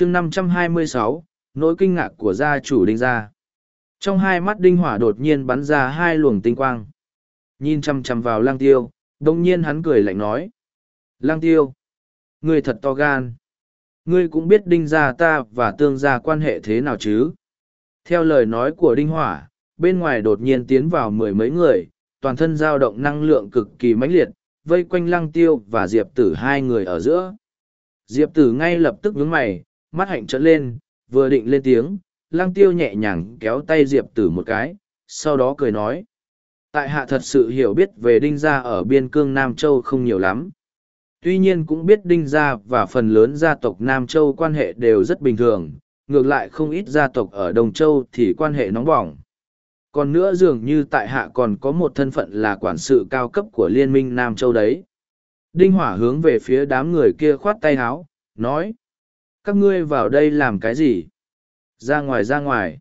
chương năm trăm hai mươi sáu, nỗi kinh ngạc của gia chủ đinh gia. Trong hai mắt đinh hỏa đột nhiên bắn ra hai luồng tinh quang. Nhìn chăm chăm vào lang tiêu, đồng nhiên hắn cười lạnh nói. Lang tiêu, ngươi thật to gan. Ngươi cũng biết đinh gia ta và tương gia quan hệ thế nào chứ? Theo lời nói của đinh hỏa, bên ngoài đột nhiên tiến vào mười mấy người, toàn thân dao động năng lượng cực kỳ mãnh liệt, vây quanh lăng tiêu và diệp tử hai người ở giữa. Diệp tử ngay lập tức nhướng mày mắt hạnh trợn lên, vừa định lên tiếng, lăng tiêu nhẹ nhàng kéo tay diệp tử một cái, sau đó cười nói, tại hạ thật sự hiểu biết về đinh gia ở biên cương nam châu không nhiều lắm. Tuy nhiên cũng biết đinh gia và phần lớn gia tộc nam châu quan hệ đều rất bình thường, ngược lại không ít gia tộc ở đồng châu thì quan hệ nóng bỏng. Còn nữa dường như tại hạ còn có một thân phận là quản sự cao cấp của liên minh nam châu đấy. Đinh hỏa hướng về phía đám người kia khoát tay háo, nói các ngươi vào đây làm cái gì? Ra ngoài ra ngoài.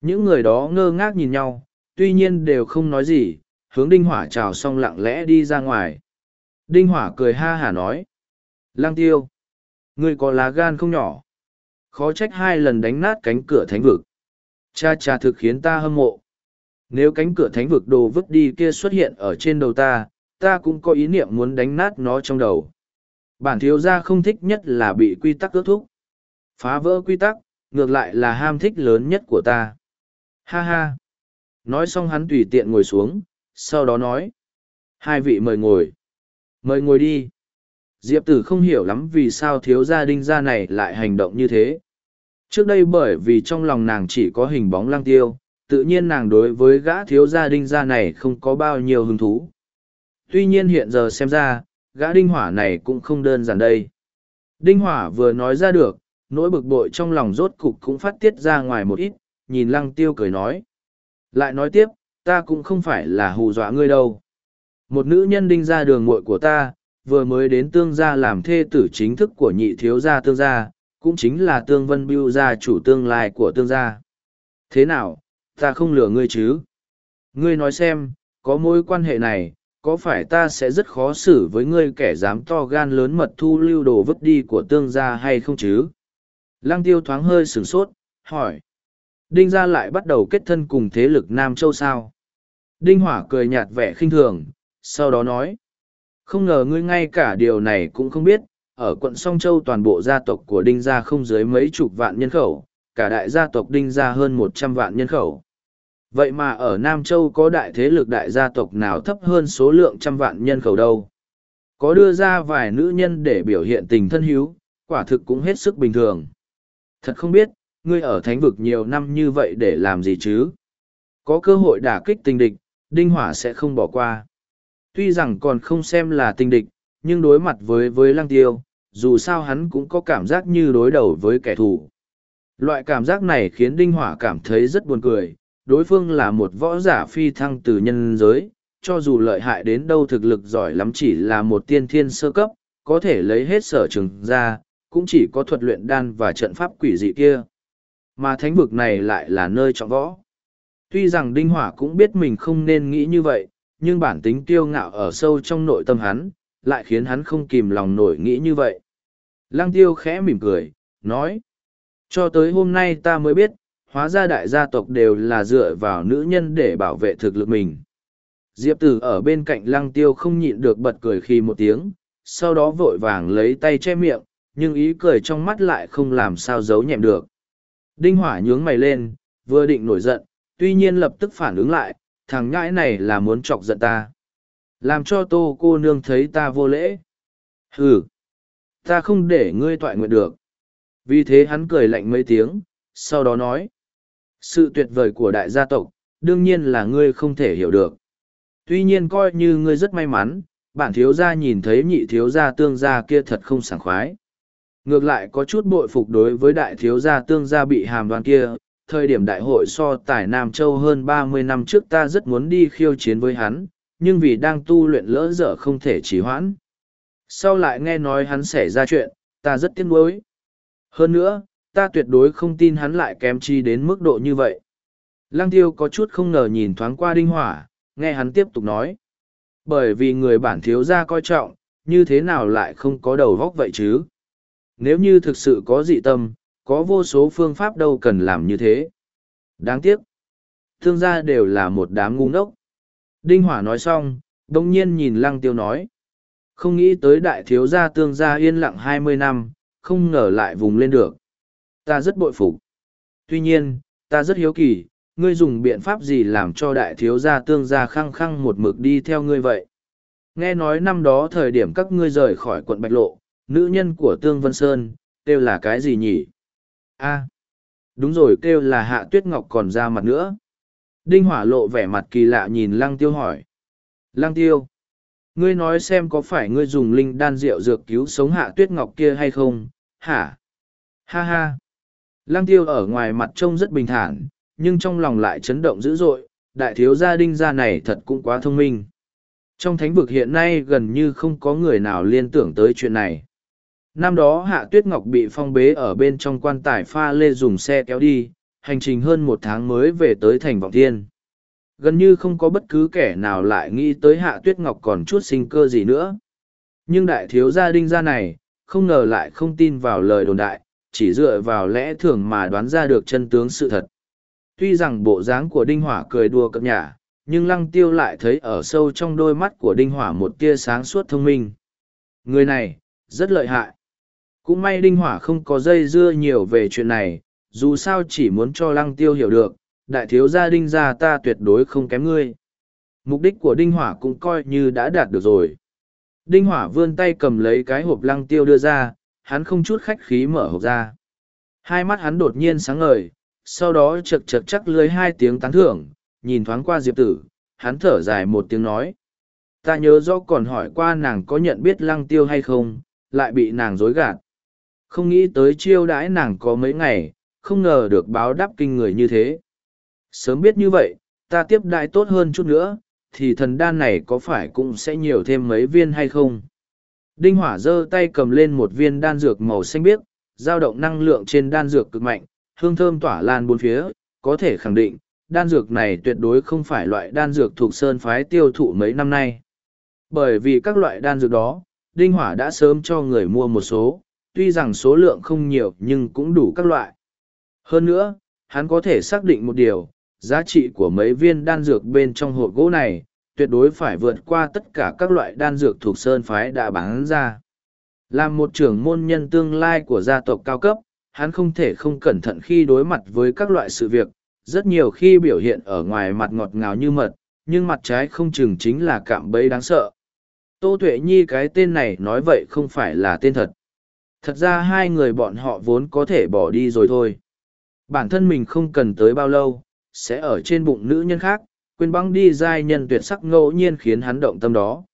Những người đó ngơ ngác nhìn nhau, tuy nhiên đều không nói gì, hướng đinh hỏa chào xong lặng lẽ đi ra ngoài. Đinh hỏa cười ha hả nói, lang tiêu, ngươi có lá gan không nhỏ. Khó trách hai lần đánh nát cánh cửa thánh vực. Cha cha thực khiến ta hâm mộ. Nếu cánh cửa thánh vực đồ vứt đi kia xuất hiện ở trên đầu ta ta cũng có ý niệm muốn đánh nát nó trong đầu. Bản thiếu gia không thích nhất là bị quy tắc ước thúc phá vỡ quy tắc, ngược lại là ham thích lớn nhất của ta. Ha ha. Nói xong hắn tùy tiện ngồi xuống, sau đó nói, hai vị mời ngồi. Mời ngồi đi. Diệp tử không hiểu lắm vì sao thiếu gia đinh gia này lại hành động như thế. Trước đây bởi vì trong lòng nàng chỉ có hình bóng lang tiêu, tự nhiên nàng đối với gã thiếu gia đinh gia này không có bao nhiêu hứng thú. Tuy nhiên hiện giờ xem ra, gã đinh hỏa này cũng không đơn giản đây. Đinh hỏa vừa nói ra được nỗi bực bội trong lòng rốt cục cũng phát tiết ra ngoài một ít, nhìn lăng tiêu cười nói. Lại nói tiếp, ta cũng không phải là hù dọa ngươi đâu. Một nữ nhân đinh ra đường muội của ta, vừa mới đến tương gia làm thê tử chính thức của nhị thiếu gia tương gia, cũng chính là tương vân biêu gia chủ tương lai của tương gia. Thế nào, ta không lừa ngươi chứ? Ngươi nói xem, có mối quan hệ này, có phải ta sẽ rất khó xử với ngươi kẻ dám to gan lớn mật thu lưu đồ vứt đi của tương gia hay không chứ? Lăng tiêu thoáng hơi sửng sốt, hỏi. Đinh gia lại bắt đầu kết thân cùng thế lực nam châu sao? Đinh hỏa cười nhạt vẻ khinh thường, sau đó nói. Không ngờ ngươi ngay cả điều này cũng không biết, ở quận song châu toàn bộ gia tộc của đinh gia không dưới mấy chục vạn nhân khẩu, cả đại gia tộc đinh gia hơn một trăm vạn nhân khẩu. Vậy mà ở nam châu có đại thế lực đại gia tộc nào thấp hơn số lượng trăm vạn nhân khẩu đâu? Có đưa ra vài nữ nhân để biểu hiện tình thân hiếu, quả thực cũng hết sức bình thường thật không biết, ngươi ở thánh vực nhiều năm như vậy để làm gì chứ? Có cơ hội đả kích tình địch, đinh hỏa sẽ không bỏ qua. Tuy rằng còn không xem là tình địch, nhưng đối mặt với với lăng tiêu, dù sao hắn cũng có cảm giác như đối đầu với kẻ thù. Loại cảm giác này khiến đinh hỏa cảm thấy rất buồn cười. Đối phương là một võ giả phi thăng từ nhân giới, cho dù lợi hại đến đâu thực lực giỏi lắm chỉ là một tiên thiên sơ cấp, có thể lấy hết sở trường ra cũng chỉ có thuật luyện đan và trận pháp quỷ dị kia. Mà thánh vực này lại là nơi trọng võ. Tuy rằng đinh hỏa cũng biết mình không nên nghĩ như vậy, nhưng bản tính kiêu ngạo ở sâu trong nội tâm hắn, lại khiến hắn không kìm lòng nổi nghĩ như vậy. Lăng tiêu khẽ mỉm cười, nói, cho tới hôm nay ta mới biết, hóa ra đại gia tộc đều là dựa vào nữ nhân để bảo vệ thực lực mình. Diệp tử ở bên cạnh lăng tiêu không nhịn được bật cười khi một tiếng, sau đó vội vàng lấy tay che miệng nhưng ý cười trong mắt lại không làm sao giấu nhẹm được. Đinh hỏa nhướng mày lên, vừa định nổi giận, tuy nhiên lập tức phản ứng lại, thằng nhãi này là muốn chọc giận ta. Làm cho tô cô nương thấy ta vô lễ. Ừ ta không để ngươi toại nguyện được. Vì thế hắn cười lạnh mấy tiếng, sau đó nói, sự tuyệt vời của đại gia tộc, đương nhiên là ngươi không thể hiểu được. Tuy nhiên coi như ngươi rất may mắn, bản thiếu gia nhìn thấy nhị thiếu gia tương gia kia thật không sảng khoái ngược lại có chút bội phục đối với đại thiếu gia tương gia bị hàm đoàn kia thời điểm đại hội so tài nam châu hơn ba mươi năm trước ta rất muốn đi khiêu chiến với hắn nhưng vì đang tu luyện lỡ dở không thể trì hoãn sau lại nghe nói hắn xảy ra chuyện ta rất tiếc nuối hơn nữa ta tuyệt đối không tin hắn lại kém chi đến mức độ như vậy. Lăng tiêu có chút không ngờ nhìn thoáng qua đinh hỏa, nghe hắn tiếp tục nói. Bởi vì người bản thiếu gia coi trọng, như thế nào lại không có đầu vóc vậy chứ? Nếu như thực sự có dị tâm, có vô số phương pháp đâu cần làm như thế. Đáng tiếc, thương gia đều là một đám ngu ngốc. Đinh Hỏa nói xong, đông nhiên nhìn lăng tiêu nói. Không nghĩ tới đại thiếu gia tương gia yên lặng hai mươi năm, không ngờ lại vùng lên được. Ta rất bội phục. Tuy nhiên, ta rất hiếu kỳ, ngươi dùng biện pháp gì làm cho đại thiếu gia tương gia khăng khăng một mực đi theo ngươi vậy? Nghe nói năm đó thời điểm các ngươi rời khỏi quận Bạch Lộ, nữ nhân của Tương Vân Sơn, kêu là cái gì nhỉ? a đúng rồi kêu là Hạ Tuyết Ngọc còn ra mặt nữa. Đinh Hỏa lộ vẻ mặt kỳ lạ nhìn Lăng Tiêu hỏi. Lăng Tiêu, ngươi nói xem có phải ngươi dùng linh đan rượu dược cứu sống Hạ Tuyết Ngọc kia hay không? Hả? Ha ha! Lăng Tiêu ở ngoài mặt trông rất bình thản, nhưng trong lòng lại chấn động dữ dội, đại thiếu gia đinh gia này thật cũng quá thông minh. Trong thánh vực hiện nay gần như không có người nào liên tưởng tới chuyện này. Năm đó Hạ Tuyết Ngọc bị phong bế ở bên trong quan tài pha lê dùng xe kéo đi, hành trình hơn một tháng mới về tới thành vọng thiên. Gần như không có bất cứ kẻ nào lại nghĩ tới Hạ Tuyết Ngọc còn chút sinh cơ gì nữa. Nhưng đại thiếu gia đinh gia này, không ngờ lại không tin vào lời đồn đại, chỉ dựa vào lẽ thường mà đoán ra được chân tướng sự thật. Tuy rằng bộ dáng của Đinh Hỏa cười đùa cập nhả, nhưng Lăng Tiêu lại thấy ở sâu trong đôi mắt của Đinh Hỏa một tia sáng suốt thông minh. Người này, rất lợi hại. Cũng may Đinh Hỏa không có dây dưa nhiều về chuyện này, dù sao chỉ muốn cho Lăng Tiêu hiểu được, đại thiếu gia Đinh gia ta tuyệt đối không kém ngươi. Mục đích của Đinh Hỏa cũng coi như đã đạt được rồi. Đinh Hỏa vươn tay cầm lấy cái hộp Lăng Tiêu đưa ra, hắn không chút khách khí mở hộp ra. Hai mắt hắn đột nhiên sáng ngời, sau đó chật chật chắc lưới hai tiếng tán thưởng, nhìn thoáng qua Diệp Tử, hắn thở dài một tiếng nói. Ta nhớ rõ còn hỏi qua nàng có nhận biết lăng tiêu hay không, lại bị nàng dối gạt. Không nghĩ tới chiêu đãi nàng có mấy ngày, không ngờ được báo đáp kinh người như thế. Sớm biết như vậy, ta tiếp đãi tốt hơn chút nữa, thì thần đan này có phải cũng sẽ nhiều thêm mấy viên hay không? Đinh Hỏa giơ tay cầm lên một viên đan dược màu xanh biếc, dao động năng lượng trên đan dược cực mạnh, hương thơm tỏa lan bốn phía, có thể khẳng định, đan dược này tuyệt đối không phải loại đan dược thuộc sơn phái tiêu thụ mấy năm nay. Bởi vì các loại đan dược đó, Đinh Hỏa đã sớm cho người mua một số, tuy rằng số lượng không nhiều nhưng cũng đủ các loại. Hơn nữa, hắn có thể xác định một điều, giá trị của mấy viên đan dược bên trong hộp gỗ này, tuyệt đối phải vượt qua tất cả các loại đan dược thuộc sơn phái đã bán ra. Làm một trưởng môn nhân tương lai của gia tộc cao cấp, hắn không thể không cẩn thận khi đối mặt với các loại sự việc, rất nhiều khi biểu hiện ở ngoài mặt ngọt ngào như mật, nhưng mặt trái không chừng chính là cạm bẫy đáng sợ. Tô Tuệ Nhi cái tên này nói vậy không phải là tên thật. Thật ra hai người bọn họ vốn có thể bỏ đi rồi thôi. Bản thân mình không cần tới bao lâu, sẽ ở trên bụng nữ nhân khác, quên băng đi giai nhân tuyệt sắc ngẫu nhiên khiến hắn động tâm đó.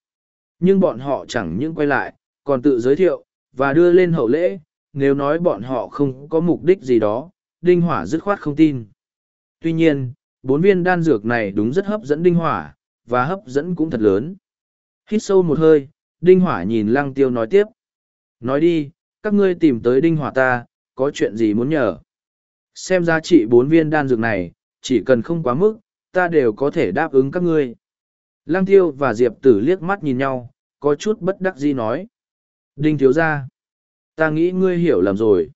Nhưng bọn họ chẳng những quay lại, còn tự giới thiệu, và đưa lên hậu lễ, nếu nói bọn họ không có mục đích gì đó, Đinh Hỏa dứt khoát không tin. Tuy nhiên, bốn viên đan dược này đúng rất hấp dẫn Đinh Hỏa, và hấp dẫn cũng thật lớn. Hít sâu một hơi, Đinh Hỏa nhìn Lăng Tiêu nói tiếp. Nói đi, các ngươi tìm tới Đinh Hỏa ta, có chuyện gì muốn nhờ? Xem giá trị bốn viên đan dược này, chỉ cần không quá mức, ta đều có thể đáp ứng các ngươi. Lăng Tiêu và Diệp Tử liếc mắt nhìn nhau, có chút bất đắc dĩ nói. Đinh thiếu gia, ta nghĩ ngươi hiểu lầm rồi.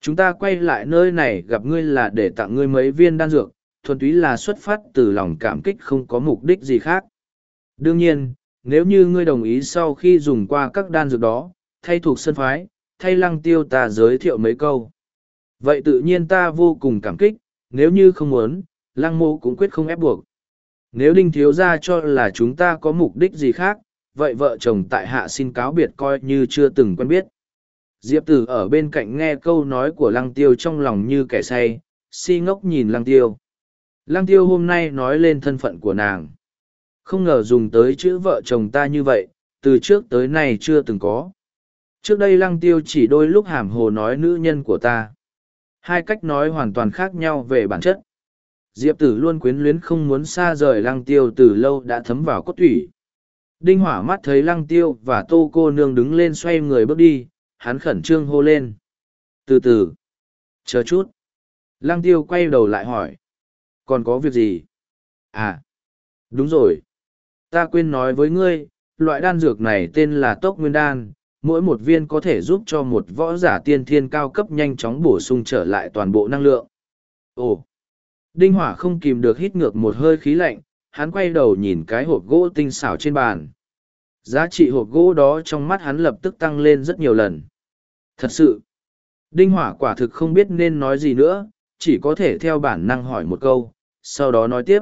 Chúng ta quay lại nơi này gặp ngươi là để tặng ngươi mấy viên đan dược, thuần túy là xuất phát từ lòng cảm kích không có mục đích gì khác. Đương nhiên, nếu như ngươi đồng ý sau khi dùng qua các đan dược đó, thay thuộc sân phái, thay lăng tiêu ta giới thiệu mấy câu. Vậy tự nhiên ta vô cùng cảm kích, nếu như không muốn, lăng mô cũng quyết không ép buộc. Nếu đinh thiếu ra cho là chúng ta có mục đích gì khác, vậy vợ chồng tại hạ xin cáo biệt coi như chưa từng quen biết. Diệp tử ở bên cạnh nghe câu nói của lăng tiêu trong lòng như kẻ say, si ngốc nhìn lăng tiêu. Lăng tiêu hôm nay nói lên thân phận của nàng. Không ngờ dùng tới chữ vợ chồng ta như vậy, từ trước tới nay chưa từng có. Trước đây lăng tiêu chỉ đôi lúc hàm hồ nói nữ nhân của ta. Hai cách nói hoàn toàn khác nhau về bản chất. Diệp tử luôn quyến luyến không muốn xa rời lăng tiêu từ lâu đã thấm vào cốt thủy. Đinh hỏa mắt thấy lăng tiêu và tô cô nương đứng lên xoay người bước đi, hắn khẩn trương hô lên. Từ từ. Chờ chút. Lăng tiêu quay đầu lại hỏi. Còn có việc gì? À. Đúng rồi. Ta quên nói với ngươi, loại đan dược này tên là tốc nguyên đan, mỗi một viên có thể giúp cho một võ giả tiên thiên cao cấp nhanh chóng bổ sung trở lại toàn bộ năng lượng. Ồ! Đinh Hỏa không kìm được hít ngược một hơi khí lạnh, hắn quay đầu nhìn cái hộp gỗ tinh xảo trên bàn. Giá trị hộp gỗ đó trong mắt hắn lập tức tăng lên rất nhiều lần. Thật sự, Đinh Hỏa quả thực không biết nên nói gì nữa, chỉ có thể theo bản năng hỏi một câu, sau đó nói tiếp.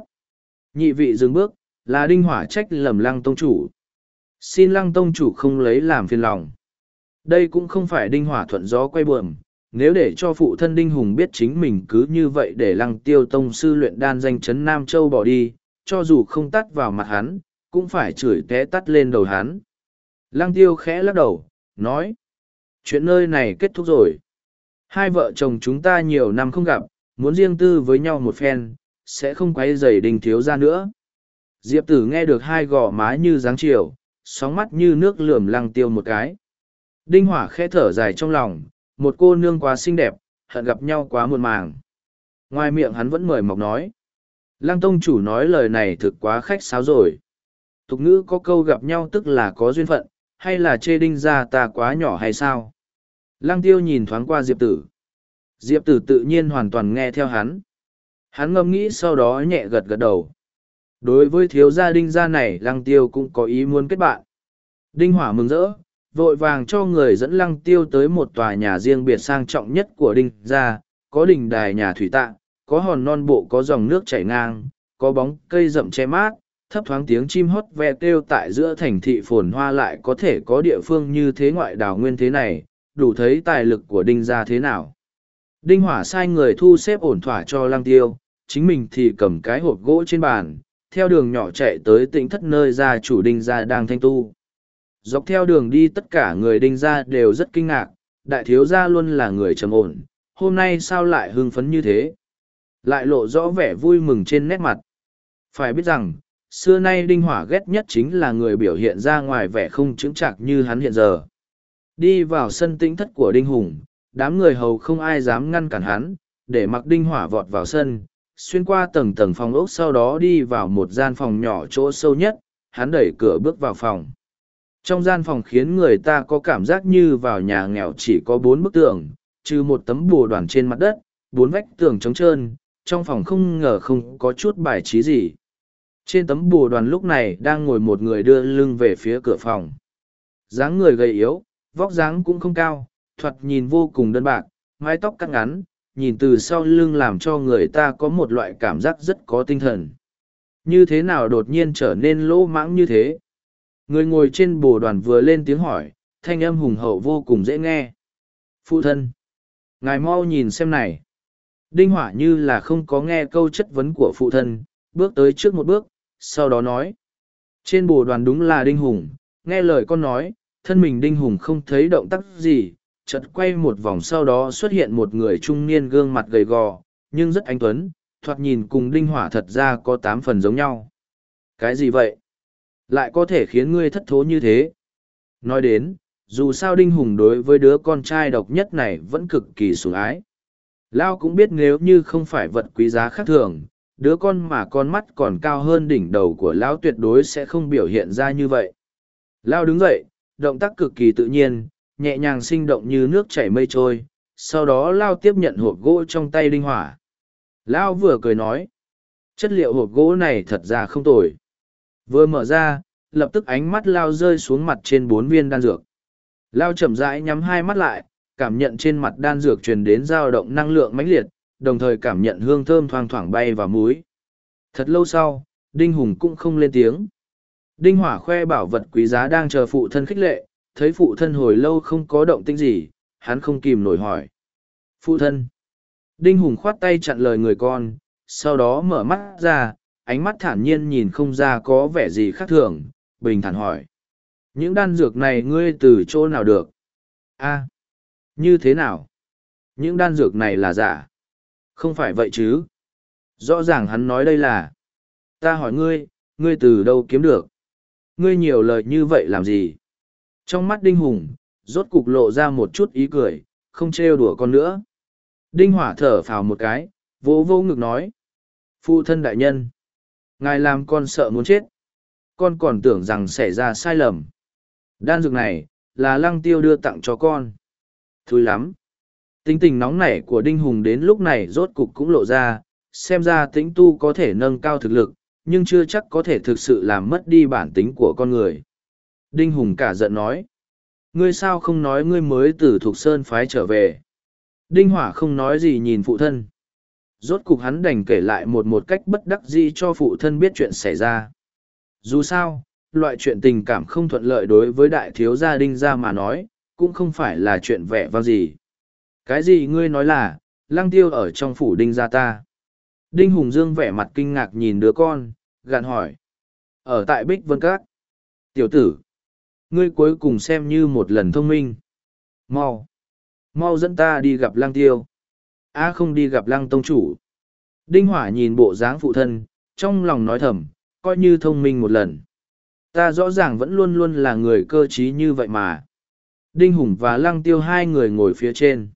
Nhị vị dừng bước, là Đinh Hỏa trách lầm lăng tông chủ. Xin lăng tông chủ không lấy làm phiền lòng. Đây cũng không phải Đinh Hỏa thuận gió quay buồm, nếu để cho phụ thân Đinh Hùng biết chính mình cứ như vậy để lăng tiêu tông sư luyện đan danh chấn Nam Châu bỏ đi, cho dù không tắt vào mặt hắn, cũng phải chửi té tắt lên đầu hắn. Lăng tiêu khẽ lắc đầu, nói. Chuyện nơi này kết thúc rồi. Hai vợ chồng chúng ta nhiều năm không gặp, muốn riêng tư với nhau một phen, sẽ không quấy rầy đình thiếu ra nữa. Diệp tử nghe được hai gò má như dáng chiều, sóng mắt như nước lườm lăng tiêu một cái. Đinh hỏa khẽ thở dài trong lòng, một cô nương quá xinh đẹp, hận gặp nhau quá muộn màng. Ngoài miệng hắn vẫn mời mọc nói. Lăng tông chủ nói lời này thực quá khách sáo rồi. Tục ngữ có câu gặp nhau tức là có duyên phận, hay là chê đinh ra ta quá nhỏ hay sao? Lăng tiêu nhìn thoáng qua Diệp tử. Diệp tử tự nhiên hoàn toàn nghe theo hắn. Hắn ngâm nghĩ sau đó nhẹ gật gật đầu. Đối với thiếu gia đinh gia này lăng tiêu cũng có ý muốn kết bạn. Đinh hỏa mừng rỡ, vội vàng cho người dẫn lăng tiêu tới một tòa nhà riêng biệt sang trọng nhất của đinh gia, có đình đài nhà thủy tạng có hòn non bộ có dòng nước chảy ngang, có bóng cây rậm che mát, thấp thoáng tiếng chim hót ve kêu tại giữa thành thị phồn hoa lại có thể có địa phương như thế ngoại đảo nguyên thế này, đủ thấy tài lực của đinh gia thế nào. Đinh hỏa sai người thu xếp ổn thỏa cho lăng tiêu, chính mình thì cầm cái hộp gỗ trên bàn, theo đường nhỏ chạy tới tỉnh thất nơi gia chủ đinh gia đang thanh tu. Dọc theo đường đi tất cả người đinh gia đều rất kinh ngạc, đại thiếu gia luôn là người trầm ổn, hôm nay sao lại hưng phấn như thế? Lại lộ rõ vẻ vui mừng trên nét mặt. Phải biết rằng, xưa nay đinh hỏa ghét nhất chính là người biểu hiện ra ngoài vẻ không chứng chạc như hắn hiện giờ. Đi vào sân tĩnh thất của đinh hùng, đám người hầu không ai dám ngăn cản hắn, để mặc đinh hỏa vọt vào sân, xuyên qua tầng tầng phòng ốc sau đó đi vào một gian phòng nhỏ chỗ sâu nhất, hắn đẩy cửa bước vào phòng. Trong gian phòng khiến người ta có cảm giác như vào nhà nghèo chỉ có bốn bức tường, trừ một tấm bồ đoàn trên mặt đất, bốn vách tường trống trơn, trong phòng không ngờ không có chút bài trí gì. Trên tấm bồ đoàn lúc này đang ngồi một người đưa lưng về phía cửa phòng. dáng người gầy yếu, vóc dáng cũng không cao, thoạt nhìn vô cùng đơn bạc, mái tóc cắt ngắn, nhìn từ sau lưng làm cho người ta có một loại cảm giác rất có tinh thần. Như thế nào đột nhiên trở nên lỗ mãng như thế? Người ngồi trên bồ đoàn vừa lên tiếng hỏi, thanh âm hùng hậu vô cùng dễ nghe. Phụ thân! Ngài mau nhìn xem này. Đinh hỏa như là không có nghe câu chất vấn của phụ thân, bước tới trước một bước, sau đó nói. Trên bồ đoàn đúng là Đinh Hùng, nghe lời con nói, thân mình Đinh Hùng không thấy động tác gì, chợt quay một vòng sau đó xuất hiện một người trung niên gương mặt gầy gò, nhưng rất anh tuấn, thoạt nhìn cùng Đinh Hỏa thật ra có tám phần giống nhau. Cái gì vậy? Lại có thể khiến ngươi thất thố như thế? Nói đến, dù sao Đinh Hùng đối với đứa con trai độc nhất này vẫn cực kỳ sủng ái. Lao cũng biết nếu như không phải vật quý giá khác thường, đứa con mà con mắt còn cao hơn đỉnh đầu của Lão tuyệt đối sẽ không biểu hiện ra như vậy. Lao đứng dậy, động tác cực kỳ tự nhiên, nhẹ nhàng sinh động như nước chảy mây trôi, sau đó Lao tiếp nhận hộp gỗ trong tay Đinh Hỏa. Lao vừa cười nói, chất liệu hộp gỗ này thật ra không tồi. Vừa mở ra, lập tức ánh mắt Lao rơi xuống mặt trên bốn viên đan dược. Lao chậm rãi nhắm hai mắt lại, cảm nhận trên mặt đan dược truyền đến dao động năng lượng mãnh liệt, đồng thời cảm nhận hương thơm thoang thoảng bay vào múi. Thật lâu sau, Đinh Hùng cũng không lên tiếng. Đinh Hỏa khoe bảo vật quý giá đang chờ phụ thân khích lệ, thấy phụ thân hồi lâu không có động tĩnh gì, hắn không kìm nổi hỏi. Phụ thân. Đinh Hùng khoát tay chặn lời người con, sau đó mở mắt ra, ánh mắt thản nhiên nhìn không ra có vẻ gì khác thường, bình thản hỏi. Những đan dược này ngươi từ chỗ nào được? a như thế nào? Những đan dược này là giả. Không phải vậy chứ. Rõ ràng hắn nói đây là. Ta hỏi ngươi, ngươi từ đâu kiếm được? Ngươi nhiều lời như vậy làm gì? Trong mắt Đinh Hùng, rốt cục lộ ra một chút ý cười, không trêu đùa con nữa. Đinh Hỏa thở phào một cái, vỗ vô ngực nói. Phụ thân đại nhân. Ngài làm con sợ muốn chết. Con còn tưởng rằng xảy ra sai lầm. Đan dược này, là lăng tiêu đưa tặng cho con. Thúi lắm. Tính tình nóng nảy của Đinh Hùng đến lúc này rốt cục cũng lộ ra, xem ra tĩnh tu có thể nâng cao thực lực, nhưng chưa chắc có thể thực sự làm mất đi bản tính của con người. Đinh Hùng cả giận nói. Ngươi sao không nói ngươi mới từ Thục Sơn phái trở về. Đinh Hỏa không nói gì nhìn phụ thân. Rốt cục hắn đành kể lại một một cách bất đắc dĩ cho phụ thân biết chuyện xảy ra. Dù sao, loại chuyện tình cảm không thuận lợi đối với đại thiếu gia đinh gia mà nói, cũng không phải là chuyện vẻ vang gì. Cái gì ngươi nói là, lăng tiêu ở trong phủ đinh gia ta. Đinh Hùng Dương vẻ mặt kinh ngạc nhìn đứa con, gạn hỏi. Ở tại Bích Vân Các. Tiểu tử. Ngươi cuối cùng xem như một lần thông minh. Mau. Mau dẫn ta đi gặp lăng tiêu. A không đi gặp lăng tông chủ. Đinh Hỏa nhìn bộ dáng phụ thân, trong lòng nói thầm, coi như thông minh một lần. Ta rõ ràng vẫn luôn luôn là người cơ trí như vậy mà. Đinh Hùng và Lăng Tiêu hai người ngồi phía trên.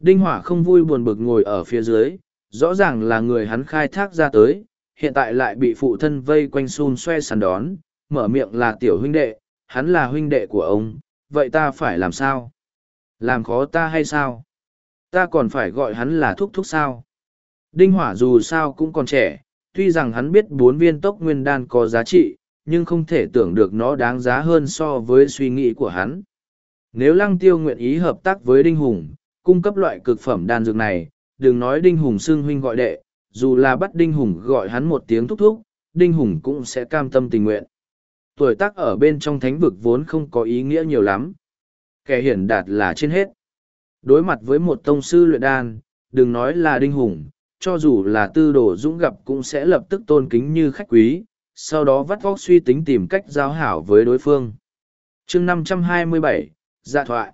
Đinh Hỏa không vui buồn bực ngồi ở phía dưới, rõ ràng là người hắn khai thác ra tới, hiện tại lại bị phụ thân vây quanh xun xoe sàn đón, mở miệng là tiểu huynh đệ, hắn là huynh đệ của ông, vậy ta phải làm sao? Làm khó ta hay sao? Ta còn phải gọi hắn là thúc thúc sao? Đinh Hỏa dù sao cũng còn trẻ, tuy rằng hắn biết bốn viên tốc nguyên đan có giá trị, nhưng không thể tưởng được nó đáng giá hơn so với suy nghĩ của hắn. Nếu Lăng Tiêu nguyện ý hợp tác với Đinh Hùng, cung cấp loại cực phẩm đan dược này, đừng nói Đinh Hùng xưng huynh gọi đệ, dù là bắt Đinh Hùng gọi hắn một tiếng thúc thúc, Đinh Hùng cũng sẽ cam tâm tình nguyện. Tuổi tác ở bên trong thánh vực vốn không có ý nghĩa nhiều lắm. Kẻ hiển đạt là trên hết. Đối mặt với một tông sư luyện đan, đừng nói là Đinh Hùng, cho dù là tư đồ dũng gặp cũng sẽ lập tức tôn kính như khách quý, sau đó vắt vóc suy tính tìm cách giao hảo với đối phương. chương 527, Dạ thoại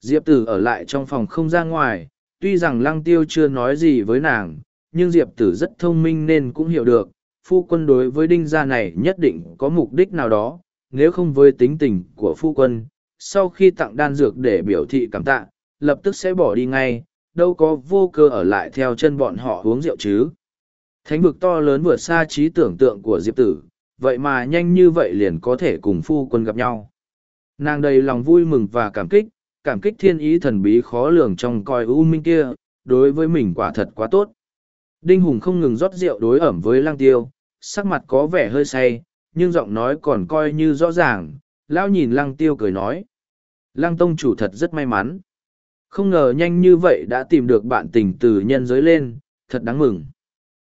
Diệp Tử ở lại trong phòng không ra ngoài, tuy rằng Lăng Tiêu chưa nói gì với nàng, nhưng Diệp Tử rất thông minh nên cũng hiểu được, phu quân đối với đinh gia này nhất định có mục đích nào đó, nếu không với tính tình của phu quân, sau khi tặng đan dược để biểu thị cảm tạ, lập tức sẽ bỏ đi ngay, đâu có vô cơ ở lại theo chân bọn họ uống rượu chứ. Thánh vực to lớn vượt xa trí tưởng tượng của Diệp Tử, vậy mà nhanh như vậy liền có thể cùng phu quân gặp nhau. Nàng đầy lòng vui mừng và cảm kích, cảm kích thiên ý thần bí khó lường trong coi u minh kia, đối với mình quả thật quá tốt. Đinh Hùng không ngừng rót rượu đối ẩm với lăng tiêu, sắc mặt có vẻ hơi say, nhưng giọng nói còn coi như rõ ràng, lão nhìn lăng tiêu cười nói. Lăng tông chủ thật rất may mắn. Không ngờ nhanh như vậy đã tìm được bạn tình từ nhân giới lên, thật đáng mừng.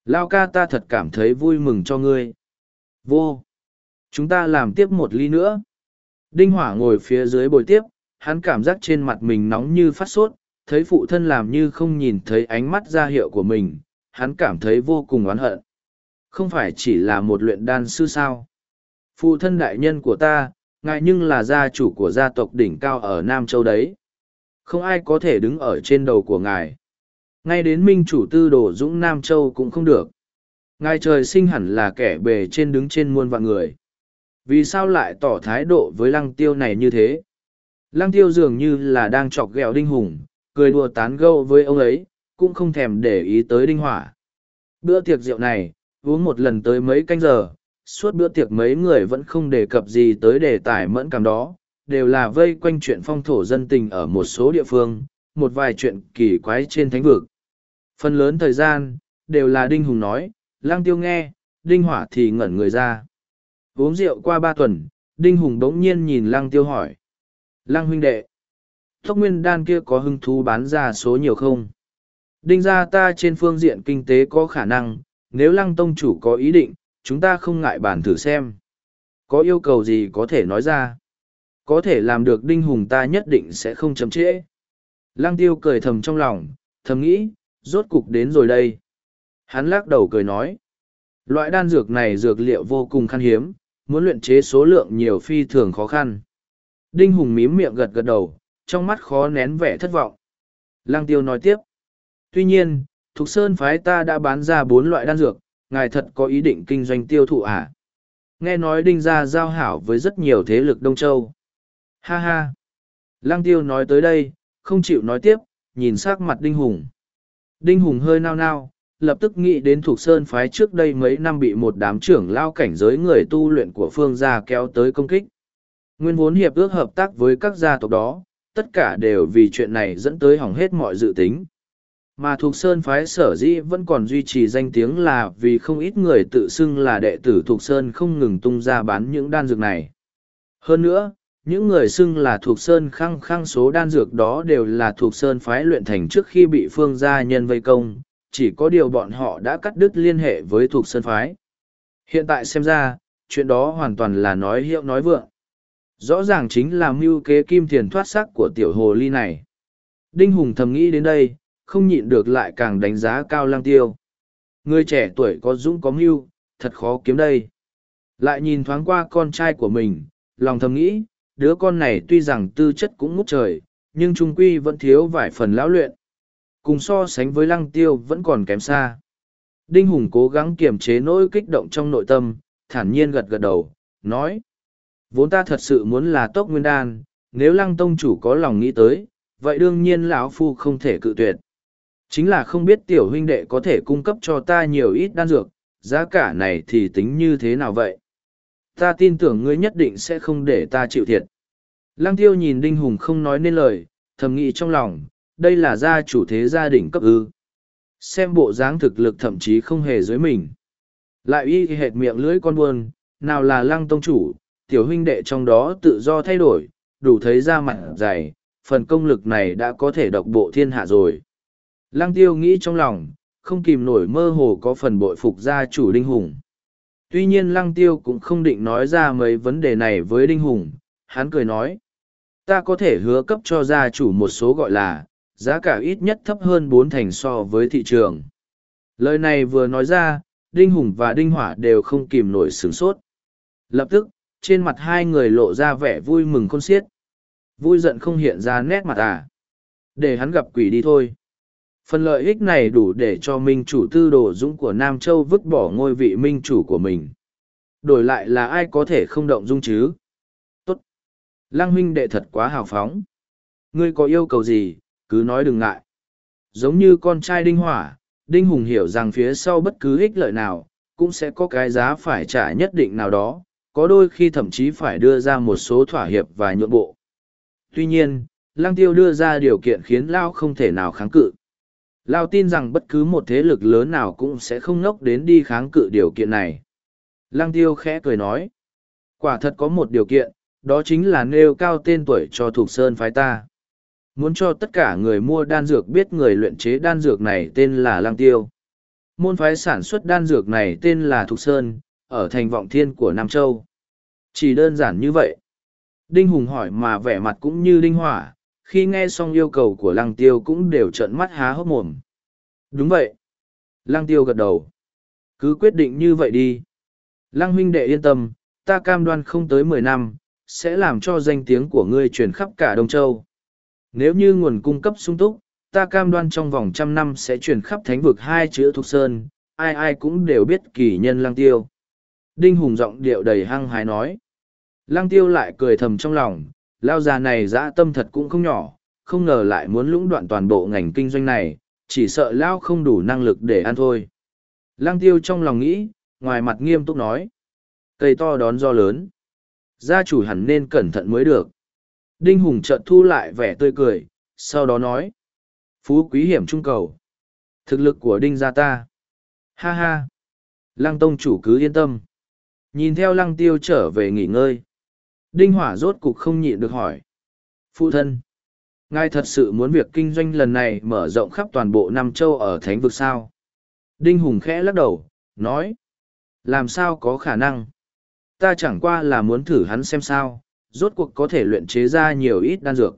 Lao ca ta thật cảm thấy vui mừng cho ngươi. Vô. Chúng ta làm tiếp một ly nữa. Đinh Hỏa ngồi phía dưới bồi tiếp, hắn cảm giác trên mặt mình nóng như phát sốt, thấy phụ thân làm như không nhìn thấy ánh mắt ra hiệu của mình, hắn cảm thấy vô cùng oán hận. Không phải chỉ là một luyện đan sư sao. Phụ thân đại nhân của ta, ngài nhưng là gia chủ của gia tộc đỉnh cao ở Nam Châu đấy. Không ai có thể đứng ở trên đầu của ngài. Ngay đến minh chủ tư đồ Dũng Nam Châu cũng không được. Ngài trời sinh hẳn là kẻ bề trên đứng trên muôn vạn người. Vì sao lại tỏ thái độ với lăng tiêu này như thế? Lăng tiêu dường như là đang chọc ghẹo đinh hùng, cười đùa tán gâu với ông ấy, cũng không thèm để ý tới đinh hỏa. Bữa tiệc rượu này, uống một lần tới mấy canh giờ, suốt bữa tiệc mấy người vẫn không đề cập gì tới đề tài mẫn cảm đó, đều là vây quanh chuyện phong thổ dân tình ở một số địa phương, một vài chuyện kỳ quái trên thánh vực. Phần lớn thời gian, đều là Đinh Hùng nói, lang tiêu nghe, Đinh Hỏa thì ngẩn người ra. Uống rượu qua ba tuần, Đinh Hùng đống nhiên nhìn lang tiêu hỏi. Lang huynh đệ, tốc nguyên đan kia có hứng thú bán ra số nhiều không? Đinh ra ta trên phương diện kinh tế có khả năng, nếu lăng tông chủ có ý định, chúng ta không ngại bàn thử xem. Có yêu cầu gì có thể nói ra? Có thể làm được đinh hùng ta nhất định sẽ không chậm trễ. Lăng tiêu cười thầm trong lòng, thầm nghĩ, rốt cục đến rồi đây. Hắn lắc đầu cười nói, loại đan dược này dược liệu vô cùng khan hiếm, muốn luyện chế số lượng nhiều phi thường khó khăn. Đinh hùng mím miệng gật gật đầu, trong mắt khó nén vẻ thất vọng. Lăng tiêu nói tiếp, tuy nhiên, Thục Sơn phái ta đã bán ra bốn loại đan dược, ngài thật có ý định kinh doanh tiêu thụ à? Nghe nói đinh gia giao hảo với rất nhiều thế lực Đông Châu. Ha ha! Lăng tiêu nói tới đây, không chịu nói tiếp, nhìn sắc mặt Đinh Hùng. Đinh Hùng hơi nao nao, lập tức nghĩ đến Thục sơn phái trước đây mấy năm bị một đám trưởng lao cảnh giới người tu luyện của phương gia kéo tới công kích. Nguyên vốn hiệp ước hợp tác với các gia tộc đó, tất cả đều vì chuyện này dẫn tới hỏng hết mọi dự tính. Mà thuộc Sơn phái sở dĩ vẫn còn duy trì danh tiếng là vì không ít người tự xưng là đệ tử thuộc Sơn không ngừng tung ra bán những đan dược này. Hơn nữa, những người xưng là thuộc Sơn khăng khăng số đan dược đó đều là thuộc Sơn phái luyện thành trước khi bị phương gia nhân vây công, chỉ có điều bọn họ đã cắt đứt liên hệ với thuộc Sơn phái. Hiện tại xem ra, chuyện đó hoàn toàn là nói hiệu nói vượng. Rõ ràng chính là mưu kế kim tiền thoát sắc của tiểu hồ ly này. Đinh Hùng thầm nghĩ đến đây, không nhịn được lại càng đánh giá cao lang tiêu. Người trẻ tuổi có dũng có mưu, thật khó kiếm đây. Lại nhìn thoáng qua con trai của mình, lòng thầm nghĩ, đứa con này tuy rằng tư chất cũng ngút trời, nhưng trung quy vẫn thiếu vài phần lão luyện. Cùng so sánh với lăng tiêu vẫn còn kém xa. Đinh Hùng cố gắng kiềm chế nỗi kích động trong nội tâm, thản nhiên gật gật đầu, nói. Vốn ta thật sự muốn là tốc nguyên đan, nếu lăng tông chủ có lòng nghĩ tới, vậy đương nhiên lão phu không thể cự tuyệt. Chính là không biết tiểu huynh đệ có thể cung cấp cho ta nhiều ít đan dược, giá cả này thì tính như thế nào vậy? Ta tin tưởng ngươi nhất định sẽ không để ta chịu thiệt. Lăng tiêu nhìn Đinh Hùng không nói nên lời, thầm nghĩ trong lòng, đây là gia chủ thế gia đình cấp ư. Xem bộ dáng thực lực thậm chí không hề dưới mình. Lại y hệt miệng lưỡi con buôn, nào là lăng tông chủ, tiểu huynh đệ trong đó tự do thay đổi, đủ thấy ra mặt dày, phần công lực này đã có thể độc bộ thiên hạ rồi. Lăng tiêu nghĩ trong lòng, không kìm nổi mơ hồ có phần bội phục gia chủ Đinh Hùng. Tuy nhiên Lăng tiêu cũng không định nói ra mấy vấn đề này với Đinh Hùng, hắn cười nói. Ta có thể hứa cấp cho gia chủ một số gọi là, giá cả ít nhất thấp hơn bốn thành so với thị trường. Lời này vừa nói ra, Đinh Hùng và Đinh Hỏa đều không kìm nổi sướng sốt. Lập tức, trên mặt hai người lộ ra vẻ vui mừng khôn xiết. Vui giận không hiện ra nét mặt à. Để hắn gặp quỷ đi thôi. Phần lợi ích này đủ để cho minh chủ tư đồ dũng của Nam Châu vứt bỏ ngôi vị minh chủ của mình. Đổi lại là ai có thể không động dung chứ? Tốt. Lăng huynh đệ thật quá hào phóng. Ngươi có yêu cầu gì, cứ nói đừng ngại. Giống như con trai đinh hỏa, đinh hùng hiểu rằng phía sau bất cứ ích lợi nào, cũng sẽ có cái giá phải trả nhất định nào đó, có đôi khi thậm chí phải đưa ra một số thỏa hiệp và nhượng bộ. Tuy nhiên, Lăng Tiêu đưa ra điều kiện khiến Lao không thể nào kháng cự. Lao tin rằng bất cứ một thế lực lớn nào cũng sẽ không ngốc đến đi kháng cự điều kiện này. Lăng tiêu khẽ cười nói. Quả thật có một điều kiện, đó chính là nêu cao tên tuổi cho Thục Sơn phái ta. Muốn cho tất cả người mua đan dược biết người luyện chế đan dược này tên là Lăng Tiêu. Môn phái sản xuất đan dược này tên là Thục Sơn, ở thành vọng thiên của Nam Châu. Chỉ đơn giản như vậy. Đinh Hùng hỏi mà vẻ mặt cũng như đinh hỏa, khi nghe xong yêu cầu của lăng tiêu cũng đều trợn mắt há hốc mồm. Đúng vậy. Lăng tiêu gật đầu. Cứ quyết định như vậy đi. Lăng huynh đệ yên tâm, ta cam đoan không tới mười năm, sẽ làm cho danh tiếng của ngươi truyền khắp cả Đông Châu. Nếu như nguồn cung cấp sung túc, ta cam đoan trong vòng trăm năm sẽ truyền khắp thánh vực hai chữ Thục Sơn, ai ai cũng đều biết kỳ nhân lăng tiêu. Đinh Hùng giọng điệu đầy hăng hái nói. Lăng tiêu lại cười thầm trong lòng, Lao già này dã tâm thật cũng không nhỏ, không ngờ lại muốn lũng đoạn toàn bộ ngành kinh doanh này, chỉ sợ Lao không đủ năng lực để ăn thôi. Lăng tiêu trong lòng nghĩ, ngoài mặt nghiêm túc nói. Cây to đón do lớn. Gia chủ hẳn nên cẩn thận mới được. Đinh Hùng chợt thu lại vẻ tươi cười, sau đó nói. Phú quý hiểm trung cầu. Thực lực của Đinh gia ta. Ha ha. Lăng tông chủ cứ yên tâm. Nhìn theo lăng tiêu trở về nghỉ ngơi. Đinh Hỏa rốt cục không nhịn được hỏi. Phụ thân, ngài thật sự muốn việc kinh doanh lần này mở rộng khắp toàn bộ Nam Châu ở Thánh vực sao? Đinh Hùng khẽ lắc đầu, nói. Làm sao có khả năng? Ta chẳng qua là muốn thử hắn xem sao, rốt cuộc có thể luyện chế ra nhiều ít đan dược.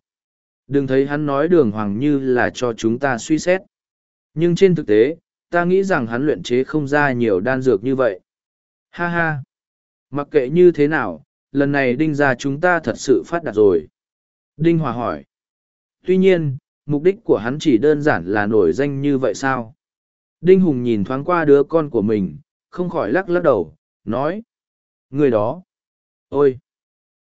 Đừng thấy hắn nói đường hoàng như là cho chúng ta suy xét. Nhưng trên thực tế, ta nghĩ rằng hắn luyện chế không ra nhiều đan dược như vậy. Ha ha! Mặc kệ như thế nào, lần này đinh ra chúng ta thật sự phát đạt rồi. Đinh Hòa hỏi. Tuy nhiên, mục đích của hắn chỉ đơn giản là nổi danh như vậy sao? Đinh Hùng nhìn thoáng qua đứa con của mình, không khỏi lắc lắc đầu, nói. Người đó. Ôi!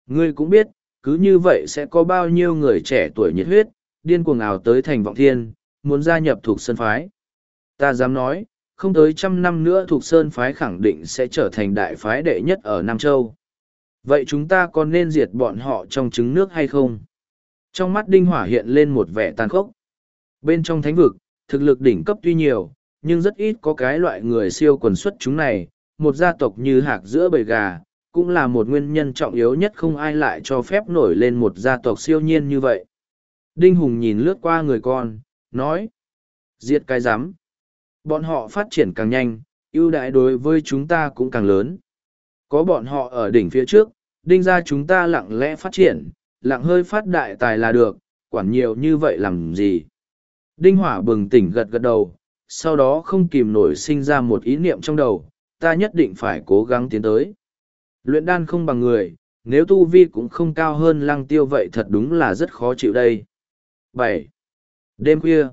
Ngươi cũng biết, cứ như vậy sẽ có bao nhiêu người trẻ tuổi nhiệt huyết, điên cuồng ảo tới thành vọng thiên, muốn gia nhập thuộc sơn phái. Ta dám nói, không tới trăm năm nữa thuộc sơn phái khẳng định sẽ trở thành đại phái đệ nhất ở Nam Châu vậy chúng ta còn nên diệt bọn họ trong trứng nước hay không? Trong mắt đinh hỏa hiện lên một vẻ tàn khốc. Bên trong thánh vực, thực lực đỉnh cấp tuy nhiều, nhưng rất ít có cái loại người siêu quần xuất chúng này. Một gia tộc như hạc giữa bầy gà, cũng là một nguyên nhân trọng yếu nhất không ai lại cho phép nổi lên một gia tộc siêu nhiên như vậy. Đinh hùng nhìn lướt qua người con, nói, diệt cái rắm bọn họ phát triển càng nhanh, ưu đãi đối với chúng ta cũng càng lớn. Có bọn họ ở đỉnh phía trước đinh ra chúng ta lặng lẽ phát triển, lặng hơi phát đại tài là được, quản nhiều như vậy làm gì? Đinh hỏa bừng tỉnh gật gật đầu, sau đó không kìm nổi sinh ra một ý niệm trong đầu, ta nhất định phải cố gắng tiến tới. Luyện đan không bằng người, nếu tu vi cũng không cao hơn lăng tiêu vậy thật đúng là rất khó chịu đây. Bảy. Đêm khuya,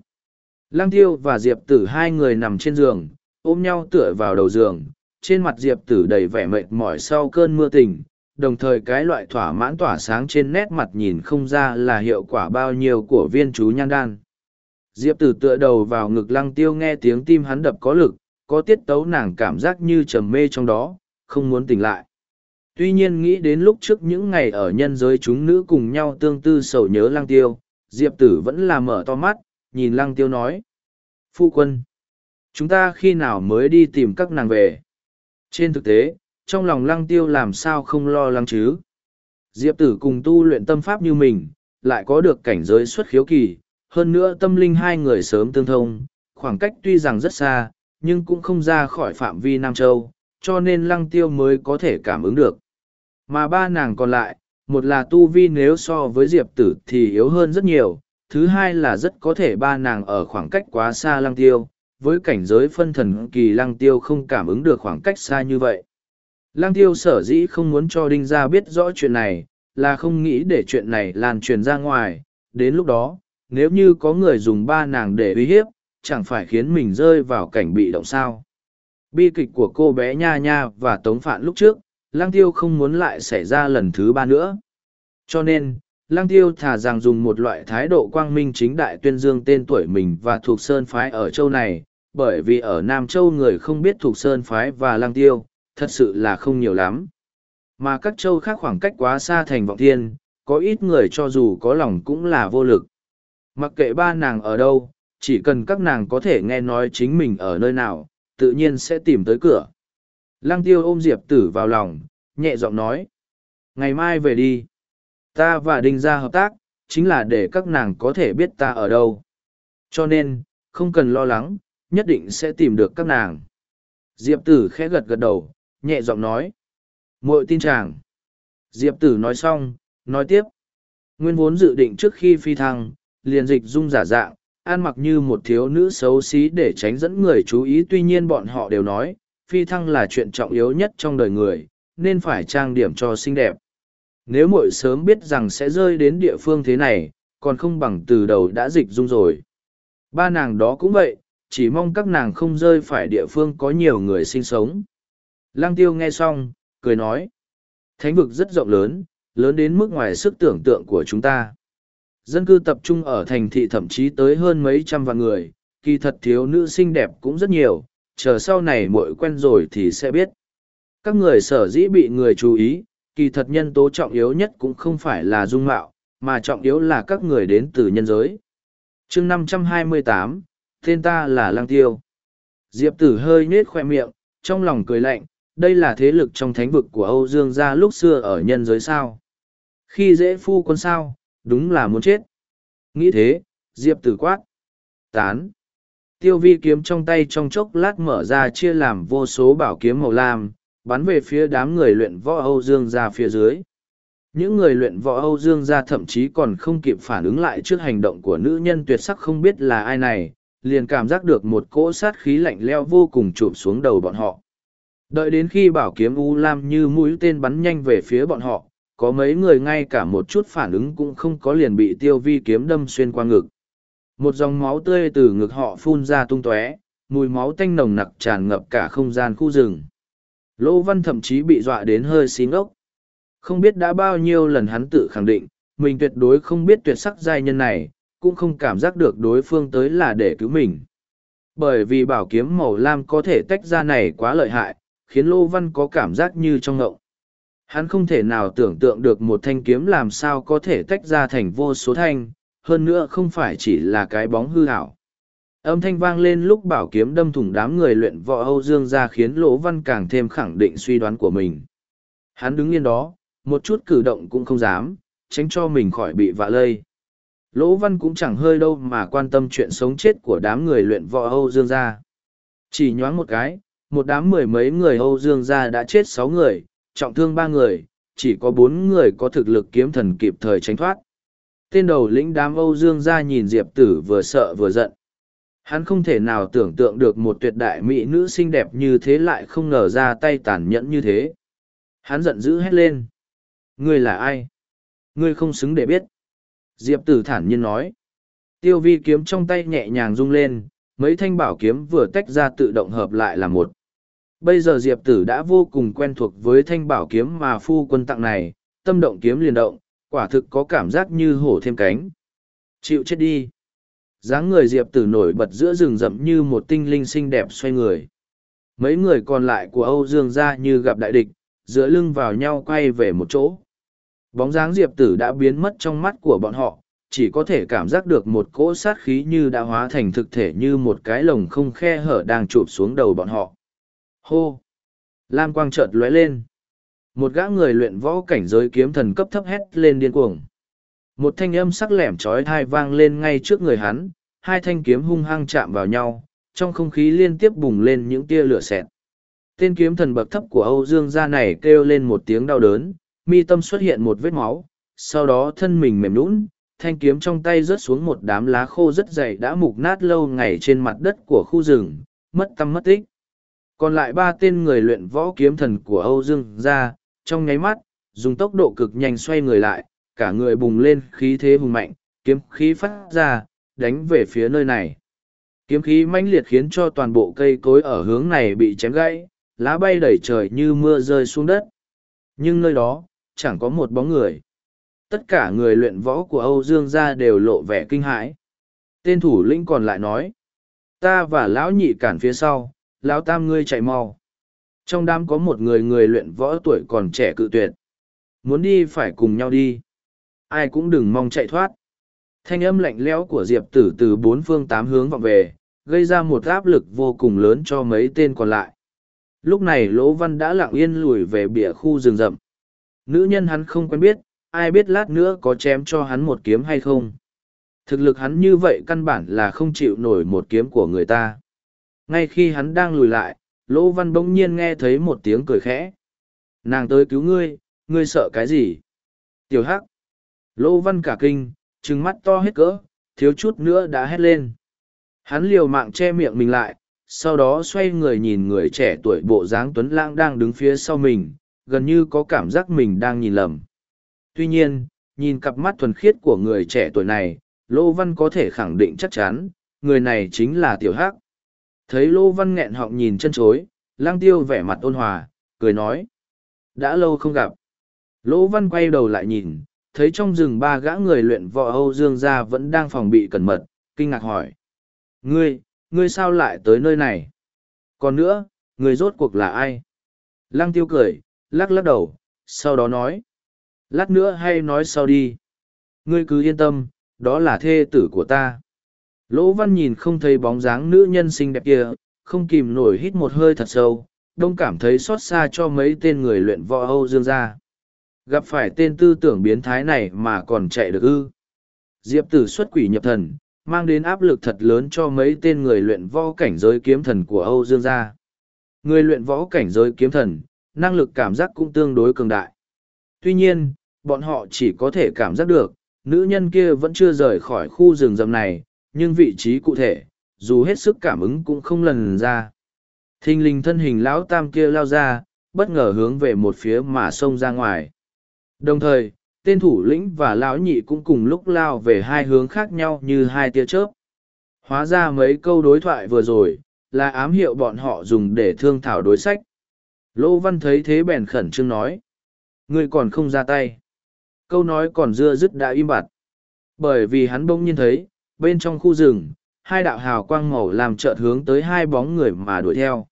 lăng tiêu và diệp tử hai người nằm trên giường, ôm nhau tựa vào đầu giường, trên mặt diệp tử đầy vẻ mệt mỏi sau cơn mưa tình đồng thời cái loại thỏa mãn tỏa sáng trên nét mặt nhìn không ra là hiệu quả bao nhiêu của viên chú nhan đan. Diệp tử tựa đầu vào ngực lăng tiêu nghe tiếng tim hắn đập có lực, có tiết tấu nàng cảm giác như trầm mê trong đó, không muốn tỉnh lại. Tuy nhiên nghĩ đến lúc trước những ngày ở nhân giới chúng nữ cùng nhau tương tư sầu nhớ lăng tiêu, diệp tử vẫn là mở to mắt, nhìn lăng tiêu nói, phu quân, chúng ta khi nào mới đi tìm các nàng về? Trên thực tế trong lòng lăng tiêu làm sao không lo lắng chứ? Diệp tử cùng tu luyện tâm pháp như mình, lại có được cảnh giới xuất khiếu kỳ, hơn nữa tâm linh hai người sớm tương thông, khoảng cách tuy rằng rất xa, nhưng cũng không ra khỏi phạm vi nam châu, cho nên lăng tiêu mới có thể cảm ứng được. Mà ba nàng còn lại, một là tu vi nếu so với diệp tử thì yếu hơn rất nhiều, thứ hai là rất có thể ba nàng ở khoảng cách quá xa lăng tiêu, với cảnh giới phân thần kỳ lăng tiêu không cảm ứng được khoảng cách xa như vậy lăng tiêu sở dĩ không muốn cho đinh gia biết rõ chuyện này, là không nghĩ để chuyện này lan truyền ra ngoài. Đến lúc đó, nếu như có người dùng ba nàng để uy hiếp, chẳng phải khiến mình rơi vào cảnh bị động sao? Bi kịch của cô bé nha nha và tống phạn lúc trước lăng tiêu không muốn lại xảy ra lần thứ ba nữa. Cho nên lăng tiêu thà rằng dùng một loại thái độ quang minh chính đại tuyên dương tên tuổi mình và thuộc sơn phái ở châu này, bởi vì ở nam châu người không biết thuộc sơn phái và lăng tiêu thật sự là không nhiều lắm. Mà các châu khác khoảng cách quá xa thành vọng thiên, có ít người cho dù có lòng cũng là vô lực. Mặc kệ ba nàng ở đâu, chỉ cần các nàng có thể nghe nói chính mình ở nơi nào, tự nhiên sẽ tìm tới cửa. Lăng tiêu ôm diệp tử vào lòng, nhẹ giọng nói, ngày mai về đi. Ta và đinh gia hợp tác, chính là để các nàng có thể biết ta ở đâu. Cho nên, không cần lo lắng, nhất định sẽ tìm được các nàng. Diệp tử khẽ gật gật đầu nhẹ giọng nói. Muội tin chàng. Diệp tử nói xong, nói tiếp. Nguyên vốn dự định trước khi phi thăng, liền dịch dung giả dạng, ăn mặc như một thiếu nữ xấu xí để tránh dẫn người chú ý. Tuy nhiên bọn họ đều nói, phi thăng là chuyện trọng yếu nhất trong đời người, nên phải trang điểm cho xinh đẹp. Nếu muội sớm biết rằng sẽ rơi đến địa phương thế này, còn không bằng từ đầu đã dịch dung rồi. Ba nàng đó cũng vậy, chỉ mong các nàng không rơi phải địa phương có nhiều người sinh sống lăng tiêu nghe xong, cười nói, thánh vực rất rộng lớn lớn đến mức ngoài sức tưởng tượng của chúng ta. Dân cư tập trung ở thành thị thậm chí tới hơn mấy trăm vạn người, kỳ thật thiếu nữ xinh đẹp cũng rất nhiều, chờ sau này muội quen rồi thì sẽ biết. Các người sở dĩ bị người chú ý, kỳ thật nhân tố trọng yếu nhất cũng không phải là dung mạo, mà trọng yếu là các người đến từ nhân giới. Chương năm trăm hai mươi tám, tên ta là lang tiêu. Diệp tử hơi nết khoe miệng, trong lòng cười lạnh đây là thế lực trong thánh vực của âu dương gia lúc xưa ở nhân giới sao? Khi dễ phu quân sao? Đúng là muốn chết. Nghĩ thế, diệp tử quát. Tán. Tiêu vi kiếm trong tay trong chốc lát mở ra chia làm vô số bảo kiếm màu lam, bắn về phía đám người luyện võ âu dương gia phía dưới. Những người luyện võ âu dương gia thậm chí còn không kịp phản ứng lại trước hành động của nữ nhân tuyệt sắc không biết là ai này, liền cảm giác được một cỗ sát khí lạnh leo vô cùng chụp xuống đầu bọn họ đợi đến khi bảo kiếm u lam như mũi tên bắn nhanh về phía bọn họ, có mấy người ngay cả một chút phản ứng cũng không có liền bị tiêu vi kiếm đâm xuyên qua ngực. Một dòng máu tươi từ ngực họ phun ra tung tóe, mùi máu tanh nồng nặc tràn ngập cả không gian khu rừng. Lỗ văn thậm chí bị dọa đến hơi xí ngốc. Không biết đã bao nhiêu lần hắn tự khẳng định, mình tuyệt đối không biết tuyệt sắc giai nhân này, cũng không cảm giác được đối phương tới là để cứu mình. Bởi vì bảo kiếm màu lam có thể tách ra này quá lợi hại khiến lô văn có cảm giác như trong ngộng Hắn không thể nào tưởng tượng được một thanh kiếm làm sao có thể tách ra thành vô số thanh, hơn nữa không phải chỉ là cái bóng hư ảo. Âm thanh vang lên lúc bảo kiếm đâm thủng đám người luyện võ Âu Dương ra khiến Lỗ Văn càng thêm khẳng định suy đoán của mình. Hắn đứng yên đó, một chút cử động cũng không dám, tránh cho mình khỏi bị vạ lây. Lỗ Văn cũng chẳng hơi đâu mà quan tâm chuyện sống chết của đám người luyện võ Âu Dương gia. Chỉ nhoáng một cái, một đám mười mấy người Âu Dương gia đã chết sáu người, trọng thương ba người, chỉ có bốn người có thực lực kiếm thần kịp thời tránh thoát. Tên đầu lĩnh đám Âu Dương gia nhìn Diệp Tử vừa sợ vừa giận. Hắn không thể nào tưởng tượng được một tuyệt đại mỹ nữ xinh đẹp như thế lại không ngờ ra tay tàn nhẫn như thế. Hắn giận dữ hét lên. Ngươi là ai? Ngươi không xứng để biết. Diệp tử thản nhiên nói. Tiêu vi kiếm trong tay nhẹ nhàng rung lên, mấy thanh bảo kiếm vừa tách ra tự động hợp lại là một. Bây giờ Diệp tử đã vô cùng quen thuộc với thanh bảo kiếm mà phu quân tặng này, tâm động kiếm liền động, quả thực có cảm giác như hổ thêm cánh. Chịu chết đi. dáng người Diệp tử nổi bật giữa rừng rậm như một tinh linh xinh đẹp xoay người. Mấy người còn lại của Âu Dương ra như gặp đại địch, dựa lưng vào nhau quay về một chỗ. Bóng dáng Diệp Tử đã biến mất trong mắt của bọn họ, chỉ có thể cảm giác được một cỗ sát khí như đã hóa thành thực thể như một cái lồng không khe hở đang chụp xuống đầu bọn họ. Hô! Lam quang chợt lóe lên. Một gã người luyện võ cảnh giới kiếm thần cấp thấp hét lên điên cuồng. Một thanh âm sắc lẻm trói thai vang lên ngay trước người hắn, hai thanh kiếm hung hăng chạm vào nhau, trong không khí liên tiếp bùng lên những tia lửa xẹt. Tên kiếm thần bậc thấp của Âu Dương gia này kêu lên một tiếng đau đớn, mi tâm xuất hiện một vết máu, sau đó thân mình mềm nũng, thanh kiếm trong tay rớt xuống một đám lá khô rất dày đã mục nát lâu ngày trên mặt đất của khu rừng, mất tâm mất tích. Còn lại ba tên người luyện võ kiếm thần của Âu Dương gia, trong nháy mắt, dùng tốc độ cực nhanh xoay người lại, cả người bùng lên khí thế hùng mạnh, kiếm khí phát ra, đánh về phía nơi này. Kiếm khí mãnh liệt khiến cho toàn bộ cây cối ở hướng này bị chém gãy, lá bay đầy trời như mưa rơi xuống đất. Nhưng nơi đó, chẳng có một bóng người. Tất cả người luyện võ của Âu Dương gia đều lộ vẻ kinh hãi. Tên thủ lĩnh còn lại nói, ta và lão nhị cản phía sau, lão tam ngươi chạy mau. Trong đám có một người người luyện võ tuổi còn trẻ cự tuyệt. Muốn đi phải cùng nhau đi. Ai cũng đừng mong chạy thoát. Thanh âm lạnh lẽo của Diệp Tử từ bốn phương tám hướng vọng về, gây ra một áp lực vô cùng lớn cho mấy tên còn lại. Lúc này Lỗ Văn đã lặng yên lùi về bìa khu rừng rậm. Nữ nhân hắn không quen biết, ai biết lát nữa có chém cho hắn một kiếm hay không. Thực lực hắn như vậy căn bản là không chịu nổi một kiếm của người ta. Ngay khi hắn đang lùi lại, Lỗ Văn bỗng nhiên nghe thấy một tiếng cười khẽ. Nàng tới cứu ngươi, ngươi sợ cái gì? Tiểu Hắc. Lỗ Văn cả kinh, trừng mắt to hết cỡ, thiếu chút nữa đã hét lên. Hắn liều mạng che miệng mình lại, sau đó xoay người nhìn người trẻ tuổi bộ dáng tuấn lãng đang đứng phía sau mình, gần như có cảm giác mình đang nhìn lầm. Tuy nhiên, nhìn cặp mắt thuần khiết của người trẻ tuổi này, Lô Văn có thể khẳng định chắc chắn, người này chính là Tiểu Hắc. Thấy Lô Văn nghẹn họng nhìn chân chối, lang tiêu vẻ mặt ôn hòa, cười nói. Đã lâu không gặp. Lô Văn quay đầu lại nhìn, thấy trong rừng ba gã người luyện võ Âu Dương gia vẫn đang phòng bị cẩn mật, kinh ngạc hỏi. Ngươi, ngươi sao lại tới nơi này? Còn nữa, người rốt cuộc là ai? Lăng tiêu cười, lắc lắc đầu, sau đó nói. Lát nữa hay nói sau đi. Ngươi cứ yên tâm, đó là thê tử của ta. Lỗ văn nhìn không thấy bóng dáng nữ nhân xinh đẹp kia, không kìm nổi hít một hơi thật sâu, đông cảm thấy xót xa cho mấy tên người luyện võ Âu Dương gia. Gặp phải tên tư tưởng biến thái này mà còn chạy được ư. Diệp tử xuất quỷ nhập thần, mang đến áp lực thật lớn cho mấy tên người luyện võ cảnh giới kiếm thần của Âu Dương gia. Người luyện võ cảnh giới kiếm thần, năng lực cảm giác cũng tương đối cường đại. Tuy nhiên, bọn họ chỉ có thể cảm giác được, nữ nhân kia vẫn chưa rời khỏi khu rừng rậm này, nhưng vị trí cụ thể, dù hết sức cảm ứng cũng không lần ra. Thình lình thân hình lão tam kia lao ra, bất ngờ hướng về một phía mà xông ra ngoài. Đồng thời, tên thủ lĩnh và lão nhị cũng cùng lúc lao về hai hướng khác nhau như hai tia chớp. Hóa ra mấy câu đối thoại vừa rồi, là ám hiệu bọn họ dùng để thương thảo đối sách. Lô Văn thấy thế bèn khẩn trương nói. Ngươi còn không ra tay. Câu nói còn dưa dứt đã im bặt. Bởi vì hắn bỗng nhiên thấy, bên trong khu rừng, hai đạo hào quang màu làm chợt hướng tới hai bóng người mà đuổi theo.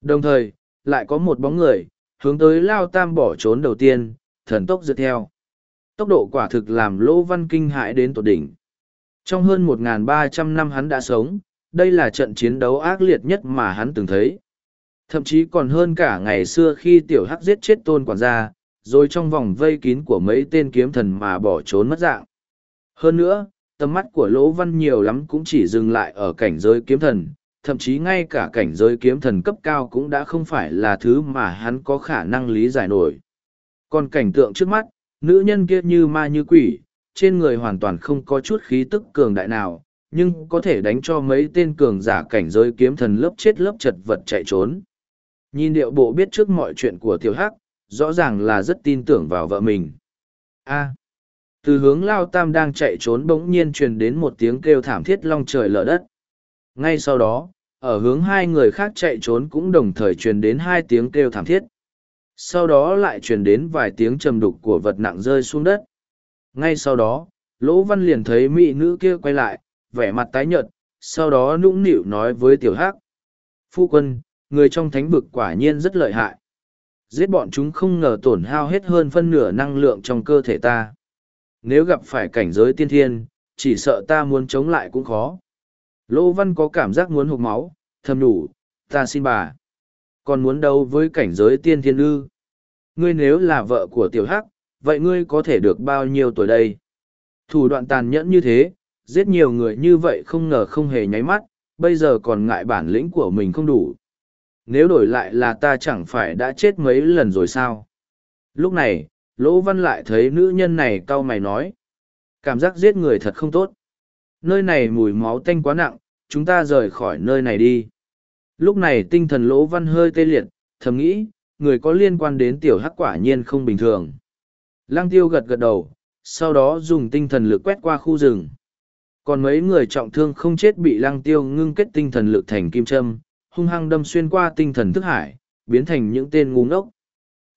Đồng thời, lại có một bóng người, hướng tới Lao Tam bỏ trốn đầu tiên, thần tốc dựa theo. Tốc độ quả thực làm Lỗ Văn kinh hãi đến tột đỉnh. Trong hơn 1.300 năm hắn đã sống, đây là trận chiến đấu ác liệt nhất mà hắn từng thấy. Thậm chí còn hơn cả ngày xưa khi tiểu hắc giết chết tôn quản gia, rồi trong vòng vây kín của mấy tên kiếm thần mà bỏ trốn mất dạng. Hơn nữa, tầm mắt của Lỗ Văn nhiều lắm cũng chỉ dừng lại ở cảnh giới kiếm thần, thậm chí ngay cả cảnh giới kiếm thần cấp cao cũng đã không phải là thứ mà hắn có khả năng lý giải nổi. Còn cảnh tượng trước mắt, nữ nhân kia như ma như quỷ, trên người hoàn toàn không có chút khí tức cường đại nào, nhưng có thể đánh cho mấy tên cường giả cảnh giới kiếm thần lớp chết lớp chật vật chạy trốn. Nhìn điệu bộ biết trước mọi chuyện của tiểu hắc, rõ ràng là rất tin tưởng vào vợ mình. A từ hướng lao tam đang chạy trốn bỗng nhiên truyền đến một tiếng kêu thảm thiết long trời lở đất. Ngay sau đó, ở hướng hai người khác chạy trốn cũng đồng thời truyền đến hai tiếng kêu thảm thiết. Sau đó lại truyền đến vài tiếng trầm đục của vật nặng rơi xuống đất. Ngay sau đó, Lỗ Văn liền thấy mỹ nữ kia quay lại, vẻ mặt tái nhợt, sau đó nũng nịu nói với tiểu hắc. Phu quân, người trong thánh vực quả nhiên rất lợi hại. Giết bọn chúng không ngờ tổn hao hết hơn phân nửa năng lượng trong cơ thể ta. Nếu gặp phải cảnh giới tiên thiên, chỉ sợ ta muốn chống lại cũng khó. Lỗ Văn có cảm giác muốn hụt máu, thầm đủ, ta xin bà. Còn muốn đâu với cảnh giới tiên thiên ư? Ngươi nếu là vợ của tiểu hắc, vậy ngươi có thể được bao nhiêu tuổi đây? Thủ đoạn tàn nhẫn như thế, giết nhiều người như vậy không ngờ không hề nháy mắt, bây giờ còn ngại bản lĩnh của mình không đủ. Nếu đổi lại là ta chẳng phải đã chết mấy lần rồi sao? Lúc này, Lỗ Văn lại thấy nữ nhân này cau mày nói. Cảm giác giết người thật không tốt. Nơi này mùi máu tanh quá nặng, chúng ta rời khỏi nơi này đi. Lúc này tinh thần Lỗ Văn hơi tê liệt, thầm nghĩ, người có liên quan đến tiểu hắc quả nhiên không bình thường. Lăng tiêu gật gật đầu, sau đó dùng tinh thần lực quét qua khu rừng. Còn mấy người trọng thương không chết bị lăng tiêu ngưng kết tinh thần lực thành kim châm, hung hăng đâm xuyên qua tinh thần thức hải, biến thành những tên ngu ngốc.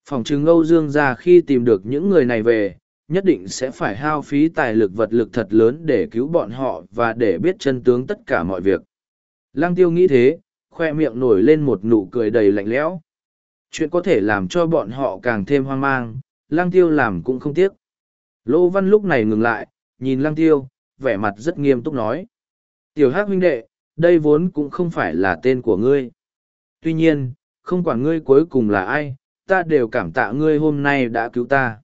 Phòng trừng Âu Dương ra khi tìm được những người này về, nhất định sẽ phải hao phí tài lực vật lực thật lớn để cứu bọn họ và để biết chân tướng tất cả mọi việc. Lăng tiêu nghĩ thế, khoe miệng nổi lên một nụ cười đầy lạnh lẽo. Chuyện có thể làm cho bọn họ càng thêm hoang mang, lăng tiêu làm cũng không tiếc. Lô Văn lúc này ngừng lại, nhìn lăng tiêu, vẻ mặt rất nghiêm túc nói. Tiểu hắc huynh đệ, đây vốn cũng không phải là tên của ngươi. Tuy nhiên, không quản ngươi cuối cùng là ai, ta đều cảm tạ ngươi hôm nay đã cứu ta.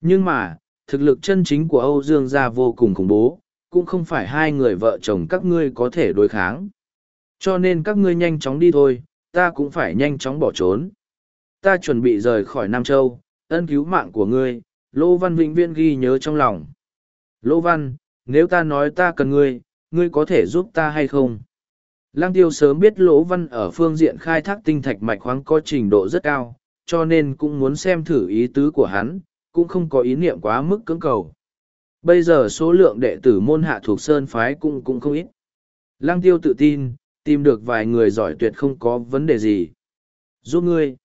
Nhưng mà, thực lực chân chính của Âu Dương gia vô cùng khủng bố, cũng không phải hai người vợ chồng các ngươi có thể đối kháng. Cho nên các ngươi nhanh chóng đi thôi, ta cũng phải nhanh chóng bỏ trốn. Ta chuẩn bị rời khỏi Nam Châu, ân cứu mạng của ngươi, Lô Văn Vĩnh Viên ghi nhớ trong lòng. Lô Văn, nếu ta nói ta cần ngươi, ngươi có thể giúp ta hay không? Lăng tiêu sớm biết Lỗ Văn ở phương diện khai thác tinh thạch mạch khoáng có trình độ rất cao, cho nên cũng muốn xem thử ý tứ của hắn, cũng không có ý niệm quá mức cưỡng cầu. Bây giờ số lượng đệ tử môn hạ thuộc Sơn Phái cũng cũng không ít. Lăng tiêu tự tin, tìm được vài người giỏi tuyệt không có vấn đề gì. Giúp ngươi.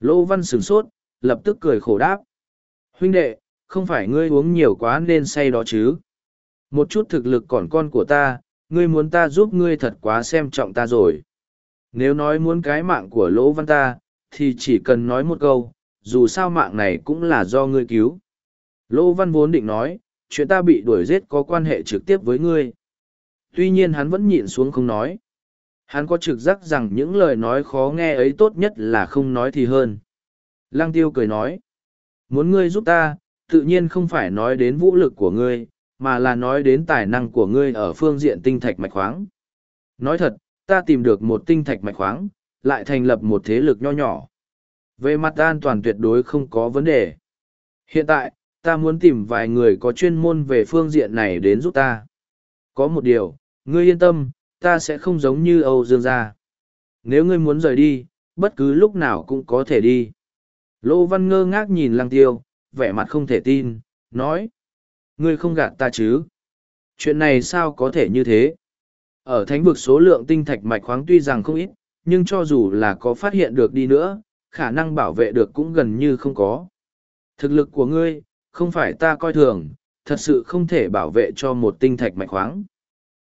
Lỗ Văn sửng sốt, lập tức cười khổ đáp. Huynh đệ, không phải ngươi uống nhiều quá nên say đó chứ. Một chút thực lực còn con của ta, ngươi muốn ta giúp ngươi thật quá xem trọng ta rồi. Nếu nói muốn cái mạng của lỗ văn ta, thì chỉ cần nói một câu, dù sao mạng này cũng là do ngươi cứu. Lô văn vốn định nói, chuyện ta bị đuổi giết có quan hệ trực tiếp với ngươi. Tuy nhiên hắn vẫn nhịn xuống không nói. Hắn có trực giác rằng những lời nói khó nghe ấy tốt nhất là không nói thì hơn. Lăng tiêu cười nói, muốn ngươi giúp ta, tự nhiên không phải nói đến vũ lực của ngươi, mà là nói đến tài năng của ngươi ở phương diện tinh thạch mạch khoáng. Nói thật, ta tìm được một tinh thạch mạch khoáng, lại thành lập một thế lực nho nhỏ. Về mặt an toàn tuyệt đối không có vấn đề. Hiện tại, ta muốn tìm vài người có chuyên môn về phương diện này đến giúp ta. Có một điều, ngươi yên tâm, ta sẽ không giống như Âu Dương gia. Nếu ngươi muốn rời đi, bất cứ lúc nào cũng có thể đi. Lô Văn ngơ ngác nhìn Lăng Tiêu, vẻ mặt không thể tin, nói. Ngươi không gạt ta chứ? Chuyện này sao có thể như thế? Ở thánh vực số lượng tinh thạch mạch khoáng tuy rằng không ít, nhưng cho dù là có phát hiện được đi nữa, khả năng bảo vệ được cũng gần như không có. Thực lực của ngươi, không phải ta coi thường, thật sự không thể bảo vệ cho một tinh thạch mạch khoáng.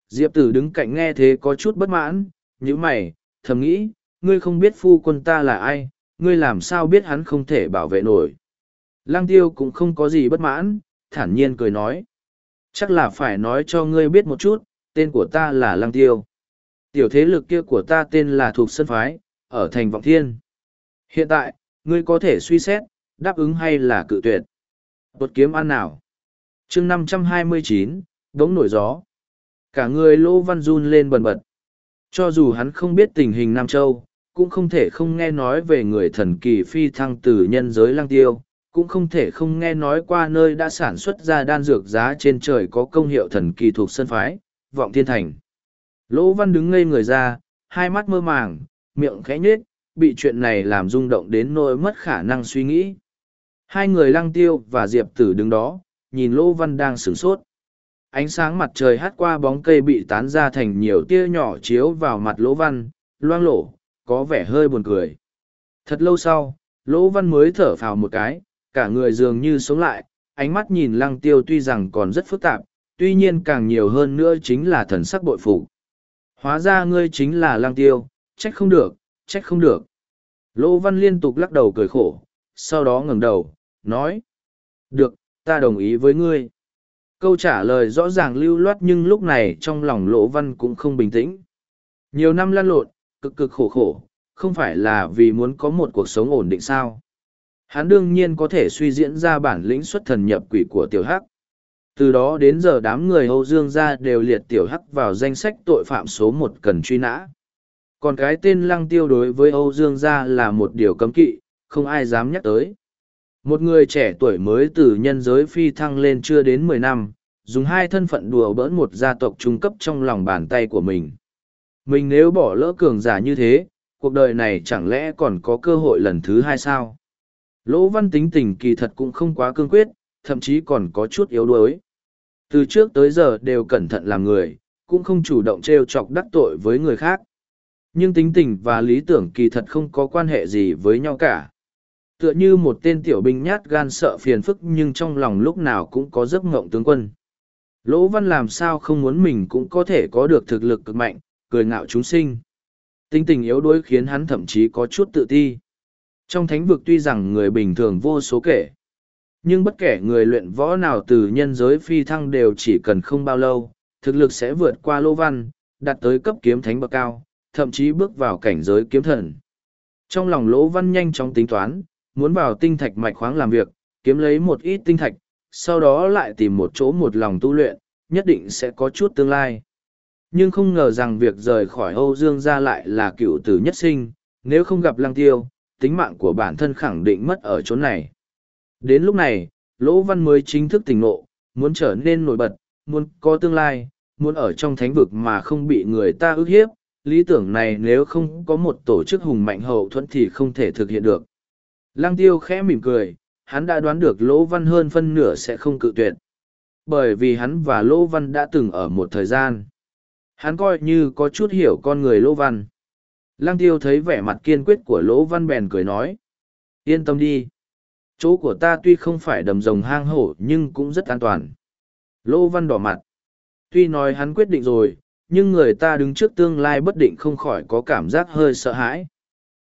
Diệp tử đứng cạnh nghe thế có chút bất mãn, như mày, thầm nghĩ, ngươi không biết phu quân ta là ai, ngươi làm sao biết hắn không thể bảo vệ nổi. Lăng tiêu cũng không có gì bất mãn, thản nhiên cười nói. Chắc là phải nói cho ngươi biết một chút, tên của ta là Lăng tiêu. Tiểu thế lực kia của ta tên là thuộc Sơn Phái, ở thành Vọng Thiên. Hiện tại, ngươi có thể suy xét, đáp ứng hay là cự tuyệt. Bột kiếm ăn nào. chương năm trăm hai mươi chín, đống nổi gió. Cả người Lô Văn run lên bần bật. Cho dù hắn không biết tình hình Nam Châu, cũng không thể không nghe nói về người thần kỳ phi thăng từ nhân giới lang tiêu, cũng không thể không nghe nói qua nơi đã sản xuất ra đan dược giá trên trời có công hiệu thần kỳ thuộc sân phái, vọng thiên thành. Lỗ Văn đứng ngây người ra, hai mắt mơ màng, miệng khẽ nhếch, bị chuyện này làm rung động đến nỗi mất khả năng suy nghĩ. Hai người lăng tiêu và Diệp tử đứng đó, nhìn Lỗ Văn đang sửng sốt. Ánh sáng mặt trời hắt qua bóng cây bị tán ra thành nhiều tia nhỏ chiếu vào mặt Lỗ Văn, loang lổ, có vẻ hơi buồn cười. Thật lâu sau, Lỗ Văn mới thở phào một cái, cả người dường như sống lại, ánh mắt nhìn lăng tiêu tuy rằng còn rất phức tạp, tuy nhiên càng nhiều hơn nữa chính là thần sắc bội phục. Hóa ra ngươi chính là Lang tiêu, trách không được, trách không được. Lỗ Văn liên tục lắc đầu cười khổ, sau đó ngẩng đầu, nói. Được, ta đồng ý với ngươi. Câu trả lời rõ ràng lưu loát nhưng lúc này trong lòng Lỗ Văn cũng không bình tĩnh. Nhiều năm lăn lộn, cực cực khổ khổ, không phải là vì muốn có một cuộc sống ổn định sao. Hắn đương nhiên có thể suy diễn ra bản lĩnh xuất thần nhập quỷ của tiểu hắc. Từ đó đến giờ đám người Âu Dương gia đều liệt tiểu hắc vào danh sách tội phạm số một cần truy nã. Còn cái tên lăng tiêu đối với Âu Dương gia là một điều cấm kỵ, không ai dám nhắc tới. Một người trẻ tuổi mới từ nhân giới phi thăng lên chưa đến mười năm, dùng hai thân phận đùa bỡn một gia tộc trung cấp trong lòng bàn tay của mình. Mình nếu bỏ lỡ cường giả như thế, cuộc đời này chẳng lẽ còn có cơ hội lần thứ hai sao? Lỗ văn tính tình kỳ thật cũng không quá cương quyết, thậm chí còn có chút yếu đuối. Từ trước tới giờ đều cẩn thận làm người, cũng không chủ động trêu chọc đắc tội với người khác. Nhưng tính tình và lý tưởng kỳ thật không có quan hệ gì với nhau cả. Tựa như một tên tiểu binh nhát gan sợ phiền phức nhưng trong lòng lúc nào cũng có giấc ngộng tướng quân. Lỗ văn làm sao không muốn mình cũng có thể có được thực lực cực mạnh, cười ngạo chúng sinh. Tính tình yếu đuối khiến hắn thậm chí có chút tự ti. Trong thánh vực tuy rằng người bình thường vô số kể, nhưng bất kể người luyện võ nào từ nhân giới phi thăng đều chỉ cần không bao lâu, thực lực sẽ vượt qua lô văn, đạt tới cấp kiếm thánh bậc cao, thậm chí bước vào cảnh giới kiếm thần. Trong lòng lỗ văn nhanh chóng tính toán, muốn vào tinh thạch mạch khoáng làm việc, kiếm lấy một ít tinh thạch, sau đó lại tìm một chỗ một lòng tu luyện, nhất định sẽ có chút tương lai. Nhưng không ngờ rằng việc rời khỏi Âu Dương ra lại là cựu tử nhất sinh, nếu không gặp lăng tiêu, tính mạng của bản thân khẳng định mất ở chỗ này. Đến lúc này, Lỗ Văn mới chính thức tỉnh ngộ, muốn trở nên nổi bật, muốn có tương lai, muốn ở trong thánh vực mà không bị người ta ức hiếp. Lý tưởng này nếu không có một tổ chức hùng mạnh hậu thuẫn thì không thể thực hiện được. Lăng tiêu khẽ mỉm cười, hắn đã đoán được Lỗ Văn hơn phân nửa sẽ không cự tuyệt. Bởi vì hắn và Lỗ Văn đã từng ở một thời gian. Hắn coi như có chút hiểu con người Lỗ Văn. Lăng tiêu thấy vẻ mặt kiên quyết của Lỗ Văn bèn cười nói. Yên tâm đi. Chỗ của ta tuy không phải đầm rồng hang hổ nhưng cũng rất an toàn. Lỗ Văn đỏ mặt. Tuy nói hắn quyết định rồi, nhưng người ta đứng trước tương lai bất định không khỏi có cảm giác hơi sợ hãi.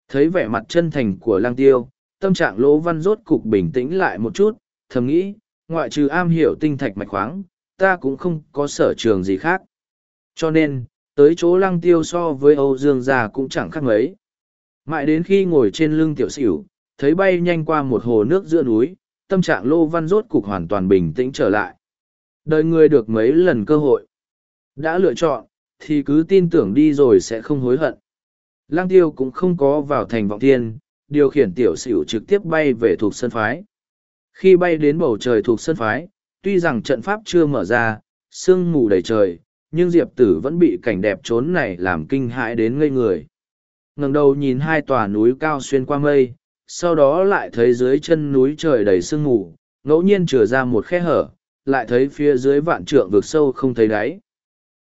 Thấy vẻ mặt chân thành của lang tiêu, tâm trạng Lỗ Văn rốt cục bình tĩnh lại một chút, thầm nghĩ, ngoại trừ am hiểu tinh thạch mạch khoáng, ta cũng không có sở trường gì khác. Cho nên, tới chỗ lăng tiêu so với Âu Dương gia cũng chẳng khác mấy. Mãi đến khi ngồi trên lưng tiểu xỉu, thấy bay nhanh qua một hồ nước giữa núi, tâm trạng Lô Văn rốt cục hoàn toàn bình tĩnh trở lại. Đời người được mấy lần cơ hội. Đã lựa chọn, thì cứ tin tưởng đi rồi sẽ không hối hận. Lăng tiêu cũng không có vào thành vọng thiên, điều khiển tiểu xỉu trực tiếp bay về thuộc sân phái. Khi bay đến bầu trời thuộc sân phái, tuy rằng trận pháp chưa mở ra, sương mù đầy trời, nhưng diệp tử vẫn bị cảnh đẹp trốn này làm kinh hãi đến ngây người ngẩng đầu nhìn hai tòa núi cao xuyên qua mây sau đó lại thấy dưới chân núi trời đầy sương mù ngẫu nhiên trừa ra một khe hở lại thấy phía dưới vạn trượng vực sâu không thấy đáy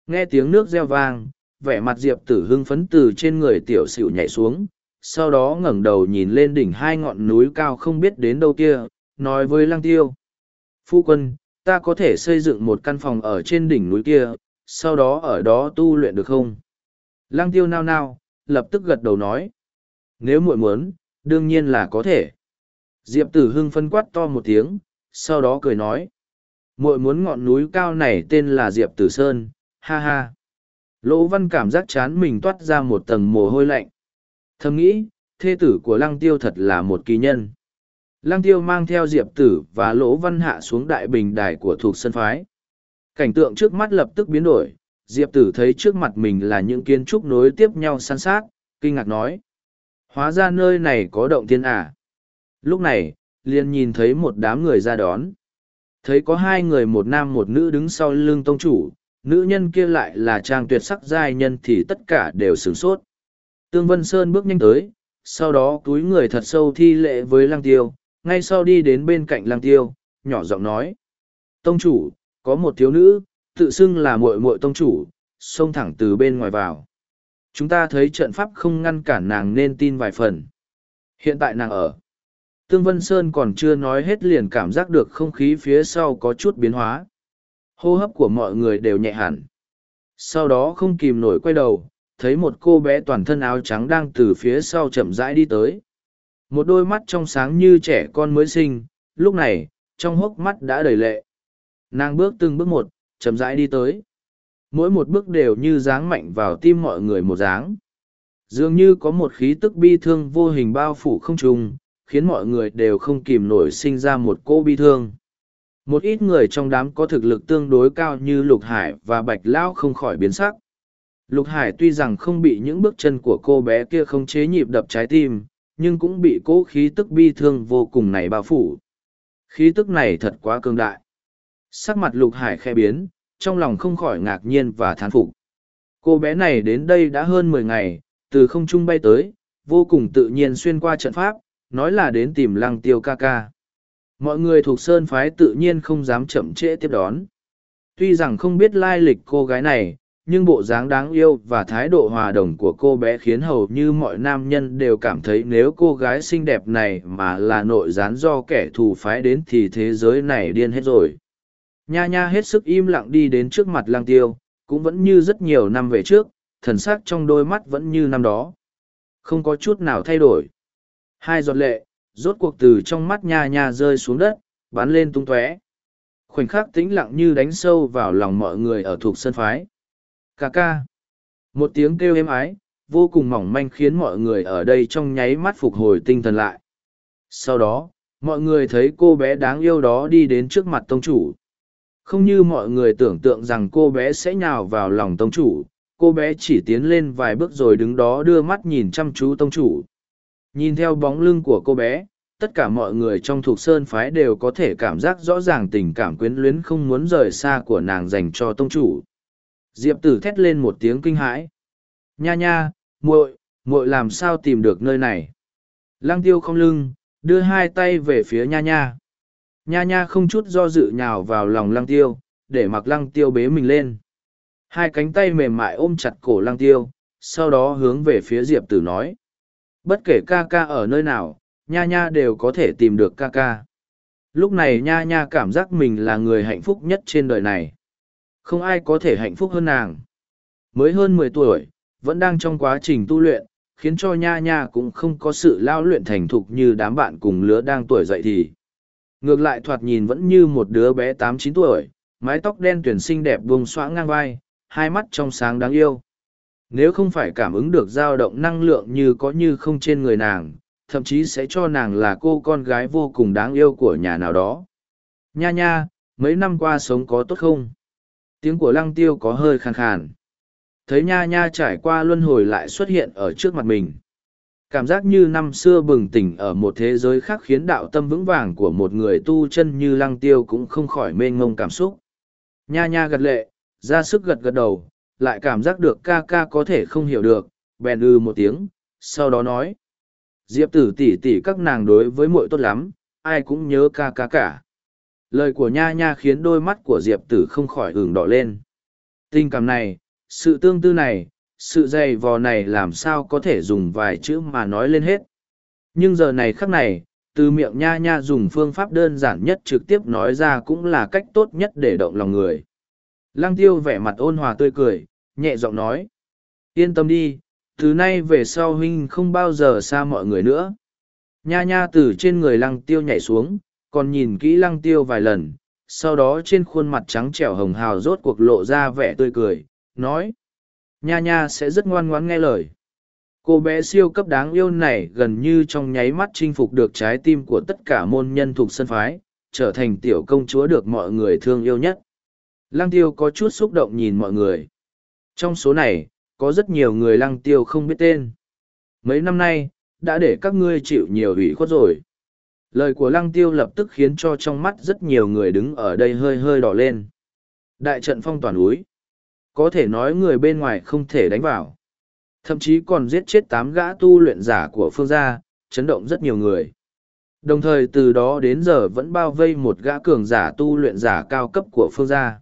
nghe tiếng nước reo vang vẻ mặt diệp tử hưng phấn từ trên người tiểu sửu nhảy xuống sau đó ngẩng đầu nhìn lên đỉnh hai ngọn núi cao không biết đến đâu kia nói với lăng tiêu phu quân ta có thể xây dựng một căn phòng ở trên đỉnh núi kia sau đó ở đó tu luyện được không? Lăng tiêu nao nao, lập tức gật đầu nói. Nếu muội muốn, Đương nhiên là có thể. Diệp tử hưng phân quát to một tiếng, sau đó cười nói. muội muốn ngọn núi cao này tên là Diệp tử Sơn, ha ha. Lỗ văn cảm giác chán mình toát ra một tầng mồ hôi lạnh. Thầm nghĩ, thê tử của lăng tiêu thật là một kỳ nhân. Lăng tiêu mang theo diệp tử và lỗ văn hạ xuống đại bình đài của thuộc sân phái. Cảnh tượng trước mắt lập tức biến đổi, diệp tử thấy trước mặt mình là những kiến trúc nối tiếp nhau san sát, kinh ngạc nói. Hóa ra nơi này có động thiên à. Lúc này, liền nhìn thấy một đám người ra đón. Thấy có hai người một nam một nữ đứng sau lưng tông chủ, nữ nhân kia lại là trang tuyệt sắc giai nhân thì tất cả đều sửng sốt. Tương Vân Sơn bước nhanh tới, sau đó túi người thật sâu thi lệ với lăng tiêu, ngay sau đi đến bên cạnh lăng tiêu, nhỏ giọng nói. Tông chủ, có một thiếu nữ, tự xưng là muội muội tông chủ, xông thẳng từ bên ngoài vào. Chúng ta thấy trận pháp không ngăn cản nàng nên tin vài phần. Hiện tại nàng ở. Tương Vân Sơn còn chưa nói hết liền cảm giác được không khí phía sau có chút biến hóa. Hô hấp của mọi người đều nhẹ hẳn. Sau đó không kìm nổi quay đầu, thấy một cô bé toàn thân áo trắng đang từ phía sau chậm rãi đi tới. Một đôi mắt trong sáng như trẻ con mới sinh, lúc này, trong hốc mắt đã đầy lệ. Nàng bước từng bước một, chậm rãi đi tới. Mỗi một bước đều như dáng mạnh vào tim mọi người một dáng. Dường như có một khí tức bi thương vô hình bao phủ không trùng, khiến mọi người đều không kìm nổi sinh ra một cô bi thương. Một ít người trong đám có thực lực tương đối cao như Lục Hải và Bạch Lão không khỏi biến sắc. Lục Hải tuy rằng không bị những bước chân của cô bé kia không chế nhịp đập trái tim, nhưng cũng bị cỗ khí tức bi thương vô cùng này bao phủ. Khí tức này thật quá cường đại. Sắc mặt Lục Hải khe biến, trong lòng không khỏi ngạc nhiên và thán phục. Cô bé này đến đây đã hơn mười ngày, từ không trung bay tới, vô cùng tự nhiên xuyên qua trận pháp, nói là đến tìm lăng tiêu ca ca. Mọi người thuộc sơn phái tự nhiên không dám chậm trễ tiếp đón. Tuy rằng không biết lai lịch cô gái này, nhưng bộ dáng đáng yêu và thái độ hòa đồng của cô bé khiến hầu như mọi nam nhân đều cảm thấy nếu cô gái xinh đẹp này mà là nội gián do kẻ thù phái đến thì thế giới này điên hết rồi nha nha hết sức im lặng đi đến trước mặt lang tiêu, cũng vẫn như rất nhiều năm về trước, thần sắc trong đôi mắt vẫn như năm đó. Không có chút nào thay đổi. Hai giọt lệ, rốt cuộc từ trong mắt nha nha rơi xuống đất, bắn lên tung tóe. Khoảnh khắc tĩnh lặng như đánh sâu vào lòng mọi người ở thuộc sân phái. Cà ca. Một tiếng kêu êm ái, vô cùng mỏng manh khiến mọi người ở đây trong nháy mắt phục hồi tinh thần lại. Sau đó, mọi người thấy cô bé đáng yêu đó đi đến trước mặt tông chủ không như mọi người tưởng tượng rằng cô bé sẽ nhào vào lòng tông chủ, cô bé chỉ tiến lên vài bước rồi đứng đó đưa mắt nhìn chăm chú tông chủ. Nhìn theo bóng lưng của cô bé, tất cả mọi người trong thuộc sơn phái đều có thể cảm giác rõ ràng tình cảm quyến luyến không muốn rời xa của nàng dành cho tông chủ. Diệp tử thét lên một tiếng kinh hãi. Nha nha, muội muội làm sao tìm được nơi này? Lăng tiêu không lưng, đưa hai tay về phía nha nha nha nha không chút do dự nhào vào lòng lăng tiêu để mặc lăng tiêu bế mình lên hai cánh tay mềm mại ôm chặt cổ lăng tiêu sau đó hướng về phía diệp tử nói bất kể ca ca ở nơi nào nha nha đều có thể tìm được ca ca lúc này nha nha cảm giác mình là người hạnh phúc nhất trên đời này không ai có thể hạnh phúc hơn nàng. Mới hơn mười tuổi, vẫn đang trong quá trình tu luyện, khiến cho nha nha cũng không có sự lao luyện thành thục như đám bạn cùng lứa đang tuổi dậy thì. Ngược lại thoạt nhìn vẫn như một đứa bé tám chín tuổi, mái tóc đen tuyển xinh đẹp buông xõa ngang vai, hai mắt trong sáng đáng yêu. Nếu không phải cảm ứng được dao động năng lượng như có như không trên người nàng, thậm chí sẽ cho nàng là cô con gái vô cùng đáng yêu của nhà nào đó. Nha nha, mấy năm qua sống có tốt không? tiếng của lăng tiêu có hơi khàn khàn thấy nha nha trải qua luân hồi lại xuất hiện ở trước mặt mình cảm giác như năm xưa bừng tỉnh ở một thế giới khác khiến đạo tâm vững vàng của một người tu chân như lăng tiêu cũng không khỏi mênh ngông cảm xúc. Nha nha gật lệ, ra sức gật gật đầu, lại cảm giác được ca ca có thể không hiểu được, bèn ư một tiếng, sau đó nói. Diệp tử tỉ tỉ các nàng đối với muội tốt lắm, ai cũng nhớ ca ca cả. Lời của nha nha khiến đôi mắt của diệp tử không khỏi hưởng đỏ lên. Tình cảm này, sự tương tư này sự dày vò này làm sao có thể dùng vài chữ mà nói lên hết nhưng giờ này khắc này từ miệng nha nha dùng phương pháp đơn giản nhất trực tiếp nói ra cũng là cách tốt nhất để động lòng người lăng tiêu vẻ mặt ôn hòa tươi cười nhẹ giọng nói yên tâm đi từ nay về sau huynh không bao giờ xa mọi người nữa Nha nha từ trên người lăng tiêu nhảy xuống, còn nhìn kỹ lăng tiêu vài lần, sau đó trên khuôn mặt trắng trẻo hồng hào rốt cuộc lộ ra vẻ tươi cười, nói. Nha nha sẽ rất ngoan ngoãn nghe lời. Cô bé siêu cấp đáng yêu này gần như trong nháy mắt chinh phục được trái tim của tất cả môn nhân thuộc sân phái, trở thành tiểu công chúa được mọi người thương yêu nhất. Lăng tiêu có chút xúc động nhìn mọi người. Trong số này, có rất nhiều người lăng tiêu không biết tên. Mấy năm nay, đã để các ngươi chịu nhiều ủy khuất rồi. Lời của lăng tiêu lập tức khiến cho trong mắt rất nhiều người đứng ở đây hơi hơi đỏ lên. Đại trận phong toàn úi. Có thể nói người bên ngoài không thể đánh vào. Thậm chí còn giết chết tám gã tu luyện giả của phương gia, chấn động rất nhiều người. Đồng thời từ đó đến giờ vẫn bao vây một gã cường giả tu luyện giả cao cấp của phương gia.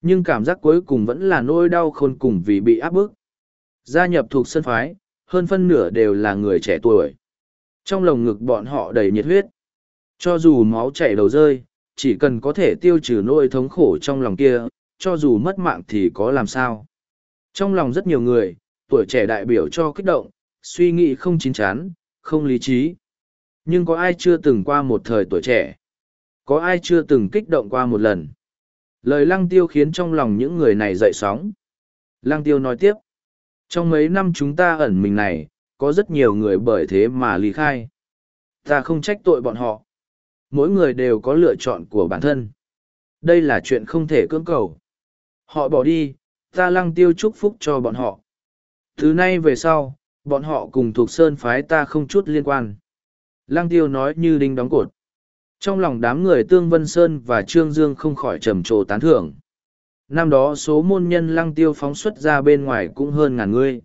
Nhưng cảm giác cuối cùng vẫn là nỗi đau khôn cùng vì bị áp bức. Gia nhập thuộc sân phái, hơn phân nửa đều là người trẻ tuổi. Trong lồng ngực bọn họ đầy nhiệt huyết. Cho dù máu chảy đầu rơi, chỉ cần có thể tiêu trừ nỗi thống khổ trong lòng kia, cho dù mất mạng thì có làm sao. Trong lòng rất nhiều người, tuổi trẻ đại biểu cho kích động, suy nghĩ không chín chắn, không lý trí. Nhưng có ai chưa từng qua một thời tuổi trẻ? Có ai chưa từng kích động qua một lần? Lời lăng tiêu khiến trong lòng những người này dậy sóng. Lăng tiêu nói tiếp. Trong mấy năm chúng ta ẩn mình này, có rất nhiều người bởi thế mà ly khai. Ta không trách tội bọn họ. Mỗi người đều có lựa chọn của bản thân. Đây là chuyện không thể cưỡng cầu. Họ bỏ đi, ta lăng tiêu chúc phúc cho bọn họ. Thứ nay về sau, bọn họ cùng thuộc sơn phái ta không chút liên quan. Lăng tiêu nói như đinh đóng cột. Trong lòng đám người Tương Vân Sơn và Trương Dương không khỏi trầm trồ tán thưởng. Năm đó số môn nhân lăng tiêu phóng xuất ra bên ngoài cũng hơn ngàn người.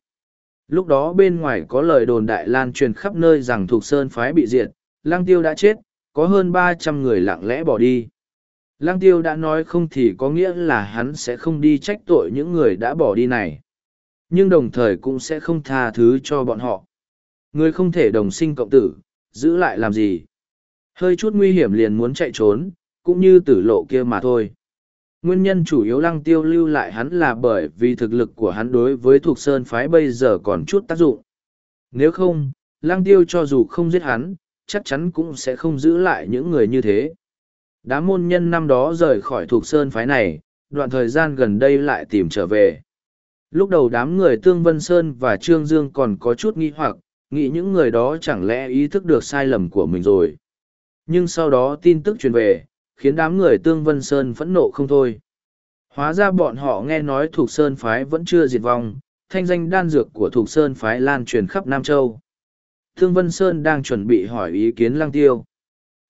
Lúc đó bên ngoài có lời đồn đại lan truyền khắp nơi rằng thuộc sơn phái bị diệt, lăng tiêu đã chết, có hơn ba trăm người lặng lẽ bỏ đi. Lăng tiêu đã nói không thì có nghĩa là hắn sẽ không đi trách tội những người đã bỏ đi này. Nhưng đồng thời cũng sẽ không tha thứ cho bọn họ. Người không thể đồng sinh cộng tử, giữ lại làm gì. Hơi chút nguy hiểm liền muốn chạy trốn, cũng như tử lộ kia mà thôi. Nguyên nhân chủ yếu lăng tiêu lưu lại hắn là bởi vì thực lực của hắn đối với thuộc sơn phái bây giờ còn chút tác dụng. Nếu không, lăng tiêu cho dù không giết hắn, chắc chắn cũng sẽ không giữ lại những người như thế. Đám môn nhân năm đó rời khỏi thuộc sơn phái này, đoạn thời gian gần đây lại tìm trở về. Lúc đầu đám người Tương Vân Sơn và Trương Dương còn có chút nghi hoặc, nghĩ những người đó chẳng lẽ ý thức được sai lầm của mình rồi. Nhưng sau đó tin tức truyền về, khiến đám người Tương Vân Sơn phẫn nộ không thôi. Hóa ra bọn họ nghe nói thuộc Sơn Phái vẫn chưa diệt vong, thanh danh đan dược của thuộc Sơn Phái lan truyền khắp Nam Châu. tương Vân Sơn đang chuẩn bị hỏi ý kiến Lăng Tiêu.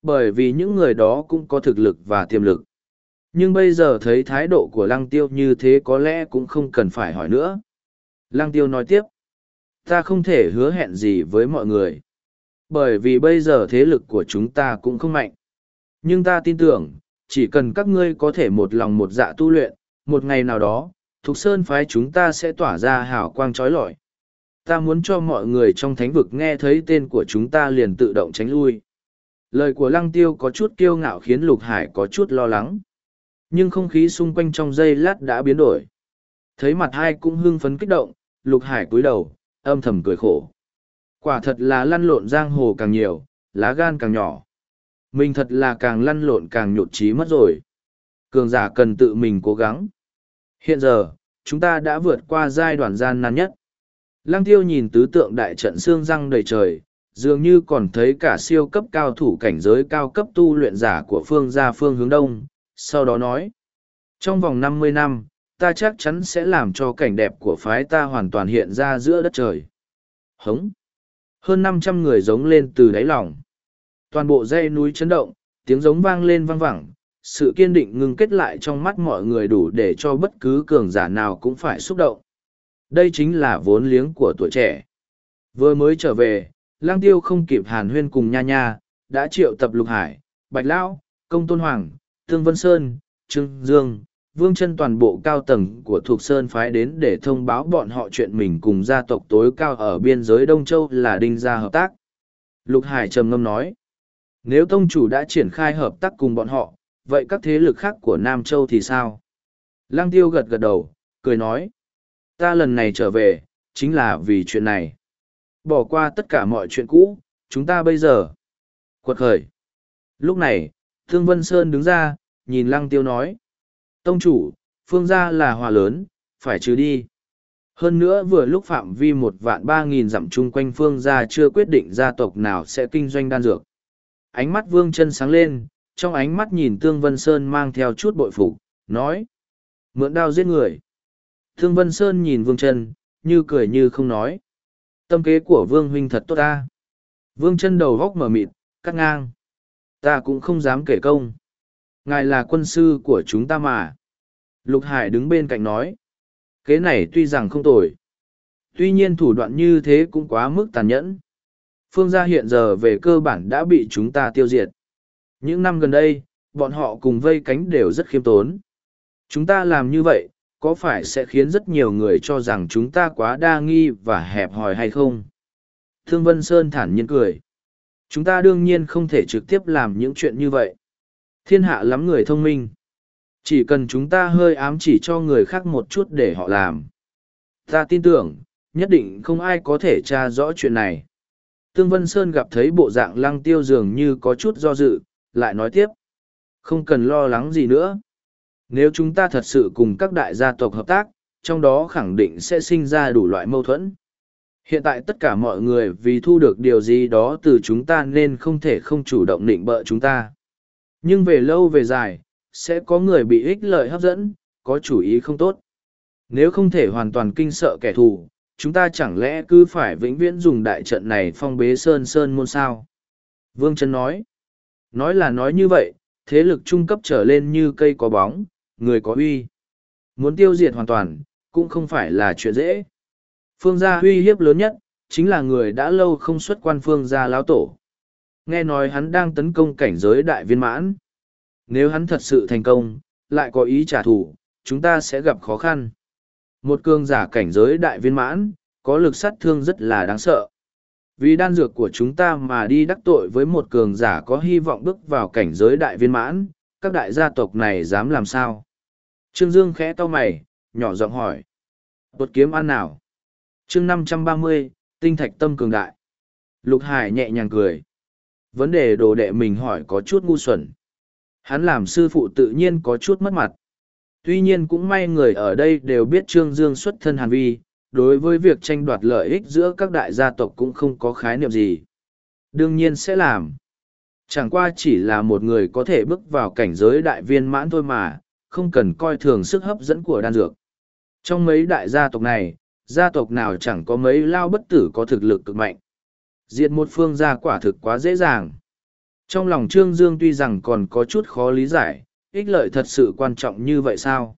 Bởi vì những người đó cũng có thực lực và tiềm lực. Nhưng bây giờ thấy thái độ của Lăng Tiêu như thế có lẽ cũng không cần phải hỏi nữa. Lăng Tiêu nói tiếp. Ta không thể hứa hẹn gì với mọi người. Bởi vì bây giờ thế lực của chúng ta cũng không mạnh. Nhưng ta tin tưởng, chỉ cần các ngươi có thể một lòng một dạ tu luyện, một ngày nào đó, Thục Sơn phái chúng ta sẽ tỏa ra hào quang trói lọi. Ta muốn cho mọi người trong thánh vực nghe thấy tên của chúng ta liền tự động tránh lui. Lời của Lăng Tiêu có chút kiêu ngạo khiến Lục Hải có chút lo lắng. Nhưng không khí xung quanh trong giây lát đã biến đổi. Thấy mặt hai cũng hưng phấn kích động, Lục Hải cúi đầu, âm thầm cười khổ. Quả thật là lăn lộn giang hồ càng nhiều, lá gan càng nhỏ. Mình thật là càng lăn lộn càng nhột trí mất rồi. Cường giả cần tự mình cố gắng. Hiện giờ, chúng ta đã vượt qua giai đoạn gian nan nhất. Lăng tiêu nhìn tứ tượng đại trận xương răng đầy trời, dường như còn thấy cả siêu cấp cao thủ cảnh giới cao cấp tu luyện giả của phương gia phương hướng đông. Sau đó nói, trong vòng năm mươi năm, ta chắc chắn sẽ làm cho cảnh đẹp của phái ta hoàn toàn hiện ra giữa đất trời. Hống! Hơn năm trăm người giống lên từ đáy lòng. Toàn bộ dây núi chấn động, tiếng giống vang lên vang vẳng, sự kiên định ngừng kết lại trong mắt mọi người đủ để cho bất cứ cường giả nào cũng phải xúc động. Đây chính là vốn liếng của tuổi trẻ. Vừa mới trở về, lang tiêu không kịp hàn huyên cùng nha nha, đã triệu tập lục hải, bạch lão, công tôn hoàng, thương vân sơn, trương dương, vương chân toàn bộ cao tầng của thuộc sơn phái đến để thông báo bọn họ chuyện mình cùng gia tộc tối cao ở biên giới đông châu là đinh gia hợp tác lục hải trầm ngâm nói nếu tông chủ đã triển khai hợp tác cùng bọn họ, vậy các thế lực khác của Nam Châu thì sao? Lăng tiêu gật gật đầu, cười nói. Ta lần này trở về, chính là vì chuyện này. Bỏ qua tất cả mọi chuyện cũ, Chúng ta bây giờ. Quật khởi. Lúc này, Thương Vân Sơn đứng ra, nhìn lăng tiêu nói. Tông chủ, phương gia là hòa lớn, phải trừ đi. Hơn nữa vừa lúc phạm vi một vạn ba nghìn dặm chung quanh phương gia chưa quyết định gia tộc nào sẽ kinh doanh đan dược. Ánh mắt vương chân sáng lên, trong ánh mắt nhìn Tương Vân Sơn mang theo chút bội phục, nói. Mượn đao giết người. Thương Vân Sơn nhìn vương chân, như cười như không nói. Tâm kế của vương huynh thật tốt ta. Vương chân đầu góc mở mịt, cắt ngang. Ta cũng không dám kể công. Ngài là quân sư của chúng ta mà. Lục Hải đứng bên cạnh nói. Kế này tuy rằng không tồi. Tuy nhiên thủ đoạn như thế cũng quá mức tàn nhẫn. Phương gia hiện giờ về cơ bản đã bị chúng ta tiêu diệt. Những năm gần đây, bọn họ cùng vây cánh đều rất khiêm tốn. Chúng ta làm như vậy, có phải sẽ khiến rất nhiều người cho rằng chúng ta quá đa nghi và hẹp hòi hay không? Thương Vân Sơn thản nhiên cười. Chúng ta đương nhiên không thể trực tiếp làm những chuyện như vậy. Thiên hạ lắm người thông minh. Chỉ cần chúng ta hơi ám chỉ cho người khác một chút để họ làm. Ta tin tưởng, nhất định không ai có thể tra rõ chuyện này. Tương Vân Sơn gặp thấy bộ dạng lăng tiêu dường như có chút do dự, lại nói tiếp. Không cần lo lắng gì nữa. Nếu chúng ta thật sự cùng các đại gia tộc hợp tác, trong đó khẳng định sẽ sinh ra đủ loại mâu thuẫn. Hiện tại tất cả mọi người vì thu được điều gì đó từ chúng ta nên không thể không chủ động định bợ chúng ta. Nhưng về lâu về dài, sẽ có người bị ích lợi hấp dẫn, có chủ ý không tốt. Nếu không thể hoàn toàn kinh sợ kẻ thù, chúng ta chẳng lẽ cứ phải vĩnh viễn dùng đại trận này phong bế sơn sơn môn sao? Vương Trân nói. Nói là nói như vậy, thế lực trung cấp trở lên như cây có bóng, người có uy. Muốn tiêu diệt hoàn toàn, cũng không phải là chuyện dễ. Phương gia uy hiếp lớn nhất, chính là người đã lâu không xuất quan phương gia lão tổ. Nghe nói hắn đang tấn công cảnh giới đại viên mãn. Nếu hắn thật sự thành công, lại có ý trả thù, chúng ta sẽ gặp khó khăn. Một cường giả cảnh giới đại viên mãn, có lực sát thương rất là đáng sợ. Vì đan dược của chúng ta mà đi đắc tội với một cường giả có hy vọng bước vào cảnh giới đại viên mãn, các đại gia tộc này dám làm sao? Trương Dương khẽ to mày, nhỏ giọng hỏi. Bột kiếm ăn nào? chương năm trăm ba mươi tinh thạch tâm cường đại. Lục Hải nhẹ nhàng cười. Vấn đề đồ đệ mình hỏi có chút ngu xuẩn. Hắn làm sư phụ tự nhiên có chút mất mặt. Tuy nhiên cũng may người ở đây đều biết Trương Dương xuất thân Hàn Vi, đối với việc tranh đoạt lợi ích giữa các đại gia tộc cũng không có khái niệm gì. Đương nhiên sẽ làm. Chẳng qua chỉ là một người có thể bước vào cảnh giới đại viên mãn thôi mà, không cần coi thường sức hấp dẫn của đan dược. Trong mấy đại gia tộc này, gia tộc nào chẳng có mấy lao bất tử có thực lực cực mạnh. Diệt một phương gia quả thực quá dễ dàng. Trong lòng Trương Dương tuy rằng còn có chút khó lý giải, ích lợi thật sự quan trọng như vậy sao?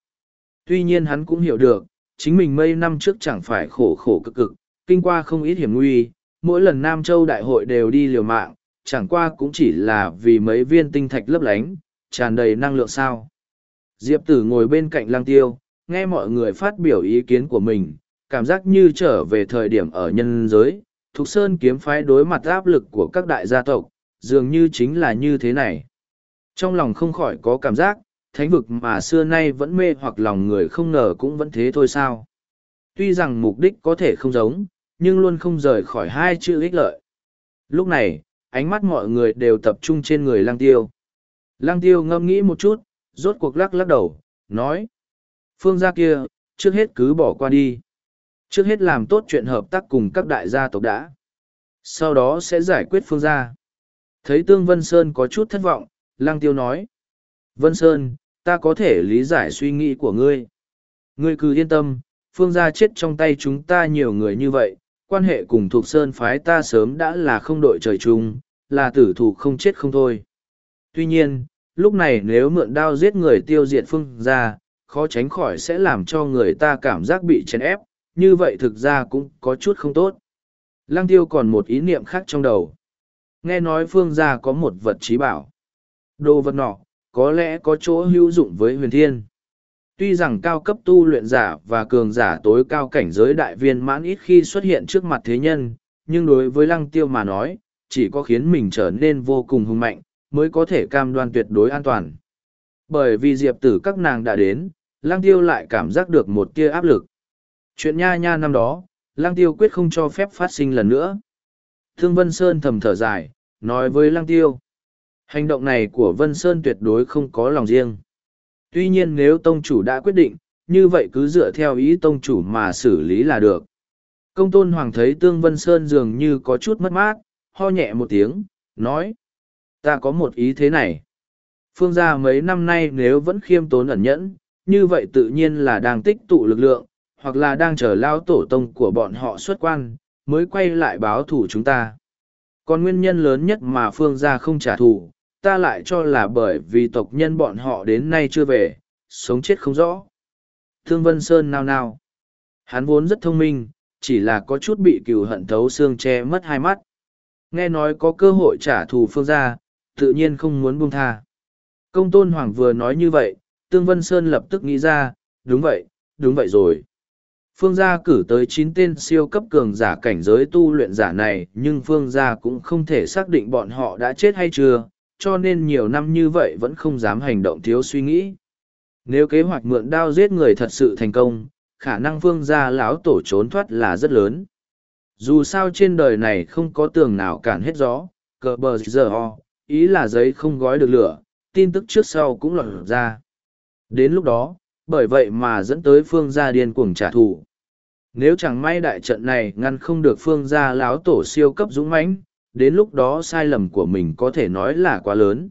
Tuy nhiên hắn cũng hiểu được, chính mình mấy năm trước chẳng phải khổ khổ cực cực, kinh qua không ít hiểm nguy, mỗi lần Nam Châu đại hội đều đi liều mạng, chẳng qua cũng chỉ là vì mấy viên tinh thạch lấp lánh, tràn đầy năng lượng sao. Diệp tử ngồi bên cạnh lang tiêu, nghe mọi người phát biểu ý kiến của mình, cảm giác như trở về thời điểm ở nhân giới, Thục Sơn kiếm phái đối mặt áp lực của các đại gia tộc, dường như chính là như thế này. Trong lòng không khỏi có cảm giác, thánh vực mà xưa nay vẫn mê hoặc lòng người không ngờ cũng vẫn thế thôi sao. Tuy rằng mục đích có thể không giống, nhưng luôn không rời khỏi hai chữ ích lợi. Lúc này, ánh mắt mọi người đều tập trung trên người lang tiêu. Lang tiêu ngâm nghĩ một chút, rốt cuộc lắc lắc đầu, nói. Phương gia kia, trước hết cứ bỏ qua đi. Trước hết làm tốt chuyện hợp tác cùng các đại gia tộc đã. Sau đó sẽ giải quyết phương gia. Thấy Tương Vân Sơn có chút thất vọng, Lang Tiêu nói. Vân Sơn, ta có thể lý giải suy nghĩ của ngươi. Ngươi cứ yên tâm, phương gia chết trong tay chúng ta nhiều người như vậy, quan hệ cùng thuộc Sơn phái ta sớm đã là không đội trời chung, là tử thủ không chết không thôi. Tuy nhiên, lúc này nếu mượn đao giết người tiêu diệt phương gia, khó tránh khỏi sẽ làm cho người ta cảm giác bị chèn ép, như vậy thực ra cũng có chút không tốt. Lăng tiêu còn một ý niệm khác trong đầu. Nghe nói phương gia có một vật trí bảo. Đồ vật nọ, có lẽ có chỗ hữu dụng với huyền thiên. Tuy rằng cao cấp tu luyện giả và cường giả tối cao cảnh giới đại viên mãn ít khi xuất hiện trước mặt thế nhân, nhưng đối với lăng tiêu mà nói, chỉ có khiến mình trở nên vô cùng hùng mạnh, mới có thể cam đoan tuyệt đối an toàn. Bởi vì diệp tử các nàng đã đến, Lang tiêu lại cảm giác được một tia áp lực. Chuyện nha nha năm đó, Lang tiêu quyết không cho phép phát sinh lần nữa. Thương Vân Sơn thầm thở dài, nói với Lang Tiêu. Hành động này của Vân Sơn tuyệt đối không có lòng riêng. Tuy nhiên nếu tông chủ đã quyết định, như vậy cứ dựa theo ý tông chủ mà xử lý là được. Công tôn hoàng thấy Tương Vân Sơn dường như có chút mất mát, ho nhẹ một tiếng, nói. Ta có một ý thế này. Phương gia mấy năm nay nếu vẫn khiêm tốn ẩn nhẫn, như vậy tự nhiên là đang tích tụ lực lượng, hoặc là đang chờ lao tổ tông của bọn họ xuất quan, mới quay lại báo thủ chúng ta. Còn nguyên nhân lớn nhất mà phương gia không trả thù, ta lại cho là bởi vì tộc nhân bọn họ đến nay chưa về, sống chết không rõ. Thương Vân Sơn nao nao. Hắn vốn rất thông minh, chỉ là có chút bị cừu hận thấu xương che mất hai mắt. Nghe nói có cơ hội trả thù phương gia, tự nhiên không muốn buông tha. Công tôn hoàng vừa nói như vậy, Tương Vân Sơn lập tức nghĩ ra, đúng vậy, đúng vậy rồi. Phương gia cử tới chín tên siêu cấp cường giả cảnh giới tu luyện giả này, nhưng Phương gia cũng không thể xác định bọn họ đã chết hay chưa, cho nên nhiều năm như vậy vẫn không dám hành động thiếu suy nghĩ. Nếu kế hoạch mượn đao giết người thật sự thành công, khả năng Phương gia lão tổ trốn thoát là rất lớn. Dù sao trên đời này không có tường nào cản hết gió, cờ bờ giờ ho, ý là giấy không gói được lửa, tin tức trước sau cũng lọt ra. Đến lúc đó, bởi vậy mà dẫn tới phương gia điên cuồng trả thù. Nếu chẳng may đại trận này ngăn không được phương gia láo tổ siêu cấp dũng mãnh, đến lúc đó sai lầm của mình có thể nói là quá lớn.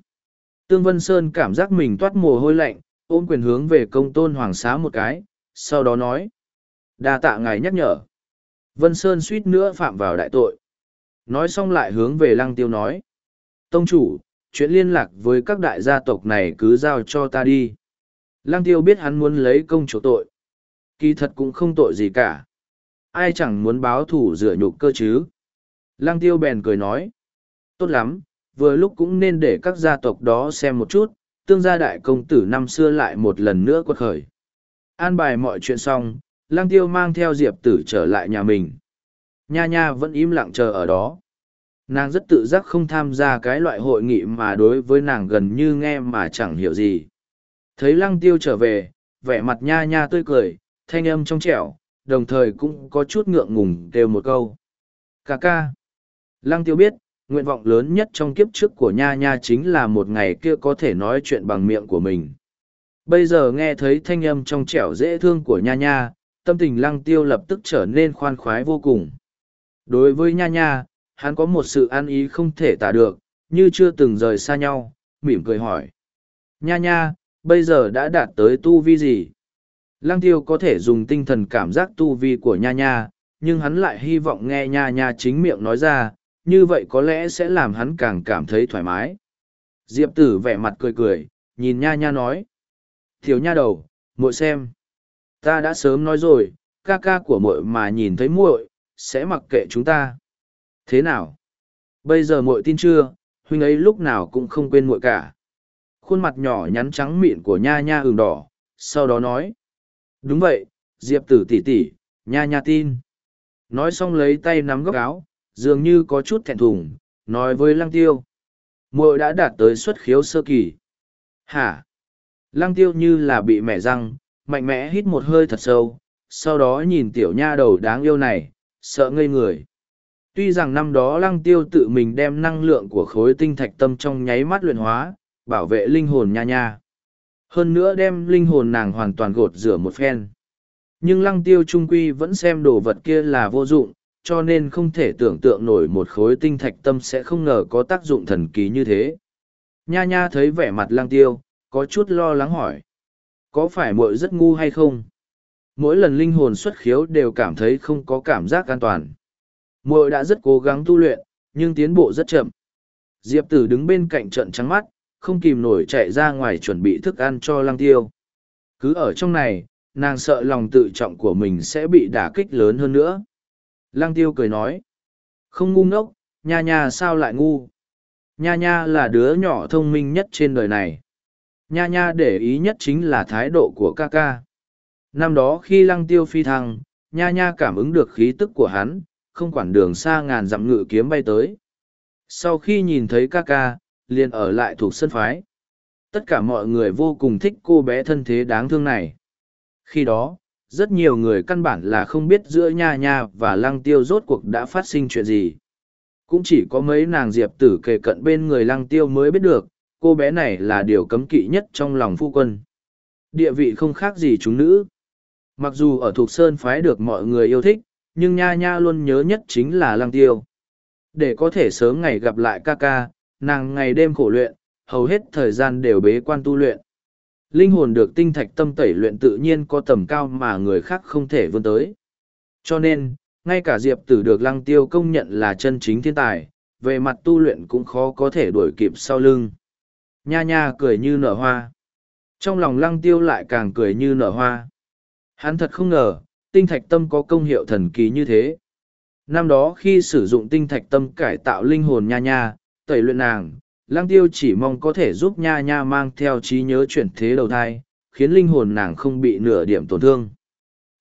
Tương Vân Sơn cảm giác mình toát mồ hôi lạnh, ôm quyền hướng về công tôn hoàng xá một cái, sau đó nói. đa tạ ngài nhắc nhở. Vân Sơn suýt nữa phạm vào đại tội. Nói xong lại hướng về lăng tiêu nói. Tông chủ, chuyện liên lạc với các đại gia tộc này cứ giao cho ta đi. Lăng tiêu biết hắn muốn lấy công chỗ tội. Kỳ thật cũng không tội gì cả. Ai chẳng muốn báo thủ rửa nhục cơ chứ. Lăng tiêu bèn cười nói. Tốt lắm, vừa lúc cũng nên để các gia tộc đó xem một chút, tương gia đại công tử năm xưa lại một lần nữa quật khởi. An bài mọi chuyện xong, lăng tiêu mang theo diệp tử trở lại nhà mình. Nha nha vẫn im lặng chờ ở đó. Nàng rất tự giác không tham gia cái loại hội nghị mà đối với nàng gần như nghe mà chẳng hiểu gì. Thấy lăng tiêu trở về, vẻ mặt nha nha tươi cười, thanh âm trong trẻo, đồng thời cũng có chút ngượng ngùng kêu một câu. ca ca. Lăng tiêu biết, nguyện vọng lớn nhất trong kiếp trước của nha nha chính là một ngày kia có thể nói chuyện bằng miệng của mình. Bây giờ nghe thấy thanh âm trong trẻo dễ thương của nha nha, tâm tình lăng tiêu lập tức trở nên khoan khoái vô cùng. Đối với nha nha, hắn có một sự an ý không thể tả được, như chưa từng rời xa nhau, mỉm cười hỏi. Nha nha, bây giờ đã đạt tới tu vi gì? Lăng tiêu có thể dùng tinh thần cảm giác tu vi của nha nha, nhưng hắn lại hy vọng nghe nha nha chính miệng nói ra, như vậy có lẽ sẽ làm hắn càng cảm thấy thoải mái. Diệp tử vẻ mặt cười cười, nhìn nha nha nói. Thiếu nha đầu, muội xem. Ta đã sớm nói rồi, ca ca của muội mà nhìn thấy muội, sẽ mặc kệ chúng ta. Thế nào? Bây giờ muội tin chưa, huynh ấy lúc nào cũng không quên muội cả. Khuôn mặt nhỏ nhắn trắng mịn của nha nha ửng đỏ, sau đó nói. Đúng vậy, Diệp tử tỷ tỷ, nha nha tin. Nói xong lấy tay nắm góc áo, dường như có chút thẹn thùng, nói với lăng tiêu. muội đã đạt tới xuất khiếu sơ kỳ. Hả? Lăng tiêu như là bị mẹ răng, mạnh mẽ hít một hơi thật sâu, sau đó nhìn tiểu nha đầu đáng yêu này, sợ ngây người. Tuy rằng năm đó lăng tiêu tự mình đem năng lượng của khối tinh thạch tâm trong nháy mắt luyện hóa, bảo vệ linh hồn nha nha. Hơn nữa đem linh hồn nàng hoàn toàn gột rửa một phen. Nhưng lăng tiêu trung quy vẫn xem đồ vật kia là vô dụng, cho nên không thể tưởng tượng nổi một khối tinh thạch tâm sẽ không ngờ có tác dụng thần kỳ như thế. Nha nha thấy vẻ mặt lăng tiêu, có chút lo lắng hỏi. Có phải muội rất ngu hay không? Mỗi lần linh hồn xuất khiếu đều cảm thấy không có cảm giác an toàn. Muội đã rất cố gắng tu luyện, nhưng tiến bộ rất chậm. Diệp tử đứng bên cạnh trận trắng mắt, không kìm nổi chạy ra ngoài chuẩn bị thức ăn cho lăng tiêu. Cứ ở trong này, nàng sợ lòng tự trọng của mình sẽ bị đả kích lớn hơn nữa. Lăng tiêu cười nói. Không ngu ngốc, nha nha sao lại ngu. Nha nha là đứa nhỏ thông minh nhất trên đời này. Nha nha để ý nhất chính là thái độ của ca ca. Năm đó khi lăng tiêu phi thăng, nha nha cảm ứng được khí tức của hắn, không quản đường xa ngàn dặm ngự kiếm bay tới. Sau khi nhìn thấy ca ca, liền ở lại thuộc sân phái. Tất cả mọi người vô cùng thích cô bé thân thế đáng thương này. Khi đó, rất nhiều người căn bản là không biết giữa nha nha và lăng tiêu rốt cuộc đã phát sinh chuyện gì. Cũng chỉ có mấy nàng diệp tử kề cận bên người lăng tiêu mới biết được, cô bé này là điều cấm kỵ nhất trong lòng phu quân. Địa vị không khác gì chúng nữ. Mặc dù ở thuộc sơn phái được mọi người yêu thích, nhưng nha nha luôn nhớ nhất chính là lăng tiêu. Để có thể sớm ngày gặp lại ca ca, nàng ngày đêm khổ luyện, hầu hết thời gian đều bế quan tu luyện. Linh hồn được tinh thạch tâm tẩy luyện tự nhiên có tầm cao mà người khác không thể vươn tới. Cho nên, ngay cả Diệp Tử được Lăng Tiêu công nhận là chân chính thiên tài, về mặt tu luyện cũng khó có thể đuổi kịp sau lưng. Nha nha cười như nở hoa. Trong lòng Lăng Tiêu lại càng cười như nở hoa. Hắn thật không ngờ, tinh thạch tâm có công hiệu thần kỳ như thế. Năm đó khi sử dụng tinh thạch tâm cải tạo linh hồn nha nha, tẩy luyện nàng, lang tiêu chỉ mong có thể giúp nha nha mang theo trí nhớ chuyển thế đầu thai, khiến linh hồn nàng không bị nửa điểm tổn thương.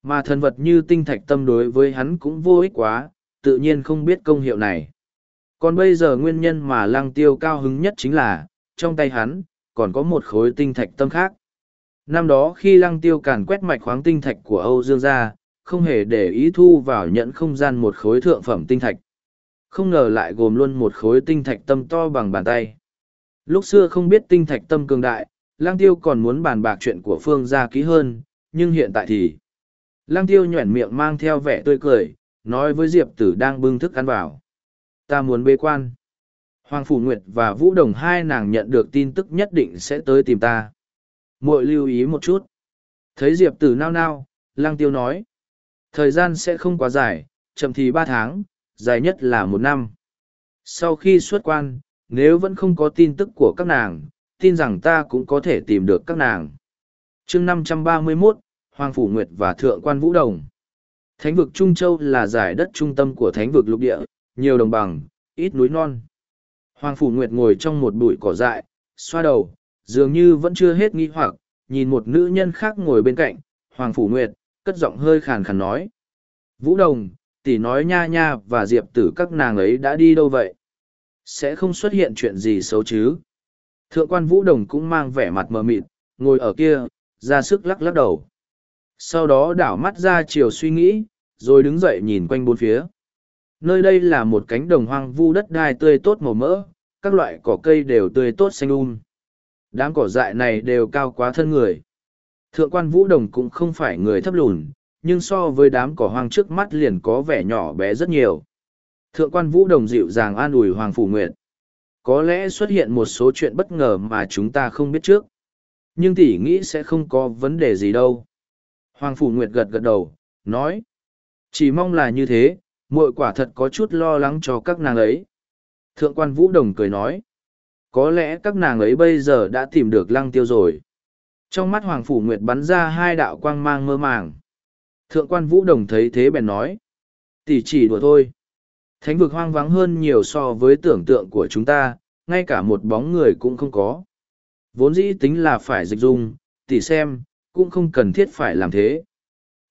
Mà thần vật như tinh thạch tâm đối với hắn cũng vô ích quá, tự nhiên không biết công hiệu này. Còn bây giờ nguyên nhân mà lang tiêu cao hứng nhất chính là, trong tay hắn, còn có một khối tinh thạch tâm khác. Năm đó khi lăng tiêu càn quét mạch khoáng tinh thạch của Âu Dương gia, không hề để ý thu vào nhận không gian một khối thượng phẩm tinh thạch. Không ngờ lại gồm luôn một khối tinh thạch tâm to bằng bàn tay. Lúc xưa không biết tinh thạch tâm cường đại, lang tiêu còn muốn bàn bạc chuyện của phương gia kỹ hơn, nhưng hiện tại thì... Lang tiêu nhuẩn miệng mang theo vẻ tươi cười, nói với Diệp tử đang bưng thức ăn vào. Ta muốn bế quan. Hoàng Phủ Nguyệt và Vũ Đồng hai nàng nhận được tin tức nhất định sẽ tới tìm ta Mội lưu ý một chút thấy diệp tử nao nao lang tiêu nói thời gian sẽ không quá dài chậm thì ba tháng dài nhất là một năm. Sau khi xuất quan nếu vẫn không có tin tức của các nàng tin rằng ta cũng có thể tìm được các nàng. Chương năm trăm ba mươi 531, hoàng phủ nguyệt và thượng quan vũ đồng. Thánh vực trung châu là giải đất trung tâm của thánh vực lục địa nhiều đồng bằng ít núi non. Hoàng phủ nguyệt ngồi trong một bụi cỏ dại xoa đầu dường như vẫn chưa hết nghi hoặc, nhìn một nữ nhân khác ngồi bên cạnh, Hoàng Phủ Nguyệt, cất giọng hơi khàn khàn nói. Vũ Đồng, tỷ nói nha nha và diệp tử các nàng ấy đã đi đâu vậy? Sẽ không xuất hiện chuyện gì xấu chứ? Thượng quan Vũ Đồng cũng mang vẻ mặt mờ mịt, ngồi ở kia, ra sức lắc lắc đầu. Sau đó đảo mắt ra chiều suy nghĩ, rồi đứng dậy nhìn quanh bốn phía. Nơi đây là một cánh đồng hoang vu đất đai tươi tốt màu mỡ, các loại cỏ cây đều tươi tốt xanh um. Đám cỏ dại này đều cao quá thân người. Thượng quan Vũ Đồng cũng không phải người thấp lùn, nhưng so với đám cỏ hoang trước mắt liền có vẻ nhỏ bé rất nhiều. Thượng quan Vũ Đồng dịu dàng an ủi Hoàng Phủ Nguyệt. Có lẽ xuất hiện một số chuyện bất ngờ mà chúng ta không biết trước. Nhưng tỷ nghĩ sẽ không có vấn đề gì đâu. Hoàng Phủ Nguyệt gật gật đầu, nói. Chỉ mong là như thế, muội quả thật có chút lo lắng cho các nàng ấy. Thượng quan Vũ Đồng cười nói có lẽ các nàng ấy bây giờ đã tìm được lăng tiêu rồi trong mắt hoàng phủ nguyệt bắn ra hai đạo quang mang mơ màng. Thượng quan vũ đồng thấy thế bèn nói tỷ chỉ đùa thôi. Thánh vực hoang vắng hơn nhiều so với tưởng tượng của chúng ta ngay cả một bóng người cũng không có. Vốn dĩ tính là phải dịch dung tỷ xem cũng không cần thiết phải làm thế.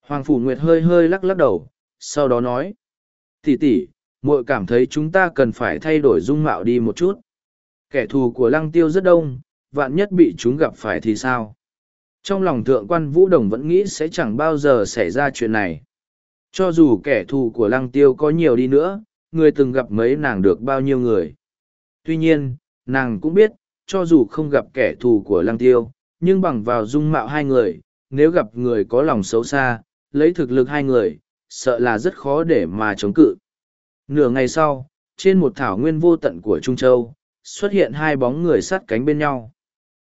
Hoàng phủ nguyệt hơi hơi lắc lắc đầu sau đó nói tỷ tỷ muội cảm thấy chúng ta cần phải thay đổi dung mạo đi một chút. Kẻ thù của lăng tiêu rất đông, vạn nhất bị chúng gặp phải thì sao? Trong lòng thượng quan Vũ Đồng vẫn nghĩ sẽ chẳng bao giờ xảy ra chuyện này. Cho dù kẻ thù của lăng tiêu có nhiều đi nữa, người từng gặp mấy nàng được bao nhiêu người. Tuy nhiên, nàng cũng biết, cho dù không gặp kẻ thù của lăng tiêu, nhưng bằng vào dung mạo hai người, nếu gặp người có lòng xấu xa, lấy thực lực hai người, sợ là rất khó để mà chống cự. Nửa ngày sau, trên một thảo nguyên vô tận của Trung Châu, xuất hiện hai bóng người sát cánh bên nhau.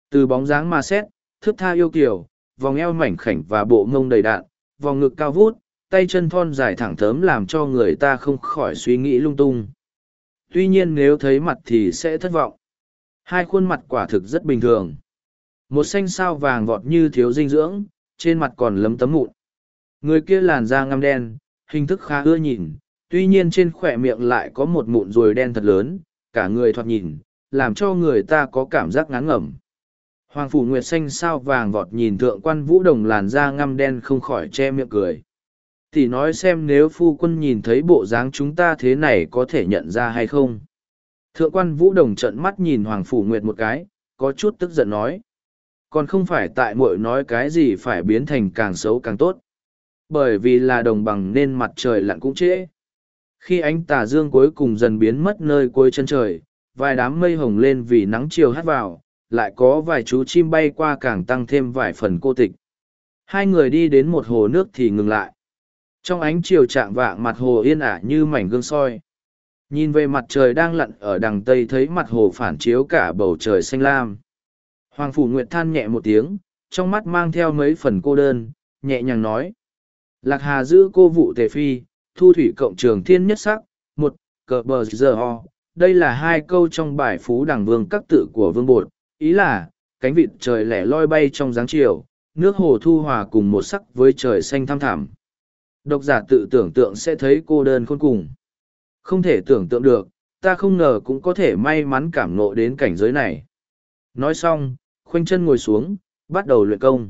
Từ bóng dáng mà xét, thước tha yêu kiều, vòng eo mảnh khảnh và bộ ngông đầy đạn, vòng ngực cao vút, tay chân thon dài thẳng thớm làm cho người ta không khỏi suy nghĩ lung tung. Tuy nhiên nếu thấy mặt thì sẽ thất vọng. Hai khuôn mặt quả thực rất bình thường. Một xanh sao vàng vọt như thiếu dinh dưỡng, trên mặt còn lấm tấm mụn. Người kia làn da ngăm đen, hình thức khá ưa nhìn, tuy nhiên trên khỏe miệng lại có một mụn ruồi đen thật lớn, cả người thoạt nhìn, làm cho người ta có cảm giác ngán ngẩm. Hoàng Phủ Nguyệt xanh sao vàng vọt nhìn thượng quan vũ đồng làn da ngăm đen không khỏi che miệng cười. Thì nói xem nếu phu quân nhìn thấy bộ dáng chúng ta thế này có thể nhận ra hay không. Thượng quan vũ đồng trận mắt nhìn Hoàng Phủ Nguyệt một cái, có chút tức giận nói. Còn không phải tại muội nói cái gì phải biến thành càng xấu càng tốt. Bởi vì là đồng bằng nên mặt trời lặn cũng trễ. Khi ánh tà dương cuối cùng dần biến mất nơi cuối chân trời, vài đám mây hồng lên vì nắng chiều hắt vào, lại có vài chú chim bay qua càng tăng thêm vài phần cô tịch. Hai người đi đến một hồ nước thì ngừng lại. Trong ánh chiều chạm vạng mặt hồ yên ả như mảnh gương soi. Nhìn về mặt trời đang lặn ở đằng tây thấy mặt hồ phản chiếu cả bầu trời xanh lam. Hoàng Phủ Nguyệt than nhẹ một tiếng, trong mắt mang theo mấy phần cô đơn, nhẹ nhàng nói. Lạc Hà giữ cô vụ tề phi, thu thủy cộng trường thiên nhất sắc, một, cờ bờ giờ ho. Đây là hai câu trong bài phú đảng vương các tự của vương bột, ý là, cánh vịt trời lẻ loi bay trong dáng chiều, nước hồ thu hòa cùng một sắc với trời xanh thăm thẳm. Độc giả tự tưởng tượng sẽ thấy cô đơn khôn cùng. Không thể tưởng tượng được, ta không ngờ cũng có thể may mắn cảm ngộ đến cảnh giới này. Nói xong, khoanh chân ngồi xuống, bắt đầu luyện công.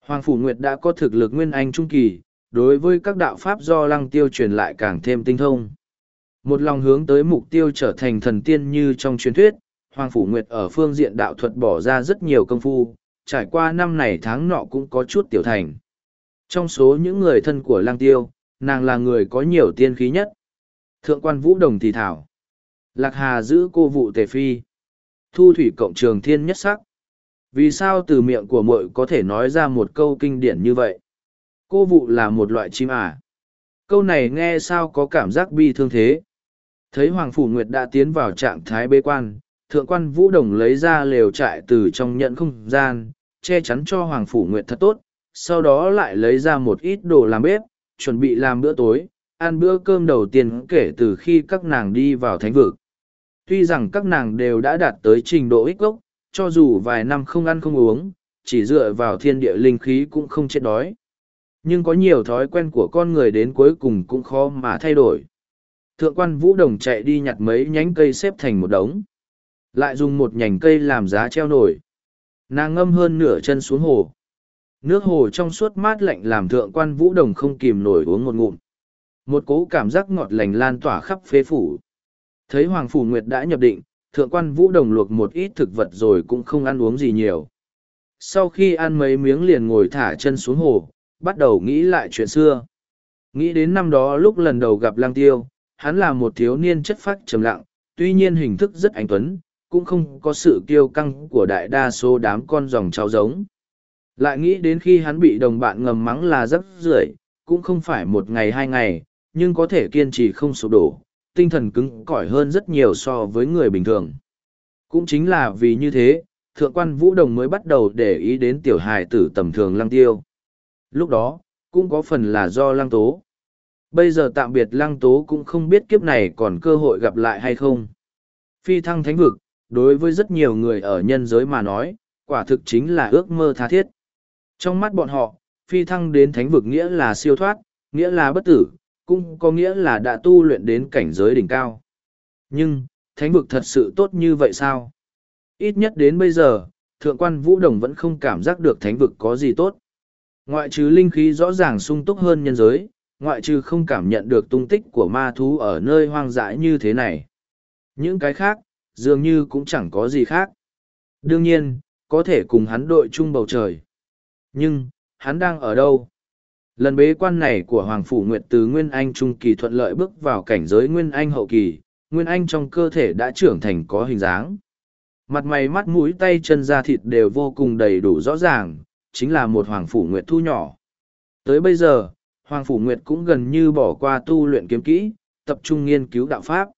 Hoàng Phủ Nguyệt đã có thực lực nguyên anh trung kỳ, đối với các đạo pháp do lăng tiêu truyền lại càng thêm tinh thông. Một lòng hướng tới mục tiêu trở thành thần tiên như trong truyền thuyết, Hoàng Phủ Nguyệt ở phương diện đạo thuật bỏ ra rất nhiều công phu, trải qua năm này tháng nọ cũng có chút tiểu thành. Trong số những người thân của lăng tiêu, nàng là người có nhiều tiên khí nhất. Thượng quan Vũ Đồng thì thảo. Lạc Hà giữ cô vụ tề phi. Thu thủy cộng trường thiên nhất sắc. Vì sao từ miệng của muội có thể nói ra một câu kinh điển như vậy? Cô vụ là một loại chim à? Câu này nghe sao có cảm giác bi thương thế? Thấy Hoàng Phủ Nguyệt đã tiến vào trạng thái bế quan, thượng quan Vũ Đồng lấy ra lều trại từ trong nhận không gian, che chắn cho Hoàng Phủ Nguyệt thật tốt, sau đó lại lấy ra một ít đồ làm bếp, chuẩn bị làm bữa tối, ăn bữa cơm đầu tiên kể từ khi các nàng đi vào thánh vực. Tuy rằng các nàng đều đã đạt tới trình độ ích gốc, cho dù vài năm không ăn không uống, chỉ dựa vào thiên địa linh khí cũng không chết đói. Nhưng có nhiều thói quen của con người đến cuối cùng cũng khó mà thay đổi. Thượng quan Vũ Đồng chạy đi nhặt mấy nhánh cây xếp thành một đống. Lại dùng một nhành cây làm giá treo nổi. Nàng ngâm hơn nửa chân xuống hồ. Nước hồ trong suốt mát lạnh làm thượng quan Vũ Đồng không kìm nổi uống một ngụm. Một cố cảm giác ngọt lành lan tỏa khắp phế phủ. Thấy Hoàng Phủ Nguyệt đã nhập định, thượng quan Vũ Đồng luộc một ít thực vật rồi cũng không ăn uống gì nhiều. Sau khi ăn mấy miếng liền ngồi thả chân xuống hồ, bắt đầu nghĩ lại chuyện xưa. Nghĩ đến năm đó lúc lần đầu gặp Lang Tiêu, hắn là một thiếu niên chất phác trầm lặng, tuy nhiên hình thức rất anh tuấn, cũng không có sự kiêu căng của đại đa số đám con dòng cháu giống. Lại nghĩ đến khi hắn bị đồng bạn ngầm mắng là rất rưởi, cũng không phải một ngày hai ngày, nhưng có thể kiên trì không sụp đổ, tinh thần cứng cỏi hơn rất nhiều so với người bình thường. Cũng chính là vì như thế, thượng quan vũ đồng mới bắt đầu để ý đến tiểu hài tử tầm thường lăng tiêu. Lúc đó, cũng có phần là do lăng tố. Bây giờ tạm biệt lăng tố cũng không biết kiếp này còn cơ hội gặp lại hay không. Phi thăng thánh vực, đối với rất nhiều người ở nhân giới mà nói, quả thực chính là ước mơ tha thiết. Trong mắt bọn họ, phi thăng đến thánh vực nghĩa là siêu thoát, nghĩa là bất tử, cũng có nghĩa là đã tu luyện đến cảnh giới đỉnh cao. Nhưng, thánh vực thật sự tốt như vậy sao? Ít nhất đến bây giờ, thượng quan vũ đồng vẫn không cảm giác được thánh vực có gì tốt. Ngoại trừ linh khí rõ ràng sung túc hơn nhân giới, ngoại trừ không cảm nhận được tung tích của ma thú ở nơi hoang dã như thế này. Những cái khác, dường như cũng chẳng có gì khác. Đương nhiên, có thể cùng hắn đội chung bầu trời. Nhưng, hắn đang ở đâu? Lần bế quan này của Hoàng Phủ Nguyệt từ Nguyên Anh Trung Kỳ thuận lợi bước vào cảnh giới Nguyên Anh Hậu Kỳ, Nguyên Anh trong cơ thể đã trưởng thành có hình dáng. Mặt mày mắt mũi tay chân da thịt đều vô cùng đầy đủ rõ ràng, chính là một Hoàng Phủ Nguyệt thu nhỏ. Tới bây giờ, Hoàng Phủ Nguyệt cũng gần như bỏ qua tu luyện kiếm kỹ, tập trung nghiên cứu đạo Pháp.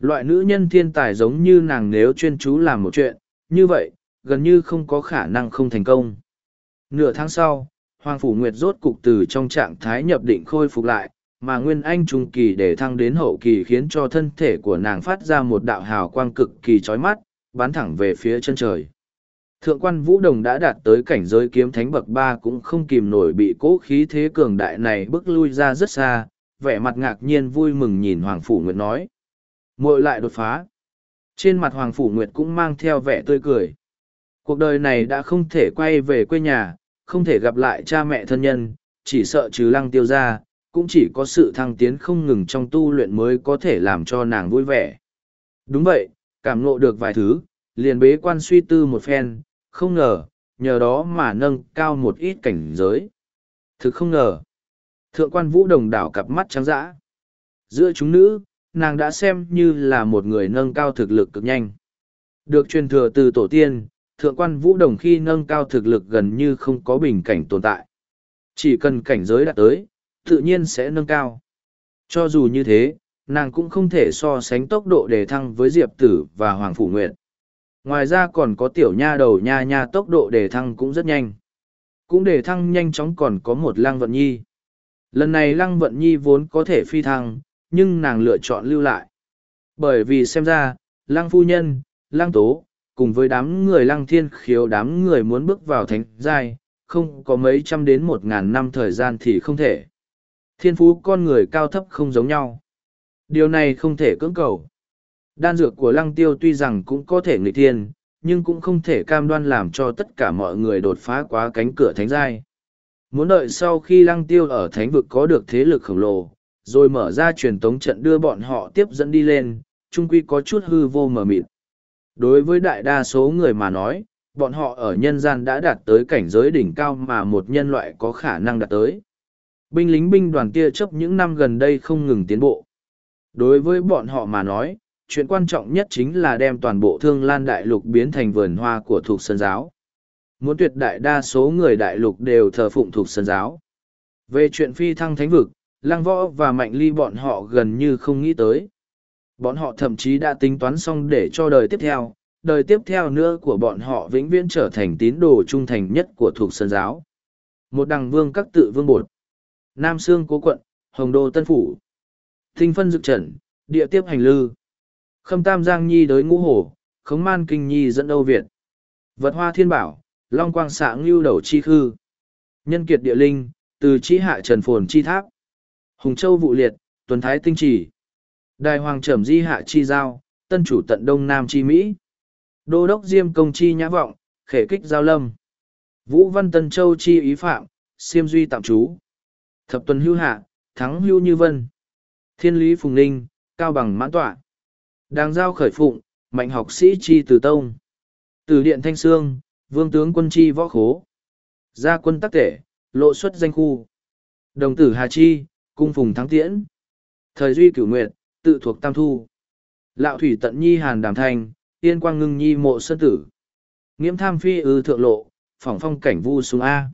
Loại nữ nhân thiên tài giống như nàng nếu chuyên chú làm một chuyện, như vậy, gần như không có khả năng không thành công. Nửa tháng sau, Hoàng Phủ Nguyệt rốt cục từ trong trạng thái nhập định khôi phục lại, mà Nguyên Anh trung kỳ để thăng đến hậu kỳ khiến cho thân thể của nàng phát ra một đạo hào quang cực kỳ chói mắt, bắn thẳng về phía chân trời. Thượng quan Vũ Đồng đã đạt tới cảnh giới kiếm thánh bậc ba cũng không kìm nổi bị cố khí thế cường đại này bước lui ra rất xa, vẻ mặt ngạc nhiên vui mừng nhìn Hoàng Phủ Nguyệt nói muội lại đột phá. Trên mặt Hoàng Phủ Nguyệt cũng mang theo vẻ tươi cười. Cuộc đời này đã không thể quay về quê nhà, không thể gặp lại cha mẹ thân nhân, chỉ sợ trừ lăng tiêu ra, cũng chỉ có sự thăng tiến không ngừng trong tu luyện mới có thể làm cho nàng vui vẻ. Đúng vậy, cảm ngộ được vài thứ, liền bế quan suy tư một phen, không ngờ, nhờ đó mà nâng cao một ít cảnh giới. Thực không ngờ. Thượng quan vũ đồng đảo cặp mắt trắng dã. Giữa chúng nữ, nàng đã xem như là một người nâng cao thực lực cực nhanh. Được truyền thừa từ tổ tiên, thượng quan vũ đồng khi nâng cao thực lực gần như không có bình cảnh tồn tại. Chỉ cần cảnh giới đạt tới, tự nhiên sẽ nâng cao. Cho dù như thế, nàng cũng không thể so sánh tốc độ đề thăng với Diệp Tử và Hoàng Phủ Nguyệt. Ngoài ra còn có tiểu nha đầu nha nha tốc độ đề thăng cũng rất nhanh. Cũng đề thăng nhanh chóng còn có một Lăng Vận Nhi. Lần này Lăng Vận Nhi vốn có thể phi thăng, nhưng nàng lựa chọn lưu lại. Bởi vì xem ra, Lăng Phu Nhân, Lăng Tố, cùng với đám người Lăng Thiên khiếu đám người muốn bước vào thánh giai, không có mấy trăm đến một ngàn năm thời gian thì không thể. Thiên phú con người cao thấp không giống nhau. Điều này không thể cưỡng cầu. Đan dược của lăng tiêu tuy rằng cũng có thể nghịch thiên, nhưng cũng không thể cam đoan làm cho tất cả mọi người đột phá quá cánh cửa thánh giai. Muốn đợi sau khi lăng tiêu ở thánh vực có được thế lực khổng lồ, rồi mở ra truyền tống trận đưa bọn họ tiếp dẫn đi lên, trung quy có chút hư vô mờ mịt. Đối với đại đa số người mà nói, bọn họ ở nhân gian đã đạt tới cảnh giới đỉnh cao mà một nhân loại có khả năng đạt tới. Binh lính binh đoàn tia chấp những năm gần đây không ngừng tiến bộ. Đối với bọn họ mà nói, chuyện quan trọng nhất chính là đem toàn bộ thương lan đại lục biến thành vườn hoa của thuộc sơn giáo. Muốn tuyệt đại đa số người đại lục đều thờ phụng thuộc sơn giáo. Về chuyện phi thăng thánh vực, lang võ và mạnh ly bọn họ gần như không nghĩ tới. Bọn họ thậm chí đã tính toán xong để cho đời tiếp theo, đời tiếp theo nữa của bọn họ vĩnh viễn trở thành tín đồ trung thành nhất của thuộc sơn giáo. Một đằng vương các tự vương bột. Nam Sương Cố Quận, Hồng Đô Tân Phủ. thinh phân dực trần, địa tiếp hành lư. Khâm Tam Giang Nhi đới ngũ hổ, khống man kinh nhi dẫn Âu Việt. Vật hoa thiên bảo, long quang xạ ngưu đầu chi khư. Nhân kiệt địa linh, từ chi hạ trần phồn chi tháp. Hùng Châu vụ liệt, tuần thái tinh trì, Đài hoàng trầm di hạ chi giao, tân chủ tận đông nam chi Mỹ. Đô đốc diêm công chi nhã vọng, khể kích giao lâm. Vũ văn tân châu chi ý phạm, siêm duy tạm trú. Thập tuần hưu hạ, thắng hưu như vân. Thiên lý phùng ninh, cao bằng mãn tọa. Đang giao khởi phụng, mạnh học sĩ chi từ tông. Từ điện thanh sương, vương tướng quân chi võ khố. Gia quân tắc tể, lộ xuất danh khu. Đồng tử Hà Chi, cung phùng thắng tiễn. Thời duy cửu nguyệt, tự thuộc tam thu. Lạo thủy tận nhi hàn đàm thanh, Yên quang ngưng nhi mộ sơn tử. Nghiễm tham phi ư thượng lộ, phỏng phong cảnh vu xuống A.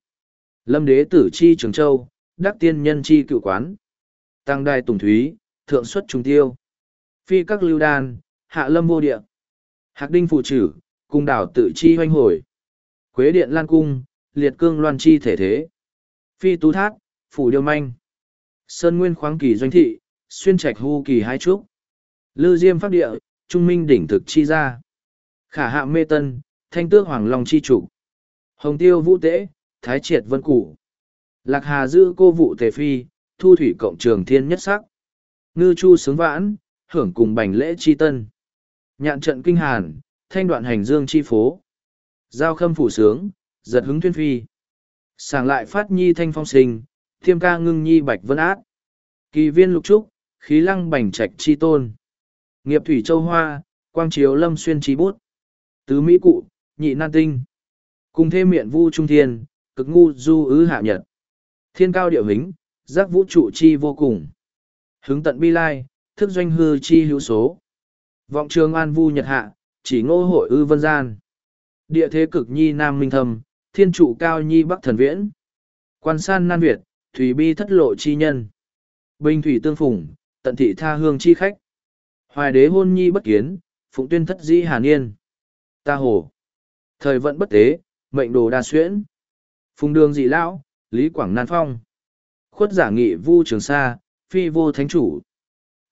Lâm đế tử chi trường châu, đắc tiên nhân chi cựu quán. Tăng đài tùng thúy, thượng xuất trung tiêu. Phi các lưu đan, hạ lâm vô địa. Hạc đinh phụ trử, cung đảo tự chi hoanh hồi. Quế điện lan cung, liệt cương loan chi thể thế. Phi tú thác, phủ điêu manh. Sơn nguyên khoáng kỳ doanh thị, xuyên trạch hưu kỳ hai trúc. Lư diêm pháp địa, trung minh đỉnh thực chi ra. Khả hạ mê tân, thanh tước hoàng long chi chủ. Hồng tiêu vũ tế, thái triệt vân củ. Lạc hà giữ cô vụ tề phi, thu thủy cộng trường thiên nhất sắc. Ngư chu sướng vãn, hưởng cùng bành lễ chi tân. Nhạn trận kinh hàn, thanh đoạn hành dương chi phố. Giao khâm phủ sướng, giật hứng tuyên phi. Sàng lại phát nhi thanh phong sinh, thiêm ca ngưng nhi bạch vân át. Kỳ viên lục trúc, khí lăng bành trạch chi tôn. Nghiệp thủy châu hoa, quang chiếu lâm xuyên chi bút. Tứ mỹ cụ, nhị nan tinh. Cùng thêm miệng vu trung thiên, cực ngu du ứ hạ nhật. Thiên cao điệu hính, giác vũ trụ chi vô cùng. Hướng tận bi lai, thức doanh hư chi hữu số. Vọng trường an vu nhật hạ, chỉ ngô hội ư vân gian. Địa thế cực nhi nam minh thầm, thiên trụ cao nhi bắc thần viễn. Quan san nan Việt, thủy bi thất lộ chi nhân. Bình thủy tương phùng, tận thị tha hương chi khách. Hoài đế hôn nhi bất kiến, phụng tuyên thất dĩ hàn yên. Ta hồ. Thời vận bất tế, mệnh đồ đa xuyễn. Phùng đường dị lão, Lý Quảng Nan Phong. Khuất giả nghị vu trường sa, phi vô thánh chủ.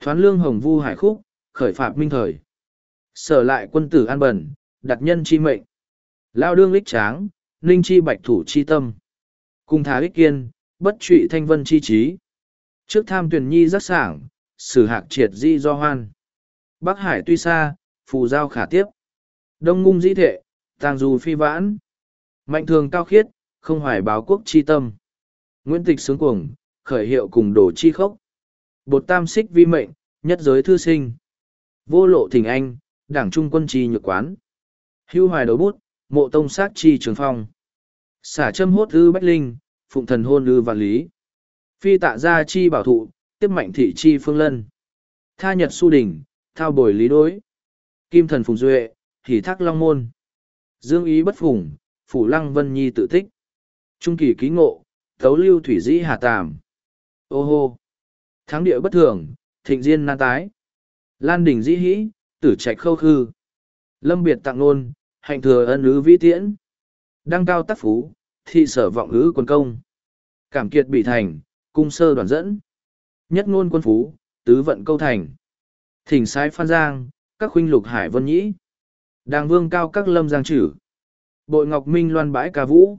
Thoán lương hồng vu hải khúc, khởi phạm minh thời. Sở lại quân tử an bẩn, đặt nhân chi mệnh. Lao đương lích tráng, ninh chi bạch thủ chi tâm. Cùng thá ích kiên, bất trụy thanh vân chi trí. Trước tham tuyển nhi rất sảng, sử hạc triệt di do hoan. Bắc Hải tuy xa, phù giao khả tiếp. Đông ngung dĩ thệ, tàng dù phi vãn. Mạnh thường cao khiết, không hoài báo quốc chi tâm. Nguyễn Tịch sướng cuồng, khởi hiệu cùng đổ chi khốc. Bột tam xích vi mệnh, nhất giới thư sinh. Vô lộ thỉnh anh, đảng trung quân chi nhược quán. Hưu hoài đấu bút, mộ tông sát chi trường phong. Xả châm hốt ư bách linh, phụng thần hôn lư vạn lý. Phi tạ gia chi bảo thụ, tiếp mạnh thị chi phương lân. Tha nhật su đỉnh, thao bồi lý đối. Kim thần phùng duệ, thì thác long môn. Dương ý bất phùng, phủ lăng vân nhi tự tích. Trung kỳ ký ngộ, tấu lưu thủy dĩ hà tàm. Ô hô! Thắng địa bất thường, thịnh diên nan tái. Lan đỉnh dĩ hĩ, tử trạch khâu khư. Lâm biệt tặng nôn, hạnh thừa ân ứ vĩ tiễn. Đăng cao tác phú, thị sở vọng ngữ quân công. Cảm kiệt bị thành, cung sơ đoàn dẫn. Nhất ngôn quân phú, tứ vận câu thành. Thỉnh sai phan giang, các khuynh lục hải vân nhĩ. Đàng vương cao các lâm giang chử. Bội ngọc minh loan bãi ca vũ.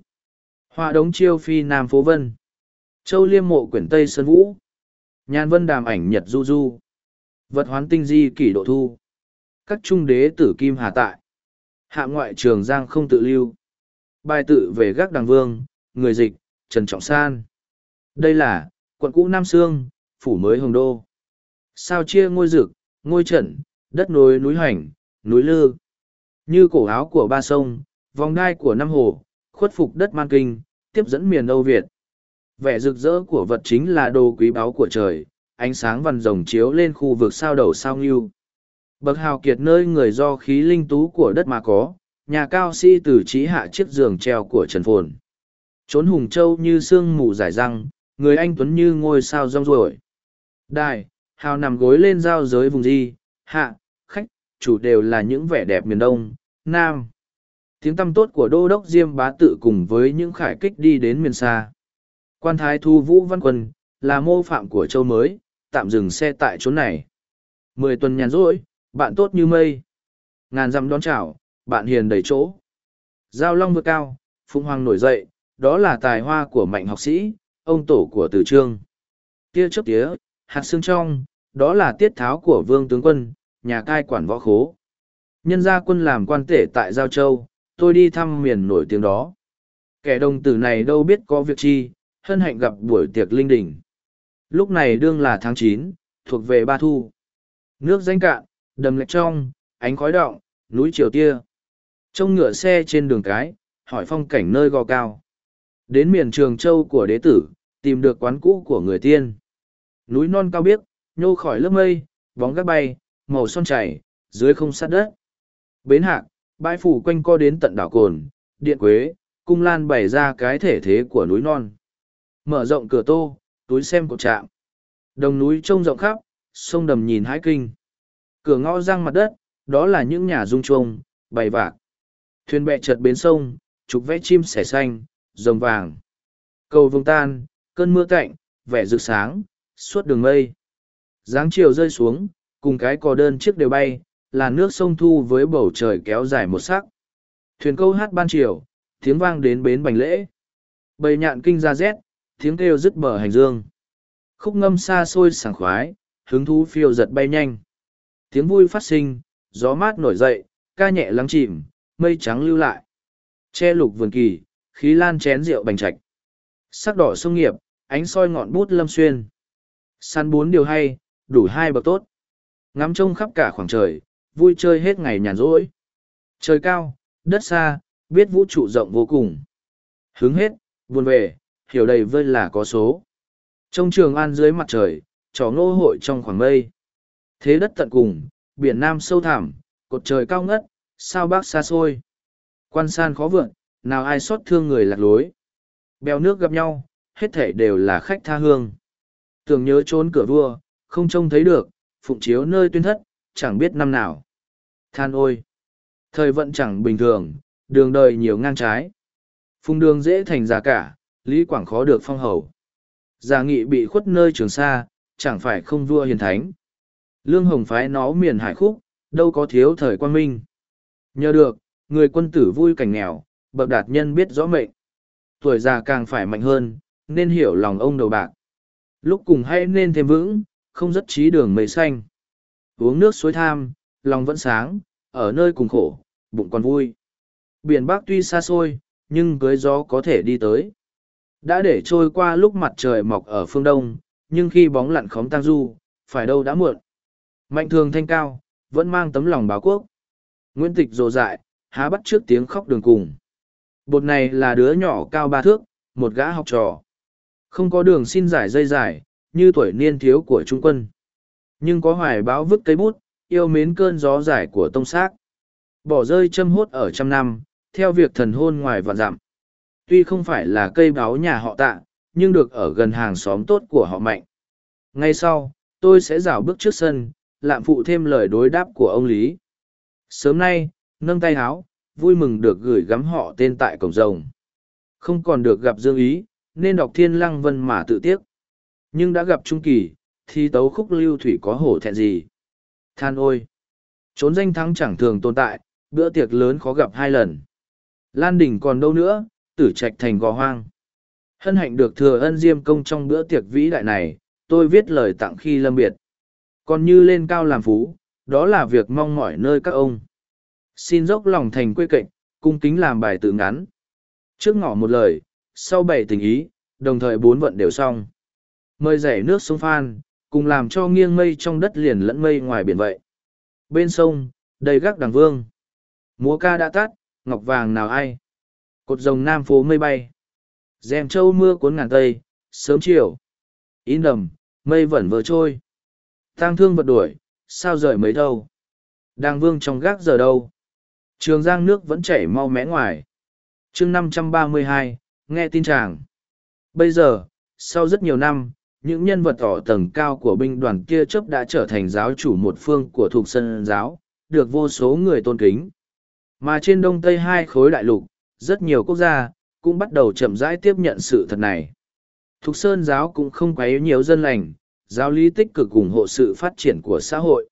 Họa đống chiêu phi nam phố vân. Châu liêm mộ quyển tây sơn vũ. Nhàn vân đàm ảnh nhật du du. Vật hoán tinh di kỷ độ thu. Các trung đế tử kim hà tại. Hạ ngoại trường giang không tự lưu. Bài tự về gác đàng vương, người dịch, Trần Trọng San. Đây là, quận cũ Nam Sương, phủ mới Hồng Đô. Sao chia ngôi dực, ngôi trận, đất nối núi hoành, núi lư. Như cổ áo của ba sông, vòng đai của năm hồ, khuất phục đất man kinh, tiếp dẫn miền Âu Việt. Vẻ rực rỡ của vật chính là đồ quý báu của trời, ánh sáng vằn rồng chiếu lên khu vực sao đầu sao nghiêu. Bậc hào kiệt nơi người do khí linh tú của đất mà có, nhà cao sĩ từ trí hạ chiếc giường treo của Trần Phồn. Trốn hùng châu như sương mù giải răng, người anh tuấn như ngôi sao rong ruổi. Đài, hào nằm gối lên giao giới vùng di, hạ, khách, chủ đều là những vẻ đẹp miền Đông, Nam. Tiếng tăm tốt của đô đốc Diêm bá tự cùng với những khải kích đi đến miền xa. Quan thái thu Vũ Văn Quân, là mô phạm của châu mới, tạm dừng xe tại chỗ này. Mười tuần nhàn rỗi, bạn tốt như mây. Ngàn dặm đón chào, bạn hiền đầy chỗ. Giao long vượt cao, phụng hoàng nổi dậy, đó là tài hoa của mạnh học sĩ, ông tổ của tử trương. Tia chớp tía, hạt xương trong, đó là tiết tháo của vương tướng quân, nhà cai quản võ khố. Nhân gia quân làm quan tể tại Giao Châu, tôi đi thăm miền nổi tiếng đó. Kẻ đồng tử này đâu biết có việc chi, hân hạnh gặp buổi tiệc linh đình. Lúc này đương là tháng chín, thuộc về Ba Thu. Nước danh cạn, đầm lệch trong, ánh khói đọng, núi chiều tia. Trông ngựa xe trên đường cái, hỏi phong cảnh nơi gò cao. Đến miền Trường Châu của đế tử, tìm được quán cũ của người tiên. Núi non cao biếc, nhô khỏi lớp mây, bóng gác bay, màu son chảy, dưới không sát đất. Bến hạc, bãi phủ quanh co đến tận đảo cồn, điện quế, cung lan bày ra cái thể thế của núi non. Mở rộng cửa tô, túi xem cột trạm. Đồng núi trông rộng khắp, sông đầm nhìn hãi kinh. Cửa ngõ răng mặt đất, đó là những nhà dung trông, bày vạc. Thuyền bè chợt bến sông, trục vẽ chim sẻ xanh, rồng vàng. Cầu vương tan, cơn mưa cạnh, vẻ rực sáng, suốt đường mây. Giáng chiều rơi xuống, cùng cái cò đơn chiếc đều bay, là nước sông thu với bầu trời kéo dài một sắc. Thuyền câu hát ban chiều, tiếng vang đến bến bành lễ. Bầy nhạn kinh ra rét, tiếng kêu dứt bờ hành dương. Khúc ngâm xa xôi sảng khoái, hứng thú phiêu giật bay nhanh. Tiếng vui phát sinh, gió mát nổi dậy, ca nhẹ lắng chìm, mây trắng lưu lại. Che lục vườn kỳ, khí lan chén rượu bành trạch. Sắc đỏ sông nghiệp, ánh soi ngọn bút lâm xuyên. Săn bốn điều hay, đủ hai bậc tốt. Ngắm trông khắp cả khoảng trời, vui chơi hết ngày nhàn rỗi. Trời cao, đất xa, biết vũ trụ rộng vô cùng. Hứng hết, buồn về, hiểu đầy vơi là có số. Trong trường an dưới mặt trời, trò ngô hội trong khoảng mây. Thế đất tận cùng, biển nam sâu thẳm, cột trời cao ngất, sao bác xa xôi. Quan san khó vượn, nào ai xót thương người lạc lối. Bèo nước gặp nhau, hết thể đều là khách tha hương. Tưởng nhớ trốn cửa vua, không trông thấy được, phụng chiếu nơi tuyên thất, chẳng biết năm nào. Than ôi! Thời vận chẳng bình thường, đường đời nhiều ngang trái. Phùng đường dễ thành già cả, Lý Quảng khó được phong hầu. Giả nghị bị khuất nơi trường xa, chẳng phải không vua hiền thánh. Lương Hồng phái nó miền hải khúc, đâu có thiếu thời quan minh. Nhờ được, người quân tử vui cảnh nghèo, bậc đạt nhân biết rõ mệnh. Tuổi già càng phải mạnh hơn, nên hiểu lòng ông đầu bạc. Lúc cùng hay nên thêm vững, không rất trí đường mây xanh. Uống nước suối tham, lòng vẫn sáng, ở nơi cùng khổ, bụng còn vui. Biển Bắc tuy xa xôi, nhưng cưới gió có thể đi tới. Đã để trôi qua lúc mặt trời mọc ở phương đông, nhưng khi bóng lặn khóm tang du, phải đâu đã muộn. Mạnh thường thanh cao, vẫn mang tấm lòng báo quốc. Nguyễn Tịch rồ dại, há bắt trước tiếng khóc đường cùng. Bột này là đứa nhỏ cao ba thước, một gã học trò. Không có đường xin giải dây dài, như tuổi niên thiếu của trung quân. Nhưng có hoài báo vứt cây bút, yêu mến cơn gió giải của tông xác. Bỏ rơi châm hốt ở trăm năm, theo việc thần hôn ngoài vạn dặm. Tuy không phải là cây báo nhà họ tạ, nhưng được ở gần hàng xóm tốt của họ mạnh. Ngay sau, tôi sẽ rào bước trước sân, lạm phụ thêm lời đối đáp của ông Lý. Sớm nay, nâng tay háo, vui mừng được gửi gắm họ tên tại cổng rồng. Không còn được gặp Dương Ý, nên đọc thiên lăng vân mà tự tiếc. Nhưng đã gặp Trung Kỳ, thì tấu khúc lưu thủy có hổ thẹn gì. Than ôi! Trốn danh thắng chẳng thường tồn tại, bữa tiệc lớn khó gặp hai lần. Lan Đình còn đâu nữa, tử trạch thành gò hoang. Hân hạnh được thừa ân diêm công trong bữa tiệc vĩ đại này, tôi viết lời tặng khi lâm biệt. Còn như lên cao làm phú, đó là việc mong mỏi nơi các ông. Xin dốc lòng thành quê cạnh, cung kính làm bài tự ngắn. Trước ngỏ một lời, sau bảy tình ý, đồng thời bốn vận đều xong. Mời rẻ nước sông Phan, cùng làm cho nghiêng mây trong đất liền lẫn mây ngoài biển vậy. Bên sông, đầy gác đằng vương. Múa ca đã tắt, ngọc vàng nào ai. Cột rồng nam phố mây bay. Dèm châu mưa cuốn ngàn tây, sớm chiều. In đầm, mây vẩn vỡ trôi. Tang thương vật đuổi, sao rời mấy đâu. Đang vương trong gác giờ đâu. Trường giang nước vẫn chảy mau mẽ ngoài. chương năm trăm ba mươi hai, nghe tin chàng. Bây giờ, sau rất nhiều năm, những nhân vật tỏ tầng cao của binh đoàn kia chấp đã trở thành giáo chủ một phương của thuộc sân giáo, được vô số người tôn kính. Mà trên đông tây hai khối đại lục, rất nhiều quốc gia, cũng bắt đầu chậm rãi tiếp nhận sự thật này. Thục Sơn giáo cũng không quấy nhiều dân lành, giáo lý tích cực ủng hộ sự phát triển của xã hội.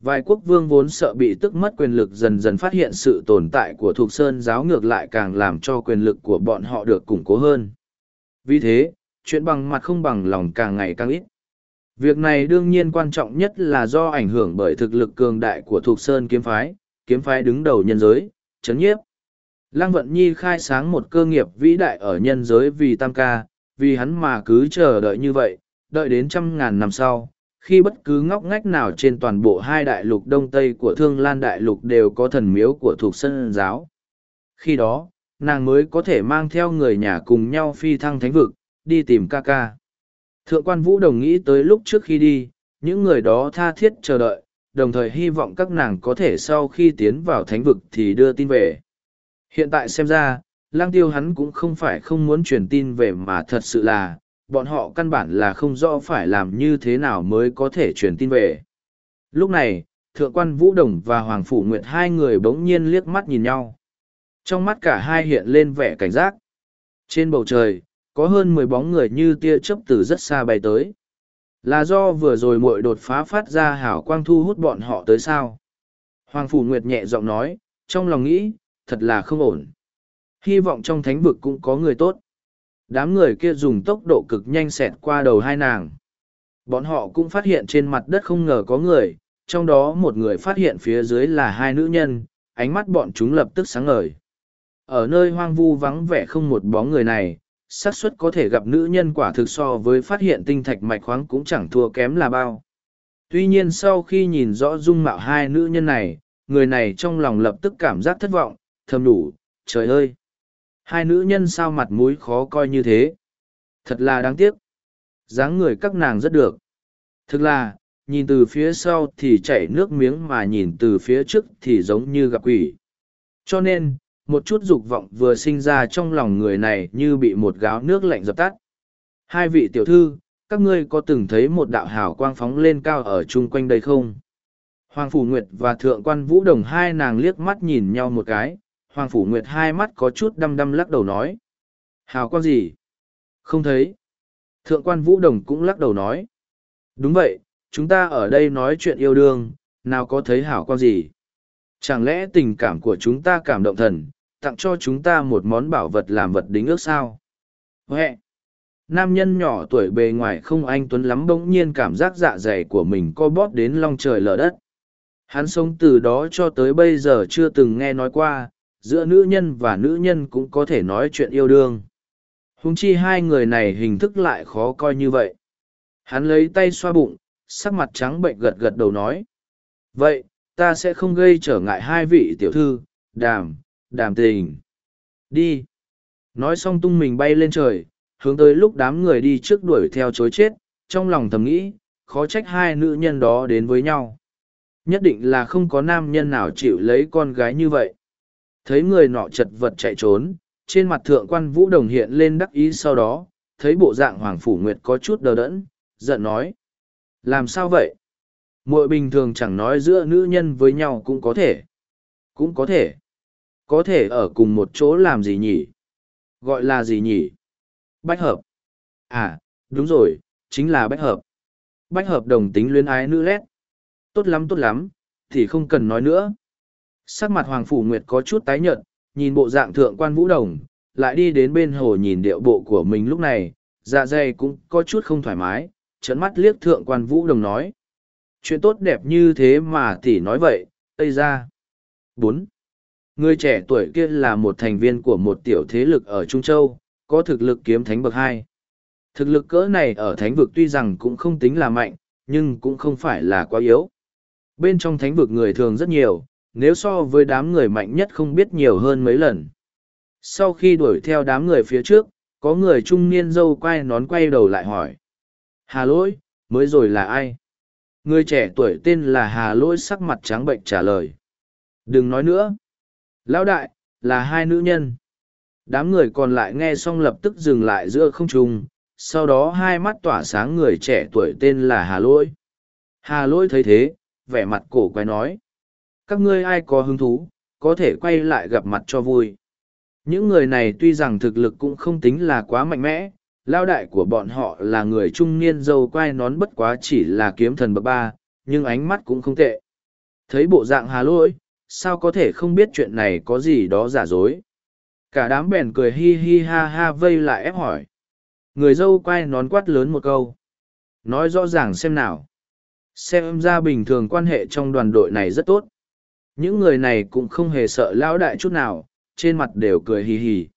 Vài quốc vương vốn sợ bị tức mất quyền lực dần dần phát hiện sự tồn tại của thuộc Sơn giáo ngược lại càng làm cho quyền lực của bọn họ được củng cố hơn. Vì thế, chuyện bằng mặt không bằng lòng càng ngày càng ít. Việc này đương nhiên quan trọng nhất là do ảnh hưởng bởi thực lực cường đại của thuộc Sơn kiếm phái, kiếm phái đứng đầu nhân giới, chấn nhiếp. Lăng Vận Nhi khai sáng một cơ nghiệp vĩ đại ở nhân giới vì tam ca, vì hắn mà cứ chờ đợi như vậy, đợi đến trăm ngàn năm sau, khi bất cứ ngóc ngách nào trên toàn bộ hai đại lục đông tây của thương lan đại lục đều có thần miếu của thuộc sân giáo. Khi đó, nàng mới có thể mang theo người nhà cùng nhau phi thăng thánh vực, đi tìm ca ca. Thượng quan Vũ Đồng nghĩ tới lúc trước khi đi, những người đó tha thiết chờ đợi, đồng thời hy vọng các nàng có thể sau khi tiến vào thánh vực thì đưa tin về. Hiện tại xem ra, lang tiêu hắn cũng không phải không muốn truyền tin về mà thật sự là, bọn họ căn bản là không rõ phải làm như thế nào mới có thể truyền tin về. Lúc này, Thượng quan Vũ Đồng và Hoàng Phủ Nguyệt hai người bỗng nhiên liếc mắt nhìn nhau. Trong mắt cả hai hiện lên vẻ cảnh giác. Trên bầu trời, có hơn mười bóng người như tia chớp từ rất xa bay tới. Là do vừa rồi muội đột phá phát ra hảo quang thu hút bọn họ tới sao? Hoàng Phủ Nguyệt nhẹ giọng nói, trong lòng nghĩ, thật là không ổn. Hy vọng trong thánh vực cũng có người tốt. Đám người kia dùng tốc độ cực nhanh xẹt qua đầu hai nàng. Bọn họ cũng phát hiện trên mặt đất không ngờ có người, trong đó một người phát hiện phía dưới là hai nữ nhân, ánh mắt bọn chúng lập tức sáng ngời. Ở nơi hoang vu vắng vẻ không một bóng người này, xác suất có thể gặp nữ nhân quả thực so với phát hiện tinh thạch mạch khoáng cũng chẳng thua kém là bao. Tuy nhiên sau khi nhìn rõ dung mạo hai nữ nhân này, người này trong lòng lập tức cảm giác thất vọng, thầm đủ, trời ơi! Hai nữ nhân sao mặt mũi khó coi như thế? Thật là đáng tiếc. dáng người các nàng rất được. Thực là, nhìn từ phía sau thì chảy nước miếng mà nhìn từ phía trước thì giống như gặp quỷ. Cho nên, một chút dục vọng vừa sinh ra trong lòng người này như bị một gáo nước lạnh dập tắt. Hai vị tiểu thư, các ngươi có từng thấy một đạo hào quang phóng lên cao ở chung quanh đây không? Hoàng Phủ Nguyệt và Thượng quan Vũ Đồng hai nàng liếc mắt nhìn nhau một cái, Hoàng Phủ Nguyệt hai mắt có chút đăm đăm lắc đầu nói. Hào quang gì? Không thấy. Thượng quan Vũ Đồng cũng lắc đầu nói. Đúng vậy, chúng ta ở đây nói chuyện yêu đương, nào có thấy hảo quang gì? Chẳng lẽ tình cảm của chúng ta cảm động thần, tặng cho chúng ta một món bảo vật làm vật đính ước sao? Huệ! Nam nhân nhỏ tuổi bề ngoài không anh tuấn lắm bỗng nhiên cảm giác dạ dày của mình co bóp đến long trời lở đất. Hắn sống từ đó cho tới bây giờ chưa từng nghe nói qua, giữa nữ nhân và nữ nhân cũng có thể nói chuyện yêu đương. Húng chi hai người này hình thức lại khó coi như vậy. Hắn lấy tay xoa bụng, sắc mặt trắng bệnh gật gật đầu nói. Vậy, ta sẽ không gây trở ngại hai vị tiểu thư, đàm, đàm tình. Đi. Nói xong tung mình bay lên trời, hướng tới lúc đám người đi trước đuổi theo chối chết, trong lòng thầm nghĩ, khó trách hai nữ nhân đó đến với nhau. Nhất định là không có nam nhân nào chịu lấy con gái như vậy. Thấy người nọ chật vật chạy trốn, trên mặt thượng quan vũ đồng hiện lên đắc ý sau đó, thấy bộ dạng Hoàng Phủ Nguyệt có chút đờ đẫn, giận nói. Làm sao vậy? Muội bình thường chẳng nói giữa nữ nhân với nhau cũng có thể. Cũng có thể. Có thể ở cùng một chỗ làm gì nhỉ? Gọi là gì nhỉ? Bách hợp. À, đúng rồi, chính là bách hợp. Bách hợp đồng tính luyến ái nữ lét. Tốt lắm tốt lắm, thì không cần nói nữa. Sắc mặt Hoàng Phủ Nguyệt có chút tái nhợt, nhìn bộ dạng thượng quan vũ đồng, lại đi đến bên hồ nhìn điệu bộ của mình lúc này, dạ dày cũng có chút không thoải mái, trấn mắt liếc thượng quan vũ đồng nói. Chuyện tốt đẹp như thế mà tỷ nói vậy, Tây ra. bốn Người trẻ tuổi kia là một thành viên của một tiểu thế lực ở Trung Châu, có thực lực kiếm thánh bậc hai. Thực lực cỡ này ở thánh vực tuy rằng cũng không tính là mạnh, nhưng cũng không phải là quá yếu. Bên trong thánh vực người thường rất nhiều, nếu so với đám người mạnh nhất không biết nhiều hơn mấy lần. Sau khi đuổi theo đám người phía trước, có người trung niên dâu quay nón quay đầu lại hỏi. Hà lỗi, mới rồi là ai? Người trẻ tuổi tên là Hà lỗi sắc mặt trắng bệnh trả lời. Đừng nói nữa. Lão đại, là hai nữ nhân. Đám người còn lại nghe xong lập tức dừng lại giữa không trung, sau đó hai mắt tỏa sáng người trẻ tuổi tên là Hà lỗi. Hà lỗi thấy thế, vẻ mặt cổ quay nói. Các ngươi ai có hứng thú, có thể quay lại gặp mặt cho vui. Những người này tuy rằng thực lực cũng không tính là quá mạnh mẽ, lao đại của bọn họ là người trung niên dâu quai nón bất quá chỉ là kiếm thần bậc ba, nhưng ánh mắt cũng không tệ. Thấy bộ dạng hà lỗi, sao có thể không biết chuyện này có gì đó giả dối. Cả đám bèn cười hi hi ha ha vây lại ép hỏi. Người dâu quay nón quát lớn một câu. Nói rõ ràng xem nào. Xem ra bình thường quan hệ trong đoàn đội này rất tốt. Những người này cũng không hề sợ lão đại chút nào, trên mặt đều cười hì hì.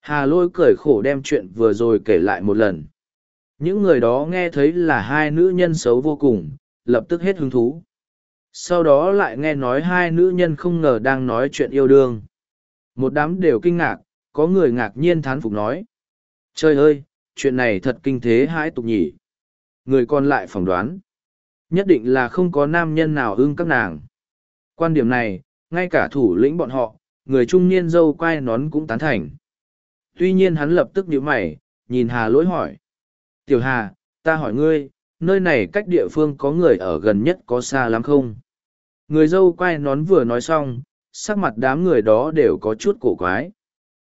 Hà lôi cười khổ đem chuyện vừa rồi kể lại một lần. Những người đó nghe thấy là hai nữ nhân xấu vô cùng, lập tức hết hứng thú. Sau đó lại nghe nói hai nữ nhân không ngờ đang nói chuyện yêu đương. Một đám đều kinh ngạc, có người ngạc nhiên thán phục nói. Trời ơi, chuyện này thật kinh thế hãi tục nhỉ. Người còn lại phỏng đoán. Nhất định là không có nam nhân nào ưng các nàng. Quan điểm này, ngay cả thủ lĩnh bọn họ, người trung niên dâu quai nón cũng tán thành. Tuy nhiên hắn lập tức nhíu mày, nhìn Hà lỗi hỏi. Tiểu Hà, ta hỏi ngươi, nơi này cách địa phương có người ở gần nhất có xa lắm không? Người dâu quai nón vừa nói xong, sắc mặt đám người đó đều có chút cổ quái.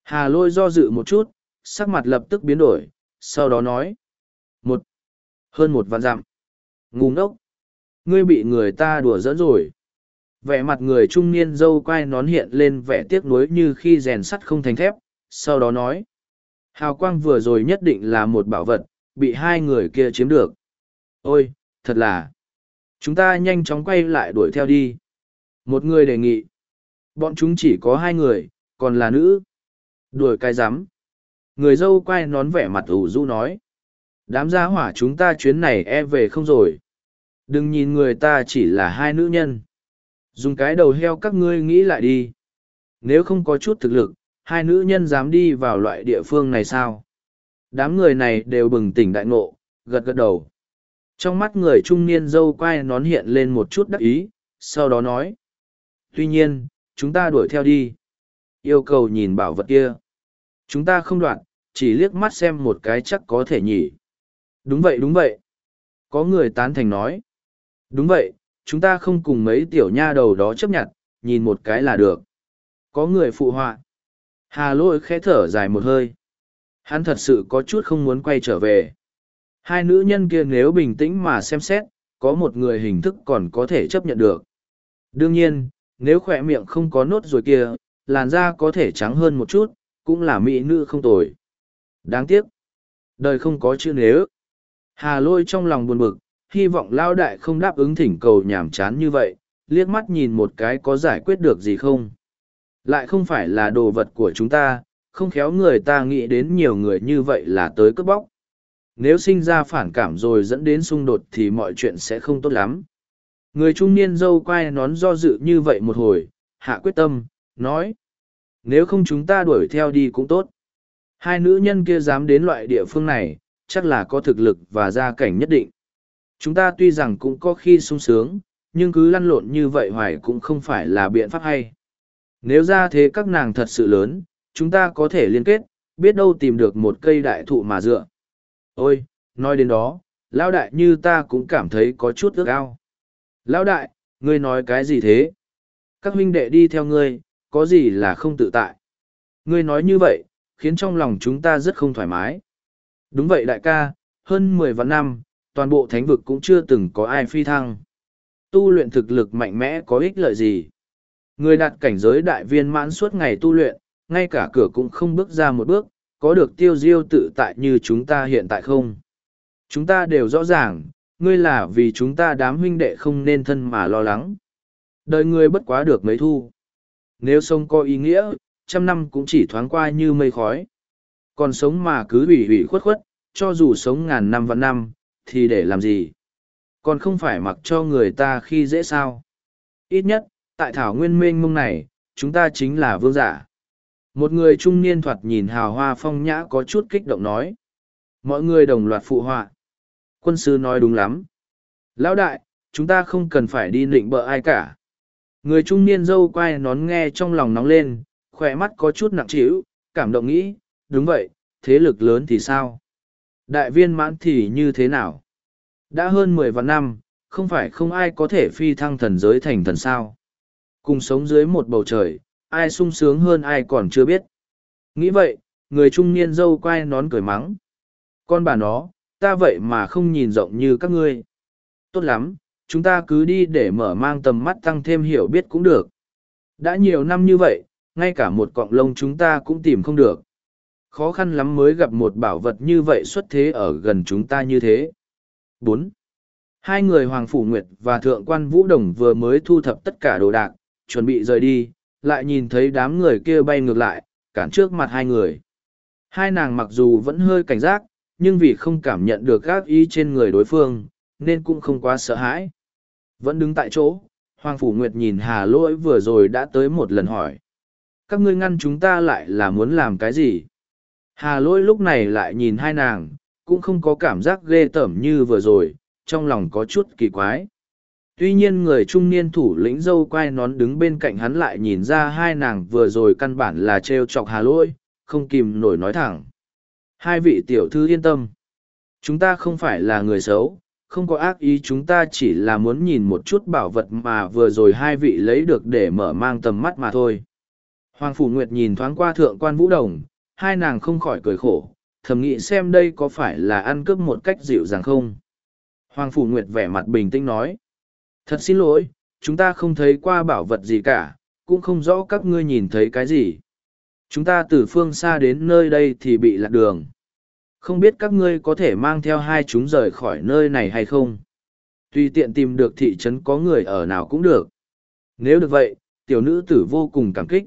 Hà lôi do dự một chút, sắc mặt lập tức biến đổi, sau đó nói. Một, hơn một vạn dặm. Ngu ngốc. Ngươi bị người ta đùa dẫn rồi vẻ mặt người trung niên dâu quai nón hiện lên vẻ tiếc nuối như khi rèn sắt không thành thép, sau đó nói, hào quang vừa rồi nhất định là một bảo vật, bị hai người kia chiếm được. Ôi, thật là, chúng ta nhanh chóng quay lại đuổi theo đi. Một người đề nghị, bọn chúng chỉ có hai người, còn là nữ. Đuổi cái rắm. Người dâu quay nón vẻ mặt ủ rũ nói, đám gia hỏa chúng ta chuyến này e về không rồi. Đừng nhìn người ta chỉ là hai nữ nhân. Dùng cái đầu heo các ngươi nghĩ lại đi. Nếu không có chút thực lực, hai nữ nhân dám đi vào loại địa phương này sao? Đám người này đều bừng tỉnh đại ngộ, gật gật đầu. Trong mắt người trung niên dâu quai nón hiện lên một chút đắc ý, sau đó nói. Tuy nhiên, chúng ta đuổi theo đi. Yêu cầu nhìn bảo vật kia. Chúng ta không đoạn, chỉ liếc mắt xem một cái chắc có thể nhỉ. Đúng vậy đúng vậy. Có người tán thành nói. Đúng vậy, chúng ta không cùng mấy tiểu nha đầu đó chấp nhận, nhìn một cái là được. Có người phụ họa. Hà lỗi khẽ thở dài một hơi. Hắn thật sự có chút không muốn quay trở về. Hai nữ nhân kia nếu bình tĩnh mà xem xét, có một người hình thức còn có thể chấp nhận được. Đương nhiên, nếu khỏe miệng không có nốt rồi kia, làn da có thể trắng hơn một chút, cũng là mỹ nữ không tồi. Đáng tiếc. Đời không có chữ nếu. Hà lôi trong lòng buồn bực, hy vọng lao đại không đáp ứng thỉnh cầu nhàm chán như vậy, liếc mắt nhìn một cái có giải quyết được gì không? Lại không phải là đồ vật của chúng ta, không khéo người ta nghĩ đến nhiều người như vậy là tới cướp bóc. Nếu sinh ra phản cảm rồi dẫn đến xung đột thì mọi chuyện sẽ không tốt lắm. Người trung niên dâu quai nón do dự như vậy một hồi, hạ quyết tâm, nói, nếu không chúng ta đuổi theo đi cũng tốt. Hai nữ nhân kia dám đến loại địa phương này, chắc là có thực lực và gia cảnh nhất định. Chúng ta tuy rằng cũng có khi sung sướng, nhưng cứ lăn lộn như vậy hoài cũng không phải là biện pháp hay. Nếu ra thế các nàng thật sự lớn, chúng ta có thể liên kết, biết đâu tìm được một cây đại thụ mà dựa. Ôi, nói đến đó, lão đại như ta cũng cảm thấy có chút ước ao. Lão đại, ngươi nói cái gì thế? Các huynh đệ đi theo ngươi, có gì là không tự tại? Ngươi nói như vậy, khiến trong lòng chúng ta rất không thoải mái. Đúng vậy đại ca, hơn mười vạn năm, toàn bộ thánh vực cũng chưa từng có ai phi thăng. Tu luyện thực lực mạnh mẽ có ích lợi gì? Người đạt cảnh giới đại viên mãn suốt ngày tu luyện, ngay cả cửa cũng không bước ra một bước, có được tiêu diêu tự tại như chúng ta hiện tại không? Chúng ta đều rõ ràng, ngươi là vì chúng ta đám huynh đệ không nên thân mà lo lắng. Đời ngươi bất quá được mấy thu. Nếu sống có ý nghĩa, trăm năm cũng chỉ thoáng qua như mây khói. Còn sống mà cứ ủy ủy khuất khuất, cho dù sống ngàn năm và năm, thì để làm gì? Còn không phải mặc cho người ta khi dễ sao? Ít nhất, tại thảo nguyên mênh mông này, chúng ta chính là vương giả. Một người trung niên thoạt nhìn hào hoa phong nhã có chút kích động nói. Mọi người đồng loạt phụ họa. Quân sư nói đúng lắm. Lão đại, chúng ta không cần phải đi nịnh bợ ai cả. Người trung niên dâu quay nón nghe trong lòng nóng lên, khỏe mắt có chút nặng trĩu, cảm động nghĩ, đúng vậy, thế lực lớn thì sao? Đại viên mãn thì như thế nào? Đã hơn mười vạn năm, không phải không ai có thể phi thăng thần giới thành thần sao. Cùng sống dưới một bầu trời, ai sung sướng hơn ai còn chưa biết. Nghĩ vậy, người trung niên dâu quay nón cười mắng. Con bà nó, ta vậy mà không nhìn rộng như các ngươi. Tốt lắm, chúng ta cứ đi để mở mang tầm mắt tăng thêm hiểu biết cũng được. Đã nhiều năm như vậy, ngay cả một cọng lông chúng ta cũng tìm không được. Khó khăn lắm mới gặp một bảo vật như vậy xuất thế ở gần chúng ta như thế. bốn Hai người Hoàng Phủ Nguyệt và Thượng quan Vũ Đồng vừa mới thu thập tất cả đồ đạc, chuẩn bị rời đi, lại nhìn thấy đám người kia bay ngược lại, cản trước mặt hai người. Hai nàng mặc dù vẫn hơi cảnh giác, nhưng vì không cảm nhận được gác ý trên người đối phương, nên cũng không quá sợ hãi. Vẫn đứng tại chỗ, Hoàng Phủ Nguyệt nhìn Hà Lỗi vừa rồi đã tới một lần hỏi. Các ngươi ngăn chúng ta lại là muốn làm cái gì? Hà Lỗi lúc này lại nhìn hai nàng, cũng không có cảm giác ghê tởm như vừa rồi, trong lòng có chút kỳ quái. Tuy nhiên người trung niên thủ lĩnh dâu quai nón đứng bên cạnh hắn lại nhìn ra hai nàng vừa rồi căn bản là trêu chọc hà lỗi, không kìm nổi nói thẳng. Hai vị tiểu thư yên tâm. Chúng ta không phải là người xấu, không có ác ý chúng ta chỉ là muốn nhìn một chút bảo vật mà vừa rồi hai vị lấy được để mở mang tầm mắt mà thôi. Hoàng Phủ Nguyệt nhìn thoáng qua thượng quan vũ đồng, hai nàng không khỏi cười khổ, thầm nghĩ xem đây có phải là ăn cướp một cách dịu dàng không. Hoàng Phủ Nguyệt vẻ mặt bình tĩnh nói. Thật xin lỗi, chúng ta không thấy qua bảo vật gì cả, cũng không rõ các ngươi nhìn thấy cái gì. Chúng ta từ phương xa đến nơi đây thì bị lạc đường. Không biết các ngươi có thể mang theo hai chúng rời khỏi nơi này hay không? Tùy tiện tìm được thị trấn có người ở nào cũng được. Nếu được vậy, tiểu nữ tử vô cùng cảm kích.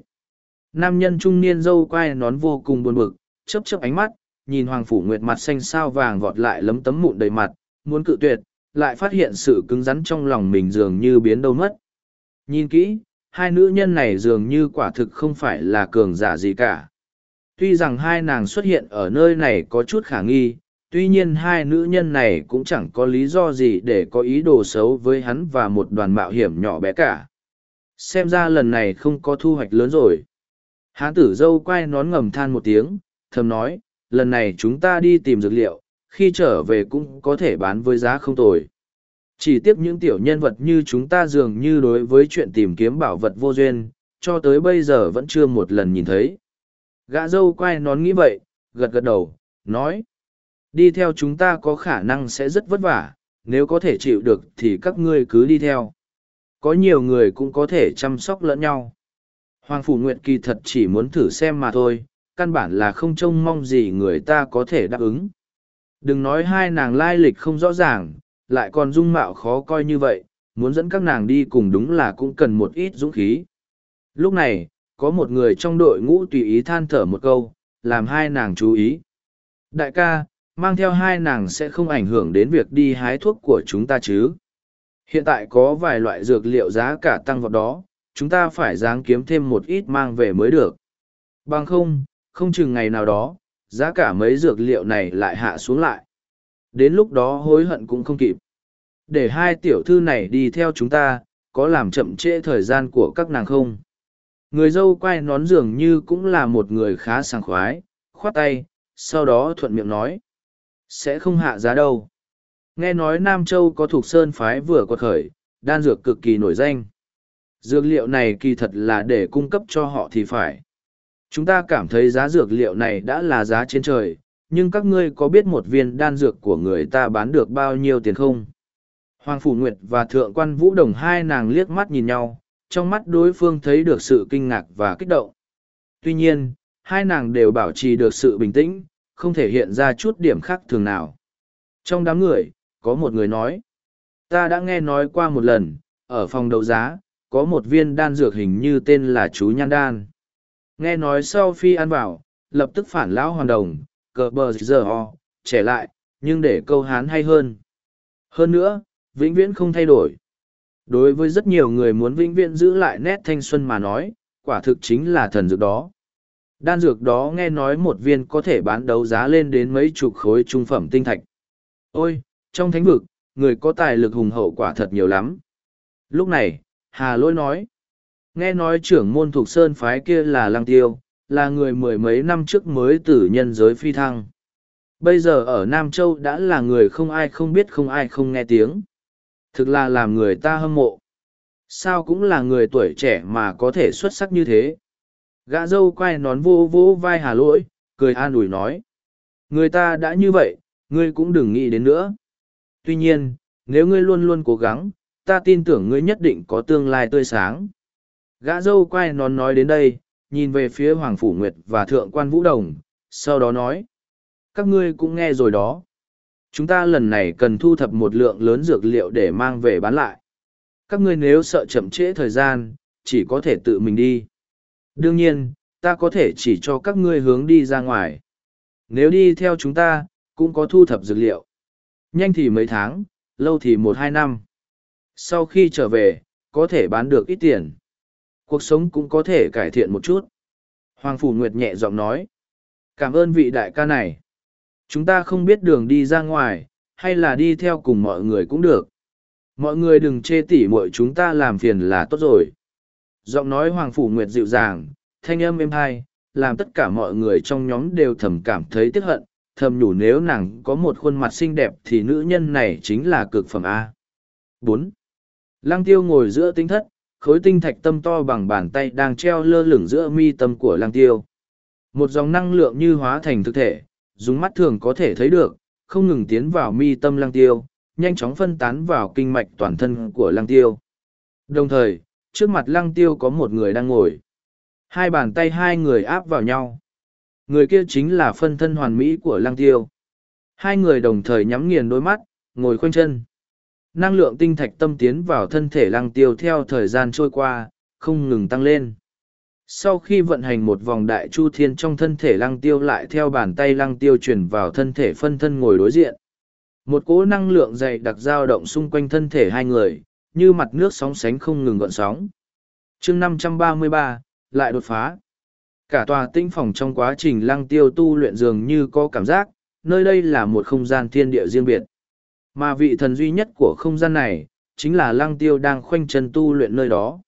Nam nhân trung niên dâu quai nón vô cùng buồn bực, chớp chớp ánh mắt, nhìn Hoàng Phủ Nguyệt mặt xanh sao vàng vọt lại lấm tấm mụn đầy mặt, muốn cự tuyệt, lại phát hiện sự cứng rắn trong lòng mình dường như biến đâu mất. Nhìn kỹ, hai nữ nhân này dường như quả thực không phải là cường giả gì cả. Tuy rằng hai nàng xuất hiện ở nơi này có chút khả nghi, tuy nhiên hai nữ nhân này cũng chẳng có lý do gì để có ý đồ xấu với hắn và một đoàn mạo hiểm nhỏ bé cả. Xem ra lần này không có thu hoạch lớn rồi. Hán tử dâu quay nón ngầm than một tiếng, thầm nói, lần này chúng ta đi tìm dược liệu, khi trở về cũng có thể bán với giá không tồi. Chỉ tiếc những tiểu nhân vật như chúng ta dường như đối với chuyện tìm kiếm bảo vật vô duyên, cho tới bây giờ vẫn chưa một lần nhìn thấy. Gã dâu quay nón nghĩ vậy, gật gật đầu, nói. Đi theo chúng ta có khả năng sẽ rất vất vả, nếu có thể chịu được thì các ngươi cứ đi theo. Có nhiều người cũng có thể chăm sóc lẫn nhau. Hoàng Phủ Nguyệt kỳ thật chỉ muốn thử xem mà thôi, căn bản là không trông mong gì người ta có thể đáp ứng. Đừng nói hai nàng lai lịch không rõ ràng, lại còn dung mạo khó coi như vậy, muốn dẫn các nàng đi cùng đúng là cũng cần một ít dũng khí. Lúc này, có một người trong đội ngũ tùy ý than thở một câu, làm hai nàng chú ý. Đại ca, mang theo hai nàng sẽ không ảnh hưởng đến việc đi hái thuốc của chúng ta chứ. Hiện tại có vài loại dược liệu giá cả tăng vào đó, chúng ta phải dáng kiếm thêm một ít mang về mới được. Bằng không, không chừng ngày nào đó, giá cả mấy dược liệu này lại hạ xuống lại. Đến lúc đó hối hận cũng không kịp. để hai tiểu thư này đi theo chúng ta có làm chậm trễ thời gian của các nàng không người dâu quay nón dường như cũng là một người khá sảng khoái khoát tay sau đó thuận miệng nói sẽ không hạ giá đâu nghe nói nam châu có thuộc sơn phái vừa quật khởi đan dược cực kỳ nổi danh dược liệu này kỳ thật là để cung cấp cho họ thì phải. Chúng ta cảm thấy giá dược liệu này đã là giá trên trời, nhưng các ngươi có biết một viên đan dược của người ta bán được bao nhiêu tiền không? Hoàng phủ nguyệt và thượng quan vũ đồng hai nàng liếc mắt nhìn nhau, trong mắt đối phương thấy được sự kinh ngạc và kích động. Tuy nhiên, hai nàng đều bảo trì được sự bình tĩnh, không thể hiện ra chút điểm khác thường nào. Trong đám người, có một người nói, ta đã nghe nói qua một lần, ở phòng đấu giá có một viên đan dược hình như tên là chú nhan đan. Nghe nói sau phi ăn vào, lập tức phản lão hoàn đồng, cờ bờ giờ ho trẻ lại, nhưng để câu hán hay hơn. Hơn nữa, vĩnh viễn không thay đổi. Đối với rất nhiều người muốn vĩnh viễn giữ lại nét thanh xuân mà nói, quả thực chính là thần dược đó. Đan dược đó nghe nói một viên có thể bán đấu giá lên đến mấy chục khối trung phẩm tinh thạch. Ôi, trong thánh vực, người có tài lực hùng hậu quả thật nhiều lắm. Lúc này hà lỗi nói, nghe nói trưởng môn thuộc sơn phái kia là lăng tiêu, là người mười mấy năm trước mới từ nhân giới phi thăng. Bây giờ ở nam châu đã là người không ai không biết không ai không nghe tiếng. Thực là làm người ta hâm mộ. Sao cũng là người tuổi trẻ mà có thể xuất sắc như thế? Gã dâu quay nón vô vô vai hà lỗi, cười an ủi nói, người ta đã như vậy, ngươi cũng đừng nghĩ đến nữa. Tuy nhiên, nếu ngươi luôn luôn cố gắng ta tin tưởng ngươi nhất định có tương lai tươi sáng. Gã dâu quay nón nói đến đây, nhìn về phía hoàng phủ nguyệt và thượng quan vũ đồng, sau đó nói, các ngươi cũng nghe rồi đó. Chúng ta lần này cần thu thập một lượng lớn dược liệu để mang về bán lại. Các ngươi nếu sợ chậm trễ thời gian, chỉ có thể tự mình đi. Đương nhiên, ta có thể chỉ cho các ngươi hướng đi ra ngoài. Nếu đi theo chúng ta, cũng có thu thập dược liệu. Nhanh thì mấy tháng, lâu thì một hai năm sau khi trở về, có thể bán được ít tiền. Cuộc sống cũng có thể cải thiện một chút. Hoàng phủ nguyệt nhẹ giọng nói, cảm ơn vị đại ca này. Chúng ta không biết đường đi ra ngoài, hay là đi theo cùng mọi người cũng được. Mọi người đừng chê tỉ muội chúng ta làm phiền là tốt rồi. Giọng nói hoàng phủ nguyệt dịu dàng, thanh âm êm hai làm tất cả mọi người trong nhóm đều thầm cảm thấy tiếc hận. Thầm nhủ nếu nàng có một khuôn mặt xinh đẹp thì nữ nhân này chính là cực phẩm a. Bốn lăng tiêu ngồi giữa tinh thất, khối tinh thạch tâm to bằng bàn tay đang treo lơ lửng giữa mi tâm của lăng tiêu. Một dòng năng lượng như hóa thành thực thể, dùng mắt thường có thể thấy được, không ngừng tiến vào mi tâm lăng tiêu, nhanh chóng phân tán vào kinh mạch toàn thân của lăng tiêu. Đồng thời, trước mặt lăng tiêu có một người đang ngồi. Hai bàn tay hai người áp vào nhau. Người kia chính là phân thân hoàn mỹ của lăng tiêu. Hai người đồng thời nhắm nghiền đôi mắt, ngồi khoanh chân năng lượng tinh thạch tâm tiến vào thân thể lăng tiêu theo thời gian trôi qua, không ngừng tăng lên. Sau khi vận hành một vòng đại chu thiên trong thân thể lăng tiêu lại theo bàn tay lăng tiêu chuyển vào thân thể phân thân ngồi đối diện. Một cỗ năng lượng dày đặc dao động xung quanh thân thể hai người, như mặt nước sóng sánh không ngừng gợn sóng. Chương năm trăm ba mươi ba, lại đột phá. Cả tòa tinh phòng trong quá trình lăng tiêu tu luyện dường như có cảm giác, nơi đây là một không gian thiên địa riêng biệt mà vị thần duy nhất của không gian này chính là lăng tiêu đang khoanh chân tu luyện nơi đó.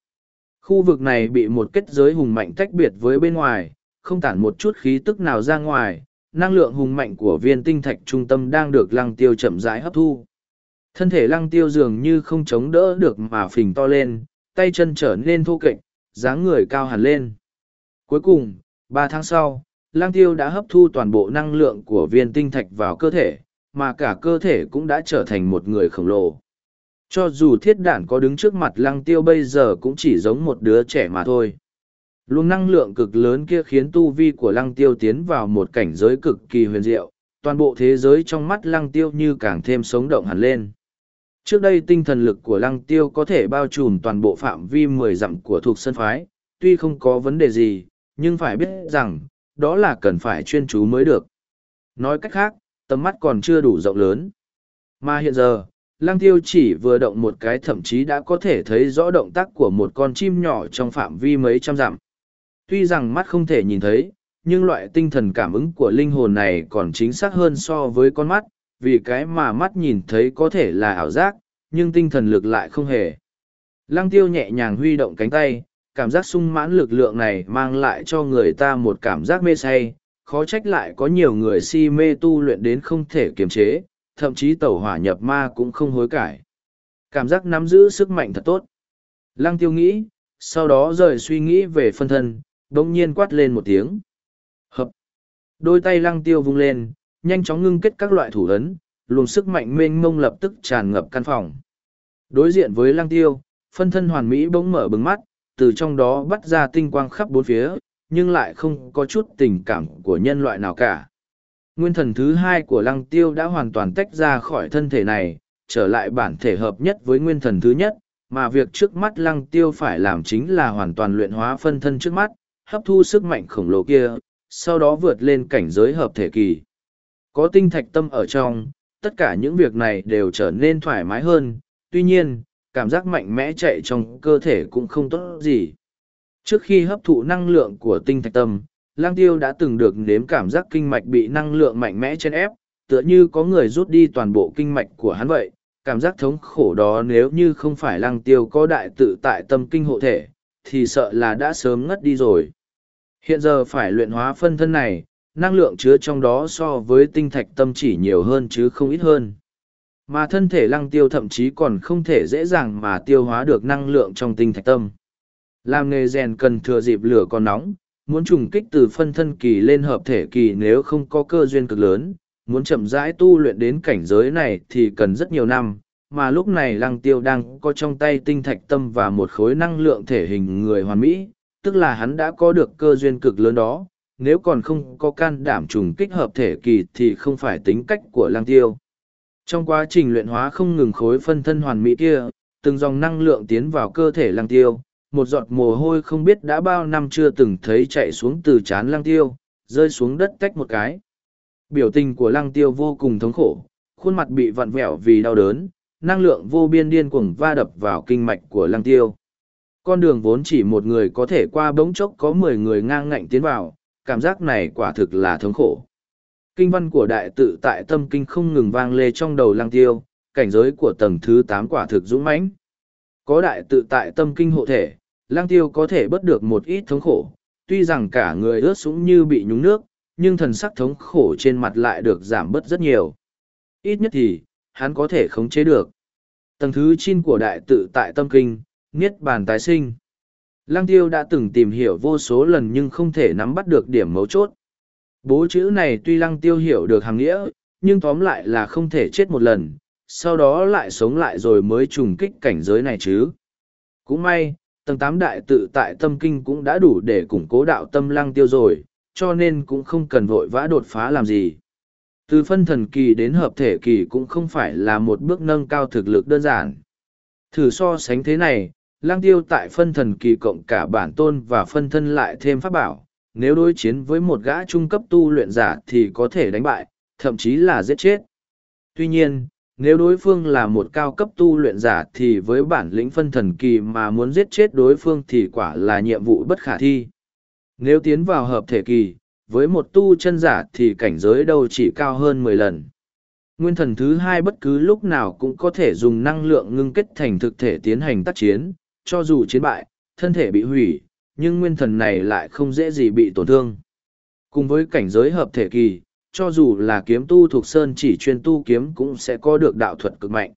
Khu vực này bị một kết giới hùng mạnh tách biệt với bên ngoài, không tản một chút khí tức nào ra ngoài, năng lượng hùng mạnh của viên tinh thạch trung tâm đang được lăng tiêu chậm rãi hấp thu. Thân thể lăng tiêu dường như không chống đỡ được mà phình to lên, tay chân trở nên thô kệch, dáng người cao hẳn lên. Cuối cùng, ba tháng sau, lăng tiêu đã hấp thu toàn bộ năng lượng của viên tinh thạch vào cơ thể mà cả cơ thể cũng đã trở thành một người khổng lồ. Cho dù thiết đản có đứng trước mặt lăng tiêu bây giờ cũng chỉ giống một đứa trẻ mà thôi. Luồng năng lượng cực lớn kia khiến tu vi của lăng tiêu tiến vào một cảnh giới cực kỳ huyền diệu, toàn bộ thế giới trong mắt lăng tiêu như càng thêm sống động hẳn lên. Trước đây tinh thần lực của lăng tiêu có thể bao trùm toàn bộ phạm vi mười dặm của thuộc sân phái, tuy không có vấn đề gì, nhưng phải biết rằng, đó là cần phải chuyên chú mới được. Nói cách khác tầm mắt còn chưa đủ rộng lớn mà hiện giờ lăng tiêu chỉ vừa động một cái thậm chí đã có thể thấy rõ động tác của một con chim nhỏ trong phạm vi mấy trăm dặm. Tuy rằng mắt không thể nhìn thấy, nhưng loại tinh thần cảm ứng của linh hồn này còn chính xác hơn so với con mắt, vì cái mà mắt nhìn thấy có thể là ảo giác, nhưng tinh thần lực lại không hề. Lăng tiêu nhẹ nhàng huy động cánh tay, cảm giác sung mãn lực lượng này mang lại cho người ta một cảm giác mê say, khó trách lại có nhiều người si mê tu luyện đến không thể kiềm chế, thậm chí tẩu hỏa nhập ma cũng không hối cải. Cảm giác nắm giữ sức mạnh thật tốt. Lăng tiêu nghĩ, sau đó rời suy nghĩ về phân thân, đồng nhiên quát lên một tiếng. Hợp. Đôi tay lăng tiêu vung lên, nhanh chóng ngưng kết các loại thủ ấn, luồng sức mạnh mênh mông lập tức tràn ngập căn phòng. Đối diện với lăng tiêu, phân thân hoàn mỹ bỗng mở bừng mắt, từ trong đó bắt ra tinh quang khắp bốn phía, nhưng lại không có chút tình cảm của nhân loại nào cả. Nguyên thần thứ hai của lăng tiêu đã hoàn toàn tách ra khỏi thân thể này, trở lại bản thể hợp nhất với nguyên thần thứ nhất, mà việc trước mắt lăng tiêu phải làm chính là hoàn toàn luyện hóa phân thân trước mắt, hấp thu sức mạnh khổng lồ kia, sau đó vượt lên cảnh giới hợp thể kỳ. Có tinh thạch tâm ở trong, tất cả những việc này đều trở nên thoải mái hơn, tuy nhiên, cảm giác mạnh mẽ chạy trong cơ thể cũng không tốt gì. Trước khi hấp thụ năng lượng của tinh thạch tâm, lang tiêu đã từng được nếm cảm giác kinh mạch bị năng lượng mạnh mẽ chen ép, tựa như có người rút đi toàn bộ kinh mạch của hắn vậy. Cảm giác thống khổ đó nếu như không phải Lang tiêu có đại tự tại tâm kinh hộ thể, thì sợ là đã sớm ngất đi rồi. Hiện giờ phải luyện hóa phân thân này, năng lượng chứa trong đó so với tinh thạch tâm chỉ nhiều hơn chứ không ít hơn. Mà thân thể lăng tiêu thậm chí còn không thể dễ dàng mà tiêu hóa được năng lượng trong tinh thạch tâm. Làm nghề rèn cần thừa dịp lửa còn nóng, muốn trùng kích từ phân thân kỳ lên hợp thể kỳ nếu không có cơ duyên cực lớn, muốn chậm rãi tu luyện đến cảnh giới này thì cần rất nhiều năm, mà lúc này lăng tiêu đang có trong tay tinh thạch tâm và một khối năng lượng thể hình người hoàn mỹ, tức là hắn đã có được cơ duyên cực lớn đó, nếu còn không có can đảm trùng kích hợp thể kỳ thì không phải tính cách của lăng tiêu. Trong quá trình luyện hóa không ngừng khối phân thân hoàn mỹ kia, từng dòng năng lượng tiến vào cơ thể lăng tiêu, một giọt mồ hôi không biết đã bao năm chưa từng thấy chạy xuống từ chán lăng tiêu, rơi xuống đất tách một cái. Biểu tình của lăng tiêu vô cùng thống khổ, khuôn mặt bị vặn vẹo vì đau đớn, năng lượng vô biên điên cuồng va đập vào kinh mạch của lăng tiêu. Con đường vốn chỉ một người có thể qua bỗng chốc có mười người ngang ngạnh tiến vào, cảm giác này quả thực là thống khổ. Kinh văn của đại tự tại tâm kinh không ngừng vang lê trong đầu lăng tiêu, cảnh giới của tầng thứ tám quả thực dũng mãnh. Có đại tự tại tâm kinh hộ thể, lang tiêu có thể bớt được một ít thống khổ, tuy rằng cả người ướt sũng như bị nhúng nước, nhưng thần sắc thống khổ trên mặt lại được giảm bớt rất nhiều. Ít nhất thì, hắn có thể khống chế được. Tầng thứ chín của đại tự tại tâm kinh, Niết bàn tái sinh. Lăng tiêu đã từng tìm hiểu vô số lần nhưng không thể nắm bắt được điểm mấu chốt. Bố chữ này tuy lăng tiêu hiểu được hàng nghĩa, nhưng tóm lại là không thể chết một lần, sau đó lại sống lại rồi mới trùng kích cảnh giới này chứ. Cũng may, tầng tám đại tự tại tâm kinh cũng đã đủ để củng cố đạo tâm lăng tiêu rồi, cho nên cũng không cần vội vã đột phá làm gì. Từ phân thần kỳ đến hợp thể kỳ cũng không phải là một bước nâng cao thực lực đơn giản. Thử so sánh thế này, lăng tiêu tại phân thần kỳ cộng cả bản tôn và phân thân lại thêm pháp bảo, nếu đối chiến với một gã trung cấp tu luyện giả thì có thể đánh bại, thậm chí là giết chết. Tuy nhiên, nếu đối phương là một cao cấp tu luyện giả thì với bản lĩnh phân thần kỳ mà muốn giết chết đối phương thì quả là nhiệm vụ bất khả thi. Nếu tiến vào hợp thể kỳ, với một tu chân giả thì cảnh giới đâu chỉ cao hơn mười lần. Nguyên thần thứ hai bất cứ lúc nào cũng có thể dùng năng lượng ngưng kết thành thực thể tiến hành tác chiến, cho dù chiến bại, thân thể bị hủy, nhưng nguyên thần này lại không dễ gì bị tổn thương. Cùng với cảnh giới hợp thể kỳ, cho dù là kiếm tu thuộc sơn chỉ chuyên tu kiếm cũng sẽ có được đạo thuật cực mạnh.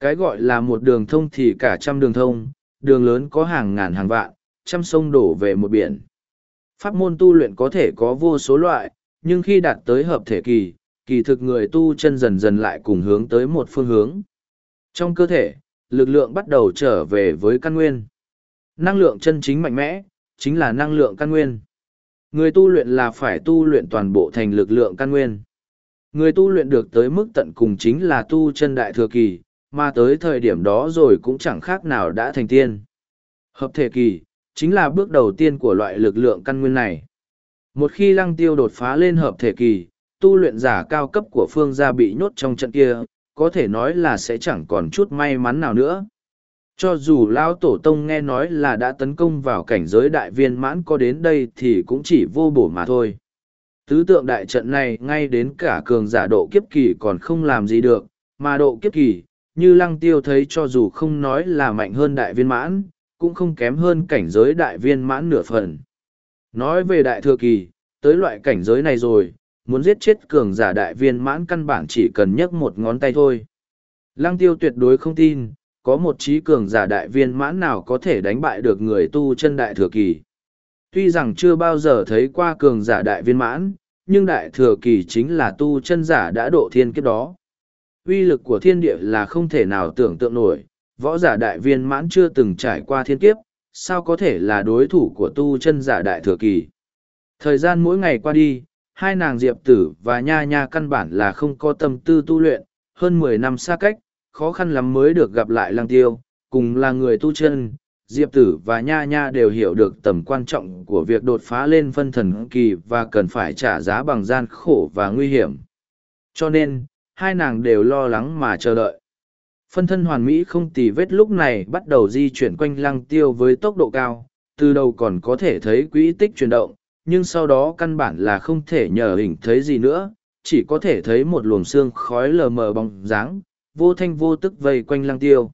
Cái gọi là một đường thông thì cả trăm đường thông, đường lớn có hàng ngàn hàng vạn, trăm sông đổ về một biển. Pháp môn tu luyện có thể có vô số loại, nhưng khi đạt tới hợp thể kỳ, kỳ thực người tu chân dần dần lại cùng hướng tới một phương hướng. Trong cơ thể, lực lượng bắt đầu trở về với căn nguyên. Năng lượng chân chính mạnh mẽ, chính là năng lượng căn nguyên. Người tu luyện là phải tu luyện toàn bộ thành lực lượng căn nguyên. Người tu luyện được tới mức tận cùng chính là tu chân đại thừa kỳ, mà tới thời điểm đó rồi cũng chẳng khác nào đã thành tiên. Hợp thể kỳ, chính là bước đầu tiên của loại lực lượng căn nguyên này. Một khi lăng tiêu đột phá lên hợp thể kỳ, tu luyện giả cao cấp của phương gia bị nhốt trong trận kia, có thể nói là sẽ chẳng còn chút may mắn nào nữa. Cho dù Lão Tổ Tông nghe nói là đã tấn công vào cảnh giới đại viên mãn có đến đây thì cũng chỉ vô bổ mà thôi. Tứ tượng đại trận này ngay đến cả cường giả độ kiếp kỳ còn không làm gì được, mà độ kiếp kỳ, như lăng tiêu thấy cho dù không nói là mạnh hơn đại viên mãn, cũng không kém hơn cảnh giới đại viên mãn nửa phần. Nói về đại thừa kỳ, tới loại cảnh giới này rồi, muốn giết chết cường giả đại viên mãn căn bản chỉ cần nhấc một ngón tay thôi. Lăng tiêu tuyệt đối không tin, có một trí cường giả đại viên mãn nào có thể đánh bại được người tu chân đại thừa kỳ. Tuy rằng chưa bao giờ thấy qua cường giả đại viên mãn, nhưng đại thừa kỳ chính là tu chân giả đã độ thiên kiếp đó. Uy lực của thiên địa là không thể nào tưởng tượng nổi, võ giả đại viên mãn chưa từng trải qua thiên kiếp, sao có thể là đối thủ của tu chân giả đại thừa kỳ. Thời gian mỗi ngày qua đi, hai nàng Diệp Tử và Nha Nha căn bản là không có tâm tư tu luyện, hơn mười năm xa cách, khó khăn lắm mới được gặp lại Lăng Tiêu, cùng là người tu chân. Diệp Tử và Nha Nha đều hiểu được tầm quan trọng của việc đột phá lên phân thần kỳ và cần phải trả giá bằng gian khổ và nguy hiểm. Cho nên, hai nàng đều lo lắng mà chờ đợi. Phân thân hoàn mỹ không tì vết lúc này bắt đầu di chuyển quanh lăng tiêu với tốc độ cao, từ đầu còn có thể thấy quỹ tích chuyển động, nhưng sau đó căn bản là không thể nhờ hình thấy gì nữa, chỉ có thể thấy một luồng xương khói lờ mờ bóng dáng, vô thanh vô tức vây quanh lăng tiêu.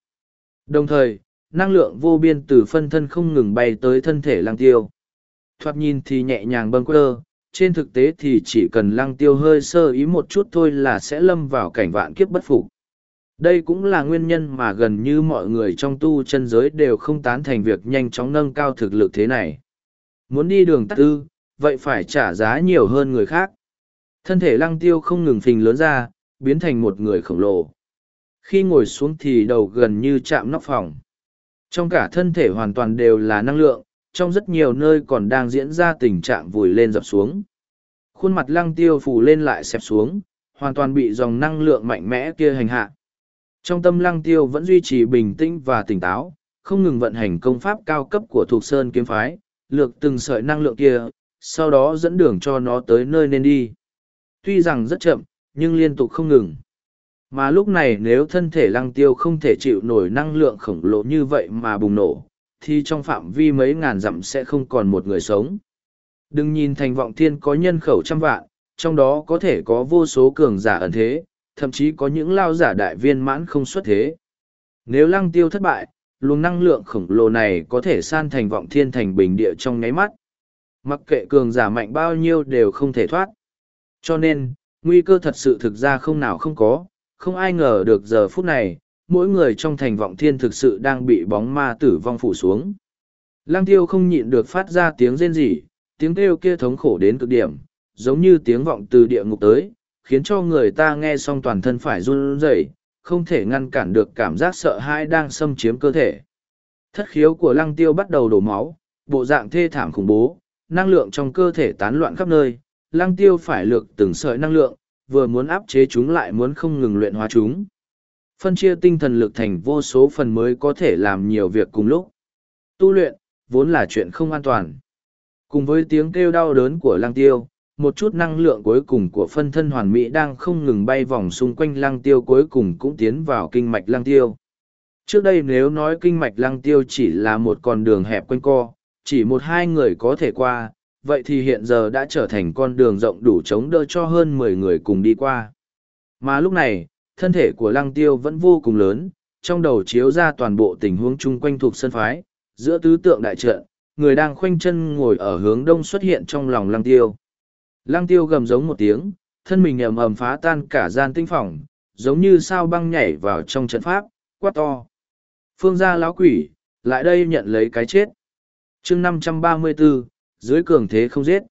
Đồng thời, năng lượng vô biên từ phân thân không ngừng bay tới thân thể lăng tiêu. Thoạt nhìn thì nhẹ nhàng bâng quơ, trên thực tế thì chỉ cần lăng tiêu hơi sơ ý một chút thôi là sẽ lâm vào cảnh vạn kiếp bất phục. Đây cũng là nguyên nhân mà gần như mọi người trong tu chân giới đều không tán thành việc nhanh chóng nâng cao thực lực thế này. Muốn đi đường tắt tư, vậy phải trả giá nhiều hơn người khác. Thân thể lăng tiêu không ngừng phình lớn ra, biến thành một người khổng lồ. Khi ngồi xuống thì đầu gần như chạm nóc phòng. Trong cả thân thể hoàn toàn đều là năng lượng, trong rất nhiều nơi còn đang diễn ra tình trạng vùi lên dập xuống. Khuôn mặt lăng tiêu phủ lên lại xẹp xuống, hoàn toàn bị dòng năng lượng mạnh mẽ kia hành hạ. Trong tâm lăng tiêu vẫn duy trì bình tĩnh và tỉnh táo, không ngừng vận hành công pháp cao cấp của Thục Sơn Kiếm Phái, lược từng sợi năng lượng kia, sau đó dẫn đường cho nó tới nơi nên đi. Tuy rằng rất chậm, nhưng liên tục không ngừng. Mà lúc này nếu thân thể lăng tiêu không thể chịu nổi năng lượng khổng lồ như vậy mà bùng nổ, thì trong phạm vi mấy ngàn dặm sẽ không còn một người sống. Đừng nhìn thành vọng thiên có nhân khẩu trăm vạn, trong đó có thể có vô số cường giả ẩn thế, thậm chí có những lao giả đại viên mãn không xuất thế. Nếu lăng tiêu thất bại, luồng năng lượng khổng lồ này có thể san thành vọng thiên thành bình địa trong nháy mắt. Mặc kệ cường giả mạnh bao nhiêu đều không thể thoát. Cho nên, nguy cơ thật sự thực ra không nào không có, không ai ngờ được giờ phút này, mỗi người trong thành vọng thiên thực sự đang bị bóng ma tử vong phủ xuống. Lăng tiêu không nhịn được phát ra tiếng rên rỉ, tiếng kêu kia thống khổ đến cực điểm, giống như tiếng vọng từ địa ngục tới, khiến cho người ta nghe xong toàn thân phải run rẩy, không thể ngăn cản được cảm giác sợ hãi đang xâm chiếm cơ thể. Thất khiếu của lăng tiêu bắt đầu đổ máu, bộ dạng thê thảm khủng bố, năng lượng trong cơ thể tán loạn khắp nơi, lăng tiêu phải lược từng sợi năng lượng, vừa muốn áp chế chúng lại muốn không ngừng luyện hóa chúng. Phân chia tinh thần lực thành vô số phần mới có thể làm nhiều việc cùng lúc. Tu luyện, vốn là chuyện không an toàn. Cùng với tiếng kêu đau đớn của lăng tiêu, một chút năng lượng cuối cùng của phân thân hoàn mỹ đang không ngừng bay vòng xung quanh lăng tiêu cuối cùng cũng tiến vào kinh mạch lăng tiêu. Trước đây nếu nói kinh mạch lăng tiêu chỉ là một con đường hẹp quanh co, chỉ một hai người có thể qua, vậy thì hiện giờ đã trở thành con đường rộng đủ chống đỡ cho hơn mười người cùng đi qua. Mà lúc này, thân thể của lăng tiêu vẫn vô cùng lớn, trong đầu chiếu ra toàn bộ tình huống chung quanh thuộc sân phái, giữa tứ tượng đại trận, người đang khoanh chân ngồi ở hướng đông xuất hiện trong lòng lăng tiêu. Lăng tiêu gầm giống một tiếng, thân mình ầm ầm phá tan cả gian tinh phòng, giống như sao băng nhảy vào trong trận pháp, quát to. Phương gia lão quỷ, lại đây nhận lấy cái chết. chương 534, dưới cường thế không giết.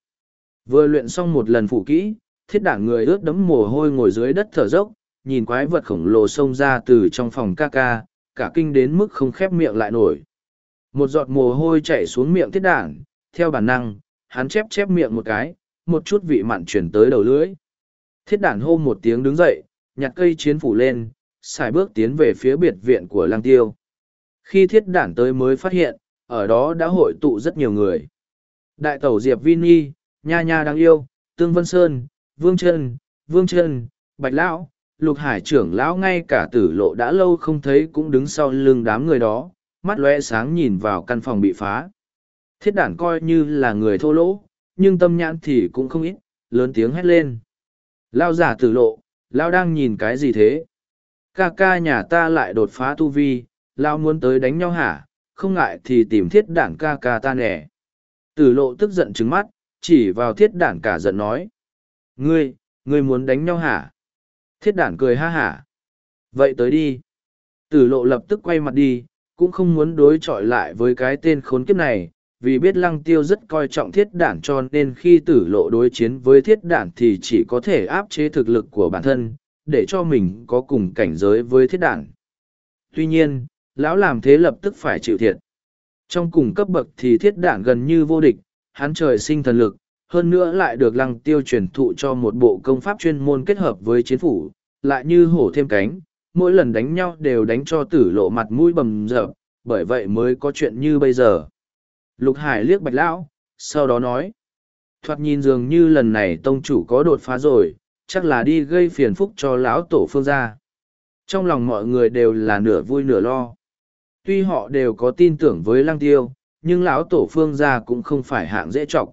Vừa luyện xong một lần phụ kỹ, thiết đảng người ướt đấm mồ hôi ngồi dưới đất thở dốc, nhìn quái vật khổng lồ xông ra từ trong phòng ca ca, cả kinh đến mức không khép miệng lại nổi. Một giọt mồ hôi chảy xuống miệng thiết đảng, theo bản năng, hắn chép chép miệng một cái, một chút vị mặn chuyển tới đầu lưỡi. Thiết đản hô một tiếng đứng dậy, nhặt cây chiến phủ lên, xài bước tiến về phía biệt viện của lang tiêu. Khi thiết đản tới mới phát hiện, ở đó đã hội tụ rất nhiều người. Đại tẩu Diệp Vini, Nha Nha đáng yêu, Tương Vân Sơn, Vương Trân, Vương Trân, Bạch Lão, Lục Hải trưởng Lão ngay cả tử lộ đã lâu không thấy cũng đứng sau lưng đám người đó, mắt lóe sáng nhìn vào căn phòng bị phá. Thiết đản coi như là người thô lỗ, nhưng tâm nhãn thì cũng không ít, lớn tiếng hét lên. Lao giả tử lộ, Lao đang nhìn cái gì thế? ca ca nhà ta lại đột phá tu vi lao muốn tới đánh nhau hả không ngại thì tìm thiết đản ca ca ta nẻ tử lộ tức giận trứng mắt, chỉ vào thiết đản cả giận nói. Ngươi ngươi muốn đánh nhau hả? Thiết đản cười ha hả. Vậy tới đi. Tử lộ lập tức quay mặt đi, cũng không muốn đối chọi lại với cái tên khốn kiếp này, vì biết lăng tiêu rất coi trọng thiết đản cho nên khi tử lộ đối chiến với thiết đản thì chỉ có thể áp chế thực lực của bản thân, để cho mình có cùng cảnh giới với thiết đản. Tuy nhiên, lão làm thế lập tức phải chịu thiệt trong cùng cấp bậc thì thiết đản gần như vô địch hắn trời sinh thần lực hơn nữa lại được lăng tiêu truyền thụ cho một bộ công pháp chuyên môn kết hợp với chiến phủ lại như hổ thêm cánh mỗi lần đánh nhau đều đánh cho tử lộ mặt mũi bầm dở, bởi vậy mới có chuyện như bây giờ. Lục hải liếc bạch lão sau đó nói thoạt nhìn dường như lần này tông chủ có đột phá rồi chắc là đi gây phiền phúc cho lão tổ phương gia. Trong lòng mọi người đều là nửa vui nửa lo tuy họ đều có tin tưởng với lăng tiêu, nhưng lão tổ phương gia cũng không phải hạng dễ chọc.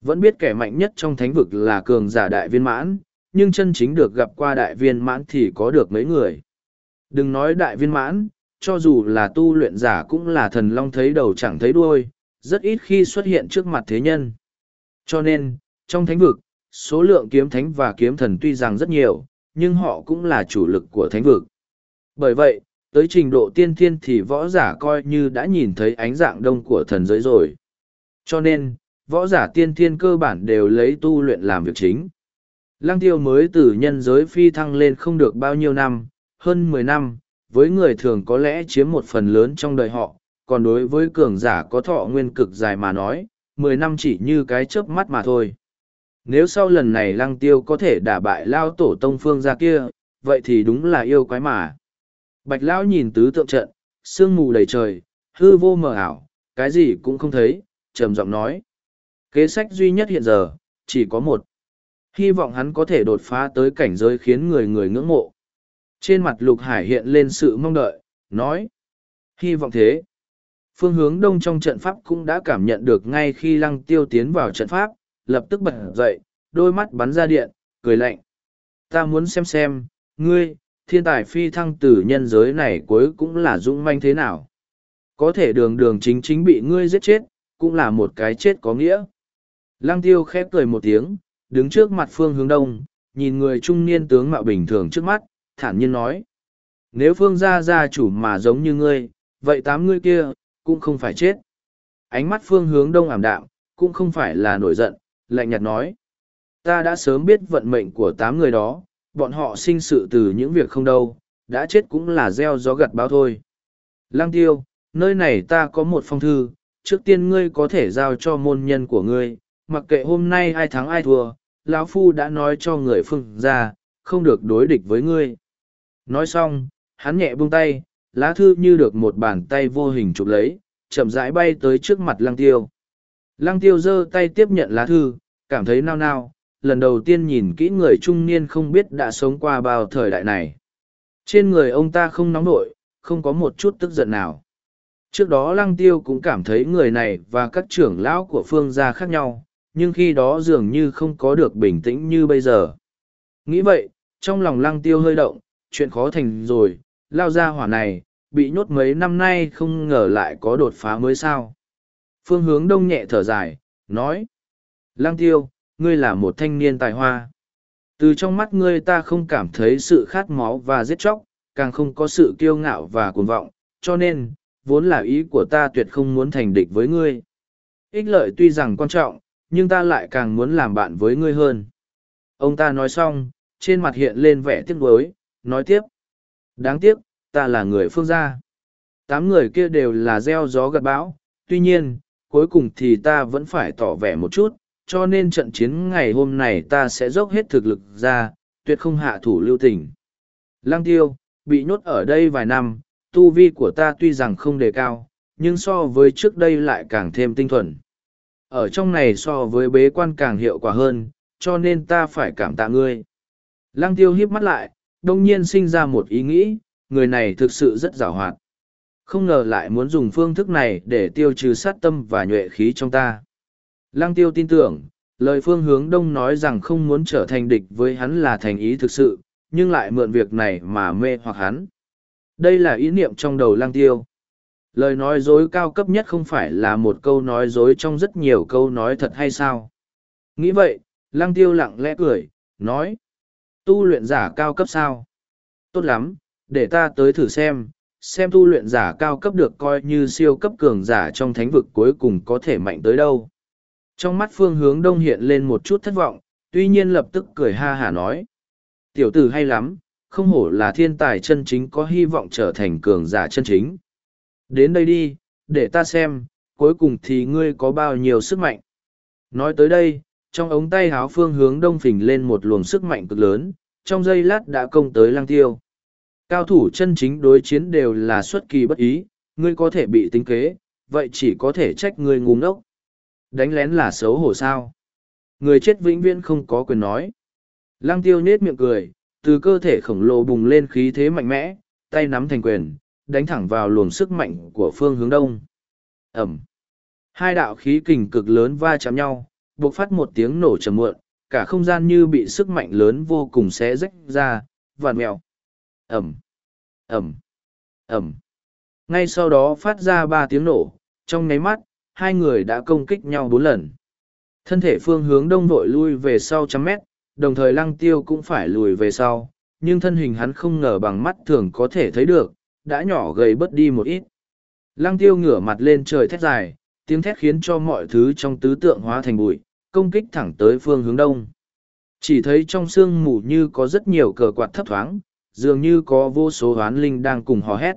Vẫn biết kẻ mạnh nhất trong thánh vực là cường giả đại viên mãn, nhưng chân chính được gặp qua đại viên mãn thì có được mấy người. Đừng nói đại viên mãn, cho dù là tu luyện giả cũng là thần long thấy đầu chẳng thấy đuôi, rất ít khi xuất hiện trước mặt thế nhân. Cho nên, trong thánh vực, số lượng kiếm thánh và kiếm thần tuy rằng rất nhiều, nhưng họ cũng là chủ lực của thánh vực. Bởi vậy tới trình độ tiên thiên thì võ giả coi như đã nhìn thấy ánh dạng đông của thần giới rồi. Cho nên, võ giả tiên thiên cơ bản đều lấy tu luyện làm việc chính. Lăng tiêu mới từ nhân giới phi thăng lên không được bao nhiêu năm, hơn mười năm, với người thường có lẽ chiếm một phần lớn trong đời họ. Còn đối với cường giả có thọ nguyên cực dài mà nói, mười năm chỉ như cái chớp mắt mà thôi. Nếu sau lần này lăng tiêu có thể đả bại lao tổ tông phương ra kia, vậy thì đúng là yêu quái mà bạch lão nhìn tứ tượng trận, sương mù đầy trời, hư vô mờ ảo, cái gì cũng không thấy, trầm giọng nói. Kế sách duy nhất hiện giờ, chỉ có một. Hy vọng hắn có thể đột phá tới cảnh giới khiến người người ngưỡng mộ. Trên mặt lục hải hiện lên sự mong đợi, nói. Hy vọng thế. Phương hướng đông trong trận pháp cũng đã cảm nhận được ngay khi lăng tiêu tiến vào trận pháp, lập tức bật dậy, đôi mắt bắn ra điện, cười lạnh. Ta muốn xem xem, ngươi thiên tài phi thăng từ nhân giới này cuối cũng là dũng manh thế nào có thể đường đường chính chính bị ngươi giết chết cũng là một cái chết có nghĩa lăng tiêu khép cười một tiếng đứng trước mặt phương hướng đông nhìn người trung niên tướng mạo bình thường trước mắt thản nhiên nói nếu phương gia gia chủ mà giống như ngươi vậy tám ngươi kia cũng không phải chết. Ánh mắt phương hướng đông ảm đạm, cũng không phải là nổi giận, lạnh nhạt nói. Ta đã sớm biết vận mệnh của tám người đó, bọn họ sinh sự từ những việc không đâu, đã chết cũng là gieo gió gặt báo thôi. Lăng tiêu, nơi này ta có một phong thư, trước tiên ngươi có thể giao cho môn nhân của ngươi, mặc kệ hôm nay ai thắng ai thua, lão Phu đã nói cho người phương ra, không được đối địch với ngươi. Nói xong, hắn nhẹ buông tay, lá thư như được một bàn tay vô hình chụp lấy, chậm rãi bay tới trước mặt lăng tiêu. Lăng tiêu giơ tay tiếp nhận lá thư, cảm thấy nao nao, lần đầu tiên nhìn kỹ người trung niên không biết đã sống qua bao thời đại này. Trên người ông ta không nóng nổi, không có một chút tức giận nào. Trước đó lăng tiêu cũng cảm thấy người này và các trưởng lão của phương gia khác nhau, nhưng khi đó dường như không có được bình tĩnh như bây giờ. Nghĩ vậy, trong lòng lăng tiêu hơi động, chuyện khó thành rồi, lao ra hỏa này, bị nhốt mấy năm nay không ngờ lại có đột phá mới sao. Phương hướng đông nhẹ thở dài, nói. Lang tiêu, ngươi là một thanh niên tài hoa. Từ trong mắt ngươi ta không cảm thấy sự khát máu và giết chóc, càng không có sự kiêu ngạo và cuồng vọng, cho nên, vốn là ý của ta tuyệt không muốn thành địch với ngươi. Ích lợi tuy rằng quan trọng, nhưng ta lại càng muốn làm bạn với ngươi hơn. Ông ta nói xong, trên mặt hiện lên vẻ tiếc nuối, nói tiếp. Đáng tiếc, ta là người phương gia. Tám người kia đều là gieo gió gặt bão, tuy nhiên, cuối cùng thì ta vẫn phải tỏ vẻ một chút, cho nên trận chiến ngày hôm này ta sẽ dốc hết thực lực ra, tuyệt không hạ thủ lưu tình. Lăng tiêu, bị nhốt ở đây vài năm, tu vi của ta tuy rằng không đề cao, nhưng so với trước đây lại càng thêm tinh thuần. Ở trong này so với bế quan càng hiệu quả hơn, cho nên ta phải cảm tạ ngươi. Lăng tiêu híp mắt lại, đông nhiên sinh ra một ý nghĩ, người này thực sự rất rào hoạt. Không ngờ lại muốn dùng phương thức này để tiêu trừ sát tâm và nhuệ khí trong ta. Lăng tiêu tin tưởng, lời phương hướng đông nói rằng không muốn trở thành địch với hắn là thành ý thực sự, nhưng lại mượn việc này mà mê hoặc hắn. Đây là ý niệm trong đầu lang tiêu. Lời nói dối cao cấp nhất không phải là một câu nói dối trong rất nhiều câu nói thật hay sao? Nghĩ vậy, lang tiêu lặng lẽ cười, nói. Tu luyện giả cao cấp sao? Tốt lắm, để ta tới thử xem, xem tu luyện giả cao cấp được coi như siêu cấp cường giả trong thánh vực cuối cùng có thể mạnh tới đâu. Trong mắt phương hướng đông hiện lên một chút thất vọng, tuy nhiên lập tức cười ha hả nói. Tiểu tử hay lắm, không hổ là thiên tài chân chính có hy vọng trở thành cường giả chân chính. Đến đây đi, để ta xem, cuối cùng thì ngươi có bao nhiêu sức mạnh. Nói tới đây, trong ống tay háo phương hướng đông phình lên một luồng sức mạnh cực lớn, trong giây lát đã công tới lang tiêu. Cao thủ chân chính đối chiến đều là xuất kỳ bất ý, ngươi có thể bị tính kế, vậy chỉ có thể trách ngươi ngu ngốc. Đánh lén là xấu hổ sao. Người chết vĩnh viễn không có quyền nói. Lăng tiêu nết miệng cười, từ cơ thể khổng lồ bùng lên khí thế mạnh mẽ, tay nắm thành quyền, đánh thẳng vào luồng sức mạnh của phương hướng đông. Ẩm. Hai đạo khí kình cực lớn va chạm nhau, bộc phát một tiếng nổ trầm muộn, cả không gian như bị sức mạnh lớn vô cùng xé rách ra, vạt mèo. Ẩm. Ẩm. Ẩm. Ngay sau đó phát ra ba tiếng nổ, trong nháy mắt, hai người đã công kích nhau bốn lần. Thân thể phương hướng đông vội lui về sau trăm mét, đồng thời lăng tiêu cũng phải lùi về sau, nhưng thân hình hắn không ngờ bằng mắt thường có thể thấy được, đã nhỏ gầy bớt đi một ít. Lăng tiêu ngửa mặt lên trời thét dài, tiếng thét khiến cho mọi thứ trong tứ tượng hóa thành bụi, công kích thẳng tới phương hướng đông. Chỉ thấy trong sương mù như có rất nhiều cờ quạt thấp thoáng, dường như có vô số hoán linh đang cùng hò hét.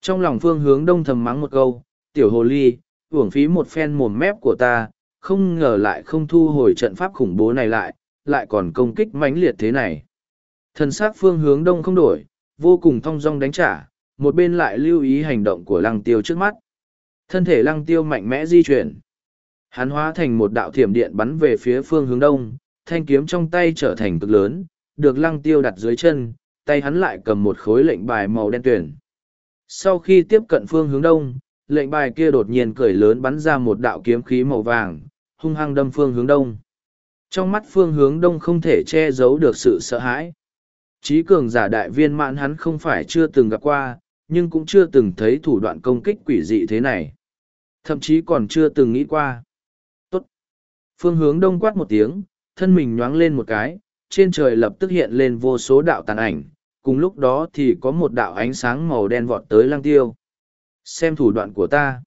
Trong lòng phương hướng đông thầm mắng một câu, tiểu hồ ly, uổng phí một phen mồm mép của ta, không ngờ lại không thu hồi trận pháp khủng bố này lại, lại còn công kích mãnh liệt thế này. Thần sát phương hướng đông không đổi, vô cùng thong dong đánh trả, một bên lại lưu ý hành động của lăng tiêu trước mắt. Thân thể lăng tiêu mạnh mẽ di chuyển. Hắn hóa thành một đạo thiểm điện bắn về phía phương hướng đông, thanh kiếm trong tay trở thành cực lớn, được lăng tiêu đặt dưới chân, tay hắn lại cầm một khối lệnh bài màu đen tuyển. Sau khi tiếp cận phương hướng đông, lệnh bài kia đột nhiên cởi lớn bắn ra một đạo kiếm khí màu vàng, hung hăng đâm phương hướng đông. Trong mắt phương hướng đông không thể che giấu được sự sợ hãi. Chí cường giả đại viên mãn hắn không phải chưa từng gặp qua, nhưng cũng chưa từng thấy thủ đoạn công kích quỷ dị thế này. Thậm chí còn chưa từng nghĩ qua. Tốt. Phương hướng đông quát một tiếng, thân mình nhoáng lên một cái, trên trời lập tức hiện lên vô số đạo tàn ảnh, cùng lúc đó thì có một đạo ánh sáng màu đen vọt tới lăng tiêu. Xem thủ đoạn của ta.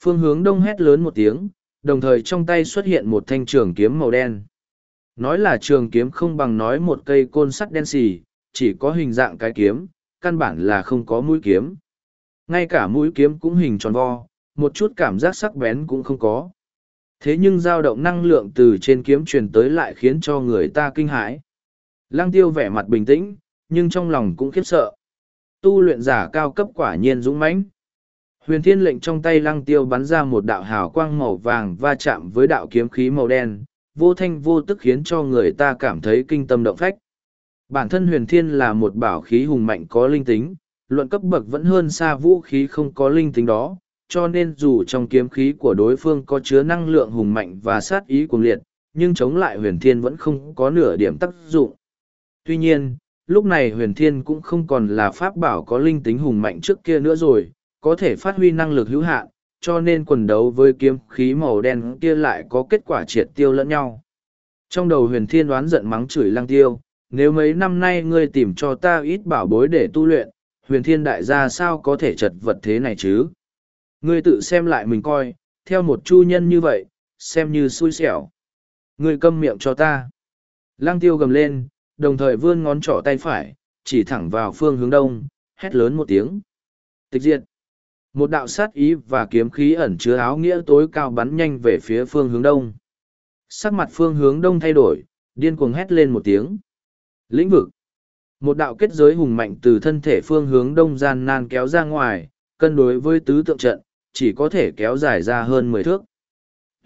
Phương hướng đông hét lớn một tiếng, đồng thời trong tay xuất hiện một thanh trường kiếm màu đen. Nói là trường kiếm không bằng nói một cây côn sắt đen xì, chỉ có hình dạng cái kiếm, căn bản là không có mũi kiếm. Ngay cả mũi kiếm cũng hình tròn vo, một chút cảm giác sắc bén cũng không có. Thế nhưng dao động năng lượng từ trên kiếm truyền tới lại khiến cho người ta kinh hãi. Lăng tiêu vẻ mặt bình tĩnh, nhưng trong lòng cũng khiếp sợ. Tu luyện giả cao cấp quả nhiên dũng mãnh. Huyền thiên lệnh trong tay lăng tiêu bắn ra một đạo hào quang màu vàng va chạm với đạo kiếm khí màu đen, vô thanh vô tức khiến cho người ta cảm thấy kinh tâm động phách. Bản thân huyền thiên là một bảo khí hùng mạnh có linh tính, luận cấp bậc vẫn hơn xa vũ khí không có linh tính đó, cho nên dù trong kiếm khí của đối phương có chứa năng lượng hùng mạnh và sát ý cuồng liệt, nhưng chống lại huyền thiên vẫn không có nửa điểm tác dụng. Tuy nhiên, lúc này huyền thiên cũng không còn là pháp bảo có linh tính hùng mạnh trước kia nữa rồi, có thể phát huy năng lực hữu hạn, cho nên quần đấu với kiếm khí màu đen kia lại có kết quả triệt tiêu lẫn nhau. Trong đầu huyền thiên đoán giận mắng chửi lăng tiêu, nếu mấy năm nay ngươi tìm cho ta ít bảo bối để tu luyện, huyền thiên đại gia sao có thể chật vật thế này chứ? Ngươi tự xem lại mình coi, theo một chu nhân như vậy, xem như xui xẻo. Ngươi câm miệng cho ta. Lăng tiêu gầm lên, đồng thời vươn ngón trỏ tay phải, chỉ thẳng vào phương hướng đông, hét lớn một tiếng. Tịch diệt. Một đạo sát ý và kiếm khí ẩn chứa áo nghĩa tối cao bắn nhanh về phía phương hướng đông. Sắc mặt phương hướng đông thay đổi, điên cuồng hét lên một tiếng. Lĩnh vực. Một đạo kết giới hùng mạnh từ thân thể phương hướng đông gian nan kéo ra ngoài, cân đối với tứ tượng trận, chỉ có thể kéo dài ra hơn mười thước.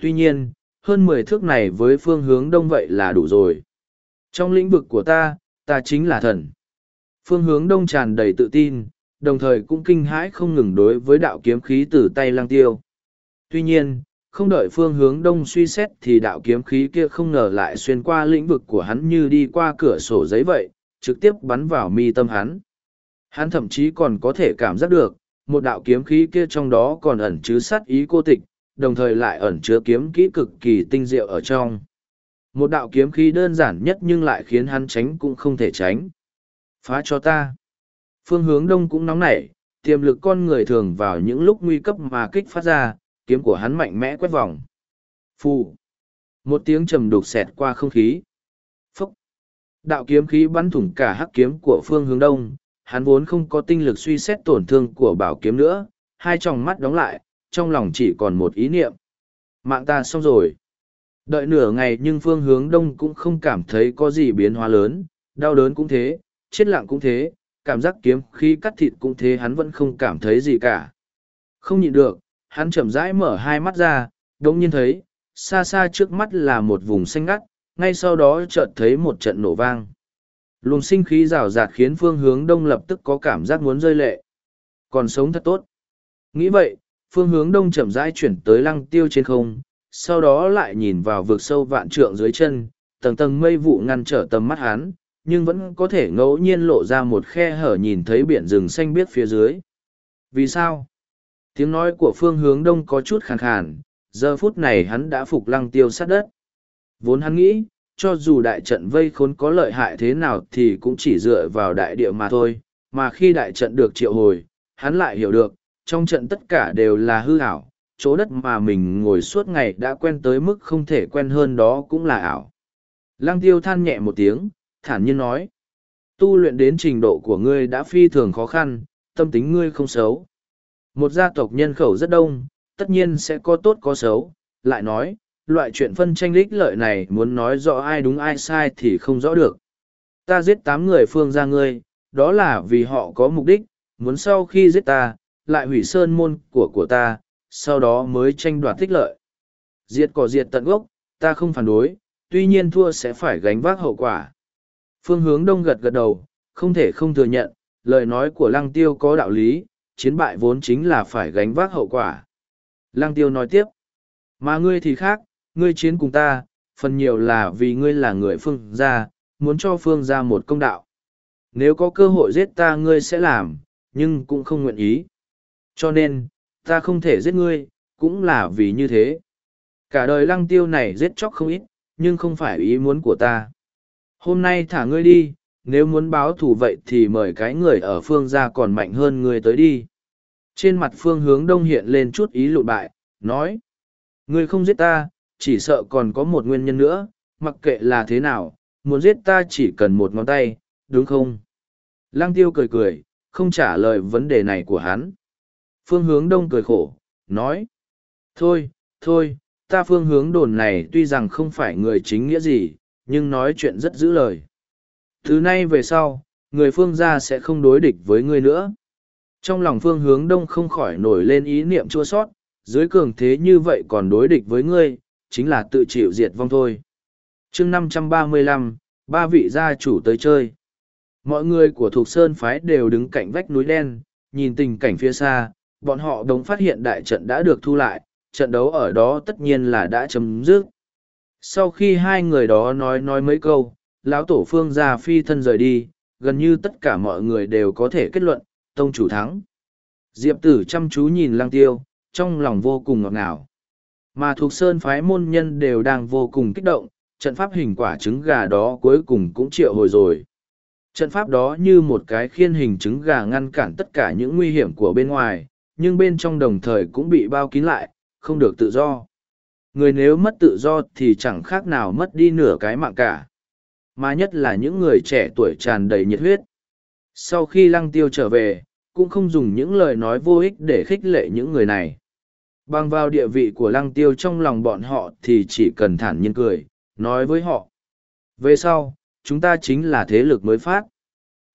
Tuy nhiên, hơn mười thước này với phương hướng đông vậy là đủ rồi. Trong lĩnh vực của ta, ta chính là thần. Phương hướng đông tràn đầy tự tin, đồng thời cũng kinh hãi không ngừng đối với đạo kiếm khí từ tay lang tiêu. Tuy nhiên, không đợi phương hướng đông suy xét thì đạo kiếm khí kia không ngờ lại xuyên qua lĩnh vực của hắn như đi qua cửa sổ giấy vậy, trực tiếp bắn vào mi tâm hắn. Hắn thậm chí còn có thể cảm giác được, một đạo kiếm khí kia trong đó còn ẩn chứa sát ý cô tịch, đồng thời lại ẩn chứa kiếm kỹ cực kỳ tinh diệu ở trong. Một đạo kiếm khí đơn giản nhất nhưng lại khiến hắn tránh cũng không thể tránh. Phá cho ta. Phương hướng đông cũng nóng nảy, tiềm lực con người thường vào những lúc nguy cấp mà kích phát ra, kiếm của hắn mạnh mẽ quét vòng. Phù. Một tiếng trầm đục xẹt qua không khí. Phúc. Đạo kiếm khí bắn thủng cả hắc kiếm của phương hướng đông, hắn vốn không có tinh lực suy xét tổn thương của bảo kiếm nữa, hai tròng mắt đóng lại, trong lòng chỉ còn một ý niệm. Mạng ta xong rồi. Đợi nửa ngày nhưng phương hướng đông cũng không cảm thấy có gì biến hóa lớn, đau đớn cũng thế, chết lặng cũng thế, cảm giác kiếm khí cắt thịt cũng thế hắn vẫn không cảm thấy gì cả. Không nhịn được, hắn chậm rãi mở hai mắt ra, đồng nhiên thấy, xa xa trước mắt là một vùng xanh ngắt, ngay sau đó chợt thấy một trận nổ vang. Luồng sinh khí rào rạt khiến phương hướng đông lập tức có cảm giác muốn rơi lệ. Còn sống thật tốt. Nghĩ vậy, phương hướng đông chậm rãi chuyển tới lăng tiêu trên không, sau đó lại nhìn vào vực sâu vạn trượng dưới chân, tầng tầng mây vụ ngăn trở tầm mắt hắn, nhưng vẫn có thể ngẫu nhiên lộ ra một khe hở nhìn thấy biển rừng xanh biếc phía dưới. Vì sao? Tiếng nói của phương hướng đông có chút khàn khàn, giờ phút này hắn đã phục lăng tiêu sát đất. Vốn hắn nghĩ, cho dù đại trận vây khốn có lợi hại thế nào thì cũng chỉ dựa vào đại địa mà thôi, mà khi đại trận được triệu hồi, hắn lại hiểu được, trong trận tất cả đều là hư ảo, chỗ đất mà mình ngồi suốt ngày đã quen tới mức không thể quen hơn đó cũng là ảo. Lăng tiêu than nhẹ một tiếng, thản nhiên nói, tu luyện đến trình độ của ngươi đã phi thường khó khăn, tâm tính ngươi không xấu. Một gia tộc nhân khẩu rất đông, tất nhiên sẽ có tốt có xấu, lại nói, loại chuyện phân tranh lích lợi này muốn nói rõ ai đúng ai sai thì không rõ được. Ta giết tám người phương ra ngươi, đó là vì họ có mục đích, muốn sau khi giết ta, lại hủy sơn môn của của ta, sau đó mới tranh đoạt tích lợi. Diệt cỏ diệt tận gốc, ta không phản đối, tuy nhiên thua sẽ phải gánh vác hậu quả. Phương hướng đông gật gật đầu, không thể không thừa nhận, lời nói của lăng tiêu có đạo lý, chiến bại vốn chính là phải gánh vác hậu quả. Lăng tiêu nói tiếp, mà ngươi thì khác, ngươi chiến cùng ta, phần nhiều là vì ngươi là người phương gia, muốn cho phương gia một công đạo. Nếu có cơ hội giết ta ngươi sẽ làm, nhưng cũng không nguyện ý. Cho nên, ta không thể giết ngươi, cũng là vì như thế. Cả đời lăng tiêu này giết chóc không ít, nhưng không phải ý muốn của ta. Hôm nay thả ngươi đi, nếu muốn báo thù vậy thì mời cái người ở phương ra còn mạnh hơn ngươi tới đi. Trên mặt phương hướng đông hiện lên chút ý lụt bại, nói. Ngươi không giết ta, chỉ sợ còn có một nguyên nhân nữa, mặc kệ là thế nào, muốn giết ta chỉ cần một ngón tay, đúng không? Lang tiêu cười cười, không trả lời vấn đề này của hắn. Phương hướng đông cười khổ, nói. Thôi, thôi, ta phương hướng đồn này tuy rằng không phải người chính nghĩa gì, nhưng nói chuyện rất giữ lời. Thứ nay về sau, người phương gia sẽ không đối địch với ngươi nữa. Trong lòng phương hướng đông không khỏi nổi lên ý niệm chua sót, dưới cường thế như vậy còn đối địch với ngươi, chính là tự chịu diệt vong thôi. chương năm trăm ba mươi lăm, ba vị gia chủ tới chơi. Mọi người của Thục Sơn Phái đều đứng cạnh vách núi đen, nhìn tình cảnh phía xa, bọn họ đống phát hiện đại trận đã được thu lại, trận đấu ở đó tất nhiên là đã chấm dứt. Sau khi hai người đó nói nói mấy câu, lão tổ phương ra phi thân rời đi, gần như tất cả mọi người đều có thể kết luận, tông chủ thắng. Diệp tử chăm chú nhìn lang tiêu, trong lòng vô cùng ngọt ngào. Mà thuộc sơn phái môn nhân đều đang vô cùng kích động, trận pháp hình quả trứng gà đó cuối cùng cũng triệu hồi rồi. Trận pháp đó như một cái khiên hình trứng gà ngăn cản tất cả những nguy hiểm của bên ngoài, nhưng bên trong đồng thời cũng bị bao kín lại, không được tự do. Người nếu mất tự do thì chẳng khác nào mất đi nửa cái mạng cả. Mà nhất là những người trẻ tuổi tràn đầy nhiệt huyết. Sau khi lăng tiêu trở về, cũng không dùng những lời nói vô ích để khích lệ những người này. Bằng vào địa vị của lăng tiêu trong lòng bọn họ thì chỉ cần thản nhiên cười, nói với họ. Về sau, chúng ta chính là thế lực mới phát.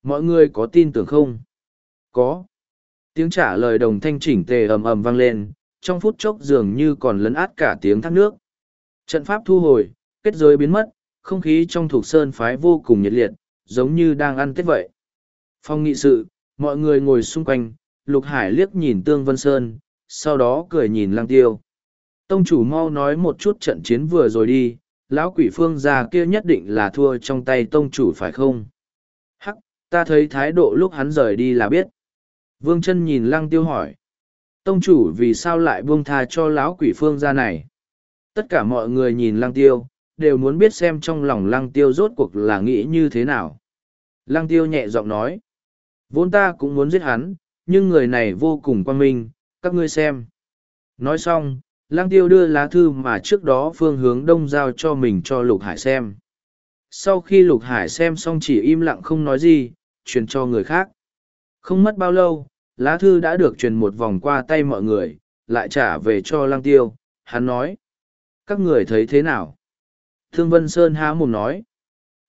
Mọi người có tin tưởng không? Có. Tiếng trả lời đồng thanh chỉnh tề ầm ầm vang lên, trong phút chốc dường như còn lấn át cả tiếng thác nước. Trận pháp thu hồi, kết giới biến mất, không khí trong thuộc sơn phái vô cùng nhiệt liệt, giống như đang ăn tết vậy. Phong nghị sự, mọi người ngồi xung quanh, Lục Hải liếc nhìn Tương Vân Sơn, sau đó cười nhìn lang Tiêu. Tông chủ mau nói một chút trận chiến vừa rồi đi, lão quỷ phương già kia nhất định là thua trong tay tông chủ phải không? hắc Ta thấy thái độ lúc hắn rời đi là biết. Vương chân nhìn lăng tiêu hỏi. Tông chủ vì sao lại buông tha cho lão quỷ phương ra này? Tất cả mọi người nhìn lăng tiêu, đều muốn biết xem trong lòng lăng tiêu rốt cuộc là nghĩ như thế nào. Lăng tiêu nhẹ giọng nói. Vốn ta cũng muốn giết hắn, nhưng người này vô cùng quan minh, các ngươi xem. Nói xong, lăng tiêu đưa lá thư mà trước đó phương hướng đông giao cho mình cho Lục Hải xem. Sau khi Lục Hải xem xong chỉ im lặng không nói gì, truyền cho người khác. Không mất bao lâu, lá thư đã được truyền một vòng qua tay mọi người, lại trả về cho lăng tiêu, hắn nói. Các người thấy thế nào? Thương Vân Sơn há mồm nói.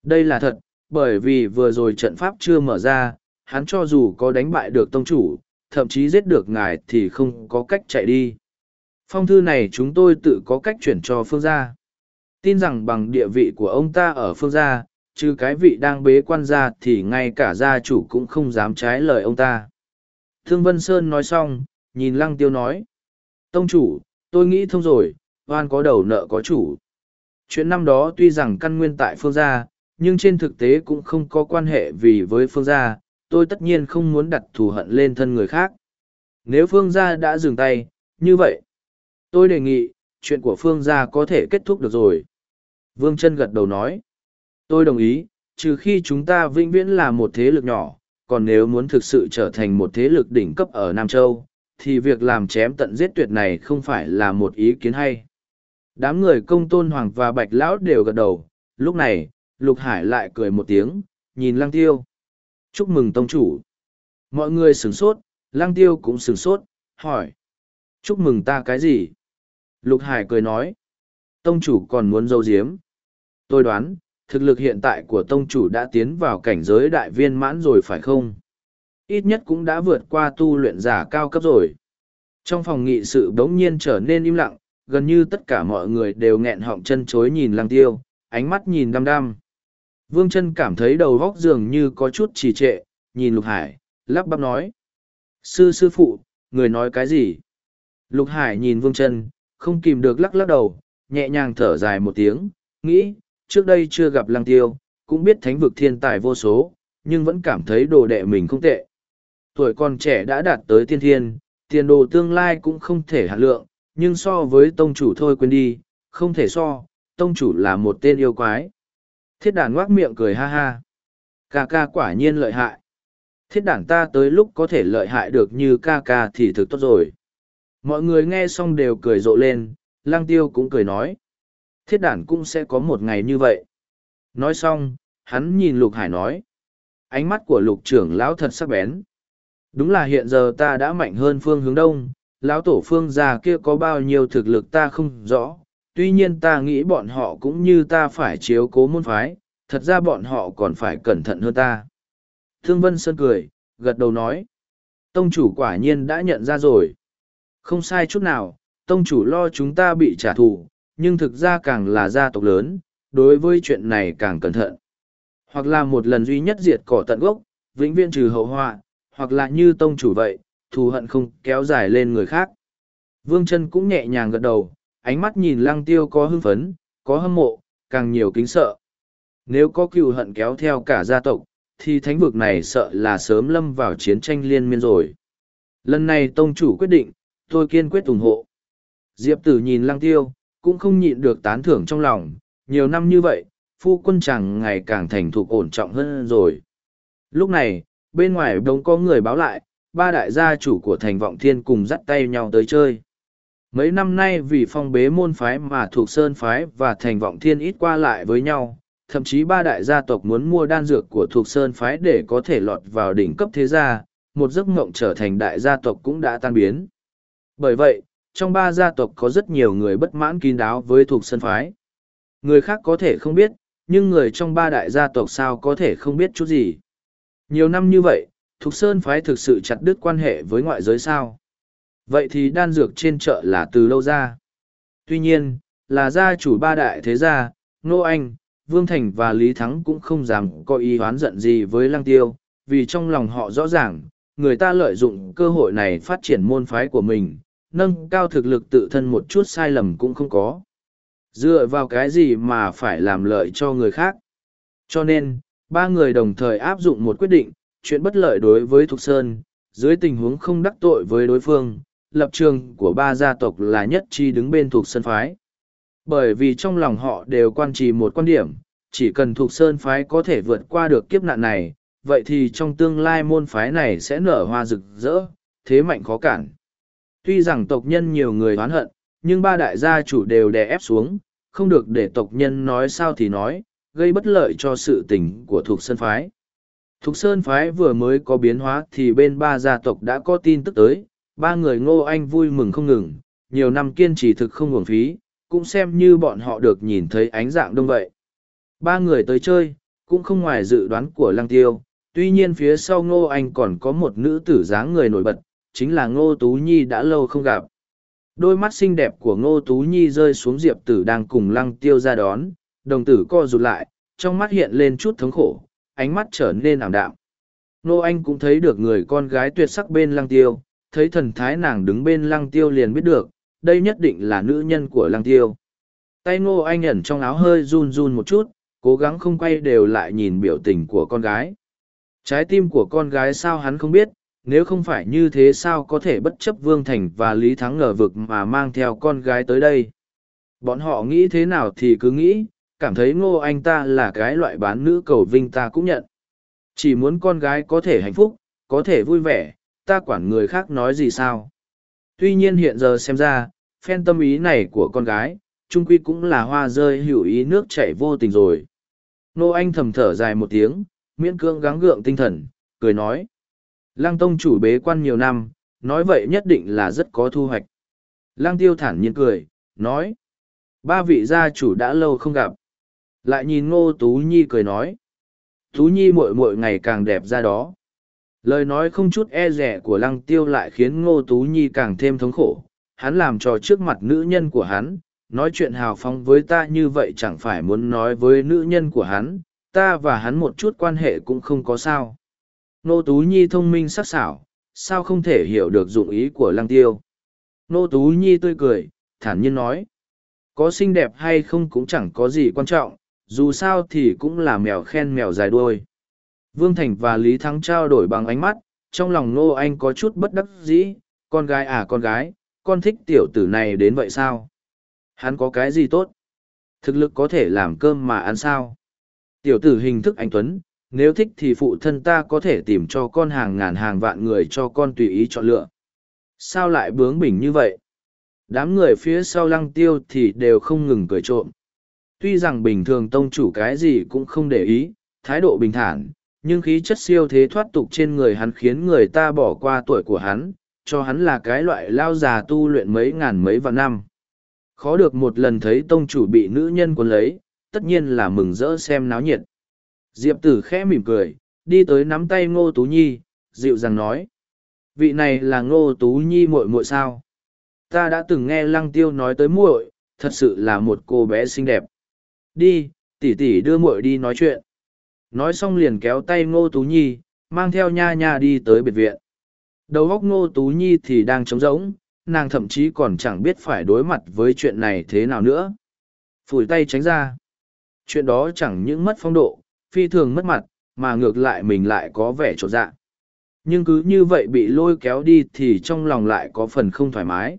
Đây là thật, bởi vì vừa rồi trận pháp chưa mở ra, hắn cho dù có đánh bại được tông chủ, thậm chí giết được ngài thì không có cách chạy đi. Phong thư này chúng tôi tự có cách chuyển cho phương gia. Tin rằng bằng địa vị của ông ta ở phương gia, trừ cái vị đang bế quan ra thì ngay cả gia chủ cũng không dám trái lời ông ta. Thương Vân Sơn nói xong, nhìn Lăng Tiêu nói. Tông chủ, tôi nghĩ thông rồi, oan có đầu nợ có chủ. Chuyện năm đó tuy rằng căn nguyên tại phương gia, nhưng trên thực tế cũng không có quan hệ vì với phương gia, tôi tất nhiên không muốn đặt thù hận lên thân người khác. Nếu phương gia đã dừng tay, như vậy, tôi đề nghị, chuyện của phương gia có thể kết thúc được rồi. Vương chân gật đầu nói, tôi đồng ý, trừ khi chúng ta vĩnh viễn là một thế lực nhỏ, còn nếu muốn thực sự trở thành một thế lực đỉnh cấp ở Nam Châu, thì việc làm chém tận giết tuyệt này không phải là một ý kiến hay. Đám người công tôn hoàng và bạch lão đều gật đầu, lúc này, Lục Hải lại cười một tiếng, nhìn lăng tiêu. Chúc mừng tông chủ. Mọi người sửng sốt, lăng tiêu cũng sửng sốt, hỏi. Chúc mừng ta cái gì? Lục Hải cười nói. Tông chủ còn muốn dâu diếm. Tôi đoán, thực lực hiện tại của tông chủ đã tiến vào cảnh giới đại viên mãn rồi phải không? Ít nhất cũng đã vượt qua tu luyện giả cao cấp rồi. Trong phòng nghị sự bỗng nhiên trở nên im lặng, gần như tất cả mọi người đều nghẹn họng chân chối nhìn lăng tiêu, ánh mắt nhìn đăm đăm. Vương chân cảm thấy đầu góc dường như có chút trì trệ, nhìn Lục Hải, lắp bắp nói. Sư sư phụ, người nói cái gì? Lục Hải nhìn Vương chân, không kìm được lắc lắc đầu, nhẹ nhàng thở dài một tiếng, nghĩ, trước đây chưa gặp lăng tiêu, cũng biết thánh vực thiên tài vô số, nhưng vẫn cảm thấy đồ đệ mình không tệ. Tuổi còn trẻ đã đạt tới tiên thiên, tiền đồ tương lai cũng không thể hạ lượng, nhưng so với tông chủ thôi quên đi, không thể so, tông chủ là một tên yêu quái. Thiết đàn ngoác miệng cười ha ha. Ca ca quả nhiên lợi hại. Thiết đàn ta tới lúc có thể lợi hại được như ca ca thì thực tốt rồi. Mọi người nghe xong đều cười rộ lên, lang tiêu cũng cười nói. Thiết đàn cũng sẽ có một ngày như vậy. Nói xong, hắn nhìn lục hải nói. Ánh mắt của lục trưởng lão thật sắc bén. Đúng là hiện giờ ta đã mạnh hơn phương hướng đông, lão tổ phương già kia có bao nhiêu thực lực ta không rõ, tuy nhiên ta nghĩ bọn họ cũng như ta phải chiếu cố môn phái, thật ra bọn họ còn phải cẩn thận hơn ta. Thương Vân Sơn cười, gật đầu nói. Tông chủ quả nhiên đã nhận ra rồi. Không sai chút nào, tông chủ lo chúng ta bị trả thù, nhưng thực ra càng là gia tộc lớn, đối với chuyện này càng cẩn thận. Hoặc là một lần duy nhất diệt cỏ tận gốc, vĩnh viễn trừ hậu họa, hoặc là như tông chủ vậy, thù hận không kéo dài lên người khác. Vương chân cũng nhẹ nhàng gật đầu, ánh mắt nhìn lăng tiêu có hưng phấn, có hâm mộ, càng nhiều kính sợ. Nếu có cựu hận kéo theo cả gia tộc, thì thánh vực này sợ là sớm lâm vào chiến tranh liên miên rồi. Lần này tông chủ quyết định, tôi kiên quyết ủng hộ. Diệp tử nhìn lăng tiêu, cũng không nhịn được tán thưởng trong lòng, nhiều năm như vậy, phu quân chàng ngày càng thành thục ổn trọng hơn rồi. Lúc này, bên ngoài đống có người báo lại, ba đại gia chủ của thành vọng thiên cùng dắt tay nhau tới chơi. Mấy năm nay vì phong bế môn phái mà thuộc sơn phái và thành vọng thiên ít qua lại với nhau, thậm chí ba đại gia tộc muốn mua đan dược của thuộc sơn phái để có thể lọt vào đỉnh cấp thế gia, một giấc mộng trở thành đại gia tộc cũng đã tan biến. Bởi vậy, trong ba gia tộc có rất nhiều người bất mãn kín đáo với thuộc sơn phái. Người khác có thể không biết, nhưng người trong ba đại gia tộc sao có thể không biết chút gì. Nhiều năm như vậy, Thục Sơn phái thực sự chặt đứt quan hệ với ngoại giới sao. Vậy thì đan dược trên chợ là từ lâu ra. Tuy nhiên, là gia chủ ba đại thế gia, Nô Anh, Vương Thành và Lý Thắng cũng không dám có ý oán giận gì với Lăng Tiêu, vì trong lòng họ rõ ràng, người ta lợi dụng cơ hội này phát triển môn phái của mình, nâng cao thực lực tự thân một chút sai lầm cũng không có. Dựa vào cái gì mà phải làm lợi cho người khác. Cho nên, ba người đồng thời áp dụng một quyết định, chuyện bất lợi đối với Thục Sơn, dưới tình huống không đắc tội với đối phương, lập trường của ba gia tộc là nhất chi đứng bên Thục Sơn Phái. Bởi vì trong lòng họ đều quan trì một quan điểm, chỉ cần Thục Sơn Phái có thể vượt qua được kiếp nạn này, vậy thì trong tương lai môn phái này sẽ nở hoa rực rỡ, thế mạnh khó cản. Tuy rằng tộc nhân nhiều người oán hận, nhưng ba đại gia chủ đều đè ép xuống, không được để tộc nhân nói sao thì nói, gây bất lợi cho sự tình của Thục Sơn Phái. Thục Sơn Phái vừa mới có biến hóa thì bên ba gia tộc đã có tin tức tới, ba người ngô anh vui mừng không ngừng, nhiều năm kiên trì thực không hưởng phí, cũng xem như bọn họ được nhìn thấy ánh dạng đông vậy. Ba người tới chơi, cũng không ngoài dự đoán của Lăng Tiêu, tuy nhiên phía sau ngô anh còn có một nữ tử dáng người nổi bật, chính là ngô Tú Nhi đã lâu không gặp. Đôi mắt xinh đẹp của ngô Tú Nhi rơi xuống diệp tử đang cùng Lăng Tiêu ra đón, đồng tử co rụt lại, trong mắt hiện lên chút thống khổ, ánh mắt trở nên ảm đạm. Ngô Anh cũng thấy được người con gái tuyệt sắc bên lăng tiêu, thấy thần thái nàng đứng bên lăng tiêu liền biết được, đây nhất định là nữ nhân của lăng tiêu. Tay ngô anh ẩn trong áo hơi run run một chút, cố gắng không quay đều lại nhìn biểu tình của con gái. Trái tim của con gái sao hắn không biết, nếu không phải như thế sao có thể bất chấp Vương Thành và Lý Thắng ngờ vực mà mang theo con gái tới đây. Bọn họ nghĩ thế nào thì cứ nghĩ, cảm thấy ngô anh ta là cái loại bán nữ cầu vinh ta cũng nhận. Chỉ muốn con gái có thể hạnh phúc, có thể vui vẻ, ta quản người khác nói gì sao. Tuy nhiên hiện giờ xem ra, phen tâm ý này của con gái, trung quy cũng là hoa rơi hữu ý nước chảy vô tình rồi. Nô Anh thầm thở dài một tiếng, miễn cưỡng gắng gượng tinh thần, cười nói. Lăng tông chủ bế quan nhiều năm, nói vậy nhất định là rất có thu hoạch. Lăng tiêu thản nhiên cười, nói. Ba vị gia chủ đã lâu không gặp. Lại nhìn ngô Tú Nhi cười nói. Tú Nhi muội muội ngày càng đẹp ra đó. Lời nói không chút e rẻ của lăng tiêu lại khiến ngô Tú Nhi càng thêm thống khổ. Hắn làm trò trước mặt nữ nhân của hắn, nói chuyện hào phóng với ta như vậy chẳng phải muốn nói với nữ nhân của hắn, ta và hắn một chút quan hệ cũng không có sao. Nô Tú Nhi thông minh sắc sảo, sao không thể hiểu được dụng ý của lăng tiêu. Nô Tú Nhi tươi cười, thản nhiên nói. Có xinh đẹp hay không cũng chẳng có gì quan trọng, dù sao thì cũng là mèo khen mèo dài đuôi. Vương Thành và Lý Thắng trao đổi bằng ánh mắt, trong lòng Nô Anh có chút bất đắc dĩ, con gái à con gái, con thích tiểu tử này đến vậy sao? Hắn có cái gì tốt? Thực lực có thể làm cơm mà ăn sao? Tiểu tử hình thức anh Tuấn, nếu thích thì phụ thân ta có thể tìm cho con hàng ngàn hàng vạn người cho con tùy ý chọn lựa. Sao lại bướng bỉnh như vậy? Đám người phía sau lăng tiêu thì đều không ngừng cười trộm. Tuy rằng bình thường tông chủ cái gì cũng không để ý, thái độ bình thản, nhưng khí chất siêu thế thoát tục trên người hắn khiến người ta bỏ qua tuổi của hắn, cho hắn là cái loại lao già tu luyện mấy ngàn mấy vạn năm. Khó được một lần thấy tông chủ bị nữ nhân cuốn lấy, tất nhiên là mừng rỡ xem náo nhiệt. Diệp tử khẽ mỉm cười, đi tới nắm tay ngô tú nhi, dịu dàng nói. Vị này là ngô tú nhi muội muội sao? Ta đã từng nghe lăng tiêu nói tới muội, thật sự là một cô bé xinh đẹp. Đi, tỷ tỷ đưa muội đi nói chuyện. Nói xong liền kéo tay ngô tú nhi, mang theo nha nha đi tới biệt viện. Đầu góc ngô tú nhi thì đang trống rỗng, nàng thậm chí còn chẳng biết phải đối mặt với chuyện này thế nào nữa. Phủi tay tránh ra. Chuyện đó chẳng những mất phong độ, phi thường mất mặt, mà ngược lại mình lại có vẻ trột dạ. Nhưng cứ như vậy bị lôi kéo đi thì trong lòng lại có phần không thoải mái.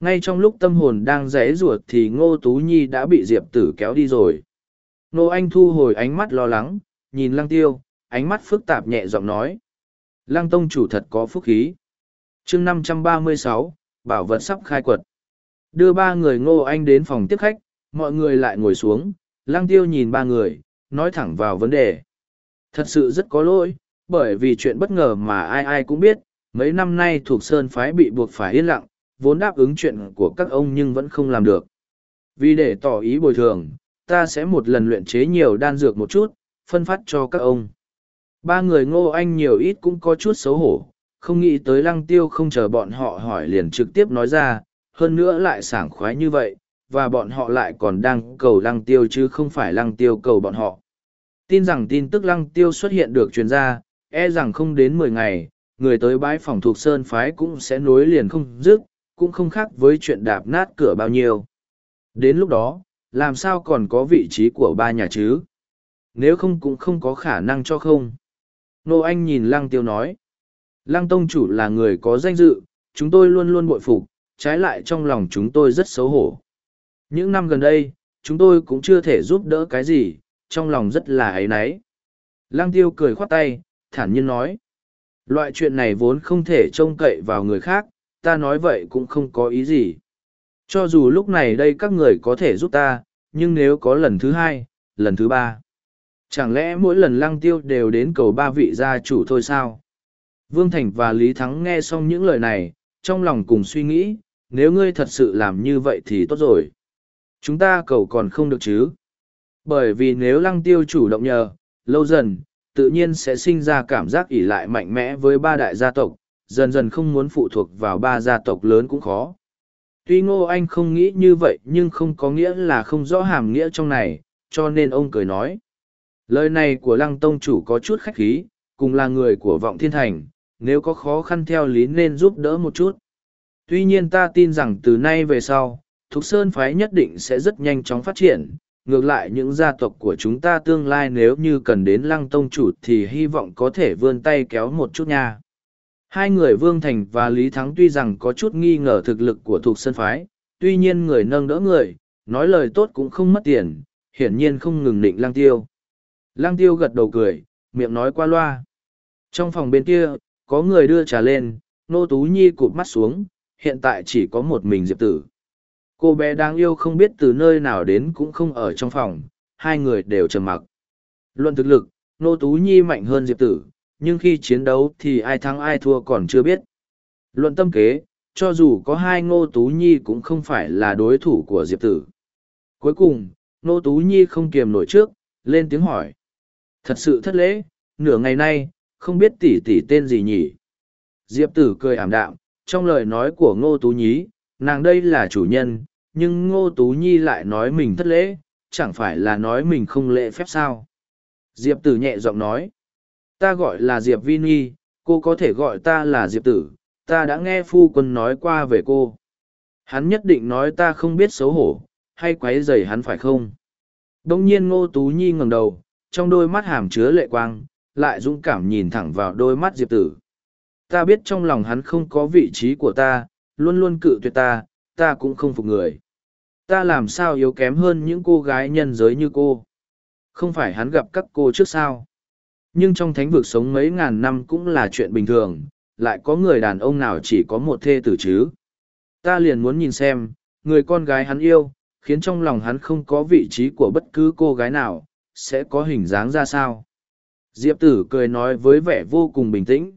Ngay trong lúc tâm hồn đang rẽ ruột thì ngô tú nhi đã bị diệp tử kéo đi rồi. Ngô anh thu hồi ánh mắt lo lắng nhìn lăng tiêu ánh mắt phức tạp nhẹ giọng nói. Lăng tông chủ thật có phúc khí. Chương năm trăm ba mươi sáu bảo vật sắp khai quật. Đưa ba người ngô anh đến phòng tiếp khách mọi người lại ngồi xuống. Lăng tiêu nhìn ba người nói thẳng vào vấn đề thật sự rất có lỗi bởi vì chuyện bất ngờ mà ai ai cũng biết mấy năm nay thuộc sơn phái bị buộc phải yên lặng vốn đáp ứng chuyện của các ông nhưng vẫn không làm được. Vì để tỏ ý bồi thường, ta sẽ một lần luyện chế nhiều đan dược một chút, phân phát cho các ông. Ba người ngô anh nhiều ít cũng có chút xấu hổ, không nghĩ tới lăng tiêu không chờ bọn họ hỏi liền trực tiếp nói ra, hơn nữa lại sảng khoái như vậy, và bọn họ lại còn đang cầu lăng tiêu chứ không phải lăng tiêu cầu bọn họ. Tin rằng tin tức lăng tiêu xuất hiện được truyền ra, e rằng không đến mười ngày, người tới bãi phòng thuộc sơn phái cũng sẽ nối liền không dứt, cũng không khác với chuyện đạp nát cửa bao nhiêu. Đến lúc đó, làm sao còn có vị trí của ba nhà chứ? Nếu không cũng không có khả năng cho không. Nô Anh nhìn Lăng Tiêu nói. Lăng Tông chủ là người có danh dự, chúng tôi luôn luôn bội phục, trái lại trong lòng chúng tôi rất xấu hổ. Những năm gần đây, chúng tôi cũng chưa thể giúp đỡ cái gì, trong lòng rất là ấy náy. Lăng Tiêu cười khoát tay, thản nhiên nói. Loại chuyện này vốn không thể trông cậy vào người khác, ta nói vậy cũng không có ý gì. Cho dù lúc này đây các người có thể giúp ta, nhưng nếu có lần thứ hai, lần thứ ba, chẳng lẽ mỗi lần lăng tiêu đều đến cầu ba vị gia chủ thôi sao? Vương Thành và Lý Thắng nghe xong những lời này, trong lòng cùng suy nghĩ, nếu ngươi thật sự làm như vậy thì tốt rồi. Chúng ta cầu còn không được chứ. Bởi vì nếu lăng tiêu chủ động nhờ, lâu dần, tự nhiên sẽ sinh ra cảm giác ỷ lại mạnh mẽ với ba đại gia tộc, dần dần không muốn phụ thuộc vào ba gia tộc lớn cũng khó. Tuy Ngô Anh không nghĩ như vậy nhưng không có nghĩa là không rõ hàm nghĩa trong này, cho nên ông cười nói. Lời này của Lăng Tông Chủ có chút khách khí, cùng là người của Vọng Thiên Thành, nếu có khó khăn theo lý nên giúp đỡ một chút. Tuy nhiên ta tin rằng từ nay về sau, Thục Sơn Phái nhất định sẽ rất nhanh chóng phát triển, ngược lại những gia tộc của chúng ta tương lai nếu như cần đến Lăng Tông Chủ thì hy vọng có thể vươn tay kéo một chút nha. Hai người Vương Thành và Lý Thắng tuy rằng có chút nghi ngờ thực lực của Thục Sơn phái, tuy nhiên người nâng đỡ người, nói lời tốt cũng không mất tiền, hiển nhiên không ngừng định lang tiêu. Lang tiêu gật đầu cười, miệng nói qua loa. Trong phòng bên kia, có người đưa trà lên, nô tú nhi cụp mắt xuống, hiện tại chỉ có một mình diệp tử. Cô bé đáng yêu không biết từ nơi nào đến cũng không ở trong phòng, hai người đều trầm mặc. Luận thực lực, nô tú nhi mạnh hơn diệp tử, nhưng khi chiến đấu thì ai thắng ai thua còn chưa biết. Luận tâm kế, cho dù có hai ngô tú nhi cũng không phải là đối thủ của diệp tử. Cuối cùng, ngô tú nhi không kiềm nổi trước, lên tiếng hỏi. Thật sự thất lễ, nửa ngày nay, không biết tỷ tỷ tên gì nhỉ? Diệp tử cười ảm đạm, trong lời nói của ngô tú nhi, nàng đây là chủ nhân, nhưng ngô tú nhi lại nói mình thất lễ, chẳng phải là nói mình không lễ phép sao? Diệp tử nhẹ giọng nói ta gọi là diệp vi nhi cô có thể gọi ta là diệp tử ta đã nghe phu quân nói qua về cô. Hắn nhất định nói ta không biết xấu hổ hay q u ấ y dày hắn phải không? Đ ỗ n g nhiên ngô tú nhi ngẩng đầu trong đôi mắt hàm chứa lệ quang lại dũng cảm nhìn thẳng vào đôi mắt diệp tử. Ta biết trong lòng hắn không có vị trí của ta luôn luôn cự tuyệt ta ta cũng không phục người ta làm sao yếu kém hơn những cô gái nhân giới như cô không phải hắn gặp các cô trước sao nhưng trong thánh vực sống mấy ngàn năm cũng là chuyện bình thường, lại có người đàn ông nào chỉ có một thê tử chứ. Ta liền muốn nhìn xem, người con gái hắn yêu, khiến trong lòng hắn không có vị trí của bất cứ cô gái nào, sẽ có hình dáng ra sao. Diệp tử cười nói với vẻ vô cùng bình tĩnh.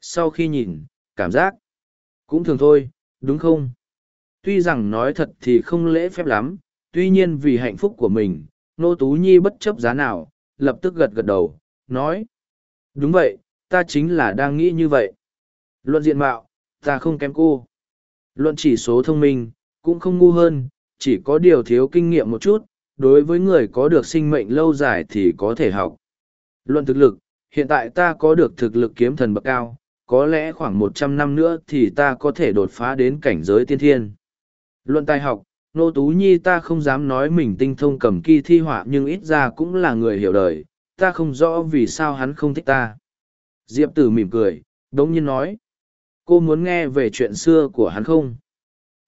Sau khi nhìn, cảm giác, cũng thường thôi, đúng không? Tuy rằng nói thật thì không lễ phép lắm, tuy nhiên vì hạnh phúc của mình, Nô Tú Nhi bất chấp giá nào, lập tức gật gật đầu, nói. Đúng vậy, ta chính là đang nghĩ như vậy. Luận diện mạo, ta không kém cô. Luận chỉ số thông minh, cũng không ngu hơn, chỉ có điều thiếu kinh nghiệm một chút, đối với người có được sinh mệnh lâu dài thì có thể học. Luận thực lực, hiện tại ta có được thực lực kiếm thần bậc cao, có lẽ khoảng một trăm năm nữa thì ta có thể đột phá đến cảnh giới tiên thiên. Luận tài học, Nô Tú Nhi ta không dám nói mình tinh thông cầm kỳ thi họa nhưng ít ra cũng là người hiểu đời, ta không rõ vì sao hắn không thích ta. Diệp tử mỉm cười, đống nhiên nói. Cô muốn nghe về chuyện xưa của hắn không?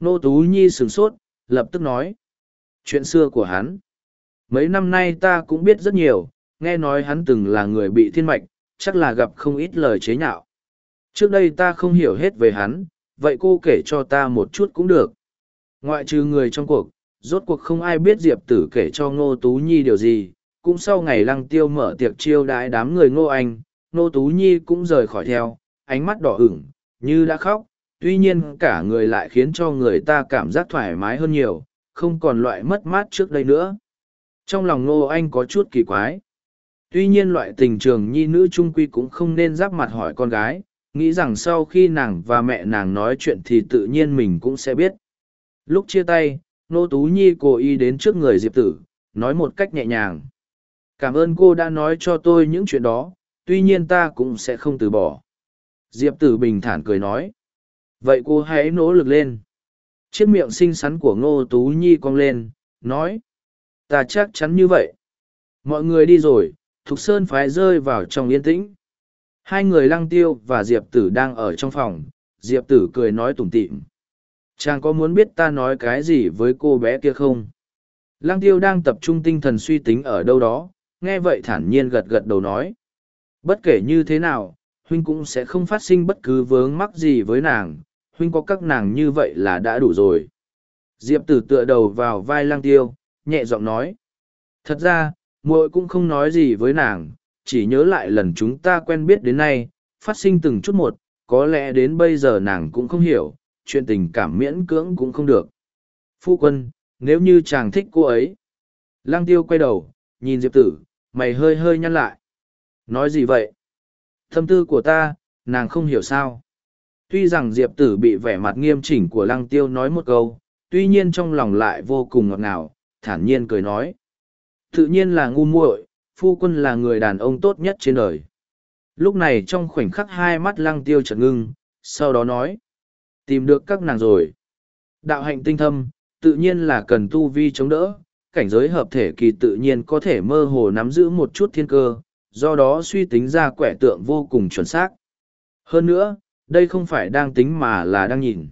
Nô Tú Nhi sửng sốt, lập tức nói. Chuyện xưa của hắn. Mấy năm nay ta cũng biết rất nhiều, nghe nói hắn từng là người bị thiên mạch, chắc là gặp không ít lời chế nhạo. Trước đây ta không hiểu hết về hắn, vậy cô kể cho ta một chút cũng được. Ngoại trừ người trong cuộc, rốt cuộc không ai biết Diệp tử kể cho Ngô Tú Nhi điều gì, cũng sau ngày lăng tiêu mở tiệc chiêu đãi đám người ngô anh, nô tú nhi cũng rời khỏi theo, ánh mắt đỏ ửng, như đã khóc, tuy nhiên cả người lại khiến cho người ta cảm giác thoải mái hơn nhiều, không còn loại mất mát trước đây nữa. Trong lòng ngô anh có chút kỳ quái. Tuy nhiên loại tình trường nhi nữ trung quy cũng không nên giáp mặt hỏi con gái, nghĩ rằng sau khi nàng và mẹ nàng nói chuyện thì tự nhiên mình cũng sẽ biết. Lúc chia tay, Nô Tú Nhi cố ý đến trước người Diệp Tử, nói một cách nhẹ nhàng. Cảm ơn cô đã nói cho tôi những chuyện đó tuy nhiên ta cũng sẽ không từ bỏ. Diệp tử bình thản cười nói. Vậy cô hãy nỗ lực lên. Chiếc miệng xinh xắn của ngô tú nhi cong lên nói. Ta chắc chắn như vậy. Mọi người đi rồi, Thục Sơn phái rơi vào trong yên tĩnh. Hai người lăng tiêu và Diệp Tử đang ở trong phòng, Diệp Tử cười nói tủm tỉm. Chàng có muốn biết ta nói cái gì với cô bé kia không? Lăng tiêu đang tập trung tinh thần suy tính ở đâu đó, nghe vậy thản nhiên gật gật đầu nói. Bất kể như thế nào, huynh cũng sẽ không phát sinh bất cứ vướng mắc gì với nàng, huynh có các nàng như vậy là đã đủ rồi. Diệp tử tựa đầu vào vai lăng tiêu, nhẹ giọng nói. Thật ra, muội cũng không nói gì với nàng, chỉ nhớ lại lần chúng ta quen biết đến nay, phát sinh từng chút một, có lẽ đến bây giờ nàng cũng không hiểu, chuyện tình cảm miễn cưỡng cũng không được. Phu quân, nếu như chàng thích cô ấy. Lăng tiêu quay đầu, nhìn Diệp tử, mày hơi hơi nhăn lại. Nói gì vậy? Thâm tư của ta, nàng không hiểu sao. Tuy rằng Diệp tử bị vẻ mặt nghiêm chỉnh của lăng tiêu nói một câu, tuy nhiên trong lòng lại vô cùng ngọt ngào, thản nhiên cười nói. Tự nhiên là ngu muội, phu quân là người đàn ông tốt nhất trên đời. Lúc này trong khoảnh khắc hai mắt lăng tiêu chợt ngưng, sau đó nói. Tìm được các nàng rồi. Đạo hạnh tinh thâm, tự nhiên là cần tu vi chống đỡ, cảnh giới hợp thể kỳ tự nhiên có thể mơ hồ nắm giữ một chút thiên cơ, do đó suy tính ra quẻ tượng vô cùng chuẩn xác. Hơn nữa, đây không phải đang tính mà là đang nhìn.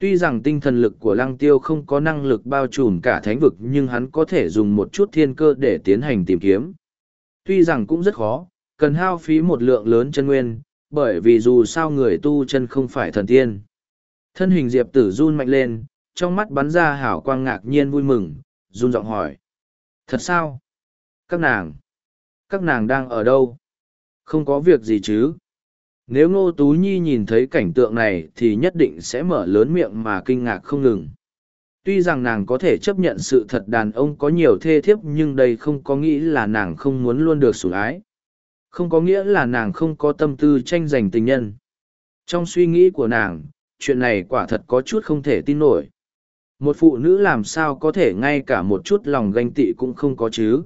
Tuy rằng tinh thần lực của lăng tiêu không có năng lực bao trùm cả thánh vực nhưng hắn có thể dùng một chút thiên cơ để tiến hành tìm kiếm. Tuy rằng cũng rất khó, cần hao phí một lượng lớn chân nguyên, bởi vì dù sao người tu chân không phải thần tiên. Thân hình Diệp tử run mạnh lên, trong mắt bắn ra hảo quang ngạc nhiên vui mừng, run giọng hỏi. Thật sao? Các nàng? Các nàng đang ở đâu? Không có việc gì chứ? Nếu Ngô Tú Nhi nhìn thấy cảnh tượng này thì nhất định sẽ mở lớn miệng mà kinh ngạc không ngừng. Tuy rằng nàng có thể chấp nhận sự thật đàn ông có nhiều thê thiếp nhưng đây không có nghĩa là nàng không muốn luôn được sủng ái. Không có nghĩa là nàng không có tâm tư tranh giành tình nhân. Trong suy nghĩ của nàng, chuyện này quả thật có chút không thể tin nổi. Một phụ nữ làm sao có thể ngay cả một chút lòng ganh tị cũng không có chứ.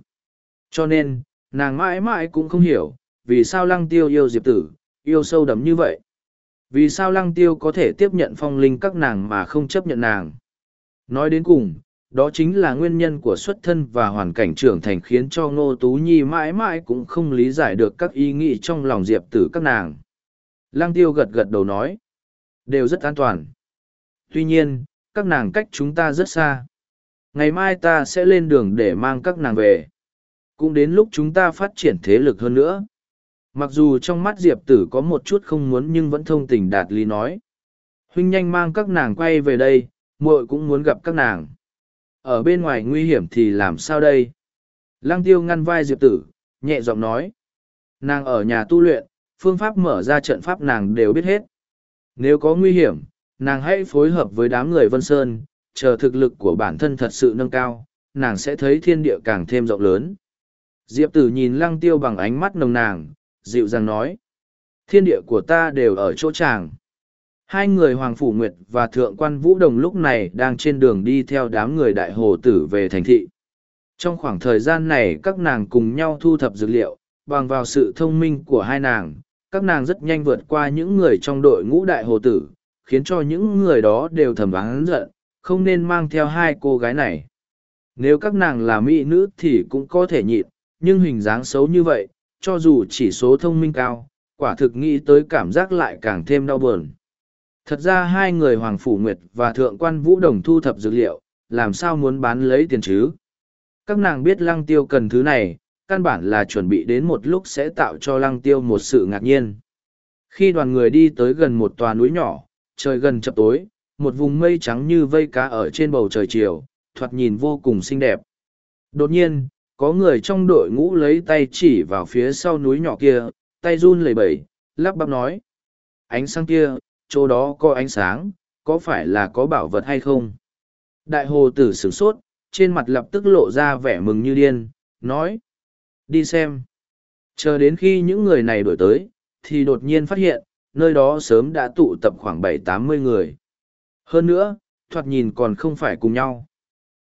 Cho nên, nàng mãi mãi cũng không hiểu, vì sao lăng tiêu yêu diệp tử, yêu sâu đậm như vậy. Vì sao lăng tiêu có thể tiếp nhận phong linh các nàng mà không chấp nhận nàng. Nói đến cùng, đó chính là nguyên nhân của xuất thân và hoàn cảnh trưởng thành khiến cho ngô tú nhi mãi mãi cũng không lý giải được các ý nghĩ trong lòng diệp tử các nàng. Lăng tiêu gật gật đầu nói, đều rất an toàn. Tuy nhiên, các nàng cách chúng ta rất xa. Ngày mai ta sẽ lên đường để mang các nàng về. Cũng đến lúc chúng ta phát triển thế lực hơn nữa. Mặc dù trong mắt Diệp Tử có một chút không muốn nhưng vẫn thông tình đạt lý nói. Huynh nhanh mang các nàng quay về đây, muội cũng muốn gặp các nàng. Ở bên ngoài nguy hiểm thì làm sao đây? Lăng tiêu ngăn vai Diệp Tử, nhẹ giọng nói. Nàng ở nhà tu luyện, phương pháp mở ra trận pháp nàng đều biết hết. Nếu có nguy hiểm, nàng hãy phối hợp với đám người Vân Sơn, chờ thực lực của bản thân thật sự nâng cao, nàng sẽ thấy thiên địa càng thêm rộng lớn. Diệp tử nhìn lăng tiêu bằng ánh mắt nồng nàng, dịu dàng nói. Thiên địa của ta đều ở chỗ chàng. Hai người Hoàng Phủ Nguyệt và Thượng quan Vũ Đồng lúc này đang trên đường đi theo đám người đại hồ tử về thành thị. Trong khoảng thời gian này các nàng cùng nhau thu thập dược liệu, bằng vào sự thông minh của hai nàng, các nàng rất nhanh vượt qua những người trong đội ngũ đại hồ tử, khiến cho những người đó đều thầm vắng giận, không nên mang theo hai cô gái này. Nếu các nàng là mỹ nữ thì cũng có thể nhịn, nhưng hình dáng xấu như vậy, cho dù chỉ số thông minh cao, quả thực nghĩ tới cảm giác lại càng thêm đau buồn. Thật ra hai người Hoàng Phủ Nguyệt và Thượng quan Vũ Đồng thu thập dược liệu, làm sao muốn bán lấy tiền chứ? Các nàng biết lăng tiêu cần thứ này, căn bản là chuẩn bị đến một lúc sẽ tạo cho lăng tiêu một sự ngạc nhiên. Khi đoàn người đi tới gần một tòa núi nhỏ, trời gần chập tối, một vùng mây trắng như vây cá ở trên bầu trời chiều, thoạt nhìn vô cùng xinh đẹp. Đột nhiên, có người trong đội ngũ lấy tay chỉ vào phía sau núi nhỏ kia, tay run lẩy bẩy, lắp bắp nói. Ánh sáng kia, chỗ đó có ánh sáng, có phải là có bảo vật hay không? Đại hồ tử sửng sốt, trên mặt lập tức lộ ra vẻ mừng như điên, nói. Đi xem. Chờ đến khi những người này đổi tới, thì đột nhiên phát hiện, nơi đó sớm đã tụ tập khoảng bảy tám mươi người. Hơn nữa, thoạt nhìn còn không phải cùng nhau.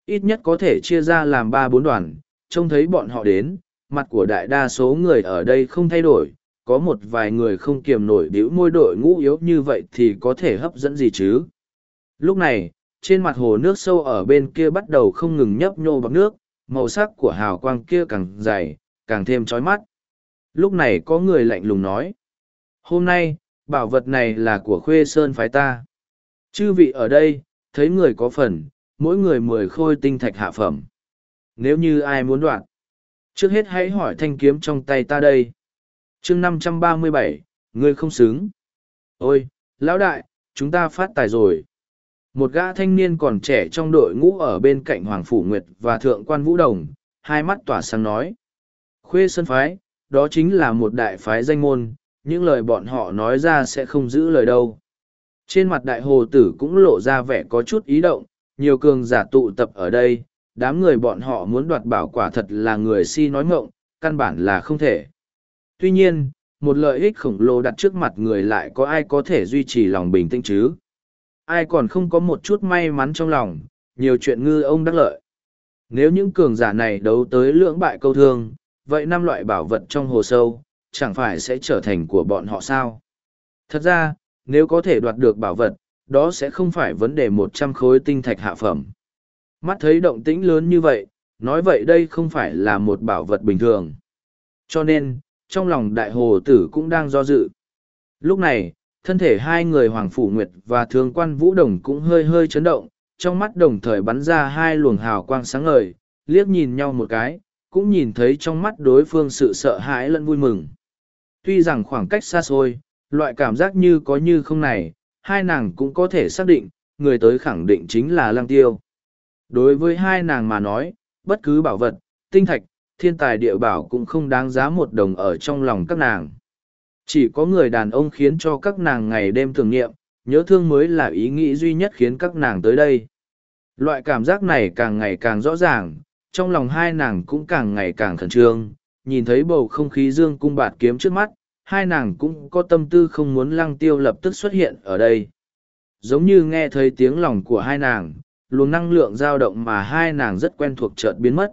Ít nhất có thể chia ra làm ba bốn đoàn, trông thấy bọn họ đến, mặt của đại đa số người ở đây không thay đổi, có một vài người không kiềm nổi biểu môi đội ngũ yếu như vậy thì có thể hấp dẫn gì chứ. Lúc này, trên mặt hồ nước sâu ở bên kia bắt đầu không ngừng nhấp nhô bằng nước, Màu sắc của hào quang kia càng dày, càng thêm chói mắt. Lúc này có người lạnh lùng nói. Hôm nay, bảo vật này là của khuê sơn phái ta. Chư vị ở đây, thấy người có phần, mỗi người mười khôi tinh thạch hạ phẩm. Nếu như ai muốn đoạn, trước hết hãy hỏi thanh kiếm trong tay ta đây. chương năm trăm ba mươi bảy, ngươi không xứng. Ôi, lão đại, chúng ta phát tài rồi. Một gã thanh niên còn trẻ trong đội ngũ ở bên cạnh Hoàng Phủ Nguyệt và Thượng quan Vũ Đồng, hai mắt tỏa sáng nói. Khuê Sơn Phái, đó chính là một đại phái danh môn, những lời bọn họ nói ra sẽ không giữ lời đâu. Trên mặt đại hồ tử cũng lộ ra vẻ có chút ý động, nhiều cường giả tụ tập ở đây, đám người bọn họ muốn đoạt bảo quả thật là người si nói ngộng, căn bản là không thể. Tuy nhiên, một lợi ích khổng lồ đặt trước mặt người lại có ai có thể duy trì lòng bình tĩnh chứ? Ai còn không có một chút may mắn trong lòng, nhiều chuyện ngư ông đắc lợi. Nếu những cường giả này đấu tới lưỡng bại câu thương, vậy năm loại bảo vật trong hồ sâu, chẳng phải sẽ trở thành của bọn họ sao? Thật ra, nếu có thể đoạt được bảo vật, đó sẽ không phải vấn đề một trăm khối tinh thạch hạ phẩm. Mắt thấy động tĩnh lớn như vậy, nói vậy đây không phải là một bảo vật bình thường. Cho nên, trong lòng đại hồ tử cũng đang do dự. Lúc này, thân thể hai người Hoàng Phủ Nguyệt và Thương quan Vũ Đồng cũng hơi hơi chấn động, trong mắt đồng thời bắn ra hai luồng hào quang sáng ngời, liếc nhìn nhau một cái, cũng nhìn thấy trong mắt đối phương sự sợ hãi lẫn vui mừng. Tuy rằng khoảng cách xa xôi, loại cảm giác như có như không này, hai nàng cũng có thể xác định, người tới khẳng định chính là lang Tiêu. Đối với hai nàng mà nói, bất cứ bảo vật, tinh thạch, thiên tài địa bảo cũng không đáng giá một đồng ở trong lòng các nàng. Chỉ có người đàn ông khiến cho các nàng ngày đêm tưởng niệm, nhớ thương mới là ý nghĩ duy nhất khiến các nàng tới đây. Loại cảm giác này càng ngày càng rõ ràng, trong lòng hai nàng cũng càng ngày càng khẩn trương, nhìn thấy bầu không khí dương cung bạt kiếm trước mắt, hai nàng cũng có tâm tư không muốn lăng tiêu lập tức xuất hiện ở đây. Giống như nghe thấy tiếng lòng của hai nàng, luồng năng lượng dao động mà hai nàng rất quen thuộc chợt biến mất.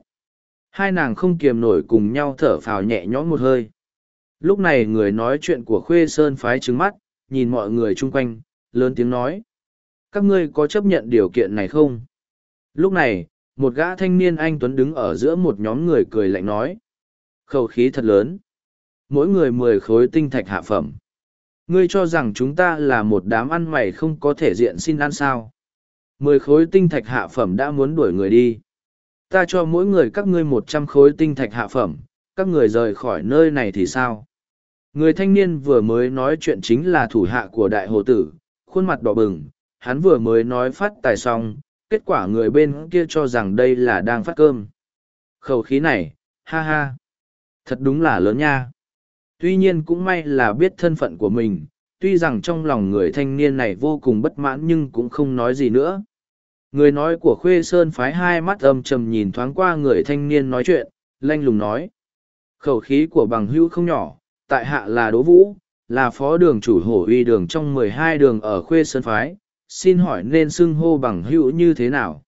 Hai nàng không kiềm nổi cùng nhau thở phào nhẹ nhõm một hơi. Lúc này người nói chuyện của Khuê Sơn phái trứng mắt, nhìn mọi người chung quanh, lớn tiếng nói. Các ngươi có chấp nhận điều kiện này không? Lúc này, một gã thanh niên anh Tuấn đứng ở giữa một nhóm người cười lạnh nói. Khẩu khí thật lớn. Mỗi người mười khối tinh thạch hạ phẩm. Ngươi cho rằng chúng ta là một đám ăn mày không có thể diện xin ăn sao. Mười khối tinh thạch hạ phẩm đã muốn đuổi người đi. Ta cho mỗi người các ngươi một trăm khối tinh thạch hạ phẩm, các người rời khỏi nơi này thì sao? Người thanh niên vừa mới nói chuyện chính là thủ hạ của đại hồ tử, khuôn mặt đỏ bừng, hắn vừa mới nói phát tài xong, kết quả người bên kia cho rằng đây là đang phát cơm. Khẩu khí này, ha ha, thật đúng là lớn nha. Tuy nhiên cũng may là biết thân phận của mình, tuy rằng trong lòng người thanh niên này vô cùng bất mãn nhưng cũng không nói gì nữa. Người nói của Khuê Sơn phái hai mắt âm trầm nhìn thoáng qua người thanh niên nói chuyện, lanh lùng nói. Khẩu khí của bằng hữu không nhỏ, tại hạ là Đỗ Vũ, là phó đường chủ hổ uy đường trong mười hai đường ở Khuê Sơn phái, xin hỏi nên xưng hô bằng hữu như thế nào?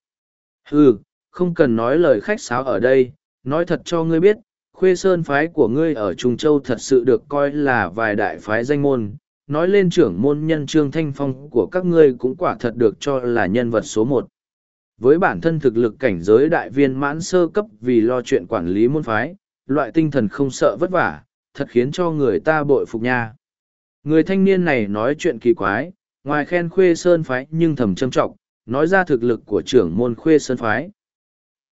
Ừ, không cần nói lời khách sáo ở đây, nói thật cho ngươi biết, Khuê Sơn phái của ngươi ở Trung Châu thật sự được coi là vài đại phái danh môn, nói lên trưởng môn nhân Trương Thanh Phong của các ngươi cũng quả thật được cho là nhân vật số một. Với bản thân thực lực cảnh giới đại viên mãn sơ cấp vì lo chuyện quản lý môn phái, loại tinh thần không sợ vất vả, thật khiến cho người ta bội phục nha. Người thanh niên này nói chuyện kỳ quái, ngoài khen khuê sơn phái nhưng thầm trâm trọng, nói ra thực lực của trưởng môn khuê sơn phái.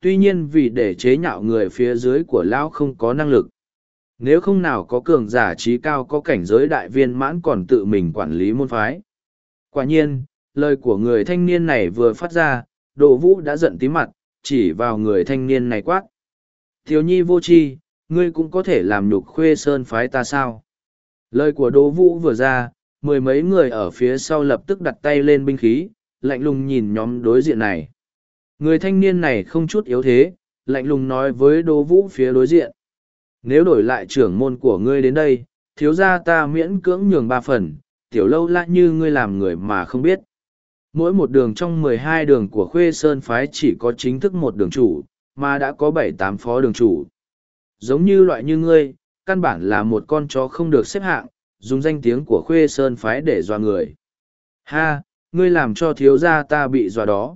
Tuy nhiên vì để chế nhạo người phía dưới của lão không có năng lực. Nếu không nào có cường giả trí cao có cảnh giới đại viên mãn còn tự mình quản lý môn phái. Quả nhiên, lời của người thanh niên này vừa phát ra, Đỗ Vũ đã giận tím mặt, chỉ vào người thanh niên này quát. Thiếu nhi vô tri, ngươi cũng có thể làm nhục khuê sơn phái ta sao? Lời của Đỗ Vũ vừa ra, mười mấy người ở phía sau lập tức đặt tay lên binh khí, lạnh lùng nhìn nhóm đối diện này. Người thanh niên này không chút yếu thế, lạnh lùng nói với Đỗ Vũ phía đối diện. Nếu đổi lại trưởng môn của ngươi đến đây, thiếu gia ta miễn cưỡng nhường ba phần, tiểu lâu lại như ngươi làm người mà không biết mỗi một đường trong mười hai đường của khuê sơn phái chỉ có chính thức một đường chủ, mà đã có bảy tám phó đường chủ giống như loại như ngươi, căn bản là một con chó không được xếp hạng, dùng danh tiếng của khuê sơn phái để dọa người ha, ngươi làm cho thiếu gia ta bị dọa đó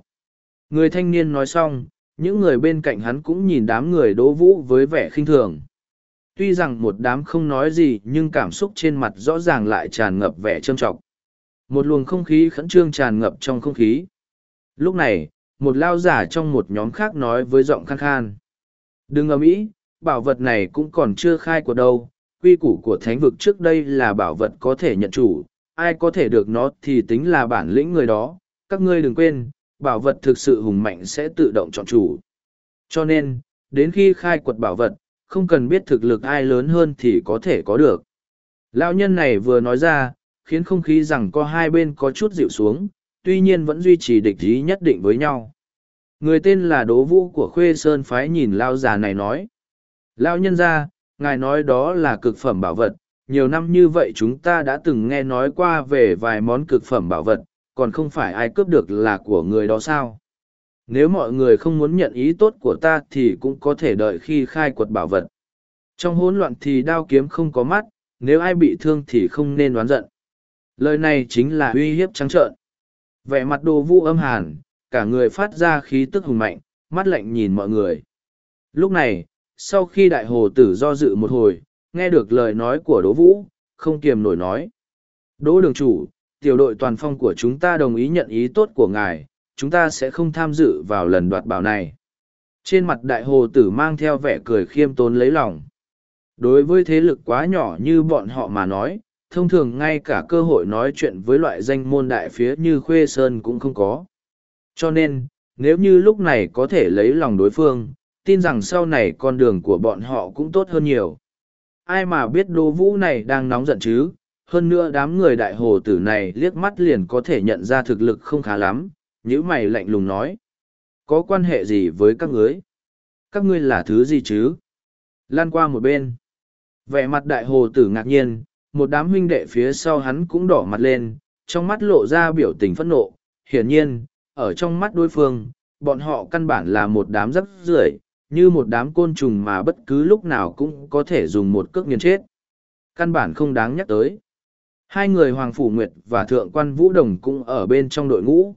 người thanh niên nói xong, Những người bên cạnh hắn cũng nhìn đám người đỗ vũ với vẻ khinh thường. Tuy rằng một đám không nói gì nhưng cảm xúc trên mặt rõ ràng lại tràn ngập vẻ trâm trọng. Một luồng không khí khẩn trương tràn ngập trong không khí. Lúc này, một lao giả trong một nhóm khác nói với giọng khăn khan. Đừng ầm ĩ, bảo vật này cũng còn chưa khai của đâu. Quy củ của thánh vực trước đây là bảo vật có thể nhận chủ, ai có thể được nó thì tính là bản lĩnh người đó. Các ngươi đừng quên, bảo vật thực sự hùng mạnh sẽ tự động chọn chủ. Cho nên, đến khi khai quật bảo vật, không cần biết thực lực ai lớn hơn thì có thể có được. Lão nhân này vừa nói ra, khiến không khí rằng có hai bên có chút dịu xuống, tuy nhiên vẫn duy trì địch ý nhất định với nhau. Người tên là Đỗ Vũ của Khuê Sơn Phái nhìn Lao già này nói. Lao nhân ra, ngài nói đó là cực phẩm bảo vật, nhiều năm như vậy chúng ta đã từng nghe nói qua về vài món cực phẩm bảo vật, còn không phải ai cướp được là của người đó sao. Nếu mọi người không muốn nhận ý tốt của ta thì cũng có thể đợi khi khai quật bảo vật. Trong hỗn loạn thì đao kiếm không có mắt, nếu ai bị thương thì không nên đoán giận. Lời này chính là uy hiếp trắng trợn. Vẻ mặt đồ vũ âm hàn, cả người phát ra khí tức hùng mạnh, mắt lạnh nhìn mọi người. Lúc này, sau khi đại hồ tử do dự một hồi, nghe được lời nói của Đỗ Vũ, không kiềm nổi nói. Đỗ đường chủ, tiểu đội toàn phong của chúng ta đồng ý nhận ý tốt của ngài, chúng ta sẽ không tham dự vào lần đoạt bảo này. Trên mặt đại hồ tử mang theo vẻ cười khiêm tốn lấy lòng. Đối với thế lực quá nhỏ như bọn họ mà nói, thông thường ngay cả cơ hội nói chuyện với loại danh môn đại phía như Khuê Sơn cũng không có. Cho nên, nếu như lúc này có thể lấy lòng đối phương, tin rằng sau này con đường của bọn họ cũng tốt hơn nhiều. Ai mà biết đô vũ này đang nóng giận chứ, hơn nữa đám người đại hồ tử này liếc mắt liền có thể nhận ra thực lực không khá lắm, nhữ mày lạnh lùng nói. Có quan hệ gì với các ngươi? Các ngươi là thứ gì chứ? Lan qua một bên. Vẻ mặt đại hồ tử ngạc nhiên, một đám huynh đệ phía sau hắn cũng đỏ mặt lên, trong mắt lộ ra biểu tình phẫn nộ. Hiển nhiên, ở trong mắt đối phương, bọn họ căn bản là một đám rắc rưởi, như một đám côn trùng mà bất cứ lúc nào cũng có thể dùng một cước nghiền chết. Căn bản không đáng nhắc tới. Hai người Hoàng Phủ Nguyệt và Thượng quan Vũ Đồng cũng ở bên trong đội ngũ.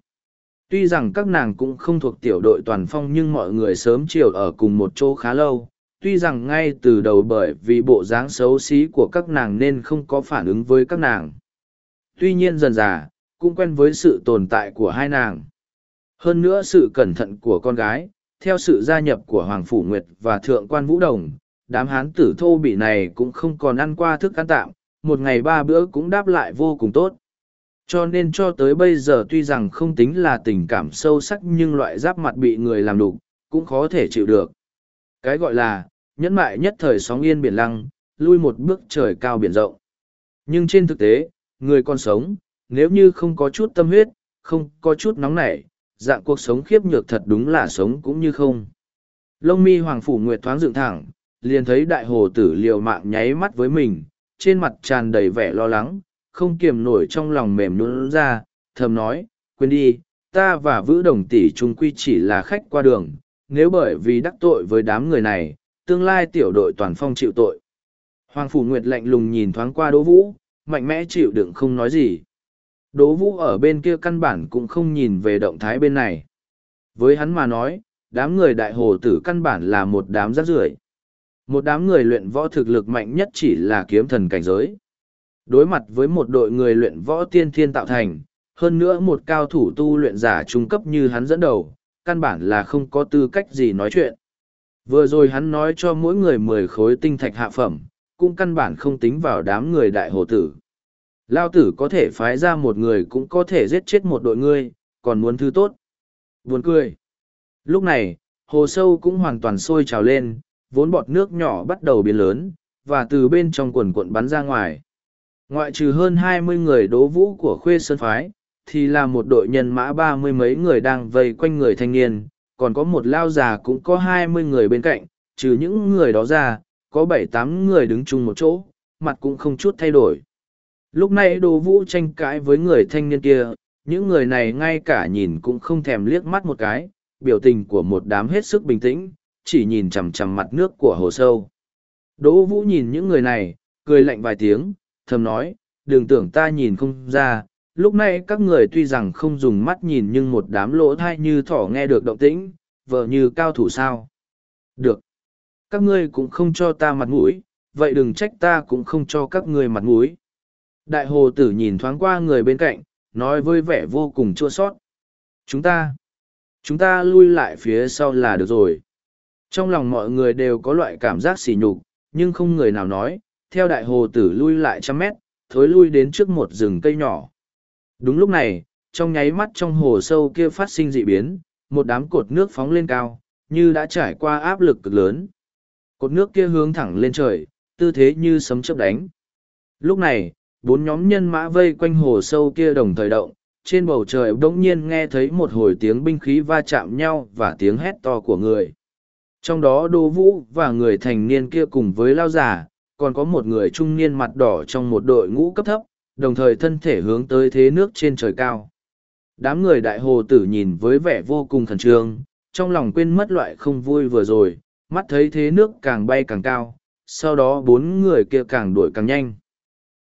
Tuy rằng các nàng cũng không thuộc tiểu đội toàn phong nhưng mọi người sớm chiều ở cùng một chỗ khá lâu. Tuy rằng ngay từ đầu bởi vì bộ dáng xấu xí của các nàng nên không có phản ứng với các nàng. Tuy nhiên dần dà, cũng quen với sự tồn tại của hai nàng. Hơn nữa sự cẩn thận của con gái, theo sự gia nhập của Hoàng Phủ Nguyệt và Thượng quan Vũ Đồng, đám hán tử thô bị này cũng không còn ăn qua thức ăn tạm, một ngày ba bữa cũng đáp lại vô cùng tốt. Cho nên cho tới bây giờ tuy rằng không tính là tình cảm sâu sắc nhưng loại giáp mặt bị người làm đục, cũng khó thể chịu được. Cái gọi là, nhẫn mại nhất thời sóng yên biển lăng, lui một bước trời cao biển rộng. Nhưng trên thực tế, người còn sống, nếu như không có chút tâm huyết, không có chút nóng nảy, dạng cuộc sống khiếp nhược thật đúng là sống cũng như không. Lông mi hoàng phủ nguyệt thoáng dựng thẳng, liền thấy đại hồ tử liều mạng nháy mắt với mình, trên mặt tràn đầy vẻ lo lắng, không kiềm nổi trong lòng mềm nuốt ra, thầm nói, quên đi, ta và vữ đồng tỷ trung quy chỉ là khách qua đường, nếu bởi vì đắc tội với đám người này, tương lai tiểu đội toàn phong chịu tội. Hoàng Phủ Nguyệt lạnh lùng nhìn thoáng qua Đỗ Vũ, mạnh mẽ chịu đựng không nói gì. Đỗ Vũ ở bên kia căn bản cũng không nhìn về động thái bên này. Với hắn mà nói, đám người đại hồ tử căn bản là một đám rác rưởi. Một đám người luyện võ thực lực mạnh nhất chỉ là kiếm thần cảnh giới. Đối mặt với một đội người luyện võ tiên thiên tạo thành, hơn nữa một cao thủ tu luyện giả trung cấp như hắn dẫn đầu, căn bản là không có tư cách gì nói chuyện. Vừa rồi hắn nói cho mỗi người mười khối tinh thạch hạ phẩm, cũng căn bản không tính vào đám người đại hồ tử. Lao tử có thể phái ra một người cũng có thể giết chết một đội ngươi, còn muốn thứ tốt. Buồn cười. Lúc này, hồ sâu cũng hoàn toàn sôi trào lên, vốn bọt nước nhỏ bắt đầu biến lớn, và từ bên trong quần cuộn bắn ra ngoài. Ngoại trừ hơn hai mươi người đố vũ của khuê sơn phái, thì là một đội nhân mã ba mươi mấy người đang vây quanh người thanh niên, còn có một lao già cũng có hai mươi người bên cạnh, trừ những người đó ra, có bảy tám người đứng chung một chỗ, mặt cũng không chút thay đổi. Lúc này đồ vũ tranh cãi với người thanh niên kia, những người này ngay cả nhìn cũng không thèm liếc mắt một cái, biểu tình của một đám hết sức bình tĩnh, chỉ nhìn chằm chằm mặt nước của hồ sâu. Đỗ vũ nhìn những người này, cười lạnh vài tiếng, thầm nói, đừng tưởng ta nhìn không ra, lúc này các người tuy rằng không dùng mắt nhìn nhưng một đám lỗ thai như thỏ nghe được động tĩnh, vợ như cao thủ sao. Được. Các ngươi cũng không cho ta mặt mũi, vậy đừng trách ta cũng không cho các ngươi mặt mũi. Đại hồ tử nhìn thoáng qua người bên cạnh, nói với vẻ vô cùng chua sót. Chúng ta, chúng ta lui lại phía sau là được rồi. Trong lòng mọi người đều có loại cảm giác sỉ nhục, nhưng không người nào nói, theo đại hồ tử lui lại trăm mét, thối lui đến trước một rừng cây nhỏ. Đúng lúc này, trong nháy mắt trong hồ sâu kia phát sinh dị biến, một đám cột nước phóng lên cao, như đã trải qua áp lực cực lớn. Cột nước kia hướng thẳng lên trời, tư thế như sấm chớp đánh. Lúc này, bốn nhóm nhân mã vây quanh hồ sâu kia đồng thời động, trên bầu trời bỗng nhiên nghe thấy một hồi tiếng binh khí va chạm nhau và tiếng hét to của người. Trong đó Đô Vũ và người thành niên kia cùng với lao giả, còn có một người trung niên mặt đỏ trong một đội ngũ cấp thấp, đồng thời thân thể hướng tới thế nước trên trời cao. Đám người đại hồ tử nhìn với vẻ vô cùng khẩn trương, trong lòng quên mất loại không vui vừa rồi, mắt thấy thế nước càng bay càng cao, sau đó bốn người kia càng đuổi càng nhanh.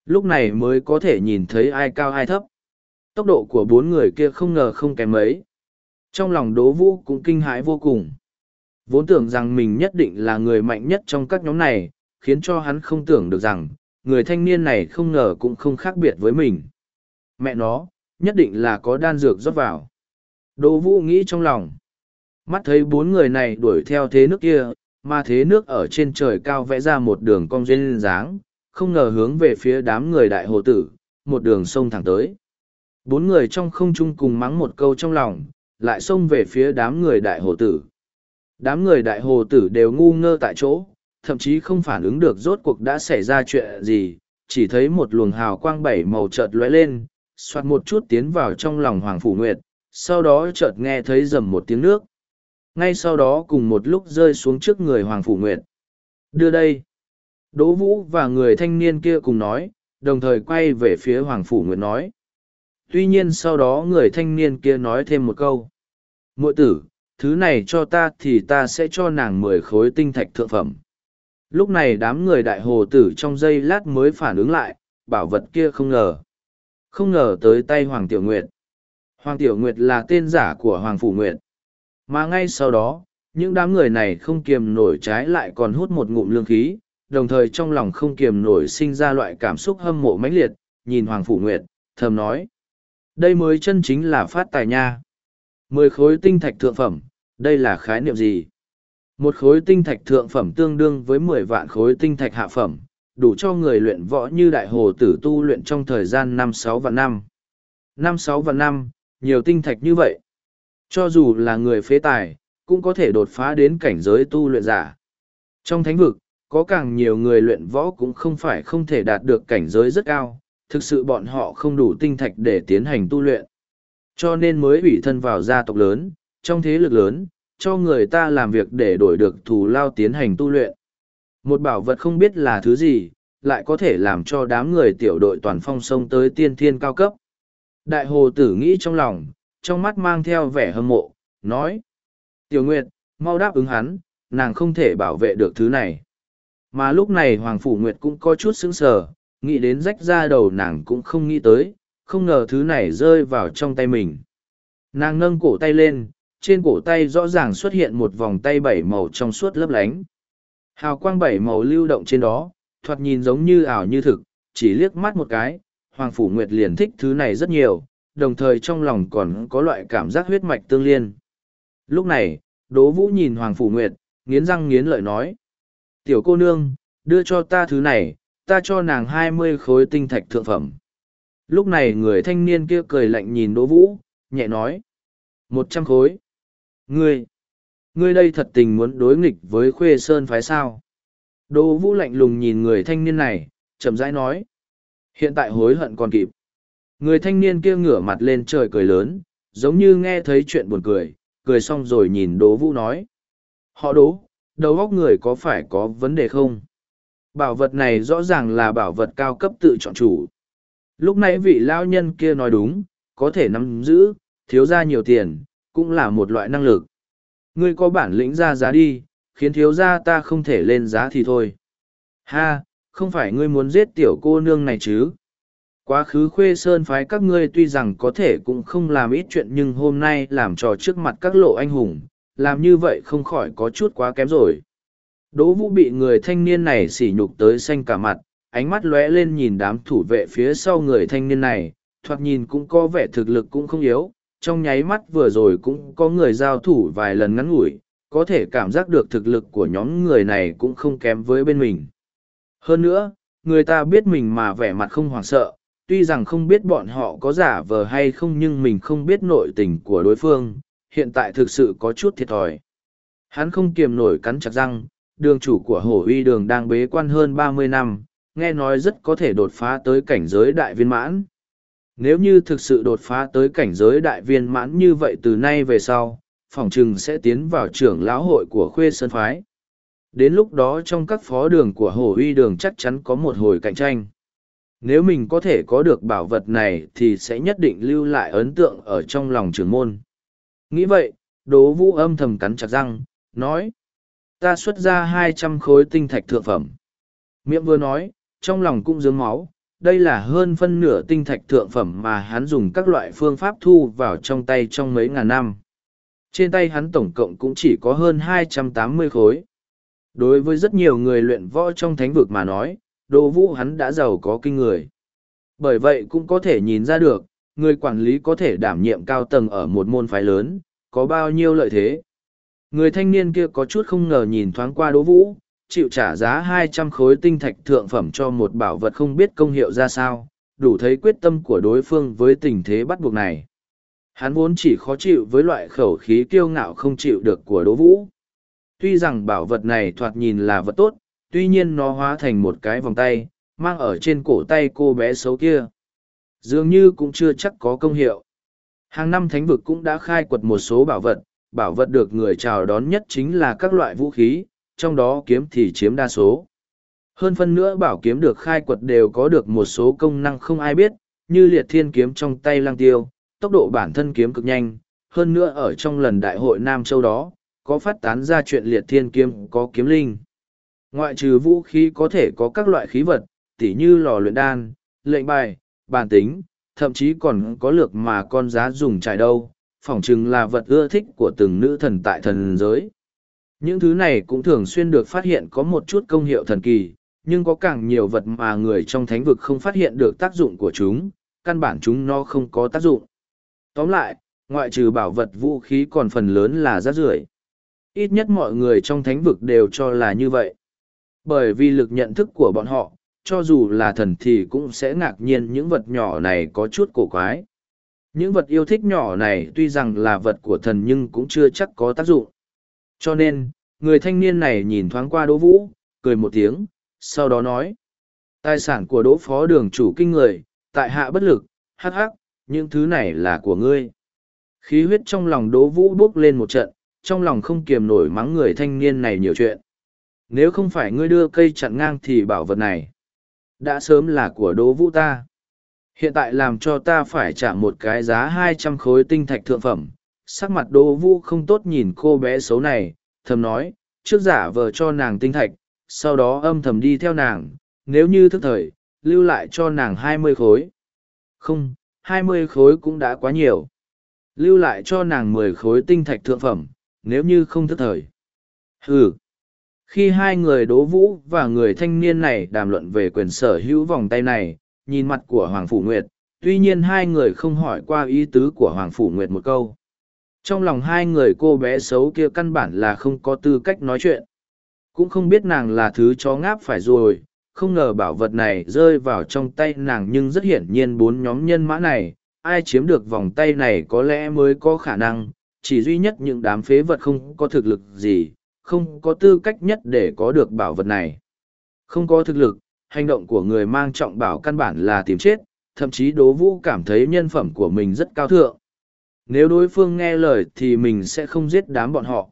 Lúc này mới có thể nhìn thấy ai cao ai thấp. Tốc độ của bốn người kia không ngờ không kém mấy. Trong lòng đố vũ cũng kinh hãi vô cùng. Vốn tưởng rằng mình nhất định là người mạnh nhất trong các nhóm này, khiến cho hắn không tưởng được rằng, người thanh niên này không ngờ cũng không khác biệt với mình. Mẹ nó, nhất định là có đan dược rót vào. Đỗ Vũ nghĩ trong lòng. Mắt thấy bốn người này đuổi theo thế nước kia, mà thế nước ở trên trời cao vẽ ra một đường cong duyên dáng, không ngờ hướng về phía đám người đại hồ tử, một đường sông thẳng tới. Bốn người trong không trung cùng mắng một câu trong lòng, lại xông về phía đám người đại hồ tử. Đám người đại hồ tử đều ngu ngơ tại chỗ, thậm chí không phản ứng được rốt cuộc đã xảy ra chuyện gì, chỉ thấy một luồng hào quang bảy màu chợt lóe lên, xoát một chút tiến vào trong lòng Hoàng Phủ Nguyệt, sau đó chợt nghe thấy rầm một tiếng nước. Ngay sau đó cùng một lúc rơi xuống trước người Hoàng Phủ Nguyệt. Đưa đây. Đỗ Vũ và người thanh niên kia cùng nói, đồng thời quay về phía Hoàng Phủ Nguyệt nói. Tuy nhiên sau đó người thanh niên kia nói thêm một câu. Mội tử, thứ này cho ta thì ta sẽ cho nàng mười khối tinh thạch thượng phẩm. Lúc này đám người đại hồ tử trong giây lát mới phản ứng lại, bảo vật kia không ngờ. Không ngờ tới tay Hoàng Tiểu Nguyệt. Hoàng Tiểu Nguyệt là tên giả của Hoàng Phủ Nguyệt. Mà ngay sau đó, những đám người này không kiềm nổi trái lại còn hút một ngụm lương khí, đồng thời trong lòng không kiềm nổi sinh ra loại cảm xúc hâm mộ mãnh liệt, nhìn Hoàng Phủ Nguyệt, thầm nói. Đây mới chân chính là phát tài nha. Mười khối tinh thạch thượng phẩm, đây là khái niệm gì? Một khối tinh thạch thượng phẩm tương đương với mười vạn khối tinh thạch hạ phẩm, đủ cho người luyện võ như đại hồ tử tu luyện trong thời gian năm sáu vạn năm. Năm sáu vạn năm, nhiều tinh thạch như vậy. Cho dù là người phế tài, cũng có thể đột phá đến cảnh giới tu luyện giả. Trong thánh vực, có càng nhiều người luyện võ cũng không phải không thể đạt được cảnh giới rất cao, thực sự bọn họ không đủ tinh thạch để tiến hành tu luyện. Cho nên mới ủy thân vào gia tộc lớn, trong thế lực lớn, cho người ta làm việc để đổi được thù lao tiến hành tu luyện. Một bảo vật không biết là thứ gì, lại có thể làm cho đám người tiểu đội toàn phong sông tới tiên thiên cao cấp. Đại hồ tử nghĩ trong lòng, trong mắt mang theo vẻ hâm mộ, nói. Tiểu Nguyệt, mau đáp ứng hắn, nàng không thể bảo vệ được thứ này. Mà lúc này Hoàng Phủ Nguyệt cũng có chút sững sờ, nghĩ đến rách ra đầu nàng cũng không nghĩ tới, không ngờ thứ này rơi vào trong tay mình. Nàng nâng cổ tay lên, trên cổ tay rõ ràng xuất hiện một vòng tay bảy màu trong suốt lấp lánh. Hào quang bảy màu lưu động trên đó, thoạt nhìn giống như ảo như thực, chỉ liếc mắt một cái, Hoàng Phủ Nguyệt liền thích thứ này rất nhiều, đồng thời trong lòng còn có loại cảm giác huyết mạch tương liên. Lúc này, Đỗ Vũ nhìn Hoàng Phủ Nguyệt, nghiến răng nghiến lợi nói. Tiểu cô nương, đưa cho ta thứ này, ta cho nàng hai mươi khối tinh thạch thượng phẩm. Lúc này người thanh niên kia cười lạnh nhìn Đỗ Vũ, nhẹ nói. Một trăm khối. Ngươi, ngươi đây thật tình muốn đối nghịch với khuê sơn phái sao. Đỗ Vũ lạnh lùng nhìn người thanh niên này, chậm rãi nói. Hiện tại hối hận còn kịp. Người thanh niên kia ngửa mặt lên trời cười lớn, giống như nghe thấy chuyện buồn cười, cười xong rồi nhìn Đỗ Vũ nói. Họ đố, đầu óc người có phải có vấn đề không? Bảo vật này rõ ràng là bảo vật cao cấp tự chọn chủ. Lúc nãy vị lao nhân kia nói đúng, có thể nắm giữ, thiếu ra nhiều tiền, cũng là một loại năng lực. Ngươi có bản lĩnh ra giá đi, khiến thiếu gia ta không thể lên giá thì thôi. Ha, không phải ngươi muốn giết tiểu cô nương này chứ? Quá khứ khuê sơn phái các ngươi tuy rằng có thể cũng không làm ít chuyện nhưng hôm nay làm trò trước mặt các lộ anh hùng, làm như vậy không khỏi có chút quá kém rồi. Đỗ Vũ bị người thanh niên này sỉ nhục tới xanh cả mặt, ánh mắt lóe lên nhìn đám thủ vệ phía sau người thanh niên này, thoạt nhìn cũng có vẻ thực lực cũng không yếu, trong nháy mắt vừa rồi cũng có người giao thủ vài lần ngắn ngủi, có thể cảm giác được thực lực của nhóm người này cũng không kém với bên mình. Hơn nữa, người ta biết mình mà vẻ mặt không hoảng sợ, tuy rằng không biết bọn họ có giả vờ hay không nhưng mình không biết nội tình của đối phương, hiện tại thực sự có chút thiệt thòi. Hắn không kiềm nổi cắn chặt răng, đường chủ của hổ uy đường đang bế quan hơn ba mươi năm, nghe nói rất có thể đột phá tới cảnh giới đại viên mãn. Nếu như thực sự đột phá tới cảnh giới đại viên mãn như vậy từ nay về sau, phòng trừng sẽ tiến vào trưởng lão hội của khuê sơn phái. Đến lúc đó trong các phó đường của hồ uy đường chắc chắn có một hồi cạnh tranh. Nếu mình có thể có được bảo vật này thì sẽ nhất định lưu lại ấn tượng ở trong lòng trưởng môn. Nghĩ vậy, đố Vũ âm thầm cắn chặt răng, nói. Ta xuất ra hai trăm khối tinh thạch thượng phẩm. Miệng vừa nói, trong lòng cũng dướng máu. Đây là hơn phân nửa tinh thạch thượng phẩm mà hắn dùng các loại phương pháp thu vào trong tay trong mấy ngàn năm. Trên tay hắn tổng cộng cũng chỉ có hơn hai trăm tám mươi khối. Đối với rất nhiều người luyện võ trong thánh vực mà nói, đồ Vũ hắn đã giàu có kinh người. Bởi vậy cũng có thể nhìn ra được, người quản lý có thể đảm nhiệm cao tầng ở một môn phái lớn, có bao nhiêu lợi thế. Người thanh niên kia có chút không ngờ nhìn thoáng qua Đỗ Vũ, chịu trả giá hai trăm khối tinh thạch thượng phẩm cho một bảo vật không biết công hiệu ra sao, đủ thấy quyết tâm của đối phương với tình thế bắt buộc này. Hắn vốn chỉ khó chịu với loại khẩu khí kiêu ngạo không chịu được của Đỗ Vũ. Tuy rằng bảo vật này thoạt nhìn là vật tốt, tuy nhiên nó hóa thành một cái vòng tay, mang ở trên cổ tay cô bé xấu kia. Dường như cũng chưa chắc có công hiệu. Hàng năm thánh vực cũng đã khai quật một số bảo vật, bảo vật được người chào đón nhất chính là các loại vũ khí, trong đó kiếm thì chiếm đa số. Hơn phân nữa bảo kiếm được khai quật đều có được một số công năng không ai biết, như liệt thiên kiếm trong tay lang tiêu, tốc độ bản thân kiếm cực nhanh, hơn nữa ở trong lần đại hội Nam Châu đó, có phát tán ra chuyện liệt thiên kiếm có kiếm linh. Ngoại trừ vũ khí có thể có các loại khí vật, tỉ như lò luyện đan, lệnh bài, bản tính, thậm chí còn có lược mà con giá dùng trải đâu, phỏng chừng là vật ưa thích của từng nữ thần tại thần giới. Những thứ này cũng thường xuyên được phát hiện có một chút công hiệu thần kỳ, nhưng có càng nhiều vật mà người trong thánh vực không phát hiện được tác dụng của chúng, căn bản chúng nó không có tác dụng. Tóm lại, ngoại trừ bảo vật vũ khí còn phần lớn là rác rưởi. Ít nhất mọi người trong thánh vực đều cho là như vậy. Bởi vì lực nhận thức của bọn họ, cho dù là thần thì cũng sẽ ngạc nhiên những vật nhỏ này có chút cổ quái. Những vật yêu thích nhỏ này tuy rằng là vật của thần nhưng cũng chưa chắc có tác dụng. Cho nên, người thanh niên này nhìn thoáng qua Đỗ Vũ, cười một tiếng, sau đó nói. Tài sản của Đỗ Phó Đường chủ kinh người, tại hạ bất lực, hắc hắc, những thứ này là của ngươi. Khí huyết trong lòng Đỗ Vũ bốc lên một trận, trong lòng không kiềm nổi mắng người thanh niên này nhiều chuyện. Nếu không phải ngươi đưa cây chặn ngang thì bảo vật này đã sớm là của Đỗ Vũ ta. Hiện tại làm cho ta phải trả một cái giá hai trăm khối tinh thạch thượng phẩm. Sắc mặt Đỗ Vũ không tốt nhìn cô bé xấu này, thầm nói, trước giả vờ cho nàng tinh thạch, sau đó âm thầm đi theo nàng, nếu như thức thời, lưu lại cho nàng hai mươi khối. Không, hai mươi khối cũng đã quá nhiều. Lưu lại cho nàng mười khối tinh thạch thượng phẩm, nếu như không thức thời. Ừ. Khi hai người đố vũ và người thanh niên này đàm luận về quyền sở hữu vòng tay này, nhìn mặt của Hoàng Phủ Nguyệt, tuy nhiên hai người không hỏi qua ý tứ của Hoàng Phủ Nguyệt một câu. Trong lòng hai người cô bé xấu kia căn bản là không có tư cách nói chuyện. Cũng không biết nàng là thứ chó ngáp phải rồi, không ngờ bảo vật này rơi vào trong tay nàng nhưng rất hiển nhiên bốn nhóm nhân mã này, ai chiếm được vòng tay này có lẽ mới có khả năng, chỉ duy nhất những đám phế vật không có thực lực gì, không có tư cách nhất để có được bảo vật này. Không có thực lực, hành động của người mang trọng bảo căn bản là tìm chết, thậm chí đố vũ cảm thấy nhân phẩm của mình rất cao thượng. Nếu đối phương nghe lời thì mình sẽ không giết đám bọn họ.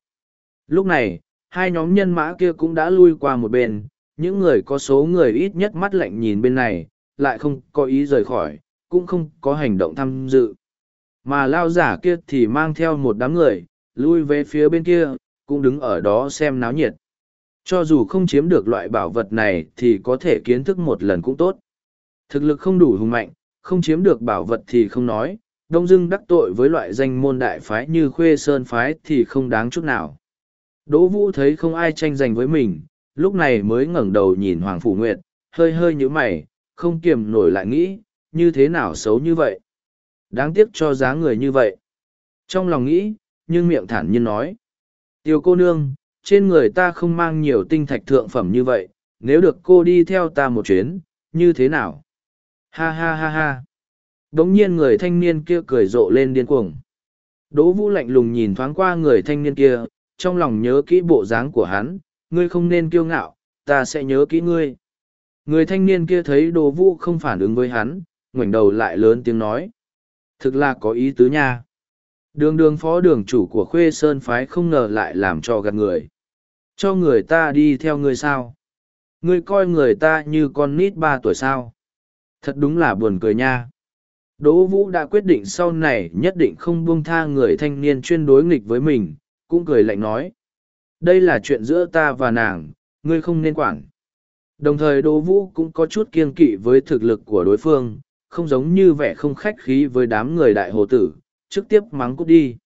Lúc này, hai nhóm nhân mã kia cũng đã lui qua một bên, những người có số người ít nhất mắt lạnh nhìn bên này, lại không có ý rời khỏi, cũng không có hành động tham dự. Mà lao giả kia thì mang theo một đám người, lui về phía bên kia, cũng đứng ở đó xem náo nhiệt. Cho dù không chiếm được loại bảo vật này thì có thể kiến thức một lần cũng tốt. Thực lực không đủ hùng mạnh, không chiếm được bảo vật thì không nói, đông dưng đắc tội với loại danh môn đại phái như khuê sơn phái thì không đáng chút nào. Đỗ Vũ thấy không ai tranh giành với mình, lúc này mới ngẩng đầu nhìn Hoàng Phủ Nguyệt, hơi hơi nhữ mày, không kiềm nổi lại nghĩ, như thế nào xấu như vậy. Đáng tiếc cho giá người như vậy. Trong lòng nghĩ, nhưng miệng thản nhiên nói. Tiểu cô nương, trên người ta không mang nhiều tinh thạch thượng phẩm như vậy, nếu được cô đi theo ta một chuyến, như thế nào? Ha ha ha ha. Đống nhiên người thanh niên kia cười rộ lên điên cuồng. Đỗ vũ lạnh lùng nhìn thoáng qua người thanh niên kia, trong lòng nhớ kỹ bộ dáng của hắn, ngươi không nên kiêu ngạo, ta sẽ nhớ kỹ ngươi. Người thanh niên kia thấy Đỗ vũ không phản ứng với hắn, ngoảnh đầu lại lớn tiếng nói. Thực là có ý tứ nha. Đường đường phó đường chủ của Khuê Sơn Phái không ngờ lại làm cho gạt người. Cho người ta đi theo ngươi sao? Ngươi coi người ta như con nít ba tuổi sao? Thật đúng là buồn cười nha. Đỗ Vũ đã quyết định sau này nhất định không buông tha người thanh niên chuyên đối nghịch với mình, cũng cười lạnh nói. Đây là chuyện giữa ta và nàng, ngươi không nên quản. Đồng thời Đỗ Vũ cũng có chút kiêng kỵ với thực lực của đối phương, không giống như vẻ không khách khí với đám người đại hồ tử, trực tiếp mắng cút đi.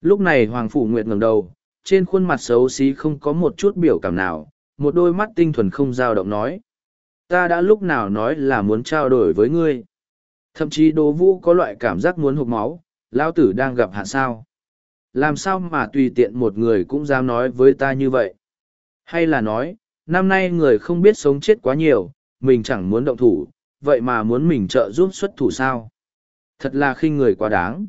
Lúc này Hoàng Phủ Nguyệt ngẩng đầu, trên khuôn mặt xấu xí không có một chút biểu cảm nào, một đôi mắt tinh thuần không dao động nói. Ta đã lúc nào nói là muốn trao đổi với ngươi. Thậm chí Đỗ Vũ có loại cảm giác muốn hụt máu, lao tử đang gặp hạn sao. Làm sao mà tùy tiện một người cũng dám nói với ta như vậy? Hay là nói, năm nay người không biết sống chết quá nhiều, mình chẳng muốn động thủ, vậy mà muốn mình trợ giúp xuất thủ sao? Thật là khinh người quá đáng.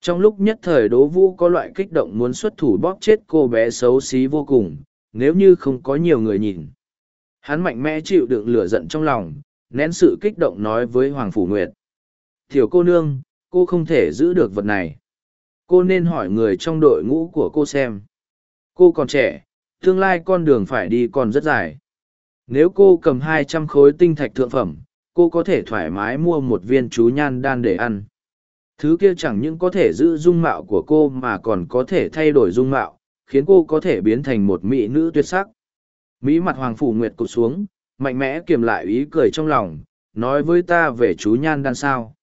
Trong lúc nhất thời Đỗ Vũ có loại kích động muốn xuất thủ bóp chết cô bé xấu xí vô cùng, nếu như không có nhiều người nhìn. Hắn mạnh mẽ chịu đựng lửa giận trong lòng, nén sự kích động nói với Hoàng Phủ Nguyệt. Tiểu cô nương, cô không thể giữ được vật này. Cô nên hỏi người trong đội ngũ của cô xem. Cô còn trẻ, tương lai con đường phải đi còn rất dài. Nếu cô cầm hai trăm khối tinh thạch thượng phẩm, cô có thể thoải mái mua một viên chú nhan đan để ăn. Thứ kia chẳng những có thể giữ dung mạo của cô mà còn có thể thay đổi dung mạo, khiến cô có thể biến thành một mỹ nữ tuyệt sắc. Mỹ mặt Hoàng Phủ Nguyệt cụt xuống, mạnh mẽ kiềm lại ý cười trong lòng, nói với ta về chú nhan đan sao.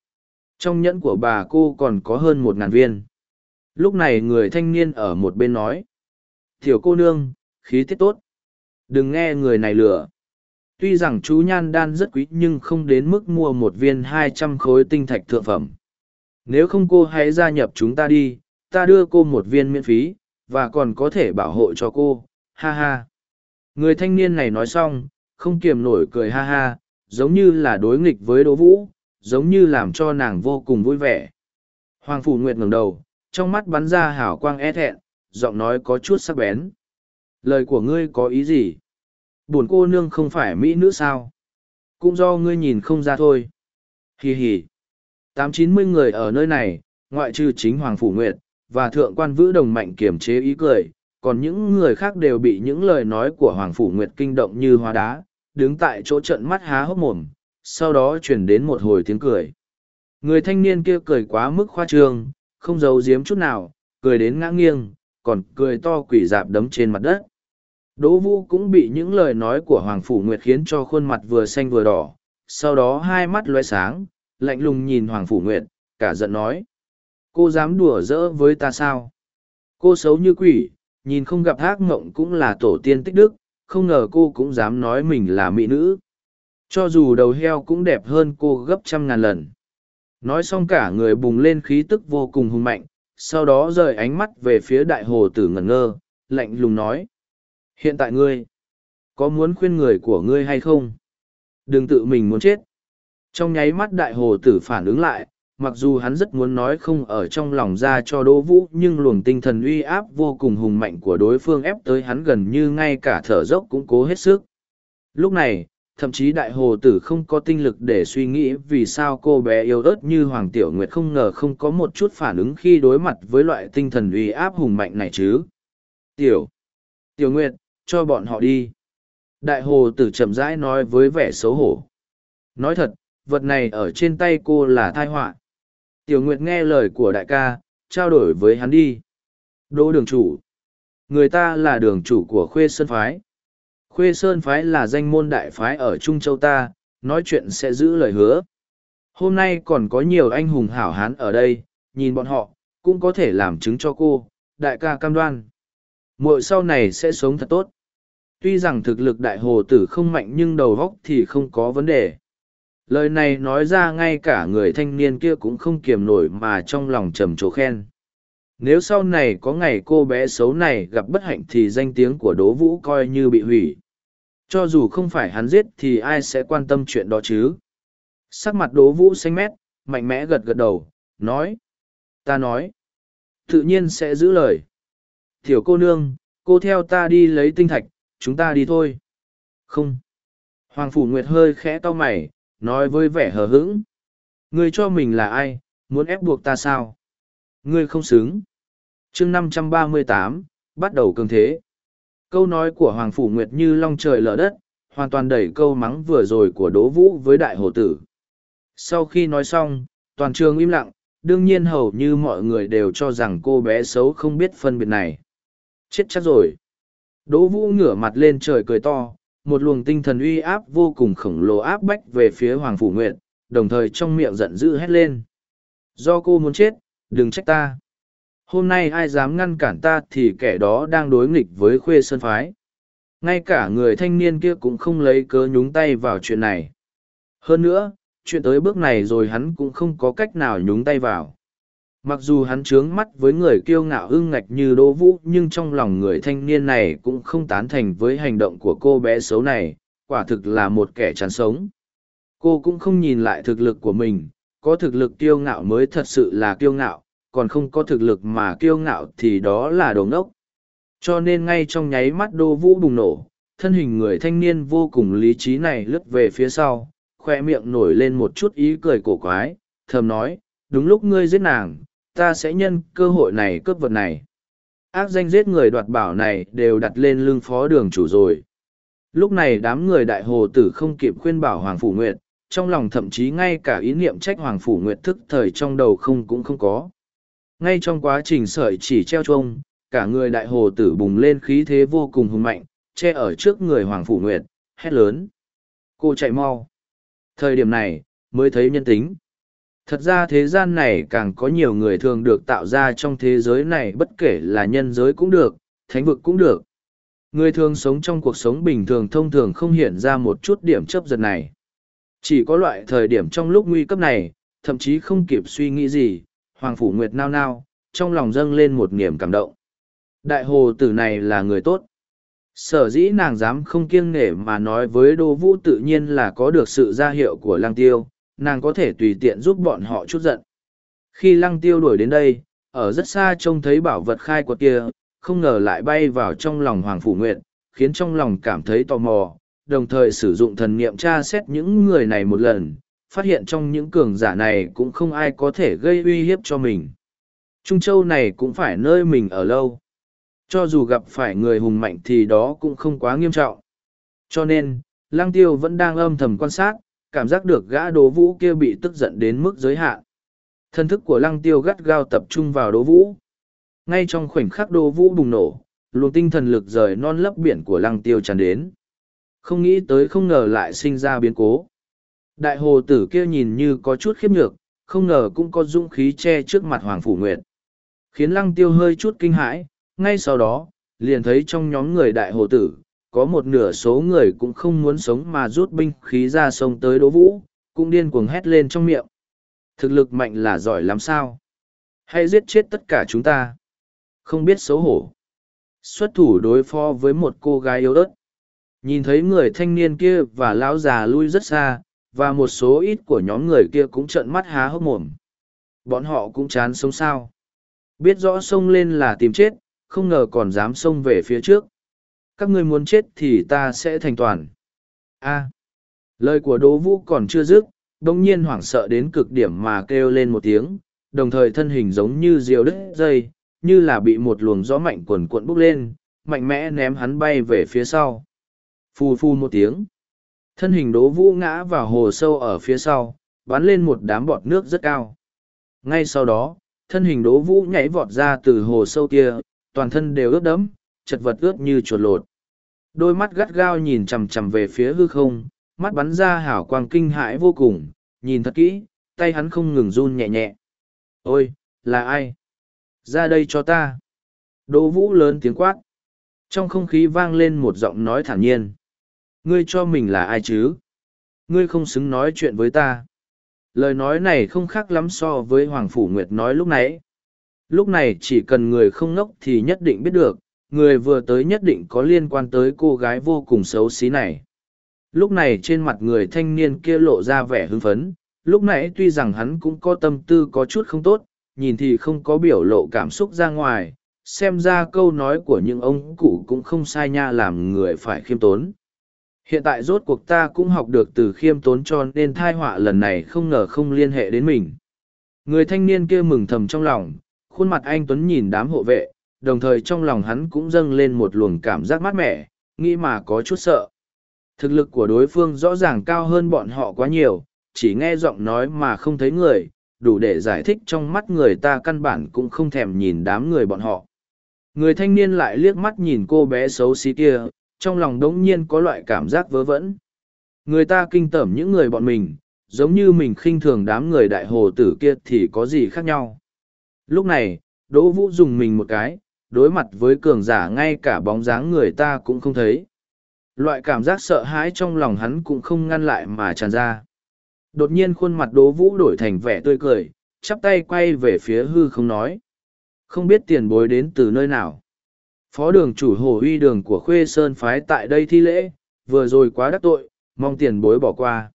Trong nhẫn của bà cô còn có hơn một ngàn viên. Lúc này người thanh niên ở một bên nói. Tiểu cô nương, khí tiết tốt. Đừng nghe người này lừa. Tuy rằng chú nhan đan rất quý nhưng không đến mức mua một viên hai trăm khối tinh thạch thượng phẩm. Nếu không cô hãy gia nhập chúng ta đi, ta đưa cô một viên miễn phí, và còn có thể bảo hộ cho cô, ha ha. Người thanh niên này nói xong, không kiềm nổi cười ha ha, giống như là đối nghịch với Đỗ Vũ, giống như làm cho nàng vô cùng vui vẻ. Hoàng Phủ Nguyệt ngẩng đầu, trong mắt bắn ra hào quang e thẹn, giọng nói có chút sắc bén. Lời của ngươi có ý gì? Buồn cô nương không phải mỹ nữ sao? Cũng do ngươi nhìn không ra thôi. Hì hì. Tám chín mươi người ở nơi này, ngoại trừ chính Hoàng Phủ Nguyệt, và Thượng quan Vữ Đồng Mạnh kiềm chế ý cười, còn những người khác đều bị những lời nói của Hoàng Phủ Nguyệt kinh động như hoa đá, đứng tại chỗ trận mắt há hốc mồm, sau đó chuyển đến một hồi tiếng cười. Người thanh niên kia cười quá mức khoa trương, không giấu giếm chút nào, cười đến ngã nghiêng, còn cười to quỷ dạp đấm trên mặt đất. Đỗ Vũ cũng bị những lời nói của Hoàng Phủ Nguyệt khiến cho khuôn mặt vừa xanh vừa đỏ, sau đó hai mắt lóe sáng, lạnh lùng nhìn Hoàng Phủ Nguyệt, cả giận nói. Cô dám đùa giỡn với ta sao? Cô xấu như quỷ, nhìn không gặp thác ngộng cũng là tổ tiên tích đức, không ngờ cô cũng dám nói mình là mỹ nữ. Cho dù đầu heo cũng đẹp hơn cô gấp trăm ngàn lần. Nói xong cả người bùng lên khí tức vô cùng hùng mạnh, sau đó rời ánh mắt về phía đại hồ tử ngẩn ngơ, lạnh lùng nói. Hiện tại ngươi, có muốn khuyên người của ngươi hay không? Đừng tự mình muốn chết. Trong nháy mắt đại hồ tử phản ứng lại, mặc dù hắn rất muốn nói không ở trong lòng ra cho Đỗ Vũ nhưng luồng tinh thần uy áp vô cùng hùng mạnh của đối phương ép tới hắn gần như ngay cả thở dốc cũng cố hết sức. Lúc này, thậm chí đại hồ tử không có tinh lực để suy nghĩ vì sao cô bé yêu ớt như Hoàng Tiểu Nguyệt không ngờ không có một chút phản ứng khi đối mặt với loại tinh thần uy áp hùng mạnh này chứ. Tiểu, Tiểu Nguyệt, cho bọn họ đi. Đại hồ tử chậm rãi nói với vẻ xấu hổ. Nói thật, vật này ở trên tay cô là thai họa Tiểu Nguyệt nghe lời của đại ca, trao đổi với hắn đi. Đỗ đường chủ. Người ta là đường chủ của Khuê Sơn Phái. Khuê Sơn Phái là danh môn đại phái ở Trung Châu ta, nói chuyện sẽ giữ lời hứa. Hôm nay còn có nhiều anh hùng hảo hán ở đây, nhìn bọn họ, cũng có thể làm chứng cho cô, đại ca cam đoan. Muội sau này sẽ sống thật tốt. Tuy rằng thực lực đại hồ tử không mạnh nhưng đầu góc thì không có vấn đề. Lời này nói ra ngay cả người thanh niên kia cũng không kiềm nổi mà trong lòng trầm trồ khen. Nếu sau này có ngày cô bé xấu này gặp bất hạnh thì danh tiếng của Đỗ Vũ coi như bị hủy. Cho dù không phải hắn giết thì ai sẽ quan tâm chuyện đó chứ? Sắc mặt Đỗ Vũ xanh mét, mạnh mẽ gật gật đầu, nói. Ta nói. Tự nhiên sẽ giữ lời. Tiểu cô nương, cô theo ta đi lấy tinh thạch, chúng ta đi thôi. Không. Hoàng Phủ Nguyệt hơi khẽ to mày, nói với vẻ hờ hững. Ngươi cho mình là ai, muốn ép buộc ta sao? Ngươi không xứng. chương năm trăm ba mươi tám, bắt đầu cường thế. Câu nói của Hoàng Phủ Nguyệt như long trời lở đất, hoàn toàn đẩy câu mắng vừa rồi của Đỗ Vũ với đại hồ tử. Sau khi nói xong, toàn trường im lặng, đương nhiên hầu như mọi người đều cho rằng cô bé xấu không biết phân biệt này. Chết chắc rồi. Đỗ Vũ ngửa mặt lên trời cười to, một luồng tinh thần uy áp vô cùng khổng lồ áp bách về phía Hoàng Phủ Nguyệt, đồng thời trong miệng giận dữ hét lên. Do cô muốn chết, đừng trách ta. Hôm nay ai dám ngăn cản ta thì kẻ đó đang đối nghịch với khuê sơn phái. Ngay cả người thanh niên kia cũng không lấy cớ nhúng tay vào chuyện này. Hơn nữa, chuyện tới bước này rồi hắn cũng không có cách nào nhúng tay vào. Mặc dù hắn trướng mắt với người kiêu ngạo hưng ngạch như Đỗ Vũ nhưng trong lòng người thanh niên này cũng không tán thành với hành động của cô bé xấu này, quả thực là một kẻ chán sống. Cô cũng không nhìn lại thực lực của mình, có thực lực kiêu ngạo mới thật sự là kiêu ngạo, còn không có thực lực mà kiêu ngạo thì đó là đồ ngốc. Cho nên ngay trong nháy mắt đô Vũ bùng nổ, thân hình người thanh niên vô cùng lý trí này lướt về phía sau, khoe miệng nổi lên một chút ý cười cổ quái, thầm nói, đúng lúc ngươi giết nàng, ta sẽ nhân cơ hội này cướp vật này. Ác danh giết người đoạt bảo này đều đặt lên lưng phó đường chủ rồi. Lúc này đám người đại hồ tử không kịp khuyên bảo Hoàng Phủ Nguyệt, trong lòng thậm chí ngay cả ý niệm trách Hoàng Phủ Nguyệt thức thời trong đầu không cũng không có. Ngay trong quá trình sợi chỉ treo chuông, cả người đại hồ tử bùng lên khí thế vô cùng hùng mạnh, che ở trước người Hoàng Phủ Nguyệt, hét lớn. Cô chạy mau. Thời điểm này, mới thấy nhân tính. Thật ra thế gian này càng có nhiều người thường được tạo ra trong thế giới này bất kể là nhân giới cũng được, thánh vực cũng được. Người thường sống trong cuộc sống bình thường thông thường không hiện ra một chút điểm chấp giật này. Chỉ có loại thời điểm trong lúc nguy cấp này, thậm chí không kịp suy nghĩ gì, Hoàng Phủ Nguyệt nao nao, trong lòng dâng lên một niềm cảm động. Đại hồ tử này là người tốt sở dĩ nàng dám không kiêng nể mà nói với đô vũ tự nhiên là có được sự ra hiệu của lăng tiêu nàng có thể tùy tiện giúp bọn họ chút giận khi lăng tiêu đuổi đến đây ở rất xa trông thấy bảo vật khai quật kia không ngờ lại bay vào trong lòng hoàng phủ Nguyệt, khiến trong lòng cảm thấy tò mò đồng thời sử dụng thần niệm tra xét những người này một lần phát hiện trong những cường giả này cũng không ai có thể gây uy hiếp cho mình trung châu này cũng phải nơi mình ở lâu cho dù gặp phải người hùng mạnh thì đó cũng không quá nghiêm trọng. Cho nên, Lăng Tiêu vẫn đang âm thầm quan sát, cảm giác được gã đố vũ kia bị tức giận đến mức giới hạn. Thân thức của Lăng Tiêu gắt gao tập trung vào đố vũ. Ngay trong khoảnh khắc đố vũ bùng nổ, luồng tinh thần lực rời non lấp biển của Lăng Tiêu tràn đến. Không nghĩ tới không ngờ lại sinh ra biến cố. Đại hồ tử kia nhìn như có chút khiếp nhược, không ngờ cũng có dũng khí che trước mặt Hoàng Phủ Nguyệt. Khiến Lăng Tiêu hơi chút kinh hãi, ngay sau đó liền thấy trong nhóm người đại hồ tử có một nửa số người cũng không muốn sống mà rút binh khí ra sông tới đỗ vũ cũng điên cuồng hét lên trong miệng. Thực lực mạnh là giỏi lắm sao? Hãy giết chết tất cả chúng ta. Không biết xấu hổ. Xuất thủ đối phó với một cô gái yếu ớt. Nhìn thấy người thanh niên kia và lão già lui rất xa và một số ít của nhóm người kia cũng trợn mắt há hốc mồm bọn họ cũng chán sống sao biết rõ sông lên là tìm chết không ngờ còn dám sông về phía trước. Các ngươi muốn chết thì ta sẽ thành toàn. A. lời của Đỗ Vũ còn chưa dứt, đông nhiên hoảng sợ đến cực điểm mà kêu lên một tiếng, đồng thời thân hình giống như diều đứt dây, như là bị một luồng gió mạnh cuồn cuộn bốc lên, mạnh mẽ ném hắn bay về phía sau. Phù phù một tiếng. Thân hình Đỗ Vũ ngã vào hồ sâu ở phía sau, bắn lên một đám bọt nước rất cao. Ngay sau đó, thân hình Đỗ Vũ nhảy vọt ra từ hồ sâu kia, toàn thân đều ướt đẫm, chật vật ướt như chuột lột. Đôi mắt gắt gao nhìn chằm chằm về phía hư không, mắt bắn ra hảo quang kinh hãi vô cùng, nhìn thật kỹ, tay hắn không ngừng run nhẹ nhẹ. Ôi, là ai? Ra đây cho ta. Đỗ vũ lớn tiếng quát. Trong không khí vang lên một giọng nói thản nhiên. Ngươi cho mình là ai chứ? Ngươi không xứng nói chuyện với ta. Lời nói này không khác lắm so với Hoàng Phủ Nguyệt nói lúc nãy. Lúc này chỉ cần người không ngốc thì nhất định biết được, người vừa tới nhất định có liên quan tới cô gái vô cùng xấu xí này. Lúc này trên mặt người thanh niên kia lộ ra vẻ hưng phấn, lúc nãy tuy rằng hắn cũng có tâm tư có chút không tốt, nhìn thì không có biểu lộ cảm xúc ra ngoài, xem ra câu nói của những ông cụ cũng không sai nha làm người phải khiêm tốn. Hiện tại rốt cuộc ta cũng học được từ khiêm tốn cho nên thai họa lần này không ngờ không liên hệ đến mình. Người thanh niên kia mừng thầm trong lòng, khuôn mặt anh Tuấn nhìn đám hộ vệ, đồng thời trong lòng hắn cũng dâng lên một luồng cảm giác mát mẻ, nghĩ mà có chút sợ. Thực lực của đối phương rõ ràng cao hơn bọn họ quá nhiều, chỉ nghe giọng nói mà không thấy người, đủ để giải thích trong mắt người ta căn bản cũng không thèm nhìn đám người bọn họ. Người thanh niên lại liếc mắt nhìn cô bé xấu xí kia, trong lòng đống nhiên có loại cảm giác vớ vẩn. Người ta kinh tởm những người bọn mình, giống như mình khinh thường đám người đại hồ tử kia thì có gì khác nhau. Lúc này, Đỗ Vũ dùng mình một cái, đối mặt với cường giả ngay cả bóng dáng người ta cũng không thấy. Loại cảm giác sợ hãi trong lòng hắn cũng không ngăn lại mà tràn ra. Đột nhiên khuôn mặt Đỗ Vũ đổi thành vẻ tươi cười, chắp tay quay về phía hư không nói. Không biết tiền bối đến từ nơi nào. Phó đường chủ hồ uy đường của Khuê Sơn phái tại đây thi lễ, vừa rồi quá đắc tội, mong tiền bối bỏ qua.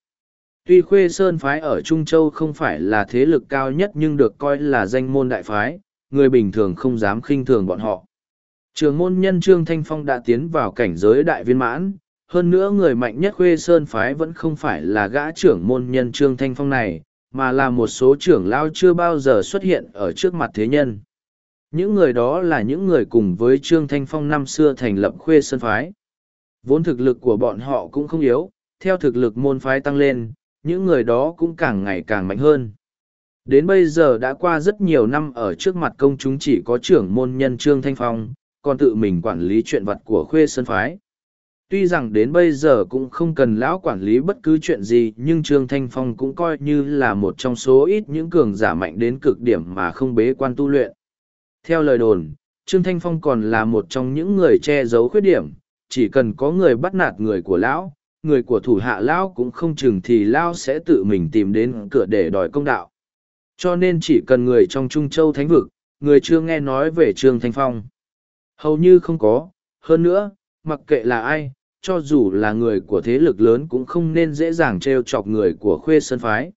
Tuy Khuê Sơn phái ở Trung Châu không phải là thế lực cao nhất nhưng được coi là danh môn đại phái, người bình thường không dám khinh thường bọn họ. Trường môn nhân Trương Thanh Phong đã tiến vào cảnh giới đại viên mãn, hơn nữa người mạnh nhất Khuê Sơn phái vẫn không phải là gã trưởng môn nhân Trương Thanh Phong này, mà là một số trưởng lao chưa bao giờ xuất hiện ở trước mặt thế nhân. Những người đó là những người cùng với Trương Thanh Phong năm xưa thành lập Khuê Sơn phái. Vốn thực lực của bọn họ cũng không yếu, theo thực lực môn phái tăng lên, những người đó cũng càng ngày càng mạnh hơn. Đến bây giờ đã qua rất nhiều năm ở trước mặt công chúng chỉ có trưởng môn nhân Trương Thanh Phong, còn tự mình quản lý chuyện vật của Khuê Sơn Phái. Tuy rằng đến bây giờ cũng không cần lão quản lý bất cứ chuyện gì nhưng Trương Thanh Phong cũng coi như là một trong số ít những cường giả mạnh đến cực điểm mà không bế quan tu luyện. Theo lời đồn, Trương Thanh Phong còn là một trong những người che giấu khuyết điểm, chỉ cần có người bắt nạt người của lão, người của thủ hạ lão cũng không chừng thì lão sẽ tự mình tìm đến cửa để đòi công đạo. Cho nên chỉ cần người trong Trung Châu Thánh Vực, người chưa nghe nói về Trương Thanh Phong. Hầu như không có, hơn nữa, mặc kệ là ai, cho dù là người của thế lực lớn cũng không nên dễ dàng trêu chọc người của khuê sơn phái.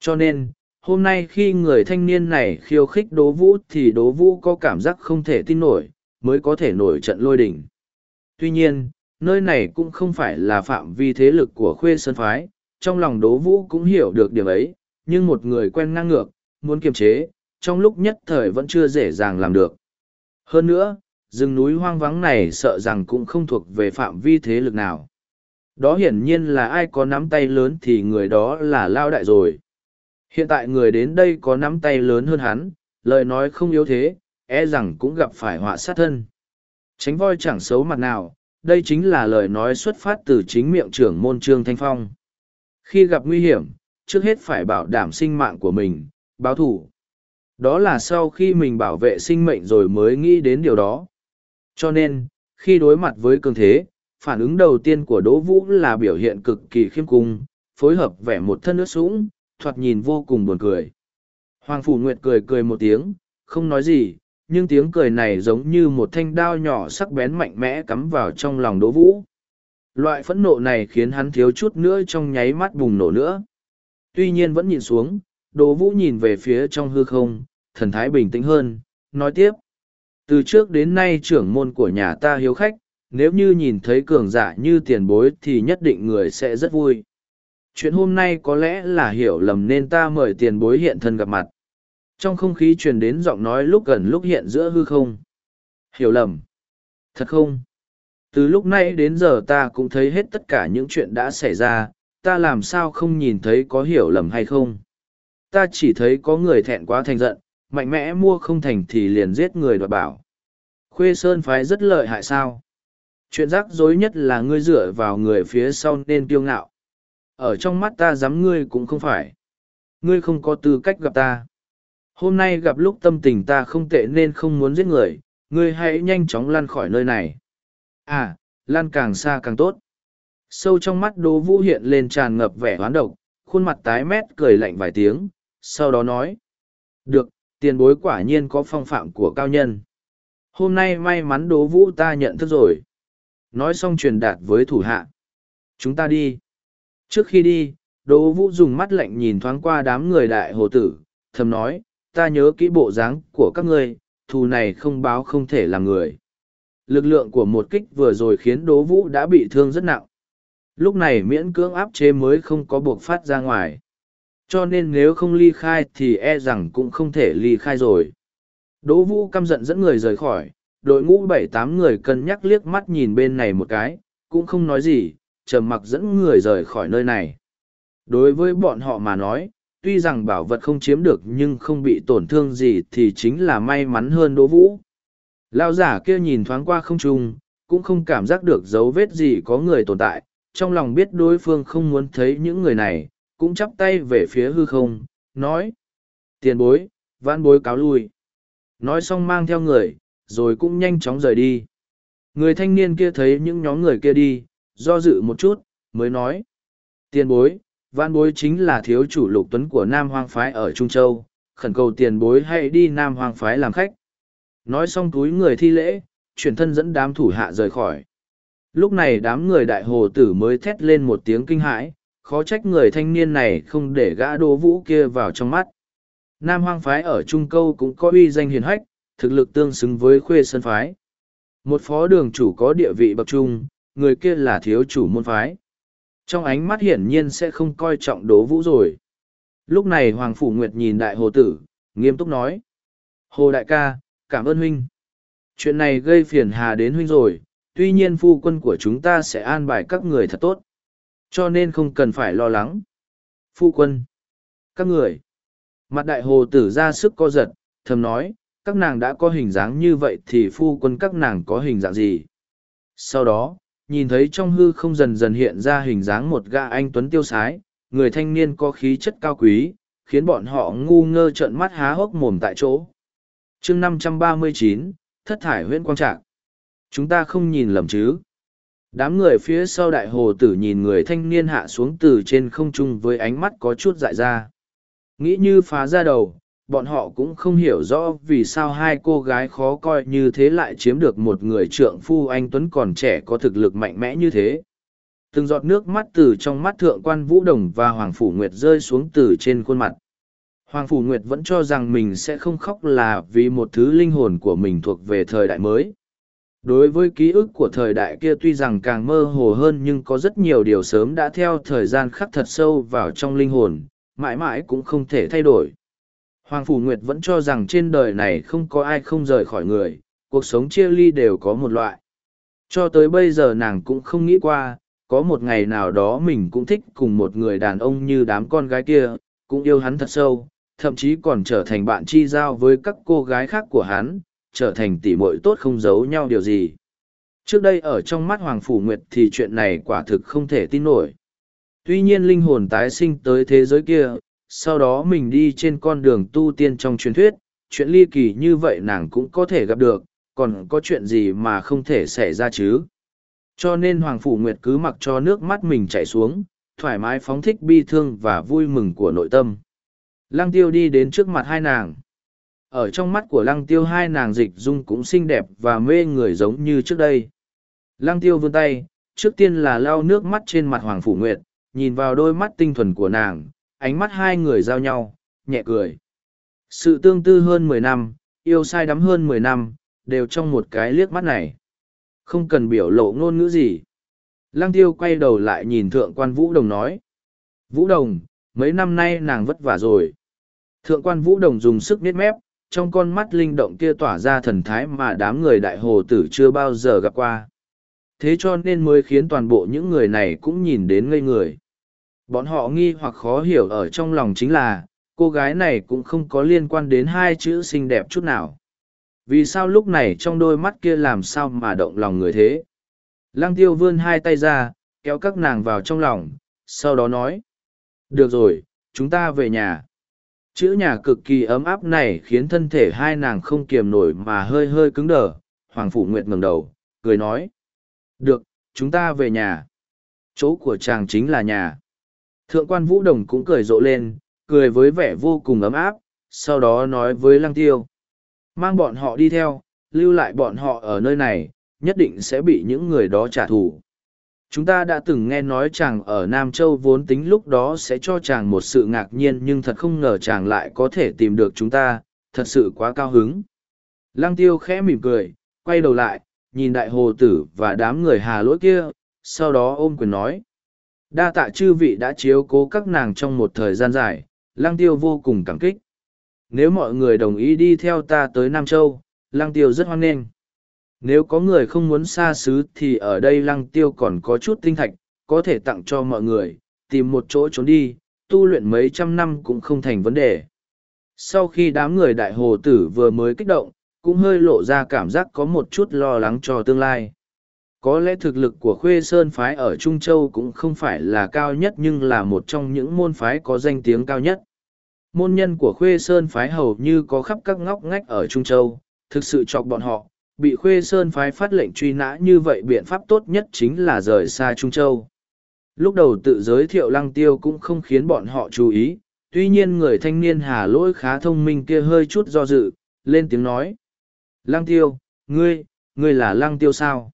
Cho nên, hôm nay khi người thanh niên này khiêu khích đố vũ thì đố vũ có cảm giác không thể tin nổi, mới có thể nổi trận lôi đỉnh. Tuy nhiên, nơi này cũng không phải là phạm vi thế lực của khuê sơn phái, trong lòng đố vũ cũng hiểu được điểm ấy, nhưng một người quen ngang ngược, muốn kiềm chế, trong lúc nhất thời vẫn chưa dễ dàng làm được. Hơn nữa, rừng núi hoang vắng này sợ rằng cũng không thuộc về phạm vi thế lực nào. Đó hiển nhiên là ai có nắm tay lớn thì người đó là lao đại rồi. Hiện tại người đến đây có nắm tay lớn hơn hắn, lời nói không yếu thế, e rằng cũng gặp phải họa sát thân. Tránh voi chẳng xấu mặt nào, đây chính là lời nói xuất phát từ chính miệng trưởng môn trương Thanh Phong. Khi gặp nguy hiểm, trước hết phải bảo đảm sinh mạng của mình, báo thủ. Đó là sau khi mình bảo vệ sinh mệnh rồi mới nghĩ đến điều đó. Cho nên, khi đối mặt với cường thế, phản ứng đầu tiên của Đỗ Vũ là biểu hiện cực kỳ khiêm cung, phối hợp vẻ một thân ướt sũng, thoạt nhìn vô cùng buồn cười. Hoàng Phủ Nguyệt cười cười một tiếng, không nói gì, nhưng tiếng cười này giống như một thanh đao nhỏ sắc bén mạnh mẽ cắm vào trong lòng Đỗ Vũ. Loại phẫn nộ này khiến hắn thiếu chút nữa trong nháy mắt bùng nổ nữa. Tuy nhiên vẫn nhìn xuống, Đỗ Vũ nhìn về phía trong hư không, thần thái bình tĩnh hơn, nói tiếp. Từ trước đến nay trưởng môn của nhà ta hiếu khách, nếu như nhìn thấy cường giả như tiền bối thì nhất định người sẽ rất vui. Chuyện hôm nay có lẽ là hiểu lầm nên ta mời tiền bối hiện thân gặp mặt. Trong không khí truyền đến giọng nói lúc gần lúc hiện giữa hư không. Hiểu lầm. Thật không? Từ lúc nay đến giờ ta cũng thấy hết tất cả những chuyện đã xảy ra, ta làm sao không nhìn thấy có hiểu lầm hay không? Ta chỉ thấy có người thẹn quá thành giận, mạnh mẽ mua không thành thì liền giết người đoạt bảo. Khuê Sơn phái rất lợi hại sao? Chuyện rắc rối nhất là ngươi dựa vào người phía sau nên kiêu ngạo. Ở trong mắt ta dám ngươi cũng không phải. Ngươi không có tư cách gặp ta. Hôm nay gặp lúc tâm tình ta không tệ nên không muốn giết người, ngươi hãy nhanh chóng lăn khỏi nơi này. À, lăn càng xa càng tốt. Sâu trong mắt Đỗ Vũ hiện lên tràn ngập vẻ hoán độc, khuôn mặt tái mét cười lạnh vài tiếng, sau đó nói. Được, tiền bối quả nhiên có phong phạm của cao nhân. Hôm nay may mắn Đỗ Vũ ta nhận thức rồi. Nói xong truyền đạt với thủ hạ. Chúng ta đi. Trước khi đi, Đỗ Vũ dùng mắt lạnh nhìn thoáng qua đám người đại hồ tử, thầm nói, ta nhớ kỹ bộ dáng của các ngươi, thù này không báo không thể làm người. Lực lượng của một kích vừa rồi khiến Đỗ Vũ đã bị thương rất nặng. Lúc này miễn cưỡng áp chế mới không có buộc phát ra ngoài. Cho nên nếu không ly khai thì e rằng cũng không thể ly khai rồi. Đỗ Vũ căm giận dẫn người rời khỏi, đội ngũ bảy tám người cân nhắc liếc mắt nhìn bên này một cái, cũng không nói gì, trầm mặc dẫn người rời khỏi nơi này. Đối với bọn họ mà nói, tuy rằng bảo vật không chiếm được nhưng không bị tổn thương gì thì chính là may mắn hơn Đỗ Vũ. Lao giả kia nhìn thoáng qua không trung, cũng không cảm giác được dấu vết gì có người tồn tại, trong lòng biết đối phương không muốn thấy những người này, cũng chắp tay về phía hư không, nói. Tiền bối, vãn bối cáo lui. Nói xong mang theo người, rồi cũng nhanh chóng rời đi. Người thanh niên kia thấy những nhóm người kia đi, do dự một chút, mới nói. Tiền bối, văn bối chính là thiếu chủ lục tuấn của Nam Hoang Phái ở Trung Châu, khẩn cầu tiền bối hãy đi Nam Hoang Phái làm khách. Nói xong túi người thi lễ, chuyển thân dẫn đám thủ hạ rời khỏi. Lúc này đám người đại hồ tử mới thét lên một tiếng kinh hãi, khó trách người thanh niên này không để gã đô vũ kia vào trong mắt. Nam hoang phái ở Trung Câu cũng có uy danh hiền hách, thực lực tương xứng với khuê sơn phái. Một phó đường chủ có địa vị bậc trung, người kia là thiếu chủ môn phái. Trong ánh mắt hiển nhiên sẽ không coi trọng đố vũ rồi. Lúc này Hoàng Phủ Nguyệt nhìn đại hồ tử, nghiêm túc nói. Hồ đại ca, cảm ơn huynh. Chuyện này gây phiền hà đến huynh rồi, tuy nhiên phu quân của chúng ta sẽ an bài các người thật tốt. Cho nên không cần phải lo lắng. Phu quân. Các người. Mặt đại hồ tử ra sức co giật, thầm nói, các nàng đã có hình dáng như vậy thì phu quân các nàng có hình dạng gì. Sau đó, nhìn thấy trong hư không dần dần hiện ra hình dáng một gã anh tuấn tiêu sái, người thanh niên có khí chất cao quý, khiến bọn họ ngu ngơ trợn mắt há hốc mồm tại chỗ. chương năm trăm ba mươi chín thất thải huyễn quang trạc. Chúng ta không nhìn lầm chứ? Đám người phía sau đại hồ tử nhìn người thanh niên hạ xuống từ trên không trung với ánh mắt có chút dại ra. Nghĩ như phá ra đầu bọn họ cũng không hiểu rõ vì sao hai cô gái khó coi như thế lại chiếm được một người trượng phu anh tuấn còn trẻ có thực lực mạnh mẽ như thế. Từng giọt nước mắt từ trong mắt thượng quan vũ đồng và hoàng phủ nguyệt rơi xuống từ trên khuôn mặt. Hoàng phủ nguyệt vẫn cho rằng mình sẽ không khóc là vì một thứ linh hồn của mình thuộc về thời đại mới. Đối với ký ức của thời đại kia tuy rằng càng mơ hồ hơn nhưng có rất nhiều điều sớm đã theo thời gian khắc thật sâu vào trong linh hồn, mãi mãi cũng không thể thay đổi hoàng phủ nguyệt vẫn cho rằng trên đời này không có ai không rời khỏi người cuộc sống chia ly đều có một loại cho tới bây giờ nàng cũng không nghĩ qua có một ngày nào đó mình cũng thích cùng một người đàn ông như đám con gái kia cũng yêu hắn thật sâu thậm chí còn trở thành bạn chi giao với các cô gái khác của hắn trở thành tỉ muội tốt không giấu nhau điều gì. Trước đây ở trong mắt Hoàng Phủ Nguyệt thì chuyện này quả thực không thể tin nổi. Tuy nhiên linh hồn tái sinh tới thế giới kia, sau đó mình đi trên con đường tu tiên trong truyền thuyết, chuyện ly kỳ như vậy nàng cũng có thể gặp được, còn có chuyện gì mà không thể xảy ra chứ. Cho nên Hoàng Phủ Nguyệt cứ mặc cho nước mắt mình chảy xuống, thoải mái phóng thích bi thương và vui mừng của nội tâm. Lăng tiêu đi đến trước mặt hai nàng ở trong mắt của lăng tiêu hai nàng dịch dung cũng xinh đẹp và mê người giống như trước đây lăng tiêu vươn tay trước tiên là lau nước mắt trên mặt hoàng phủ nguyệt nhìn vào đôi mắt tinh thuần của nàng ánh mắt hai người giao nhau, nhẹ cười. Sự tương tư hơn mười năm, yêu sai đắm hơn mười năm, đều trong một cái liếc mắt này. Không cần biểu lộ ngôn ngữ gì. Lăng tiêu quay đầu lại nhìn thượng quan vũ đồng nói. Vũ đồng, mấy năm nay nàng vất vả rồi. Thượng quan vũ đồng dùng sức nít mép, trong con mắt linh động kia tỏa ra thần thái mà đám người đại hồ tử chưa bao giờ gặp qua. Thế cho nên mới khiến toàn bộ những người này cũng nhìn đến ngây người. Bọn họ nghi hoặc khó hiểu ở trong lòng chính là, cô gái này cũng không có liên quan đến hai chữ xinh đẹp chút nào. Vì sao lúc này trong đôi mắt kia làm sao mà động lòng người thế? Lăng tiêu vươn hai tay ra, kéo các nàng vào trong lòng, sau đó nói. Được rồi, chúng ta về nhà. chữ nhà cực kỳ ấm áp này khiến thân thể hai nàng không kiềm nổi mà hơi hơi cứng đờ hoàng phủ nguyệt ngẩng đầu cười nói được chúng ta về nhà chỗ của chàng chính là nhà thượng quan vũ đồng cũng cười rộ lên, cười với vẻ vô cùng ấm áp, sau đó nói với lăng tiêu. Mang bọn họ đi theo, lưu lại bọn họ ở nơi này, nhất định sẽ bị những người đó trả thù. Chúng ta đã từng nghe nói chàng ở nam châu vốn tính lúc đó sẽ cho chàng một sự ngạc nhiên nhưng thật không ngờ chàng lại có thể tìm được chúng ta, thật sự quá cao hứng. Lăng tiêu khẽ mỉm cười, quay đầu lại, nhìn đại hồ tử và đám người hà lỗi kia, sau đó ôm quyền nói đa tạ chư vị đã chiếu cố các nàng trong một thời gian dài lăng tiêu vô cùng cảm kích nếu mọi người đồng ý đi theo ta tới nam châu lăng tiêu rất hoan nghênh nếu có người không muốn xa xứ thì ở đây lăng tiêu còn có chút tinh thạch, có thể tặng cho mọi người, tìm một chỗ trốn đi, tu luyện mấy trăm năm cũng không thành vấn đề. Sau khi đám người đại hồ tử vừa mới kích động, cũng hơi lộ ra cảm giác có một chút lo lắng cho tương lai. Có lẽ thực lực của Khuê Sơn phái ở Trung Châu cũng không phải là cao nhất nhưng là một trong những môn phái có danh tiếng cao nhất. Môn nhân của Khuê Sơn phái hầu như có khắp các ngóc ngách ở Trung Châu, thực sự chọc bọn họ, bị khuê sơn phái phát lệnh truy nã như vậy biện pháp tốt nhất chính là rời xa trung châu. Lúc đầu tự giới thiệu lăng tiêu cũng không khiến bọn họ chú ý tuy nhiên người thanh niên hà lỗi khá thông minh kia hơi chút do dự lên tiếng nói. Lăng tiêu ngươi ngươi là lăng tiêu sao?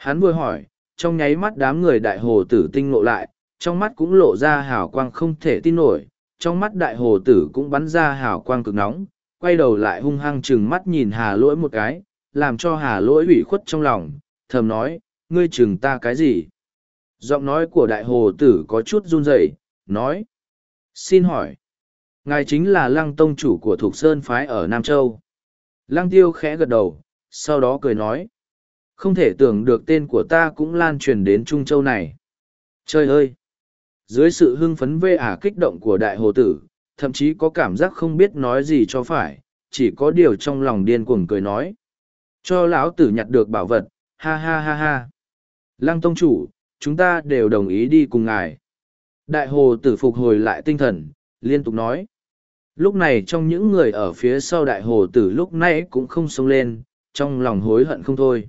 Hắn vừa hỏi trong nháy mắt đám người đại hồ tử tinh ngộ lại trong mắt cũng lộ ra hào quang không thể tin nổi trong mắt đại hồ tử cũng bắn ra hào quang cực nóng quay đầu lại hung hăng chừng mắt nhìn hà lỗi một cái làm cho hà lỗi ủy khuất trong lòng, thầm nói, ngươi chừng ta cái gì? Giọng nói của đại hồ tử có chút run rẩy, nói, xin hỏi, ngài chính là lăng tông chủ của Thục Sơn Phái ở Nam Châu. Lăng tiêu khẽ gật đầu, sau đó cười nói, không thể tưởng được tên của ta cũng lan truyền đến Trung Châu này. Trời ơi! Dưới sự hưng phấn vê ả kích động của đại hồ tử, thậm chí có cảm giác không biết nói gì cho phải, chỉ có điều trong lòng điên cuồng cười nói. Cho lão tử nhặt được bảo vật ha ha ha ha. Lăng tông chủ chúng ta đều đồng ý đi cùng ngài. Đại hồ tử phục hồi lại tinh thần liên tục nói. Lúc này trong những người ở phía sau đại hồ tử lúc nãy cũng không xông lên trong lòng hối hận không thôi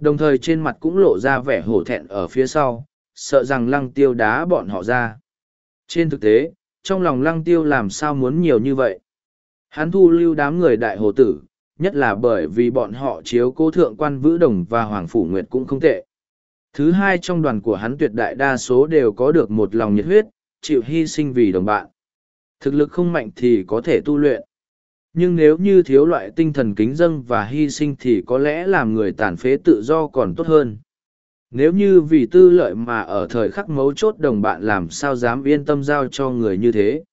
đồng thời trên mặt cũng lộ ra vẻ hổ thẹn ở phía sau, sợ rằng lăng tiêu đá bọn họ ra. Trên thực tế, trong lòng lăng tiêu làm sao muốn nhiều như vậy? Hắn thu lưu đám người đại hồ tử, nhất là bởi vì bọn họ chiếu cố thượng quan vữ đồng và hoàng phủ nguyệt cũng không tệ. Thứ hai trong đoàn của hắn tuyệt đại đa số đều có được một lòng nhiệt huyết, chịu hy sinh vì đồng bạn. Thực lực không mạnh thì có thể tu luyện nhưng nếu như thiếu loại tinh thần kính dâng và hy sinh thì có lẽ làm người tàn phế tự do còn tốt hơn nếu như vì tư lợi mà ở thời khắc mấu chốt đồng bạn làm sao dám yên tâm giao cho người như thế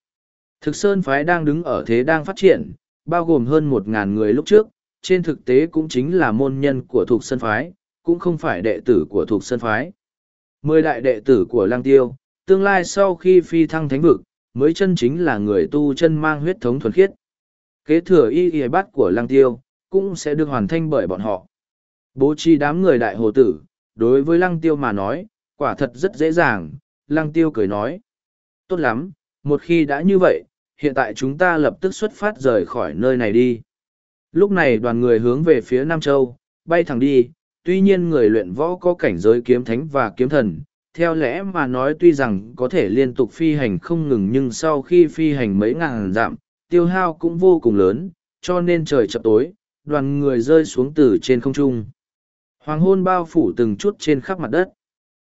thực sơn phái đang đứng ở thế đang phát triển bao gồm hơn một ngàn người lúc trước, trên thực tế cũng chính là môn nhân của thuộc sơn phái, cũng không phải đệ tử của thuộc sơn phái. Mười đại đệ tử của lang Tiêu, tương lai sau khi phi thăng thánh vực, mới chân chính là người tu chân mang huyết thống thuần khiết. Kế thừa y y bát của Lăng Tiêu, cũng sẽ được hoàn thành bởi bọn họ. Bố trí đám người đại hồ tử, đối với Lăng Tiêu mà nói, quả thật rất dễ dàng, Lăng Tiêu cười nói. Tốt lắm, một khi đã như vậy, hiện tại chúng ta lập tức xuất phát rời khỏi nơi này đi. Lúc này đoàn người hướng về phía Nam Châu, bay thẳng đi, tuy nhiên người luyện võ có cảnh giới kiếm thánh và kiếm thần, theo lẽ mà nói tuy rằng có thể liên tục phi hành không ngừng nhưng sau khi phi hành mấy ngàn dặm, tiêu hao cũng vô cùng lớn, cho nên trời chập tối, đoàn người rơi xuống từ trên không trung. Hoàng hôn bao phủ từng chút trên khắp mặt đất.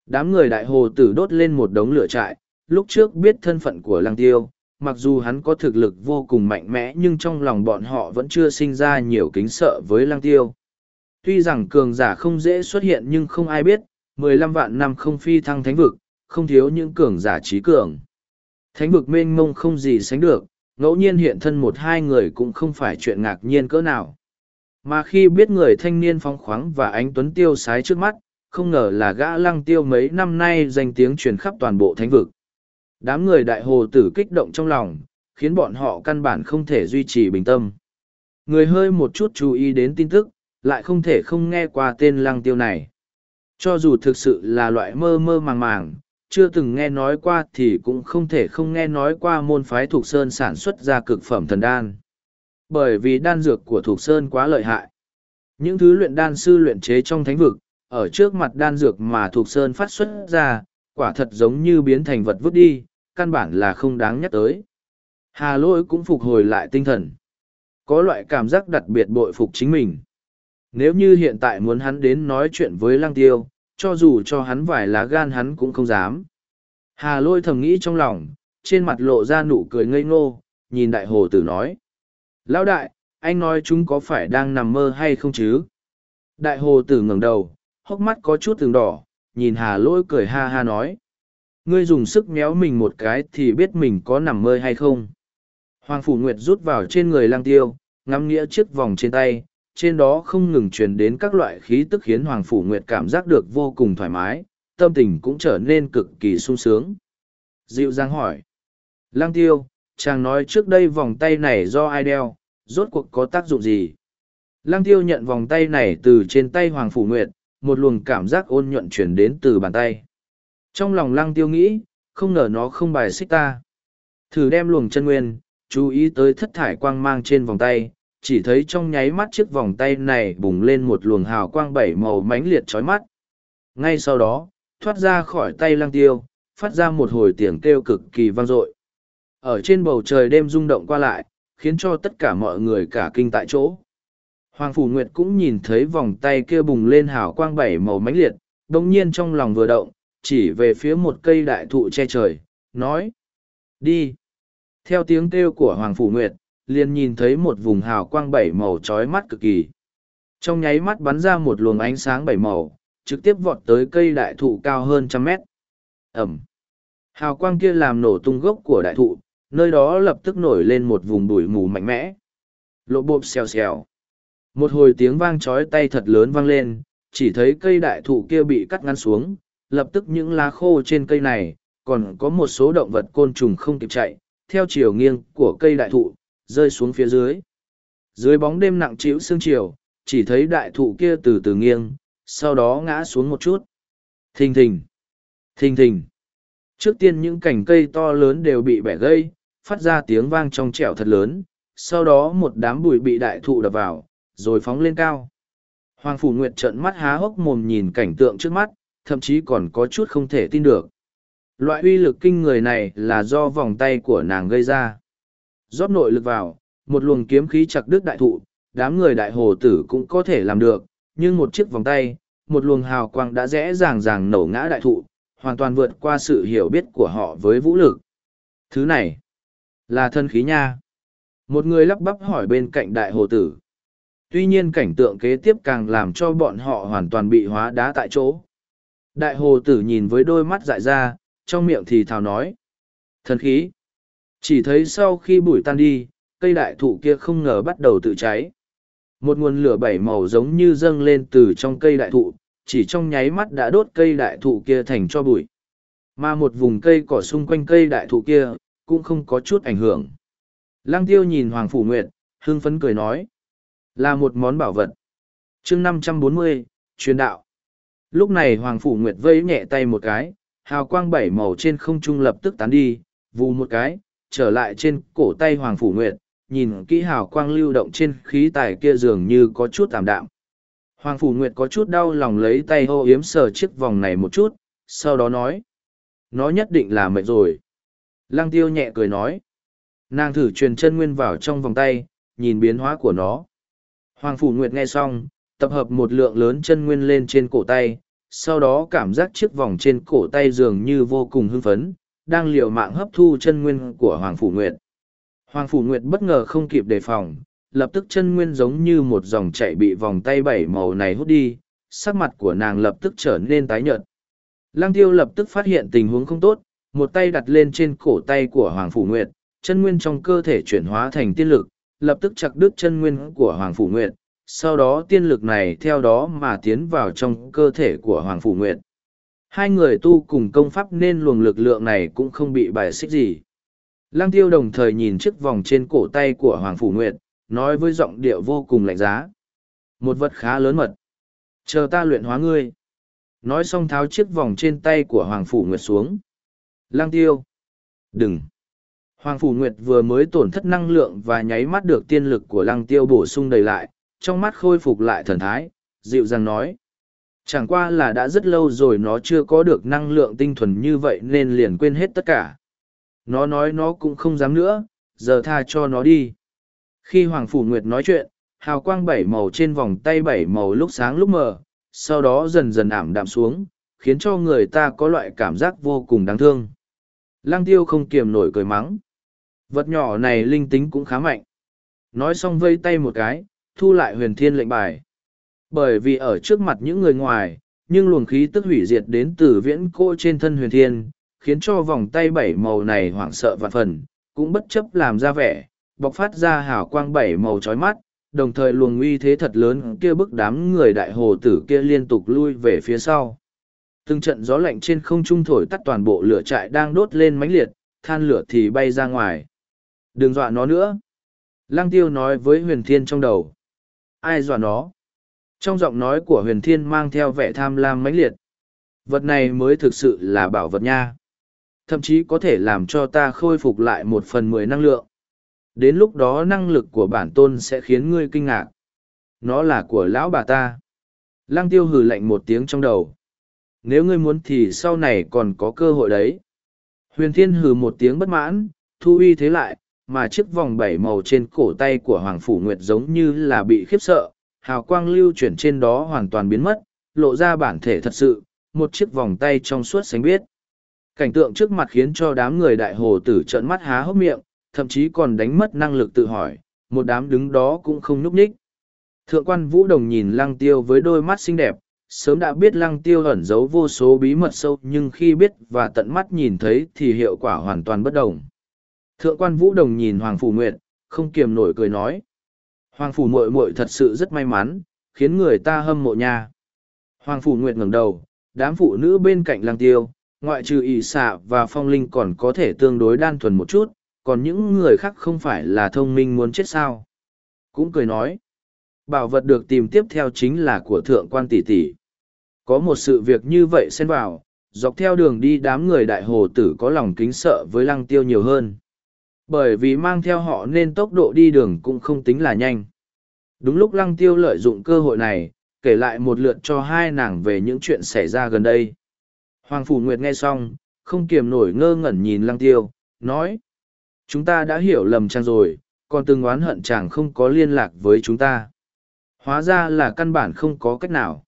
Đám người đại hồ tử đốt lên một đống lửa trại, lúc trước biết thân phận của lăng tiêu, mặc dù hắn có thực lực vô cùng mạnh mẽ nhưng trong lòng bọn họ vẫn chưa sinh ra nhiều kính sợ với lăng tiêu. Tuy rằng cường giả không dễ xuất hiện nhưng không ai biết, mười lăm vạn năm không phi thăng thánh vực, không thiếu những cường giả trí cường. Thánh vực mênh mông không gì sánh được, ngẫu nhiên hiện thân một hai người cũng không phải chuyện ngạc nhiên cỡ nào. Mà khi biết người thanh niên phong khoáng và ánh tuấn tiêu sái trước mắt, không ngờ là gã lăng tiêu mấy năm nay danh tiếng truyền khắp toàn bộ thánh vực. Đám người đại hồ tử kích động trong lòng, khiến bọn họ căn bản không thể duy trì bình tâm. Người hơi một chút chú ý đến tin tức, lại không thể không nghe qua tên lăng tiêu này. Cho dù thực sự là loại mơ mơ màng màng, chưa từng nghe nói qua thì cũng không thể không nghe nói qua môn phái Thục Sơn sản xuất ra cực phẩm thần đan. Bởi vì đan dược của Thục Sơn quá lợi hại. Những thứ luyện đan sư luyện chế trong thánh vực, ở trước mặt đan dược mà Thục Sơn phát xuất ra, quả thật giống như biến thành vật vứt đi, căn bản là không đáng nhắc tới. Hà lỗi cũng phục hồi lại tinh thần. Có loại cảm giác đặc biệt bội phục chính mình. Nếu như hiện tại muốn hắn đến nói chuyện với lăng tiêu, cho dù cho hắn vài lá gan hắn cũng không dám. Hà lôi thầm nghĩ trong lòng, trên mặt lộ ra nụ cười ngây ngô, nhìn đại hồ tử nói. Lão đại, anh nói chúng có phải đang nằm mơ hay không chứ? Đại hồ tử ngẩng đầu, hốc mắt có chút từng đỏ, nhìn hà lôi cười ha ha nói. Ngươi dùng sức méo mình một cái thì biết mình có nằm mơ hay không? Hoàng Phủ Nguyệt rút vào trên người lang tiêu, ngắm nghĩa chiếc vòng trên tay, trên đó không ngừng truyền đến các loại khí tức khiến Hoàng Phủ Nguyệt cảm giác được vô cùng thoải mái, tâm tình cũng trở nên cực kỳ sung sướng. Dịu dàng hỏi. Lang tiêu, chàng nói trước đây vòng tay này do ai đeo, rốt cuộc có tác dụng gì? Lang tiêu nhận vòng tay này từ trên tay Hoàng Phủ Nguyệt, một luồng cảm giác ôn nhuận chuyển đến từ bàn tay. Trong lòng lăng tiêu nghĩ, không ngờ nó không bài xích ta. Thử đem luồng chân nguyên, chú ý tới thất thải quang mang trên vòng tay, chỉ thấy trong nháy mắt chiếc vòng tay này bùng lên một luồng hào quang bảy màu mãnh liệt chói mắt. Ngay sau đó, thoát ra khỏi tay Lang tiêu, phát ra một hồi tiếng kêu cực kỳ vang dội. Ở trên bầu trời đêm rung động qua lại, khiến cho tất cả mọi người cả kinh tại chỗ. Hoàng Phủ Nguyệt cũng nhìn thấy vòng tay kia bùng lên hào quang bảy màu mãnh liệt, đồng nhiên trong lòng vừa động, chỉ về phía một cây đại thụ che trời, nói. Đi! Theo tiếng kêu của Hoàng Phủ Nguyệt, liền nhìn thấy một vùng hào quang bảy màu trói mắt cực kỳ. Trong nháy mắt bắn ra một luồng ánh sáng bảy màu, trực tiếp vọt tới cây đại thụ cao hơn trăm mét. Ẩm. Hào quang kia làm nổ tung gốc của đại thụ, nơi đó lập tức nổi lên một vùng bụi mù mạnh mẽ. Lộ bộp xèo xèo. Một hồi tiếng vang chói tay thật lớn vang lên, chỉ thấy cây đại thụ kia bị cắt ngắn xuống, lập tức những lá khô trên cây này, còn có một số động vật côn trùng không kịp chạy, theo chiều nghiêng của cây đại thụ, rơi xuống phía dưới. Dưới bóng đêm nặng trĩu sương chiều, chỉ thấy đại thụ kia từ từ nghiêng, sau đó ngã xuống một chút. Thình thình, thình thình. Trước tiên những cành cây to lớn đều bị bẻ gây, phát ra tiếng vang trong trẻo thật lớn, sau đó một đám bụi bị đại thụ đập vào, rồi phóng lên cao. Hoàng Phủ Nguyệt trợn mắt há hốc mồm nhìn cảnh tượng trước mắt, thậm chí còn có chút không thể tin được. Loại uy lực kinh người này là do vòng tay của nàng gây ra. Rót nội lực vào, một luồng kiếm khí chặt đứt đại thụ, đám người đại hồ tử cũng có thể làm được, nhưng một chiếc vòng tay, một luồng hào quang đã dễ dàng dàng nổ ngã đại thụ, hoàn toàn vượt qua sự hiểu biết của họ với vũ lực. Thứ này, là thân khí nha. Một người lắp bắp hỏi bên cạnh đại hồ tử. Tuy nhiên cảnh tượng kế tiếp càng làm cho bọn họ hoàn toàn bị hóa đá tại chỗ. Đại hồ tử nhìn với đôi mắt dại ra, trong miệng thì thào nói. Thần khí. Chỉ thấy sau khi bụi tan đi, cây đại thụ kia không ngờ bắt đầu tự cháy. Một nguồn lửa bảy màu giống như dâng lên từ trong cây đại thụ, chỉ trong nháy mắt đã đốt cây đại thụ kia thành cho bụi. Mà một vùng cây cỏ xung quanh cây đại thụ kia, cũng không có chút ảnh hưởng. Lăng tiêu nhìn Hoàng Phủ Nguyệt, hưng phấn cười nói. Là một món bảo vật. chương năm trăm bốn mươi truyền đạo. Lúc này Hoàng Phủ Nguyệt vây nhẹ tay một cái, hào quang bảy màu trên không trung lập tức tán đi, vù một cái, trở lại trên cổ tay Hoàng Phủ Nguyệt, nhìn kỹ hào quang lưu động trên khí tài kia dường như có chút tạm đạm. Hoàng Phủ Nguyệt có chút đau lòng lấy tay hô yếm sờ chiếc vòng này một chút, sau đó nói. Nó nhất định là mệt rồi. Lăng tiêu nhẹ cười nói. Nàng thử truyền chân nguyên vào trong vòng tay, nhìn biến hóa của nó. Hoàng Phủ Nguyệt nghe xong, tập hợp một lượng lớn chân nguyên lên trên cổ tay, sau đó cảm giác chiếc vòng trên cổ tay dường như vô cùng hưng phấn, đang liều mạng hấp thu chân nguyên của Hoàng Phủ Nguyệt. Hoàng Phủ Nguyệt bất ngờ không kịp đề phòng, lập tức chân nguyên giống như một dòng chảy bị vòng tay bảy màu này hút đi, sắc mặt của nàng lập tức trở nên tái nhợt. Lăng tiêu lập tức phát hiện tình huống không tốt, một tay đặt lên trên cổ tay của Hoàng Phủ Nguyệt, chân nguyên trong cơ thể chuyển hóa thành tiên lực, lập tức chặt đứt chân nguyên của Hoàng Phủ Nguyệt, sau đó tiên lực này theo đó mà tiến vào trong cơ thể của Hoàng Phủ Nguyệt. Hai người tu cùng công pháp nên luồng lực lượng này cũng không bị bài xích gì. Lăng tiêu đồng thời nhìn chiếc vòng trên cổ tay của Hoàng Phủ Nguyệt, nói với giọng điệu vô cùng lạnh giá. Một vật khá lớn mật. Chờ ta luyện hóa ngươi. nói xong tháo chiếc vòng trên tay của Hoàng Phủ Nguyệt xuống. Lang tiêu! Đừng! Hoàng Phủ Nguyệt vừa mới tổn thất năng lượng và nháy mắt được tiên lực của lăng tiêu bổ sung đầy lại, trong mắt khôi phục lại thần thái, dịu dàng nói. Chẳng qua là đã rất lâu rồi nó chưa có được năng lượng tinh thuần như vậy nên liền quên hết tất cả. Nó nói nó cũng không dám nữa, giờ tha cho nó đi. Khi Hoàng Phủ Nguyệt nói chuyện, hào quang bảy màu trên vòng tay bảy màu lúc sáng lúc mờ, sau đó dần dần ảm đạm xuống, khiến cho người ta có loại cảm giác vô cùng đáng thương. Lăng tiêu không kiềm nổi cười mắng. Vật nhỏ này linh tính cũng khá mạnh. Nói xong vây tay một cái, thu lại huyền thiên lệnh bài. Bởi vì ở trước mặt những người ngoài, nhưng luồng khí tức hủy diệt đến từ viễn cô trên thân huyền thiên, khiến cho vòng tay bảy màu này hoảng sợ vạn phần, cũng bất chấp làm ra vẻ, bộc phát ra hào quang bảy màu chói mắt, đồng thời luồng uy thế thật lớn kia bức đám người đại hồ tử kia liên tục lui về phía sau. Từng trận gió lạnh trên không trung thổi tắt toàn bộ lửa trại đang đốt lên mãnh liệt, than lửa thì bay ra ngoài. Đừng dọa nó nữa. Lăng tiêu nói với huyền thiên trong đầu. Ai dọa nó? Trong giọng nói của huyền thiên mang theo vẻ tham lam mãnh liệt. Vật này mới thực sự là bảo vật nha. Thậm chí có thể làm cho ta khôi phục lại một phần mười năng lượng. Đến lúc đó năng lực của bản tôn sẽ khiến ngươi kinh ngạc. Nó là của lão bà ta. Lăng tiêu hừ lạnh một tiếng trong đầu. Nếu ngươi muốn thì sau này còn có cơ hội đấy. Huyền thiên hừ một tiếng bất mãn, thu uy thế lại, mà chiếc vòng bảy màu trên cổ tay của Hoàng Phủ Nguyệt giống như là bị khiếp sợ, hào quang lưu chuyển trên đó hoàn toàn biến mất, lộ ra bản thể thật sự, một chiếc vòng tay trong suốt sánh biết. Cảnh tượng trước mặt khiến cho đám người đại hồ tử trợn mắt há hốc miệng, thậm chí còn đánh mất năng lực tự hỏi, một đám đứng đó cũng không núp ních. Thượng quan Vũ Đồng nhìn lăng tiêu với đôi mắt xinh đẹp, sớm đã biết lăng tiêu ẩn giấu vô số bí mật sâu nhưng khi biết và tận mắt nhìn thấy thì hiệu quả hoàn toàn bất đồng. Thượng quan Vũ Đồng nhìn Hoàng Phủ Nguyệt, không kiềm nổi cười nói. Hoàng Phủ muội muội thật sự rất may mắn, khiến người ta hâm mộ nha. Hoàng Phủ Nguyệt ngẩng đầu, đám phụ nữ bên cạnh lăng tiêu, ngoại trừ ỷ xạ và phong linh còn có thể tương đối đan thuần một chút, còn những người khác không phải là thông minh muốn chết sao. Cũng cười nói, bảo vật được tìm tiếp theo chính là của thượng quan tỷ tỷ. Có một sự việc như vậy xen vào, dọc theo đường đi đám người đại hồ tử có lòng kính sợ với lăng tiêu nhiều hơn bởi vì mang theo họ nên tốc độ đi đường cũng không tính là nhanh đúng lúc lăng tiêu lợi dụng cơ hội này kể lại một lượt cho hai nàng về những chuyện xảy ra gần đây. Hoàng phủ nguyệt nghe xong không kiềm nổi ngơ ngẩn nhìn lăng tiêu nói chúng ta đã hiểu lầm chàng rồi còn từng oán hận chàng không có liên lạc với chúng ta. Hóa ra là căn bản không có cách nào.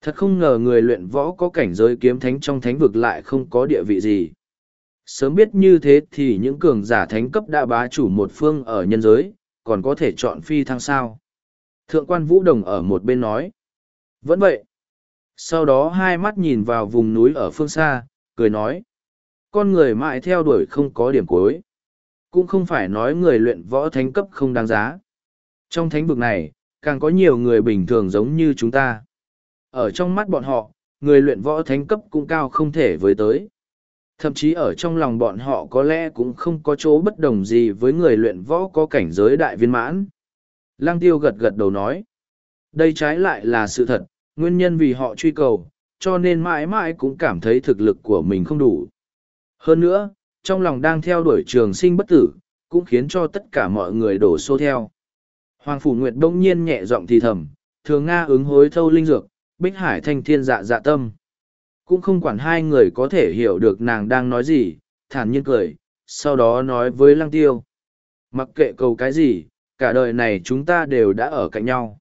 Thật không ngờ người luyện võ có cảnh giới kiếm thánh trong thánh vực lại không có địa vị gì. Sớm biết như thế thì những cường giả thánh cấp đã bá chủ một phương ở nhân giới, còn có thể chọn phi thăng sao. Thượng quan Vũ Đồng ở một bên nói. Vẫn vậy. Sau đó hai mắt nhìn vào vùng núi ở phương xa, cười nói. Con người mãi theo đuổi không có điểm cuối. Cũng không phải nói người luyện võ thánh cấp không đáng giá. Trong thánh vực này, càng có nhiều người bình thường giống như chúng ta. Ở trong mắt bọn họ, người luyện võ thánh cấp cũng cao không thể với tới thậm chí ở trong lòng bọn họ có lẽ cũng không có chỗ bất đồng gì với người luyện võ có cảnh giới đại viên mãn. Lăng tiêu gật gật đầu nói, đây trái lại là sự thật, nguyên nhân vì họ truy cầu, cho nên mãi mãi cũng cảm thấy thực lực của mình không đủ. Hơn nữa, trong lòng đang theo đuổi trường sinh bất tử, cũng khiến cho tất cả mọi người đổ xô theo. Hoàng Phủ Nguyệt đông nhiên nhẹ giọng thì thầm, thường Nga ứng hối thâu linh dược, bích hải thanh thiên dạ dạ tâm cũng không quản hai người có thể hiểu được nàng đang nói gì, thản nhiên cười, sau đó nói với lăng tiêu. Mặc kệ cầu cái gì, cả đời này chúng ta đều đã ở cạnh nhau.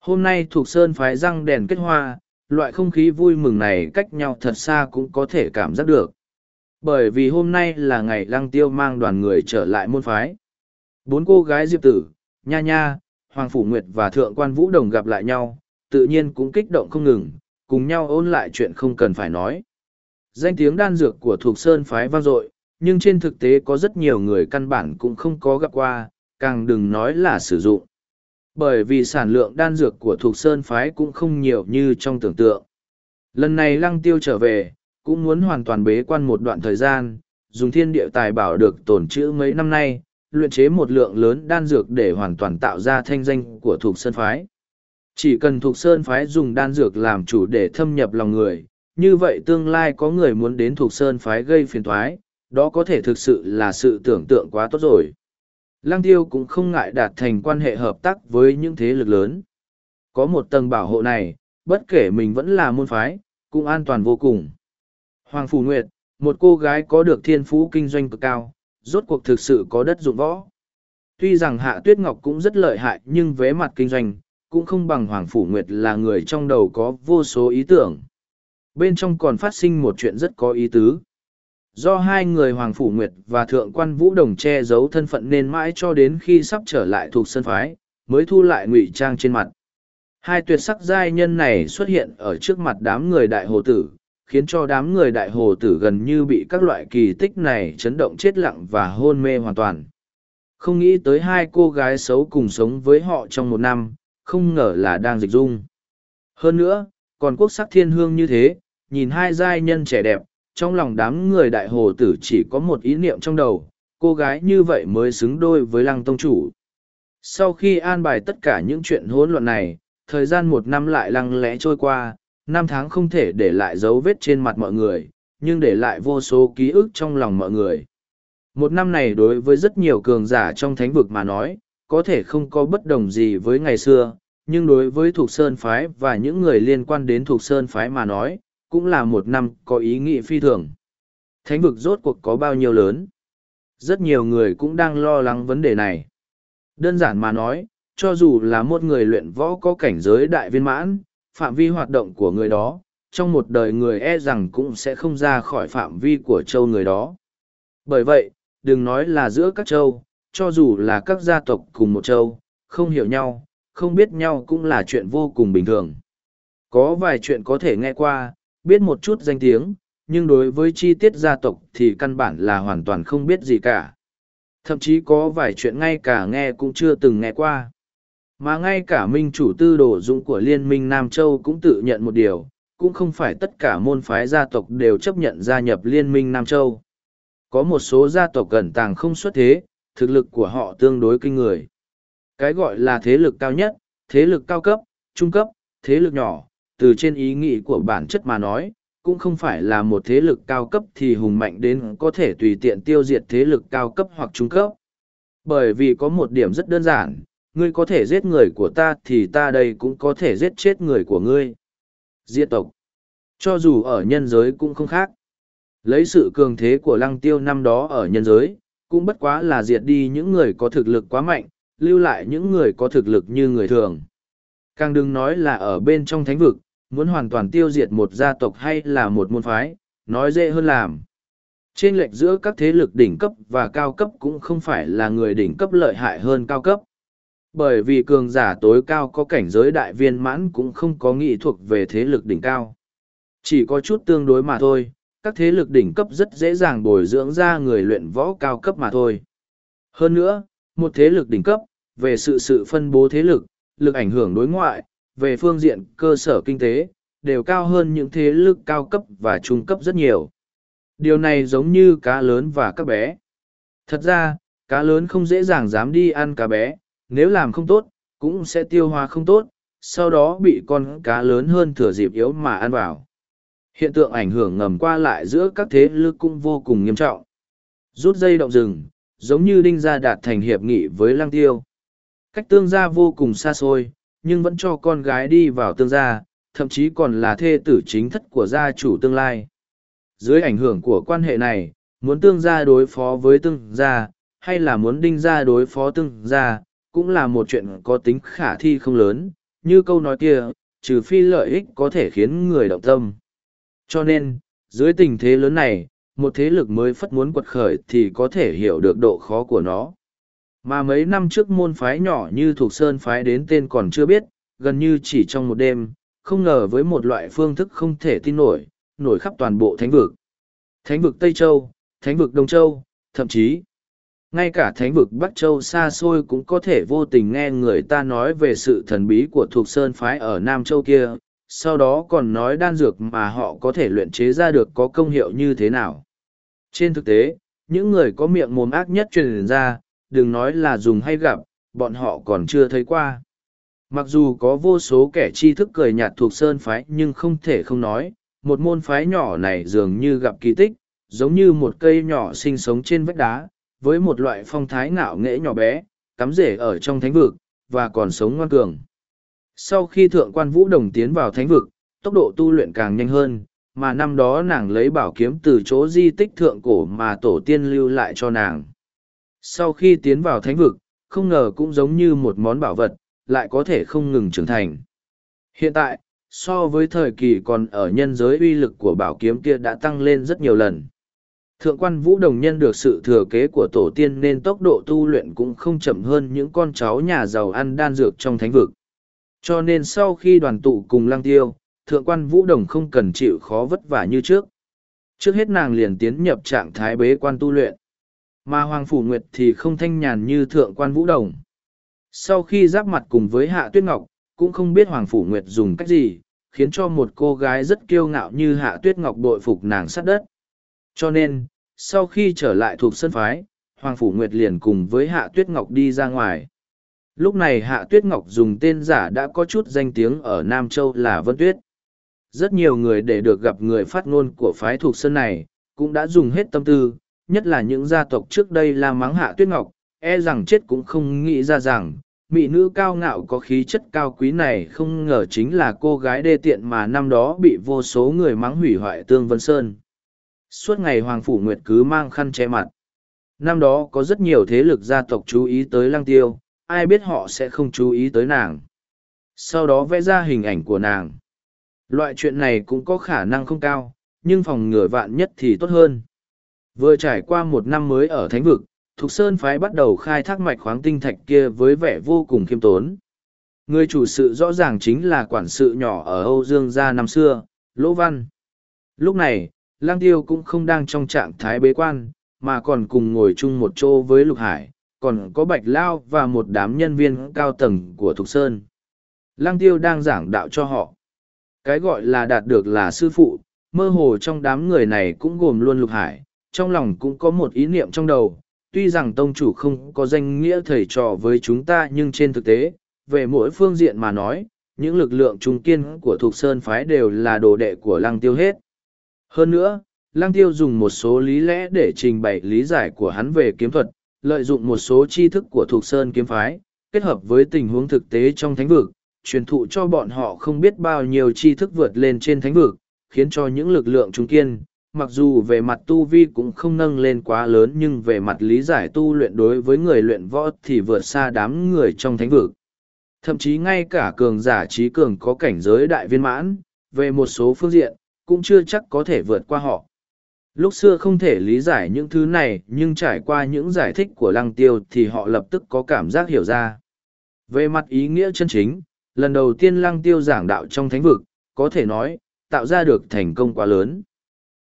Hôm nay thuộc sơn phái răng đèn kết hoa, loại không khí vui mừng này cách nhau thật xa cũng có thể cảm giác được. Bởi vì hôm nay là ngày lăng tiêu mang đoàn người trở lại môn phái. Bốn cô gái diệp tử, nha nha, Hoàng Phủ Nguyệt và Thượng quan Vũ Đồng gặp lại nhau, tự nhiên cũng kích động không ngừng, cùng nhau ôn lại chuyện không cần phải nói. Danh tiếng đan dược của thuộc sơn phái vang dội, nhưng trên thực tế có rất nhiều người căn bản cũng không có gặp qua, càng đừng nói là sử dụng. Bởi vì sản lượng đan dược của thuộc sơn phái cũng không nhiều như trong tưởng tượng. Lần này lăng tiêu trở về, cũng muốn hoàn toàn bế quan một đoạn thời gian, dùng thiên địa tài bảo được tổn trữ mấy năm nay, luyện chế một lượng lớn đan dược để hoàn toàn tạo ra thanh danh của thuộc sơn phái. Chỉ cần thuộc sơn phái dùng đan dược làm chủ để thâm nhập lòng người, như vậy tương lai có người muốn đến thuộc sơn phái gây phiền thoái, đó có thể thực sự là sự tưởng tượng quá tốt rồi. Lăng tiêu cũng không ngại đạt thành quan hệ hợp tác với những thế lực lớn. Có một tầng bảo hộ này, bất kể mình vẫn là môn phái, cũng an toàn vô cùng. Hoàng Phủ Nguyệt, một cô gái có được thiên phú kinh doanh cực cao, rốt cuộc thực sự có đất dụng võ. Tuy rằng Hạ Tuyết Ngọc cũng rất lợi hại nhưng vế mặt kinh doanh, cũng không bằng Hoàng Phủ Nguyệt là người trong đầu có vô số ý tưởng. Bên trong còn phát sinh một chuyện rất có ý tứ. Do hai người Hoàng Phủ Nguyệt và Thượng quan Vũ Đồng che giấu thân phận nên mãi cho đến khi sắp trở lại thuộc sân phái, mới thu lại ngụy trang trên mặt. Hai tuyệt sắc giai nhân này xuất hiện ở trước mặt đám người đại hồ tử, khiến cho đám người đại hồ tử gần như bị các loại kỳ tích này chấn động chết lặng và hôn mê hoàn toàn. Không nghĩ tới hai cô gái xấu cùng sống với họ trong một năm, không ngờ là đang dịch dung. Hơn nữa, còn quốc sắc thiên hương như thế, nhìn hai giai nhân trẻ đẹp, trong lòng đám người đại hồ tử chỉ có một ý niệm trong đầu, cô gái như vậy mới xứng đôi với lăng tông chủ. Sau khi an bài tất cả những chuyện hỗn loạn này, thời gian một năm lại lăng lẽ trôi qua, năm tháng không thể để lại dấu vết trên mặt mọi người, nhưng để lại vô số ký ức trong lòng mọi người. Một năm này đối với rất nhiều cường giả trong thánh vực mà nói, có thể không có bất đồng gì với ngày xưa, nhưng đối với Thục Sơn Phái và những người liên quan đến Thục Sơn Phái mà nói, cũng là một năm có ý nghĩa phi thường. Thánh vực rốt cuộc có bao nhiêu lớn? Rất nhiều người cũng đang lo lắng vấn đề này. Đơn giản mà nói, cho dù là một người luyện võ có cảnh giới đại viên mãn, phạm vi hoạt động của người đó, trong một đời người e rằng cũng sẽ không ra khỏi phạm vi của châu người đó. Bởi vậy, đừng nói là giữa các châu, cho dù là các gia tộc cùng một châu, không hiểu nhau, không biết nhau cũng là chuyện vô cùng bình thường. Có vài chuyện có thể nghe qua, biết một chút danh tiếng, nhưng đối với chi tiết gia tộc thì căn bản là hoàn toàn không biết gì cả. Thậm chí có vài chuyện ngay cả nghe cũng chưa từng nghe qua. Mà ngay cả minh chủ tư đồ dũng của Liên minh Nam Châu cũng tự nhận một điều, cũng không phải tất cả môn phái gia tộc đều chấp nhận gia nhập Liên minh Nam Châu. Có một số gia tộc gần tàng không xuất thế, thực lực của họ tương đối kinh người. Cái gọi là thế lực cao nhất, thế lực cao cấp, trung cấp, thế lực nhỏ, từ trên ý nghĩ của bản chất mà nói, cũng không phải là một thế lực cao cấp thì hùng mạnh đến có thể tùy tiện tiêu diệt thế lực cao cấp hoặc trung cấp. Bởi vì có một điểm rất đơn giản, ngươi có thể giết người của ta thì ta đây cũng có thể giết chết người của ngươi. Diệt tộc. Cho dù ở nhân giới cũng không khác. Lấy sự cường thế của lăng tiêu năm đó ở nhân giới, cũng bất quá là diệt đi những người có thực lực quá mạnh, lưu lại những người có thực lực như người thường. Càng đừng nói là ở bên trong thánh vực, muốn hoàn toàn tiêu diệt một gia tộc hay là một môn phái, nói dễ hơn làm. Trên lệch giữa các thế lực đỉnh cấp và cao cấp cũng không phải là người đỉnh cấp lợi hại hơn cao cấp. Bởi vì cường giả tối cao có cảnh giới đại viên mãn cũng không có nghị thuộc về thế lực đỉnh cao. Chỉ có chút tương đối mà thôi, các thế lực đỉnh cấp rất dễ dàng bồi dưỡng ra người luyện võ cao cấp mà thôi. Hơn nữa, một thế lực đỉnh cấp, về sự sự phân bố thế lực, lực ảnh hưởng đối ngoại, về phương diện cơ sở kinh tế, đều cao hơn những thế lực cao cấp và trung cấp rất nhiều. Điều này giống như cá lớn và các bé. Thật ra, cá lớn không dễ dàng dám đi ăn cá bé, nếu làm không tốt, cũng sẽ tiêu hóa không tốt, sau đó bị con cá lớn hơn thừa dịp yếu mà ăn vào. Hiện tượng ảnh hưởng ngầm qua lại giữa các thế lực cũng vô cùng nghiêm trọng. Rút dây động rừng, giống như đinh gia đạt thành hiệp nghị với lăng tiêu. Cách tương gia vô cùng xa xôi, nhưng vẫn cho con gái đi vào tương gia, thậm chí còn là thê tử chính thất của gia chủ tương lai. Dưới ảnh hưởng của quan hệ này, muốn tương gia đối phó với tương gia, hay là muốn đinh gia đối phó tương gia, cũng là một chuyện có tính khả thi không lớn, như câu nói kia, trừ phi lợi ích có thể khiến người động tâm. Cho nên, dưới tình thế lớn này, một thế lực mới phất muốn quật khởi thì có thể hiểu được độ khó của nó. Mà mấy năm trước môn phái nhỏ như thuộc sơn phái đến tên còn chưa biết, gần như chỉ trong một đêm, không ngờ với một loại phương thức không thể tin nổi, nổi khắp toàn bộ thánh vực. Thánh vực Tây Châu, thánh vực Đông Châu, thậm chí, ngay cả thánh vực Bắc Châu xa xôi cũng có thể vô tình nghe người ta nói về sự thần bí của thuộc sơn phái ở Nam Châu kia, sau đó còn nói đan dược mà họ có thể luyện chế ra được có công hiệu như thế nào. Trên thực tế, những người có miệng mồm ác nhất truyền ra, đừng nói là dùng hay gặp, bọn họ còn chưa thấy qua. Mặc dù có vô số kẻ tri thức cười nhạt thuộc sơn phái nhưng không thể không nói, một môn phái nhỏ này dường như gặp kỳ tích, giống như một cây nhỏ sinh sống trên vách đá, với một loại phong thái ngạo nghễ nhỏ bé, cắm rễ ở trong thánh vực, và còn sống ngoan cường. Sau khi thượng quan vũ đồng tiến vào thánh vực, tốc độ tu luyện càng nhanh hơn, mà năm đó nàng lấy bảo kiếm từ chỗ di tích thượng cổ mà tổ tiên lưu lại cho nàng. Sau khi tiến vào thánh vực, không ngờ cũng giống như một món bảo vật, lại có thể không ngừng trưởng thành. Hiện tại, so với thời kỳ còn ở nhân giới uy lực của bảo kiếm kia đã tăng lên rất nhiều lần. Thượng quan vũ đồng nhân được sự thừa kế của tổ tiên nên tốc độ tu luyện cũng không chậm hơn những con cháu nhà giàu ăn đan dược trong thánh vực. Cho nên sau khi đoàn tụ cùng lăng tiêu, thượng quan vũ đồng không cần chịu khó vất vả như trước. Trước hết nàng liền tiến nhập trạng thái bế quan tu luyện. Mà Hoàng Phủ Nguyệt thì không thanh nhàn như thượng quan vũ đồng. Sau khi giáp mặt cùng với Hạ Tuyết Ngọc, cũng không biết Hoàng Phủ Nguyệt dùng cách gì, khiến cho một cô gái rất kiêu ngạo như Hạ Tuyết Ngọc bội phục nàng sát đất. Cho nên, sau khi trở lại thuộc sân phái, Hoàng Phủ Nguyệt liền cùng với Hạ Tuyết Ngọc đi ra ngoài. Lúc này Hạ Tuyết Ngọc dùng tên giả đã có chút danh tiếng ở Nam Châu là Vân Tuyết. Rất nhiều người để được gặp người phát ngôn của phái thuộc sân này, cũng đã dùng hết tâm tư, nhất là những gia tộc trước đây la mắng Hạ Tuyết Ngọc, e rằng chết cũng không nghĩ ra rằng, mỹ nữ cao ngạo có khí chất cao quý này không ngờ chính là cô gái đê tiện mà năm đó bị vô số người mắng hủy hoại Tương Vân Sơn. Suốt ngày Hoàng Phủ Nguyệt cứ mang khăn che mặt. Năm đó có rất nhiều thế lực gia tộc chú ý tới Lăng Tiêu, ai biết họ sẽ không chú ý tới nàng. Sau đó vẽ ra hình ảnh của nàng. Loại chuyện này cũng có khả năng không cao, nhưng phòng ngừa vạn nhất thì tốt hơn. Vừa trải qua một năm mới ở Thánh Vực, Thục Sơn phái bắt đầu khai thác mạch khoáng tinh thạch kia với vẻ vô cùng khiêm tốn. Người chủ sự rõ ràng chính là quản sự nhỏ ở Âu Dương gia năm xưa, Lỗ Văn. Lúc này, Lang Tiêu cũng không đang trong trạng thái bế quan, mà còn cùng ngồi chung một chỗ với Lục Hải, còn có Bạch Lao và một đám nhân viên cao tầng của Thục Sơn. Lang Tiêu đang giảng đạo cho họ. Cái gọi là đạt được là sư phụ, mơ hồ trong đám người này cũng gồm luôn Lục Hải, trong lòng cũng có một ý niệm trong đầu, tuy rằng tông chủ không có danh nghĩa thầy trò với chúng ta nhưng trên thực tế, về mỗi phương diện mà nói, những lực lượng trung kiên của thuộc sơn phái đều là đồ đệ của lăng tiêu hết. Hơn nữa, lăng tiêu dùng một số lý lẽ để trình bày lý giải của hắn về kiếm thuật, lợi dụng một số tri thức của thuộc sơn kiếm phái, kết hợp với tình huống thực tế trong thánh vực, truyền thụ cho bọn họ không biết bao nhiêu tri thức vượt lên trên thánh vực, khiến cho những lực lượng trung kiên, mặc dù về mặt tu vi cũng không nâng lên quá lớn nhưng về mặt lý giải tu luyện đối với người luyện võ thì vượt xa đám người trong thánh vực. Thậm chí ngay cả cường giả trí cường có cảnh giới đại viên mãn, về một số phương diện, cũng chưa chắc có thể vượt qua họ. Lúc xưa không thể lý giải những thứ này nhưng trải qua những giải thích của lăng tiêu thì họ lập tức có cảm giác hiểu ra. Về mặt ý nghĩa chân chính, lần đầu tiên lăng tiêu giảng đạo trong thánh vực, có thể nói, tạo ra được thành công quá lớn.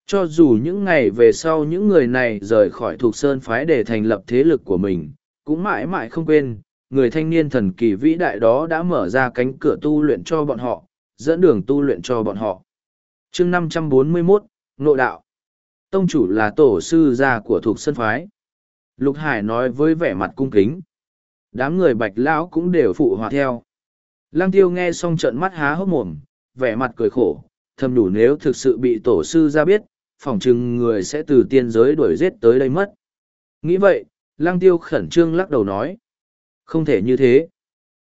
Cho dù những ngày về sau những người này rời khỏi thuộc sơn phái để thành lập thế lực của mình, cũng mãi mãi không quên, người thanh niên thần kỳ vĩ đại đó đã mở ra cánh cửa tu luyện cho bọn họ, dẫn đường tu luyện cho bọn họ. chương 541, Nội Đạo Tông chủ là tổ sư gia của thuộc sơn phái. Lục Hải nói với vẻ mặt cung kính. Đám người bạch lão cũng đều phụ hòa theo. Lăng tiêu nghe xong trận mắt há hốc mồm, vẻ mặt cười khổ, thầm đủ nếu thực sự bị tổ sư ra biết, phỏng chừng người sẽ từ tiên giới đuổi giết tới đây mất. Nghĩ vậy, Lang tiêu khẩn trương lắc đầu nói. Không thể như thế.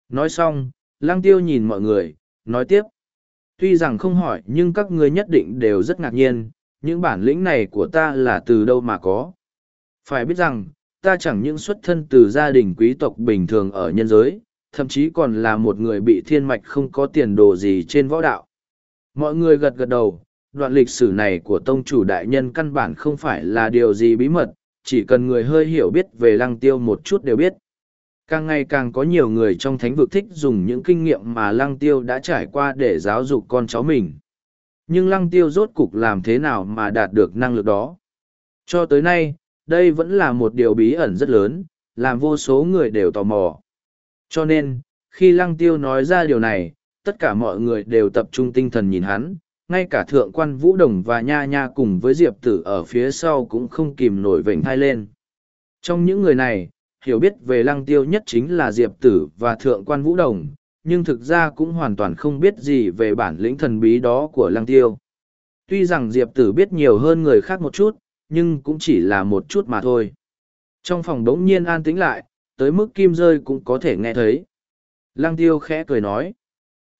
Nói xong, Lang tiêu nhìn mọi người, nói tiếp. Tuy rằng không hỏi nhưng các ngươi nhất định đều rất ngạc nhiên, những bản lĩnh này của ta là từ đâu mà có. Phải biết rằng, ta chẳng những xuất thân từ gia đình quý tộc bình thường ở nhân giới, thậm chí còn là một người bị thiên mạch không có tiền đồ gì trên võ đạo. Mọi người gật gật đầu, đoạn lịch sử này của tông chủ đại nhân căn bản không phải là điều gì bí mật, chỉ cần người hơi hiểu biết về lăng tiêu một chút đều biết. Càng ngày càng có nhiều người trong thánh vực thích dùng những kinh nghiệm mà lăng tiêu đã trải qua để giáo dục con cháu mình. Nhưng lăng tiêu rốt cục làm thế nào mà đạt được năng lực đó? Cho tới nay, đây vẫn là một điều bí ẩn rất lớn, làm vô số người đều tò mò. Cho nên, khi lăng tiêu nói ra điều này, tất cả mọi người đều tập trung tinh thần nhìn hắn, ngay cả thượng quan vũ đồng và nha nha cùng với diệp tử ở phía sau cũng không kìm nổi vểnh thai lên trong những người này hiểu biết về lăng tiêu nhất chính là diệp tử và thượng quan vũ đồng nhưng thực ra cũng hoàn toàn không biết gì về bản lĩnh thần bí đó của lăng tiêu. Tuy rằng Diệp Tử biết nhiều hơn người khác một chút, nhưng cũng chỉ là một chút mà thôi. Trong phòng đống nhiên an tĩnh lại, tới mức kim rơi cũng có thể nghe thấy. Lăng tiêu khẽ cười nói.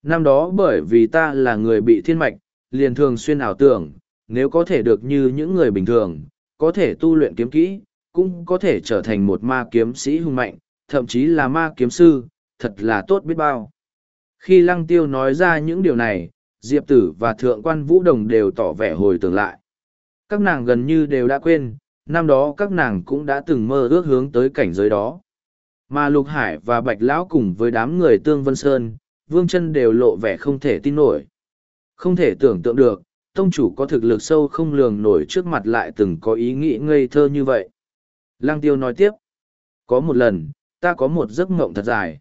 Năm đó bởi vì ta là người bị thiên mạch, liền thường xuyên ảo tưởng, nếu có thể được như những người bình thường, có thể tu luyện kiếm kỹ, cũng có thể trở thành một ma kiếm sĩ hùng mạnh, thậm chí là ma kiếm sư, thật là tốt biết bao. Khi lăng tiêu nói ra những điều này, Diệp Tử và Thượng quan Vũ Đồng đều tỏ vẻ hồi tưởng lại. Các nàng gần như đều đã quên, năm đó các nàng cũng đã từng mơ ước hướng tới cảnh giới đó. Mà Lục Hải và Bạch Lão cùng với đám người Tương Vân Sơn, Vương chân đều lộ vẻ không thể tin nổi. Không thể tưởng tượng được, tông chủ có thực lực sâu không lường nổi trước mặt lại từng có ý nghĩ ngây thơ như vậy. Lang tiêu nói tiếp, có một lần, ta có một giấc mộng thật dài.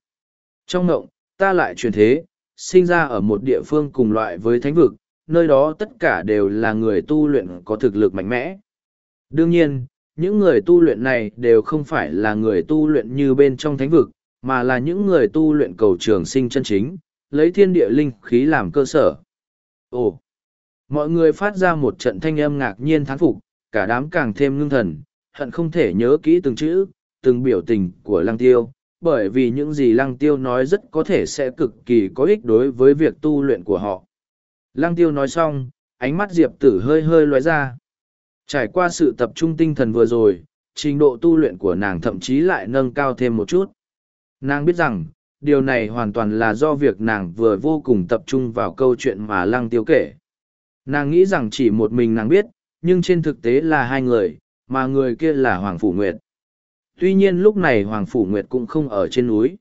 Trong mộng, ta lại truyền thế, sinh ra ở một địa phương cùng loại với thánh vực, nơi đó tất cả đều là người tu luyện có thực lực mạnh mẽ. Đương nhiên, những người tu luyện này đều không phải là người tu luyện như bên trong thánh vực, mà là những người tu luyện cầu trường sinh chân chính, lấy thiên địa linh khí làm cơ sở. Ồ! Mọi người phát ra một trận thanh âm ngạc nhiên thán phục, cả đám càng thêm ngưng thần, hận không thể nhớ kỹ từng chữ, từng biểu tình của lăng tiêu, bởi vì những gì lăng tiêu nói rất có thể sẽ cực kỳ có ích đối với việc tu luyện của họ. Lăng tiêu nói xong, ánh mắt diệp tử hơi hơi loé ra. Trải qua sự tập trung tinh thần vừa rồi, trình độ tu luyện của nàng thậm chí lại nâng cao thêm một chút. Nàng biết rằng, điều này hoàn toàn là do việc nàng vừa vô cùng tập trung vào câu chuyện mà lăng tiêu kể. Nàng nghĩ rằng chỉ một mình nàng biết, nhưng trên thực tế là hai người, mà người kia là Hoàng Phủ Nguyệt. Tuy nhiên lúc này Hoàng Phủ Nguyệt cũng không ở trên núi.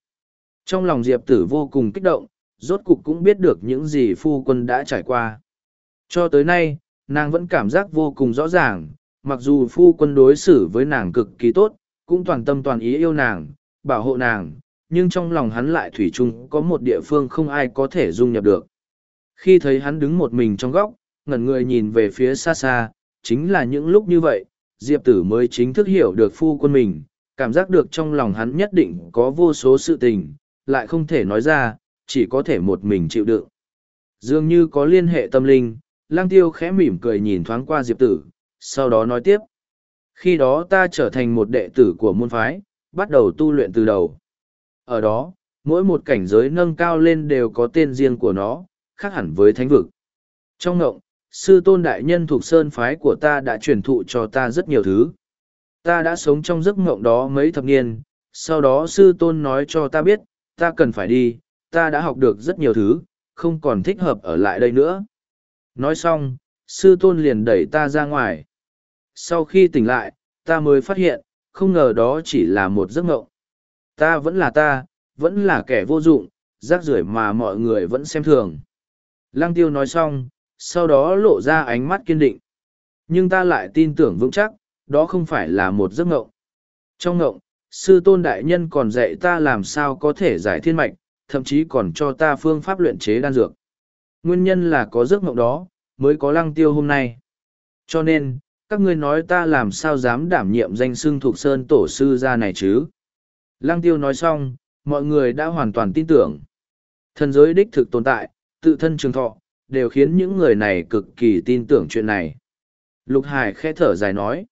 Trong lòng Diệp Tử vô cùng kích động, rốt cục cũng biết được những gì phu quân đã trải qua. Cho tới nay, nàng vẫn cảm giác vô cùng rõ ràng, mặc dù phu quân đối xử với nàng cực kỳ tốt, cũng toàn tâm toàn ý yêu nàng, bảo hộ nàng, nhưng trong lòng hắn lại thủy chung có một địa phương không ai có thể dung nhập được. Khi thấy hắn đứng một mình trong góc, ngẩn người nhìn về phía xa xa, chính là những lúc như vậy, Diệp Tử mới chính thức hiểu được phu quân mình, cảm giác được trong lòng hắn nhất định có vô số sự tình, lại không thể nói ra, chỉ có thể một mình chịu đựng. Dường như có liên hệ tâm linh, lang tiêu khẽ mỉm cười nhìn thoáng qua Diệp Tử, sau đó nói tiếp. Khi đó ta trở thành một đệ tử của môn phái, bắt đầu tu luyện từ đầu. Ở đó, mỗi một cảnh giới nâng cao lên đều có tên riêng của nó, khác hẳn với thánh vực. Trong ngộng, sư tôn đại nhân thuộc sơn phái của ta đã truyền thụ cho ta rất nhiều thứ. Ta đã sống trong giấc ngộng đó mấy thập niên, sau đó sư tôn nói cho ta biết, ta cần phải đi, ta đã học được rất nhiều thứ, không còn thích hợp ở lại đây nữa. Nói xong, sư tôn liền đẩy ta ra ngoài. Sau khi tỉnh lại, ta mới phát hiện, không ngờ đó chỉ là một giấc ngộng. Ta vẫn là ta, vẫn là kẻ vô dụng, rác rưởi mà mọi người vẫn xem thường. Lăng tiêu nói xong, sau đó lộ ra ánh mắt kiên định. Nhưng ta lại tin tưởng vững chắc, đó không phải là một giấc ngộng. Trong ngộng, sư tôn đại nhân còn dạy ta làm sao có thể giải thiên mạch, thậm chí còn cho ta phương pháp luyện chế đan dược. Nguyên nhân là có giấc ngộng đó, mới có lăng tiêu hôm nay. Cho nên, các ngươi nói ta làm sao dám đảm nhiệm danh xưng thuộc sơn tổ sư ra này chứ? Lăng tiêu nói xong, mọi người đã hoàn toàn tin tưởng. Thần giới đích thực tồn tại, tự thân trường thọ, đều khiến những người này cực kỳ tin tưởng chuyện này. Lục Hải khẽ thở dài nói.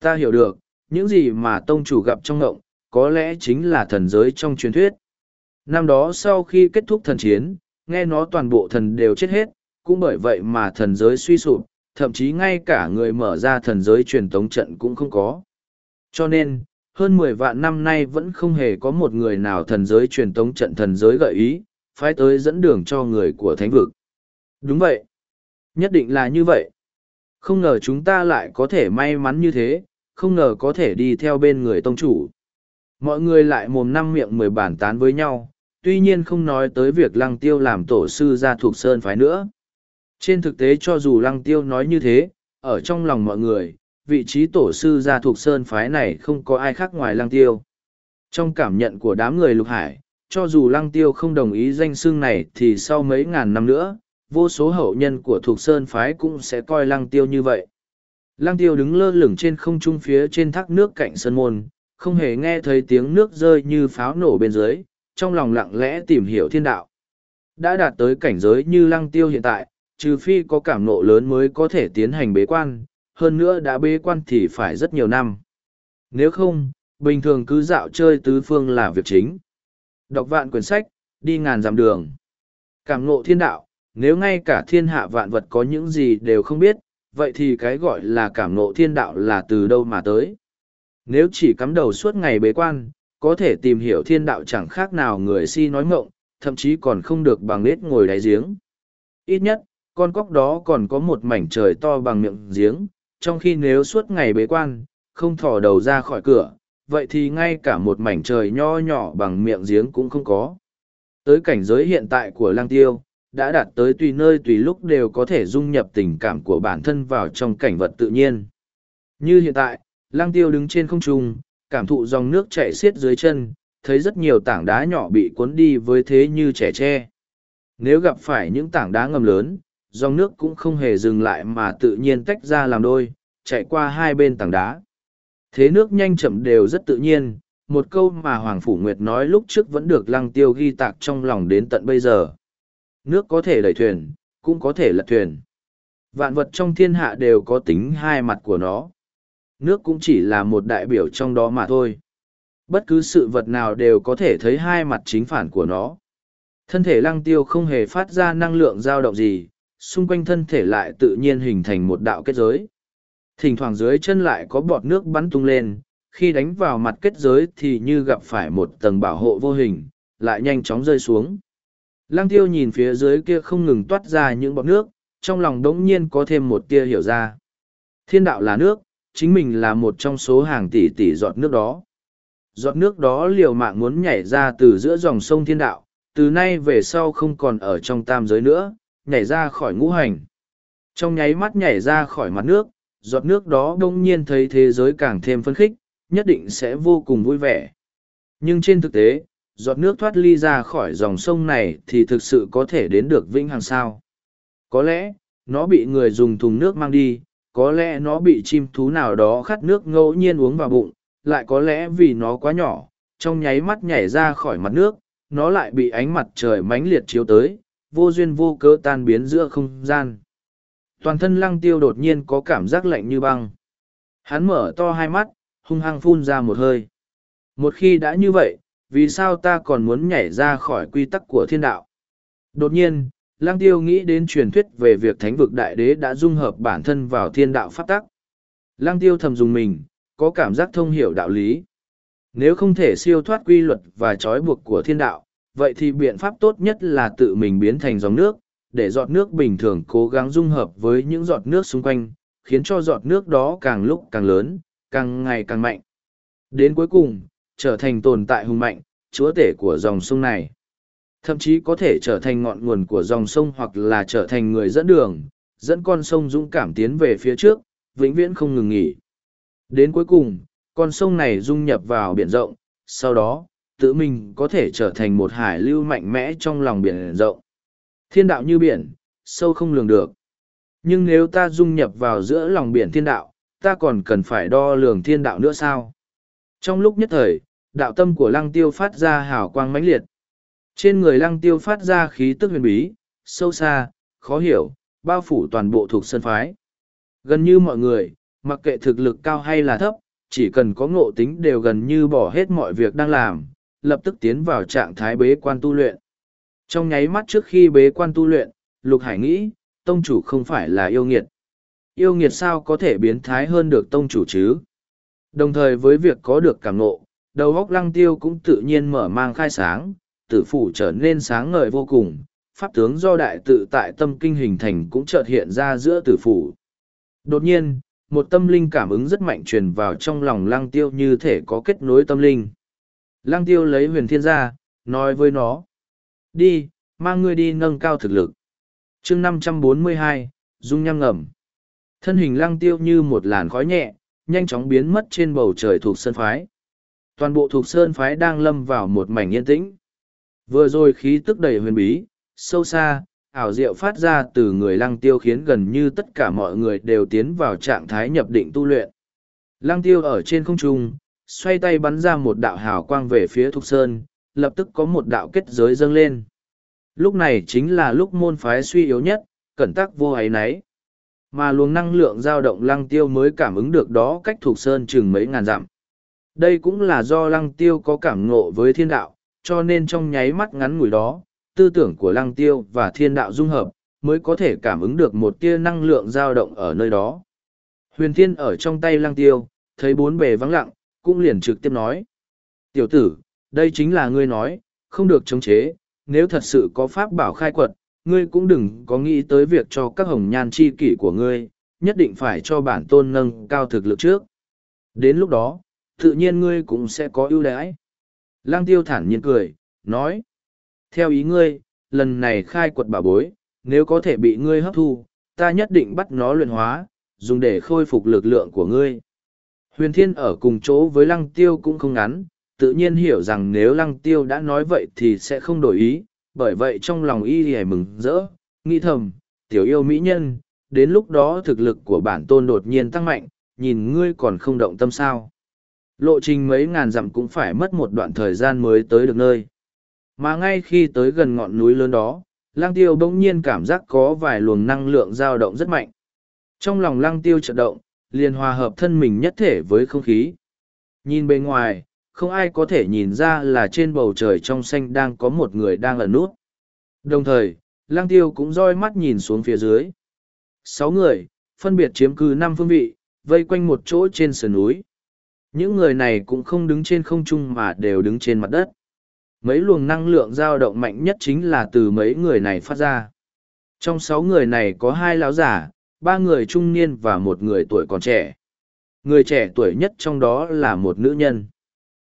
Ta hiểu được, những gì mà tông chủ gặp trong ngộng, có lẽ chính là thần giới trong truyền thuyết. Năm đó sau khi kết thúc thần chiến, nghe nó toàn bộ thần đều chết hết, cũng bởi vậy mà thần giới suy sụp, thậm chí ngay cả người mở ra thần giới truyền tống trận cũng không có. Cho nên, hơn mười vạn năm nay vẫn không hề có một người nào thần giới truyền tống trận thần giới gợi ý, phái tới dẫn đường cho người của thánh vực. Đúng vậy. Nhất định là như vậy. Không ngờ chúng ta lại có thể may mắn như thế, không ngờ có thể đi theo bên người tông chủ. Mọi người lại mồm năm miệng mười bản tán với nhau, tuy nhiên không nói tới việc lăng tiêu làm tổ sư ra thuộc sơn phái nữa. Trên thực tế cho dù lăng tiêu nói như thế, ở trong lòng mọi người, vị trí tổ sư gia thuộc sơn phái này không có ai khác ngoài lăng tiêu. Trong cảm nhận của đám người lục hải, cho dù lăng tiêu không đồng ý danh xưng này thì sau mấy ngàn năm nữa, vô số hậu nhân của thuộc sơn phái cũng sẽ coi lăng tiêu như vậy. Lăng tiêu đứng lơ lửng trên không trung phía trên thác nước cạnh sân môn, không hề nghe thấy tiếng nước rơi như pháo nổ bên dưới, trong lòng lặng lẽ tìm hiểu thiên đạo. Đã đạt tới cảnh giới như lăng tiêu hiện tại, trừ phi có cảm nộ lớn mới có thể tiến hành bế quan, hơn nữa đã bế quan thì phải rất nhiều năm. Nếu không, bình thường cứ dạo chơi tứ phương là việc chính. Đọc vạn quyển sách, đi ngàn dặm đường. Cảm ngộ thiên đạo, nếu ngay cả thiên hạ vạn vật có những gì đều không biết, vậy thì cái gọi là cảm ngộ thiên đạo là từ đâu mà tới. Nếu chỉ cắm đầu suốt ngày bế quan, có thể tìm hiểu thiên đạo chẳng khác nào người si nói mộng, thậm chí còn không được bằng nết ngồi đáy giếng. Ít nhất, con cóc đó còn có một mảnh trời to bằng miệng giếng, trong khi nếu suốt ngày bế quan, không thò đầu ra khỏi cửa, vậy thì ngay cả một mảnh trời nho nhỏ bằng miệng giếng cũng không có. Tới cảnh giới hiện tại của lang tiêu, đã đạt tới tùy nơi tùy lúc đều có thể dung nhập tình cảm của bản thân vào trong cảnh vật tự nhiên. Như hiện tại, lang tiêu đứng trên không trung, cảm thụ dòng nước chảy xiết dưới chân, thấy rất nhiều tảng đá nhỏ bị cuốn đi với thế như trẻ tre. Nếu gặp phải những tảng đá ngầm lớn, dòng nước cũng không hề dừng lại mà tự nhiên tách ra làm đôi, chạy qua hai bên tảng đá. Thế nước nhanh chậm đều rất tự nhiên, một câu mà Hoàng Phủ Nguyệt nói lúc trước vẫn được lăng tiêu ghi tạc trong lòng đến tận bây giờ. Nước có thể đẩy thuyền, cũng có thể lật thuyền. Vạn vật trong thiên hạ đều có tính hai mặt của nó. Nước cũng chỉ là một đại biểu trong đó mà thôi. Bất cứ sự vật nào đều có thể thấy hai mặt chính phản của nó. Thân thể lăng tiêu không hề phát ra năng lượng dao động gì, xung quanh thân thể lại tự nhiên hình thành một đạo kết giới. Thỉnh thoảng dưới chân lại có bọt nước bắn tung lên, khi đánh vào mặt kết giới thì như gặp phải một tầng bảo hộ vô hình, lại nhanh chóng rơi xuống. Lăng tiêu nhìn phía dưới kia không ngừng toát ra những bọt nước, trong lòng đống nhiên có thêm một tia hiểu ra. Thiên đạo là nước, chính mình là một trong số hàng tỷ tỷ giọt nước đó. Giọt nước đó liều mạng muốn nhảy ra từ giữa dòng sông thiên đạo, từ nay về sau không còn ở trong tam giới nữa, nhảy ra khỏi ngũ hành. Trong nháy mắt nhảy ra khỏi mặt nước, giọt nước đó đông nhiên thấy thế giới càng thêm phấn khích, nhất định sẽ vô cùng vui vẻ. Nhưng trên thực tế, giọt nước thoát ly ra khỏi dòng sông này thì thực sự có thể đến được vĩnh hằng sao. Có lẽ, nó bị người dùng thùng nước mang đi, có lẽ nó bị chim thú nào đó khát nước ngẫu nhiên uống vào bụng, lại có lẽ vì nó quá nhỏ, trong nháy mắt nhảy ra khỏi mặt nước, nó lại bị ánh mặt trời mãnh liệt chiếu tới, vô duyên vô cớ tan biến giữa không gian. Toàn thân lăng tiêu đột nhiên có cảm giác lạnh như băng. Hắn mở to hai mắt, hung hăng phun ra một hơi. Một khi đã như vậy, vì sao ta còn muốn nhảy ra khỏi quy tắc của thiên đạo? Đột nhiên, Lăng Tiêu nghĩ đến truyền thuyết về việc thánh vực đại đế đã dung hợp bản thân vào thiên đạo pháp tắc. Lăng Tiêu thầm dùng mình, có cảm giác thông hiểu đạo lý. Nếu không thể siêu thoát quy luật và trói buộc của thiên đạo, vậy thì biện pháp tốt nhất là tự mình biến thành dòng nước, để giọt nước bình thường cố gắng dung hợp với những giọt nước xung quanh, khiến cho giọt nước đó càng lúc càng lớn, càng ngày càng mạnh. Đến cuối cùng, trở thành tồn tại hùng mạnh, chúa tể của dòng sông này. Thậm chí có thể trở thành ngọn nguồn của dòng sông hoặc là trở thành người dẫn đường, dẫn con sông dũng cảm tiến về phía trước, vĩnh viễn không ngừng nghỉ. Đến cuối cùng, con sông này dung nhập vào biển rộng, sau đó, tự mình có thể trở thành một hải lưu mạnh mẽ trong lòng biển rộng. Thiên đạo như biển, sâu không lường được. Nhưng nếu ta dung nhập vào giữa lòng biển thiên đạo, ta còn cần phải đo lường thiên đạo nữa sao? Trong lúc nhất thời, đạo tâm của lăng tiêu phát ra hào quang mãnh liệt. Trên người lăng tiêu phát ra khí tức huyền bí, sâu xa, khó hiểu, bao phủ toàn bộ thuộc sân phái. Gần như mọi người, mặc kệ thực lực cao hay là thấp, chỉ cần có ngộ tính đều gần như bỏ hết mọi việc đang làm, lập tức tiến vào trạng thái bế quan tu luyện. Trong nháy mắt trước khi bế quan tu luyện, Lục Hải nghĩ, tông chủ không phải là yêu nghiệt. Yêu nghiệt sao có thể biến thái hơn được tông chủ chứ? Đồng thời với việc có được cảm ngộ, đầu óc lăng tiêu cũng tự nhiên mở mang khai sáng, tử phủ trở nên sáng ngời vô cùng, pháp tướng do đại tự tại tâm kinh hình thành cũng chợt hiện ra giữa tử phủ. Đột nhiên, một tâm linh cảm ứng rất mạnh truyền vào trong lòng lăng tiêu như thể có kết nối tâm linh. Lăng tiêu lấy huyền thiên ra, nói với nó. Đi, mang ngươi đi nâng cao thực lực. chương năm trăm bốn mươi hai, dung nham ngầm. Thân hình lăng tiêu như một làn khói nhẹ, nhanh chóng biến mất trên bầu trời thuộc sơn phái. Toàn bộ thuộc sơn phái đang lâm vào một mảnh yên tĩnh. Vừa rồi khí tức đầy huyền bí, sâu xa, ảo diệu phát ra từ người lăng tiêu khiến gần như tất cả mọi người đều tiến vào trạng thái nhập định tu luyện. Lăng tiêu ở trên không trung, xoay tay bắn ra một đạo hào quang về phía Thục Sơn, lập tức có một đạo kết giới dâng lên. Lúc này chính là lúc môn phái suy yếu nhất, cẩn tắc vô ấy nấy. Mà luồng năng lượng dao động lăng tiêu mới cảm ứng được đó cách Thục sơn chừng mấy ngàn dặm. Đây cũng là do lăng tiêu có cảm ngộ với thiên đạo, cho nên trong nháy mắt ngắn ngủi đó, tư tưởng của lăng tiêu và thiên đạo dung hợp, mới có thể cảm ứng được một tia năng lượng dao động ở nơi đó. Huyền thiên ở trong tay lăng tiêu, thấy bốn bề vắng lặng, cũng liền trực tiếp nói. Tiểu tử, đây chính là ngươi nói, không được chống chế, nếu thật sự có pháp bảo khai quật, ngươi cũng đừng có nghĩ tới việc cho các hồng nhan chi kỷ của ngươi, nhất định phải cho bản tôn nâng cao thực lực trước. Đến lúc đó, tự nhiên ngươi cũng sẽ có ưu đãi. Lang tiêu thản nhiên cười, nói. Theo ý ngươi, lần này khai quật bảo bối, nếu có thể bị ngươi hấp thu, ta nhất định bắt nó luyện hóa, dùng để khôi phục lực lượng của ngươi. Huyền Thiên ở cùng chỗ với Lăng Tiêu cũng không ngắn, tự nhiên hiểu rằng nếu Lăng Tiêu đã nói vậy thì sẽ không đổi ý, bởi vậy trong lòng y hề mừng rỡ, nghĩ thầm, tiểu yêu mỹ nhân, đến lúc đó thực lực của bản tôn đột nhiên tăng mạnh, nhìn ngươi còn không động tâm sao. Lộ trình mấy ngàn dặm cũng phải mất một đoạn thời gian mới tới được nơi. Mà ngay khi tới gần ngọn núi lớn đó, Lăng tiêu bỗng nhiên cảm giác có vài luồng năng lượng dao động rất mạnh. Trong lòng Lăng tiêu chợt động, liền hòa hợp thân mình nhất thể với không khí. Nhìn bên ngoài, không ai có thể nhìn ra là trên bầu trời trong xanh đang có một người đang ẩn nút. Đồng thời, lang tiêu cũng roi mắt nhìn xuống phía dưới. Sáu người, phân biệt chiếm cứ năm phương vị, vây quanh một chỗ trên sườn núi. Những người này cũng không đứng trên không trung mà đều đứng trên mặt đất. Mấy luồng năng lượng dao động mạnh nhất chính là từ mấy người này phát ra. Trong sáu người này có hai lão giả, ba người trung niên và một người tuổi còn trẻ. Người trẻ tuổi nhất trong đó là một nữ nhân.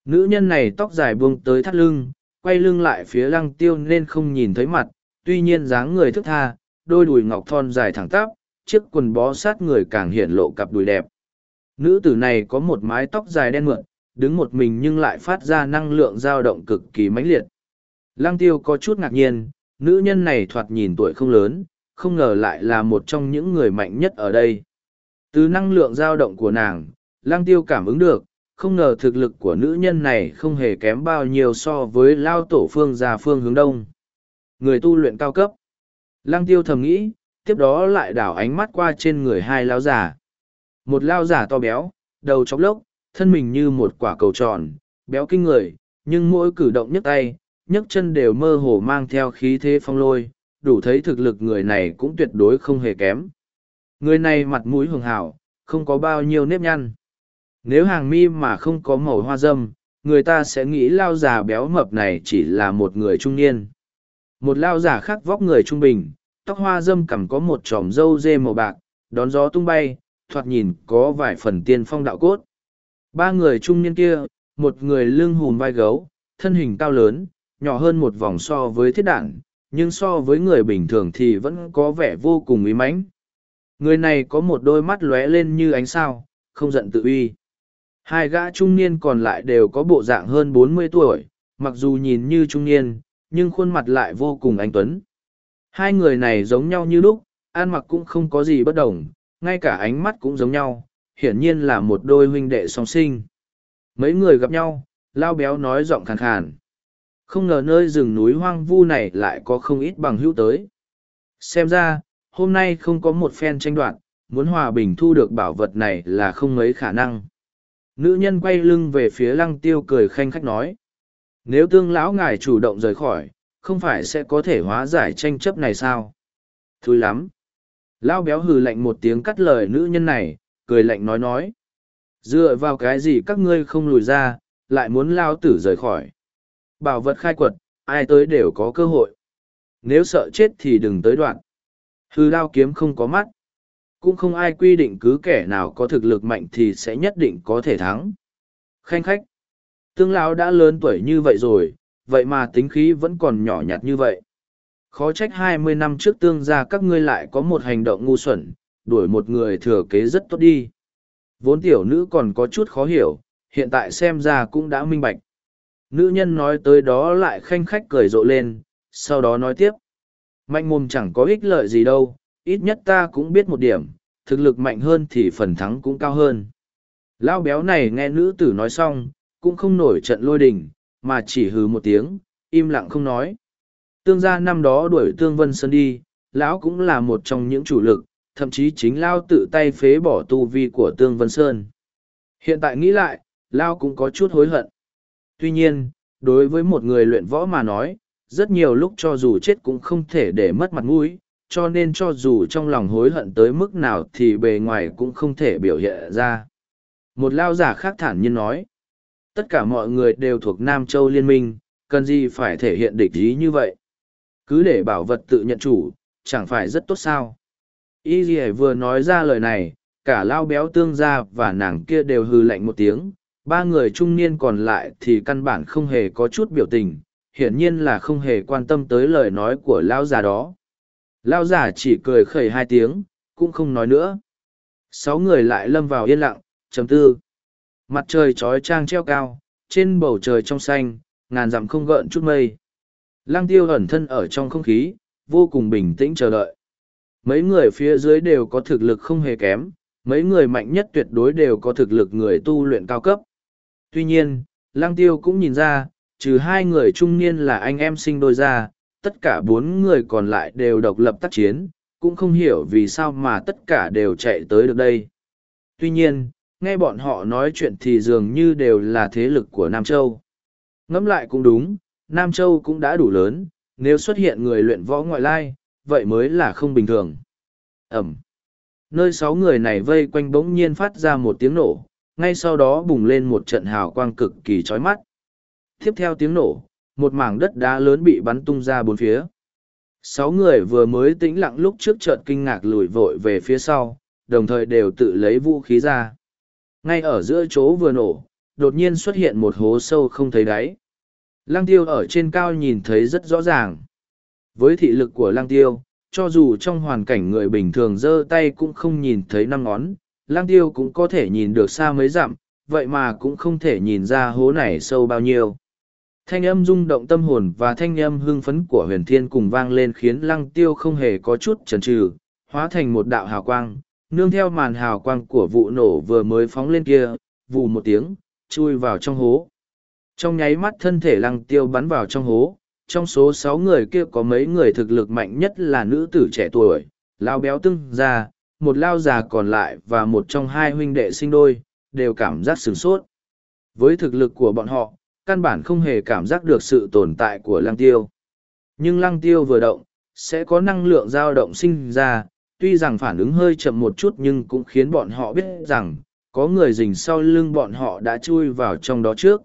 Nữ nhân này tóc dài buông tới thắt lưng, quay lưng lại phía lăng tiêu nên không nhìn thấy mặt, tuy nhiên dáng người thức tha, đôi đùi ngọc thon dài thẳng tắp, chiếc quần bó sát người càng hiện lộ cặp đùi đẹp. Nữ tử này có một mái tóc dài đen mượn, đứng một mình nhưng lại phát ra năng lượng dao động cực kỳ mãnh liệt. Lăng tiêu có chút ngạc nhiên, nữ nhân này thoạt nhìn tuổi không lớn, không ngờ lại là một trong những người mạnh nhất ở đây. Từ năng lượng dao động của nàng, lăng tiêu cảm ứng được, không ngờ thực lực của nữ nhân này không hề kém bao nhiêu so với lao tổ phương Già phương hướng đông. Người tu luyện cao cấp. Lăng tiêu thầm nghĩ, tiếp đó lại đảo ánh mắt qua trên người hai lao giả. Một lao giả to béo, đầu chóc lốc, thân mình như một quả cầu tròn, béo kinh người, nhưng mỗi cử động nhấc tay, nhấc chân đều mơ hồ mang theo khí thế phong lôi, đủ thấy thực lực người này cũng tuyệt đối không hề kém. Người này mặt mũi hường hảo, không có bao nhiêu nếp nhăn. Nếu hàng mi mà không có màu hoa dâm, người ta sẽ nghĩ lao già béo mập này chỉ là một người trung niên. Một lao giả khác vóc người trung bình, tóc hoa dâm cằm có một tròm râu dê màu bạc, đón gió tung bay, thoạt nhìn có vài phần tiên phong đạo cốt. Ba người trung niên kia, một người lưng hùm vai gấu, thân hình cao lớn, nhỏ hơn một vòng so với thiết đảng, nhưng so với người bình thường thì vẫn có vẻ vô cùng uy mãnh. Người này có một đôi mắt lóe lên như ánh sao, không giận tự uy. Hai gã trung niên còn lại đều có bộ dạng hơn bốn mươi tuổi, mặc dù nhìn như trung niên, nhưng khuôn mặt lại vô cùng anh tuấn. Hai người này giống nhau như lúc, ăn mặc cũng không có gì bất đồng, ngay cả ánh mắt cũng giống nhau, hiển nhiên là một đôi huynh đệ song sinh. Mấy người gặp nhau, lao béo nói giọng khàn khàn. Không ngờ nơi rừng núi hoang vu này lại có không ít bằng hữu tới. Xem ra, hôm nay không có một phen tranh đoạt, muốn hòa bình thu được bảo vật này là không mấy khả năng. Nữ nhân quay lưng về phía lăng tiêu cười khanh khách nói. Nếu tương lão ngài chủ động rời khỏi, không phải sẽ có thể hóa giải tranh chấp này sao? Thúi lắm. Lão béo hừ lạnh một tiếng cắt lời nữ nhân này, cười lạnh nói nói. Dựa vào cái gì các ngươi không lùi ra, lại muốn lao tử rời khỏi. Bảo vật khai quật, ai tới đều có cơ hội. Nếu sợ chết thì đừng tới đoạn. Hư đao kiếm không có mắt. Cũng không ai quy định cứ kẻ nào có thực lực mạnh thì sẽ nhất định có thể thắng. Khanh khách. Tương lão đã lớn tuổi như vậy rồi, vậy mà tính khí vẫn còn nhỏ nhặt như vậy. Khó trách hai mươi năm trước tương gia các ngươi lại có một hành động ngu xuẩn, đuổi một người thừa kế rất tốt đi. Vốn tiểu nữ còn có chút khó hiểu, hiện tại xem ra cũng đã minh bạch. Nữ nhân nói tới đó lại khanh khách cười rộ lên, sau đó nói tiếp. Mạnh mồm chẳng có ích lợi gì đâu, ít nhất ta cũng biết một điểm, thực lực mạnh hơn thì phần thắng cũng cao hơn. Lão béo này nghe nữ tử nói xong, cũng không nổi trận lôi đình, mà chỉ hừ một tiếng, im lặng không nói. Tương gia năm đó đuổi Tương Vân Sơn đi, lão cũng là một trong những chủ lực, thậm chí chính Lao tự tay phế bỏ tu vi của Tương Vân Sơn. Hiện tại nghĩ lại, Lao cũng có chút hối hận. Tuy nhiên, đối với một người luyện võ mà nói, rất nhiều lúc cho dù chết cũng không thể để mất mặt mũi, cho nên cho dù trong lòng hối hận tới mức nào thì bề ngoài cũng không thể biểu hiện ra. Một lao giả khác thản nhiên nói, tất cả mọi người đều thuộc Nam Châu Liên minh, cần gì phải thể hiện địch ý như vậy. Cứ để bảo vật tự nhận chủ, chẳng phải rất tốt sao. Y vừa nói ra lời này, cả lao béo tương gia và nàng kia đều hư lạnh một tiếng, ba người trung niên còn lại thì căn bản không hề có chút biểu tình, hiển nhiên là không hề quan tâm tới lời nói của lao già đó. Lao già chỉ cười khẩy hai tiếng, cũng không nói nữa. Sáu người lại lâm vào yên lặng, chấm tư. Mặt trời trói trang treo cao, trên bầu trời trong xanh, ngàn dặm không gợn chút mây. Lăng tiêu ẩn thân ở trong không khí, vô cùng bình tĩnh chờ đợi. Mấy người phía dưới đều có thực lực không hề kém, mấy người mạnh nhất tuyệt đối đều có thực lực người tu luyện cao cấp. Tuy nhiên, Lăng Tiêu cũng nhìn ra, trừ hai người trung niên là anh em sinh đôi ra, tất cả bốn người còn lại đều độc lập tác chiến, cũng không hiểu vì sao mà tất cả đều chạy tới được đây. Tuy nhiên, nghe bọn họ nói chuyện thì dường như đều là thế lực của Nam Châu. Ngẫm lại cũng đúng, Nam Châu cũng đã đủ lớn, nếu xuất hiện người luyện võ ngoại lai, vậy mới là không bình thường. Ẩm. Nơi sáu người này vây quanh bỗng nhiên phát ra một tiếng nổ, ngay sau đó bùng lên một trận hào quang cực kỳ chói mắt. Tiếp theo tiếng nổ, một mảng đất đá lớn bị bắn tung ra bốn phía. Sáu người vừa mới tĩnh lặng lúc trước chợt kinh ngạc lùi vội về phía sau, đồng thời đều tự lấy vũ khí ra. Ngay ở giữa chỗ vừa nổ, đột nhiên xuất hiện một hố sâu không thấy đáy. Lăng tiêu ở trên cao nhìn thấy rất rõ ràng. Với thị lực của lăng tiêu, cho dù trong hoàn cảnh người bình thường giơ tay cũng không nhìn thấy năm ngón, Lang tiêu cũng có thể nhìn được xa mấy dặm, vậy mà cũng không thể nhìn ra hố này sâu bao nhiêu. Thanh âm rung động tâm hồn và thanh âm hưng phấn của huyền thiên cùng vang lên khiến lăng tiêu không hề có chút chần chừ, hóa thành một đạo hào quang, nương theo màn hào quang của vụ nổ vừa mới phóng lên kia, vụ một tiếng, chui vào trong hố. Trong nháy mắt thân thể lăng tiêu bắn vào trong hố, trong số sáu người kia có mấy người thực lực mạnh nhất là nữ tử trẻ tuổi, lao béo tưng ra, một lao già còn lại và một trong hai huynh đệ sinh đôi, đều cảm giác sửng sốt. Với thực lực của bọn họ, căn bản không hề cảm giác được sự tồn tại của lăng tiêu. Nhưng lăng tiêu vừa động, sẽ có năng lượng dao động sinh ra, tuy rằng phản ứng hơi chậm một chút nhưng cũng khiến bọn họ biết rằng, có người rình sau lưng bọn họ đã chui vào trong đó trước.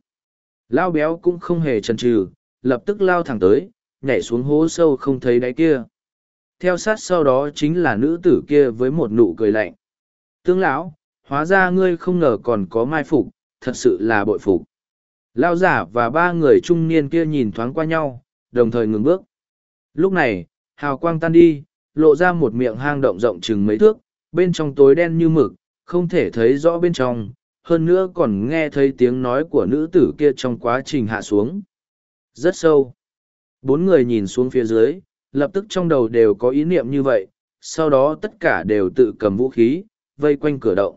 Lao béo cũng không hề chần chừ, lập tức lao thẳng tới, nhảy xuống hố sâu không thấy đáy kia. Theo sát sau đó chính là nữ tử kia với một nụ cười lạnh. Tương lão, hóa ra ngươi không ngờ còn có mai phục, thật sự là bội phục. Lao giả và ba người trung niên kia nhìn thoáng qua nhau, đồng thời ngừng bước. Lúc này, hào quang tan đi, lộ ra một miệng hang động rộng chừng mấy thước, bên trong tối đen như mực, không thể thấy rõ bên trong, hơn nữa còn nghe thấy tiếng nói của nữ tử kia trong quá trình hạ xuống. Rất sâu. Bốn người nhìn xuống phía dưới, lập tức trong đầu đều có ý niệm như vậy, sau đó tất cả đều tự cầm vũ khí, vây quanh cửa động.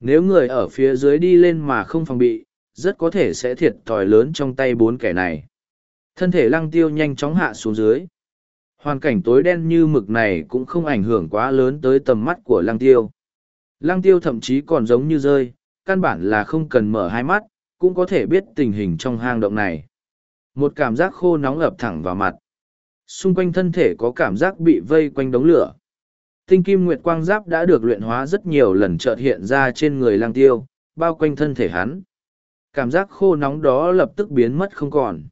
Nếu người ở phía dưới đi lên mà không phòng bị, rất có thể sẽ thiệt thòi lớn trong tay bốn kẻ này. Thân thể lăng tiêu nhanh chóng hạ xuống dưới. Hoàn cảnh tối đen như mực này cũng không ảnh hưởng quá lớn tới tầm mắt của lăng tiêu. Lăng tiêu thậm chí còn giống như rơi, căn bản là không cần mở hai mắt, cũng có thể biết tình hình trong hang động này. Một cảm giác khô nóng ập thẳng vào mặt. Xung quanh thân thể có cảm giác bị vây quanh đống lửa. Tinh kim nguyệt quang giáp đã được luyện hóa rất nhiều lần chợt hiện ra trên người lang tiêu, bao quanh thân thể hắn. Cảm giác khô nóng đó lập tức biến mất không còn.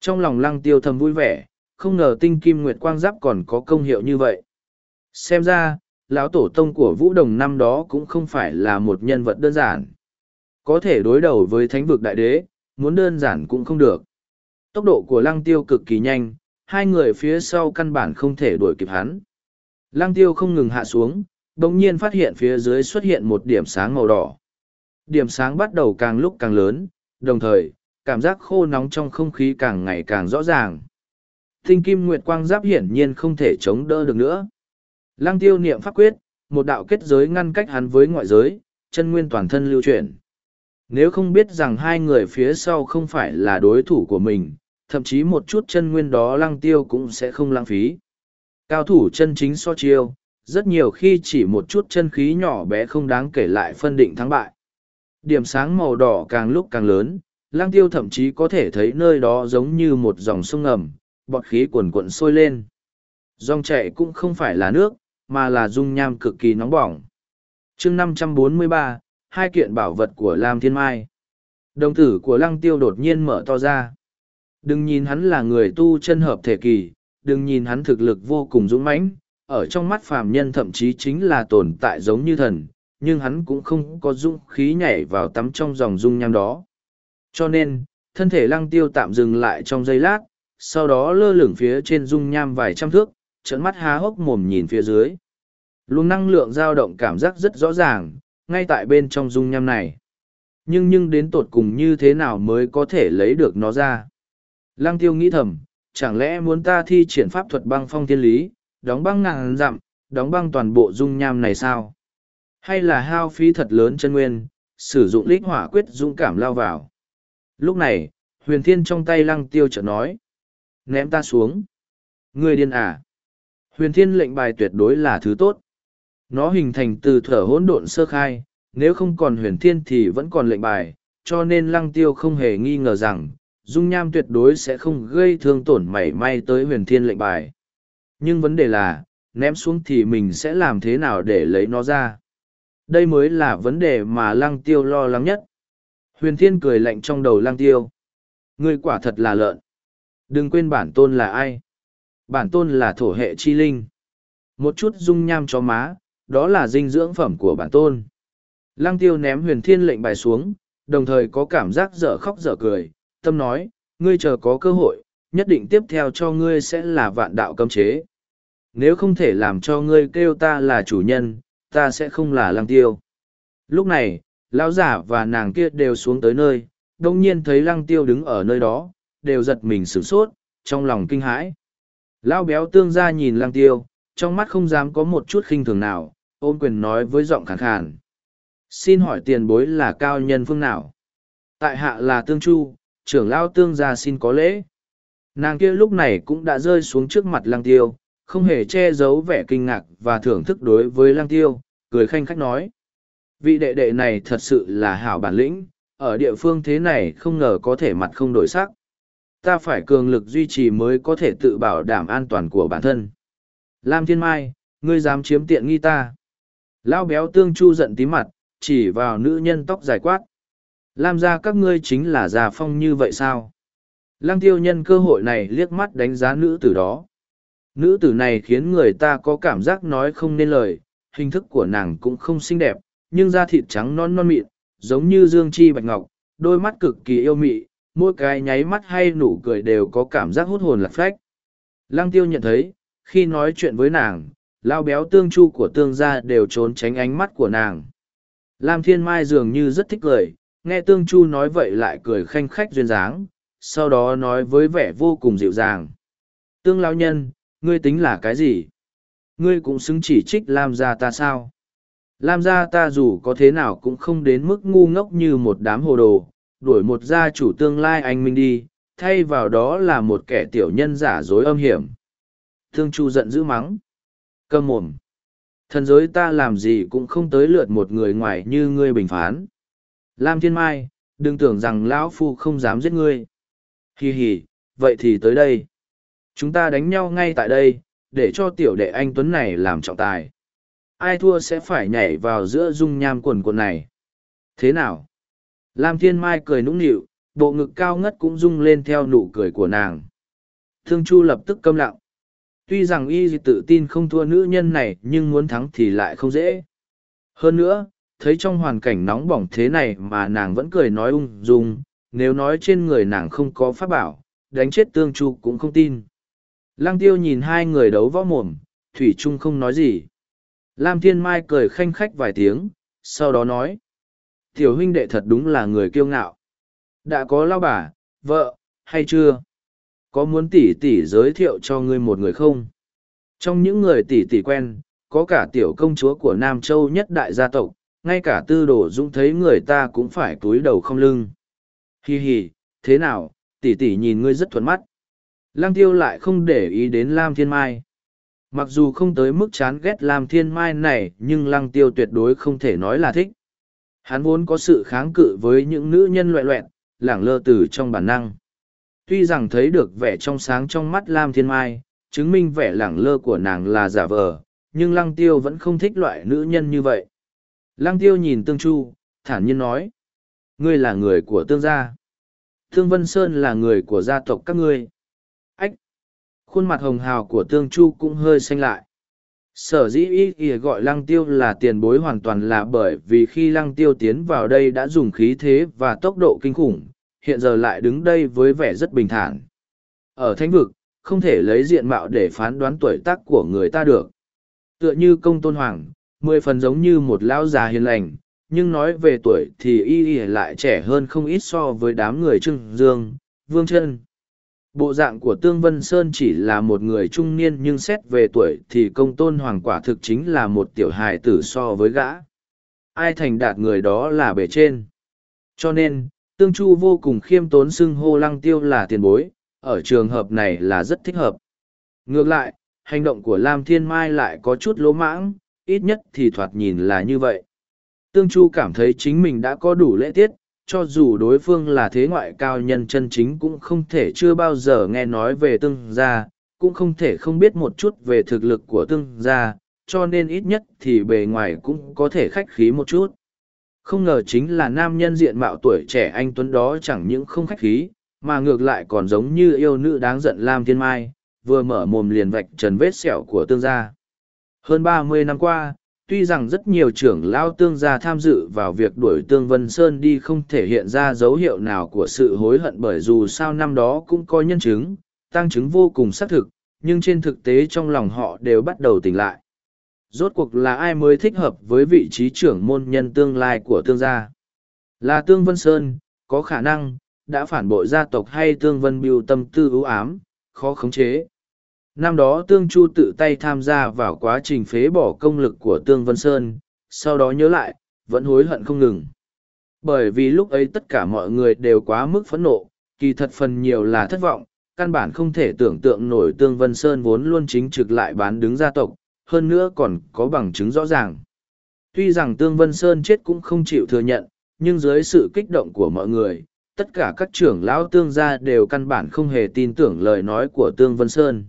Trong lòng lăng tiêu thầm vui vẻ, không ngờ tinh kim nguyệt quang giáp còn có công hiệu như vậy. Xem ra, lão tổ tông của vũ đồng năm đó cũng không phải là một nhân vật đơn giản. Có thể đối đầu với thánh vực đại đế, muốn đơn giản cũng không được. Tốc độ của lăng tiêu cực kỳ nhanh, hai người phía sau căn bản không thể đuổi kịp hắn. Lăng tiêu không ngừng hạ xuống, đồng nhiên phát hiện phía dưới xuất hiện một điểm sáng màu đỏ. Điểm sáng bắt đầu càng lúc càng lớn, đồng thời, cảm giác khô nóng trong không khí càng ngày càng rõ ràng. Tinh kim nguyệt quang giáp hiển nhiên không thể chống đỡ được nữa. Lăng tiêu niệm pháp quyết, một đạo kết giới ngăn cách hắn với ngoại giới, chân nguyên toàn thân lưu chuyển. Nếu không biết rằng hai người phía sau không phải là đối thủ của mình, thậm chí một chút chân nguyên đó lăng tiêu cũng sẽ không lãng phí. Cao thủ chân chính so chiêu, rất nhiều khi chỉ một chút chân khí nhỏ bé không đáng kể lại phân định thắng bại. Điểm sáng màu đỏ càng lúc càng lớn, lang tiêu thậm chí có thể thấy nơi đó giống như một dòng sông ngầm, bọt khí cuồn cuộn sôi lên. Dòng chảy cũng không phải là nước, mà là dung nham cực kỳ nóng bỏng. chương 543, hai kiện bảo vật của Lam Thiên Mai. Đồng tử của lăng tiêu đột nhiên mở to ra. Đừng nhìn hắn là người tu chân hợp thể kỳ, đừng nhìn hắn thực lực vô cùng dũng mãnh, ở trong mắt phàm nhân thậm chí chính là tồn tại giống như thần, nhưng hắn cũng không có dũng khí nhảy vào tắm trong dòng dung nham đó. Cho nên, thân thể lăng tiêu tạm dừng lại trong giây lát, sau đó lơ lửng phía trên dung nham vài trăm thước, trận mắt há hốc mồm nhìn phía dưới. Luồng năng lượng dao động cảm giác rất rõ ràng, ngay tại bên trong dung nham này. Nhưng nhưng đến tột cùng như thế nào mới có thể lấy được nó ra? Lăng tiêu nghĩ thầm, chẳng lẽ muốn ta thi triển pháp thuật băng phong thiên lý, đóng băng ngàn dặm, đóng băng toàn bộ dung nham này sao? Hay là hao phí thật lớn chân nguyên, sử dụng lích hỏa quyết dũng cảm lao vào? Lúc này, huyền thiên trong tay lăng tiêu chợt nói. Ném ta xuống. Người điên à? Huyền thiên lệnh bài tuyệt đối là thứ tốt. Nó hình thành từ thở hỗn độn sơ khai, nếu không còn huyền thiên thì vẫn còn lệnh bài, cho nên lăng tiêu không hề nghi ngờ rằng, dung nham tuyệt đối sẽ không gây thương tổn mảy may tới huyền thiên lệnh bài. Nhưng vấn đề là, ném xuống thì mình sẽ làm thế nào để lấy nó ra? Đây mới là vấn đề mà lăng tiêu lo lắng nhất. Huyền thiên cười lạnh trong đầu lăng tiêu. Ngươi quả thật là lợn. Đừng quên bản tôn là ai. Bản tôn là thổ hệ chi linh. Một chút dung nham cho má, đó là dinh dưỡng phẩm của bản tôn. Lăng tiêu ném huyền thiên lệnh bài xuống, đồng thời có cảm giác dở khóc dở cười, tâm nói, ngươi chờ có cơ hội, nhất định tiếp theo cho ngươi sẽ là vạn đạo cấm chế. Nếu không thể làm cho ngươi kêu ta là chủ nhân, ta sẽ không là lăng tiêu. Lúc này, lão giả và nàng kia đều xuống tới nơi, đồng nhiên thấy lăng tiêu đứng ở nơi đó, đều giật mình sửng sốt, trong lòng kinh hãi. Lão béo tương ra nhìn lăng tiêu, trong mắt không dám có một chút khinh thường nào, ôn quyền nói với giọng khàn khàn. Xin hỏi tiền bối là cao nhân phương nào? Tại hạ là tương chu, trưởng lao tương gia xin có lễ. Nàng kia lúc này cũng đã rơi xuống trước mặt lăng tiêu, không hề che giấu vẻ kinh ngạc và thưởng thức đối với lăng tiêu, cười khanh khách nói. Vị đệ đệ này thật sự là hảo bản lĩnh, ở địa phương thế này không ngờ có thể mặt không đổi sắc. Ta phải cường lực duy trì mới có thể tự bảo đảm an toàn của bản thân. Lam Thiên Mai, ngươi dám chiếm tiện nghi ta. Lao béo tương chu giận tí mặt, chỉ vào nữ nhân tóc dài quát. Lam gia các ngươi chính là già phong như vậy sao? Lăng tiêu nhân cơ hội này liếc mắt đánh giá nữ tử đó. Nữ tử này khiến người ta có cảm giác nói không nên lời, hình thức của nàng cũng không xinh đẹp, nhưng da thịt trắng non non mịn, giống như dương chi bạch ngọc, đôi mắt cực kỳ yêu mị, mỗi cái nháy mắt hay nụ cười đều có cảm giác hút hồn lạc phách. Lăng tiêu nhận thấy, khi nói chuyện với nàng, lao béo tương chu của tương gia đều trốn tránh ánh mắt của nàng. Lam Thiên Mai dường như rất thích cười, nghe tương chu nói vậy lại cười khanh khách duyên dáng, sau đó nói với vẻ vô cùng dịu dàng. Tương lão nhân, ngươi tính là cái gì? Ngươi cũng xứng chỉ trích Lam gia ta sao? Lam gia ta dù có thế nào cũng không đến mức ngu ngốc như một đám hồ đồ, đuổi một gia chủ tương lai anh minh đi, thay vào đó là một kẻ tiểu nhân giả dối âm hiểm. Thương Chu giận dữ mắng. cơm mồm. Thần giới ta làm gì cũng không tới lượt một người ngoài như ngươi bình phán. Lam Thiên Mai, đừng tưởng rằng lão phu không dám giết ngươi. Hì hì, vậy thì tới đây. Chúng ta đánh nhau ngay tại đây, để cho tiểu đệ anh Tuấn này làm trọng tài. Ai thua sẽ phải nhảy vào giữa dung nham quần quần này. Thế nào? Lam Thiên Mai cười nũng nịu, bộ ngực cao ngất cũng rung lên theo nụ cười của nàng. Thương Chu lập tức câm lặng tuy rằng y tự tin không thua nữ nhân này nhưng muốn thắng thì lại không dễ hơn nữa thấy trong hoàn cảnh nóng bỏng thế này mà nàng vẫn cười nói ung dung, nếu nói trên người nàng không có pháp bảo, đánh chết tương chu cũng không tin. Lăng tiêu nhìn hai người đấu võ mồm, thủy trung không nói gì. Lam thiên mai cười khanh khách vài tiếng, sau đó nói, tiểu huynh đệ thật đúng là người kiêu ngạo. Đã có lao bà, vợ, hay chưa? Có muốn tỷ tỷ giới thiệu cho ngươi một người không? Trong những người tỷ tỷ quen, có cả tiểu công chúa của nam châu nhất đại gia tộc ngay cả tư đồ dũng thấy người ta cũng phải cúi đầu không lưng. Hi hi, thế nào, tỷ tỷ nhìn ngươi rất thuận mắt. Lăng tiêu lại không để ý đến Lam Thiên Mai. Mặc dù không tới mức chán ghét Lam Thiên Mai này nhưng lăng tiêu tuyệt đối không thể nói là thích. Hắn vốn có sự kháng cự với những nữ nhân loẹ loẹn, lảng lơ từ trong bản năng. Tuy rằng thấy được vẻ trong sáng trong mắt Lam Thiên Mai, chứng minh vẻ lảng lơ của nàng là giả vờ, nhưng lăng tiêu vẫn không thích loại nữ nhân như vậy. Lăng tiêu nhìn Tương Chu, thản nhiên nói. Ngươi là người của tương gia. Tương Vân Sơn là người của gia tộc các ngươi. Ách! Khuôn mặt hồng hào của Tương Chu cũng hơi xanh lại. Sở dĩ ý kìa gọi lăng tiêu là tiền bối hoàn toàn là bởi vì khi lăng tiêu tiến vào đây đã dùng khí thế và tốc độ kinh khủng, hiện giờ lại đứng đây với vẻ rất bình thản. Ở thánh vực, không thể lấy diện mạo để phán đoán tuổi tác của người ta được. Tựa như công tôn hoàng, mười phần giống như một lão già hiền lành, nhưng nói về tuổi thì y y lại trẻ hơn không ít so với đám người trưng dương, vương chân. Bộ dạng của Tương Vân Sơn chỉ là một người trung niên nhưng xét về tuổi thì công tôn hoàng quả thực chính là một tiểu hài tử so với gã. Ai thành đạt người đó là bề trên. Cho nên, Tương Chu vô cùng khiêm tốn xưng hô lăng tiêu là tiền bối, ở trường hợp này là rất thích hợp. Ngược lại, hành động của Lam Thiên Mai lại có chút lỗ mãng, ít nhất thì thoạt nhìn là như vậy. Tương Chu cảm thấy chính mình đã có đủ lễ tiết, cho dù đối phương là thế ngoại cao nhân chân chính cũng không thể chưa bao giờ nghe nói về tương gia, cũng không thể không biết một chút về thực lực của tương gia, cho nên ít nhất thì bề ngoài cũng có thể khách khí một chút. Không ngờ chính là nam nhân diện mạo tuổi trẻ anh Tuấn đó chẳng những không khách khí, mà ngược lại còn giống như yêu nữ đáng giận Lam Thiên Mai, vừa mở mồm liền vạch trần vết sẹo của tương gia. Hơn ba mươi năm qua, tuy rằng rất nhiều trưởng lao tương gia tham dự vào việc đuổi tương vân sơn đi không thể hiện ra dấu hiệu nào của sự hối hận bởi dù sao năm đó cũng có nhân chứng tăng chứng vô cùng xác thực nhưng trên thực tế trong lòng họ đều bắt đầu tỉnh lại. Rốt cuộc là ai mới thích hợp với vị trí trưởng môn nhân tương lai của tương gia? Là tương vân sơn có khả năng đã phản bội gia tộc hay tương vân biêu tâm tư ưu ám khó khống chế năm đó Tương Chu tự tay tham gia vào quá trình phế bỏ công lực của Tương Vân Sơn, sau đó nhớ lại, vẫn hối hận không ngừng. Bởi vì lúc ấy tất cả mọi người đều quá mức phẫn nộ, kỳ thật phần nhiều là thất vọng, căn bản không thể tưởng tượng nổi Tương Vân Sơn vốn luôn chính trực lại bán đứng gia tộc, hơn nữa còn có bằng chứng rõ ràng. Tuy rằng Tương Vân Sơn chết cũng không chịu thừa nhận, nhưng dưới sự kích động của mọi người, tất cả các trưởng lão tương gia đều căn bản không hề tin tưởng lời nói của Tương Vân Sơn.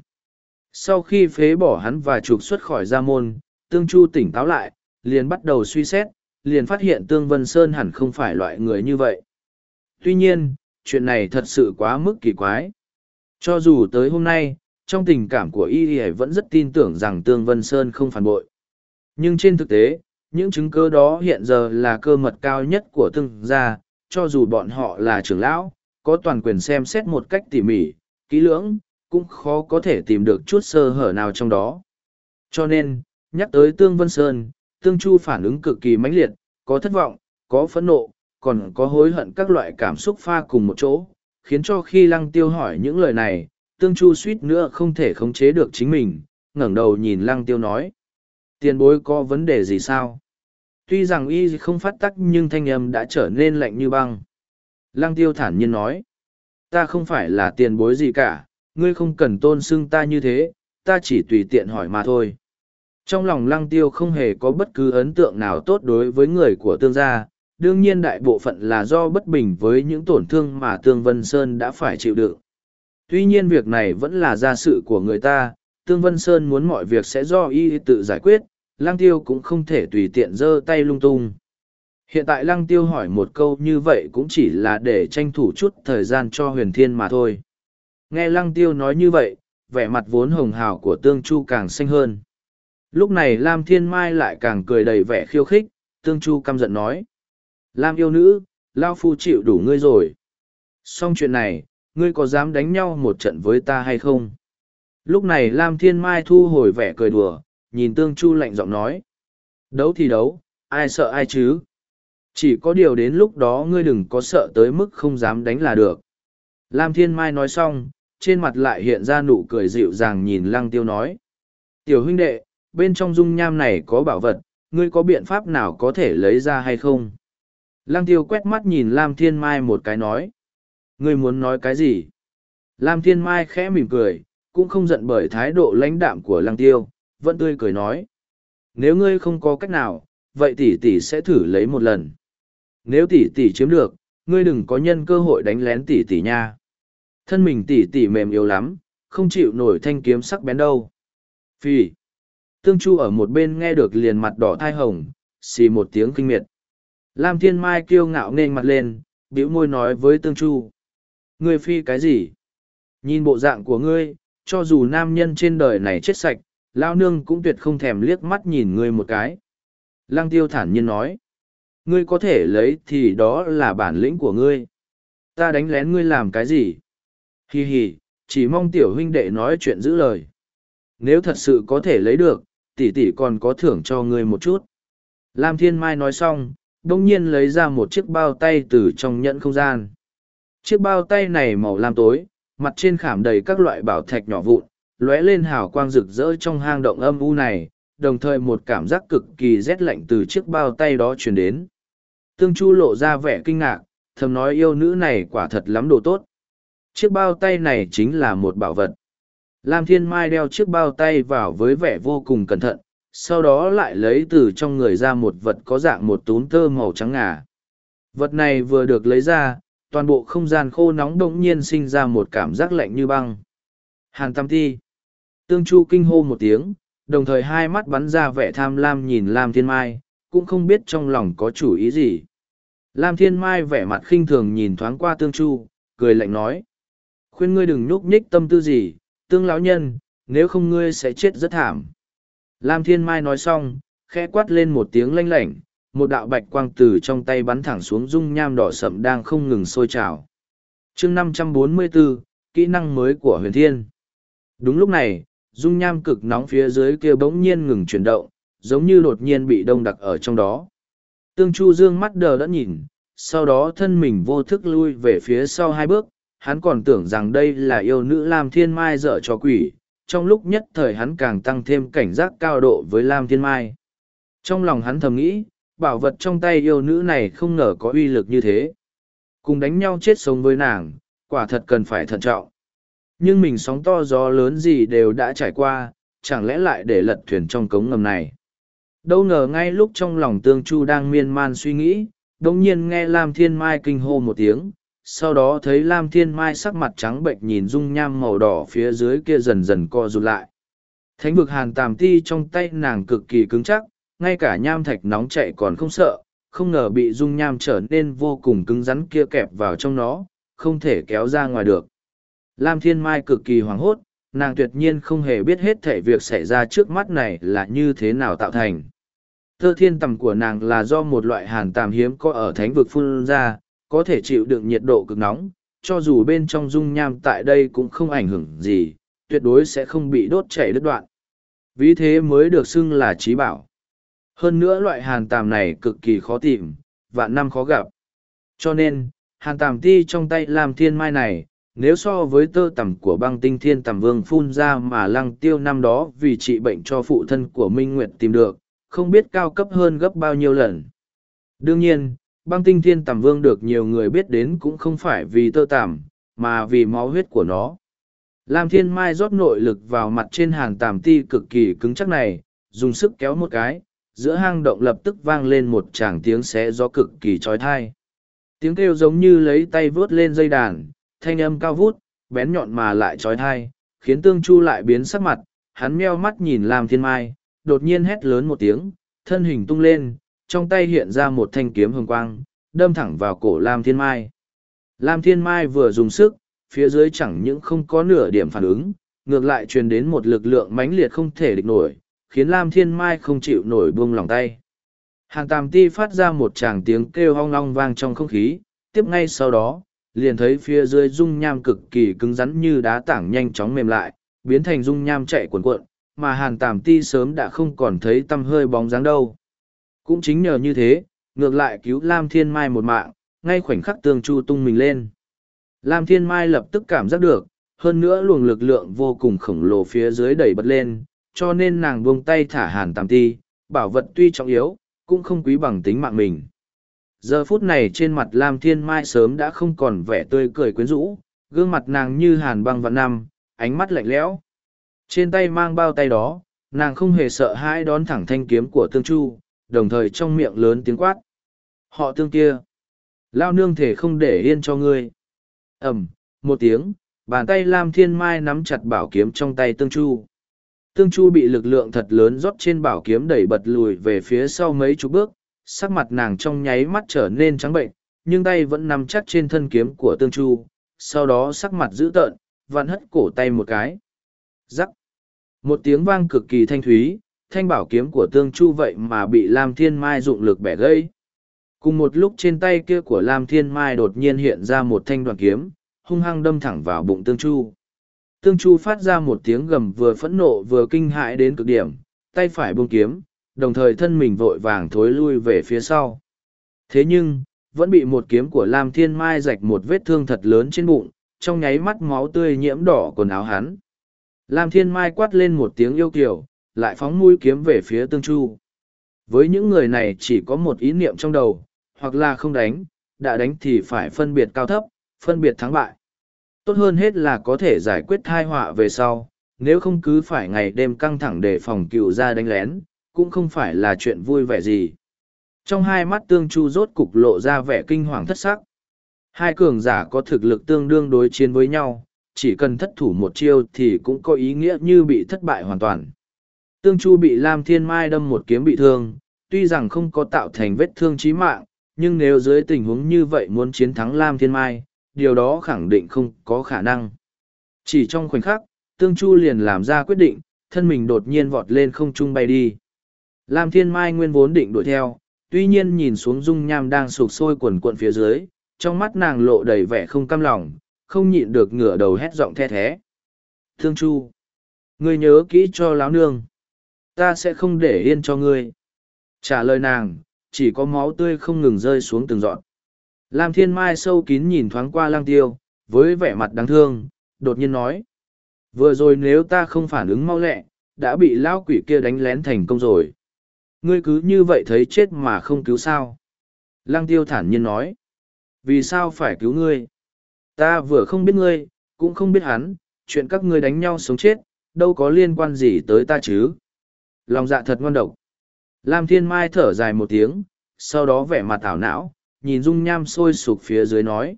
Sau khi phế bỏ hắn và trục xuất khỏi gia môn, Tương Chu tỉnh táo lại, liền bắt đầu suy xét, liền phát hiện Tương Vân Sơn hẳn không phải loại người như vậy. Tuy nhiên, chuyện này thật sự quá mức kỳ quái. Cho dù tới hôm nay, trong tình cảm của y y vẫn rất tin tưởng rằng Tương Vân Sơn không phản bội. Nhưng trên thực tế, những chứng cơ đó hiện giờ là cơ mật cao nhất của tương gia, cho dù bọn họ là trưởng lão, có toàn quyền xem xét một cách tỉ mỉ, kỹ lưỡng, cũng khó có thể tìm được chút sơ hở nào trong đó. Cho nên, nhắc tới Tương Vân Sơn, Tương Chu phản ứng cực kỳ mãnh liệt, có thất vọng, có phẫn nộ, còn có hối hận các loại cảm xúc pha cùng một chỗ, khiến cho khi Lăng Tiêu hỏi những lời này, Tương Chu suýt nữa không thể khống chế được chính mình, ngẩng đầu nhìn Lăng Tiêu nói. Tiền bối có vấn đề gì sao? Tuy rằng y không phát tắc nhưng thanh âm đã trở nên lạnh như băng. Lăng Tiêu thản nhiên nói. Ta không phải là tiền bối gì cả, ngươi không cần tôn xưng ta như thế, ta chỉ tùy tiện hỏi mà thôi. Trong lòng lăng tiêu không hề có bất cứ ấn tượng nào tốt đối với người của tương gia, đương nhiên đại bộ phận là do bất bình với những tổn thương mà Tương Vân Sơn đã phải chịu đựng. Tuy nhiên việc này vẫn là gia sự của người ta, Tương Vân Sơn muốn mọi việc sẽ do y tự giải quyết, Lăng Tiêu cũng không thể tùy tiện giơ tay lung tung. Hiện tại Lăng Tiêu hỏi một câu như vậy cũng chỉ là để tranh thủ chút thời gian cho huyền thiên mà thôi. Nghe lăng tiêu nói như vậy, vẻ mặt vốn hồng hào của tương chu càng xanh hơn. Lúc này Lam Thiên Mai lại càng cười đầy vẻ khiêu khích, tương chu căm giận nói. Lam yêu nữ, Lao Phu chịu đủ ngươi rồi. Xong chuyện này, ngươi có dám đánh nhau một trận với ta hay không? Lúc này Lam Thiên Mai thu hồi vẻ cười đùa, nhìn tương chu lạnh giọng nói. Đấu thì đấu, ai sợ ai chứ? Chỉ có điều đến lúc đó ngươi đừng có sợ tới mức không dám đánh là được. Lam Thiên Mai nói xong, trên mặt lại hiện ra nụ cười dịu dàng nhìn lăng tiêu nói. Tiểu huynh đệ, bên trong dung nham này có bảo vật, ngươi có biện pháp nào có thể lấy ra hay không? Lăng tiêu quét mắt nhìn Lam Thiên Mai một cái nói. Ngươi muốn nói cái gì? Lam Thiên Mai khẽ mỉm cười, cũng không giận bởi thái độ lãnh đạm của Lăng tiêu, vẫn tươi cười nói. Nếu ngươi không có cách nào, vậy tỷ tỷ sẽ thử lấy một lần. Nếu tỷ tỷ chiếm được, ngươi đừng có nhân cơ hội đánh lén tỷ tỷ nha. Thân mình tỉ tỉ mềm yếu lắm, không chịu nổi thanh kiếm sắc bén đâu. Phi. Tương Chu ở một bên nghe được liền mặt đỏ thai hồng, xì một tiếng kinh miệt. Lam Thiên Mai kiêu ngạo nên mặt lên, bĩu môi nói với Tương Chu. Ngươi phi cái gì? Nhìn bộ dạng của ngươi, cho dù nam nhân trên đời này chết sạch, lao nương cũng tuyệt không thèm liếc mắt nhìn ngươi một cái. Lăng tiêu thản nhiên nói. Ngươi có thể lấy thì đó là bản lĩnh của ngươi. Ta đánh lén ngươi làm cái gì? Hi hi, chỉ mong tiểu huynh đệ nói chuyện giữ lời. Nếu thật sự có thể lấy được, tỷ tỷ còn có thưởng cho ngươi một chút. Lam Thiên Mai nói xong, đông nhiên lấy ra một chiếc bao tay từ trong nhẫn không gian. Chiếc bao tay này màu lam tối, mặt trên khảm đầy các loại bảo thạch nhỏ vụn, lóe lên hào quang rực rỡ trong hang động âm u này, đồng thời một cảm giác cực kỳ rét lạnh từ chiếc bao tay đó truyền đến. Tương Chu lộ ra vẻ kinh ngạc, thầm nói yêu nữ này quả thật lắm đồ tốt. Chiếc bao tay này chính là một bảo vật. Lam Thiên Mai đeo chiếc bao tay vào với vẻ vô cùng cẩn thận, sau đó lại lấy từ trong người ra một vật có dạng một túm tơ màu trắng ngà. Vật này vừa được lấy ra, toàn bộ không gian khô nóng đống nhiên sinh ra một cảm giác lạnh như băng. Hàn Tam Ti. Tương Chu kinh hô một tiếng, đồng thời hai mắt bắn ra vẻ tham lam nhìn Lam Thiên Mai, cũng không biết trong lòng có chủ ý gì. Lam Thiên Mai vẻ mặt khinh thường nhìn thoáng qua Tương Chu, cười lạnh nói. Khuyên ngươi đừng nhúc nhích tâm tư gì, tương lão nhân, nếu không ngươi sẽ chết rất thảm. Lam Thiên Mai nói xong, khẽ quát lên một tiếng lanh lảnh, một đạo bạch quang từ trong tay bắn thẳng xuống dung nham đỏ sậm đang không ngừng sôi trào. chương 544, kỹ năng mới của huyền thiên. Đúng lúc này, dung nham cực nóng phía dưới kia bỗng nhiên ngừng chuyển động, giống như đột nhiên bị đông đặc ở trong đó. Tương Chu Dương mắt đờ đã nhìn, sau đó thân mình vô thức lui về phía sau hai bước, hắn còn tưởng rằng đây là yêu nữ Lam Thiên Mai dở cho quỷ, trong lúc nhất thời hắn càng tăng thêm cảnh giác cao độ với Lam Thiên Mai. Trong lòng hắn thầm nghĩ, bảo vật trong tay yêu nữ này không ngờ có uy lực như thế. Cùng đánh nhau chết sống với nàng, quả thật cần phải thận trọng. Nhưng mình sóng to gió lớn gì đều đã trải qua, chẳng lẽ lại để lật thuyền trong cống ngầm này. Đâu ngờ ngay lúc trong lòng tương chu đang miên man suy nghĩ, đồng nhiên nghe Lam Thiên Mai kinh hô một tiếng, sau đó thấy Lam Thiên Mai sắc mặt trắng bệnh nhìn dung nham màu đỏ phía dưới kia dần dần co rụt lại. Thánh vực hàn tàm ti trong tay nàng cực kỳ cứng chắc, ngay cả nham thạch nóng chạy còn không sợ, không ngờ bị dung nham trở nên vô cùng cứng rắn kia kẹp vào trong nó, không thể kéo ra ngoài được. Lam Thiên Mai cực kỳ hoảng hốt, nàng tuyệt nhiên không hề biết hết thể việc xảy ra trước mắt này là như thế nào tạo thành. Thơ thiên tầm của nàng là do một loại hàn tàm hiếm có ở thánh vực phun ra, có thể chịu đựng nhiệt độ cực nóng, cho dù bên trong dung nham tại đây cũng không ảnh hưởng gì, tuyệt đối sẽ không bị đốt chảy đứt đoạn. Vì thế mới được xưng là trí bảo. Hơn nữa loại hàn tàm này cực kỳ khó tìm, vạn năm khó gặp. Cho nên, hàn tàm ti trong tay làm thiên mai này, nếu so với tơ tầm của băng tinh thiên tầm vương phun ra mà lăng tiêu năm đó vì trị bệnh cho phụ thân của Minh Nguyệt tìm được, không biết cao cấp hơn gấp bao nhiêu lần. Đương nhiên, băng tinh thiên tầm vương được nhiều người biết đến cũng không phải vì tơ tằm, mà vì máu huyết của nó. Lam thiên mai rót nội lực vào mặt trên hàng tàm ti cực kỳ cứng chắc này, dùng sức kéo một cái, giữa hang động lập tức vang lên một tràng tiếng xé gió cực kỳ trói thai. Tiếng kêu giống như lấy tay vớt lên dây đàn, thanh âm cao vút, bén nhọn mà lại trói thai, khiến tương chu lại biến sắc mặt, hắn meo mắt nhìn Lam thiên mai, đột nhiên hét lớn một tiếng, thân hình tung lên, trong tay hiện ra một thanh kiếm hồng quang, đâm thẳng vào cổ Lam Thiên Mai. Lam Thiên Mai vừa dùng sức, phía dưới chẳng những không có nửa điểm phản ứng, ngược lại truyền đến một lực lượng mãnh liệt không thể địch nổi, khiến Lam Thiên Mai không chịu nổi buông lòng tay. Hàng tàm ti phát ra một tràng tiếng kêu hong long vang trong không khí, tiếp ngay sau đó, liền thấy phía dưới dung nham cực kỳ cứng rắn như đá tảng nhanh chóng mềm lại, biến thành dung nham chạy cuộn cuộn, mà hàng tàm ti sớm đã không còn thấy tăm hơi bóng dáng đâu. Cũng chính nhờ như thế, ngược lại cứu Lam Thiên Mai một mạng, ngay khoảnh khắc tương chu tung mình lên. Lam Thiên Mai lập tức cảm giác được, hơn nữa luồng lực lượng vô cùng khổng lồ phía dưới đẩy bật lên, cho nên nàng buông tay thả hàn tàm ti, bảo vật tuy trọng yếu, cũng không quý bằng tính mạng mình. Giờ phút này trên mặt Lam Thiên Mai sớm đã không còn vẻ tươi cười quyến rũ, gương mặt nàng như hàn băng vạn năm, ánh mắt lạnh lẽo. Trên tay mang bao tay đó, nàng không hề sợ hãi đón thẳng thanh kiếm của Tương Chu, đồng thời trong miệng lớn tiếng quát. Họ tương kia. Lao nương thể không để yên cho ngươi. Ẩm, một tiếng, bàn tay Lam Thiên Mai nắm chặt bảo kiếm trong tay Tương Chu. Tương Chu bị lực lượng thật lớn rót trên bảo kiếm đẩy bật lùi về phía sau mấy chục bước, sắc mặt nàng trong nháy mắt trở nên trắng bệnh, nhưng tay vẫn nắm chắc trên thân kiếm của Tương Chu, sau đó sắc mặt dữ tợn, vặn hất cổ tay một cái. Rắc. Một tiếng vang cực kỳ thanh thúy, thanh bảo kiếm của Tương Chu vậy mà bị Lam Thiên Mai dụng lực bẻ gãy. Cùng một lúc trên tay kia của Lam Thiên Mai đột nhiên hiện ra một thanh đoàn kiếm, hung hăng đâm thẳng vào bụng Tương Chu. Tương Chu phát ra một tiếng gầm vừa phẫn nộ vừa kinh hãi đến cực điểm, tay phải buông kiếm, đồng thời thân mình vội vàng thối lui về phía sau. Thế nhưng, vẫn bị một kiếm của Lam Thiên Mai rạch một vết thương thật lớn trên bụng, trong nháy mắt máu tươi nhiễm đỏ quần áo hắn. Lam Thiên Mai quát lên một tiếng yêu kiều, lại phóng mũi kiếm về phía Tương Chu. Với những người này chỉ có một ý niệm trong đầu, hoặc là không đánh, đã đánh thì phải phân biệt cao thấp, phân biệt thắng bại. Tốt hơn hết là có thể giải quyết thai họa về sau, nếu không cứ phải ngày đêm căng thẳng để phòng cựu ra đánh lén, cũng không phải là chuyện vui vẻ gì. Trong hai mắt tương chu rốt cục lộ ra vẻ kinh hoàng thất sắc. Hai cường giả có thực lực tương đương đối chiến với nhau, chỉ cần thất thủ một chiêu thì cũng có ý nghĩa như bị thất bại hoàn toàn. Tương Chu bị Lam Thiên Mai đâm một kiếm bị thương, tuy rằng không có tạo thành vết thương chí mạng, nhưng nếu dưới tình huống như vậy muốn chiến thắng Lam Thiên Mai, điều đó khẳng định không có khả năng. Chỉ trong khoảnh khắc, Tương Chu liền làm ra quyết định, thân mình đột nhiên vọt lên không trung bay đi. Lam Thiên Mai nguyên vốn định đuổi theo, tuy nhiên nhìn xuống dung nham đang sụp sôi quần cuộn phía dưới, trong mắt nàng lộ đầy vẻ không cam lòng, không nhịn được ngửa đầu hét giọng the thế. Thương Chu, ngươi nhớ kỹ cho láo nương. Ta sẽ không để yên cho ngươi. Trả lời nàng, chỉ có máu tươi không ngừng rơi xuống từng dọn. Lam Thiên Mai sâu kín nhìn thoáng qua lang tiêu, với vẻ mặt đáng thương, đột nhiên nói. Vừa rồi nếu ta không phản ứng mau lẹ, đã bị lão quỷ kia đánh lén thành công rồi. Ngươi cứ như vậy thấy chết mà không cứu sao. Lăng tiêu thản nhiên nói. Vì sao phải cứu ngươi? Ta vừa không biết ngươi, cũng không biết hắn, chuyện các ngươi đánh nhau sống chết, đâu có liên quan gì tới ta chứ. Lòng dạ thật ngon độc. Lam Thiên Mai thở dài một tiếng, sau đó vẻ mặt ảo não, nhìn dung nham sôi sục phía dưới nói.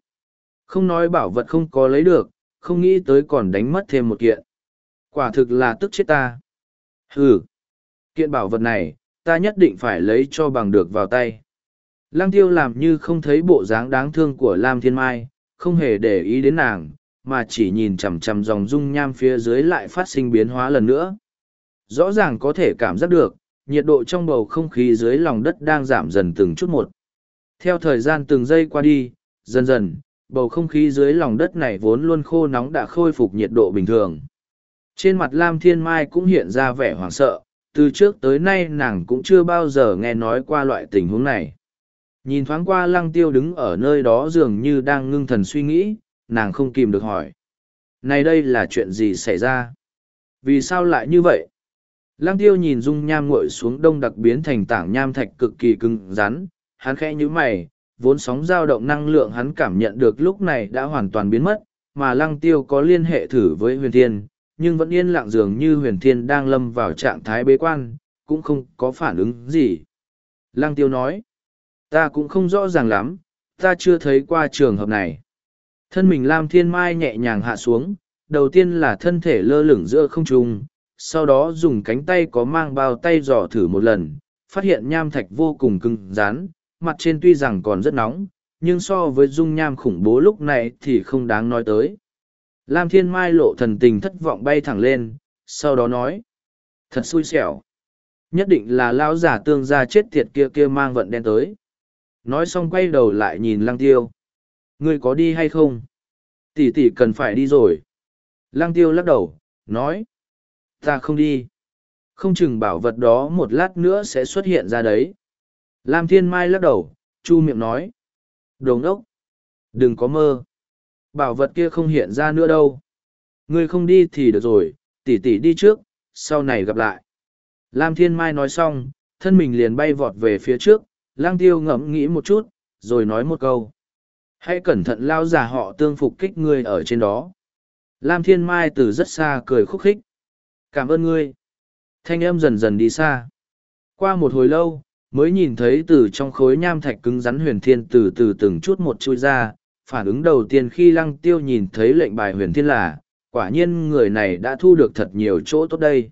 Không nói bảo vật không có lấy được, không nghĩ tới còn đánh mất thêm một kiện. Quả thực là tức chết ta. Ừ. Kiện bảo vật này, ta nhất định phải lấy cho bằng được vào tay. Lăng tiêu làm như không thấy bộ dáng đáng thương của Lam Thiên Mai, không hề để ý đến nàng, mà chỉ nhìn chằm chằm dòng dung nham phía dưới lại phát sinh biến hóa lần nữa. Rõ ràng có thể cảm giác được, nhiệt độ trong bầu không khí dưới lòng đất đang giảm dần từng chút một. Theo thời gian từng giây qua đi, dần dần, bầu không khí dưới lòng đất này vốn luôn khô nóng đã khôi phục nhiệt độ bình thường. Trên mặt Lam Thiên Mai cũng hiện ra vẻ hoảng sợ, từ trước tới nay nàng cũng chưa bao giờ nghe nói qua loại tình huống này. Nhìn thoáng qua lăng tiêu đứng ở nơi đó dường như đang ngưng thần suy nghĩ, nàng không kìm được hỏi. Này đây là chuyện gì xảy ra? Vì sao lại như vậy? Lăng tiêu nhìn dung nham nguội xuống đông đặc biến thành tảng nham thạch cực kỳ cứng rắn, hắn khẽ như mày, vốn sóng dao động năng lượng hắn cảm nhận được lúc này đã hoàn toàn biến mất, mà lăng tiêu có liên hệ thử với huyền thiên, nhưng vẫn yên lặng dường như huyền thiên đang lâm vào trạng thái bế quan, cũng không có phản ứng gì. Lăng tiêu nói, ta cũng không rõ ràng lắm, ta chưa thấy qua trường hợp này. Thân mình Lam Thiên Mai nhẹ nhàng hạ xuống, đầu tiên là thân thể lơ lửng giữa không trung, sau đó dùng cánh tay có mang bao tay dò thử một lần, phát hiện nham thạch vô cùng cứng rắn, mặt trên tuy rằng còn rất nóng, nhưng so với dung nham khủng bố lúc này thì không đáng nói tới. Lam Thiên Mai lộ thần tình thất vọng bay thẳng lên, sau đó nói. Thật xui xẻo. Nhất định là lão giả tương gia chết tiệt kia kia mang vận đen tới. Nói xong quay đầu lại nhìn lăng tiêu. Ngươi có đi hay không? Tỷ tỷ cần phải đi rồi. Lăng tiêu lắc đầu, nói. Ta không đi. Không chừng bảo vật đó một lát nữa sẽ xuất hiện ra đấy. Lam Thiên Mai lắc đầu, chu miệng nói. đồn ốc Đừng có mơ. Bảo vật kia không hiện ra nữa đâu. Ngươi không đi thì được rồi, tỷ tỷ đi trước, sau này gặp lại. Lam Thiên Mai nói xong, thân mình liền bay vọt về phía trước, lang tiêu ngẫm nghĩ một chút, rồi nói một câu. Hãy cẩn thận lao giả họ tương phục kích ngươi ở trên đó. Lam Thiên Mai từ rất xa cười khúc khích. Cảm ơn ngươi. Thanh âm dần dần đi xa. Qua một hồi lâu, mới nhìn thấy từ trong khối nham thạch cứng rắn huyền thiên từ từ từng chút một chui ra. Phản ứng đầu tiên khi lăng tiêu nhìn thấy lệnh bài huyền thiên là, quả nhiên người này đã thu được thật nhiều chỗ tốt đây.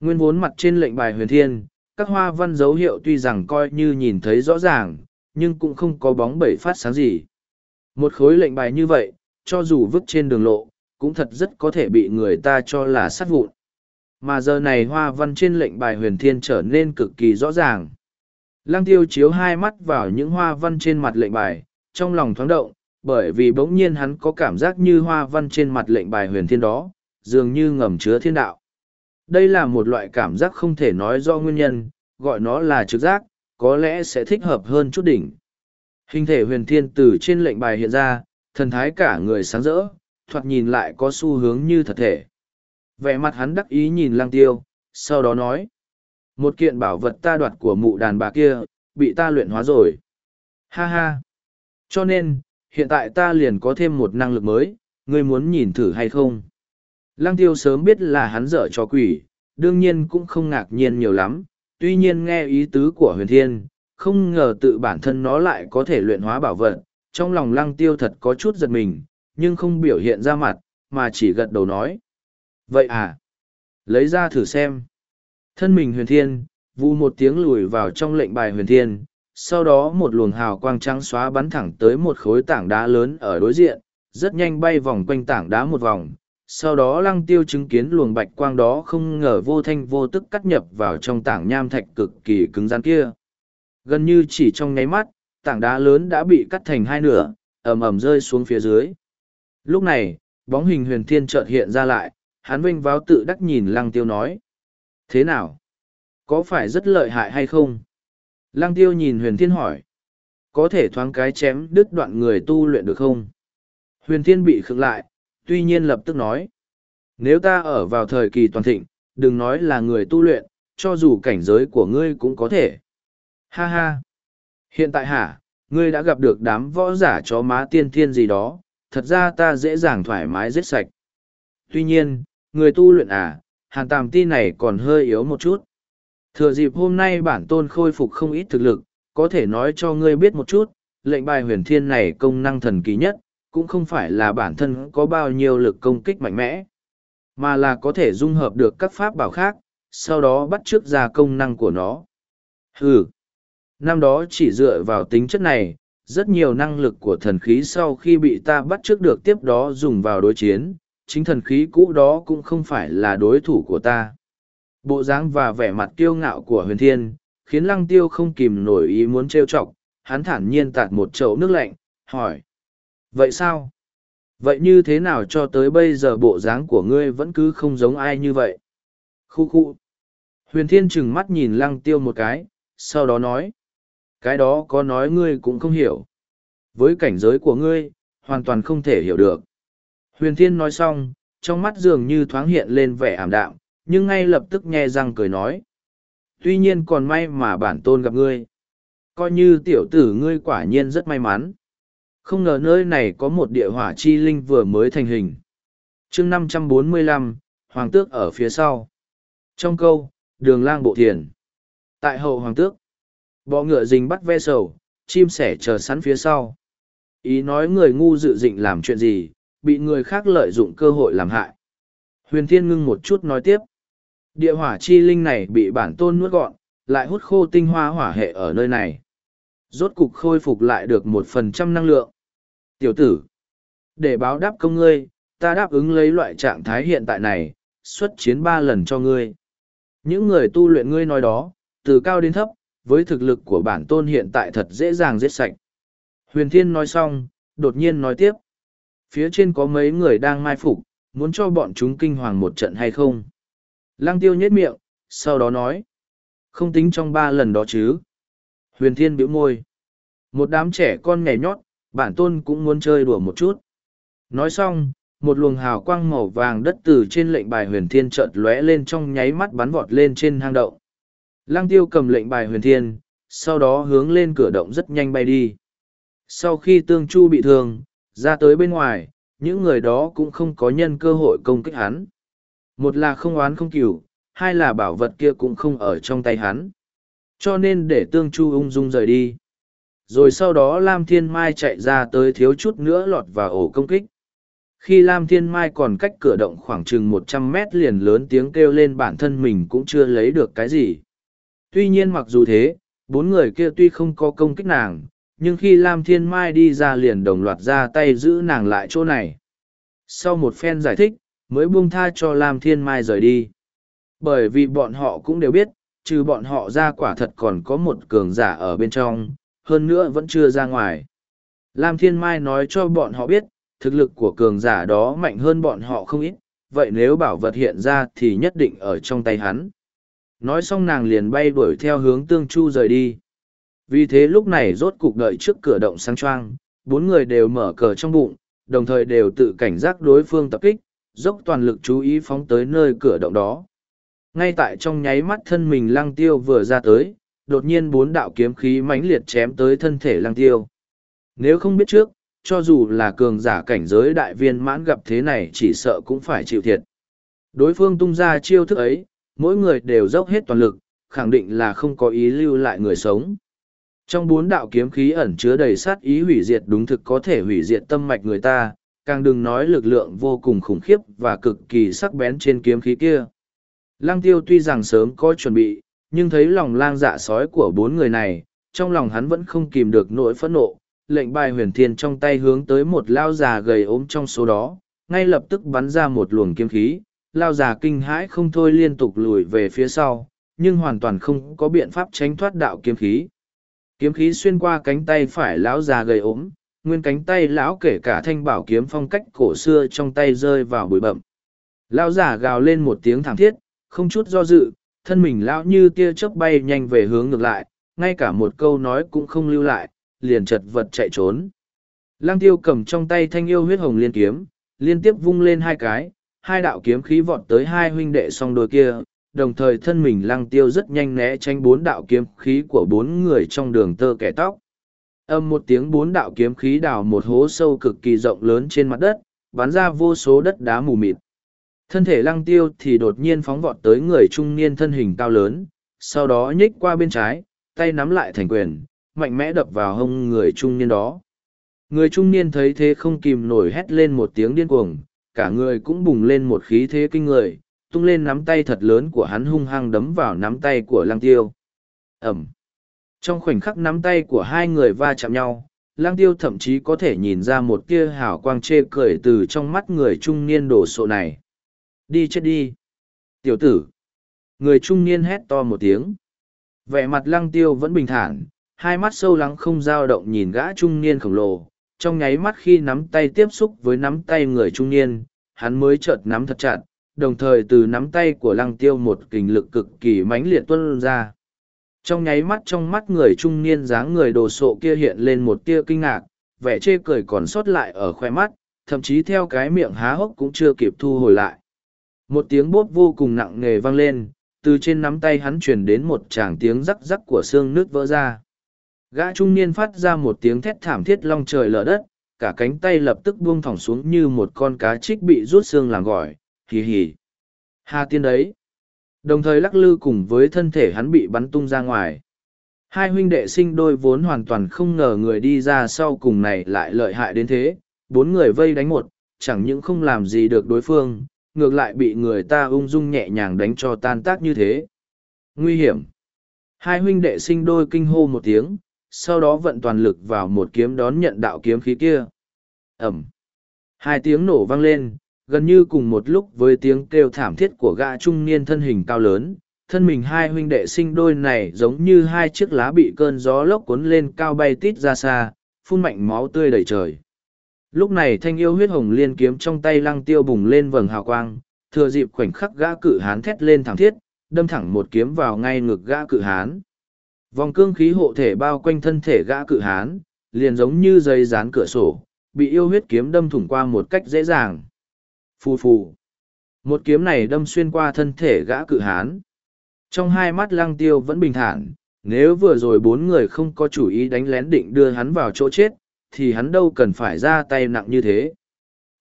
Nguyên vốn mặt trên lệnh bài huyền thiên, các hoa văn dấu hiệu tuy rằng coi như nhìn thấy rõ ràng, nhưng cũng không có bóng bẩy phát sáng gì. Một khối lệnh bài như vậy, cho dù vứt trên đường lộ, cũng thật rất có thể bị người ta cho là sát vụn. Mà giờ này hoa văn trên lệnh bài huyền thiên trở nên cực kỳ rõ ràng. Lăng tiêu chiếu hai mắt vào những hoa văn trên mặt lệnh bài, trong lòng thoáng động, bởi vì bỗng nhiên hắn có cảm giác như hoa văn trên mặt lệnh bài huyền thiên đó, dường như ngầm chứa thiên đạo. Đây là một loại cảm giác không thể nói do nguyên nhân, gọi nó là trực giác, có lẽ sẽ thích hợp hơn chút đỉnh. Hình thể huyền thiên từ trên lệnh bài hiện ra, thần thái cả người sáng rỡ, thoạt nhìn lại có xu hướng như thật thể. Vẻ mặt hắn đắc ý nhìn lăng tiêu, sau đó nói. Một kiện bảo vật ta đoạt của mụ đàn bà kia, bị ta luyện hóa rồi. Ha ha. Cho nên, hiện tại ta liền có thêm một năng lực mới, ngươi muốn nhìn thử hay không? Lăng tiêu sớm biết là hắn dở cho quỷ, đương nhiên cũng không ngạc nhiên nhiều lắm, tuy nhiên nghe ý tứ của huyền thiên, không ngờ tự bản thân nó lại có thể luyện hóa bảo vật, trong lòng lăng tiêu thật có chút giật mình, nhưng không biểu hiện ra mặt, mà chỉ gật đầu nói. Vậy à? Lấy ra thử xem. Thân mình huyền thiên, vu một tiếng lùi vào trong lệnh bài huyền thiên, sau đó một luồng hào quang trắng xóa bắn thẳng tới một khối tảng đá lớn ở đối diện, rất nhanh bay vòng quanh tảng đá một vòng. Sau đó lăng tiêu chứng kiến luồng bạch quang đó không ngờ vô thanh vô tức cắt nhập vào trong tảng nham thạch cực kỳ cứng rắn kia. Gần như chỉ trong nháy mắt, tảng đá lớn đã bị cắt thành hai nửa, ầm ầm rơi xuống phía dưới. Lúc này, bóng hình huyền thiên chợt hiện ra lại, hắn vinh váo tự đắc nhìn lăng tiêu nói. Thế nào? Có phải rất lợi hại hay không? Lăng tiêu nhìn huyền thiên hỏi. Có thể thoáng cái chém đứt đoạn người tu luyện được không? Huyền thiên bị khựng lại, tuy nhiên lập tức nói. Nếu ta ở vào thời kỳ toàn thịnh, đừng nói là người tu luyện, cho dù cảnh giới của ngươi cũng có thể. Ha ha! Hiện tại hả, ngươi đã gặp được đám võ giả chó má tiên thiên gì đó, thật ra ta dễ dàng thoải mái giết sạch. Tuy nhiên, người tu luyện à, hàn tàm ti này còn hơi yếu một chút. Thừa dịp hôm nay bản tôn khôi phục không ít thực lực, có thể nói cho ngươi biết một chút, lệnh bài huyền thiên này công năng thần kỳ nhất, cũng không phải là bản thân có bao nhiêu lực công kích mạnh mẽ, mà là có thể dung hợp được các pháp bảo khác, sau đó bắt chước ra công năng của nó. Ừ, năm đó chỉ dựa vào tính chất này, rất nhiều năng lực của thần khí sau khi bị ta bắt chước được tiếp đó dùng vào đối chiến, chính thần khí cũ đó cũng không phải là đối thủ của ta. Bộ dáng và vẻ mặt kiêu ngạo của huyền thiên, khiến lăng tiêu không kìm nổi ý muốn trêu chọc, hắn thản nhiên tạt một chậu nước lạnh, hỏi. Vậy sao? Vậy như thế nào cho tới bây giờ bộ dáng của ngươi vẫn cứ không giống ai như vậy? Khu khu. Huyền thiên trừng mắt nhìn lăng tiêu một cái, sau đó nói. Cái đó có nói ngươi cũng không hiểu. Với cảnh giới của ngươi, hoàn toàn không thể hiểu được. Huyền Thiên nói xong, trong mắt dường như thoáng hiện lên vẻ ảm đạm, nhưng ngay lập tức nghe răng cười nói. Tuy nhiên còn may mà bản tôn gặp ngươi. Coi như tiểu tử ngươi quả nhiên rất may mắn. Không ngờ nơi này có một địa hỏa chi linh vừa mới thành hình. chương năm trăm bốn mươi lăm, Hoàng tước ở phía sau. Trong câu, đường lang bộ thiền. Tại hậu Hoàng tước, bọ ngựa rình bắt ve sầu, chim sẻ chờ sẵn phía sau. Ý nói người ngu dự định làm chuyện gì, bị người khác lợi dụng cơ hội làm hại. Huyền Thiên ngưng một chút nói tiếp. Địa hỏa chi linh này bị bản tôn nuốt gọn, lại hút khô tinh hoa hỏa hệ ở nơi này. Rốt cục khôi phục lại được một phần trăm năng lượng. Tiểu tử, để báo đáp công ngươi, ta đáp ứng lấy loại trạng thái hiện tại này, xuất chiến ba lần cho ngươi. Những người tu luyện ngươi nói đó, từ cao đến thấp, với thực lực của bản tôn hiện tại thật dễ dàng giết sạch. Huyền Thiên nói xong, đột nhiên nói tiếp phía trên có mấy người đang mai phục muốn cho bọn chúng kinh hoàng một trận hay không? Lăng tiêu nhếch miệng sau đó nói không tính trong ba lần đó chứ. Huyền thiên bĩu môi. Một đám trẻ con nhảy nhót bản tôn cũng muốn chơi đùa một chút. Nói xong một luồng hào quang màu vàng đất từ trên lệnh bài huyền thiên chợt lóe lên trong nháy mắt bắn vọt lên trên hang động. Lăng tiêu cầm lệnh bài huyền thiên, sau đó hướng lên cửa động rất nhanh bay đi. Sau khi tương chu bị thương, ra tới bên ngoài, những người đó cũng không có nhân cơ hội công kích hắn. Một là không oán không cừu hai là bảo vật kia cũng không ở trong tay hắn. Cho nên để tương chu ung dung rời đi. Rồi sau đó Lam Thiên Mai chạy ra tới thiếu chút nữa lọt vào ổ công kích. Khi Lam Thiên Mai còn cách cửa động khoảng chừng một trăm mét liền lớn tiếng kêu lên bản thân mình cũng chưa lấy được cái gì. Tuy nhiên mặc dù thế, bốn người kia tuy không có công kích nàng, nhưng khi Lam Thiên Mai đi ra liền đồng loạt ra tay giữ nàng lại chỗ này. Sau một phen giải thích, mới buông tha cho Lam Thiên Mai rời đi. Bởi vì bọn họ cũng đều biết, trừ bọn họ ra quả thật còn có một cường giả ở bên trong, hơn nữa vẫn chưa ra ngoài. Lam Thiên Mai nói cho bọn họ biết, thực lực của cường giả đó mạnh hơn bọn họ không ít, vậy nếu bảo vật hiện ra thì nhất định ở trong tay hắn. Nói xong nàng liền bay đuổi theo hướng Tương Chu rời đi. Vì thế lúc này rốt cục đợi trước cửa động sáng choang, bốn người đều mở cờ trong bụng, đồng thời đều tự cảnh giác đối phương tập kích, dốc toàn lực chú ý phóng tới nơi cửa động đó. Ngay tại trong nháy mắt thân mình lăng tiêu vừa ra tới, đột nhiên bốn đạo kiếm khí mãnh liệt chém tới thân thể lăng tiêu. Nếu không biết trước, cho dù là cường giả cảnh giới đại viên mãn gặp thế này chỉ sợ cũng phải chịu thiệt. Đối phương tung ra chiêu thức ấy, mỗi người đều dốc hết toàn lực, khẳng định là không có ý lưu lại người sống. Trong bốn đạo kiếm khí ẩn chứa đầy sát ý hủy diệt đúng thực có thể hủy diệt tâm mạch người ta, càng đừng nói lực lượng vô cùng khủng khiếp và cực kỳ sắc bén trên kiếm khí kia. Lăng tiêu tuy rằng sớm có chuẩn bị, nhưng thấy lòng lang dạ sói của bốn người này, trong lòng hắn vẫn không kìm được nỗi phẫn nộ, lệnh bài huyền thiên trong tay hướng tới một lao già gầy ốm trong số đó, ngay lập tức bắn ra một luồng kiếm khí, lao già kinh hãi không thôi liên tục lùi về phía sau, nhưng hoàn toàn không có biện pháp tránh thoát đạo kiếm khí. Kiếm khí xuyên qua cánh tay phải lão già gầy ốm, nguyên cánh tay lão kể cả thanh bảo kiếm phong cách cổ xưa trong tay rơi vào bụi bậm. Lão già gào lên một tiếng thảm thiết, không chút do dự, thân mình lão như tia chớp bay nhanh về hướng ngược lại, ngay cả một câu nói cũng không lưu lại, liền chật vật chạy trốn. Lang tiêu cầm trong tay thanh yêu huyết hồng liên kiếm, liên tiếp vung lên hai cái, hai đạo kiếm khí vọt tới hai huynh đệ song đôi kia, đồng thời thân mình lăng tiêu rất nhanh né tránh bốn đạo kiếm khí của bốn người trong đường tơ kẻ tóc. Âm một tiếng bốn đạo kiếm khí đào một hố sâu cực kỳ rộng lớn trên mặt đất, bắn ra vô số đất đá mù mịt. Thân thể lăng tiêu thì đột nhiên phóng vọt tới người trung niên thân hình cao lớn, sau đó nhích qua bên trái, tay nắm lại thành quyền, mạnh mẽ đập vào hông người trung niên đó. Người trung niên thấy thế không kìm nổi hét lên một tiếng điên cuồng, cả người cũng bùng lên một khí thế kinh người, tung lên nắm tay thật lớn của hắn hung hăng đấm vào nắm tay của lăng tiêu. Ẩm. Trong khoảnh khắc nắm tay của hai người va chạm nhau, lăng tiêu thậm chí có thể nhìn ra một tia hào quang chê cười từ trong mắt người trung niên đổ sộ này. Đi chết đi. Tiểu tử. Người trung niên hét to một tiếng. Vẻ mặt lăng tiêu vẫn bình thản, hai mắt sâu lắng không dao động nhìn gã trung niên khổng lồ. Trong nháy mắt khi nắm tay tiếp xúc với nắm tay người trung niên, hắn mới chợt nắm thật chặt, đồng thời từ nắm tay của lăng tiêu một kình lực cực kỳ mãnh liệt tuân ra. Trong nháy mắt trong mắt người trung niên dáng người đồ sộ kia hiện lên một tia kinh ngạc, vẻ chê cười còn sót lại ở khoe mắt, thậm chí theo cái miệng há hốc cũng chưa kịp thu hồi lại. Một tiếng bốp vô cùng nặng nề vang lên, từ trên nắm tay hắn truyền đến một tràng tiếng rắc rắc của xương nước vỡ ra. Gã trung niên phát ra một tiếng thét thảm thiết long trời lở đất, cả cánh tay lập tức buông thỏng xuống như một con cá trích bị rút xương làm gỏi, hì hì. Hà tiên đấy. Đồng thời lắc lư cùng với thân thể hắn bị bắn tung ra ngoài. Hai huynh đệ sinh đôi vốn hoàn toàn không ngờ người đi ra sau cùng này lại lợi hại đến thế. Bốn người vây đánh một, chẳng những không làm gì được đối phương, ngược lại bị người ta ung dung nhẹ nhàng đánh cho tan tác như thế. Nguy hiểm. Hai huynh đệ sinh đôi kinh hô một tiếng, sau đó vận toàn lực vào một kiếm đón nhận đạo kiếm khí kia. Ẩm. Hai tiếng nổ vang lên, gần như cùng một lúc với tiếng kêu thảm thiết của gã trung niên thân hình cao lớn, thân mình hai huynh đệ sinh đôi này giống như hai chiếc lá bị cơn gió lốc cuốn lên cao bay tít ra xa, phun mạnh máu tươi đầy trời. Lúc này thanh yêu huyết hồng liên kiếm trong tay lăng tiêu bùng lên vầng hào quang, thừa dịp khoảnh khắc gã cự hán thét lên thảm thiết, đâm thẳng một kiếm vào ngay ngực gã cự hán. Vòng cương khí hộ thể bao quanh thân thể gã cự hán, liền giống như dây dán cửa sổ, bị yêu huyết kiếm đâm thủng qua một cách dễ dàng. Phù phù. Một kiếm này đâm xuyên qua thân thể gã cự hán. Trong hai mắt lăng tiêu vẫn bình thản, nếu vừa rồi bốn người không có chủ ý đánh lén định đưa hắn vào chỗ chết, thì hắn đâu cần phải ra tay nặng như thế.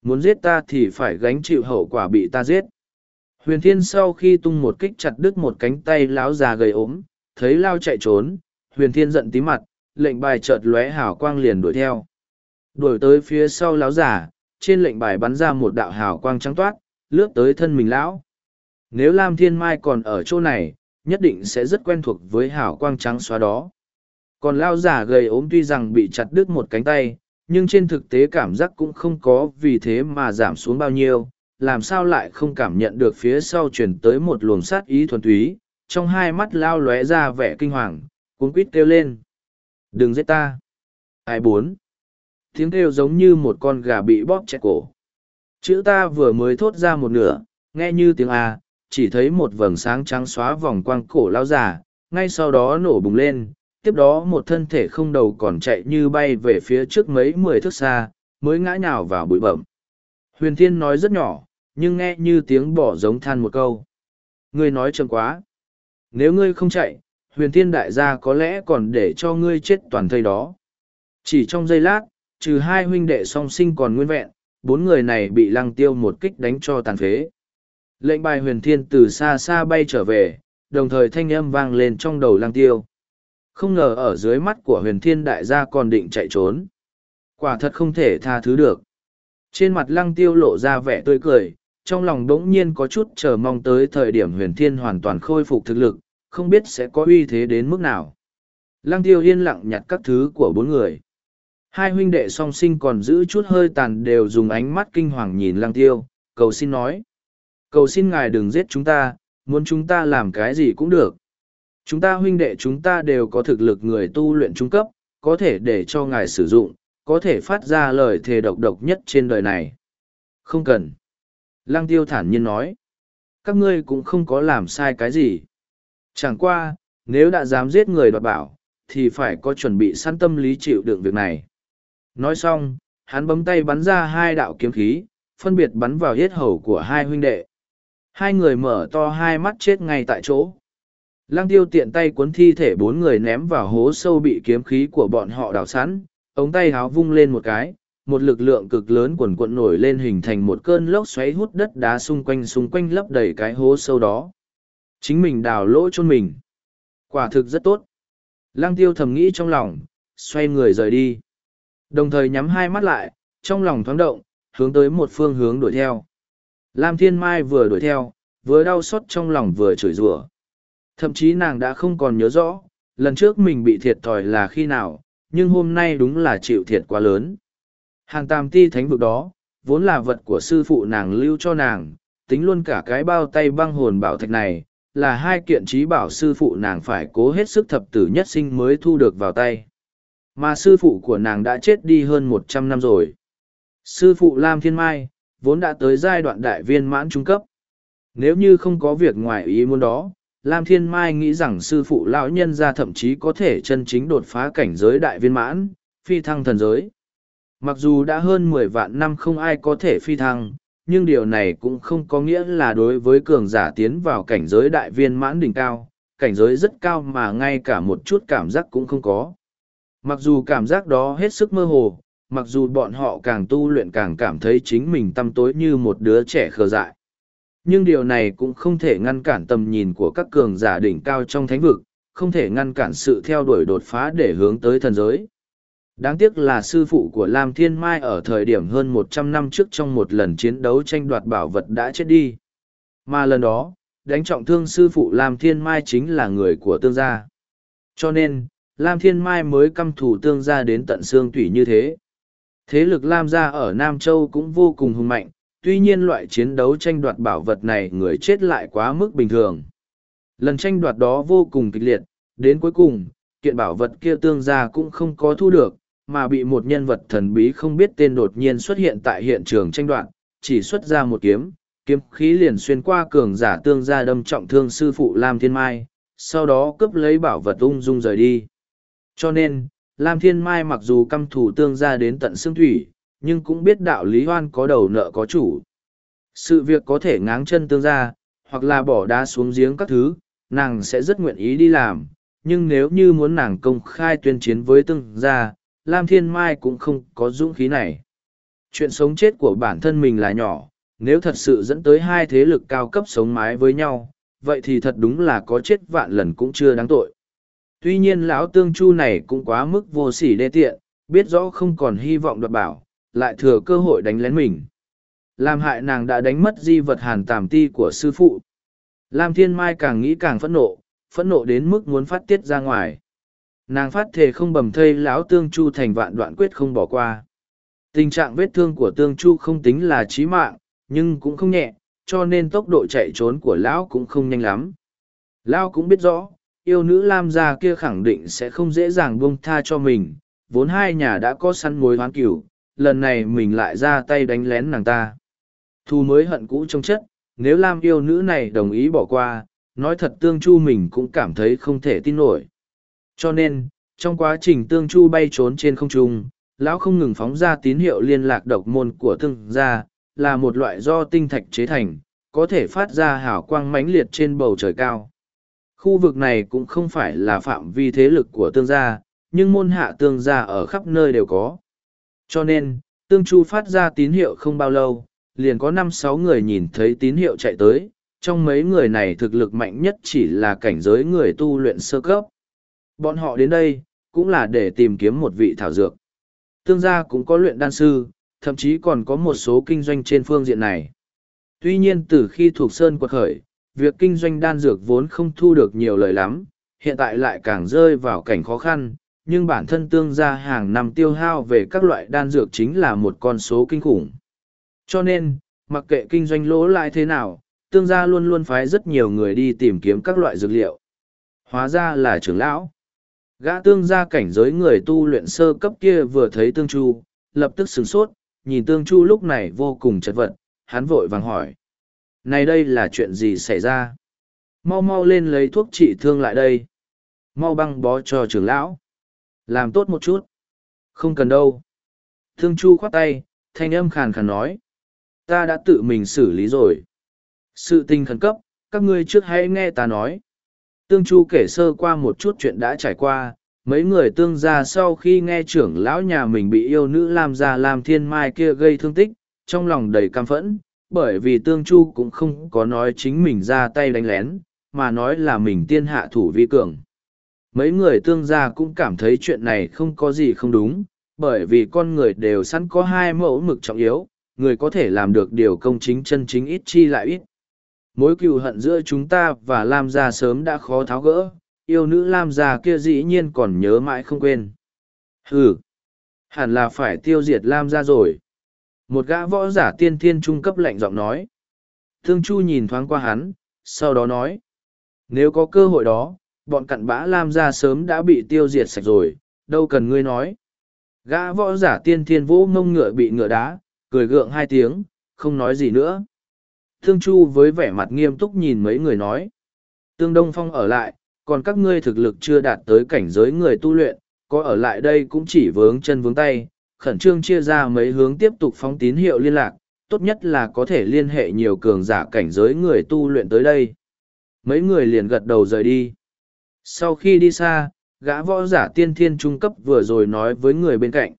Muốn giết ta thì phải gánh chịu hậu quả bị ta giết. Huyền Thiên sau khi tung một kích chặt đứt một cánh tay lão già gầy ốm, thấy Lao chạy trốn, Huyền Thiên giận tí mặt, lệnh bài chợt lóe hào quang liền đuổi theo. Đuổi tới phía sau lão già, trên lệnh bài bắn ra một đạo hào quang trắng toát, lướt tới thân mình lão. Nếu Lam Thiên Mai còn ở chỗ này, nhất định sẽ rất quen thuộc với hào quang trắng xóa đó. Còn lao giả gầy ốm tuy rằng bị chặt đứt một cánh tay, nhưng trên thực tế cảm giác cũng không có vì thế mà giảm xuống bao nhiêu, làm sao lại không cảm nhận được phía sau chuyển tới một luồng sát ý thuần túy, trong hai mắt lao lóe ra vẻ kinh hoàng, cuốn quýt kêu lên. Đừng giết ta. Ai bốn. Tiếng kêu giống như một con gà bị bóp chẹt cổ. Chữ ta vừa mới thốt ra một nửa, nghe như tiếng A, chỉ thấy một vầng sáng trắng xóa vòng quang cổ lao giả, ngay sau đó nổ bùng lên, tiếp đó một thân thể không đầu còn chạy như bay về phía trước mấy mười thước xa, mới ngã nhào vào bụi bẩm. Huyền Thiên nói rất nhỏ, nhưng nghe như tiếng bỏ giống than một câu. Ngươi nói chậm quá. Nếu ngươi không chạy, huyền thiên đại gia có lẽ còn để cho ngươi chết toàn thây đó. Chỉ trong giây lát, trừ hai huynh đệ song sinh còn nguyên vẹn, bốn người này bị lăng tiêu một kích đánh cho tàn phế. Lệnh bài huyền thiên từ xa xa bay trở về, đồng thời thanh âm vang lên trong đầu lăng tiêu. Không ngờ ở dưới mắt của huyền thiên đại gia còn định chạy trốn. Quả thật không thể tha thứ được. Trên mặt lăng tiêu lộ ra vẻ tươi cười, trong lòng đống nhiên có chút chờ mong tới thời điểm huyền thiên hoàn toàn khôi phục thực lực, không biết sẽ có uy thế đến mức nào. Lăng tiêu yên lặng nhặt các thứ của bốn người. Hai huynh đệ song sinh còn giữ chút hơi tàn đều dùng ánh mắt kinh hoàng nhìn lăng tiêu, cầu xin nói. Cầu xin ngài đừng giết chúng ta, muốn chúng ta làm cái gì cũng được. Chúng ta huynh đệ chúng ta đều có thực lực người tu luyện trung cấp, có thể để cho ngài sử dụng, có thể phát ra lời thề độc độc nhất trên đời này. Không cần. Lăng tiêu thản nhiên nói. Các ngươi cũng không có làm sai cái gì. Chẳng qua, nếu đã dám giết người đoạt bảo, thì phải có chuẩn bị săn tâm lý chịu đựng việc này. Nói xong, hắn bấm tay bắn ra hai đạo kiếm khí, phân biệt bắn vào hết hầu của hai huynh đệ. Hai người mở to hai mắt chết ngay tại chỗ. Lăng tiêu tiện tay cuốn thi thể bốn người ném vào hố sâu bị kiếm khí của bọn họ đào sẵn, ống tay háo vung lên một cái, một lực lượng cực lớn quần cuộn nổi lên hình thành một cơn lốc xoáy hút đất đá xung quanh xung quanh lấp đầy cái hố sâu đó. Chính mình đào lỗ chôn mình. Quả thực rất tốt. Lăng tiêu thầm nghĩ trong lòng, xoay người rời đi. Đồng thời nhắm hai mắt lại, trong lòng thoáng động, hướng tới một phương hướng đuổi theo. Lam Thiên Mai vừa đuổi theo, vừa đau xót trong lòng vừa chửi rủa. Thậm chí nàng đã không còn nhớ rõ, lần trước mình bị thiệt thòi là khi nào, nhưng hôm nay đúng là chịu thiệt quá lớn. Hàng tam ti thánh vực đó, vốn là vật của sư phụ nàng lưu cho nàng, tính luôn cả cái bao tay băng hồn bảo thạch này, là hai kiện trí bảo sư phụ nàng phải cố hết sức thập tử nhất sinh mới thu được vào tay. Mà sư phụ của nàng đã chết đi hơn một trăm năm rồi. Sư phụ Lam Thiên Mai, vốn đã tới giai đoạn đại viên mãn trung cấp. Nếu như không có việc ngoài ý muốn đó, Lam Thiên Mai nghĩ rằng sư phụ lão nhân ra thậm chí có thể chân chính đột phá cảnh giới đại viên mãn, phi thăng thần giới. Mặc dù đã hơn mười vạn năm không ai có thể phi thăng, nhưng điều này cũng không có nghĩa là đối với cường giả tiến vào cảnh giới đại viên mãn đỉnh cao, cảnh giới rất cao mà ngay cả một chút cảm giác cũng không có. Mặc dù cảm giác đó hết sức mơ hồ, mặc dù bọn họ càng tu luyện càng cảm thấy chính mình tăm tối như một đứa trẻ khờ dại. Nhưng điều này cũng không thể ngăn cản tầm nhìn của các cường giả đỉnh cao trong thánh vực, không thể ngăn cản sự theo đuổi đột phá để hướng tới thần giới. Đáng tiếc là sư phụ của Lam Thiên Mai ở thời điểm hơn một trăm năm trước trong một lần chiến đấu tranh đoạt bảo vật đã chết đi. Mà lần đó, đánh trọng thương sư phụ Lam Thiên Mai chính là người của tương gia. Cho nên, Lam Thiên Mai mới căm thủ tương gia đến tận xương tủy như thế. Thế lực Lam gia ở Nam Châu cũng vô cùng hùng mạnh, tuy nhiên loại chiến đấu tranh đoạt bảo vật này người chết lại quá mức bình thường. Lần tranh đoạt đó vô cùng kịch liệt, đến cuối cùng, kiện bảo vật kia tương gia cũng không có thu được, mà bị một nhân vật thần bí không biết tên đột nhiên xuất hiện tại hiện trường tranh đoạt, chỉ xuất ra một kiếm, kiếm khí liền xuyên qua cường giả tương gia đâm trọng thương sư phụ Lam Thiên Mai, sau đó cướp lấy bảo vật ung dung rời đi. Cho nên, Lam Thiên Mai mặc dù căm thủ tương gia đến tận xương thủy, nhưng cũng biết đạo lý hoan có đầu nợ có chủ. Sự việc có thể ngáng chân tương gia, hoặc là bỏ đá xuống giếng các thứ, nàng sẽ rất nguyện ý đi làm, nhưng nếu như muốn nàng công khai tuyên chiến với tương gia, Lam Thiên Mai cũng không có dũng khí này. Chuyện sống chết của bản thân mình là nhỏ, nếu thật sự dẫn tới hai thế lực cao cấp sống mái với nhau, vậy thì thật đúng là có chết vạn lần cũng chưa đáng tội. Tuy nhiên lão tương chu này cũng quá mức vô sỉ đê tiện, biết rõ không còn hy vọng đoạt bảo, lại thừa cơ hội đánh lén mình. Làm hại nàng đã đánh mất di vật hàn tàm ti của sư phụ. Lam Thiên Mai càng nghĩ càng phẫn nộ, phẫn nộ đến mức muốn phát tiết ra ngoài. Nàng phát thề không bầm thây lão tương chu thành vạn đoạn quyết không bỏ qua. Tình trạng vết thương của tương chu không tính là chí mạng, nhưng cũng không nhẹ, cho nên tốc độ chạy trốn của lão cũng không nhanh lắm. Lão cũng biết rõ, yêu nữ Lam gia kia khẳng định sẽ không dễ dàng buông tha cho mình, vốn hai nhà đã có săn mối hoán cửu, lần này mình lại ra tay đánh lén nàng ta. Thu mới hận cũ trong chất, nếu Lam yêu nữ này đồng ý bỏ qua, nói thật tương chu mình cũng cảm thấy không thể tin nổi. Cho nên, trong quá trình tương chu bay trốn trên không trung, lão không ngừng phóng ra tín hiệu liên lạc độc môn của tương gia, là một loại do tinh thạch chế thành, có thể phát ra hào quang mãnh liệt trên bầu trời cao. Khu vực này cũng không phải là phạm vi thế lực của tương gia, nhưng môn hạ tương gia ở khắp nơi đều có. Cho nên, tương chu phát ra tín hiệu không bao lâu, liền có năm sáu người nhìn thấy tín hiệu chạy tới, trong mấy người này thực lực mạnh nhất chỉ là cảnh giới người tu luyện sơ cấp. Bọn họ đến đây, cũng là để tìm kiếm một vị thảo dược. Tương gia cũng có luyện đan sư, thậm chí còn có một số kinh doanh trên phương diện này. Tuy nhiên từ khi thuộc Sơn quật khởi, việc kinh doanh đan dược vốn không thu được nhiều lời lắm, hiện tại lại càng rơi vào cảnh khó khăn, nhưng bản thân tương gia hàng năm tiêu hao về các loại đan dược chính là một con số kinh khủng. Cho nên, mặc kệ kinh doanh lỗ lại thế nào, tương gia luôn luôn phái rất nhiều người đi tìm kiếm các loại dược liệu. Hóa ra là trưởng lão. Gã tương gia cảnh giới người tu luyện sơ cấp kia vừa thấy tương chu, lập tức sửng sốt, nhìn tương chu lúc này vô cùng chật vật, hắn vội vàng hỏi. Này đây là chuyện gì xảy ra? Mau mau lên lấy thuốc trị thương lại đây. Mau băng bó cho trưởng lão. Làm tốt một chút. Không cần đâu. Thương chu khoát tay, thanh âm khàn khàn nói. Ta đã tự mình xử lý rồi. Sự tình khẩn cấp, các ngươi trước hãy nghe ta nói. Tương Chu kể sơ qua một chút chuyện đã trải qua, mấy người tương gia sau khi nghe trưởng lão nhà mình bị yêu nữ làm ra làm thiên mai kia gây thương tích, trong lòng đầy cam phẫn, bởi vì tương chu cũng không có nói chính mình ra tay đánh lén, mà nói là mình tiên hạ thủ vi cường. Mấy người tương gia cũng cảm thấy chuyện này không có gì không đúng, bởi vì con người đều sẵn có hai mẫu mực trọng yếu, người có thể làm được điều công chính chân chính ít chi lại ít. Mối cừu hận giữa chúng ta và Lam gia sớm đã khó tháo gỡ, yêu nữ Lam gia kia dĩ nhiên còn nhớ mãi không quên. Ừ, hẳn là phải tiêu diệt Lam gia rồi. Một gã võ giả tiên thiên trung cấp lạnh giọng nói. Thương Chu nhìn thoáng qua hắn, sau đó nói. Nếu có cơ hội đó, bọn cặn bã Lam gia sớm đã bị tiêu diệt sạch rồi, đâu cần ngươi nói. Gã võ giả tiên thiên vũ ngông ngựa bị ngựa đá, cười gượng hai tiếng, không nói gì nữa. Thương Chu với vẻ mặt nghiêm túc nhìn mấy người nói. Tương Đông Phong ở lại, còn các ngươi thực lực chưa đạt tới cảnh giới người tu luyện, có ở lại đây cũng chỉ vướng chân vướng tay, khẩn trương chia ra mấy hướng tiếp tục phóng tín hiệu liên lạc, tốt nhất là có thể liên hệ nhiều cường giả cảnh giới người tu luyện tới đây. Mấy người liền gật đầu rời đi. Sau khi đi xa, gã võ giả tiên thiên trung cấp vừa rồi nói với người bên cạnh.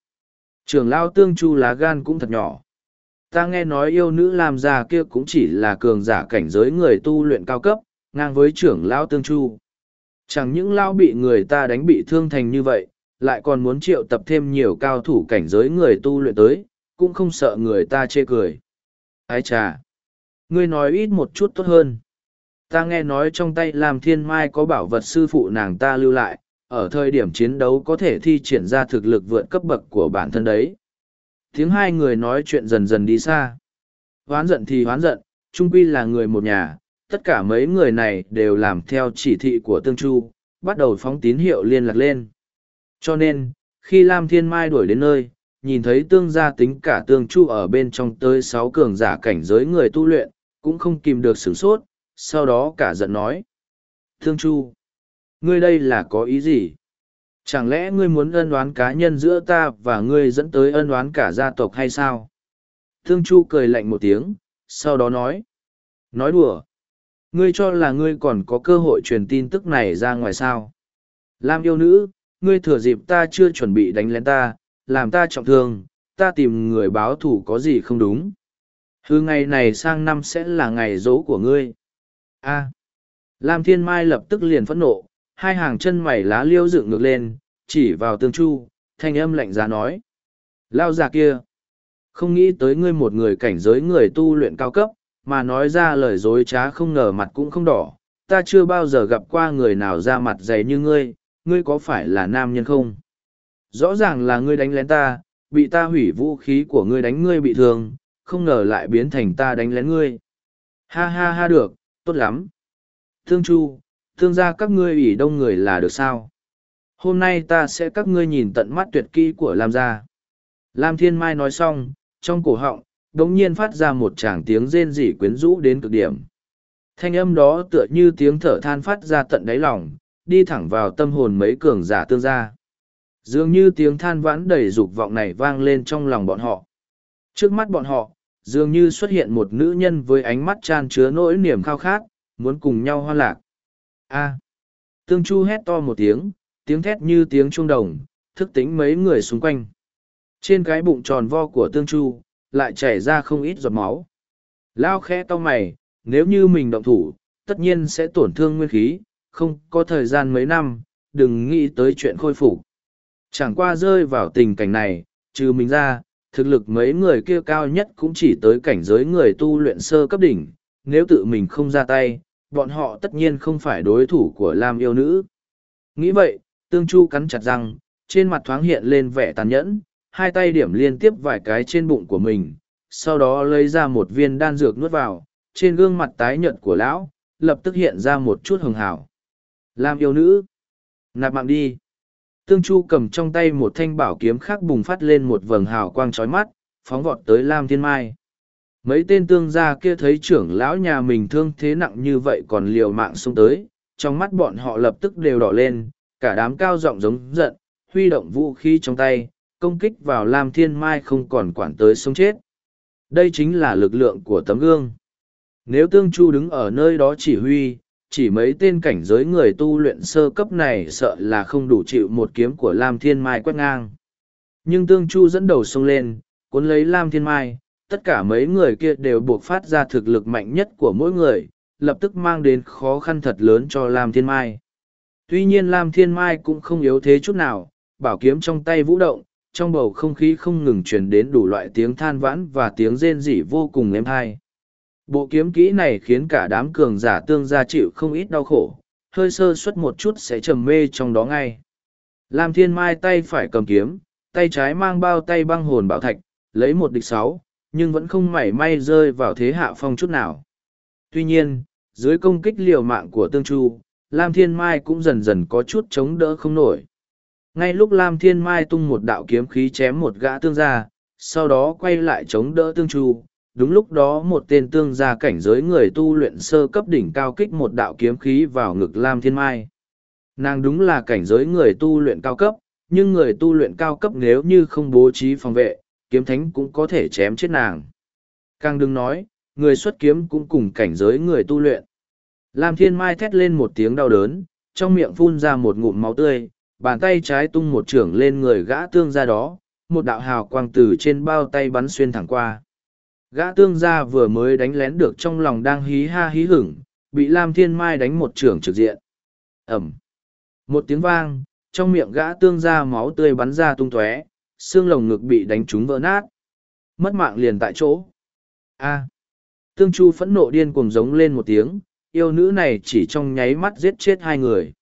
Trường lao tương chu lá gan cũng thật nhỏ. Ta nghe nói yêu nữ làm già kia cũng chỉ là cường giả cảnh giới người tu luyện cao cấp, ngang với trưởng lao tương chu. Chẳng những lao bị người ta đánh bị thương thành như vậy, lại còn muốn triệu tập thêm nhiều cao thủ cảnh giới người tu luyện tới, cũng không sợ người ta chê cười. Ái chà! Ngươi nói ít một chút tốt hơn. Ta nghe nói trong tay làm thiên mai có bảo vật sư phụ nàng ta lưu lại, ở thời điểm chiến đấu có thể thi triển ra thực lực vượt cấp bậc của bản thân đấy. Tiếng hai người nói chuyện dần dần đi xa. Hoán giận thì hoán giận, trung quy là người một nhà, tất cả mấy người này đều làm theo chỉ thị của Tương Chu, bắt đầu phóng tín hiệu liên lạc lên. Cho nên, khi Lam Thiên Mai đuổi đến nơi, nhìn thấy tương gia tính cả tương chu ở bên trong tới sáu cường giả cảnh giới người tu luyện, cũng không kìm được sửng sốt, sau đó cả giận nói. Tương chu, ngươi đây là có ý gì? Chẳng lẽ ngươi muốn ân oán cá nhân giữa ta và ngươi dẫn tới ân oán cả gia tộc hay sao? Tương chu cười lạnh một tiếng, sau đó nói. Nói đùa. Ngươi cho là ngươi còn có cơ hội truyền tin tức này ra ngoài sao. Lam yêu nữ, ngươi thừa dịp ta chưa chuẩn bị đánh lén ta, làm ta trọng thương, ta tìm người báo thủ có gì không đúng. Hư ngày này sang năm sẽ là ngày dỗ của ngươi. A. Lam Thiên Mai lập tức liền phẫn nộ, hai hàng chân mày lá liêu dựng ngược lên, chỉ vào tương chu, thanh âm lạnh giá nói. Lao già kia. Không nghĩ tới ngươi một người cảnh giới người tu luyện cao cấp, mà nói ra lời dối trá không ngờ mặt cũng không đỏ. Ta chưa bao giờ gặp qua người nào ra mặt dày như ngươi, ngươi có phải là nam nhân không? Rõ ràng là ngươi đánh lén ta, bị ta hủy vũ khí của ngươi đánh ngươi bị thương, không ngờ lại biến thành ta đánh lén ngươi. Ha ha ha được, tốt lắm. Thương Chu, thương gia các ngươi ủy đông người là được sao? Hôm nay ta sẽ các ngươi nhìn tận mắt tuyệt kỹ của Lam gia. Lam Thiên Mai nói xong, trong cổ họng, đống nhiên phát ra một tràng tiếng rên rỉ quyến rũ đến cực điểm. Thanh âm đó tựa như tiếng thở than phát ra tận đáy lòng, đi thẳng vào tâm hồn mấy cường giả tương gia. Dường như tiếng than vãn đầy dục vọng này vang lên trong lòng bọn họ. Trước mắt bọn họ, dường như xuất hiện một nữ nhân với ánh mắt tràn chứa nỗi niềm khao khát, muốn cùng nhau hoa lạc. A. Tương Chu hét to một tiếng, tiếng thét như tiếng trung đồng, thức tính mấy người xung quanh. Trên cái bụng tròn vo của Tương Chu, lại chảy ra không ít giọt máu. Lao khẽ to mày, nếu như mình động thủ, tất nhiên sẽ tổn thương nguyên khí, không có thời gian mấy năm, đừng nghĩ tới chuyện khôi phục. Chẳng qua rơi vào tình cảnh này, trừ mình ra, thực lực mấy người kia cao nhất cũng chỉ tới cảnh giới người tu luyện sơ cấp đỉnh, nếu tự mình không ra tay, bọn họ tất nhiên không phải đối thủ của Lam yêu nữ. Nghĩ vậy, Tương Chu cắn chặt răng, trên mặt thoáng hiện lên vẻ tàn nhẫn, hai tay điểm liên tiếp vài cái trên bụng của mình, sau đó lấy ra một viên đan dược nuốt vào, trên gương mặt tái nhợt của lão, lập tức hiện ra một chút hường hảo. Lam yêu nữ, nạp mạng đi. Tương Chu cầm trong tay một thanh bảo kiếm khác bùng phát lên một vầng hào quang chói mắt, phóng vọt tới Lam Thiên Mai. Mấy tên tương gia kia thấy trưởng lão nhà mình thương thế nặng như vậy còn liều mạng xông tới, trong mắt bọn họ lập tức đều đỏ lên, cả đám cao giọng giống giận, huy động vũ khí trong tay, công kích vào Lam Thiên Mai không còn quản tới sống chết. Đây chính là lực lượng của tấm gương. Nếu Tương Chu đứng ở nơi đó chỉ huy, chỉ mấy tên cảnh giới người tu luyện sơ cấp này sợ là không đủ chịu một kiếm của Lam Thiên Mai quét ngang. Nhưng Tương Chu dẫn đầu xông lên, cuốn lấy Lam Thiên Mai, tất cả mấy người kia đều buộc phát ra thực lực mạnh nhất của mỗi người, lập tức mang đến khó khăn thật lớn cho Lam Thiên Mai. Tuy nhiên Lam Thiên Mai cũng không yếu thế chút nào, bảo kiếm trong tay vũ động, trong bầu không khí không ngừng truyền đến đủ loại tiếng than vãn và tiếng rên rỉ vô cùng êm thai. Bộ kiếm kỹ này khiến cả đám cường giả tương gia chịu không ít đau khổ, hơi sơ suất một chút sẽ trầm mê trong đó ngay. Lam Thiên Mai tay phải cầm kiếm, tay trái mang bao tay băng hồn bảo thạch, lấy một địch sáu, nhưng vẫn không mảy may rơi vào thế hạ phong chút nào. Tuy nhiên, dưới công kích liều mạng của Tương Chu, Lam Thiên Mai cũng dần dần có chút chống đỡ không nổi. Ngay lúc Lam Thiên Mai tung một đạo kiếm khí chém một gã tương gia, sau đó quay lại chống đỡ Tương Chu, đúng lúc đó một tên tương gia cảnh giới người tu luyện sơ cấp đỉnh cao kích một đạo kiếm khí vào ngực Lam Thiên Mai. Nàng đúng là cảnh giới người tu luyện cao cấp, nhưng người tu luyện cao cấp nếu như không bố trí phòng vệ, kiếm thánh cũng có thể chém chết nàng. Càng đừng nói, người xuất kiếm cũng cùng cảnh giới người tu luyện. Lam Thiên Mai thét lên một tiếng đau đớn, trong miệng phun ra một ngụm máu tươi, bàn tay trái tung một trưởng lên người gã tương ra đó, một đạo hào quang từ trên bao tay bắn xuyên thẳng qua. Gã tương gia vừa mới đánh lén được trong lòng đang hí ha hí hửng, bị Lam Thiên Mai đánh một trưởng trực diện. Ẩm. Một tiếng vang, trong miệng gã tương gia máu tươi bắn ra tung tóe, xương lồng ngực bị đánh trúng vỡ nát. Mất mạng liền tại chỗ. A. Tương Chu phẫn nộ điên cuồng giống lên một tiếng, yêu nữ này chỉ trong nháy mắt giết chết hai người.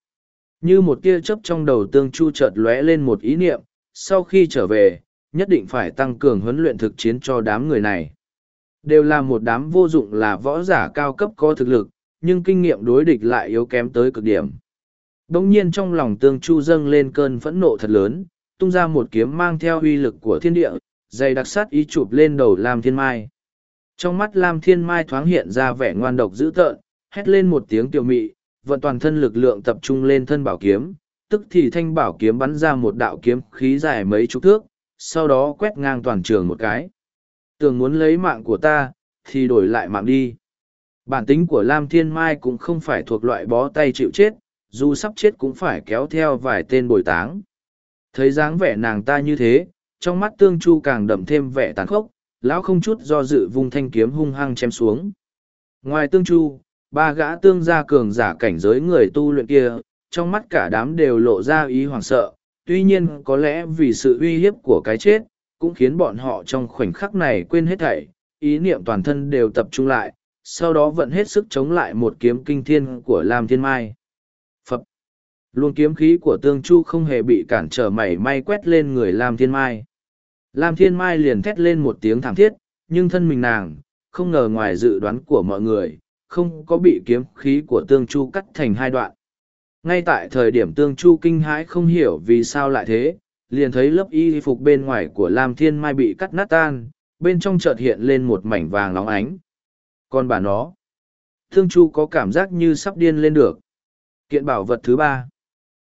Như một tia chớp trong đầu Tương Chu chợt lóe lên một ý niệm, sau khi trở về, nhất định phải tăng cường huấn luyện thực chiến cho đám người này. Đều là một đám vô dụng là võ giả cao cấp có thực lực, nhưng kinh nghiệm đối địch lại yếu kém tới cực điểm. Đông nhiên trong lòng tương chu dâng lên cơn phẫn nộ thật lớn, tung ra một kiếm mang theo uy lực của thiên địa, dày đặc sát ý chụp lên đầu Lam Thiên Mai. Trong mắt Lam Thiên Mai thoáng hiện ra vẻ ngoan độc dữ tợn, hét lên một tiếng tiểu mị, vận toàn thân lực lượng tập trung lên thân bảo kiếm, tức thì thanh bảo kiếm bắn ra một đạo kiếm khí dài mấy chục thước, sau đó quét ngang toàn trường một cái tưởng muốn lấy mạng của ta thì đổi lại mạng đi Bản tính của Lam Thiên Mai cũng không phải thuộc loại bó tay chịu chết, dù sắp chết cũng phải kéo theo vài tên bồi táng. Thấy dáng vẻ nàng ta như thế, trong mắt tương chu càng đậm thêm vẻ tàn khốc, lão không chút do dự vung thanh kiếm hung hăng chém xuống. Ngoài tương chu, ba gã tương gia cường giả cảnh giới người tu luyện kia, trong mắt cả đám đều lộ ra ý hoảng sợ, tuy nhiên có lẽ vì sự uy hiếp của cái chết, cũng khiến bọn họ trong khoảnh khắc này quên hết thảy, ý niệm toàn thân đều tập trung lại, sau đó vận hết sức chống lại một kiếm kinh thiên của Lam Thiên Mai. Phập! Luồng kiếm khí của tương chu không hề bị cản trở mảy may quét lên người Lam Thiên Mai. Lam Thiên Mai liền thét lên một tiếng thảm thiết, nhưng thân mình nàng, không ngờ ngoài dự đoán của mọi người, không có bị kiếm khí của tương chu cắt thành hai đoạn. Ngay tại thời điểm tương chu kinh hãi không hiểu vì sao lại thế, liền thấy lớp y phục bên ngoài của Lam Thiên Mai bị cắt nát tan, bên trong chợt hiện lên một mảnh vàng nóng ánh. Còn bà nó, Thương chu có cảm giác như sắp điên lên được. Kiện bảo vật thứ ba.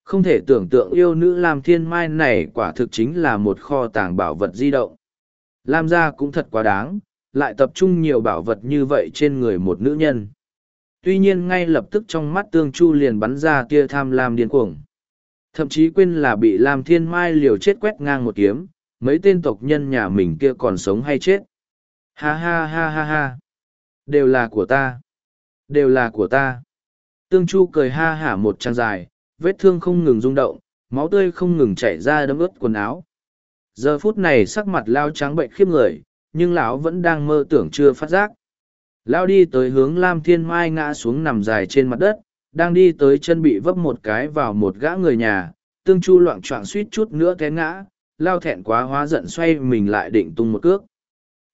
Không thể tưởng tượng yêu nữ Lam Thiên Mai này quả thực chính là một kho tàng bảo vật di động. Lam gia cũng thật quá đáng, lại tập trung nhiều bảo vật như vậy trên người một nữ nhân. Tuy nhiên ngay lập tức trong mắt tương chu liền bắn ra tia tham lam điên cuồng. Thậm chí quên là bị Lam Thiên Mai liều chết quét ngang một kiếm, mấy tên tộc nhân nhà mình kia còn sống hay chết. Ha ha ha ha ha. Đều là của ta. Đều là của ta. Tương Chu cười ha hả một trang dài, vết thương không ngừng rung động, máu tươi không ngừng chảy ra đấm ướt quần áo. Giờ phút này sắc mặt lao trắng bệnh khiếp người, nhưng lão vẫn đang mơ tưởng chưa phát giác. Lao đi tới hướng Lam Thiên Mai ngã xuống nằm dài trên mặt đất, đang đi tới chân bị vấp một cái vào một gã người nhà, tương chu loạn choạng suýt chút nữa té ngã, lao thẹn quá hóa giận xoay mình lại định tung một cước.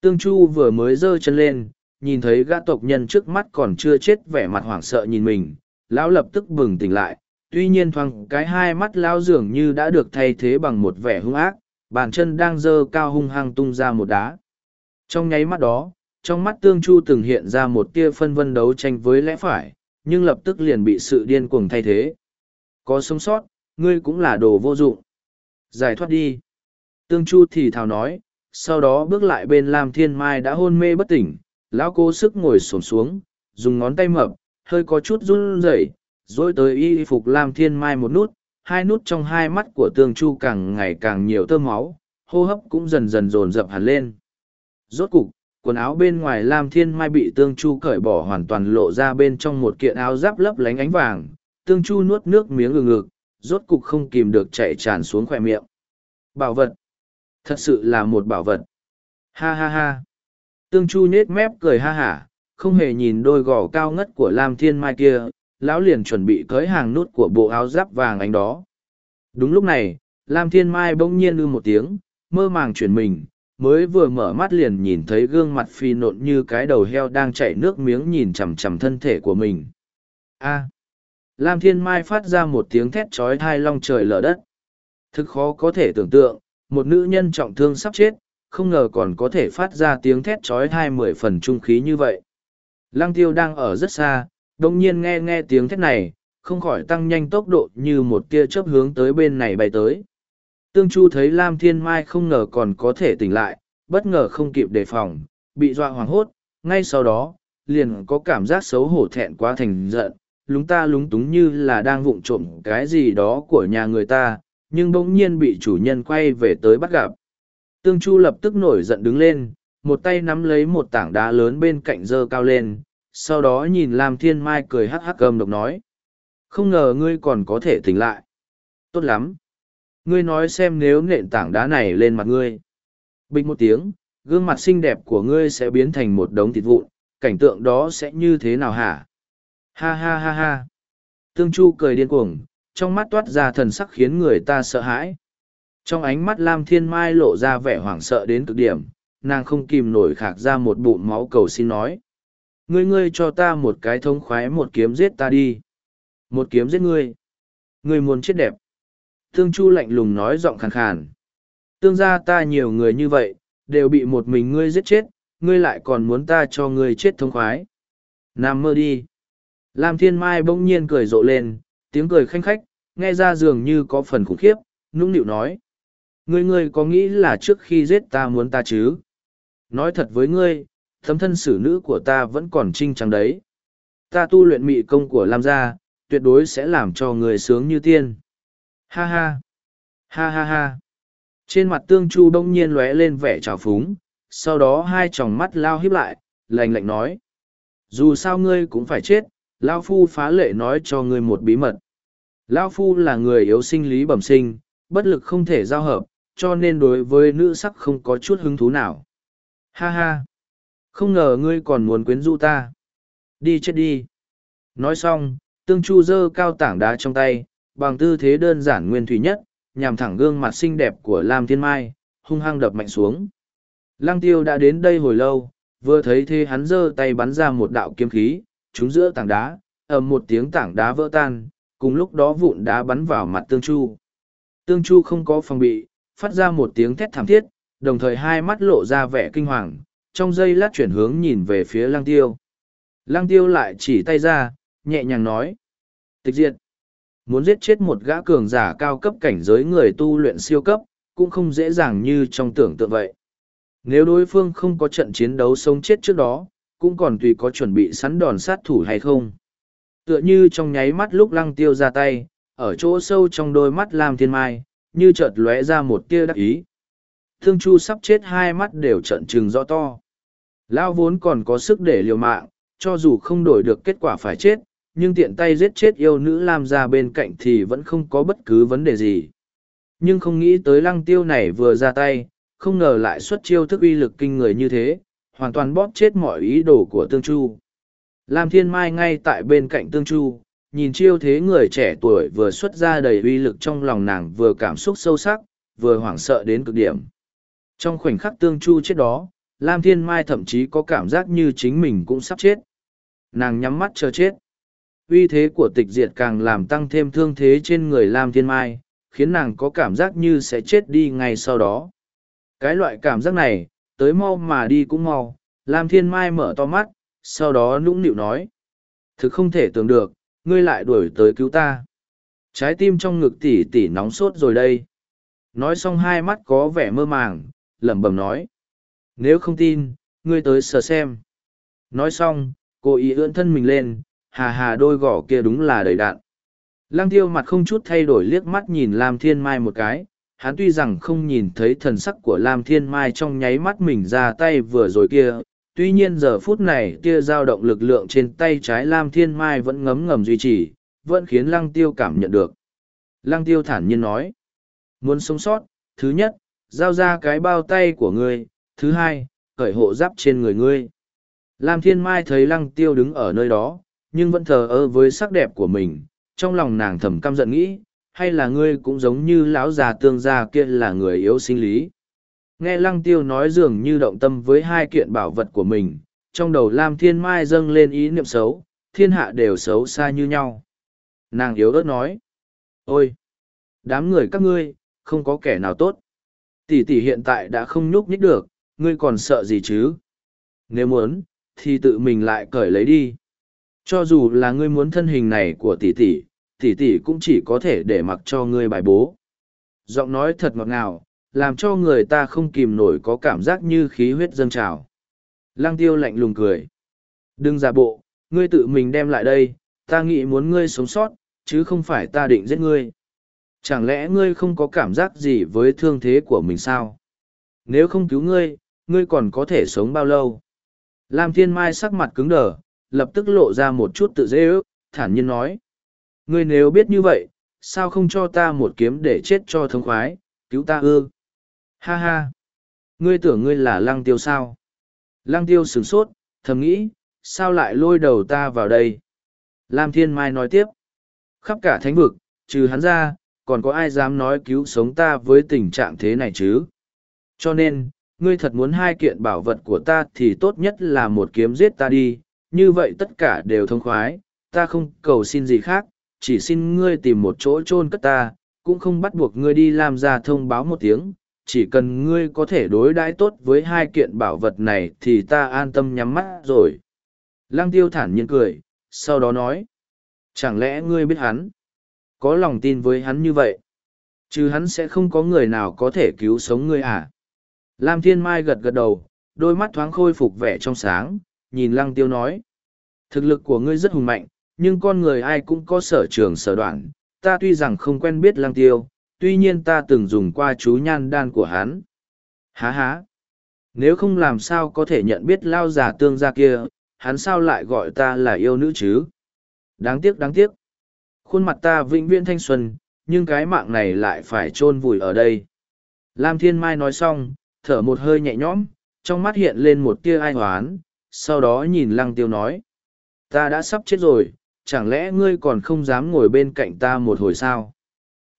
Tương chu vừa mới giơ chân lên, nhìn thấy gã tộc nhân trước mắt còn chưa chết vẻ mặt hoảng sợ nhìn mình, lão lập tức bừng tỉnh lại, tuy nhiên thoáng cái hai mắt lão dường như đã được thay thế bằng một vẻ hung ác, bàn chân đang dơ cao hung hăng tung ra một đá. Trong nháy mắt đó, trong mắt tương chu từng hiện ra một tia phân vân đấu tranh với lẽ phải, nhưng lập tức liền bị sự điên cuồng thay thế. Có sống sót, ngươi cũng là đồ vô dụng. Giải thoát đi. Tương chu thì thào nói, sau đó bước lại bên Lam Thiên Mai đã hôn mê bất tỉnh, lão cố sức ngồi xổm xuống, dùng ngón tay mập, hơi có chút run rẩy, rồi tới y phục Lam Thiên Mai một nút, hai nút trong hai mắt của Tương Chu càng ngày càng nhiều tơ máu, hô hấp cũng dần dần dồn dập hẳn lên. Rốt cục, quần áo bên ngoài Lam Thiên Mai bị Tương Chu cởi bỏ hoàn toàn lộ ra bên trong một kiện áo giáp lấp lánh ánh vàng, Tương Chu nuốt nước miếng ngừng ngực, rốt cục không kìm được chạy tràn xuống khỏe miệng. Bảo vật! Thật sự là một bảo vật! Ha ha ha! Tương Chu nết mép cười ha hả, không hề nhìn đôi gò cao ngất của Lam Thiên Mai kia, lão liền chuẩn bị cưới hàng nút của bộ áo giáp vàng ánh đó. Đúng lúc này, Lam Thiên Mai bỗng nhiên ư một tiếng, mơ màng chuyển mình, mới vừa mở mắt liền nhìn thấy gương mặt phi nộn như cái đầu heo đang chảy nước miếng nhìn chằm chằm thân thể của mình. A. Lam Thiên Mai phát ra một tiếng thét trói thai long trời lở đất. Thực khó có thể tưởng tượng, một nữ nhân trọng thương sắp chết, không ngờ còn có thể phát ra tiếng thét trói thai mười phần trung khí như vậy. Lăng tiêu đang ở rất xa, đồng nhiên nghe nghe tiếng thét này, không khỏi tăng nhanh tốc độ như một tia chớp hướng tới bên này bay tới. Tương Chu thấy Lam Thiên Mai không ngờ còn có thể tỉnh lại, bất ngờ không kịp đề phòng, bị dọa hoảng hốt, ngay sau đó, liền có cảm giác xấu hổ thẹn quá thành giận, lúng ta lúng túng như là đang vụng trộm cái gì đó của nhà người ta, nhưng bỗng nhiên bị chủ nhân quay về tới bắt gặp. Tương Chu lập tức nổi giận đứng lên, một tay nắm lấy một tảng đá lớn bên cạnh dơ cao lên, sau đó nhìn Lam Thiên Mai cười hắc hắc cầm độc nói. Không ngờ ngươi còn có thể tỉnh lại. Tốt lắm, ngươi nói xem nếu nện tảng đá này lên mặt ngươi. Bình một tiếng, gương mặt xinh đẹp của ngươi sẽ biến thành một đống thịt vụn, cảnh tượng đó sẽ như thế nào hả? Ha ha ha ha. Tương Chu cười điên cuồng, trong mắt toát ra thần sắc khiến người ta sợ hãi. Trong ánh mắt Lam Thiên Mai lộ ra vẻ hoảng sợ đến cực điểm, nàng không kìm nổi khạc ra một bụng máu cầu xin nói. Ngươi ngươi cho ta một cái thông khoái một kiếm giết ta đi. Một kiếm giết ngươi. Ngươi muốn chết đẹp. Tương Chu lạnh lùng nói giọng khàn khàn. Tương gia ta nhiều người như vậy, đều bị một mình ngươi giết chết, ngươi lại còn muốn ta cho ngươi chết thông khoái. Nam mơ đi. Lam Thiên Mai bỗng nhiên cười rộ lên, tiếng cười khanh khách, nghe ra dường như có phần khủng khiếp, nũng nịu nói. Ngươi ngươi có nghĩ là trước khi giết ta muốn ta chứ? Nói thật với ngươi, thấm thân xử nữ của ta vẫn còn trinh trắng đấy. ta tu luyện mị công của Lam gia, tuyệt đối sẽ làm cho người sướng như tiên. Ha ha! Ha ha ha! Trên mặt tương chu đông nhiên lóe lên vẻ trào phúng, sau đó hai tròng mắt lao híp lại, lành lạnh nói. Dù sao ngươi cũng phải chết, Lao Phu phá lệ nói cho ngươi một bí mật. Lao Phu là người yếu sinh lý bẩm sinh, bất lực không thể giao hợp, cho nên đối với nữ sắc không có chút hứng thú nào. Ha ha! Không ngờ ngươi còn muốn quyến rũ ta. Đi chết đi! Nói xong, tương chu dơ cao tảng đá trong tay, bằng tư thế đơn giản nguyên thủy nhất, nhằm thẳng gương mặt xinh đẹp của Lam Thiên Mai, hung hăng đập mạnh xuống. Lăng tiêu đã đến đây hồi lâu, vừa thấy thế hắn giơ tay bắn ra một đạo kiếm khí, trúng giữa tảng đá, ầm một tiếng tảng đá vỡ tan, cùng lúc đó vụn đá bắn vào mặt tương chu. Tương chu không có phòng bị, phát ra một tiếng thét thảm thiết, đồng thời hai mắt lộ ra vẻ kinh hoàng, trong giây lát chuyển hướng nhìn về phía lăng tiêu. Lăng tiêu lại chỉ tay ra, nhẹ nhàng nói. Tịch diệt. Muốn giết chết một gã cường giả cao cấp cảnh giới người tu luyện siêu cấp, cũng không dễ dàng như trong tưởng tượng vậy. Nếu đối phương không có trận chiến đấu sống chết trước đó, cũng còn tùy có chuẩn bị sẵn đòn sát thủ hay không. Tựa như trong nháy mắt lúc lăng tiêu ra tay, ở chỗ sâu trong đôi mắt Lam Thiên Mai, như chợt lóe ra một tia đắc ý. Thương Chu sắp chết hai mắt đều trận trừng rõ to. Lao vốn còn có sức để liều mạng, cho dù không đổi được kết quả phải chết, nhưng tiện tay giết chết yêu nữ Lam ra bên cạnh thì vẫn không có bất cứ vấn đề gì. Nhưng không nghĩ tới lăng tiêu này vừa ra tay, không ngờ lại xuất chiêu thức uy lực kinh người như thế, hoàn toàn bóp chết mọi ý đồ của Tương Chu. Lam Thiên Mai ngay tại bên cạnh Tương Chu, nhìn chiêu thế người trẻ tuổi vừa xuất ra đầy uy lực trong lòng nàng vừa cảm xúc sâu sắc, vừa hoảng sợ đến cực điểm. Trong khoảnh khắc Tương Chu chết đó, Lam Thiên Mai thậm chí có cảm giác như chính mình cũng sắp chết. Nàng nhắm mắt chờ chết. Uy thế của tịch diệt càng làm tăng thêm thương thế trên người Lam Thiên Mai, khiến nàng có cảm giác như sẽ chết đi ngay sau đó. Cái loại cảm giác này, tới mau mà đi cũng mau, Lam Thiên Mai mở to mắt, sau đó nũng nịu nói. Thực không thể tưởng được, ngươi lại đuổi tới cứu ta. Trái tim trong ngực tỉ tỉ nóng sốt rồi đây. Nói xong hai mắt có vẻ mơ màng, lẩm bẩm nói. Nếu không tin, ngươi tới sờ xem. Nói xong, cô ý ưỡn thân mình lên, hà hà đôi gỏ kia đúng là đầy đạn. Lăng tiêu mặt không chút thay đổi liếc mắt nhìn Lam Thiên Mai một cái, hắn tuy rằng không nhìn thấy thần sắc của Lam Thiên Mai trong nháy mắt mình ra tay vừa rồi kia, tuy nhiên giờ phút này tia dao động lực lượng trên tay trái Lam Thiên Mai vẫn ngấm ngầm duy trì, vẫn khiến Lăng Tiêu cảm nhận được. Lăng Tiêu thản nhiên nói, muốn sống sót, thứ nhất, giao ra cái bao tay của ngươi, thứ hai, cởi hộ giáp trên người ngươi. Lam Thiên Mai thấy Lăng Tiêu đứng ở nơi đó, nhưng vẫn thờ ơ với sắc đẹp của mình, trong lòng nàng thầm căm giận nghĩ, hay là ngươi cũng giống như lão già tương gia kia là người yếu sinh lý. Nghe lăng tiêu nói dường như động tâm với hai kiện bảo vật của mình trong đầu lam thiên mai dâng lên ý niệm xấu thiên hạ đều xấu xa như nhau. Nàng yếu ớt nói ôi đám người các ngươi không có kẻ nào tốt. Tỷ tỷ hiện tại đã không nhúc nhích được ngươi còn sợ gì chứ? Nếu muốn thì tự mình lại cởi lấy đi cho dù là ngươi muốn thân hình này của tỷ tỷ tỷ tỷ cũng chỉ có thể để mặc cho ngươi bài bố. Giọng nói thật ngọt ngào, làm cho người ta không kìm nổi có cảm giác như khí huyết dâng trào. Lăng tiêu lạnh lùng cười. Đừng giả bộ, ngươi tự mình đem lại đây, ta nghĩ muốn ngươi sống sót, chứ không phải ta định giết ngươi. Chẳng lẽ ngươi không có cảm giác gì với thương thế của mình sao? Nếu không cứu ngươi, ngươi còn có thể sống bao lâu? Lam Thiên Mai sắc mặt cứng đờ, lập tức lộ ra một chút tự dễ ước, thản nhiên nói. Ngươi nếu biết như vậy, sao không cho ta một kiếm để chết cho thống khoái, cứu ta ư? Ha ha! Ngươi tưởng ngươi là lăng tiêu sao? Lăng tiêu sửng sốt, thầm nghĩ, sao lại lôi đầu ta vào đây? Lam Thiên Mai nói tiếp. Khắp cả thánh vực, trừ hắn ra, còn có ai dám nói cứu sống ta với tình trạng thế này chứ? Cho nên, ngươi thật muốn hai kiện bảo vật của ta thì tốt nhất là một kiếm giết ta đi, như vậy tất cả đều thông khoái, ta không cầu xin gì khác, chỉ xin ngươi tìm một chỗ chôn cất ta, cũng không bắt buộc ngươi đi làm ra thông báo một tiếng, chỉ cần ngươi có thể đối đãi tốt với hai kiện bảo vật này thì ta an tâm nhắm mắt rồi. Lăng tiêu thản nhiên cười, sau đó nói, chẳng lẽ ngươi biết hắn, có lòng tin với hắn như vậy, chứ hắn sẽ không có người nào có thể cứu sống ngươi à? Lam Thiên Mai gật gật đầu, đôi mắt thoáng khôi phục vẻ trong sáng, nhìn lăng tiêu nói, Thực lực của ngươi rất hùng mạnh, nhưng con người ai cũng có sở trường sở đoạn. Ta tuy rằng không quen biết lang tiêu, tuy nhiên ta từng dùng qua chú nhan đan của hắn. Há há. Nếu không làm sao có thể nhận biết lao giả tương gia kia, hắn sao lại gọi ta là yêu nữ chứ? Đáng tiếc đáng tiếc. Khuôn mặt ta vĩnh viễn thanh xuân, nhưng cái mạng này lại phải chôn vùi ở đây. Lam Thiên Mai nói xong, thở một hơi nhẹ nhõm, trong mắt hiện lên một tia ai hoán, sau đó nhìn lăng tiêu nói. Ta đã sắp chết rồi, chẳng lẽ ngươi còn không dám ngồi bên cạnh ta một hồi sao?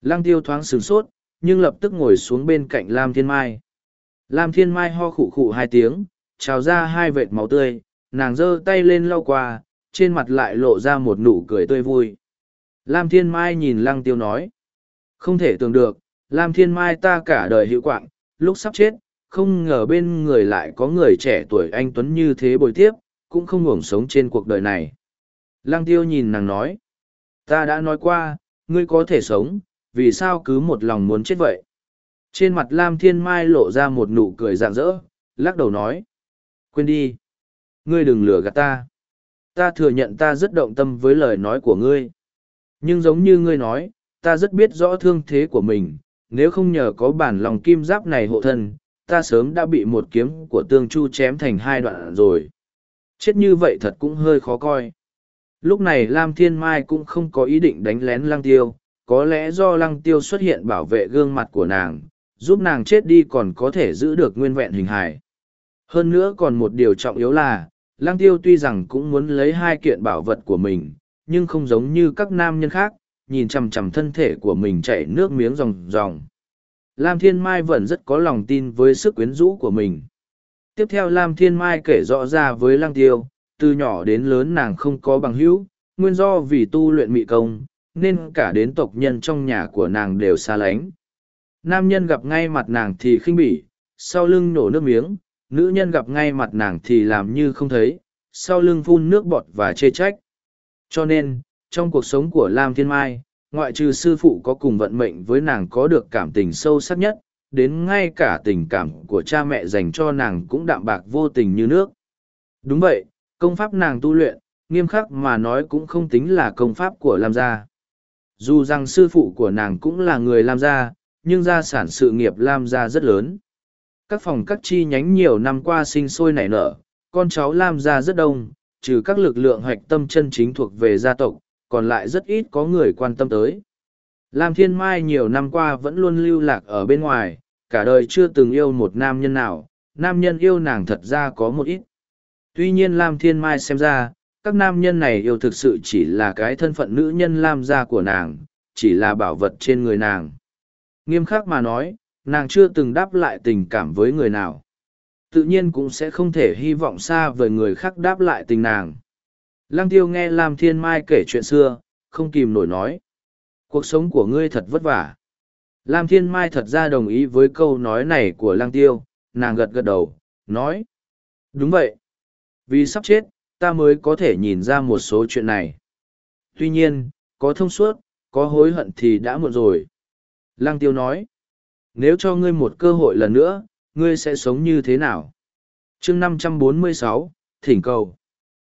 Lăng tiêu thoáng sửng sốt, nhưng lập tức ngồi xuống bên cạnh Lam Thiên Mai. Lam Thiên Mai ho khụ khụ hai tiếng, trào ra hai vệt máu tươi, nàng giơ tay lên lau qua, trên mặt lại lộ ra một nụ cười tươi vui. Lam Thiên Mai nhìn Lăng Tiêu nói. Không thể tưởng được, Lam Thiên Mai ta cả đời hữu quạng, lúc sắp chết, không ngờ bên người lại có người trẻ tuổi anh Tuấn như thế bồi tiếp, cũng không ngủng sống trên cuộc đời này. Lăng Tiêu nhìn nàng nói. Ta đã nói qua, ngươi có thể sống, vì sao cứ một lòng muốn chết vậy? Trên mặt Lam Thiên Mai lộ ra một nụ cười rạng rỡ, lắc đầu nói. Quên đi. Ngươi đừng lừa gạt ta. Ta thừa nhận ta rất động tâm với lời nói của ngươi. Nhưng giống như ngươi nói, ta rất biết rõ thương thế của mình. Nếu không nhờ có bản lòng kim giáp này hộ thân, ta sớm đã bị một kiếm của tương chu chém thành hai đoạn rồi. Chết như vậy thật cũng hơi khó coi. Lúc này Lam Thiên Mai cũng không có ý định đánh lén lăng tiêu, có lẽ do lăng tiêu xuất hiện bảo vệ gương mặt của nàng, giúp nàng chết đi còn có thể giữ được nguyên vẹn hình hài. Hơn nữa còn một điều trọng yếu là, lăng tiêu tuy rằng cũng muốn lấy hai kiện bảo vật của mình, nhưng không giống như các nam nhân khác, nhìn chằm chằm thân thể của mình chảy nước miếng ròng ròng. Lam Thiên Mai vẫn rất có lòng tin với sức quyến rũ của mình. Tiếp theo Lam Thiên Mai kể rõ ra với lăng tiêu, từ nhỏ đến lớn nàng không có bằng hữu, nguyên do vì tu luyện mị công, nên cả đến tộc nhân trong nhà của nàng đều xa lánh. Nam nhân gặp ngay mặt nàng thì khinh bỉ, sau lưng nổ nước miếng, nữ nhân gặp ngay mặt nàng thì làm như không thấy, sau lưng phun nước bọt và chê trách. Cho nên, trong cuộc sống của Lam Thiên Mai, ngoại trừ sư phụ có cùng vận mệnh với nàng có được cảm tình sâu sắc nhất, đến ngay cả tình cảm của cha mẹ dành cho nàng cũng đạm bạc vô tình như nước. Đúng vậy, công pháp nàng tu luyện, nghiêm khắc mà nói cũng không tính là công pháp của Lam gia. Dù rằng sư phụ của nàng cũng là người Lam gia, nhưng gia sản sự nghiệp Lam gia rất lớn. Các phòng các chi nhánh nhiều năm qua sinh sôi nảy nở, con cháu Lam gia rất đông, trừ các lực lượng hoạch tâm chân chính thuộc về gia tộc, còn lại rất ít có người quan tâm tới. Lam Thiên Mai nhiều năm qua vẫn luôn lưu lạc ở bên ngoài, cả đời chưa từng yêu một nam nhân nào, nam nhân yêu nàng thật ra có một ít. Tuy nhiên Lam Thiên Mai xem ra, các nam nhân này yêu thực sự chỉ là cái thân phận nữ nhân Lam gia của nàng, chỉ là bảo vật trên người nàng. Nghiêm khắc mà nói, nàng chưa từng đáp lại tình cảm với người nào. Tự nhiên cũng sẽ không thể hy vọng xa với người khác đáp lại tình nàng. Lăng tiêu nghe Lam Thiên Mai kể chuyện xưa, không kìm nổi nói. Cuộc sống của ngươi thật vất vả. Lam Thiên Mai thật ra đồng ý với câu nói này của Lăng tiêu, nàng gật gật đầu, nói. Đúng vậy. Vì sắp chết, ta mới có thể nhìn ra một số chuyện này. Tuy nhiên, có thông suốt, có hối hận thì đã muộn rồi. Lăng tiêu nói, nếu cho ngươi một cơ hội lần nữa, ngươi sẽ sống như thế nào? chương năm trăm bốn mươi sáu, Thỉnh cầu.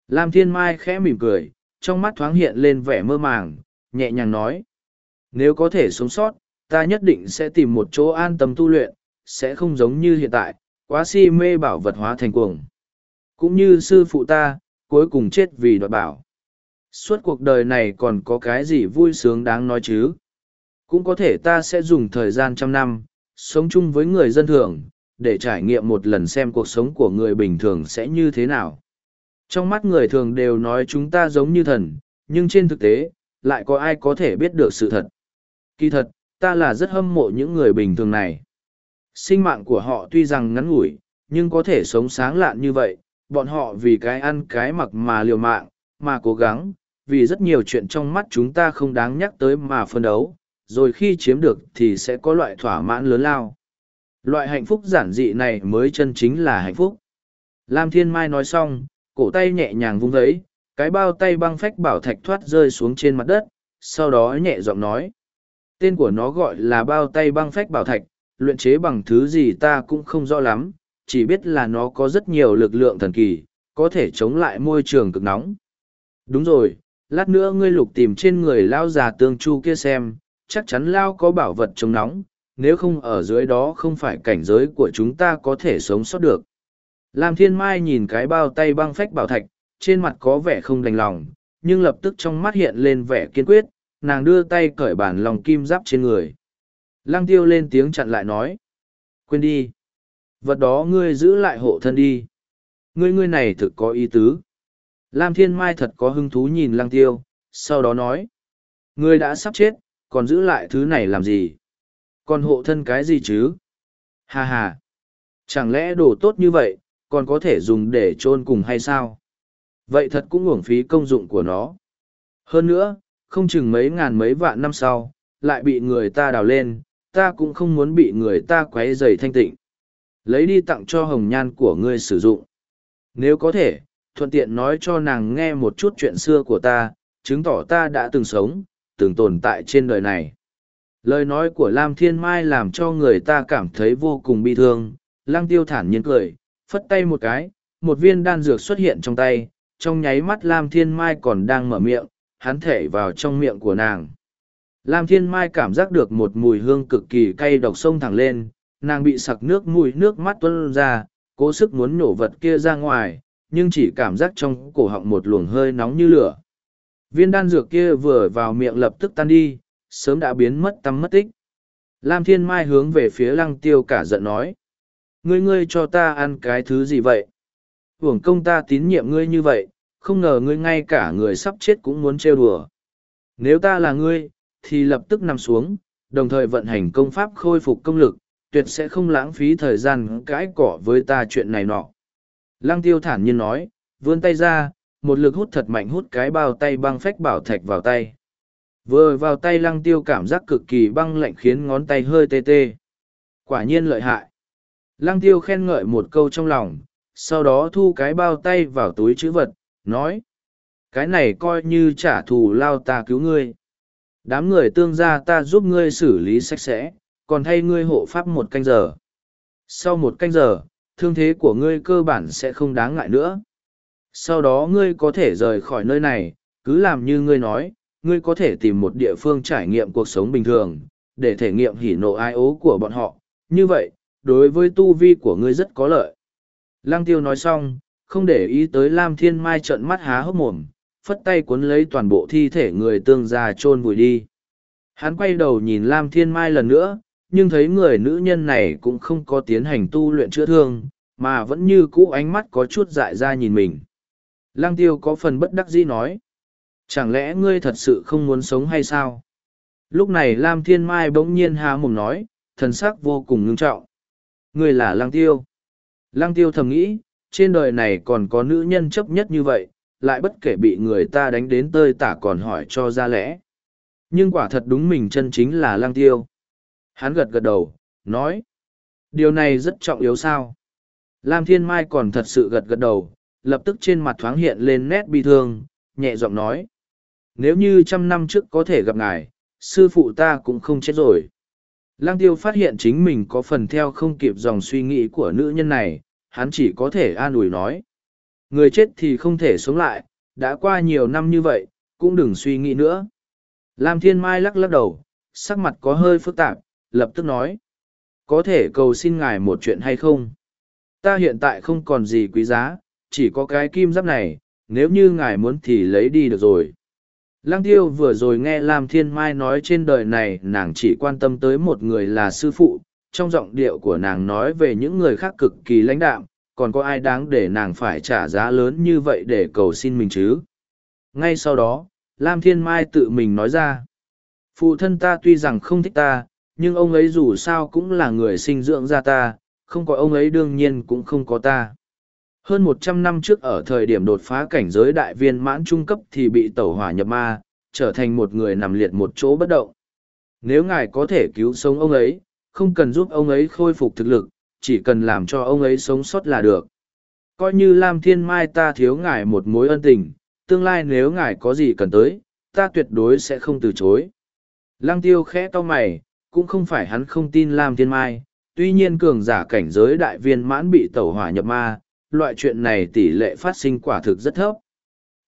Lam Thiên Mai khẽ mỉm cười, trong mắt thoáng hiện lên vẻ mơ màng, nhẹ nhàng nói. Nếu có thể sống sót, ta nhất định sẽ tìm một chỗ an tâm tu luyện, sẽ không giống như hiện tại, quá si mê bảo vật hóa thành cuồng. Cũng như sư phụ ta, cuối cùng chết vì đoạt bảo. Suốt cuộc đời này còn có cái gì vui sướng đáng nói chứ? Cũng có thể ta sẽ dùng thời gian trăm năm, sống chung với người dân thường, để trải nghiệm một lần xem cuộc sống của người bình thường sẽ như thế nào. Trong mắt người thường đều nói chúng ta giống như thần, nhưng trên thực tế, lại có ai có thể biết được sự thật. Kỳ thật, ta là rất hâm mộ những người bình thường này. Sinh mạng của họ tuy rằng ngắn ngủi, nhưng có thể sống sáng lạn như vậy, bọn họ vì cái ăn cái mặc mà liều mạng, mà cố gắng, vì rất nhiều chuyện trong mắt chúng ta không đáng nhắc tới mà phân đấu, rồi khi chiếm được thì sẽ có loại thỏa mãn lớn lao. Loại hạnh phúc giản dị này mới chân chính là hạnh phúc. Lam Thiên Mai nói xong, cổ tay nhẹ nhàng vung vấy, cái bao tay băng phách bảo thạch thoát rơi xuống trên mặt đất, sau đó nhẹ giọng nói. Tên của nó gọi là bao tay băng phách bảo thạch, luyện chế bằng thứ gì ta cũng không rõ lắm, chỉ biết là nó có rất nhiều lực lượng thần kỳ, có thể chống lại môi trường cực nóng. Đúng rồi, lát nữa ngươi lục tìm trên người lao già tương chu kia xem, chắc chắn lao có bảo vật chống nóng, nếu không ở dưới đó không phải cảnh giới của chúng ta có thể sống sót được. Lam Thiên Mai nhìn cái bao tay băng phách bảo thạch, trên mặt có vẻ không đành lòng, nhưng lập tức trong mắt hiện lên vẻ kiên quyết, nàng đưa tay cởi bản lòng kim giáp trên người. Lăng tiêu lên tiếng chặn lại nói. Quên đi. Vật đó ngươi giữ lại hộ thân đi. Ngươi ngươi này thực có ý tứ. Lam Thiên Mai thật có hứng thú nhìn lăng tiêu, sau đó nói. Ngươi đã sắp chết, còn giữ lại thứ này làm gì? Còn hộ thân cái gì chứ? Hà hà! Chẳng lẽ đồ tốt như vậy, còn có thể dùng để chôn cùng hay sao? Vậy thật cũng uổng phí công dụng của nó. Hơn nữa, không chừng mấy ngàn mấy vạn năm sau, lại bị người ta đào lên, ta cũng không muốn bị người ta quấy rầy thanh tịnh. Lấy đi tặng cho hồng nhan của ngươi sử dụng. Nếu có thể, thuận tiện nói cho nàng nghe một chút chuyện xưa của ta, chứng tỏ ta đã từng sống, từng tồn tại trên đời này. Lời nói của Lam Thiên Mai làm cho người ta cảm thấy vô cùng bi thương, lăng tiêu thản nhiên cười, phất tay một cái, một viên đan dược xuất hiện trong tay, trong nháy mắt Lam Thiên Mai còn đang mở miệng, hắn thể vào trong miệng của nàng. Lam Thiên Mai cảm giác được một mùi hương cực kỳ cay độc sông thẳng lên, nàng bị sặc nước mùi nước mắt tuôn ra, cố sức muốn nổ vật kia ra ngoài, nhưng chỉ cảm giác trong cổ họng một luồng hơi nóng như lửa. Viên đan dược kia vừa vào miệng lập tức tan đi, sớm đã biến mất tăm mất tích. Lam Thiên Mai hướng về phía lăng tiêu cả giận nói. Ngươi ngươi cho ta ăn cái thứ gì vậy? uổng công ta tín nhiệm ngươi như vậy, không ngờ ngươi ngay cả người sắp chết cũng muốn trêu đùa. Nếu ta là ngươi, thì lập tức nằm xuống, đồng thời vận hành công pháp khôi phục công lực, tuyệt sẽ không lãng phí thời gian cãi cỏ với ta chuyện này nọ. Lăng tiêu thản nhiên nói, vươn tay ra, một lực hút thật mạnh hút cái bao tay băng phách bảo thạch vào tay. Vừa vào tay lăng tiêu cảm giác cực kỳ băng lạnh khiến ngón tay hơi tê tê. Quả nhiên lợi hại. Lăng tiêu khen ngợi một câu trong lòng, sau đó thu cái bao tay vào túi chữ vật, nói. Cái này coi như trả thù lao ta cứu ngươi. Đám người tương gia ta giúp ngươi xử lý sạch sẽ, còn thay ngươi hộ pháp một canh giờ. Sau một canh giờ, thương thế của ngươi cơ bản sẽ không đáng ngại nữa. Sau đó ngươi có thể rời khỏi nơi này, cứ làm như ngươi nói, ngươi có thể tìm một địa phương trải nghiệm cuộc sống bình thường, để thể nghiệm hỉ nộ ai ố của bọn họ. Như vậy, đối với tu vi của ngươi rất có lợi. Lăng tiêu nói xong, không để ý tới Lam Thiên Mai trợn mắt há hốc mồm, phất tay cuốn lấy toàn bộ thi thể người tương già chôn vùi đi. Hắn quay đầu nhìn Lam Thiên Mai lần nữa, nhưng thấy người nữ nhân này cũng không có tiến hành tu luyện chữa thương, mà vẫn như cũ ánh mắt có chút dại ra nhìn mình. Lăng tiêu có phần bất đắc dĩ nói. Chẳng lẽ ngươi thật sự không muốn sống hay sao? Lúc này Lam Thiên Mai bỗng nhiên há mồm nói, thần sắc vô cùng ngưng trọng người là Lăng Tiêu. Lăng Tiêu thầm nghĩ, trên đời này còn có nữ nhân chấp nhất như vậy, lại bất kể bị người ta đánh đến tơi tả còn hỏi cho ra lẽ. Nhưng quả thật đúng mình chân chính là Lăng Tiêu. Hắn gật gật đầu, nói. Điều này rất trọng yếu sao? Lam Thiên Mai còn thật sự gật gật đầu, lập tức trên mặt thoáng hiện lên nét bi thương, nhẹ giọng nói. Nếu như trăm năm trước có thể gặp ngài, sư phụ ta cũng không chết rồi. Lang tiêu phát hiện chính mình có phần theo không kịp dòng suy nghĩ của nữ nhân này, hắn chỉ có thể an ủi nói. Người chết thì không thể sống lại, đã qua nhiều năm như vậy, cũng đừng suy nghĩ nữa. Lam Thiên Mai lắc lắc đầu, sắc mặt có hơi phức tạp, lập tức nói. Có thể cầu xin ngài một chuyện hay không? Ta hiện tại không còn gì quý giá, chỉ có cái kim giáp này, nếu như ngài muốn thì lấy đi được rồi. Lăng tiêu vừa rồi nghe Lam Thiên Mai nói trên đời này nàng chỉ quan tâm tới một người là sư phụ, trong giọng điệu của nàng nói về những người khác cực kỳ lãnh đạm, còn có ai đáng để nàng phải trả giá lớn như vậy để cầu xin mình chứ. Ngay sau đó, Lam Thiên Mai tự mình nói ra, phụ thân ta tuy rằng không thích ta, nhưng ông ấy dù sao cũng là người sinh dưỡng ra ta, không có ông ấy đương nhiên cũng không có ta. Hơn một trăm năm trước ở thời điểm đột phá cảnh giới đại viên mãn trung cấp thì bị tẩu hỏa nhập ma, trở thành một người nằm liệt một chỗ bất động. Nếu ngài có thể cứu sống ông ấy, không cần giúp ông ấy khôi phục thực lực, chỉ cần làm cho ông ấy sống sót là được. Coi như Lam Thiên Mai ta thiếu ngài một mối ân tình, tương lai nếu ngài có gì cần tới, ta tuyệt đối sẽ không từ chối. Lăng tiêu khẽ to mày, cũng không phải hắn không tin Lam Thiên Mai, tuy nhiên cường giả cảnh giới đại viên mãn bị tẩu hỏa nhập ma, loại chuyện này tỷ lệ phát sinh quả thực rất thấp.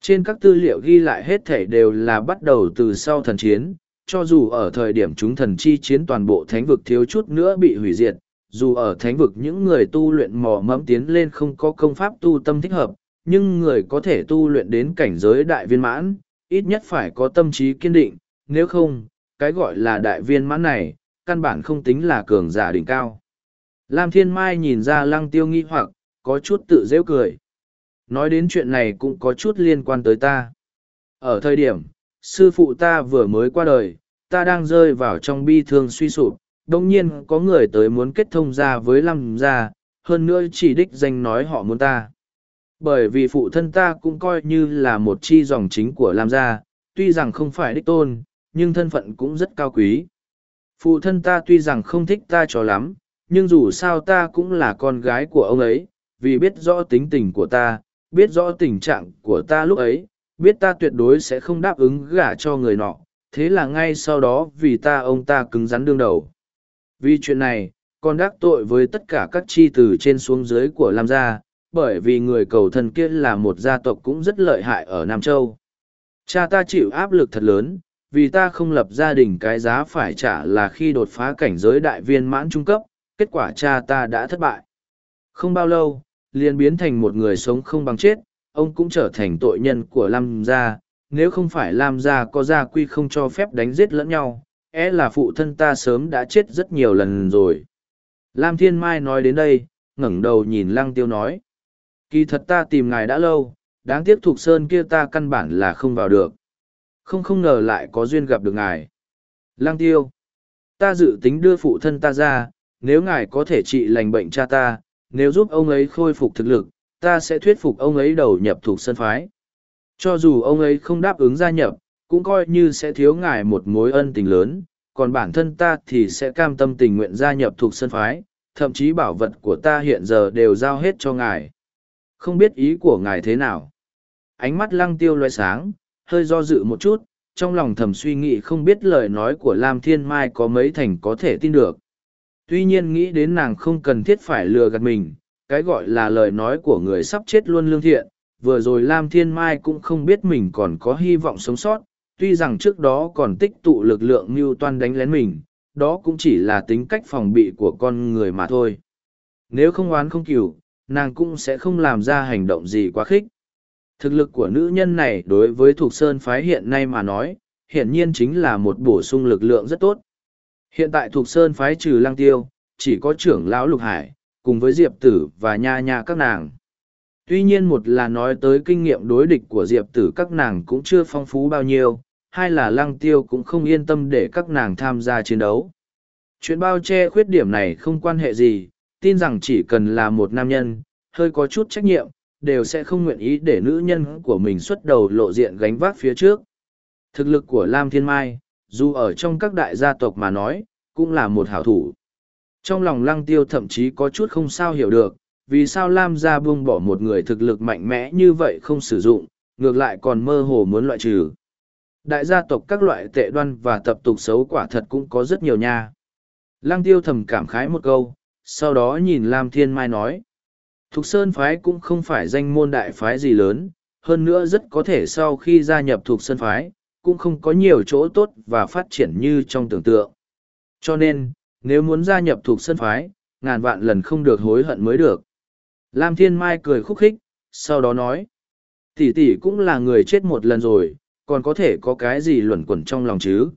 Trên các tư liệu ghi lại hết thể đều là bắt đầu từ sau thần chiến, cho dù ở thời điểm chúng thần chi chiến toàn bộ thánh vực thiếu chút nữa bị hủy diệt, dù ở thánh vực những người tu luyện mò mẫm tiến lên không có công pháp tu tâm thích hợp, nhưng người có thể tu luyện đến cảnh giới đại viên mãn, ít nhất phải có tâm trí kiên định, nếu không, cái gọi là đại viên mãn này, căn bản không tính là cường giả đỉnh cao. Lam Thiên Mai nhìn ra lăng tiêu nghi hoặc, có chút tự dễ cười. Nói đến chuyện này cũng có chút liên quan tới ta. Ở thời điểm, sư phụ ta vừa mới qua đời, ta đang rơi vào trong bi thương suy sụp, đồng nhiên có người tới muốn kết thông ra với Lam gia, hơn nữa chỉ đích danh nói họ muốn ta. Bởi vì phụ thân ta cũng coi như là một chi dòng chính của Lam gia, tuy rằng không phải đích tôn, nhưng thân phận cũng rất cao quý. Phụ thân ta tuy rằng không thích ta cho lắm, nhưng dù sao ta cũng là con gái của ông ấy, vì biết rõ tính tình của ta, biết rõ tình trạng của ta lúc ấy, biết ta tuyệt đối sẽ không đáp ứng gả cho người nọ, thế là ngay sau đó vì ta ông ta cứng rắn đương đầu. Vì chuyện này, con đắc tội với tất cả các chi từ trên xuống dưới của Lam gia, bởi vì người cầu thần kia là một gia tộc cũng rất lợi hại ở Nam Châu. Cha ta chịu áp lực thật lớn, vì ta không lập gia đình cái giá phải trả là khi đột phá cảnh giới đại viên mãn trung cấp, kết quả cha ta đã thất bại. Không bao lâu, liền biến thành một người sống không bằng chết, ông cũng trở thành tội nhân của Lam gia. Nếu không phải Lam gia có gia quy không cho phép đánh giết lẫn nhau, é là phụ thân ta sớm đã chết rất nhiều lần rồi. Lam Thiên Mai nói đến đây, ngẩng đầu nhìn Lăng Tiêu nói. Kỳ thật ta tìm ngài đã lâu, đáng tiếc Thục Sơn kia ta căn bản là không vào được. Không không ngờ lại có duyên gặp được ngài. Lăng Tiêu. Ta dự tính đưa phụ thân ta ra, nếu ngài có thể trị lành bệnh cha ta, nếu giúp ông ấy khôi phục thực lực, ta sẽ thuyết phục ông ấy đầu nhập thuộc sân phái. Cho dù ông ấy không đáp ứng gia nhập, cũng coi như sẽ thiếu ngài một mối ân tình lớn, còn bản thân ta thì sẽ cam tâm tình nguyện gia nhập thuộc sân phái, thậm chí bảo vật của ta hiện giờ đều giao hết cho ngài. Không biết ý của ngài thế nào? Ánh mắt lăng tiêu loe sáng, hơi do dự một chút, trong lòng thầm suy nghĩ không biết lời nói của Lam Thiên Mai có mấy thành có thể tin được tuy nhiên nghĩ đến nàng không cần thiết phải lừa gạt mình, cái gọi là lời nói của người sắp chết luôn lương thiện, vừa rồi lam thiên mai cũng không biết mình còn có hy vọng sống sót, tuy rằng trước đó còn tích tụ lực lượng mưu toan đánh lén mình, đó cũng chỉ là tính cách phòng bị của con người mà thôi. Nếu không oán không cừu, nàng cũng sẽ không làm ra hành động gì quá khích. Thực lực của nữ nhân này đối với thuộc sơn phái hiện nay mà nói, hiển nhiên chính là một bổ sung lực lượng rất tốt. Hiện tại thuộc sơn phái trừ lăng tiêu, chỉ có trưởng lão lục hải, cùng với diệp tử và nha nha các nàng. Tuy nhiên một là nói tới kinh nghiệm đối địch của diệp tử các nàng cũng chưa phong phú bao nhiêu, hai là lăng tiêu cũng không yên tâm để các nàng tham gia chiến đấu. Chuyện bao che khuyết điểm này không quan hệ gì, tin rằng chỉ cần là một nam nhân, hơi có chút trách nhiệm, đều sẽ không nguyện ý để nữ nhân của mình xuất đầu lộ diện gánh vác phía trước. Thực lực của Lam Thiên Mai, dù ở trong các đại gia tộc mà nói, cũng là một hảo thủ. Trong lòng lăng tiêu thậm chí có chút không sao hiểu được, vì sao Lam gia buông bỏ một người thực lực mạnh mẽ như vậy không sử dụng, ngược lại còn mơ hồ muốn loại trừ. Đại gia tộc các loại tệ đoan và tập tục xấu quả thật cũng có rất nhiều nha. Lăng tiêu thầm cảm khái một câu, sau đó nhìn Lam Thiên Mai nói. Thục Sơn Phái cũng không phải danh môn đại phái gì lớn, hơn nữa rất có thể sau khi gia nhập Thục Sơn Phái, cũng không có nhiều chỗ tốt và phát triển như trong tưởng tượng. Cho nên, nếu muốn gia nhập thuộc sân phái, ngàn vạn lần không được hối hận mới được. Lam Thiên Mai cười khúc khích, sau đó nói, tỷ tỷ cũng là người chết một lần rồi, còn có thể có cái gì luẩn quẩn trong lòng chứ.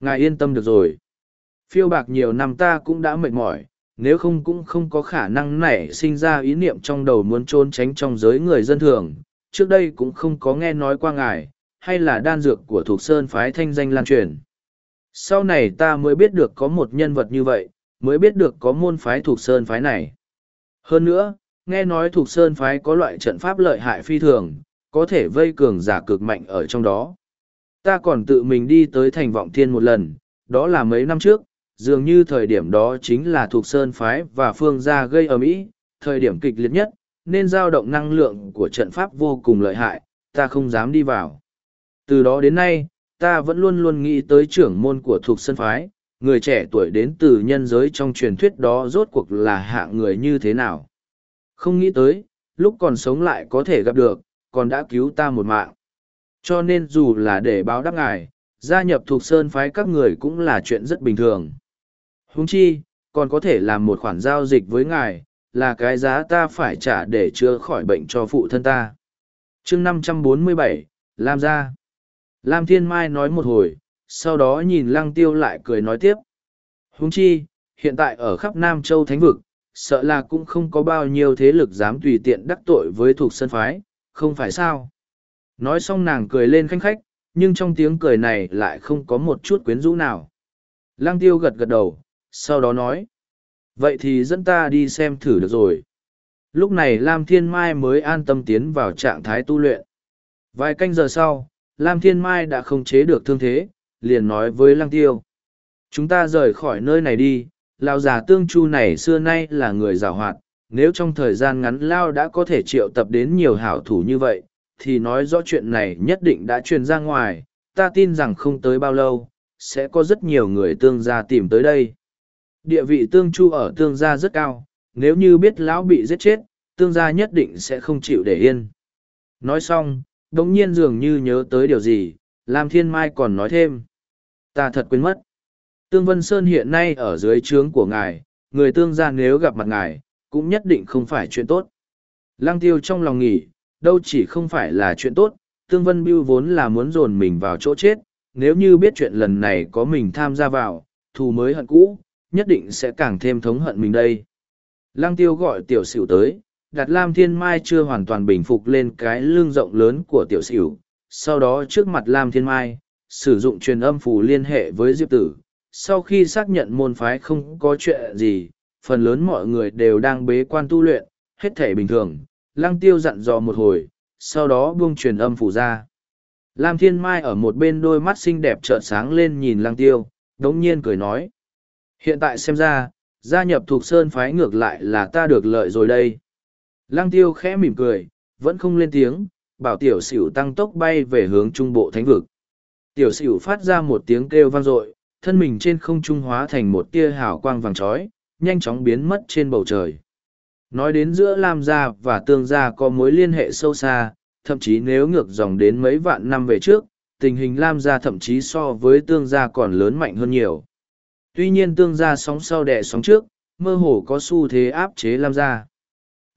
Ngài yên tâm được rồi. Phiêu bạc nhiều năm ta cũng đã mệt mỏi, nếu không cũng không có khả năng nảy sinh ra ý niệm trong đầu muốn trốn tránh trong giới người dân thường. Trước đây cũng không có nghe nói qua ngài, hay là đan dược của thuộc sơn phái thanh danh lan truyền. Sau này ta mới biết được có một nhân vật như vậy, mới biết được có môn phái thuộc sơn phái này. Hơn nữa, nghe nói thuộc sơn phái có loại trận pháp lợi hại phi thường, có thể vây cường giả cực mạnh ở trong đó. Ta còn tự mình đi tới thành vọng thiên một lần, đó là mấy năm trước, dường như thời điểm đó chính là thuộc sơn phái và phương gia gây ở mỹ thời điểm kịch liệt nhất, nên dao động năng lượng của trận pháp vô cùng lợi hại, ta không dám đi vào. Từ đó đến nay, ta vẫn luôn luôn nghĩ tới trưởng môn của thuộc sân phái, người trẻ tuổi đến từ nhân giới trong truyền thuyết đó rốt cuộc là hạng người như thế nào. Không nghĩ tới, lúc còn sống lại có thể gặp được, còn đã cứu ta một mạng. Cho nên dù là để báo đáp ngài, gia nhập thuộc sơn phái các người cũng là chuyện rất bình thường. Huống chi, còn có thể làm một khoản giao dịch với ngài, là cái giá ta phải trả để chữa khỏi bệnh cho phụ thân ta. chương năm trăm bốn mươi bảy Lam gia. Lam Thiên Mai nói một hồi, sau đó nhìn Lăng Tiêu lại cười nói tiếp. Huống chi, hiện tại ở khắp Nam Châu Thánh Vực, sợ là cũng không có bao nhiêu thế lực dám tùy tiện đắc tội với thuộc sân phái, không phải sao. Nói xong nàng cười lên khanh khách, nhưng trong tiếng cười này lại không có một chút quyến rũ nào. Lăng tiêu gật gật đầu, sau đó nói. Vậy thì dẫn ta đi xem thử được rồi. Lúc này Lam Thiên Mai mới an tâm tiến vào trạng thái tu luyện. Vài canh giờ sau, Lam Thiên Mai đã không chế được thương thế, liền nói với Lăng Tiêu. Chúng ta rời khỏi nơi này đi, Lao già tương chu này xưa nay là người giàu hoạt, nếu trong thời gian ngắn Lao đã có thể triệu tập đến nhiều hảo thủ như vậy, thì nói rõ chuyện này nhất định đã truyền ra ngoài, ta tin rằng không tới bao lâu, sẽ có rất nhiều người tương gia tìm tới đây. Địa vị tương chu ở tương gia rất cao, nếu như biết lão bị giết chết, tương gia nhất định sẽ không chịu để yên. Nói xong, đồng nhiên dường như nhớ tới điều gì, Lam Thiên Mai còn nói thêm. Ta thật quên mất. Tương Vân Sơn hiện nay ở dưới trướng của ngài, người tương gia nếu gặp mặt ngài, cũng nhất định không phải chuyện tốt. Lăng tiêu trong lòng nghỉ, đâu chỉ không phải là chuyện tốt, Tương Vân Biêu vốn là muốn dồn mình vào chỗ chết, nếu như biết chuyện lần này có mình tham gia vào, thù mới hận cũ, nhất định sẽ càng thêm thống hận mình đây. Lăng tiêu gọi tiểu sửu tới, đặt Lam Thiên Mai chưa hoàn toàn bình phục lên cái lưng rộng lớn của tiểu sửu, sau đó trước mặt Lam Thiên Mai, sử dụng truyền âm phù liên hệ với Diệp Tử. Sau khi xác nhận môn phái không có chuyện gì, phần lớn mọi người đều đang bế quan tu luyện, hết thể bình thường, lăng tiêu dặn dò một hồi, sau đó buông truyền âm phủ ra. Lam Thiên Mai ở một bên đôi mắt xinh đẹp trợn sáng lên nhìn lăng tiêu, đống nhiên cười nói. Hiện tại xem ra, gia nhập thuộc sơn phái ngược lại là ta được lợi rồi đây. Lăng tiêu khẽ mỉm cười, vẫn không lên tiếng, bảo tiểu sửu tăng tốc bay về hướng trung bộ thánh vực. Tiểu sửu phát ra một tiếng kêu vang dội, thân mình trên không trung hóa thành một tia hào quang vàng trói, nhanh chóng biến mất trên bầu trời. Nói đến giữa Lam gia và Tương gia có mối liên hệ sâu xa, thậm chí nếu ngược dòng đến mấy vạn năm về trước, tình hình Lam gia thậm chí so với Tương gia còn lớn mạnh hơn nhiều. Tuy nhiên Tương gia sóng sau đẻ sóng trước, mơ hồ có xu thế áp chế Lam gia.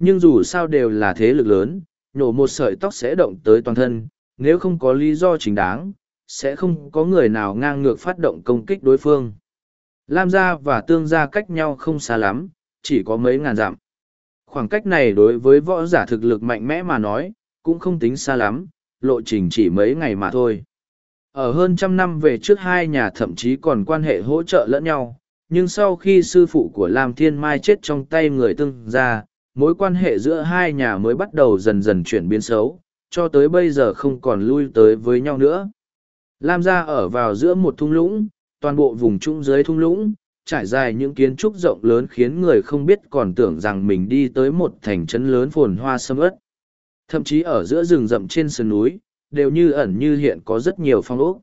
Nhưng dù sao đều là thế lực lớn, nhổ một sợi tóc sẽ động tới toàn thân, nếu không có lý do chính đáng, sẽ không có người nào ngang ngược phát động công kích đối phương. Lam gia và tương gia cách nhau không xa lắm, chỉ có mấy ngàn dặm. Khoảng cách này đối với võ giả thực lực mạnh mẽ mà nói, cũng không tính xa lắm, lộ trình chỉ mấy ngày mà thôi. Ở hơn trăm năm về trước hai nhà thậm chí còn quan hệ hỗ trợ lẫn nhau, nhưng sau khi sư phụ của Lam Thiên Mai chết trong tay người tương gia, mối quan hệ giữa hai nhà mới bắt đầu dần dần chuyển biến xấu, cho tới bây giờ không còn lui tới với nhau nữa. Lam gia ở vào giữa một thung lũng, toàn bộ vùng trung dưới thung lũng, trải dài những kiến trúc rộng lớn khiến người không biết còn tưởng rằng mình đi tới một thành trấn lớn phồn hoa sâm ớt. Thậm chí ở giữa rừng rậm trên sườn núi, đều như ẩn như hiện có rất nhiều phong ốc.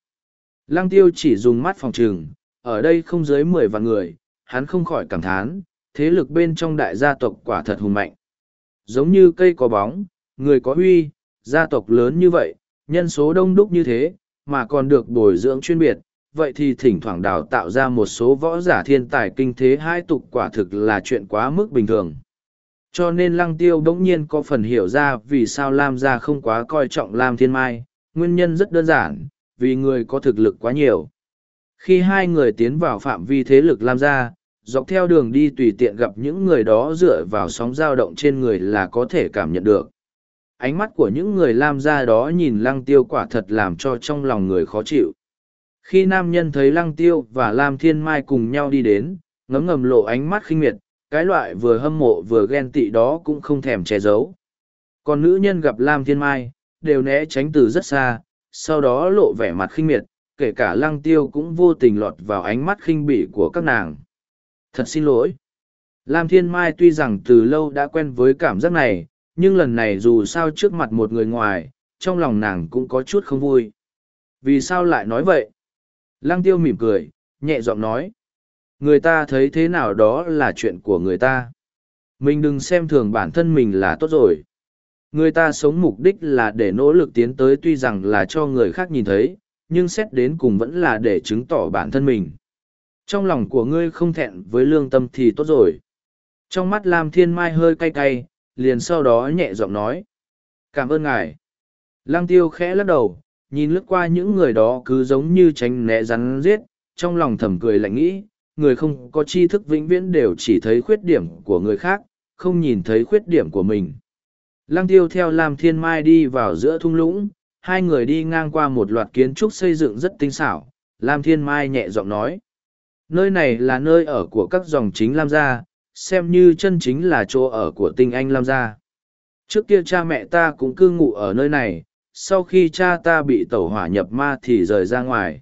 Lăng tiêu chỉ dùng mắt phòng trừng, ở đây không dưới mười vạn người, hắn không khỏi cảm thán, thế lực bên trong đại gia tộc quả thật hùng mạnh. Giống như cây có bóng, người có huy, gia tộc lớn như vậy, nhân số đông đúc như thế, mà còn được bồi dưỡng chuyên biệt, vậy thì thỉnh thoảng đào tạo ra một số võ giả thiên tài kinh thế hai tục quả thực là chuyện quá mức bình thường. Cho nên lăng tiêu bỗng nhiên có phần hiểu ra vì sao Lam gia không quá coi trọng Lam Thiên Mai, nguyên nhân rất đơn giản, vì người có thực lực quá nhiều. Khi hai người tiến vào phạm vi thế lực Lam gia, dọc theo đường đi tùy tiện gặp những người đó dựa vào sóng dao động trên người là có thể cảm nhận được. Ánh mắt của những người Lam gia đó nhìn lăng tiêu quả thật làm cho trong lòng người khó chịu. Khi nam nhân thấy lăng tiêu và Lam Thiên Mai cùng nhau đi đến, ngấm ngầm lộ ánh mắt khinh miệt, cái loại vừa hâm mộ vừa ghen tị đó cũng không thèm che giấu. Còn nữ nhân gặp Lam Thiên Mai, đều né tránh từ rất xa, sau đó lộ vẻ mặt khinh miệt, kể cả lăng tiêu cũng vô tình lọt vào ánh mắt khinh bỉ của các nàng. Thật xin lỗi. Lam Thiên Mai tuy rằng từ lâu đã quen với cảm giác này, nhưng lần này dù sao trước mặt một người ngoài, trong lòng nàng cũng có chút không vui. Vì sao lại nói vậy? Lăng tiêu mỉm cười, nhẹ giọng nói. Người ta thấy thế nào đó là chuyện của người ta. Mình đừng xem thường bản thân mình là tốt rồi. Người ta sống mục đích là để nỗ lực tiến tới tuy rằng là cho người khác nhìn thấy, nhưng xét đến cùng vẫn là để chứng tỏ bản thân mình. Trong lòng của ngươi không thẹn với lương tâm thì tốt rồi. Trong mắt Lam Thiên Mai hơi cay cay, liền sau đó nhẹ giọng nói. Cảm ơn ngài. Lăng tiêu khẽ lắc đầu, nhìn lướt qua những người đó cứ giống như tránh né rắn giết, trong lòng thầm cười lạnh nghĩ, người không có tri thức vĩnh viễn đều chỉ thấy khuyết điểm của người khác, không nhìn thấy khuyết điểm của mình. Lăng tiêu theo Lam Thiên Mai đi vào giữa thung lũng, hai người đi ngang qua một loạt kiến trúc xây dựng rất tinh xảo. Lam Thiên Mai nhẹ giọng nói. Nơi này là nơi ở của các dòng chính Lam gia, xem như chân chính là chỗ ở của tinh anh Lam gia. Trước kia cha mẹ ta cũng cư ngụ ở nơi này, sau khi cha ta bị tẩu hỏa nhập ma thì rời ra ngoài.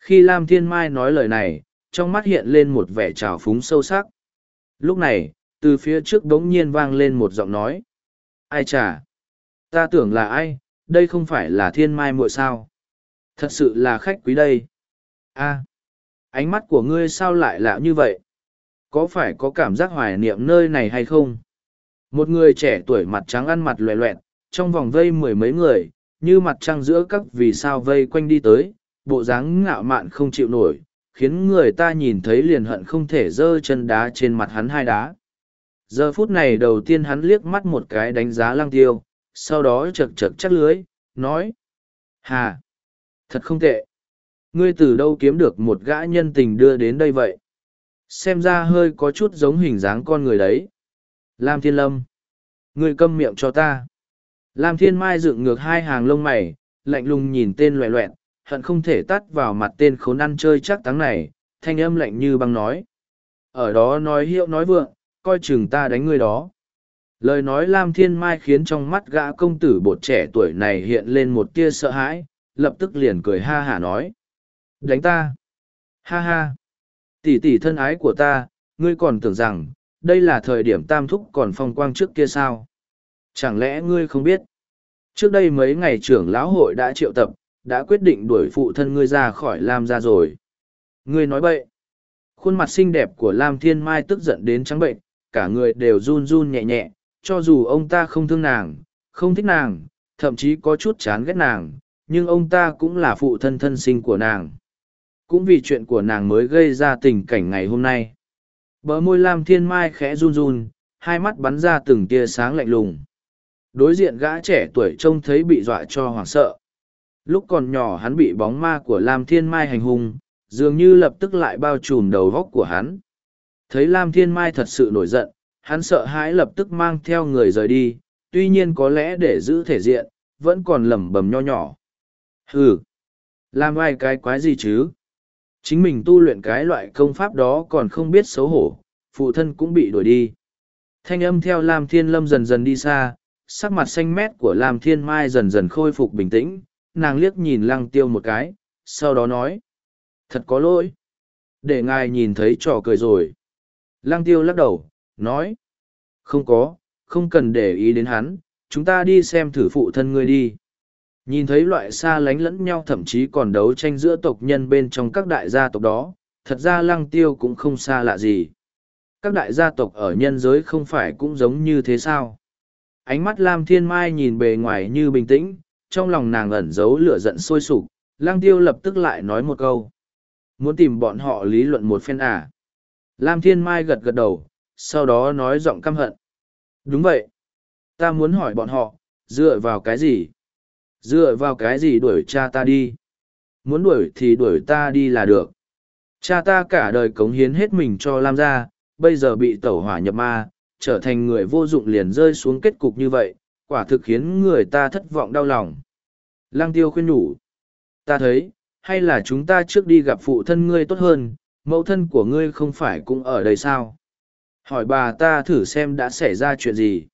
Khi Lam Thiên Mai nói lời này, trong mắt hiện lên một vẻ trào phúng sâu sắc. Lúc này, từ phía trước bỗng nhiên vang lên một giọng nói. Ai chả? Ta tưởng là ai, đây không phải là thiên mai muội sao? Thật sự là khách quý đây. a ánh mắt của ngươi sao lại lạ như vậy? Có phải có cảm giác hoài niệm nơi này hay không? Một người trẻ tuổi mặt trắng ăn mặt loẹ loẹt, trong vòng vây mười mấy người, như mặt trăng giữa các vì sao vây quanh đi tới, bộ dáng ngạo mạn không chịu nổi, khiến người ta nhìn thấy liền hận không thể giơ chân đá trên mặt hắn hai đá. Giờ phút này đầu tiên hắn liếc mắt một cái đánh giá lăng tiêu, sau đó chật chật chắc lưới, nói. Hà! Thật không tệ. Ngươi từ đâu kiếm được một gã nhân tình đưa đến đây vậy? Xem ra hơi có chút giống hình dáng con người đấy. Lam Thiên Lâm! Ngươi câm miệng cho ta. Lam Thiên Mai dựng ngược hai hàng lông mày, lạnh lùng nhìn tên loẹ loẹn, hận không thể tắt vào mặt tên khốn ăn chơi chắc táng này, thanh âm lạnh như băng nói. Ở đó nói hiệu nói vượng, coi chừng ta đánh ngươi đó. Lời nói Lam Thiên Mai khiến trong mắt gã công tử bột trẻ tuổi này hiện lên một tia sợ hãi, lập tức liền cười ha hả nói. Đánh ta! Ha ha! Tỷ tỷ thân ái của ta, ngươi còn tưởng rằng, đây là thời điểm tam thúc còn phong quang trước kia sao? Chẳng lẽ ngươi không biết? Trước đây mấy ngày trưởng lão hội đã triệu tập, đã quyết định đuổi phụ thân ngươi ra khỏi Lam ra rồi. Ngươi nói bậy. Khuôn mặt xinh đẹp của Lam Thiên Mai tức giận đến trắng bệnh, cả người đều run run nhẹ nhẹ, cho dù ông ta không thương nàng, không thích nàng, thậm chí có chút chán ghét nàng, nhưng ông ta cũng là phụ thân thân sinh của nàng. Cũng vì chuyện của nàng mới gây ra tình cảnh ngày hôm nay. Bờ môi Lam Thiên Mai khẽ run run, hai mắt bắn ra từng tia sáng lạnh lùng. Đối diện gã trẻ tuổi trông thấy bị dọa cho hoảng sợ. Lúc còn nhỏ hắn bị bóng ma của Lam Thiên Mai hành hung, dường như lập tức lại bao trùm đầu góc của hắn. Thấy Lam Thiên Mai thật sự nổi giận, hắn sợ hãi lập tức mang theo người rời đi, tuy nhiên có lẽ để giữ thể diện, vẫn còn lẩm bẩm nho nhỏ. Hừ, làm ai cái quái gì chứ? Chính mình tu luyện cái loại công pháp đó còn không biết xấu hổ, phụ thân cũng bị đuổi đi. Thanh âm theo Lam Thiên Lâm dần dần đi xa, sắc mặt xanh mét của Lam Thiên Mai dần dần khôi phục bình tĩnh, nàng liếc nhìn lăng tiêu một cái, sau đó nói. Thật có lỗi. Để ngài nhìn thấy trò cười rồi. Lăng tiêu lắc đầu, nói. Không có, không cần để ý đến hắn, chúng ta đi xem thử phụ thân ngươi đi. Nhìn thấy loại xa lánh lẫn nhau thậm chí còn đấu tranh giữa tộc nhân bên trong các đại gia tộc đó, thật ra lăng tiêu cũng không xa lạ gì. Các đại gia tộc ở nhân giới không phải cũng giống như thế sao? Ánh mắt Lam Thiên Mai nhìn bề ngoài như bình tĩnh, trong lòng nàng ẩn giấu lửa giận sôi sục, lăng tiêu lập tức lại nói một câu. Muốn tìm bọn họ lý luận một phen à? Lam Thiên Mai gật gật đầu, sau đó nói giọng căm hận. Đúng vậy. Ta muốn hỏi bọn họ, dựa vào cái gì? Dựa vào cái gì đuổi cha ta đi? Muốn đuổi thì đuổi ta đi là được. Cha ta cả đời cống hiến hết mình cho Lam gia, bây giờ bị tẩu hỏa nhập ma, trở thành người vô dụng liền rơi xuống kết cục như vậy, quả thực khiến người ta thất vọng đau lòng. lang tiêu khuyên nhủ. Ta thấy, hay là chúng ta trước đi gặp phụ thân ngươi tốt hơn, mẫu thân của ngươi không phải cũng ở đây sao? Hỏi bà ta thử xem đã xảy ra chuyện gì.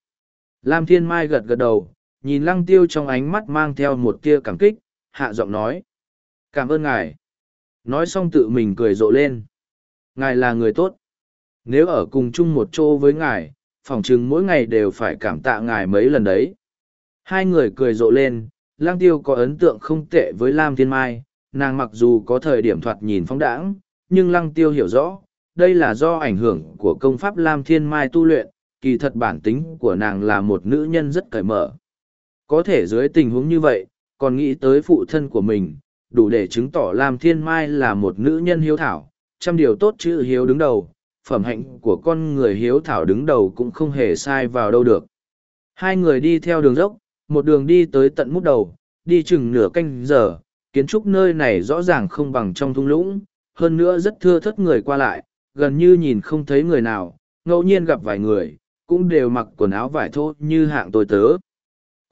Lam Thiên Mai gật gật đầu, nhìn lăng tiêu trong ánh mắt mang theo một tia cảm kích, hạ giọng nói. Cảm ơn ngài. Nói xong tự mình cười rộ lên. Ngài là người tốt. Nếu ở cùng chung một chỗ với ngài, phỏng chừng mỗi ngày đều phải cảm tạ ngài mấy lần đấy. Hai người cười rộ lên, lang tiêu có ấn tượng không tệ với Lam Thiên Mai, nàng mặc dù có thời điểm thoạt nhìn phóng đãng, nhưng lăng tiêu hiểu rõ, đây là do ảnh hưởng của công pháp Lam Thiên Mai tu luyện, kỳ thật bản tính của nàng là một nữ nhân rất cởi mở. Có thể dưới tình huống như vậy, còn nghĩ tới phụ thân của mình, đủ để chứng tỏ Lam Thiên Mai là một nữ nhân hiếu thảo, trăm điều tốt chữ hiếu đứng đầu, phẩm hạnh của con người hiếu thảo đứng đầu cũng không hề sai vào đâu được. Hai người đi theo đường dốc, một đường đi tới tận mút đầu, đi chừng nửa canh giờ, kiến trúc nơi này rõ ràng không bằng trong thung lũng, hơn nữa rất thưa thất người qua lại, gần như nhìn không thấy người nào, ngẫu nhiên gặp vài người, cũng đều mặc quần áo vải thô như hạng tôi tớ.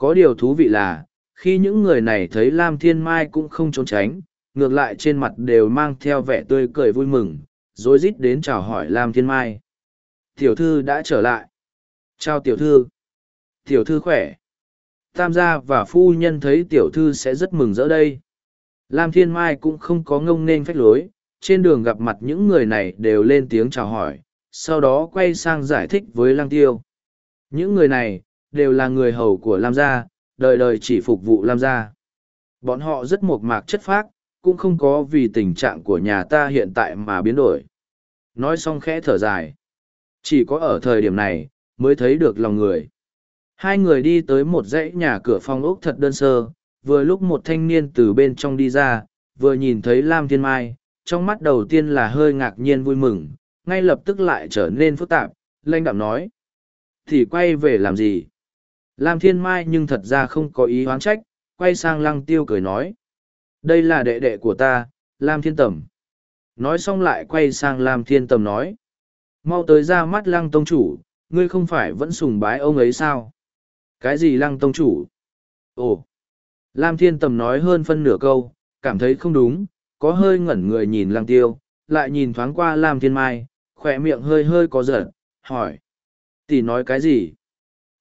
Có điều thú vị là, khi những người này thấy Lam Thiên Mai cũng không trốn tránh, ngược lại trên mặt đều mang theo vẻ tươi cười vui mừng, rối rít đến chào hỏi Lam Thiên Mai. Tiểu thư đã trở lại. Chào tiểu thư. Tiểu thư khỏe. Tam gia và phu nhân thấy tiểu thư sẽ rất mừng rỡ đây. Lam Thiên Mai cũng không có ngông nên phách lối, trên đường gặp mặt những người này đều lên tiếng chào hỏi, sau đó quay sang giải thích với Lang Tiêu. Những người này, đều là người hầu của Lam gia, đời đời chỉ phục vụ Lam gia. Bọn họ rất mộc mạc chất phác, cũng không có vì tình trạng của nhà ta hiện tại mà biến đổi. Nói xong khẽ thở dài. Chỉ có ở thời điểm này, mới thấy được lòng người. Hai người đi tới một dãy nhà cửa phong ốc thật đơn sơ, vừa lúc một thanh niên từ bên trong đi ra, vừa nhìn thấy Lam Thiên Mai, trong mắt đầu tiên là hơi ngạc nhiên vui mừng, ngay lập tức lại trở nên phức tạp, lanh đạm nói. Thì quay về làm gì? Lam Thiên Mai nhưng thật ra không có ý oán trách, quay sang lăng tiêu cười nói. Đây là đệ đệ của ta, Lam Thiên Tầm. Nói xong lại quay sang Lam Thiên Tầm nói. Mau tới ra mắt lăng tông chủ, ngươi không phải vẫn sùng bái ông ấy sao? Cái gì lăng tông chủ? Ồ! Lam Thiên Tầm nói hơn phân nửa câu, cảm thấy không đúng, có hơi ngẩn người nhìn lăng tiêu, lại nhìn thoáng qua Lam Thiên Mai, khỏe miệng hơi hơi có giật, hỏi. Tỷ nói cái gì?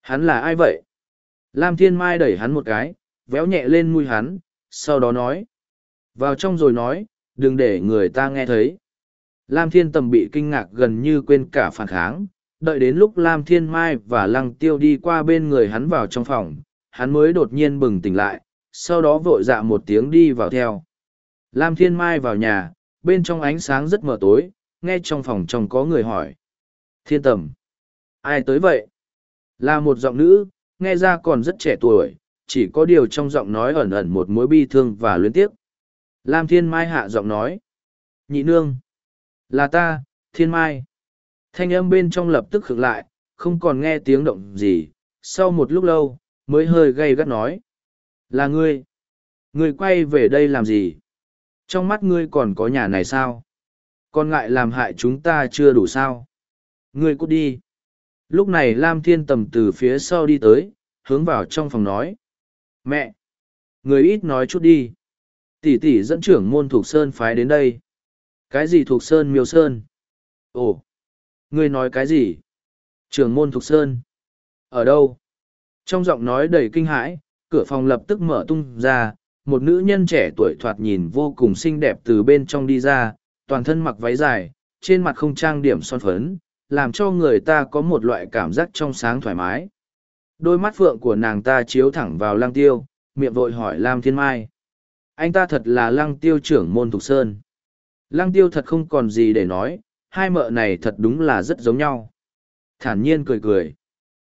Hắn là ai vậy? Lam Thiên Mai đẩy hắn một cái, véo nhẹ lên mũi hắn, sau đó nói. Vào trong rồi nói, đừng để người ta nghe thấy. Lam Thiên Tầm bị kinh ngạc gần như quên cả phản kháng, đợi đến lúc Lam Thiên Mai và Lăng Tiêu đi qua bên người hắn vào trong phòng, hắn mới đột nhiên bừng tỉnh lại, sau đó vội dạ một tiếng đi vào theo. Lam Thiên Mai vào nhà, bên trong ánh sáng rất mờ tối, nghe trong phòng trong có người hỏi. Thiên Tầm. Ai tới vậy? Là một giọng nữ, nghe ra còn rất trẻ tuổi, chỉ có điều trong giọng nói ẩn ẩn một mối bi thương và luyến tiếc. Lam Thiên Mai hạ giọng nói. Nhị nương. Là ta, Thiên Mai. Thanh âm bên trong lập tức khựng lại, không còn nghe tiếng động gì, sau một lúc lâu, mới hơi gay gắt nói. Là ngươi. Ngươi quay về đây làm gì? Trong mắt ngươi còn có nhà này sao? Còn ngại làm hại chúng ta chưa đủ sao? Ngươi cút đi. Lúc này Lam Thiên Tầm từ phía sau đi tới, hướng vào trong phòng nói. Mẹ! Người ít nói chút đi. Tỷ tỷ dẫn trưởng môn thuộc Sơn phái đến đây. Cái gì thuộc Sơn miêu Sơn? Ồ! Ngươi nói cái gì? Trưởng môn thuộc Sơn. Ở đâu? Trong giọng nói đầy kinh hãi, cửa phòng lập tức mở tung ra, một nữ nhân trẻ tuổi thoạt nhìn vô cùng xinh đẹp từ bên trong đi ra, toàn thân mặc váy dài, trên mặt không trang điểm son phấn, làm cho người ta có một loại cảm giác trong sáng thoải mái. Đôi mắt phượng của nàng ta chiếu thẳng vào lăng tiêu, miệng vội hỏi Lam Thiên Mai. Anh ta thật là lăng tiêu trưởng môn Thục Sơn. Lăng tiêu thật không còn gì để nói, hai mợ này thật đúng là rất giống nhau. Thản nhiên cười cười.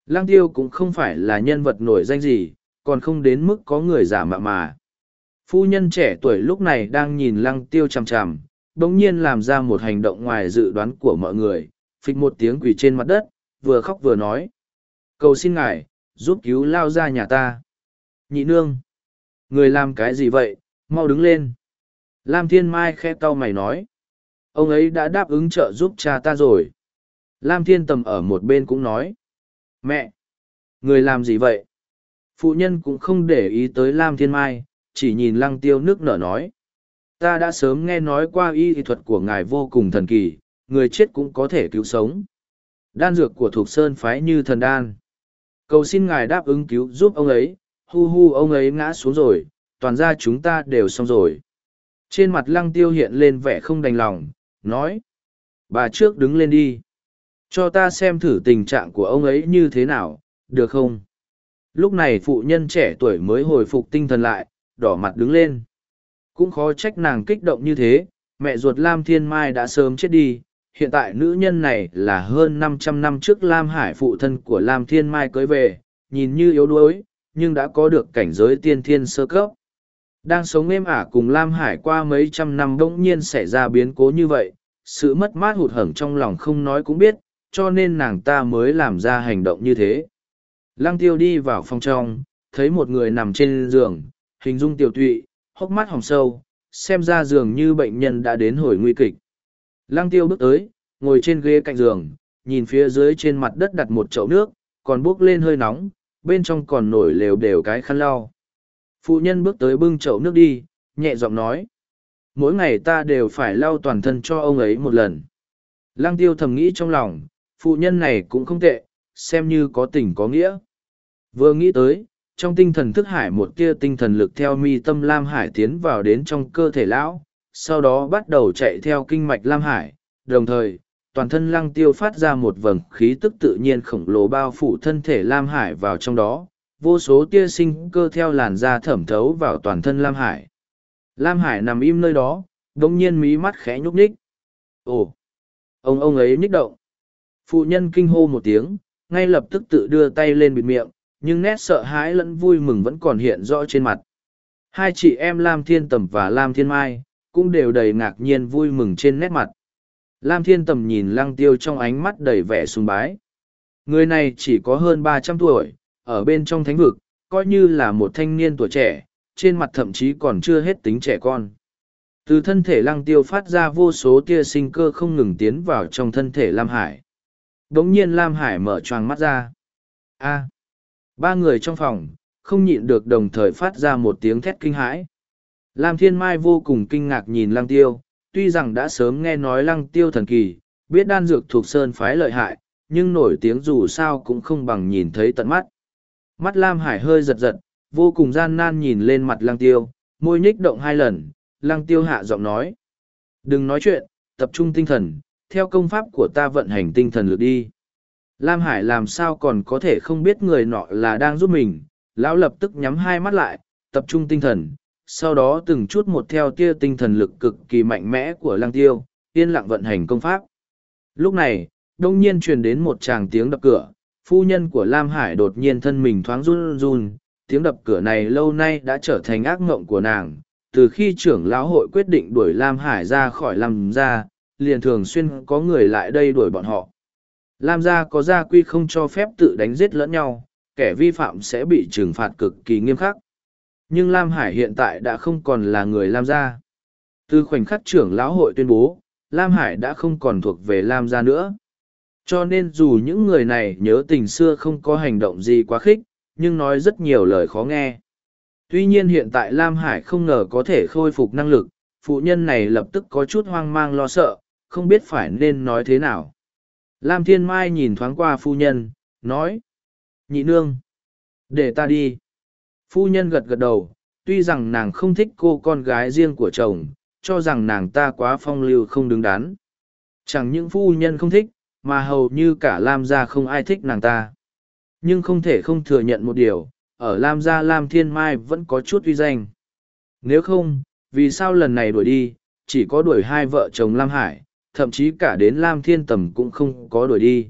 Lăng tiêu cũng không phải là nhân vật nổi danh gì, còn không đến mức có người giả mạ mà. Phu nhân trẻ tuổi lúc này đang nhìn lăng tiêu chằm chằm, đồng nhiên làm ra một hành động ngoài dự đoán của mọi người, phịch một tiếng quỳ trên mặt đất, vừa khóc vừa nói. Cầu xin ngài, giúp cứu lao ra nhà ta. Nhị nương. Người làm cái gì vậy, mau đứng lên. Lam Thiên Mai khe tao mày nói. Ông ấy đã đáp ứng trợ giúp cha ta rồi. Lam Thiên Tầm ở một bên cũng nói. Mẹ! Người làm gì vậy? Phụ nhân cũng không để ý tới Lam Thiên Mai, chỉ nhìn lăng tiêu nước nở nói. Ta đã sớm nghe nói qua y thuật của ngài vô cùng thần kỳ, người chết cũng có thể cứu sống. Đan dược của Thục Sơn phái như thần đan. Cầu xin ngài đáp ứng cứu giúp ông ấy, hu hu ông ấy ngã xuống rồi, toàn ra chúng ta đều xong rồi. Trên mặt lăng tiêu hiện lên vẻ không đành lòng, nói. Bà trước đứng lên đi. Cho ta xem thử tình trạng của ông ấy như thế nào, được không? Lúc này phụ nhân trẻ tuổi mới hồi phục tinh thần lại, đỏ mặt đứng lên. Cũng khó trách nàng kích động như thế, mẹ ruột Lam Thiên Mai đã sớm chết đi, hiện tại nữ nhân này là hơn 500 năm trước Lam Hải phụ thân của Lam Thiên Mai cưới về, nhìn như yếu đuối, nhưng đã có được cảnh giới tiên thiên sơ cấp. Đang sống êm ả cùng Lam Hải qua mấy trăm năm bỗng nhiên xảy ra biến cố như vậy, sự mất mát hụt hẫng trong lòng không nói cũng biết, cho nên nàng ta mới làm ra hành động như thế. Lăng tiêu đi vào phòng trong, thấy một người nằm trên giường, hình dung tiểu tụy, hốc mắt hồng sâu, xem ra giường như bệnh nhân đã đến hồi nguy kịch. Lăng tiêu bước tới, ngồi trên ghế cạnh giường, nhìn phía dưới trên mặt đất đặt một chậu nước, còn bốc lên hơi nóng, bên trong còn nổi lều đều cái khăn lau. Phụ nhân bước tới bưng chậu nước đi, nhẹ giọng nói. Mỗi ngày ta đều phải lau toàn thân cho ông ấy một lần. Lăng tiêu thầm nghĩ trong lòng, phụ nhân này cũng không tệ, xem như có tình có nghĩa. Vừa nghĩ tới, trong tinh thần thức hải một tia tinh thần lực theo mi tâm Lam Hải tiến vào đến trong cơ thể lão, sau đó bắt đầu chạy theo kinh mạch Lam Hải, đồng thời, toàn thân lăng tiêu phát ra một vầng khí tức tự nhiên khổng lồ bao phủ thân thể Lam Hải vào trong đó, vô số tia sinh cơ theo làn da thẩm thấu vào toàn thân Lam Hải. Lam Hải nằm im nơi đó, đồng nhiên mí mắt khẽ nhúc nhích. Ồ! Ông ông ấy nhích động. Phụ nhân kinh hô một tiếng, ngay lập tức tự đưa tay lên bịt miệng, nhưng nét sợ hãi lẫn vui mừng vẫn còn hiện rõ trên mặt. Hai chị em Lam Thiên Tầm và Lam Thiên Mai, cũng đều đầy ngạc nhiên vui mừng trên nét mặt. Lam Thiên Tầm nhìn lăng tiêu trong ánh mắt đầy vẻ sùng bái. Người này chỉ có hơn ba trăm tuổi, ở bên trong thánh vực, coi như là một thanh niên tuổi trẻ, trên mặt thậm chí còn chưa hết tính trẻ con. Từ thân thể lăng tiêu phát ra vô số tia sinh cơ không ngừng tiến vào trong thân thể Lam Hải. Đống nhiên Lam Hải mở choàng mắt ra. a ba người trong phòng, không nhịn được đồng thời phát ra một tiếng thét kinh hãi. Lam Thiên Mai vô cùng kinh ngạc nhìn lăng tiêu, tuy rằng đã sớm nghe nói lăng tiêu thần kỳ, biết đan dược thuộc sơn phái lợi hại, nhưng nổi tiếng dù sao cũng không bằng nhìn thấy tận mắt. Mắt Lam Hải hơi giật giật, vô cùng gian nan nhìn lên mặt lăng tiêu, môi nhích động hai lần, lăng tiêu hạ giọng nói. Đừng nói chuyện, tập trung tinh thần, theo công pháp của ta vận hành tinh thần lực đi. Lam Hải làm sao còn có thể không biết người nọ là đang giúp mình, lão lập tức nhắm hai mắt lại, tập trung tinh thần, sau đó từng chút một theo tia tinh thần lực cực kỳ mạnh mẽ của lăng tiêu, yên lặng vận hành công pháp. Lúc này, đông nhiên truyền đến một tràng tiếng đập cửa, phu nhân của Lam Hải đột nhiên thân mình thoáng run run, tiếng đập cửa này lâu nay đã trở thành ác mộng của nàng. Từ khi trưởng lão hội quyết định đuổi Lam Hải ra khỏi Lam gia, liền thường xuyên có người lại đây đuổi bọn họ. Lam gia có gia quy không cho phép tự đánh giết lẫn nhau, kẻ vi phạm sẽ bị trừng phạt cực kỳ nghiêm khắc. Nhưng Lam Hải hiện tại đã không còn là người Lam gia. Từ khoảnh khắc trưởng lão hội tuyên bố, Lam Hải đã không còn thuộc về Lam gia nữa. Cho nên dù những người này nhớ tình xưa không có hành động gì quá khích, nhưng nói rất nhiều lời khó nghe. Tuy nhiên hiện tại Lam Hải không ngờ có thể khôi phục năng lực, phụ nhân này lập tức có chút hoang mang lo sợ, không biết phải nên nói thế nào. Lam Thiên Mai nhìn thoáng qua phu nhân, nói. Nhị nương. Để ta đi. Phu nhân gật gật đầu, tuy rằng nàng không thích cô con gái riêng của chồng, cho rằng nàng ta quá phong lưu không đứng đắn. Chẳng những phu nhân không thích, mà hầu như cả Lam gia không ai thích nàng ta. Nhưng không thể không thừa nhận một điều, ở Lam gia Lam Thiên Mai vẫn có chút uy danh. Nếu không, vì sao lần này đuổi đi, chỉ có đuổi hai vợ chồng Lam Hải, thậm chí cả đến Lam Thiên Tầm cũng không có đuổi đi.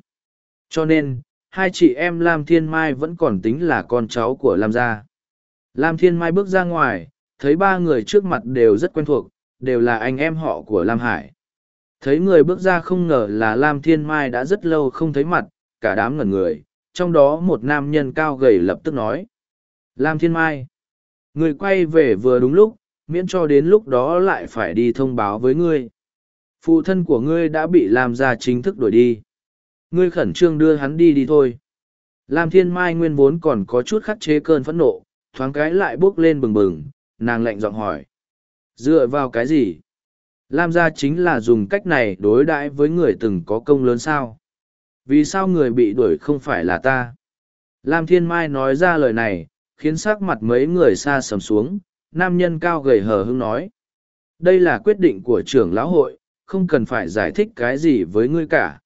Cho nên, hai chị em Lam Thiên Mai vẫn còn tính là con cháu của Lam gia. Lam Thiên Mai bước ra ngoài, thấy ba người trước mặt đều rất quen thuộc, đều là anh em họ của Lam Hải. Thấy người bước ra không ngờ là Lam Thiên Mai đã rất lâu không thấy mặt, cả đám ngẩn người, trong đó một nam nhân cao gầy lập tức nói. Lam Thiên Mai, người quay về vừa đúng lúc, miễn cho đến lúc đó lại phải đi thông báo với ngươi. Phụ thân của ngươi đã bị Lam gia chính thức đuổi đi. Ngươi khẩn trương đưa hắn đi đi thôi. Lam Thiên Mai nguyên vốn còn có chút khắc chế cơn phẫn nộ, thoáng cái lại bốc lên bừng bừng, nàng lạnh giọng hỏi. Dựa vào cái gì? Lam gia chính là dùng cách này đối đãi với người từng có công lớn sao? Vì sao người bị đuổi không phải là ta? Lam Thiên Mai nói ra lời này, khiến sắc mặt mấy người xa sầm xuống, nam nhân cao gầy hờ hững nói. Đây là quyết định của trưởng lão hội, không cần phải giải thích cái gì với ngươi cả.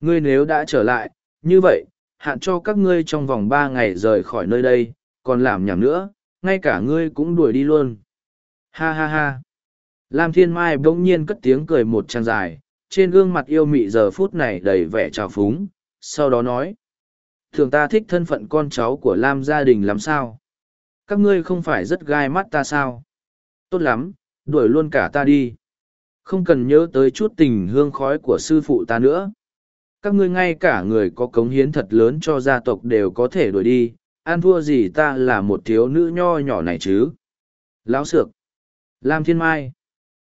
Ngươi nếu đã trở lại, như vậy, hạn cho các ngươi trong vòng ba ngày rời khỏi nơi đây, còn làm nhảm nữa, ngay cả ngươi cũng đuổi đi luôn. Ha ha ha. Lam Thiên Mai bỗng nhiên cất tiếng cười một trang dài, trên gương mặt yêu mị giờ phút này đầy vẻ trào phúng, sau đó nói. Thường ta thích thân phận con cháu của Lam gia đình lắm sao? Các ngươi không phải rất gai mắt ta sao? Tốt lắm, đuổi luôn cả ta đi. Không cần nhớ tới chút tình hương khói của sư phụ ta nữa. Các ngươi ngay cả người có cống hiến thật lớn cho gia tộc đều có thể đuổi đi, An thua gì ta là một thiếu nữ nho nhỏ này chứ? Lão sược. Lam Thiên Mai.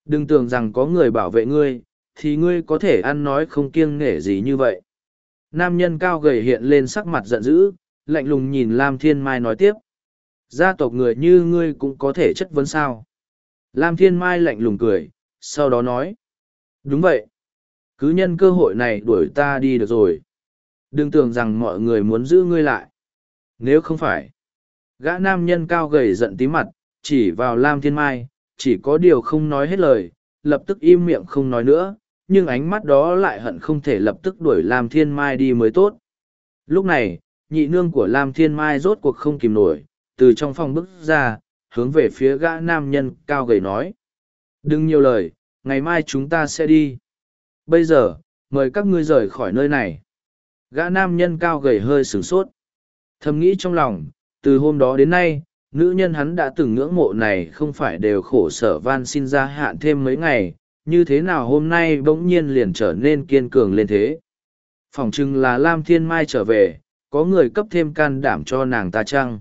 Đừng tưởng rằng có người bảo vệ ngươi, thì ngươi có thể ăn nói không kiêng nể gì như vậy. Nam nhân cao gầy hiện lên sắc mặt giận dữ, lạnh lùng nhìn Lam Thiên Mai nói tiếp. Gia tộc người như ngươi cũng có thể chất vấn sao. Lam Thiên Mai lạnh lùng cười, sau đó nói. Đúng vậy. Cứ nhân cơ hội này đuổi ta đi được rồi. Đừng tưởng rằng mọi người muốn giữ ngươi lại. Nếu không phải. Gã nam nhân cao gầy giận tí mặt, chỉ vào Lam Thiên Mai, chỉ có điều không nói hết lời, lập tức im miệng không nói nữa, nhưng ánh mắt đó lại hận không thể lập tức đuổi Lam Thiên Mai đi mới tốt. Lúc này, nhị nương của Lam Thiên Mai rốt cuộc không kìm nổi, từ trong phòng bước ra, hướng về phía gã nam nhân cao gầy nói. Đừng nhiều lời, ngày mai chúng ta sẽ đi. Bây giờ, mời các ngươi rời khỏi nơi này. Gã nam nhân cao gầy hơi sửng sốt. Thầm nghĩ trong lòng, từ hôm đó đến nay, nữ nhân hắn đã từng ngưỡng mộ này không phải đều khổ sở van xin ra hạn thêm mấy ngày, như thế nào hôm nay bỗng nhiên liền trở nên kiên cường lên thế. Phòng chừng là Lam Thiên Mai trở về, có người cấp thêm can đảm cho nàng ta chăng.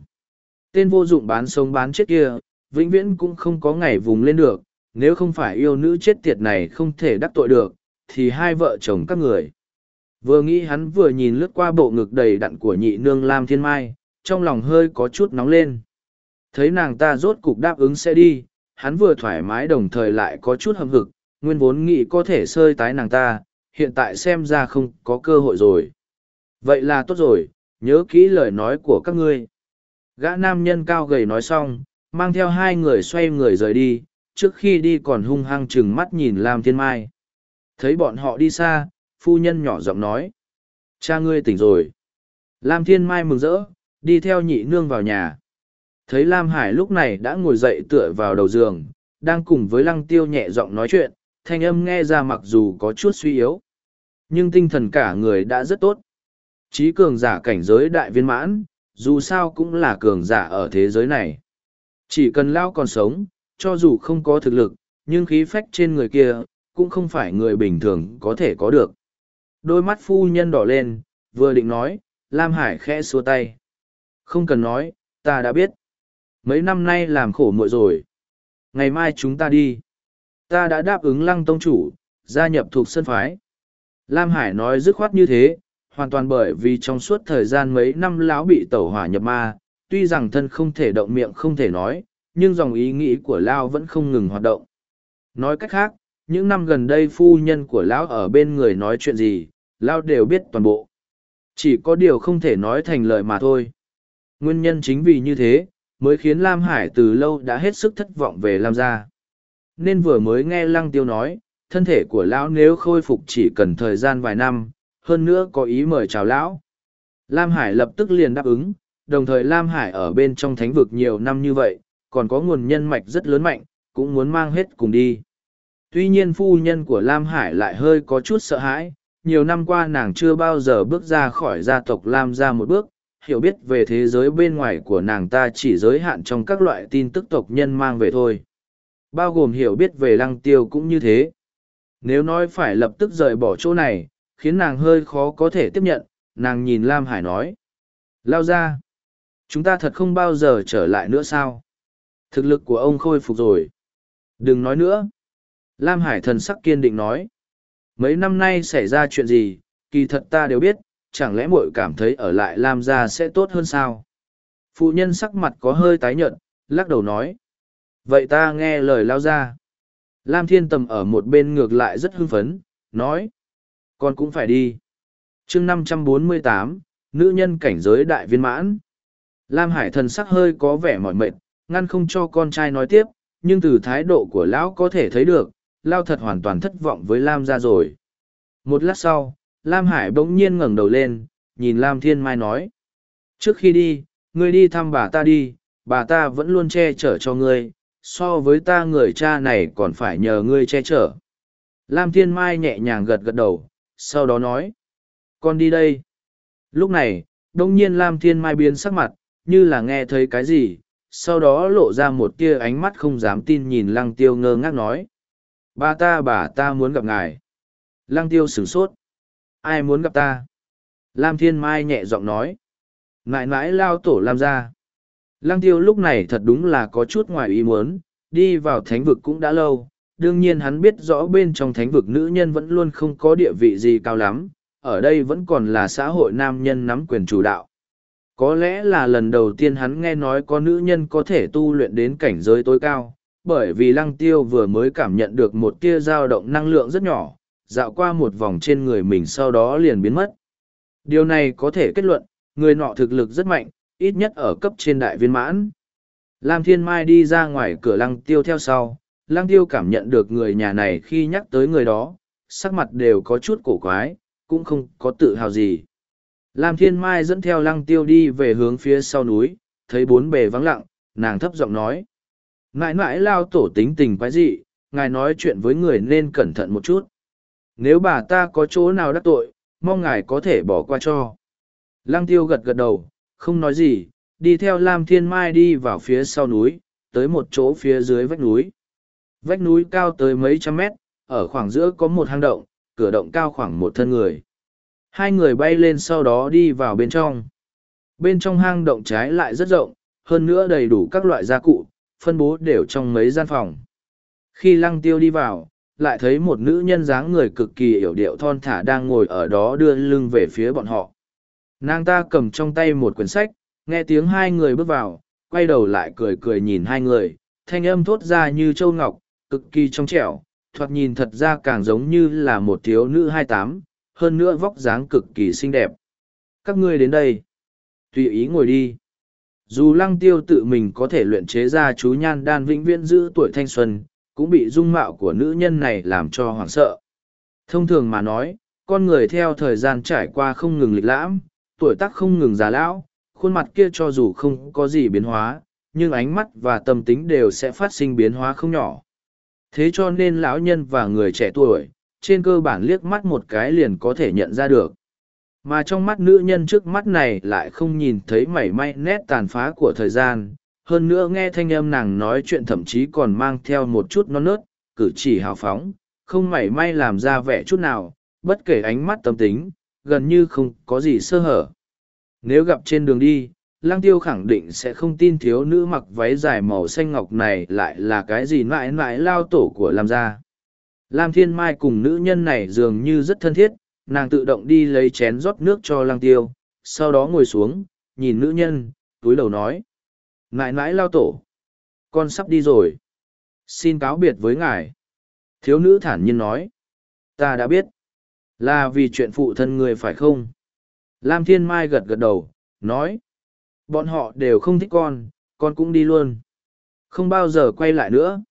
Tên vô dụng bán sống bán chết kia, vĩnh viễn cũng không có ngày vùng lên được, nếu không phải yêu nữ chết tiệt này không thể đắc tội được, thì hai vợ chồng các người. Vừa nghĩ hắn vừa nhìn lướt qua bộ ngực đầy đặn của nhị nương Lam Thiên Mai, trong lòng hơi có chút nóng lên. Thấy nàng ta rốt cục đáp ứng sẽ đi, hắn vừa thoải mái đồng thời lại có chút hâm hực, nguyên vốn nghĩ có thể sơi tái nàng ta, hiện tại xem ra không có cơ hội rồi. Vậy là tốt rồi, nhớ kỹ lời nói của các ngươi. Gã nam nhân cao gầy nói xong, mang theo hai người xoay người rời đi, trước khi đi còn hung hăng chừng mắt nhìn Lam Thiên Mai. Thấy bọn họ đi xa, phu nhân nhỏ giọng nói. Cha ngươi tỉnh rồi. Lam Thiên Mai mừng rỡ, đi theo nhị nương vào nhà. Thấy Lam Hải lúc này đã ngồi dậy tựa vào đầu giường, đang cùng với lăng tiêu nhẹ giọng nói chuyện, thanh âm nghe ra mặc dù có chút suy yếu. Nhưng tinh thần cả người đã rất tốt. Chí cường giả cảnh giới đại viên mãn, dù sao cũng là cường giả ở thế giới này. Chỉ cần Lao còn sống, cho dù không có thực lực, nhưng khí phách trên người kia, cũng không phải người bình thường có thể có được. Đôi mắt phu nhân đỏ lên, vừa định nói, Lam Hải khẽ xua tay. Không cần nói, ta đã biết. Mấy năm nay làm khổ muội rồi. Ngày mai chúng ta đi. Ta đã đáp ứng lăng tông chủ, gia nhập thuộc sân phái. Lam Hải nói dứt khoát như thế, hoàn toàn bởi vì trong suốt thời gian mấy năm lão bị tẩu hỏa nhập ma, tuy rằng thân không thể động miệng không thể nói, nhưng dòng ý nghĩ của Lao vẫn không ngừng hoạt động. Nói cách khác, những năm gần đây phu nhân của Lão ở bên người nói chuyện gì, lão đều biết toàn bộ. Chỉ có điều không thể nói thành lời mà thôi. Nguyên nhân chính vì như thế, mới khiến Lam Hải từ lâu đã hết sức thất vọng về Lam gia. Nên vừa mới nghe Lăng Tiêu nói, thân thể của Lão nếu khôi phục chỉ cần thời gian vài năm, hơn nữa có ý mời chào Lão. Lam Hải lập tức liền đáp ứng, đồng thời Lam Hải ở bên trong thánh vực nhiều năm như vậy, còn có nguồn nhân mạch rất lớn mạnh, cũng muốn mang hết cùng đi. Tuy nhiên phu nhân của Lam Hải lại hơi có chút sợ hãi, nhiều năm qua nàng chưa bao giờ bước ra khỏi gia tộc Lam ra một bước, hiểu biết về thế giới bên ngoài của nàng ta chỉ giới hạn trong các loại tin tức tộc nhân mang về thôi. Bao gồm hiểu biết về lăng tiêu cũng như thế. Nếu nói phải lập tức rời bỏ chỗ này, khiến nàng hơi khó có thể tiếp nhận, nàng nhìn Lam Hải nói. Lao ra! Chúng ta thật không bao giờ trở lại nữa sao? Thực lực của ông khôi phục rồi. Đừng nói nữa. Lam Hải thần sắc kiên định nói. Mấy năm nay xảy ra chuyện gì, kỳ thật ta đều biết, chẳng lẽ muội cảm thấy ở lại Lam gia sẽ tốt hơn sao? Phụ nhân sắc mặt có hơi tái nhợt, lắc đầu nói. Vậy ta nghe lời lao ra. Lam Thiên Tầm ở một bên ngược lại rất hưng phấn, nói. Con cũng phải đi. chương năm trăm bốn mươi tám, nữ nhân cảnh giới đại viên mãn. Lam Hải thần sắc hơi có vẻ mỏi mệt, ngăn không cho con trai nói tiếp, nhưng từ thái độ của lão có thể thấy được, lao thật hoàn toàn thất vọng với Lam ra rồi. Một lát sau, Lam Hải bỗng nhiên ngẩng đầu lên, nhìn Lam Thiên Mai nói. Trước khi đi, ngươi đi thăm bà ta đi, bà ta vẫn luôn che chở cho ngươi, so với ta người cha này còn phải nhờ ngươi che chở. Lam Thiên Mai nhẹ nhàng gật gật đầu, sau đó nói. Con đi đây. Lúc này, đông nhiên Lam Thiên Mai biến sắc mặt, như là nghe thấy cái gì, sau đó lộ ra một tia ánh mắt không dám tin nhìn lăng tiêu ngơ ngác nói. Bà ta bà ta muốn gặp ngài. Lăng tiêu sửng sốt. Ai muốn gặp ta? Lam Thiên Mai nhẹ giọng nói. Ngại ngãi lao tổ Lam ra. Lăng tiêu lúc này thật đúng là có chút ngoài ý muốn, đi vào thánh vực cũng đã lâu. Đương nhiên hắn biết rõ bên trong thánh vực nữ nhân vẫn luôn không có địa vị gì cao lắm, ở đây vẫn còn là xã hội nam nhân nắm quyền chủ đạo. Có lẽ là lần đầu tiên hắn nghe nói có nữ nhân có thể tu luyện đến cảnh giới tối cao, bởi vì lăng tiêu vừa mới cảm nhận được một tia dao động năng lượng rất nhỏ, dạo qua một vòng trên người mình sau đó liền biến mất. Điều này có thể kết luận, người nọ thực lực rất mạnh, ít nhất ở cấp trên đại viên mãn. Lam Thiên Mai đi ra ngoài cửa lăng tiêu theo sau, lăng tiêu cảm nhận được người nhà này khi nhắc tới người đó, sắc mặt đều có chút cổ quái, cũng không có tự hào gì. Lam Thiên Mai dẫn theo lăng tiêu đi về hướng phía sau núi, thấy bốn bề vắng lặng, nàng thấp giọng nói. Ngại mãi lao tổ tính tình quái dị, ngài nói chuyện với người nên cẩn thận một chút. Nếu bà ta có chỗ nào đắc tội, mong ngài có thể bỏ qua cho. Lăng tiêu gật gật đầu, không nói gì, đi theo Lam Thiên Mai đi vào phía sau núi, tới một chỗ phía dưới vách núi. Vách núi cao tới mấy trăm mét, ở khoảng giữa có một hang động, cửa động cao khoảng một thân người. Hai người bay lên sau đó đi vào bên trong. Bên trong hang động trái lại rất rộng, hơn nữa đầy đủ các loại gia cụ, phân bố đều trong mấy gian phòng. Khi lăng tiêu đi vào, lại thấy một nữ nhân dáng người cực kỳ yểu điệu thon thả đang ngồi ở đó đưa lưng về phía bọn họ. Nàng ta cầm trong tay một quyển sách, nghe tiếng hai người bước vào, quay đầu lại cười cười nhìn hai người, thanh âm thốt ra như châu ngọc, cực kỳ trong trẻo, thoạt nhìn thật ra càng giống như là một thiếu nữ hai tám, hơn nữa vóc dáng cực kỳ xinh đẹp. Các ngươi đến đây. Tùy ý ngồi đi. Dù lăng tiêu tự mình có thể luyện chế ra chú nhan đan vĩnh viễn giữ tuổi thanh xuân, cũng bị dung mạo của nữ nhân này làm cho hoảng sợ. Thông thường mà nói, con người theo thời gian trải qua không ngừng lịch lãm, tuổi tác không ngừng già lão, khuôn mặt kia cho dù không có gì biến hóa, nhưng ánh mắt và tâm tính đều sẽ phát sinh biến hóa không nhỏ. Thế cho nên lão nhân và người trẻ tuổi, trên cơ bản liếc mắt một cái liền có thể nhận ra được. Mà trong mắt nữ nhân trước mắt này lại không nhìn thấy mảy may nét tàn phá của thời gian, hơn nữa nghe thanh âm nàng nói chuyện thậm chí còn mang theo một chút non nớt, cử chỉ hào phóng, không mảy may làm ra vẻ chút nào, bất kể ánh mắt tâm tính, gần như không có gì sơ hở. Nếu gặp trên đường đi, Lang Tiêu khẳng định sẽ không tin thiếu nữ mặc váy dài màu xanh ngọc này lại là cái gì mãi mãi lao tổ của Lam gia. Lam Thiên Mai cùng nữ nhân này dường như rất thân thiết, nàng tự động đi lấy chén rót nước cho Lang Tiêu, sau đó ngồi xuống, nhìn nữ nhân, túi đầu nói. Nãi mãi lao tổ. Con sắp đi rồi. Xin cáo biệt với ngài. Thiếu nữ thản nhiên nói. Ta đã biết. Là vì chuyện phụ thân người phải không? Lam Thiên Mai gật gật đầu, nói. Bọn họ đều không thích con, con cũng đi luôn. Không bao giờ quay lại nữa.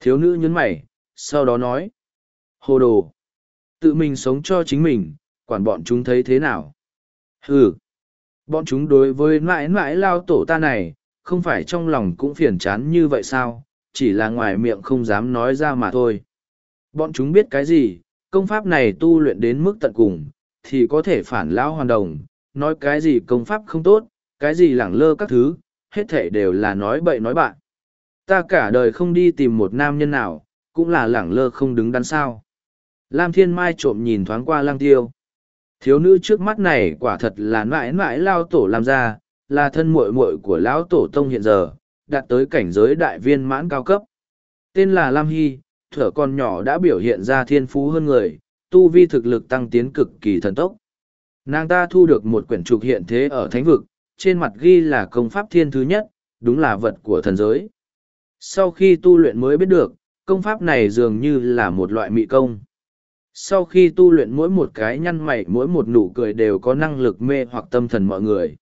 Thiếu nữ nhấn mày, sau đó nói. Hồ đồ. Tự mình sống cho chính mình, quản bọn chúng thấy thế nào? Ừ. Bọn chúng đối với mãi mãi lao tổ ta này, không phải trong lòng cũng phiền chán như vậy sao, chỉ là ngoài miệng không dám nói ra mà thôi. Bọn chúng biết cái gì, công pháp này tu luyện đến mức tận cùng, thì có thể phản lão hoàn đồng, nói cái gì công pháp không tốt, cái gì lẳng lơ các thứ, hết thể đều là nói bậy nói bạn. Ta cả đời không đi tìm một nam nhân nào, cũng là lẳng lơ không đứng đắn sao. Lam Thiên Mai trộm nhìn thoáng qua lang tiêu. Thiếu nữ trước mắt này quả thật là mãi mãi lao tổ làm ra, là thân muội muội của lão tổ tông hiện giờ, đạt tới cảnh giới đại viên mãn cao cấp. Tên là Lam Hy, thở con nhỏ đã biểu hiện ra thiên phú hơn người, tu vi thực lực tăng tiến cực kỳ thần tốc. Nàng ta thu được một quyển trục hiện thế ở thánh vực, trên mặt ghi là công pháp thiên thứ nhất, đúng là vật của thần giới. Sau khi tu luyện mới biết được, công pháp này dường như là một loại mị công. Sau khi tu luyện mỗi một cái nhăn mày mỗi một nụ cười đều có năng lực mê hoặc tâm thần mọi người.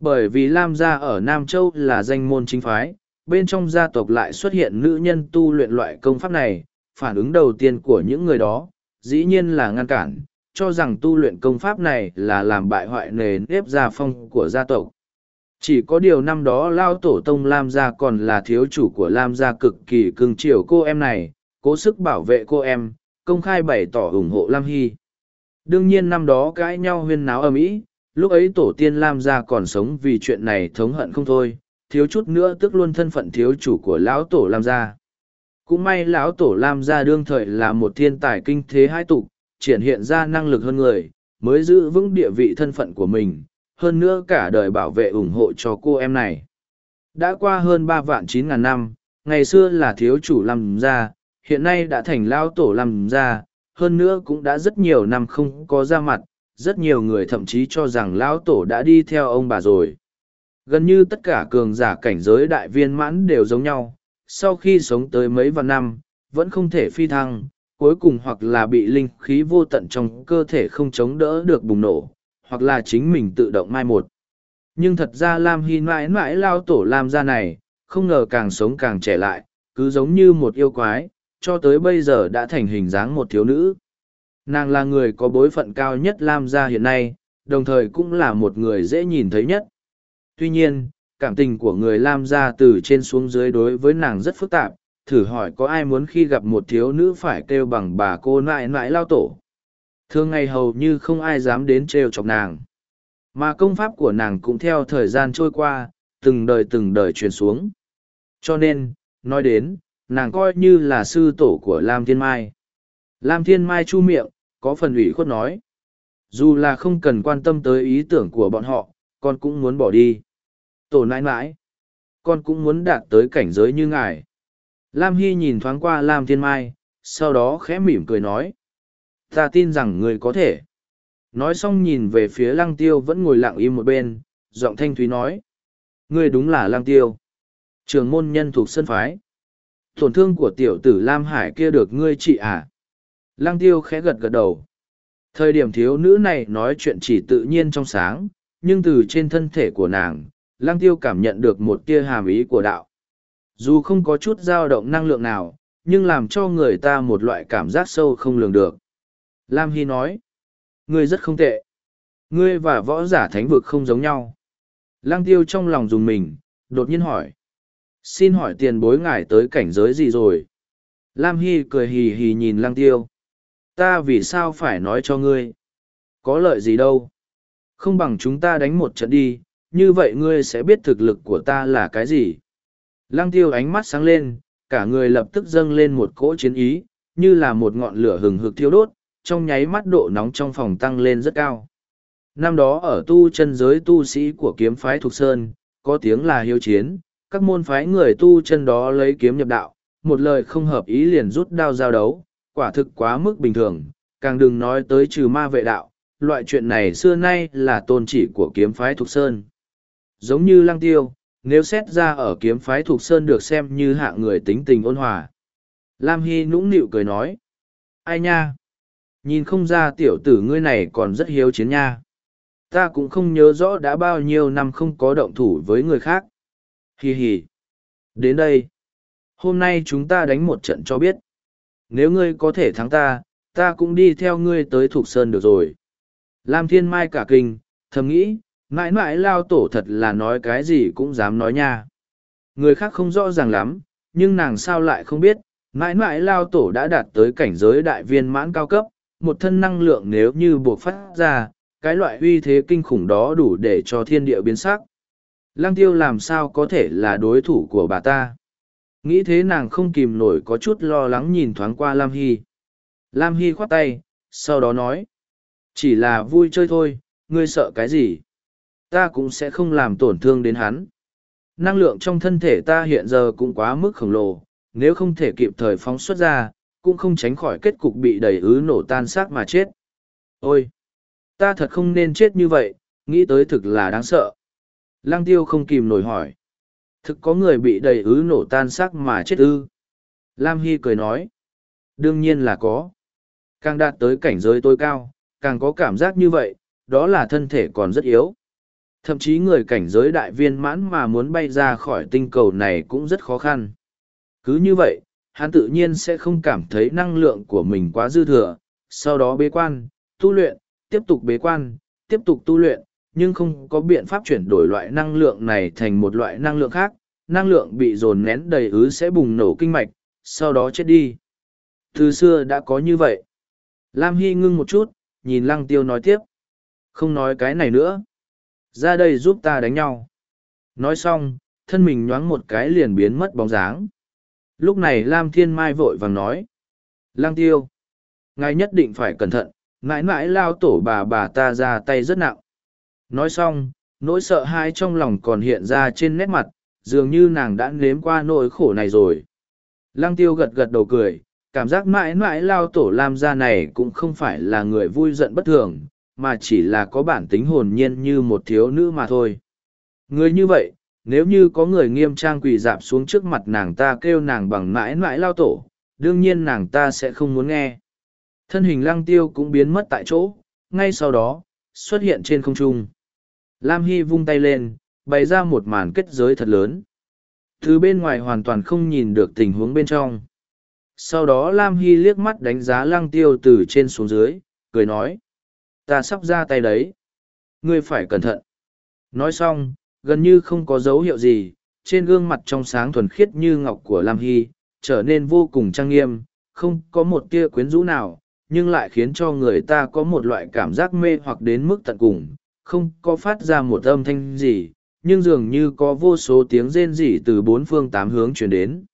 Bởi vì Lam gia ở Nam Châu là danh môn chính phái, bên trong gia tộc lại xuất hiện nữ nhân tu luyện loại công pháp này, phản ứng đầu tiên của những người đó, dĩ nhiên là ngăn cản, cho rằng tu luyện công pháp này là làm bại hoại nền nếp gia phong của gia tộc. Chỉ có điều năm đó Lao Tổ Tông Lam Gia còn là thiếu chủ của Lam Gia cực kỳ cưng chiều cô em này, cố sức bảo vệ cô em, công khai bày tỏ ủng hộ Lam Hy. Đương nhiên năm đó cãi nhau huyên náo ầm ĩ, lúc ấy tổ tiên Lam gia còn sống vì chuyện này thống hận không thôi, thiếu chút nữa tức luôn thân phận thiếu chủ của lão tổ Lam gia. Cũng may lão tổ Lam gia đương thời là một thiên tài kinh thế hai tục, triển hiện ra năng lực hơn người, mới giữ vững địa vị thân phận của mình, hơn nữa cả đời bảo vệ ủng hộ cho cô em này. Đã qua hơn ba vạn chín ngàn năm, ngày xưa là thiếu chủ Lam gia, hiện nay đã thành lao tổ làm ra, hơn nữa cũng đã rất nhiều năm không có ra mặt, rất nhiều người thậm chí cho rằng lão tổ đã đi theo ông bà rồi. Gần như tất cả cường giả cảnh giới đại viên mãn đều giống nhau, sau khi sống tới mấy vạn năm, vẫn không thể phi thăng, cuối cùng hoặc là bị linh khí vô tận trong cơ thể không chống đỡ được bùng nổ, hoặc là chính mình tự động mai một. Nhưng thật ra Lam Hy mãi mãi lao tổ Lam ra này, không ngờ càng sống càng trẻ lại, cứ giống như một yêu quái, cho tới bây giờ đã thành hình dáng một thiếu nữ. Nàng là người có bối phận cao nhất Lam gia hiện nay, đồng thời cũng là một người dễ nhìn thấy nhất. Tuy nhiên, cảm tình của người Lam gia từ trên xuống dưới đối với nàng rất phức tạp, thử hỏi có ai muốn khi gặp một thiếu nữ phải kêu bằng bà cô nại nại lao tổ. Thường ngày hầu như không ai dám đến trêu chọc nàng. Mà công pháp của nàng cũng theo thời gian trôi qua, từng đời từng đời truyền xuống. Cho nên, nói đến, nàng coi như là sư tổ của Lam Thiên Mai. Lam Thiên Mai chu miệng, có phần ủy khuất nói. Dù là không cần quan tâm tới ý tưởng của bọn họ, con cũng muốn bỏ đi. Tổ nãi nãi, con cũng muốn đạt tới cảnh giới như ngài. Lam Hy nhìn thoáng qua Lam Thiên Mai, sau đó khẽ mỉm cười nói. Ta tin rằng người có thể. Nói xong nhìn về phía lăng tiêu vẫn ngồi lặng im một bên, giọng thanh thúy nói. Ngươi đúng là lăng tiêu. Trường môn nhân thuộc sân phái. Tổn thương của tiểu tử Lam Hải kia được ngươi trị à? Lăng tiêu khẽ gật gật đầu. Thời điểm thiếu nữ này nói chuyện chỉ tự nhiên trong sáng, nhưng từ trên thân thể của nàng, lăng tiêu cảm nhận được một tia hàm ý của đạo. Dù không có chút dao động năng lượng nào, nhưng làm cho người ta một loại cảm giác sâu không lường được. Lam Hy nói, ngươi rất không tệ. Ngươi và võ giả thánh vực không giống nhau. Lăng tiêu trong lòng dùng mình, đột nhiên hỏi. Xin hỏi tiền bối ngài tới cảnh giới gì rồi? Lam Hy cười hì hì nhìn lăng tiêu. Ta vì sao phải nói cho ngươi? Có lợi gì đâu? Không bằng chúng ta đánh một trận đi, như vậy ngươi sẽ biết thực lực của ta là cái gì? Lăng tiêu ánh mắt sáng lên, cả người lập tức dâng lên một cỗ chiến ý, như là một ngọn lửa hừng hực thiêu đốt, trong nháy mắt độ nóng trong phòng tăng lên rất cao. Năm đó ở tu chân giới tu sĩ của kiếm phái Thục Sơn, có tiếng là hiếu chiến, các môn phái người tu chân đó lấy kiếm nhập đạo, một lời không hợp ý liền rút đao giao đấu, quả thực quá mức bình thường, càng đừng nói tới trừ ma vệ đạo, loại chuyện này xưa nay là tôn chỉ của kiếm phái Thục Sơn. Giống như lăng tiêu, nếu xét ra ở kiếm phái Thục Sơn được xem như hạng người tính tình ôn hòa. Lam Hy nũng nịu cười nói, ai nha? Nhìn không ra tiểu tử ngươi này còn rất hiếu chiến nha. Ta cũng không nhớ rõ đã bao nhiêu năm không có động thủ với người khác. Hi hi. Đến đây. Hôm nay chúng ta đánh một trận cho biết nếu ngươi có thể thắng ta, ta cũng đi theo ngươi tới Thục Sơn được rồi. Lam Thiên Mai cả kinh, thầm nghĩ, mãi mãi lao tổ thật là nói cái gì cũng dám nói nha. Người khác không rõ ràng lắm, nhưng nàng sao lại không biết, mãi mãi lao tổ đã đạt tới cảnh giới đại viên mãn cao cấp, một thân năng lượng nếu như buộc phát ra, cái loại uy thế kinh khủng đó đủ để cho thiên địa biến sắc. Lăng tiêu làm sao có thể là đối thủ của bà ta. Nghĩ thế nàng không kìm nổi có chút lo lắng nhìn thoáng qua Lam Hy. Lam Hy khoát tay, sau đó nói. Chỉ là vui chơi thôi, ngươi sợ cái gì? Ta cũng sẽ không làm tổn thương đến hắn. Năng lượng trong thân thể ta hiện giờ cũng quá mức khổng lồ, nếu không thể kịp thời phóng xuất ra, cũng không tránh khỏi kết cục bị đầy ứ nổ tan xác mà chết. Ôi! Ta thật không nên chết như vậy, nghĩ tới thực là đáng sợ. Lăng tiêu không kìm nổi hỏi. Thực có người bị đầy ứ nổ tan xác mà chết ư. Lam Hy cười nói. Đương nhiên là có. Càng đạt tới cảnh giới tối cao, càng có cảm giác như vậy, đó là thân thể còn rất yếu. Thậm chí người cảnh giới đại viên mãn mà muốn bay ra khỏi tinh cầu này cũng rất khó khăn. Cứ như vậy, hắn tự nhiên sẽ không cảm thấy năng lượng của mình quá dư thừa, sau đó bế quan, tu luyện, tiếp tục bế quan, tiếp tục tu luyện, nhưng không có biện pháp chuyển đổi loại năng lượng này thành một loại năng lượng khác, năng lượng bị dồn nén đầy ứ sẽ bùng nổ kinh mạch, sau đó chết đi. Từ xưa đã có như vậy. Lam Hy ngưng một chút, nhìn lăng tiêu nói tiếp. Không nói cái này nữa. Ra đây giúp ta đánh nhau. Nói xong, thân mình nhoáng một cái liền biến mất bóng dáng. Lúc này Lam Thiên Mai vội vàng nói. Lăng tiêu. Ngài nhất định phải cẩn thận, mãi mãi lao tổ bà bà ta ra tay rất nặng. Nói xong, nỗi sợ hãi trong lòng còn hiện ra trên nét mặt, dường như nàng đã nếm qua nỗi khổ này rồi. Lăng tiêu gật gật đầu cười, cảm giác mãi mãi lao tổ Lam gia này cũng không phải là người vui giận bất thường, mà chỉ là có bản tính hồn nhiên như một thiếu nữ mà thôi. Người như vậy, nếu như có người nghiêm trang quỳ dạp xuống trước mặt nàng ta kêu nàng bằng mãi mãi lao tổ, đương nhiên nàng ta sẽ không muốn nghe. Thân hình lăng tiêu cũng biến mất tại chỗ, ngay sau đó, xuất hiện trên không trung. Lam Hy vung tay lên, bày ra một màn kết giới thật lớn. Từ bên ngoài hoàn toàn không nhìn được tình huống bên trong. Sau đó Lam Hy liếc mắt đánh giá lăng tiêu từ trên xuống dưới, cười nói. Ta sắp ra tay đấy. Ngươi phải cẩn thận. Nói xong, gần như không có dấu hiệu gì, trên gương mặt trong sáng thuần khiết như ngọc của Lam Hy, trở nên vô cùng trang nghiêm, không có một tia quyến rũ nào, nhưng lại khiến cho người ta có một loại cảm giác mê hoặc đến mức tận cùng, không có phát ra một âm thanh gì, nhưng dường như có vô số tiếng rên rỉ từ bốn phương tám hướng chuyển đến.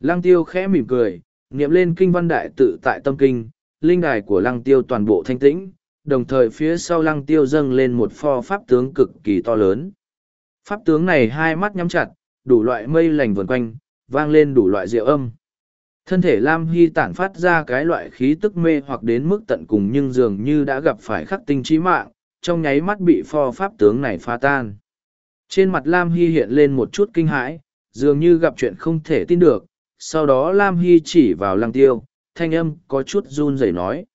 Lăng tiêu khẽ mỉm cười, niệm lên kinh văn đại tự tại tâm kinh, linh đài của lăng tiêu toàn bộ thanh tĩnh, đồng thời phía sau lăng tiêu dâng lên một pho pháp tướng cực kỳ to lớn. Pháp tướng này hai mắt nhắm chặt, đủ loại mây lành vần quanh, vang lên đủ loại rượu âm. Thân thể Lam Hy tản phát ra cái loại khí tức mê hoặc đến mức tận cùng nhưng dường như đã gặp phải khắc tinh trí mạng, trong nháy mắt bị pho pháp tướng này phá tan. Trên mặt Lam Hy hiện lên một chút kinh hãi, dường như gặp chuyện không thể tin được, sau đó Lam Hy chỉ vào lăng tiêu, thanh âm có chút run rẩy nói.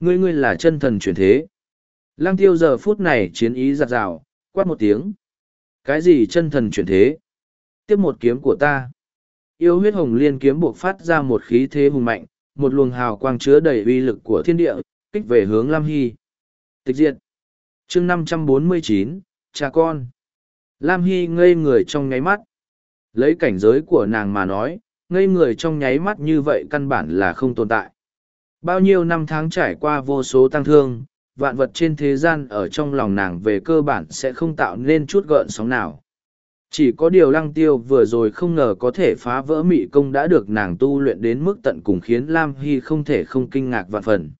Ngươi ngươi là chân thần chuyển thế. Lăng tiêu giờ phút này chiến ý giặt rào, quát một tiếng. Cái gì chân thần chuyển thế? Tiếp một kiếm của ta. Yêu huyết hồng liên kiếm buộc phát ra một khí thế hùng mạnh, một luồng hào quang chứa đầy uy lực của thiên địa, kích về hướng Lam Hy. Tịch diệt chương năm trăm bốn mươi chín cha con. Lam Hy ngây người trong nháy mắt. Lấy cảnh giới của nàng mà nói, ngây người trong nháy mắt như vậy căn bản là không tồn tại. Bao nhiêu năm tháng trải qua vô số tăng thương, vạn vật trên thế gian ở trong lòng nàng về cơ bản sẽ không tạo nên chút gợn sóng nào. Chỉ có điều lăng tiêu vừa rồi không ngờ có thể phá vỡ mị công đã được nàng tu luyện đến mức tận cùng khiến Lam Hy không thể không kinh ngạc vạn phần.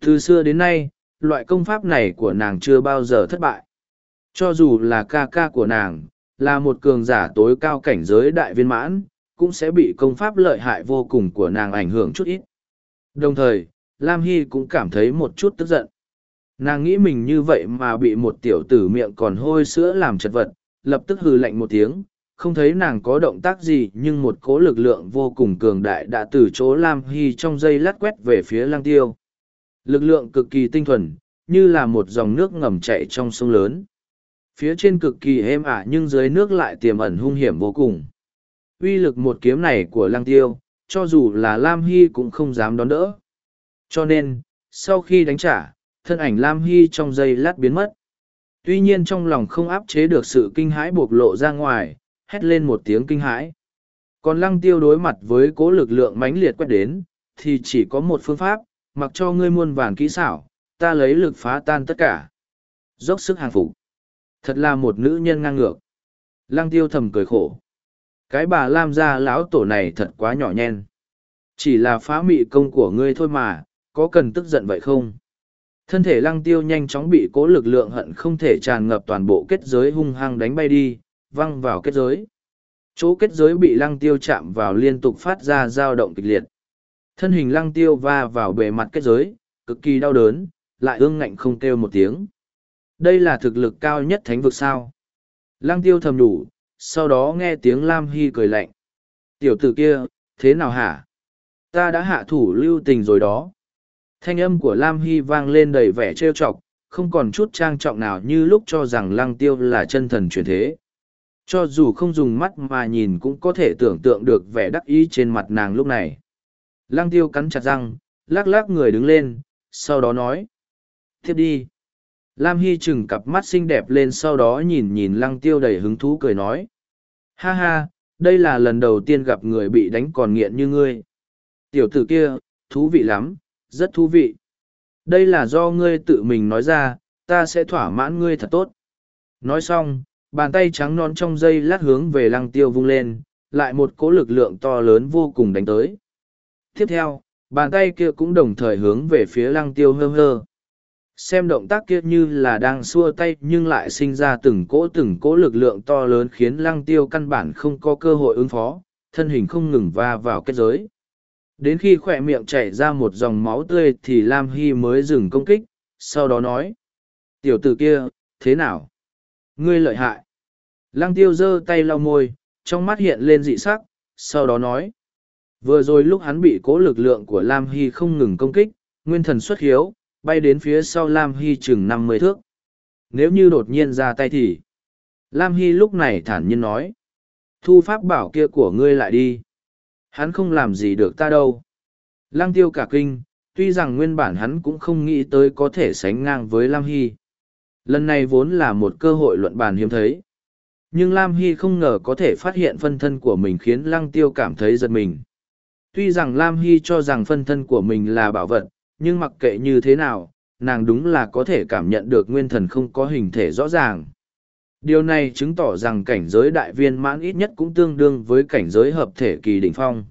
Từ xưa đến nay, loại công pháp này của nàng chưa bao giờ thất bại. Cho dù là ca ca của nàng, là một cường giả tối cao cảnh giới đại viên mãn, cũng sẽ bị công pháp lợi hại vô cùng của nàng ảnh hưởng chút ít. Đồng thời, Lam Hy cũng cảm thấy một chút tức giận. Nàng nghĩ mình như vậy mà bị một tiểu tử miệng còn hôi sữa làm chật vật, lập tức hừ lạnh một tiếng, không thấy nàng có động tác gì nhưng một cố lực lượng vô cùng cường đại đã từ chỗ Lam Hy trong dây lát quét về phía lang tiêu. Lực lượng cực kỳ tinh thuần, như là một dòng nước ngầm chạy trong sông lớn. Phía trên cực kỳ êm ả nhưng dưới nước lại tiềm ẩn hung hiểm vô cùng. Uy lực một kiếm này của lang tiêu, cho dù là Lam Hy cũng không dám đón đỡ. Cho nên, sau khi đánh trả, thân ảnh Lam Hy trong giây lát biến mất. Tuy nhiên trong lòng không áp chế được sự kinh hãi bộc lộ ra ngoài, hét lên một tiếng kinh hãi. Còn lăng tiêu đối mặt với cố lực lượng mãnh liệt quét đến, thì chỉ có một phương pháp, mặc cho ngươi muôn vàn kỹ xảo, ta lấy lực phá tan tất cả. Dốc sức hàng phục. Thật là một nữ nhân ngang ngược. Lăng tiêu thầm cười khổ. Cái bà Lam gia lão tổ này thật quá nhỏ nhen. Chỉ là phá mị công của ngươi thôi mà, có cần tức giận vậy không? Thân thể lăng tiêu nhanh chóng bị cố lực lượng hận không thể tràn ngập toàn bộ kết giới hung hăng đánh bay đi, văng vào kết giới. Chỗ kết giới bị lăng tiêu chạm vào liên tục phát ra dao động kịch liệt. Thân hình lăng tiêu va vào bề mặt kết giới, cực kỳ đau đớn, lại ương ngạnh không kêu một tiếng. Đây là thực lực cao nhất thánh vực sao. Lăng tiêu thầm đủ, sau đó nghe tiếng Lam Hy cười lạnh. Tiểu tử kia, thế nào hả? Ta đã hạ thủ lưu tình rồi đó. Thanh âm của Lam Hy vang lên đầy vẻ trêu chọc, không còn chút trang trọng nào như lúc cho rằng lăng tiêu là chân thần truyền thế. Cho dù không dùng mắt mà nhìn cũng có thể tưởng tượng được vẻ đắc ý trên mặt nàng lúc này. Lăng tiêu cắn chặt răng, lắc lắc người đứng lên, sau đó nói. Tiếp đi. Lam Hy chừng cặp mắt xinh đẹp lên sau đó nhìn nhìn lăng tiêu đầy hứng thú cười nói. Ha ha, đây là lần đầu tiên gặp người bị đánh còn nghiện như ngươi. Tiểu tử kia, thú vị lắm, rất thú vị. Đây là do ngươi tự mình nói ra, ta sẽ thỏa mãn ngươi thật tốt. Nói xong, bàn tay trắng non trong dây lát hướng về lăng tiêu vung lên, lại một cỗ lực lượng to lớn vô cùng đánh tới. Tiếp theo, bàn tay kia cũng đồng thời hướng về phía lăng tiêu hơ hơ. Xem động tác kia như là đang xua tay nhưng lại sinh ra từng cỗ từng cỗ lực lượng to lớn khiến lăng tiêu căn bản không có cơ hội ứng phó, thân hình không ngừng va vào kết giới. Đến khi khỏe miệng chảy ra một dòng máu tươi thì Lam Hy mới dừng công kích, sau đó nói. Tiểu tử kia, thế nào? Ngươi lợi hại. Lăng tiêu giơ tay lau môi, trong mắt hiện lên dị sắc, sau đó nói. Vừa rồi lúc hắn bị cố lực lượng của Lam Hy không ngừng công kích, nguyên thần xuất hiếu, bay đến phía sau Lam Hy chừng năm mươi thước. Nếu như đột nhiên ra tay thì... Lam Hy lúc này thản nhiên nói. Thu pháp bảo kia của ngươi lại đi. Hắn không làm gì được ta đâu. Lăng tiêu cả kinh, tuy rằng nguyên bản hắn cũng không nghĩ tới có thể sánh ngang với Lam Hy. Lần này vốn là một cơ hội luận bàn hiếm thấy. Nhưng Lam Hy không ngờ có thể phát hiện phân thân của mình khiến Lăng Tiêu cảm thấy giật mình. Tuy rằng Lam Hy cho rằng phân thân của mình là bảo vật, nhưng mặc kệ như thế nào, nàng đúng là có thể cảm nhận được nguyên thần không có hình thể rõ ràng. Điều này chứng tỏ rằng cảnh giới đại viên mãn ít nhất cũng tương đương với cảnh giới hợp thể kỳ đỉnh phong.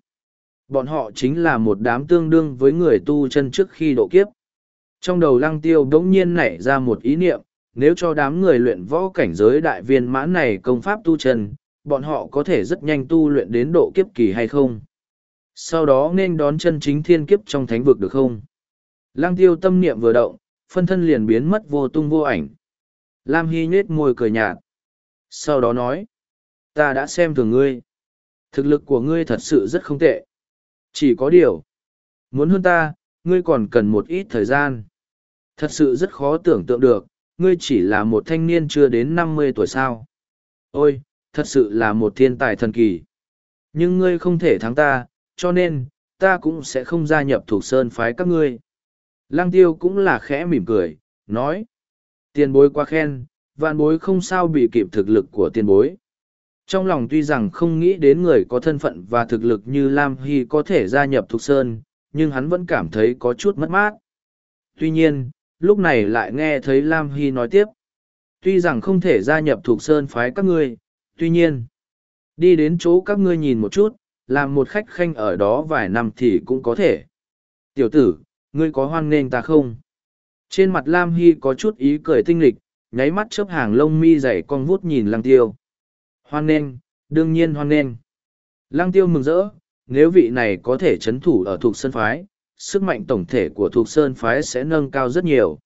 Bọn họ chính là một đám tương đương với người tu chân trước khi độ kiếp. Trong đầu lăng tiêu đống nhiên nảy ra một ý niệm, nếu cho đám người luyện võ cảnh giới đại viên mãn này công pháp tu chân, bọn họ có thể rất nhanh tu luyện đến độ kiếp kỳ hay không? Sau đó nên đón chân chính thiên kiếp trong thánh vực được không? lang tiêu tâm niệm vừa động, phân thân liền biến mất vô tung vô ảnh. Lam Hy nhết môi cười nhạt. Sau đó nói, ta đã xem thường ngươi. Thực lực của ngươi thật sự rất không tệ. Chỉ có điều, muốn hơn ta, ngươi còn cần một ít thời gian. Thật sự rất khó tưởng tượng được, ngươi chỉ là một thanh niên chưa đến năm mươi tuổi sao. Ôi, thật sự là một thiên tài thần kỳ. Nhưng ngươi không thể thắng ta, cho nên, ta cũng sẽ không gia nhập thuộc sơn phái các ngươi. Lăng tiêu cũng là khẽ mỉm cười, nói. Tiền bối quá khen, vạn bối không sao bị kịp thực lực của tiền bối. Trong lòng tuy rằng không nghĩ đến người có thân phận và thực lực như Lam Hy có thể gia nhập thuộc Sơn, nhưng hắn vẫn cảm thấy có chút mất mát. Tuy nhiên, lúc này lại nghe thấy Lam Hy nói tiếp. Tuy rằng không thể gia nhập thuộc Sơn phái các ngươi, tuy nhiên, đi đến chỗ các ngươi nhìn một chút, làm một khách khanh ở đó vài năm thì cũng có thể. Tiểu tử, ngươi có hoan nghênh ta không? Trên mặt Lam Hy có chút ý cười tinh lịch, nháy mắt chớp hàng lông mi dày con vút nhìn lăng tiêu. Hoan nghênh, đương nhiên hoan nghênh. Lăng tiêu mừng rỡ, nếu vị này có thể chấn thủ ở thuộc sơn phái, sức mạnh tổng thể của thuộc sơn phái sẽ nâng cao rất nhiều.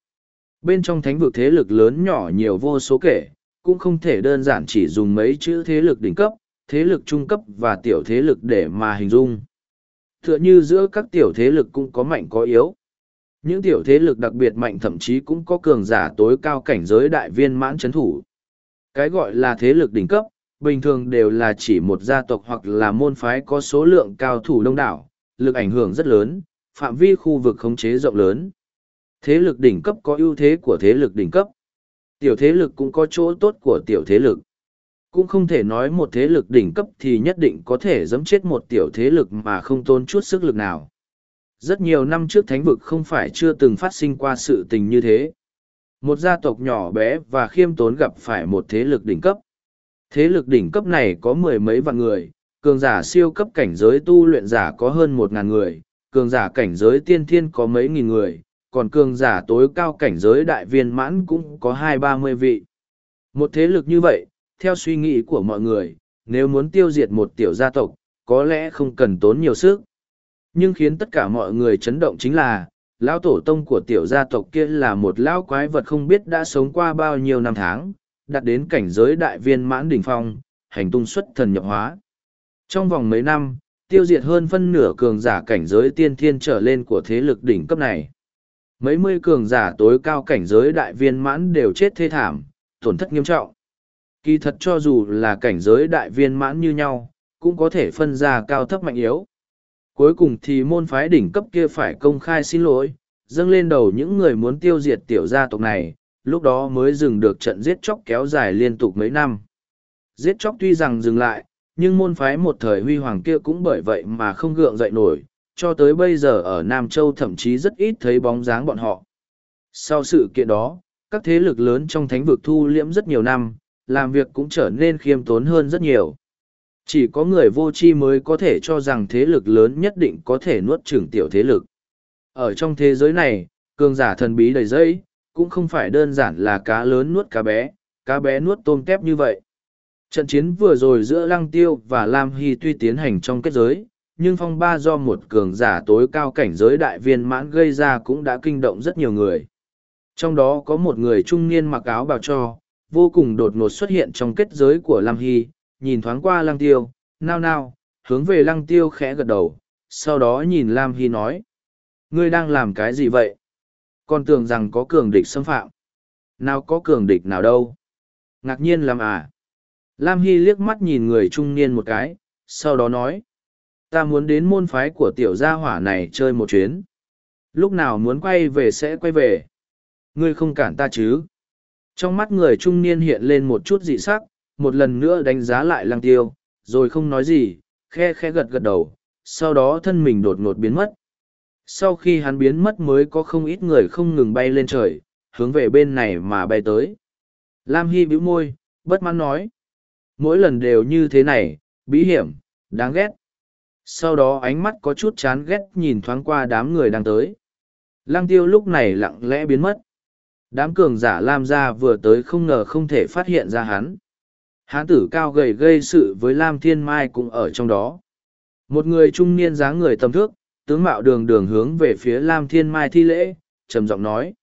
Bên trong thánh vực thế lực lớn nhỏ nhiều vô số kể, cũng không thể đơn giản chỉ dùng mấy chữ thế lực đỉnh cấp, thế lực trung cấp và tiểu thế lực để mà hình dung. Tựa như giữa các tiểu thế lực cũng có mạnh có yếu. Những tiểu thế lực đặc biệt mạnh thậm chí cũng có cường giả tối cao cảnh giới đại viên mãn chấn thủ. Cái gọi là thế lực đỉnh cấp, bình thường đều là chỉ một gia tộc hoặc là môn phái có số lượng cao thủ đông đảo, lực ảnh hưởng rất lớn, phạm vi khu vực khống chế rộng lớn. Thế lực đỉnh cấp có ưu thế của thế lực đỉnh cấp. Tiểu thế lực cũng có chỗ tốt của tiểu thế lực. Cũng không thể nói một thế lực đỉnh cấp thì nhất định có thể giẫm chết một tiểu thế lực mà không tốn chút sức lực nào. Rất nhiều năm trước thánh vực không phải chưa từng phát sinh qua sự tình như thế. Một gia tộc nhỏ bé và khiêm tốn gặp phải một thế lực đỉnh cấp. Thế lực đỉnh cấp này có mười mấy vạn người, cường giả siêu cấp cảnh giới tu luyện giả có hơn một ngàn người, cường giả cảnh giới tiên thiên có mấy nghìn người, còn cường giả tối cao cảnh giới đại viên mãn cũng có hai ba mươi vị. Một thế lực như vậy, theo suy nghĩ của mọi người, nếu muốn tiêu diệt một tiểu gia tộc, có lẽ không cần tốn nhiều sức. Nhưng khiến tất cả mọi người chấn động chính là, lão tổ tông của tiểu gia tộc kia là một lão quái vật không biết đã sống qua bao nhiêu năm tháng, đạt đến cảnh giới đại viên mãn đỉnh phong, hành tung xuất thần nhập hóa. Trong vòng mấy năm, tiêu diệt hơn phân nửa cường giả cảnh giới tiên thiên trở lên của thế lực đỉnh cấp này. Mấy mươi cường giả tối cao cảnh giới đại viên mãn đều chết thê thảm, tổn thất nghiêm trọng. Kỳ thật cho dù là cảnh giới đại viên mãn như nhau, cũng có thể phân ra cao thấp mạnh yếu. Cuối cùng thì môn phái đỉnh cấp kia phải công khai xin lỗi, dâng lên đầu những người muốn tiêu diệt tiểu gia tộc này, lúc đó mới dừng được trận giết chóc kéo dài liên tục mấy năm. Giết chóc tuy rằng dừng lại, nhưng môn phái một thời huy hoàng kia cũng bởi vậy mà không gượng dậy nổi, cho tới bây giờ ở Nam Châu thậm chí rất ít thấy bóng dáng bọn họ. Sau sự kiện đó, các thế lực lớn trong thánh vực thu liễm rất nhiều năm, làm việc cũng trở nên khiêm tốn hơn rất nhiều. Chỉ có người vô tri mới có thể cho rằng thế lực lớn nhất định có thể nuốt chửng tiểu thế lực. Ở trong thế giới này, cường giả thần bí đầy dây, cũng không phải đơn giản là cá lớn nuốt cá bé, cá bé nuốt tôm tép như vậy. Trận chiến vừa rồi giữa Lăng Tiêu và Lam Hy tuy tiến hành trong kết giới, nhưng phong ba do một cường giả tối cao cảnh giới đại viên mãn gây ra cũng đã kinh động rất nhiều người. Trong đó có một người trung niên mặc áo bào cho, vô cùng đột ngột xuất hiện trong kết giới của Lam Hy, nhìn thoáng qua Lăng Tiêu, nao nao, hướng về Lăng Tiêu khẽ gật đầu, sau đó nhìn Lam Hy nói. Ngươi đang làm cái gì vậy? Con tưởng rằng có cường địch xâm phạm. Nào có cường địch nào đâu? Ngạc nhiên làm à? Lam Hy liếc mắt nhìn người trung niên một cái, sau đó nói. Ta muốn đến môn phái của tiểu gia hỏa này chơi một chuyến. Lúc nào muốn quay về sẽ quay về. Ngươi không cản ta chứ? Trong mắt người trung niên hiện lên một chút dị sắc, một lần nữa đánh giá lại lăng tiêu, rồi không nói gì, khe khe gật gật đầu, sau đó thân mình đột ngột biến mất. Sau khi hắn biến mất mới có không ít người không ngừng bay lên trời, hướng về bên này mà bay tới. Lam Hy bĩu môi, bất mãn nói. Mỗi lần đều như thế này, bí hiểm, đáng ghét. Sau đó ánh mắt có chút chán ghét nhìn thoáng qua đám người đang tới. Lăng tiêu lúc này lặng lẽ biến mất. Đám cường giả Lam gia vừa tới không ngờ không thể phát hiện ra hắn. Hán tử cao gầy gây sự với Lam Thiên Mai cũng ở trong đó. Một người trung niên dáng người tầm thước, tướng mạo đường đường hướng về phía Lam Thiên Mai thi lễ, trầm giọng nói.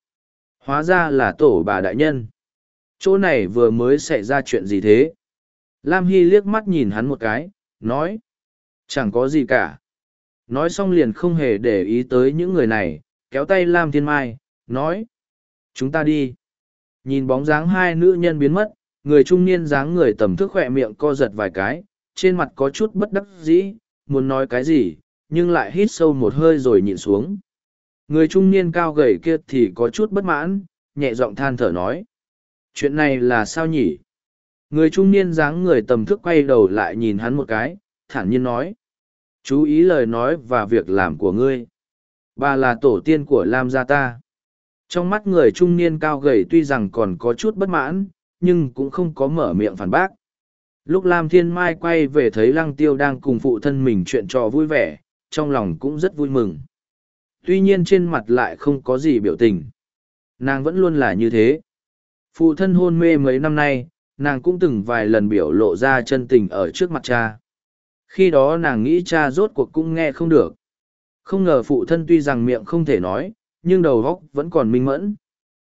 Hóa ra là tổ bà đại nhân. Chỗ này vừa mới xảy ra chuyện gì thế? Lam Hy liếc mắt nhìn hắn một cái, nói. Chẳng có gì cả. Nói xong liền không hề để ý tới những người này, kéo tay Lam Thiên Mai, nói. Chúng ta đi. Nhìn bóng dáng hai nữ nhân biến mất, người trung niên dáng người tầm thước khỏe miệng co giật vài cái, trên mặt có chút bất đắc dĩ, muốn nói cái gì, nhưng lại hít sâu một hơi rồi nhịn xuống. Người trung niên cao gầy kia thì có chút bất mãn, nhẹ giọng than thở nói. Chuyện này là sao nhỉ? Người trung niên dáng người tầm thước quay đầu lại nhìn hắn một cái, thản nhiên nói. Chú ý lời nói và việc làm của ngươi. Bà là tổ tiên của Lam gia ta. Trong mắt người trung niên cao gầy tuy rằng còn có chút bất mãn, nhưng cũng không có mở miệng phản bác. Lúc Lam Thiên Mai quay về thấy Lăng Tiêu đang cùng phụ thân mình chuyện trò vui vẻ, trong lòng cũng rất vui mừng. Tuy nhiên trên mặt lại không có gì biểu tình. Nàng vẫn luôn là như thế. Phụ thân hôn mê mấy năm nay, nàng cũng từng vài lần biểu lộ ra chân tình ở trước mặt cha. Khi đó nàng nghĩ cha rốt cuộc cũng nghe không được. Không ngờ phụ thân tuy rằng miệng không thể nói, nhưng đầu góc vẫn còn minh mẫn.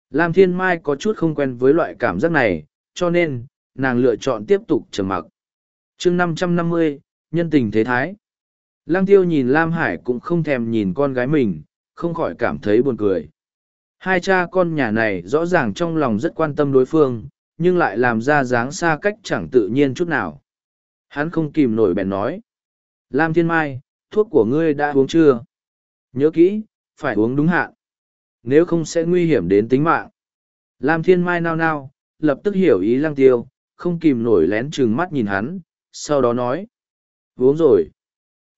Lam Thiên Mai có chút không quen với loại cảm giác này, cho nên, nàng lựa chọn tiếp tục trầm mặc. chương năm trăm năm mươi nhân tình thế thái. Lăng tiêu nhìn Lam Hải cũng không thèm nhìn con gái mình, không khỏi cảm thấy buồn cười. Hai cha con nhà này rõ ràng trong lòng rất quan tâm đối phương, nhưng lại làm ra dáng xa cách chẳng tự nhiên chút nào. Hắn không kìm nổi bèn nói. Lam Thiên Mai, thuốc của ngươi đã uống chưa? Nhớ kỹ, phải uống đúng hạn. Nếu không sẽ nguy hiểm đến tính mạng. Lam Thiên Mai nao nao, lập tức hiểu ý lăng tiêu, không kìm nổi lén trừng mắt nhìn hắn, sau đó nói. Uống rồi.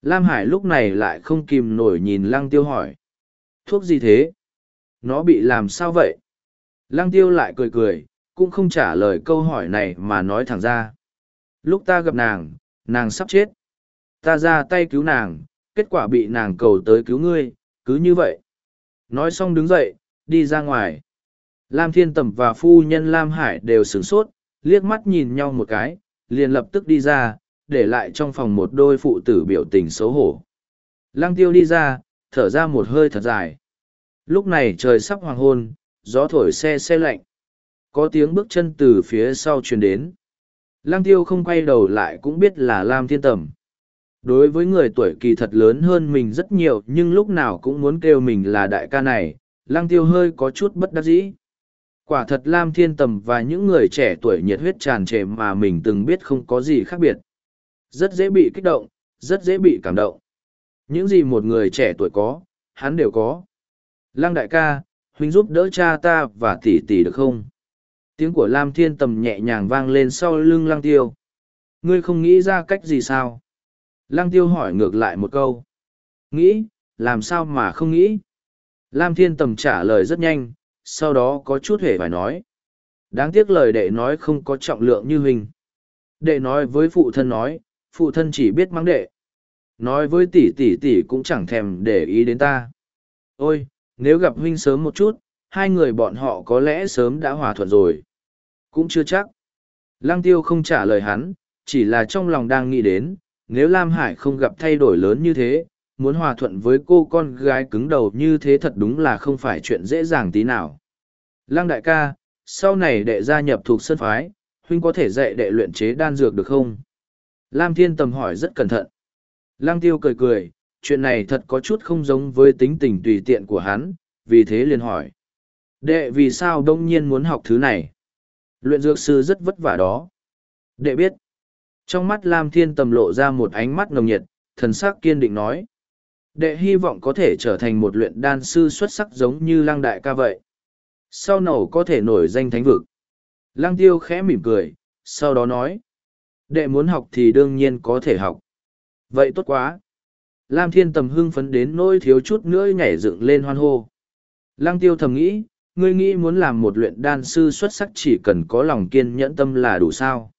Lam Hải lúc này lại không kìm nổi nhìn lăng tiêu hỏi. Thuốc gì thế? Nó bị làm sao vậy? Lăng tiêu lại cười cười, cũng không trả lời câu hỏi này mà nói thẳng ra. Lúc ta gặp nàng, nàng sắp chết. Ta ra tay cứu nàng, kết quả bị nàng cầu tới cứu ngươi, cứ như vậy. Nói xong đứng dậy, đi ra ngoài. Lam Thiên Tầm và phu nhân Lam Hải đều sửng sốt, liếc mắt nhìn nhau một cái, liền lập tức đi ra, để lại trong phòng một đôi phụ tử biểu tình xấu hổ. Lăng tiêu đi ra, thở ra một hơi thật dài. Lúc này trời sắp hoàng hôn, gió thổi xe xe lạnh. Có tiếng bước chân từ phía sau truyền đến. Lăng tiêu không quay đầu lại cũng biết là Lam Thiên Tầm. Đối với người tuổi kỳ thật lớn hơn mình rất nhiều nhưng lúc nào cũng muốn kêu mình là đại ca này, Lăng tiêu hơi có chút bất đắc dĩ. Quả thật Lam Thiên Tầm và những người trẻ tuổi nhiệt huyết tràn trề mà mình từng biết không có gì khác biệt. Rất dễ bị kích động, rất dễ bị cảm động. Những gì một người trẻ tuổi có, hắn đều có. Lăng đại ca, huynh giúp đỡ cha ta và tỷ tỷ được không? Tiếng của Lam Thiên Tầm nhẹ nhàng vang lên sau lưng Lăng Tiêu. Ngươi không nghĩ ra cách gì sao? Lăng Tiêu hỏi ngược lại một câu. Nghĩ, làm sao mà không nghĩ? Lam Thiên Tầm trả lời rất nhanh, sau đó có chút hề phải nói. Đáng tiếc lời đệ nói không có trọng lượng như hình. Đệ nói với phụ thân nói, phụ thân chỉ biết mắng đệ. Nói với tỷ tỷ tỷ cũng chẳng thèm để ý đến ta. Ôi, nếu gặp huynh sớm một chút, hai người bọn họ có lẽ sớm đã hòa thuận rồi. Cũng chưa chắc. Lăng tiêu không trả lời hắn, chỉ là trong lòng đang nghĩ đến, nếu Lam Hải không gặp thay đổi lớn như thế, muốn hòa thuận với cô con gái cứng đầu như thế thật đúng là không phải chuyện dễ dàng tí nào. Lăng đại ca, sau này đệ gia nhập thuộc sân phái, huynh có thể dạy đệ luyện chế đan dược được không? Lam Thiên Tầm hỏi rất cẩn thận. Lăng Tiêu cười cười, chuyện này thật có chút không giống với tính tình tùy tiện của hắn, vì thế liền hỏi. Đệ vì sao đông nhiên muốn học thứ này? Luyện dược sư rất vất vả đó. Đệ biết. Trong mắt Lam Thiên Tầm lộ ra một ánh mắt nồng nhiệt, thần sắc kiên định nói. Đệ hy vọng có thể trở thành một luyện đan sư xuất sắc giống như lăng đại ca vậy. Sau nổ có thể nổi danh thánh vực. Lăng tiêu khẽ mỉm cười, sau đó nói. Đệ muốn học thì đương nhiên có thể học. Vậy tốt quá. Lam thiên tầm hưng phấn đến nỗi thiếu chút nữa nhảy dựng lên hoan hô. Lăng tiêu thầm nghĩ, ngươi nghĩ muốn làm một luyện đan sư xuất sắc chỉ cần có lòng kiên nhẫn tâm là đủ sao.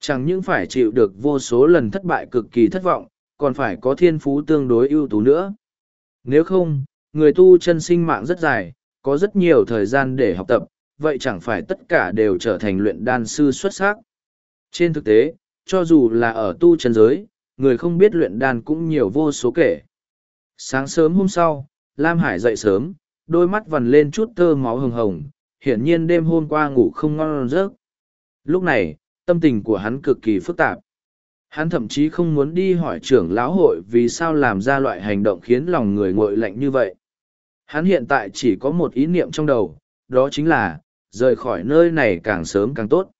Chẳng những phải chịu được vô số lần thất bại cực kỳ thất vọng, còn phải có thiên phú tương đối ưu tú nữa. Nếu không, người tu chân sinh mạng rất dài, có rất nhiều thời gian để học tập, vậy chẳng phải tất cả đều trở thành luyện đan sư xuất sắc. Trên thực tế, cho dù là ở tu chân giới, người không biết luyện đan cũng nhiều vô số kể. Sáng sớm hôm sau, Lam Hải dậy sớm, đôi mắt vằn lên chút tơ máu hừng hồng, hiển nhiên đêm hôm qua ngủ không ngon giấc. Lúc này, tâm tình của hắn cực kỳ phức tạp. Hắn thậm chí không muốn đi hỏi trưởng lão hội vì sao làm ra loại hành động khiến lòng người nguội lạnh như vậy. Hắn hiện tại chỉ có một ý niệm trong đầu, đó chính là, rời khỏi nơi này càng sớm càng tốt.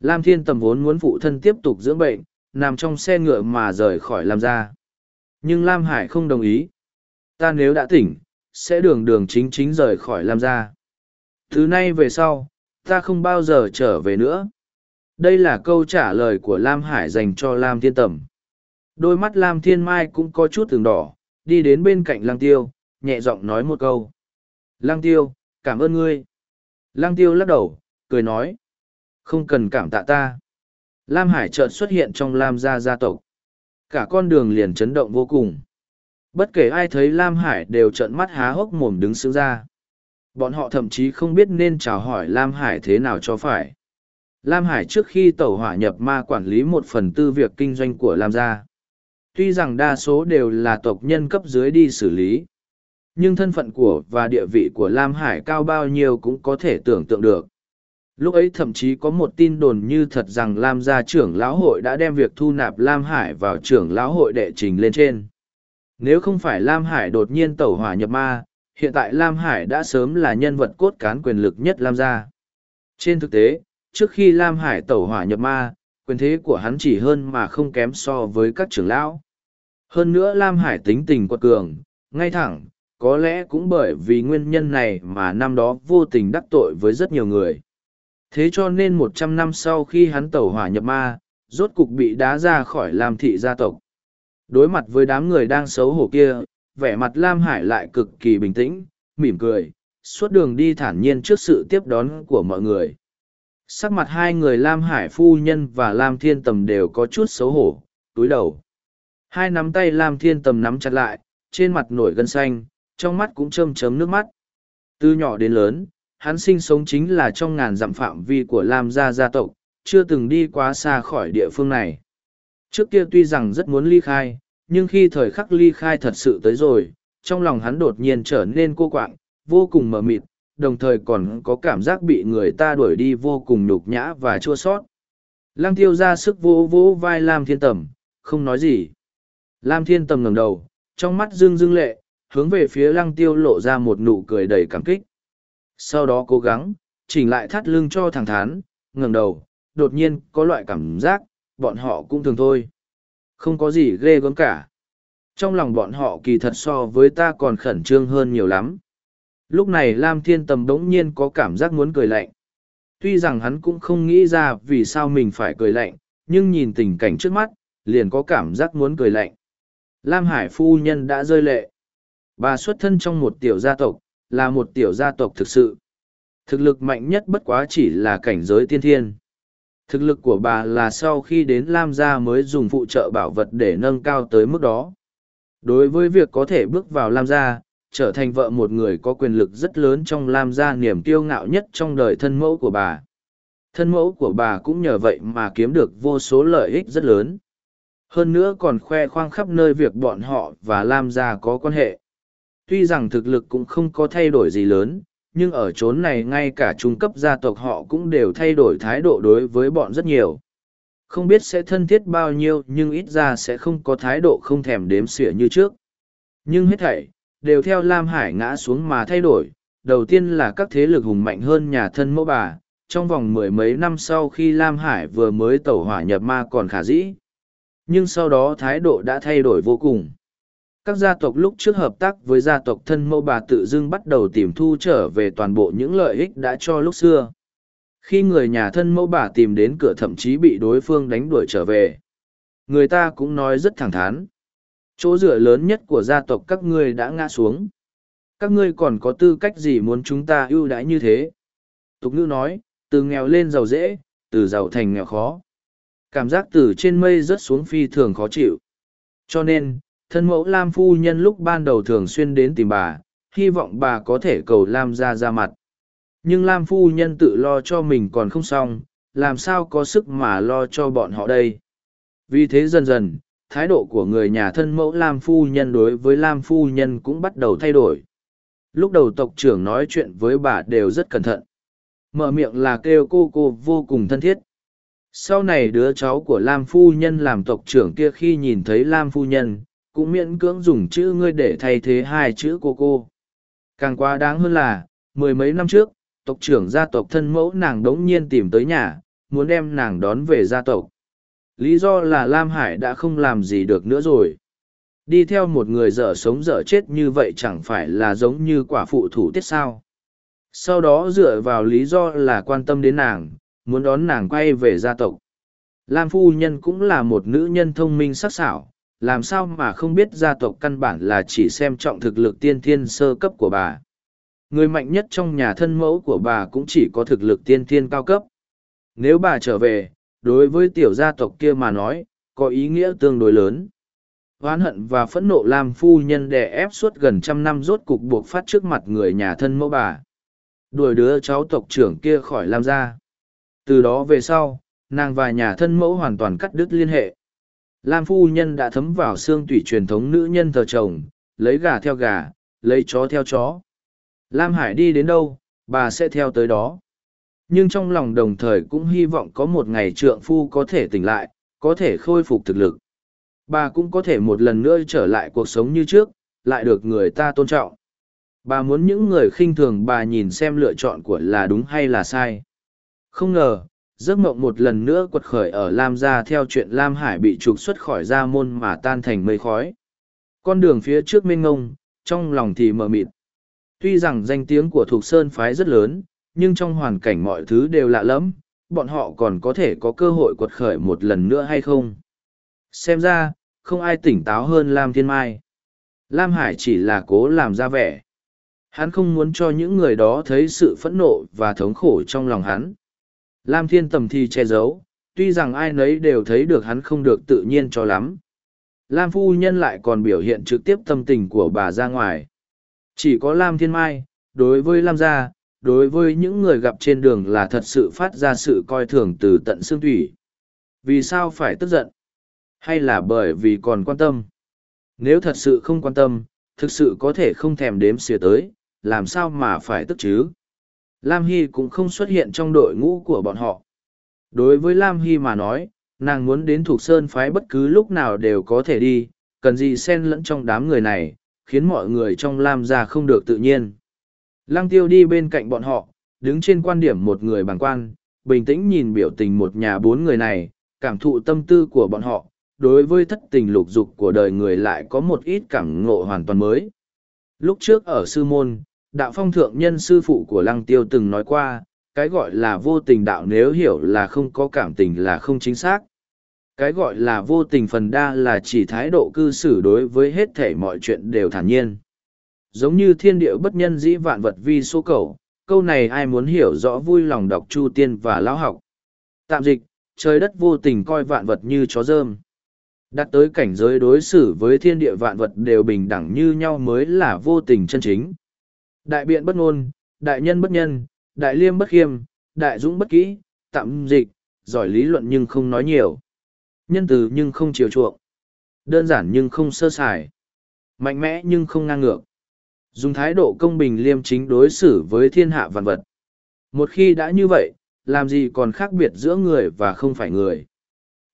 Lam Thiên Tầm vốn muốn phụ thân tiếp tục dưỡng bệnh, nằm trong xe ngựa mà rời khỏi Lam gia. Nhưng Lam Hải không đồng ý. Ta nếu đã tỉnh, sẽ đường đường chính chính rời khỏi Lam gia. Thứ nay về sau, ta không bao giờ trở về nữa. Đây là câu trả lời của Lam Hải dành cho Lam Thiên Tầm. Đôi mắt Lam Thiên Mai cũng có chút từng đỏ, đi đến bên cạnh Lăng Tiêu, nhẹ giọng nói một câu. Lăng Tiêu, cảm ơn ngươi. Lăng Tiêu lắc đầu, cười nói. Không cần cảm tạ ta. Lam Hải chợt xuất hiện trong Lam gia gia tộc. Cả con đường liền chấn động vô cùng. Bất kể ai thấy Lam Hải đều trợn mắt há hốc mồm đứng xứng ra. Bọn họ thậm chí không biết nên chào hỏi Lam Hải thế nào cho phải. Lam Hải trước khi tẩu hỏa nhập ma quản lý một phần tư việc kinh doanh của Lam gia. Tuy rằng đa số đều là tộc nhân cấp dưới đi xử lý, nhưng thân phận của và địa vị của Lam Hải cao bao nhiêu cũng có thể tưởng tượng được. Lúc ấy thậm chí có một tin đồn như thật rằng Lam gia trưởng lão hội đã đem việc thu nạp Lam Hải vào trưởng lão hội đệ trình lên trên. Nếu không phải Lam Hải đột nhiên tẩu hỏa nhập ma, hiện tại Lam Hải đã sớm là nhân vật cốt cán quyền lực nhất Lam gia. Trên thực tế, trước khi Lam Hải tẩu hỏa nhập ma, quyền thế của hắn chỉ hơn mà không kém so với các trưởng lão. Hơn nữa Lam Hải tính tình quật cường, ngay thẳng, có lẽ cũng bởi vì nguyên nhân này mà năm đó vô tình đắc tội với rất nhiều người. Thế cho nên một trăm năm sau khi hắn tẩu hỏa nhập ma, rốt cục bị đá ra khỏi Lam thị gia tộc. Đối mặt với đám người đang xấu hổ kia, vẻ mặt Lam Hải lại cực kỳ bình tĩnh, mỉm cười, suốt đường đi thản nhiên trước sự tiếp đón của mọi người sắc mặt hai người lam hải phu nhân và lam thiên tầm đều có chút xấu hổ, túi đầu. Hai nắm tay lam thiên tầm nắm chặt lại, trên mặt nổi gân xanh, trong mắt cũng châm chấm nước mắt. Từ nhỏ đến lớn, hắn sinh sống chính là trong ngàn dặm phạm vi của lam gia gia tộc, chưa từng đi quá xa khỏi địa phương này. Trước kia tuy rằng rất muốn ly khai, nhưng khi thời khắc ly khai thật sự tới rồi, trong lòng hắn đột nhiên trở nên cô quạng, vô cùng mờ mịt đồng thời còn có cảm giác bị người ta đuổi đi vô cùng nhục nhã và chua sót. Lăng tiêu ra sức vỗ vỗ vai Lam Thiên Tầm, không nói gì. Lam Thiên Tầm ngẩng đầu, trong mắt dương dương lệ, hướng về phía lăng tiêu lộ ra một nụ cười đầy cảm kích. Sau đó cố gắng, chỉnh lại thắt lưng cho thẳng thắn, ngẩng đầu, đột nhiên có loại cảm giác, bọn họ cũng thường thôi. Không có gì ghê gớm cả. Trong lòng bọn họ kỳ thật so với ta còn khẩn trương hơn nhiều lắm lúc này lam thiên tầm đống nhiên có cảm giác muốn cười lạnh tuy rằng hắn cũng không nghĩ ra vì sao mình phải cười lạnh nhưng nhìn tình cảnh trước mắt liền có cảm giác muốn cười lạnh Lam Hải phu nhân đã rơi lệ. Bà xuất thân trong một tiểu gia tộc, là một tiểu gia tộc thực sự. Thực lực mạnh nhất bất quá chỉ là cảnh giới tiên thiên. Thực lực của bà là sau khi đến Lam gia mới dùng phụ trợ bảo vật để nâng cao tới mức đó. Đối với việc có thể bước vào Lam gia, trở thành vợ một người có quyền lực rất lớn trong Lam gia niềm kiêu ngạo nhất trong đời thân mẫu của bà. Thân mẫu của bà cũng nhờ vậy mà kiếm được vô số lợi ích rất lớn. Hơn nữa còn khoe khoang khắp nơi việc bọn họ và Lam gia có quan hệ. Tuy rằng thực lực cũng không có thay đổi gì lớn, nhưng ở chốn này ngay cả trung cấp gia tộc họ cũng đều thay đổi thái độ đối với bọn rất nhiều. Không biết sẽ thân thiết bao nhiêu nhưng ít ra sẽ không có thái độ không thèm đếm xỉa như trước. Nhưng hết thảy, đều theo Lam Hải ngã xuống mà thay đổi. Đầu tiên là các thế lực hùng mạnh hơn nhà thân mẫu bà, trong vòng mười mấy năm sau khi Lam Hải vừa mới tẩu hỏa nhập ma còn khả dĩ. Nhưng sau đó thái độ đã thay đổi vô cùng. Các gia tộc lúc trước hợp tác với gia tộc thân mẫu bà tự dưng bắt đầu tìm thu trở về toàn bộ những lợi ích đã cho lúc xưa. Khi người nhà thân mẫu bà tìm đến cửa thậm chí bị đối phương đánh đuổi trở về. Người ta cũng nói rất thẳng thắn. Chỗ dựa lớn nhất của gia tộc các ngươi đã ngã xuống. Các ngươi còn có tư cách gì muốn chúng ta ưu đãi như thế? Tục ngữ nói, từ nghèo lên giàu dễ, từ giàu thành nghèo khó. Cảm giác từ trên mây rớt xuống phi thường khó chịu. Cho nên, thân mẫu Lam phu nhân lúc ban đầu thường xuyên đến tìm bà, hy vọng bà có thể cầu Lam ra ra mặt. Nhưng Lam phu nhân tự lo cho mình còn không xong, làm sao có sức mà lo cho bọn họ đây. Vì thế dần dần, thái độ của người nhà thân mẫu Lam phu nhân đối với Lam phu nhân cũng bắt đầu thay đổi. Lúc đầu tộc trưởng nói chuyện với bà đều rất cẩn thận. Mở miệng là kêu cô cô vô cùng thân thiết. Sau này đứa cháu của Lam phu nhân làm tộc trưởng kia khi nhìn thấy Lam phu nhân, cũng miễn cưỡng dùng chữ ngươi để thay thế hai chữ cô cô. Càng quá đáng hơn là, mười mấy năm trước, tộc trưởng gia tộc thân mẫu nàng đống nhiên tìm tới nhà, muốn đem nàng đón về gia tộc. Lý do là Lam Hải đã không làm gì được nữa rồi. Đi theo một người dở sống dở chết như vậy chẳng phải là giống như quả phụ thủ tiết sao. Sau đó dựa vào lý do là quan tâm đến nàng, muốn đón nàng quay về gia tộc. Lam Phu Nhân cũng là một nữ nhân thông minh sắc sảo, làm sao mà không biết gia tộc căn bản là chỉ xem trọng thực lực tiên thiên sơ cấp của bà. Người mạnh nhất trong nhà thân mẫu của bà cũng chỉ có thực lực tiên thiên cao cấp. Nếu bà trở về, đối với tiểu gia tộc kia mà nói, có ý nghĩa tương đối lớn. Hoán hận và phẫn nộ làm phu nhân đè ép suốt gần trăm năm rốt cục buộc phát trước mặt người nhà thân mẫu bà. Đuổi đứa cháu tộc trưởng kia khỏi Lam gia. Từ đó về sau, nàng và nhà thân mẫu hoàn toàn cắt đứt liên hệ. Lam phu nhân đã thấm vào xương tủy truyền thống nữ nhân thờ chồng, lấy gà theo gà, lấy chó theo chó. Lam Hải đi đến đâu, bà sẽ theo tới đó. Nhưng trong lòng đồng thời cũng hy vọng có một ngày trượng phu có thể tỉnh lại, có thể khôi phục thực lực. Bà cũng có thể một lần nữa trở lại cuộc sống như trước, lại được người ta tôn trọng. Bà muốn những người khinh thường bà nhìn xem lựa chọn của là đúng hay là sai. Không ngờ, giấc mộng một lần nữa quật khởi ở Lam gia theo chuyện Lam Hải bị trục xuất khỏi gia môn mà tan thành mây khói. Con đường phía trước mênh ngông, trong lòng thì mờ mịt. Tuy rằng danh tiếng của Thục Sơn phái rất lớn, nhưng trong hoàn cảnh mọi thứ đều lạ lẫm, bọn họ còn có thể có cơ hội quật khởi một lần nữa hay không? Xem ra, không ai tỉnh táo hơn Lam Thiên Mai. Lam Hải chỉ là cố làm ra vẻ. Hắn không muốn cho những người đó thấy sự phẫn nộ và thống khổ trong lòng hắn. Lam Thiên tầm thì che giấu, tuy rằng ai nấy đều thấy được hắn không được tự nhiên cho lắm. Lam Phu Nhân lại còn biểu hiện trực tiếp tâm tình của bà ra ngoài. Chỉ có Lam Thiên Mai, đối với Lam gia, đối với những người gặp trên đường là thật sự phát ra sự coi thường từ tận xương thủy. Vì sao phải tức giận? Hay là bởi vì còn quan tâm? Nếu thật sự không quan tâm, thực sự có thể không thèm đếm xỉa tới, làm sao mà phải tức chứ? Lam Hy cũng không xuất hiện trong đội ngũ của bọn họ. Đối với Lam Hy mà nói, nàng muốn đến thuộc sơn phái bất cứ lúc nào đều có thể đi, cần gì xen lẫn trong đám người này, khiến mọi người trong Lam gia không được tự nhiên. Lăng tiêu đi bên cạnh bọn họ, đứng trên quan điểm một người bằng quan, bình tĩnh nhìn biểu tình một nhà bốn người này, cảm thụ tâm tư của bọn họ, đối với thất tình lục dục của đời người lại có một ít cảm ngộ hoàn toàn mới. Lúc trước ở Sư Môn, đạo phong thượng nhân sư phụ của lăng tiêu từng nói qua, cái gọi là vô tình đạo nếu hiểu là không có cảm tình là không chính xác. cái gọi là vô tình phần đa là chỉ thái độ cư xử đối với hết thể mọi chuyện đều thản nhiên giống như thiên địa bất nhân dĩ vạn vật vi số cầu. Câu này ai muốn hiểu rõ vui lòng đọc chu tiên và lão học? Tạm dịch, trời đất vô tình coi vạn vật như chó dơm. Đặt tới cảnh giới đối xử với thiên địa vạn vật đều bình đẳng như nhau mới là vô tình chân chính. Đại biện bất ngôn, đại nhân bất nhân, đại liêm bất khiêm, đại dũng bất kỹ, tạm dịch, giỏi lý luận nhưng không nói nhiều. Nhân từ nhưng không chiều chuộng. Đơn giản nhưng không sơ sài. Mạnh mẽ nhưng không ngang ngược dùng thái độ công bình liêm chính đối xử với thiên hạ vạn vật. Một khi đã như vậy, làm gì còn khác biệt giữa người và không phải người?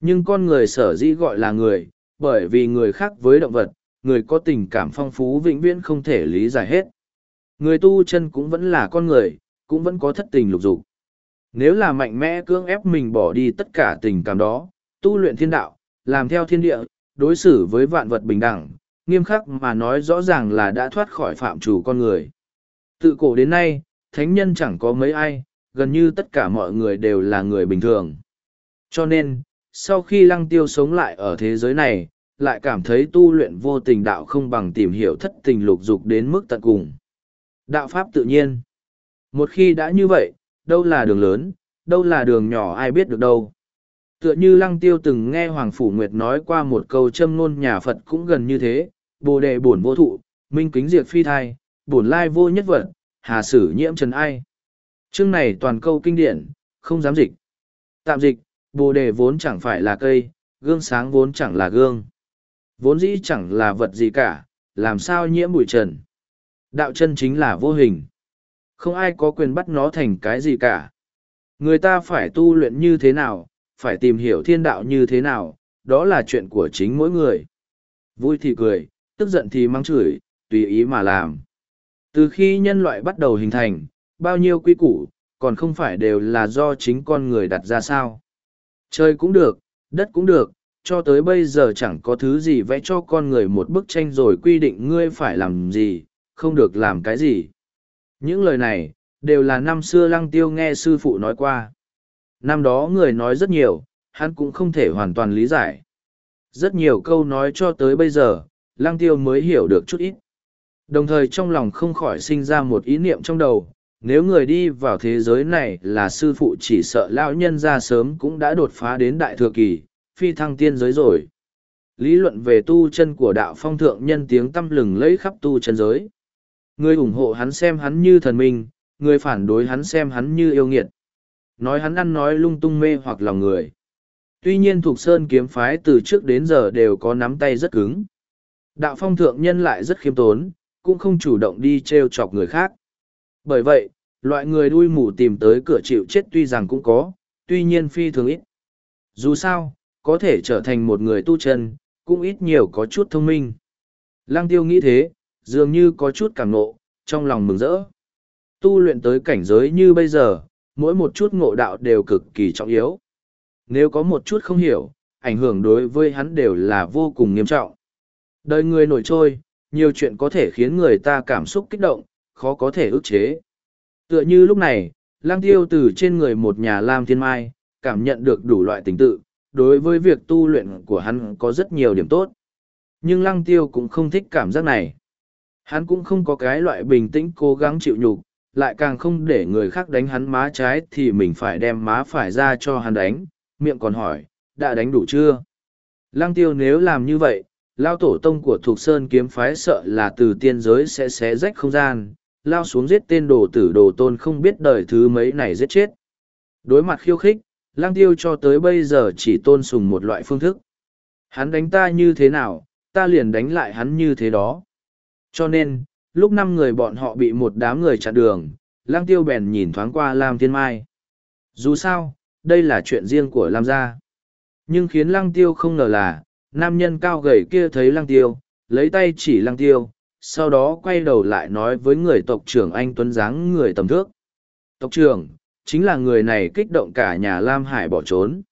Nhưng con người sở dĩ gọi là người, bởi vì người khác với động vật, người có tình cảm phong phú vĩnh viễn không thể lý giải hết. Người tu chân cũng vẫn là con người, cũng vẫn có thất tình lục dục. Nếu là mạnh mẽ cưỡng ép mình bỏ đi tất cả tình cảm đó, tu luyện thiên đạo, làm theo thiên địa, đối xử với vạn vật bình đẳng nghiêm khắc mà nói rõ ràng là đã thoát khỏi phạm chủ con người. Tự cổ đến nay, thánh nhân chẳng có mấy ai, gần như tất cả mọi người đều là người bình thường. Cho nên, sau khi lăng tiêu sống lại ở thế giới này, lại cảm thấy tu luyện vô tình đạo không bằng tìm hiểu thất tình lục dục đến mức tận cùng. Đạo pháp tự nhiên. Một khi đã như vậy, đâu là đường lớn, đâu là đường nhỏ ai biết được đâu. Tựa như lăng tiêu từng nghe hoàng phủ nguyệt nói qua một câu châm ngôn nhà phật cũng gần như thế bồ đề bổn vô thụ, minh kính diệt phi thai, bổn lai vô nhất vật, hà sử nhiễm trần ai. Chương này toàn câu kinh điển, không dám dịch. Tạm dịch, bồ đề vốn chẳng phải là cây, gương sáng vốn chẳng là gương. Vốn dĩ chẳng là vật gì cả, làm sao nhiễm bụi trần. Đạo chân chính là vô hình. Không ai có quyền bắt nó thành cái gì cả. Người ta phải tu luyện như thế nào, phải tìm hiểu thiên đạo như thế nào, đó là chuyện của chính mỗi người. Vui thì cười tức giận thì mắng chửi, tùy ý mà làm. Từ khi nhân loại bắt đầu hình thành, bao nhiêu quy củ, còn không phải đều là do chính con người đặt ra sao? Trời cũng được, đất cũng được, cho tới bây giờ chẳng có thứ gì vẽ cho con người một bức tranh rồi quy định ngươi phải làm gì, không được làm cái gì. Những lời này, đều là năm xưa lăng tiêu nghe sư phụ nói qua. Năm đó người nói rất nhiều, hắn cũng không thể hoàn toàn lý giải. Rất nhiều câu nói cho tới bây giờ lăng tiêu mới hiểu được chút ít. Đồng thời trong lòng không khỏi sinh ra một ý niệm trong đầu, nếu người đi vào thế giới này là sư phụ chỉ sợ lão nhân ra sớm cũng đã đột phá đến đại thừa kỳ, phi thăng tiên giới rồi. Lý luận về tu chân của đạo phong thượng nhân tiếng tăm lừng lấy khắp tu chân giới. Người ủng hộ hắn xem hắn như thần minh, người phản đối hắn xem hắn như yêu nghiệt. Nói hắn ăn nói lung tung mê hoặc lòng người. Tuy nhiên thuộc sơn kiếm phái từ trước đến giờ đều có nắm tay rất cứng đạo phong thượng nhân lại rất khiêm tốn, cũng không chủ động đi t r e o chọc người khác. Bởi vậy, loại người đuôi mù tìm tới cửa chịu chết tuy rằng cũng có, tuy nhiên phi thường ít. Dù sao, có thể trở thành một người tu chân, cũng ít nhiều có chút thông minh. Lăng tiêu nghĩ thế, dường như có chút cảm nộ, trong lòng mừng rỡ. Tu luyện tới cảnh giới như bây giờ, mỗi một chút ngộ đạo đều cực kỳ trọng yếu. Nếu có một chút không hiểu, ảnh hưởng đối với hắn đều là vô cùng nghiêm trọng đời người nổi trôi nhiều chuyện có thể khiến người ta cảm xúc kích động khó có thể ức chế. Tựa như lúc này, lang tiêu từ trên người một nhà Lam Thiên Mai, cảm nhận được đủ loại tình tự, đối với việc tu luyện của hắn có rất nhiều điểm tốt. Nhưng lăng tiêu cũng không thích cảm giác này. Hắn cũng không có cái loại bình tĩnh cố gắng chịu nhục, lại càng không để người khác đánh hắn má trái thì mình phải đem má phải ra cho hắn đánh, miệng còn hỏi, đã đánh đủ chưa? Lăng tiêu nếu làm như vậy, lao tổ tông của Thục Sơn kiếm phái sợ là từ tiên giới sẽ xé rách không gian, lao xuống giết tên đồ tử đồ tôn không biết đời thứ mấy này giết chết. Đối mặt khiêu khích, lang tiêu cho tới bây giờ chỉ tôn sùng một loại phương thức. Hắn đánh ta như thế nào, ta liền đánh lại hắn như thế đó. Cho nên, lúc năm người bọn họ bị một đám người chặn đường, lang tiêu bèn nhìn thoáng qua Lam Thiên Mai. Dù sao, đây là chuyện riêng của Lam gia. Nhưng khiến lăng tiêu không ngờ là, nam nhân cao gầy kia thấy lăng tiêu, lấy tay chỉ lăng tiêu, sau đó quay đầu lại nói với người tộc trưởng anh Tuấn Giáng người tầm thước. Tộc trưởng, chính là người này kích động cả nhà Lam Hải bỏ trốn.